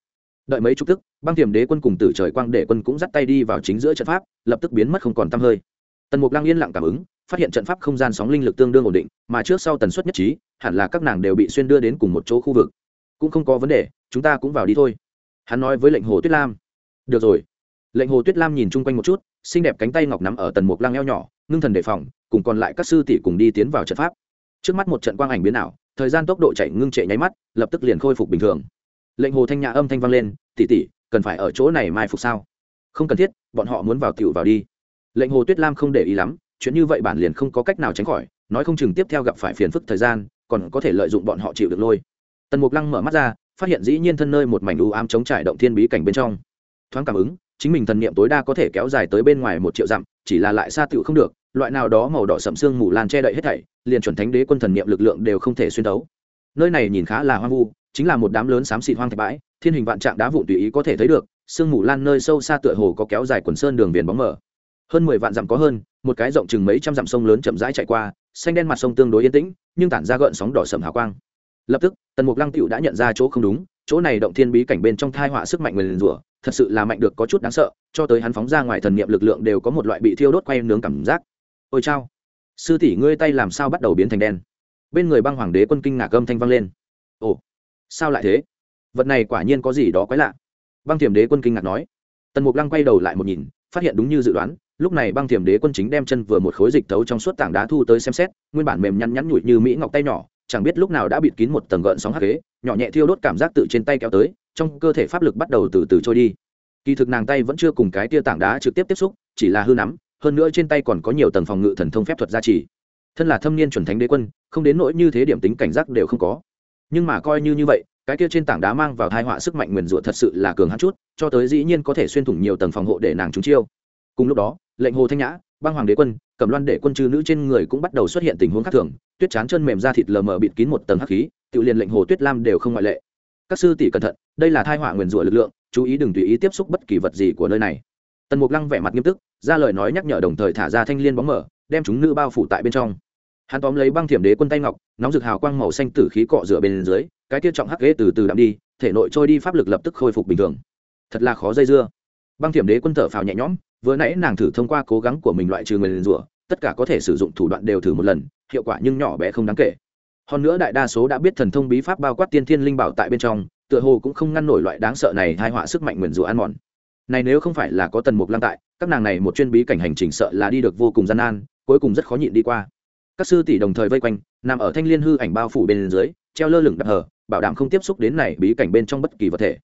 Đợi mấy chục tức, băng tiềm đế quân cùng tử trời quang để quân cũng dắt tay đi vào chính giữa trận pháp, lập tức biến mất không còn t hơi. Tần mục lăng yên lặng cảm ứng phát hiện trận pháp không gian sóng linh lực tương đương ổn định mà trước sau tần suất nhất trí hẳn là các nàng đều bị xuyên đưa đến cùng một chỗ khu vực. Cũng không có vấn đề chúng ta cũng vào đi thôi. Hắn nói với lệnh hồ tuyết lam. Được rồi. Lệnh hồ tuyết lam nhìn chung quanh một chút xinh đẹp cánh tay ngọc nắm ở tần mục lăng eo nhỏ ngưng thần đề phòng cùng còn lại các sư tỷ cùng đi tiến vào trận pháp. Trước mắt một trận quang ảnh biến ảo thời gian tốc độ chạy ngưng trệ nháy mắt lập tức liền khôi phục bình thường. Lệnh hồ thanh nhã âm thanh vang lên tỷ tỷ, cần phải ở chỗ này mai phục sao? Không cần thiết bọn họ muốn vào tiểu vào đi. Lệnh hồ tuyết lam không để ý lắm chuyện như vậy bản liền không có cách nào tránh khỏi nói không chừng tiếp theo gặp phải phiền phức thời gian còn có thể lợi dụng bọn họ chịu được lôi. Tần mục lăng mở mắt ra phát hiện dĩ nhiên thân nơi một mảnh u ám chống trải động thiên bí cảnh bên trong. Thoáng cảm ứng chính mình thần niệm tối đa có thể kéo dài tới bên ngoài một triệu dặm chỉ là lại xa tựu không được loại nào đó màu đỏ sậm xương mù lan che đậy hết thảy liền chuẩn thánh đế quân thần niệm lực lượng đều không thể xuyên tấu nơi này nhìn khá là hoang vu chính là một đám lớn xám xịt hoang thạch bãi thiên hình vạn trạng đá vụn tùy ý có thể thấy được sương mù lan nơi sâu xa tựa hồ có kéo dài quần sơn đường viền bóng mở, hơn mười vạn dặm có hơn một cái rộng chừng mấy trăm dặm sông lớn chậm rãi chạy qua, xanh đen mặt sông tương đối yên tĩnh, nhưng tản ra gợn sóng đỏ sầm hào quang. Lập tức, tần mục lăng tựu đã nhận ra chỗ không đúng, chỗ này động thiên bí cảnh bên trong thai họa sức mạnh người liền rủa, thật sự là mạnh được có chút đáng sợ, cho tới hắn phóng ra ngoài thần niệm lực lượng đều có một loại bị thiêu đốt quay nướng cảm giác. Ôi chao! Sư tỷ ngươi tay làm sao bắt đầu biến thành đen? Bên người băng hoàng đế quân kinh ngạc âm thanh vang lên. Ồ, sao lại thế? Vật này quả nhiên có gì đó quái lạ. Băng thiểm đế quân kinh ngạc nói. Tần mục lăng quay đầu lại một nhìn, phát hiện đúng như dự đoán lúc này băng thiểm đế quân chính đem chân vừa một khối dịch tấu trong suốt tảng đá thu tới xem xét, nguyên bản mềm nhăn nhắn nhủi như mỹ ngọc tay nhỏ, chẳng biết lúc nào đã bịt kín một tầng gợn sóng hắc kế nhỏ nhẹ thiêu đốt cảm giác tự trên tay kéo tới, trong cơ thể pháp lực bắt đầu từ từ trôi đi. Kỳ thực nàng tay vẫn chưa cùng cái tia tảng đá trực tiếp tiếp xúc, chỉ là hư nắm, hơn nữa trên tay còn có nhiều tầng phòng ngự thần thông phép thuật gia trì. Thân là thâm niên chuẩn thánh đế quân, không đến nỗi như thế điểm tính cảnh giác đều không có. Nhưng mà coi như như vậy, cái kia trên tảng đá mang vào thai họa sức mạnh nguyền rủa thật sự là cường hắn chút, cho tới dĩ nhiên có thể xuyên thủng nhiều tầng phòng hộ để nàng trúng chiêu. Cùng lúc đó lệnh hồ thanh nhã, băng hoàng đế quân cầm loan để quân chư nữ trên người cũng bắt đầu xuất hiện tình huống khác thường. Tuyết chán chân mềm ra thịt lờ mờ bịt kín một tầng hắc khí, tự liền lệnh hồ tuyết lam đều không ngoại lệ. Các sư tỷ cẩn thận, đây là thai họa nguyền rủa lực lượng, chú ý đừng tùy ý tiếp xúc bất kỳ vật gì của nơi này. Tần mục lăng vẻ mặt nghiêm túc, ra lời nói nhắc nhở đồng thời thả ra thanh liên bóng mở, đem chúng nữ bao phủ tại bên trong. Hắn tóm lấy băng thiểm đế quân tay ngọc, nóng rực hào quang màu xanh tử khí cọ rửa bên dưới, cái tiết trọng hắc ghế từ từ đạm đi, thể nội trôi đi pháp lực lập tức khôi phục bình thường. Thật là khó dây dưa. Băng thiểm đế quân thở phào nhẹ nhõm vừa nãy nàng thử thông qua cố gắng của mình loại trừ người liền rủa, tất cả có thể sử dụng thủ đoạn đều thử một lần, hiệu quả nhưng nhỏ bé không đáng kể. Hơn nữa đại đa số đã biết thần thông bí pháp bao quát tiên thiên linh bảo tại bên trong, tựa hồ cũng không ngăn nổi loại đáng sợ này hai họa sức mạnh nguyền rủa ăn mòn. Này nếu không phải là có tần mục lăng tại, các nàng này một chuyên bí cảnh hành trình sợ là đi được vô cùng gian nan, cuối cùng rất khó nhịn đi qua. Các sư tỷ đồng thời vây quanh, nằm ở thanh liên hư ảnh bao phủ bên dưới, treo lơ lửng đập hờ bảo đảm không tiếp xúc đến này bí cảnh bên trong bất kỳ vật thể.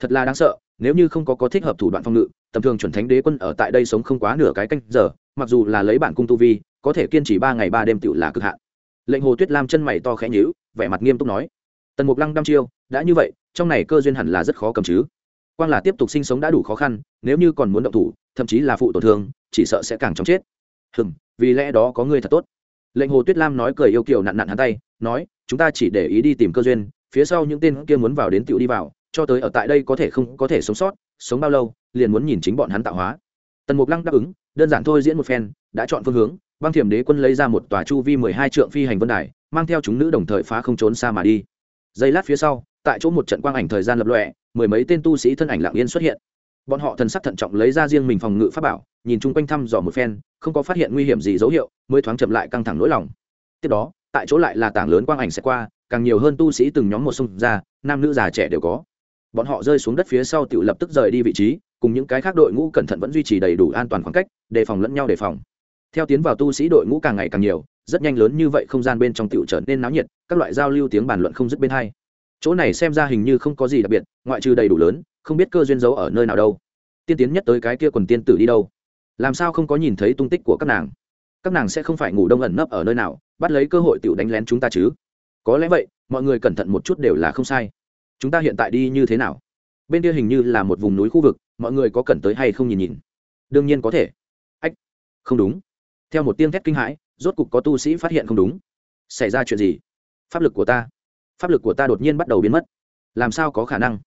Thật là đáng sợ nếu như không có có thích hợp thủ đoạn phong ngự, tầm thường chuẩn thánh đế quân ở tại đây sống không quá nửa cái canh giờ, mặc dù là lấy bản cung tu vi, có thể kiên trì ba ngày ba đêm tựu là cực hạn. Lệnh hồ tuyết lam chân mày to khẽ nhíu, vẻ mặt nghiêm túc nói, tần mục lăng đăm chiêu, đã như vậy, trong này cơ duyên hẳn là rất khó cầm chứ. Quang là tiếp tục sinh sống đã đủ khó khăn, nếu như còn muốn động thủ, thậm chí là phụ tổn thương, chỉ sợ sẽ càng chóng chết. Hừm, vì lẽ đó có người thật tốt. Lệnh hồ tuyết lam nói cười yêu kiều nặn nặn hắn tay, nói, chúng ta chỉ để ý đi tìm cơ duyên, phía sau những tên kia muốn vào đến tựu đi vào cho tới ở tại đây có thể không có thể sống sót, sống bao lâu, liền muốn nhìn chính bọn hắn tạo hóa. Tần mục lăng đáp ứng, đơn giản thôi diễn một phen, đã chọn phương hướng, băng thiểm đế quân lấy ra một tòa chu vi mười hai trượng phi hành vân đài, mang theo chúng nữ đồng thời phá không trốn xa mà đi. Giây lát phía sau, tại chỗ một trận quang ảnh thời gian lập lọe mười mấy tên tu sĩ thân ảnh lạng yên xuất hiện. Bọn họ thần sắc thận trọng lấy ra riêng mình phòng ngự pháp bảo, nhìn chung quanh thăm dò một phen, không có phát hiện nguy hiểm gì dấu hiệu, mới thoáng chậm lại căng thẳng nỗi lòng. Tiếp đó, tại chỗ lại là tảng lớn quang ảnh sẽ qua, càng nhiều hơn tu sĩ từng nhóm một sông ra, nam nữ già trẻ đều có bọn họ rơi xuống đất phía sau tự lập tức rời đi vị trí, cùng những cái khác đội ngũ cẩn thận vẫn duy trì đầy đủ an toàn khoảng cách, đề phòng lẫn nhau đề phòng. Theo tiến vào tu sĩ đội ngũ càng ngày càng nhiều, rất nhanh lớn như vậy không gian bên trong tiểu trở nên náo nhiệt, các loại giao lưu tiếng bàn luận không dứt bên hai. Chỗ này xem ra hình như không có gì đặc biệt, ngoại trừ đầy đủ lớn, không biết cơ duyên giấu ở nơi nào đâu. Tiên tiến nhất tới cái kia quần tiên tử đi đâu? Làm sao không có nhìn thấy tung tích của các nàng? Các nàng sẽ không phải ngủ đông ẩn nấp ở nơi nào, bắt lấy cơ hội tiểu đánh lén chúng ta chứ? Có lẽ vậy, mọi người cẩn thận một chút đều là không sai chúng ta hiện tại đi như thế nào? Bên kia hình như là một vùng núi khu vực, mọi người có cần tới hay không nhìn nhìn? Đương nhiên có thể. Ách, không đúng. Theo một tiếng thét kinh hãi, rốt cục có tu sĩ phát hiện không đúng. Xảy ra chuyện gì? Pháp lực của ta. Pháp lực của ta đột nhiên bắt đầu biến mất. Làm sao có khả năng?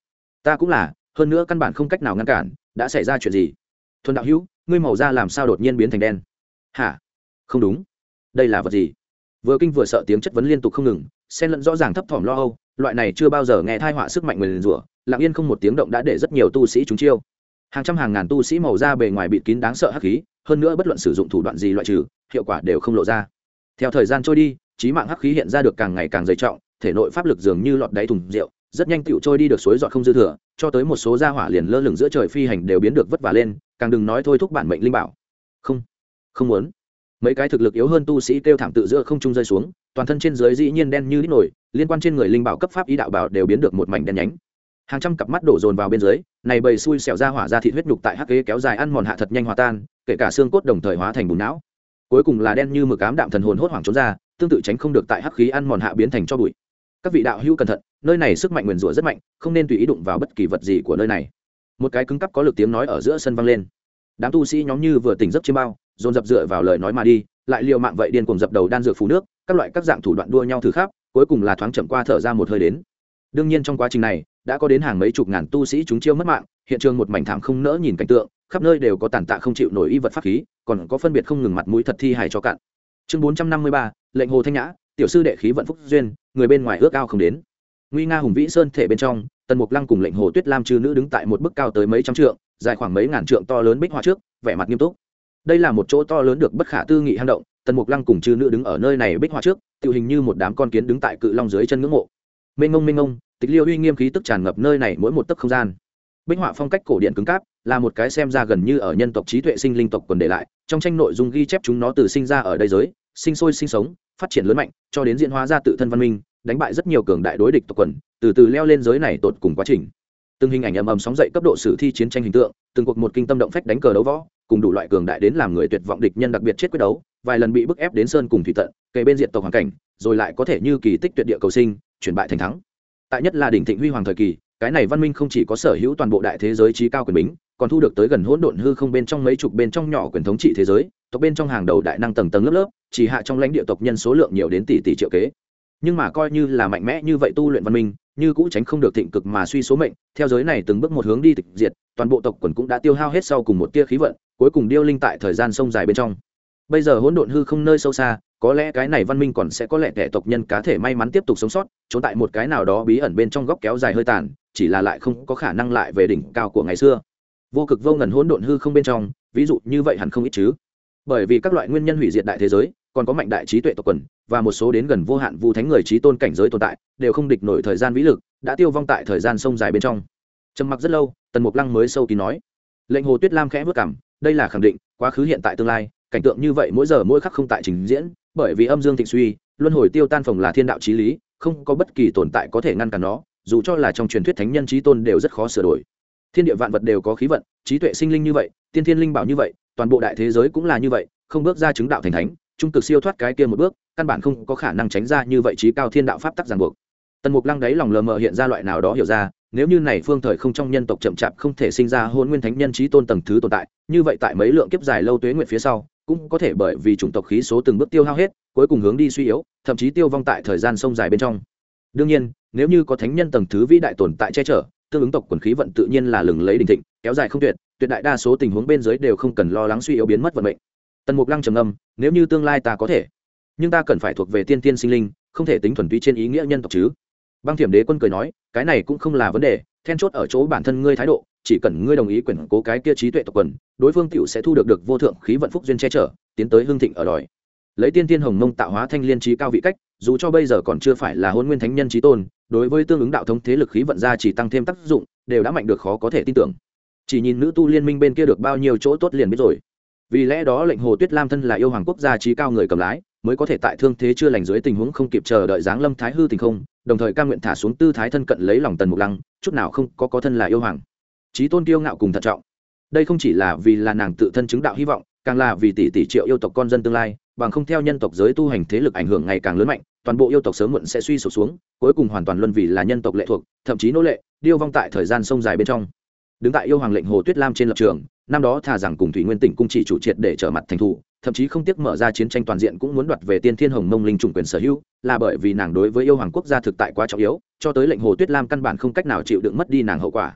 Ta cũng là, hơn nữa căn bản không cách nào ngăn cản, đã xảy ra chuyện gì? Thuần đạo hữu, ngươi màu da làm sao đột nhiên biến thành đen? Hả? Không đúng. Đây là vật gì? Vừa kinh vừa sợ tiếng chất vấn liên tục không ngừng, xen lẫn rõ ràng thấp thỏm lo âu loại này chưa bao giờ nghe thai họa sức mạnh người liền rủa, lặng yên không một tiếng động đã để rất nhiều tu sĩ chúng chiêu. Hàng trăm hàng ngàn tu sĩ màu da bề ngoài bịt kín đáng sợ hắc khí, hơn nữa bất luận sử dụng thủ đoạn gì loại trừ, hiệu quả đều không lộ ra. Theo thời gian trôi đi, trí mạng hắc khí hiện ra được càng ngày càng dày trọng, thể nội pháp lực dường như lọt đáy thùng rượu, rất nhanh tựu trôi đi được suối dọn không dư thừa, cho tới một số gia hỏa liền lơ lửng giữa trời phi hành đều biến được vất vả lên, càng đừng nói thôi thúc bản mệnh linh bảo. Không không muốn. Mấy cái thực lực yếu hơn tu sĩ kêu thảm tự giữa không trung rơi xuống, toàn thân trên dưới dĩ nhiên đen như đít nổi liên quan trên người linh bảo cấp pháp ý đạo bảo đều biến được một mảnh đen nhánh. Hàng trăm cặp mắt đổ dồn vào bên dưới, này bầy xui xẻo ra hỏa ra thịt huyết nhục tại hắc kế kéo dài ăn mòn hạ thật nhanh hòa tan, kể cả xương cốt đồng thời hóa thành bùn não. Cuối cùng là đen như mực ám đạm thần hồn hốt hoảng trốn ra, tương tự tránh không được tại hắc khí ăn mòn hạ biến thành cho bụi. Các vị đạo hữu cẩn thận, nơi này sức mạnh nguyền rủa rất mạnh, không nên tùy ý đụng vào bất kỳ vật gì của nơi này. Một cái cứng cắp có lực tiếng nói ở giữa sân vang lên. Đám tu sĩ nhóm như vừa tỉnh giấc chiêm bao, dồn dập dựa vào lời nói mà đi, lại liều mạng vậy điên cuồng dập đầu đan dược phù nước, các loại các dạng thủ đoạn đua nhau thử khắp cuối cùng là thoáng chậm qua thở ra một hơi đến. Đương nhiên trong quá trình này, đã có đến hàng mấy chục ngàn tu sĩ chúng chiêu mất mạng, hiện trường một mảnh thảm không nỡ nhìn cảnh tượng, khắp nơi đều có tàn tạ không chịu nổi y vật pháp khí, còn có phân biệt không ngừng mặt mũi thật thi hài cho cạn. Chương bốn trăm năm mươi ba, lệnh hồ thanh nhã, tiểu sư đệ khí vận phúc duyên, người bên ngoài ước ao không đến. Nguy nga hùng vĩ sơn thể bên trong, tần mục lăng cùng lệnh hồ tuyết lam chư nữ đứng tại một bức cao tới mấy trăm trượng, dài khoảng mấy ngàn trượng to lớn bích hoa trước, vẻ mặt nghiêm túc. Đây là một chỗ to lớn được bất khả tư nghị hang động, tần mục lăng cùng chư nữ đứng ở nơi này bích hoa trước tự hình như một đám con kiến đứng tại cự long dưới chân ngưỡng mộ. Mênh ngông mênh ngông tịch liêu uy nghiêm khí tức tràn ngập nơi này mỗi một tấc không gian. Bích họa phong cách cổ điện cứng cáp, là một cái xem ra gần như ở nhân tộc trí tuệ sinh linh tộc quần để lại, trong tranh nội dung ghi chép chúng nó từ sinh ra ở đây giới, sinh sôi sinh sống, phát triển lớn mạnh, cho đến diễn hóa ra tự thân văn minh, đánh bại rất nhiều cường đại đối địch tộc quần, từ từ leo lên giới này tột cùng quá trình. Từng hình ảnh ầm ầm sóng dậy cấp độ sử thi chiến tranh hình tượng, từng cuộc một kinh tâm động phách đánh cờ đấu võ, cùng đủ loại cường đại đến làm người tuyệt vọng địch nhân đặc biệt chết quyết đấu vài lần bị bức ép đến sơn cùng thủy tận, kề bên diện tộc hoàn cảnh, rồi lại có thể như kỳ tích tuyệt địa cầu sinh, chuyển bại thành thắng. Tại nhất là đỉnh thịnh huy hoàng thời kỳ, cái này văn minh không chỉ có sở hữu toàn bộ đại thế giới trí cao quyền bính, còn thu được tới gần hỗn độn hư không bên trong mấy chục bên trong nhỏ quyền thống trị thế giới, tộc bên trong hàng đầu đại năng tầng tầng lớp lớp, chỉ hạ trong lãnh địa tộc nhân số lượng nhiều đến tỷ tỷ triệu kế. Nhưng mà coi như là mạnh mẽ như vậy tu luyện văn minh, như cũ tránh không được thịnh cực mà suy số mệnh, theo giới này từng bước một hướng đi tịch diệt, toàn bộ tộc quần cũng đã tiêu hao hết sau cùng một tia khí vận, cuối cùng điêu linh tại thời gian sông dài bên trong bây giờ hỗn độn hư không nơi sâu xa, có lẽ cái này văn minh còn sẽ có lẽ kẻ tộc nhân cá thể may mắn tiếp tục sống sót, trốn tại một cái nào đó bí ẩn bên trong góc kéo dài hơi tàn, chỉ là lại không có khả năng lại về đỉnh cao của ngày xưa. Vô cực vô ngần hỗn độn hư không bên trong, ví dụ như vậy hẳn không ít chứ. Bởi vì các loại nguyên nhân hủy diệt đại thế giới, còn có mạnh đại trí tuệ tộc quần, và một số đến gần vô hạn vu thánh người trí tôn cảnh giới tồn tại, đều không địch nổi thời gian vĩ lực, đã tiêu vong tại thời gian sông dài bên trong. Trầm mặc rất lâu, tần mục lăng mới sâu kín nói. Lệnh hồ tuyết lam khẽ vất cảm đây là khẳng định, quá khứ hiện tại tương lai cảnh tượng như vậy mỗi giờ mỗi khắc không tại trình diễn, bởi vì âm dương thịnh suy, luân hồi tiêu tan phồng là thiên đạo trí lý, không có bất kỳ tồn tại có thể ngăn cản nó, dù cho là trong truyền thuyết thánh nhân trí tôn đều rất khó sửa đổi. Thiên địa vạn vật đều có khí vận, trí tuệ sinh linh như vậy, tiên thiên linh bảo như vậy, toàn bộ đại thế giới cũng là như vậy, không bước ra chứng đạo thành thánh, trung cực siêu thoát cái kia một bước, căn bản không có khả năng tránh ra như vậy trí cao thiên đạo pháp tắc ràng buộc. Tần mục lăng đáy lòng lờ mờ hiện ra loại nào đó hiểu ra, nếu như này phương thời không trong nhân tộc chậm chạp không thể sinh ra hôn nguyên thánh nhân trí tôn tầng thứ tồn tại, như vậy tại mấy lượng kiếp dài lâu tuế nguyện phía sau cũng có thể bởi vì chủng tộc khí số từng bước tiêu hao hết, cuối cùng hướng đi suy yếu, thậm chí tiêu vong tại thời gian sông dài bên trong. Đương nhiên, nếu như có thánh nhân tầng thứ vĩ đại tồn tại che chở, tương ứng tộc quần khí vận tự nhiên là lừng lấy đình thịnh, kéo dài không tuyệt tuyệt đại đa số tình huống bên dưới đều không cần lo lắng suy yếu biến mất vận mệnh. Tần mục lăng trầm âm nếu như tương lai ta có thể, nhưng ta cần phải thuộc về tiên tiên sinh linh, không thể tính thuần túy trên ý nghĩa nhân tộc chứ. Băng thiểm đế quân cười nói, cái này cũng không là vấn đề, then chốt ở chỗ bản thân ngươi thái độ chỉ cần ngươi đồng ý quyển cố cái kia trí tuệ tộc quần, đối phương tiểu sẽ thu được được vô thượng khí vận phúc duyên che chở, tiến tới hương thịnh ở đòi. Lấy tiên tiên hồng mông tạo hóa thanh liên trí cao vị cách, dù cho bây giờ còn chưa phải là hôn nguyên thánh nhân trí tôn, đối với tương ứng đạo thống thế lực khí vận ra chỉ tăng thêm tác dụng, đều đã mạnh được khó có thể tin tưởng. Chỉ nhìn nữ tu liên minh bên kia được bao nhiêu chỗ tốt liền biết rồi. Vì lẽ đó lệnh hồ tuyết lam thân là yêu hoàng quốc gia trí cao người cầm lái, mới có thể tại thương thế chưa lành dưới tình huống không kịp chờ đợi giáng lâm thái hư tình không, đồng thời ca nguyện thả xuống tư thái thân cận lấy lòng tần mục lăng, chút nào không có có thân là yêu hoàng trí tôn kiêu ngạo cùng thận trọng. Đây không chỉ là vì là nàng tự thân chứng đạo hy vọng, càng là vì tỷ tỷ triệu yêu tộc con dân tương lai, bằng không theo nhân tộc giới tu hành thế lực ảnh hưởng ngày càng lớn mạnh, toàn bộ yêu tộc sớm muộn sẽ suy sụp xuống, cuối cùng hoàn toàn luân vì là nhân tộc lệ thuộc, thậm chí nô lệ, điêu vong tại thời gian sông dài bên trong. Đứng tại yêu hoàng lệnh hồ tuyết lam trên lập trường, năm đó thà rằng cùng thủy nguyên tỉnh cung chỉ chủ triệt để trở mặt thành thủ, thậm chí không tiếc mở ra chiến tranh toàn diện cũng muốn đoạt về tiên thiên hồng mông linh chủng quyền sở hữu, là bởi vì nàng đối với yêu hoàng quốc gia thực tại quá trọng yếu, cho tới lệnh hồ tuyết lam căn bản không cách nào chịu đựng mất đi nàng hậu quả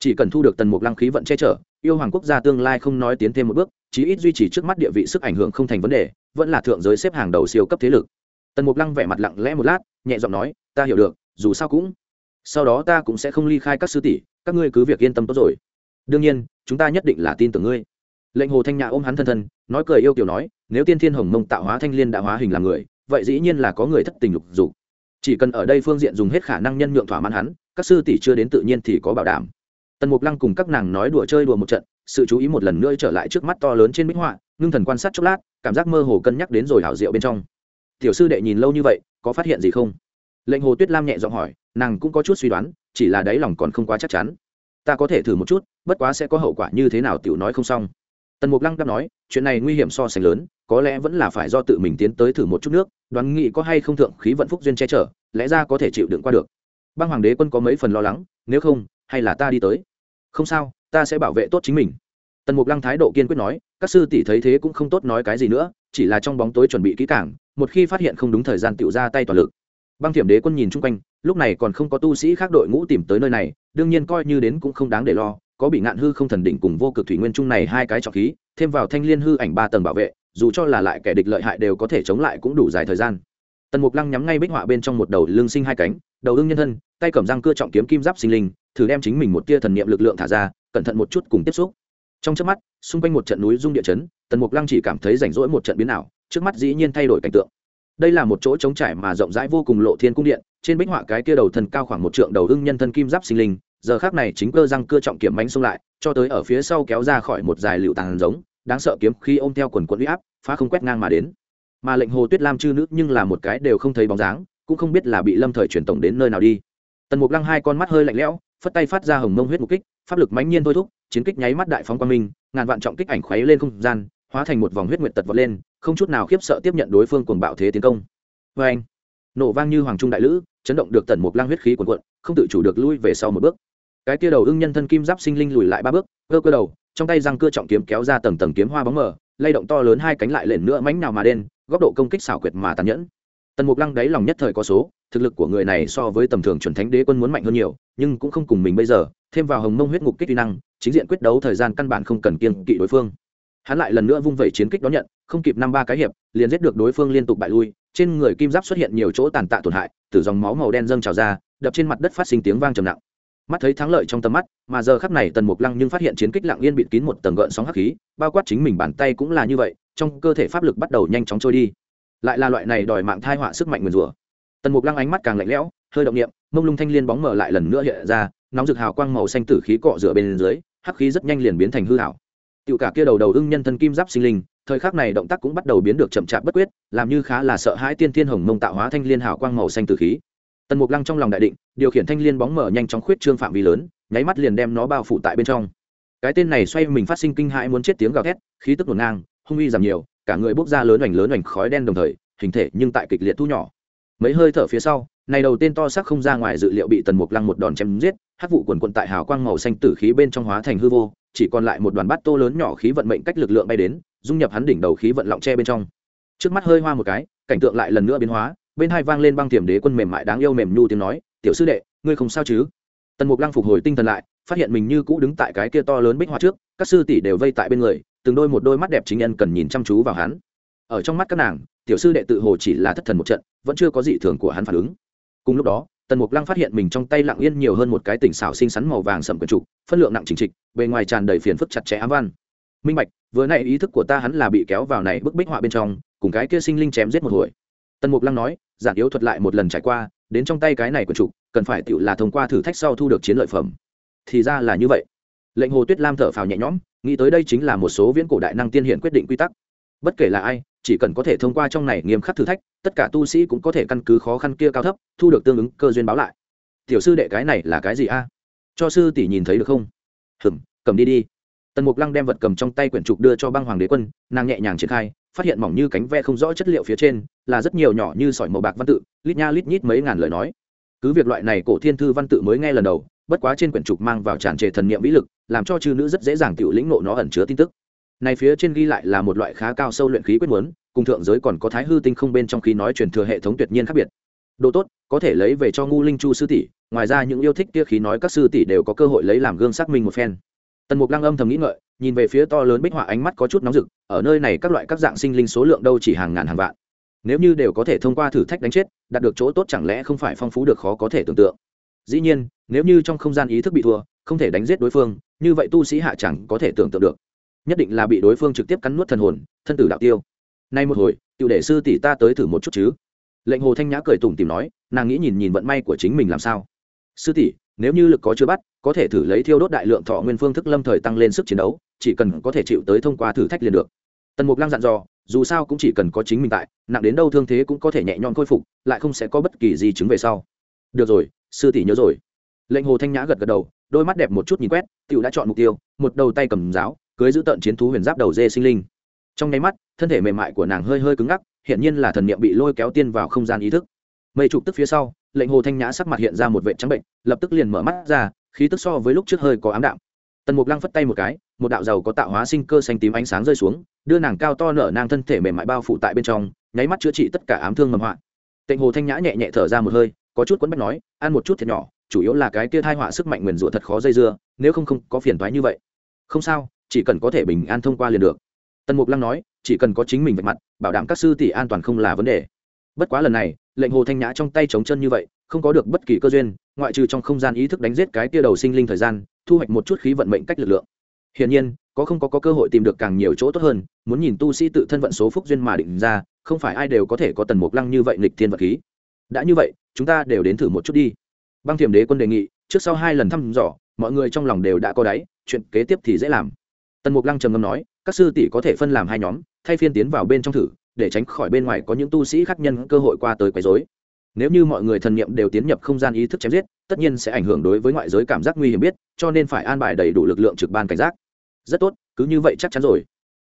chỉ cần thu được tần mục lăng khí vận che chở, yêu hoàng quốc gia tương lai không nói tiến thêm một bước, chí ít duy trì trước mắt địa vị sức ảnh hưởng không thành vấn đề, vẫn là thượng giới xếp hàng đầu siêu cấp thế lực. Tần mục lăng vẻ mặt lặng lẽ một lát, nhẹ giọng nói, ta hiểu được, dù sao cũng, sau đó ta cũng sẽ không ly khai các sư tỷ, các ngươi cứ việc yên tâm tốt rồi. Đương nhiên, chúng ta nhất định là tin tưởng ngươi. Lệnh hồ thanh nhã ôm hắn thân thân, nói cười yêu kiểu nói, nếu tiên thiên hồng mông tạo hóa thanh liên đã hóa hình làm người, vậy dĩ nhiên là có người thất tình lục dục. Chỉ cần ở đây phương diện dùng hết khả năng nhân nhượng thỏa mãn hắn, các sư tỷ chưa đến tự nhiên thì có bảo đảm tần mục lăng cùng các nàng nói đùa chơi đùa một trận, sự chú ý một lần nữa trở lại trước mắt to lớn trên bích họa, ngưng thần quan sát chốc lát, cảm giác mơ hồ cân nhắc đến rồi hảo diệu bên trong. Tiểu sư đệ nhìn lâu như vậy, có phát hiện gì không? Lệnh hồ tuyết lam nhẹ giọng hỏi, nàng cũng có chút suy đoán, chỉ là đáy lòng còn không quá chắc chắn. Ta có thể thử một chút, bất quá sẽ có hậu quả như thế nào tiểu nói không xong. Tần mục lăng đáp nói, chuyện này nguy hiểm so sánh lớn, có lẽ vẫn là phải do tự mình tiến tới thử một chút nước, đoán nghị có hay không thượng khí vận phúc duyên che chở, lẽ ra có thể chịu đựng qua được. Băng hoàng đế quân có mấy phần lo lắng, nếu không, hay là ta đi tới không sao, ta sẽ bảo vệ tốt chính mình. Tần mục lăng thái độ kiên quyết nói, các sư tỷ thấy thế cũng không tốt nói cái gì nữa, chỉ là trong bóng tối chuẩn bị kỹ cảng một khi phát hiện không đúng thời gian tựu ra tay toàn lực. Băng thiểm đế quân nhìn chung quanh, lúc này còn không có tu sĩ khác đội ngũ tìm tới nơi này, đương nhiên coi như đến cũng không đáng để lo, có bị ngạn hư không thần đỉnh cùng vô cực thủy nguyên trung này hai cái trọc khí, thêm vào thanh liên hư ảnh ba tầng bảo vệ, dù cho là lại kẻ địch lợi hại đều có thể chống lại cũng đủ dài thời gian. Tần mục lăng nhắm ngay bích họa bên trong một đầu lương sinh hai cánh, đầu ưng nhân thân, tay cầm răng cưa trọng kiếm kim giáp sinh linh thử đem chính mình một tia thần niệm lực lượng thả ra, cẩn thận một chút cùng tiếp xúc. Trong trước mắt, xung quanh một trận núi rung địa chấn, tần mục lăng chỉ cảm thấy rảnh rỗi một trận biến ảo, trước mắt dĩ nhiên thay đổi cảnh tượng. Đây là một chỗ trống trải mà rộng rãi vô cùng lộ thiên cung điện, trên bích họa cái kia đầu thần cao khoảng một trượng đầu ưng nhân thân kim giáp sinh linh, giờ khác này chính cơ răng cưa trọng kiểm bánh xông lại, cho tới ở phía sau kéo ra khỏi một dài lựu tàn giống, đáng sợ kiếm khi ôm theo quần quận uy áp, phá không quét ngang mà đến. Mà lệnh hồ tuyết lam chư nữ nhưng là một cái đều không thấy bóng dáng, cũng không biết là bị lâm thời truyền tổng đến nơi nào đi. Tần mục lăng hai con mắt hơi lạnh lẽo phất tay phát ra hồng mông huyết mục kích, pháp lực mãnh nhiên thôi thúc, chiến kích nháy mắt đại phóng quang minh, ngàn vạn trọng kích ảnh khuấy lên không gian, hóa thành một vòng huyết nguyệt tật vọt lên, không chút nào khiếp sợ tiếp nhận đối phương cuồng bạo thế tiến công. Vê anh, nổ vang như hoàng trung đại lữ, chấn động được tần mục lang huyết khí cuồn cuộn, không tự chủ được lui về sau một bước. Cái kia đầu ưng nhân thân kim giáp sinh linh lùi lại ba bước, cơ cơ đầu, trong tay răng cưa trọng kiếm kéo ra tầng tầng kiếm hoa bóng mờ, lay động to lớn hai cánh lại lên nữa mánh nào mà đen, góc độ công kích xảo quyệt mà tàn nhẫn. Tần mục lăng đáy lòng nhất thời có số thực lực của người này so với tầm thường chuẩn thánh đế quân muốn mạnh hơn nhiều, nhưng cũng không cùng mình bây giờ, thêm vào hồng mông huyết ngục kích kỹ năng, chính diện quyết đấu thời gian căn bản không cần kiên kỵ đối phương. Hắn lại lần nữa vung vẩy chiến kích đón nhận, không kịp năm ba cái hiệp, liền giết được đối phương liên tục bại lui, trên người kim giáp xuất hiện nhiều chỗ tàn tạ tổn hại, từ dòng máu màu đen dâng trào ra, đập trên mặt đất phát sinh tiếng vang trầm nặng. Mắt thấy thắng lợi trong tầm mắt, mà giờ khắp này tần mục lăng nhưng phát hiện chiến kích lặng yên bịt kín một tầng gợn sóng hắc khí, bao quát chính mình bàn tay cũng là như vậy, trong cơ thể pháp lực bắt đầu nhanh chóng trôi đi. Lại là loại này đòi mạng thai họa sức mạnh nguyền rủa tần mục lăng ánh mắt càng lạnh lẽo hơi động niệm mông lung thanh liên bóng mở lại lần nữa hiện ra nóng rực hào quang màu xanh tử khí cọ rửa bên dưới hắc khí rất nhanh liền biến thành hư hảo Tiểu cả kia đầu đầu ưng nhân thân kim giáp sinh linh, thời khắc này động tác cũng bắt đầu biến được chậm chạp bất quyết, làm như khá là sợ hãi tiên thiên hồng mông tạo hóa thanh liên hào quang màu xanh tử khí. Tần Mục Lăng trong lòng đại định, điều khiển thanh liên bóng mở nhanh chóng khuyết trương phạm vi lớn, nháy mắt liền đem nó bao phủ tại bên trong. Cái tên này xoay mình phát sinh kinh hãi muốn chết tiếng gào thét, khí tức nổ ngang, hung uy giảm nhiều, cả người bốc ra lớn oành lớn oành khói đen đồng thời, hình thể nhưng tại kịch liệt thu nhỏ. Mấy hơi thở phía sau, này đầu tên to sắc không ra ngoài dự liệu bị Tần Mục Lăng một đòn chém giết, hắc vụ quần quận tại hào quang màu xanh tử khí bên trong hóa thành hư vô, chỉ còn lại một đoàn bát tô lớn nhỏ khí vận mệnh cách lực lượng bay đến dung nhập hắn đỉnh đầu khí vận lọng tre bên trong. Trước mắt hơi hoa một cái cảnh tượng lại lần nữa biến hóa bên hai vang lên băng tiềm đế quân mềm mại đáng yêu mềm nhu tiếng nói tiểu sư đệ ngươi không sao chứ? Tần mục lăng phục hồi tinh thần lại phát hiện mình như cũ đứng tại cái kia to lớn bích hoa trước các sư tỷ đều vây tại bên người từng đôi một đôi mắt đẹp chính nhân cần nhìn chăm chú vào hắn. Ở trong mắt các nàng tiểu sư đệ tự hồ chỉ là thất thần một trận, vẫn chưa có gì thường của hắn phản ứng. Cùng lúc đó, tần mục lăng phát hiện mình trong tay lặng yên nhiều hơn một cái tỉnh xảo xinh xắn màu vàng sậm quần trục, phân lượng nặng chính trịch, bề ngoài tràn đầy phiền phức chặt chẽ ám văn. Minh bạch, vừa nãy ý thức của ta hắn là bị kéo vào này bức bích họa bên trong, cùng cái kia sinh linh chém giết một hồi. Tần mục lăng nói, giản yếu thuật lại một lần trải qua, đến trong tay cái này quần trục, cần phải tự là thông qua thử thách sau thu được chiến lợi phẩm. Thì ra là như vậy. Lệnh hồ tuyết lam thở phào nhẹ nhõm, nghĩ tới đây chính là một số viễn cổ đại năng tiên hiện quyết định quy tắc bất kể là ai, chỉ cần có thể thông qua trong này nghiêm khắc thử thách, tất cả tu sĩ cũng có thể căn cứ khó khăn kia cao thấp, thu được tương ứng cơ duyên báo lại. Tiểu sư đệ cái này là cái gì a? Cho sư tỷ nhìn thấy được không? Hừm, cầm đi đi. Tần mục lăng đem vật cầm trong tay quyển trục đưa cho băng hoàng đế quân, nàng nhẹ nhàng triển khai, phát hiện mỏng như cánh ve không rõ chất liệu phía trên, là rất nhiều nhỏ như sỏi màu bạc văn tự, lít nha lít nhít mấy ngàn lời nói. Cứ việc loại này cổ thiên thư văn tự mới nghe lần đầu, bất quá trên quyển trục mang vào tràn trề thần niệm vĩ lực, làm cho chư nữ rất dễ dàng tự lĩnh nộ nó ẩn chứa tin tức này phía trên ghi lại là một loại khá cao sâu luyện khí quyết muốn, cùng thượng giới còn có thái hư tinh không bên trong khí nói truyền thừa hệ thống tuyệt nhiên khác biệt. Đồ tốt, có thể lấy về cho ngu linh chu sư tỷ, ngoài ra những yêu thích kia khí nói các sư tỷ đều có cơ hội lấy làm gương xác minh một phen. Tần mục lăng âm thầm nghĩ ngợi, nhìn về phía to lớn bích họa ánh mắt có chút nóng rực, ở nơi này các loại các dạng sinh linh số lượng đâu chỉ hàng ngàn hàng vạn. Nếu như đều có thể thông qua thử thách đánh chết, đạt được chỗ tốt chẳng lẽ không phải phong phú được khó có thể tưởng tượng. Dĩ nhiên, nếu như trong không gian ý thức bị thua, không thể đánh giết đối phương, như vậy tu sĩ hạ chẳng có thể tưởng tượng được nhất định là bị đối phương trực tiếp cắn nuốt thần hồn, thân tử đạo tiêu. Nay một hồi, tiểu đệ sư tỷ ta tới thử một chút chứ. Lệnh hồ thanh nhã cười tủm tìm nói, nàng nghĩ nhìn nhìn vận may của chính mình làm sao. Sư tỷ, nếu như lực có chưa bắt, có thể thử lấy thiêu đốt đại lượng thọ nguyên phương thức lâm thời tăng lên sức chiến đấu, chỉ cần có thể chịu tới thông qua thử thách liền được. Tần mục lăng dặn dò, dù sao cũng chỉ cần có chính mình tại, nặng đến đâu thương thế cũng có thể nhẹ nhõm khôi phục, lại không sẽ có bất kỳ gì chứng về sau. Được rồi, sư tỷ nhớ rồi. Lệnh hồ thanh nhã gật gật đầu, đôi mắt đẹp một chút nhìn quét t đã chọn mục tiêu, một đầu tay cầm giáo cưới giữ tận chiến thú huyền giáp đầu dê sinh linh. Trong nháy mắt, thân thể mềm mại của nàng hơi hơi cứng ngắc hiện nhiên là thần niệm bị lôi kéo tiên vào không gian ý thức. Mây trục tức phía sau, lệnh hồ thanh nhã sắc mặt hiện ra một vệ trắng bệnh, lập tức liền mở mắt ra, khí tức so với lúc trước hơi có ám đạm. Tần mục lăng phất tay một cái, một đạo dầu có tạo hóa sinh cơ xanh tím ánh sáng rơi xuống, đưa nàng cao to nở nang thân thể mềm mại bao phủ tại bên trong, nháy mắt chữa trị tất cả ám thương mầm họa. Tịnh hồ thanh nhã nhẹ nhẹ thở ra một hơi, có chút quấn bách nói, ăn một chút thiệt nhỏ, chủ yếu là cái kia thai họa sức mạnh nguyền rủa thật khó dây dưa, nếu không không có phiền thoái như vậy. Không sao chỉ cần có thể bình an thông qua liền được. Tần mục lăng nói chỉ cần có chính mình vạch mặt bảo đảm các sư tỷ an toàn không là vấn đề. Bất quá lần này lệnh hồ thanh nhã trong tay chống chân như vậy không có được bất kỳ cơ duyên ngoại trừ trong không gian ý thức đánh giết cái tia đầu sinh linh thời gian thu hoạch một chút khí vận mệnh cách lực lượng. Hiển nhiên có không có, có cơ hội tìm được càng nhiều chỗ tốt hơn muốn nhìn tu sĩ tự thân vận số phúc duyên mà định ra không phải ai đều có thể có tần mục lăng như vậy nghịch thiên vật khí. Đã như vậy chúng ta đều đến thử một chút đi. Băng thiểm đế quân đề nghị trước sau hai lần thăm dò mọi người trong lòng đều đã có đáy chuyện kế tiếp thì dễ làm tần mục lăng trầm ngâm nói, các sư tỷ có thể phân làm hai nhóm, thay phiên tiến vào bên trong thử, để tránh khỏi bên ngoài có những tu sĩ khác nhân cơ hội qua tới quấy rối. Nếu như mọi người thần niệm đều tiến nhập không gian ý thức chém giết, tất nhiên sẽ ảnh hưởng đối với ngoại giới cảm giác nguy hiểm biết, cho nên phải an bài đầy đủ lực lượng trực ban cảnh giác. Rất tốt, cứ như vậy chắc chắn rồi.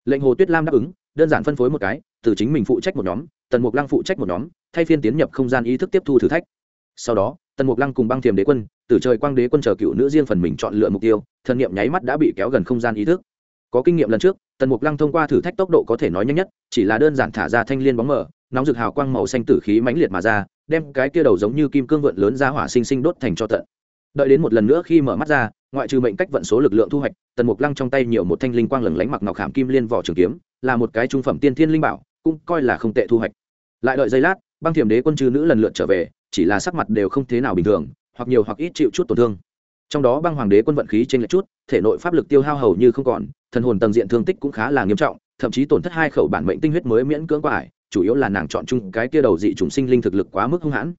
Lệnh hồ tuyết lam đáp ứng, đơn giản phân phối một cái, từ chính mình phụ trách một nhóm, tần mục lăng phụ trách một nhóm, thay phiên tiến nhập không gian ý thức tiếp thu thử thách. Sau đó, tần mục lăng cùng băng thiềm đế quân, từ trời quang đế quân chờ cựu nữ riêng phần mình chọn lựa mục tiêu, thần niệm nháy mắt đã bị kéo gần không gian ý thức có kinh nghiệm lần trước tần mục lăng thông qua thử thách tốc độ có thể nói nhanh nhất chỉ là đơn giản thả ra thanh liên bóng mở, nóng rực hào quang màu xanh tử khí mãnh liệt mà ra đem cái kia đầu giống như kim cương vượn lớn ra hỏa sinh sinh đốt thành cho tận. Đợi đến một lần nữa khi mở mắt ra ngoại trừ mệnh cách vận số lực lượng thu hoạch tần mục lăng trong tay nhiều một thanh linh quang lừng lánh mặc ngọc hàm kim liên vỏ trường kiếm là một cái trung phẩm tiên thiên linh bảo cũng coi là không tệ thu hoạch. Lại đợi giây lát băng thiểm đế quân chư nữ lần lượt trở về chỉ là sắc mặt đều không thế nào bình thường hoặc nhiều hoặc ít chịu chút tổn thương trong đó băng hoàng đế quân vận khí trên lệch chút, thể nội pháp lực tiêu hao hầu như không còn, thần hồn tầng diện thương tích cũng khá là nghiêm trọng, thậm chí tổn thất hai khẩu bản mệnh tinh huyết mới miễn cưỡng qua chủ yếu là nàng chọn chung cái kia đầu dị chủng sinh linh thực lực quá mức hung hãn.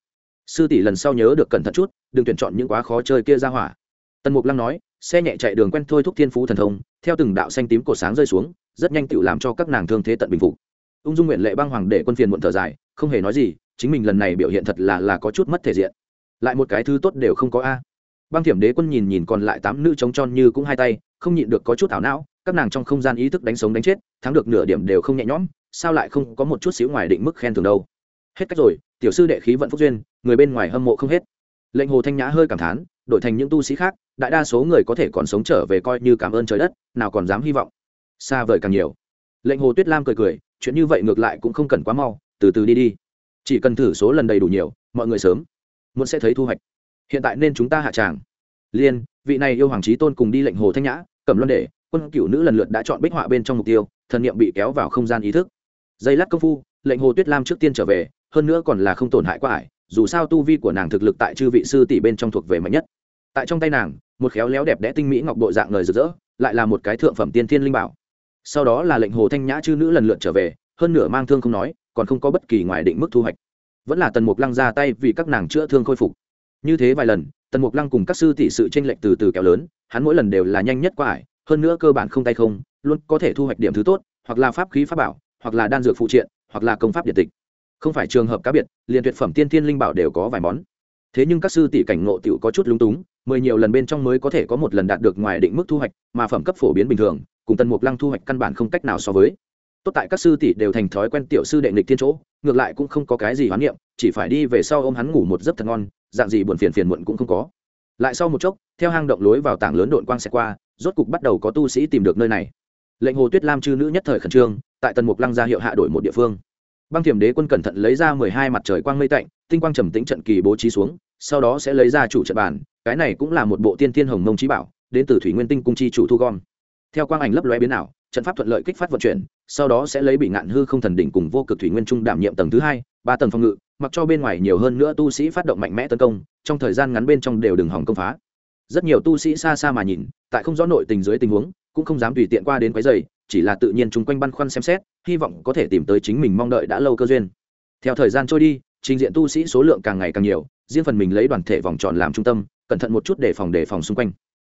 Sư tỷ lần sau nhớ được cẩn thận chút, đừng tuyển chọn những quá khó chơi kia ra hỏa. Tần mục lăng nói, xe nhẹ chạy đường quen thôi thúc thiên phú thần thông, theo từng đạo xanh tím cổ sáng rơi xuống, rất nhanh tựu làm cho các nàng thương thế tận bình phục. Ung dung nguyện lệ băng hoàng để quân phiền muộn thở dài, không hề nói gì, chính mình lần này biểu hiện thật là là có chút mất thể diện. Lại một cái thứ tốt đều không có a băng thiểm đế quân nhìn nhìn còn lại tám nữ trống tròn như cũng hai tay, không nhịn được có chút ảo não, các nàng trong không gian ý thức đánh sống đánh chết, thắng được nửa điểm đều không nhẹ nhõm, sao lại không có một chút xíu ngoài định mức khen thường đâu. Hết cách rồi, tiểu sư đệ khí vận phúc duyên, người bên ngoài hâm mộ không hết. Lệnh hồ thanh nhã hơi cảm thán, đổi thành những tu sĩ khác, đại đa số người có thể còn sống trở về coi như cảm ơn trời đất, nào còn dám hy vọng. Xa vời càng nhiều. Lệnh hồ tuyết lam cười cười, chuyện như vậy ngược lại cũng không cần quá mau, từ từ đi đi. Chỉ cần thử số lần đầy đủ nhiều, mọi người sớm muốn sẽ thấy thu hoạch hiện tại nên chúng ta hạ tràng. Liên, vị này yêu hoàng trí tôn cùng đi lệnh hồ thanh nhã, cẩm luân để quân cựu nữ lần lượt đã chọn bích họa bên trong mục tiêu, thần niệm bị kéo vào không gian ý thức. Dây lát công phu, lệnh hồ tuyết lam trước tiên trở về, hơn nữa còn là không tổn hại quá ải, dù sao tu vi của nàng thực lực tại chư vị sư tỷ bên trong thuộc về mạnh nhất. Tại trong tay nàng, một khéo léo đẹp đẽ tinh mỹ ngọc bội dạng người rực rỡ, lại là một cái thượng phẩm tiên thiên linh bảo. Sau đó là lệnh hồ thanh nhã chư nữ lần lượt trở về, hơn nửa mang thương không nói, còn không có bất kỳ ngoài định mức thu hoạch. Vẫn là tần mục lăng ra tay vì các nàng chữa thương khôi phục như thế vài lần, tần mục lăng cùng các sư tỷ sự tranh lệch từ từ kéo lớn, hắn mỗi lần đều là nhanh nhất qua ải, hơn nữa cơ bản không tay không, luôn có thể thu hoạch điểm thứ tốt, hoặc là pháp khí pháp bảo, hoặc là đan dược phụ triện, hoặc là công pháp điện tịch. Không phải trường hợp cá biệt, liền tuyệt phẩm tiên thiên linh bảo đều có vài món. Thế nhưng các sư tỷ cảnh ngộ tiểu có chút lúng túng, mười nhiều lần bên trong mới có thể có một lần đạt được ngoài định mức thu hoạch, mà phẩm cấp phổ biến bình thường, cùng tần mục lăng thu hoạch căn bản không cách nào so với tốt tại các sư tỷ đều thành thói quen tiểu sư đệ nghịch thiên chỗ, ngược lại cũng không có cái gì hoán niệm, chỉ phải đi về sau ôm hắn ngủ một giấc thật ngon, dạng gì buồn phiền phiền muộn cũng không có. Lại sau một chốc, theo hang động lối vào tảng lớn đội quang xe qua, rốt cục bắt đầu có tu sĩ tìm được nơi này. Lệnh hồ tuyết lam chư nữ nhất thời khẩn trương, tại tần mục lăng ra hiệu hạ đổi một địa phương. Băng thiểm đế quân cẩn thận lấy ra mười hai mặt trời quang mây tạnh, tinh quang trầm tĩnh trận kỳ bố trí xuống, sau đó sẽ lấy ra chủ trận bàn, cái này cũng là một bộ tiên thiên hồng mông trí bảo, đến từ thủy nguyên tinh cung chi chủ thu gom. Theo quang ảnh lấp lóe biến ảo, trận pháp thuận lợi kích phát vận chuyển sau đó sẽ lấy bị ngạn hư không thần đỉnh cùng vô cực thủy nguyên trung đảm nhiệm tầng thứ hai, ba tầng phòng ngự, mặc cho bên ngoài nhiều hơn nữa tu sĩ phát động mạnh mẽ tấn công, trong thời gian ngắn bên trong đều đừng hỏng công phá. Rất nhiều tu sĩ xa xa mà nhìn, tại không rõ nội tình dưới tình huống, cũng không dám tùy tiện qua đến quấy dày chỉ là tự nhiên chung quanh băn khoăn xem xét, hy vọng có thể tìm tới chính mình mong đợi đã lâu cơ duyên. Theo thời gian trôi đi, trình diện tu sĩ số lượng càng ngày càng nhiều, riêng phần mình lấy đoàn thể vòng tròn làm trung tâm, cẩn thận một chút để phòng đề phòng xung quanh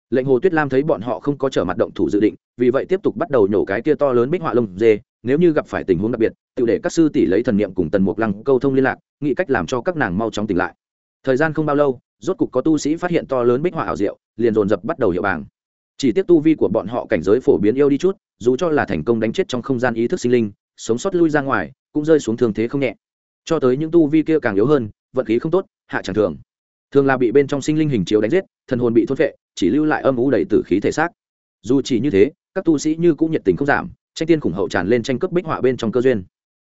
lệnh hồ tuyết lam thấy bọn họ không có trở mặt động thủ dự định, vì vậy tiếp tục bắt đầu nhổ cái kia to lớn bích họa lông dê, nếu như gặp phải tình huống đặc biệt, tự để các sư tỷ lấy thần niệm cùng tần mục lăng câu thông liên lạc, nghĩ cách làm cho các nàng mau chóng tỉnh lại. Thời gian không bao lâu, rốt cục có tu sĩ phát hiện to lớn bích họa ảo diệu, liền dồn dập bắt đầu hiệu bảng. Chỉ tiếc tu vi của bọn họ cảnh giới phổ biến yêu đi chút, dù cho là thành công đánh chết trong không gian ý thức sinh linh, sống sót lui ra ngoài, cũng rơi xuống thương thế không nhẹ. Cho tới những tu vi kia càng yếu hơn, vận khí không tốt, hạ chẳng thường thường là bị bên trong sinh linh hình chiếu đánh giết, thần hồn bị thốt vệ chỉ lưu lại âm u đầy tử khí thể xác. Dù chỉ như thế, các tu sĩ như cũng nhiệt tình không giảm, tranh tiên khủng hậu tràn lên tranh cướp bích họa bên trong cơ duyên.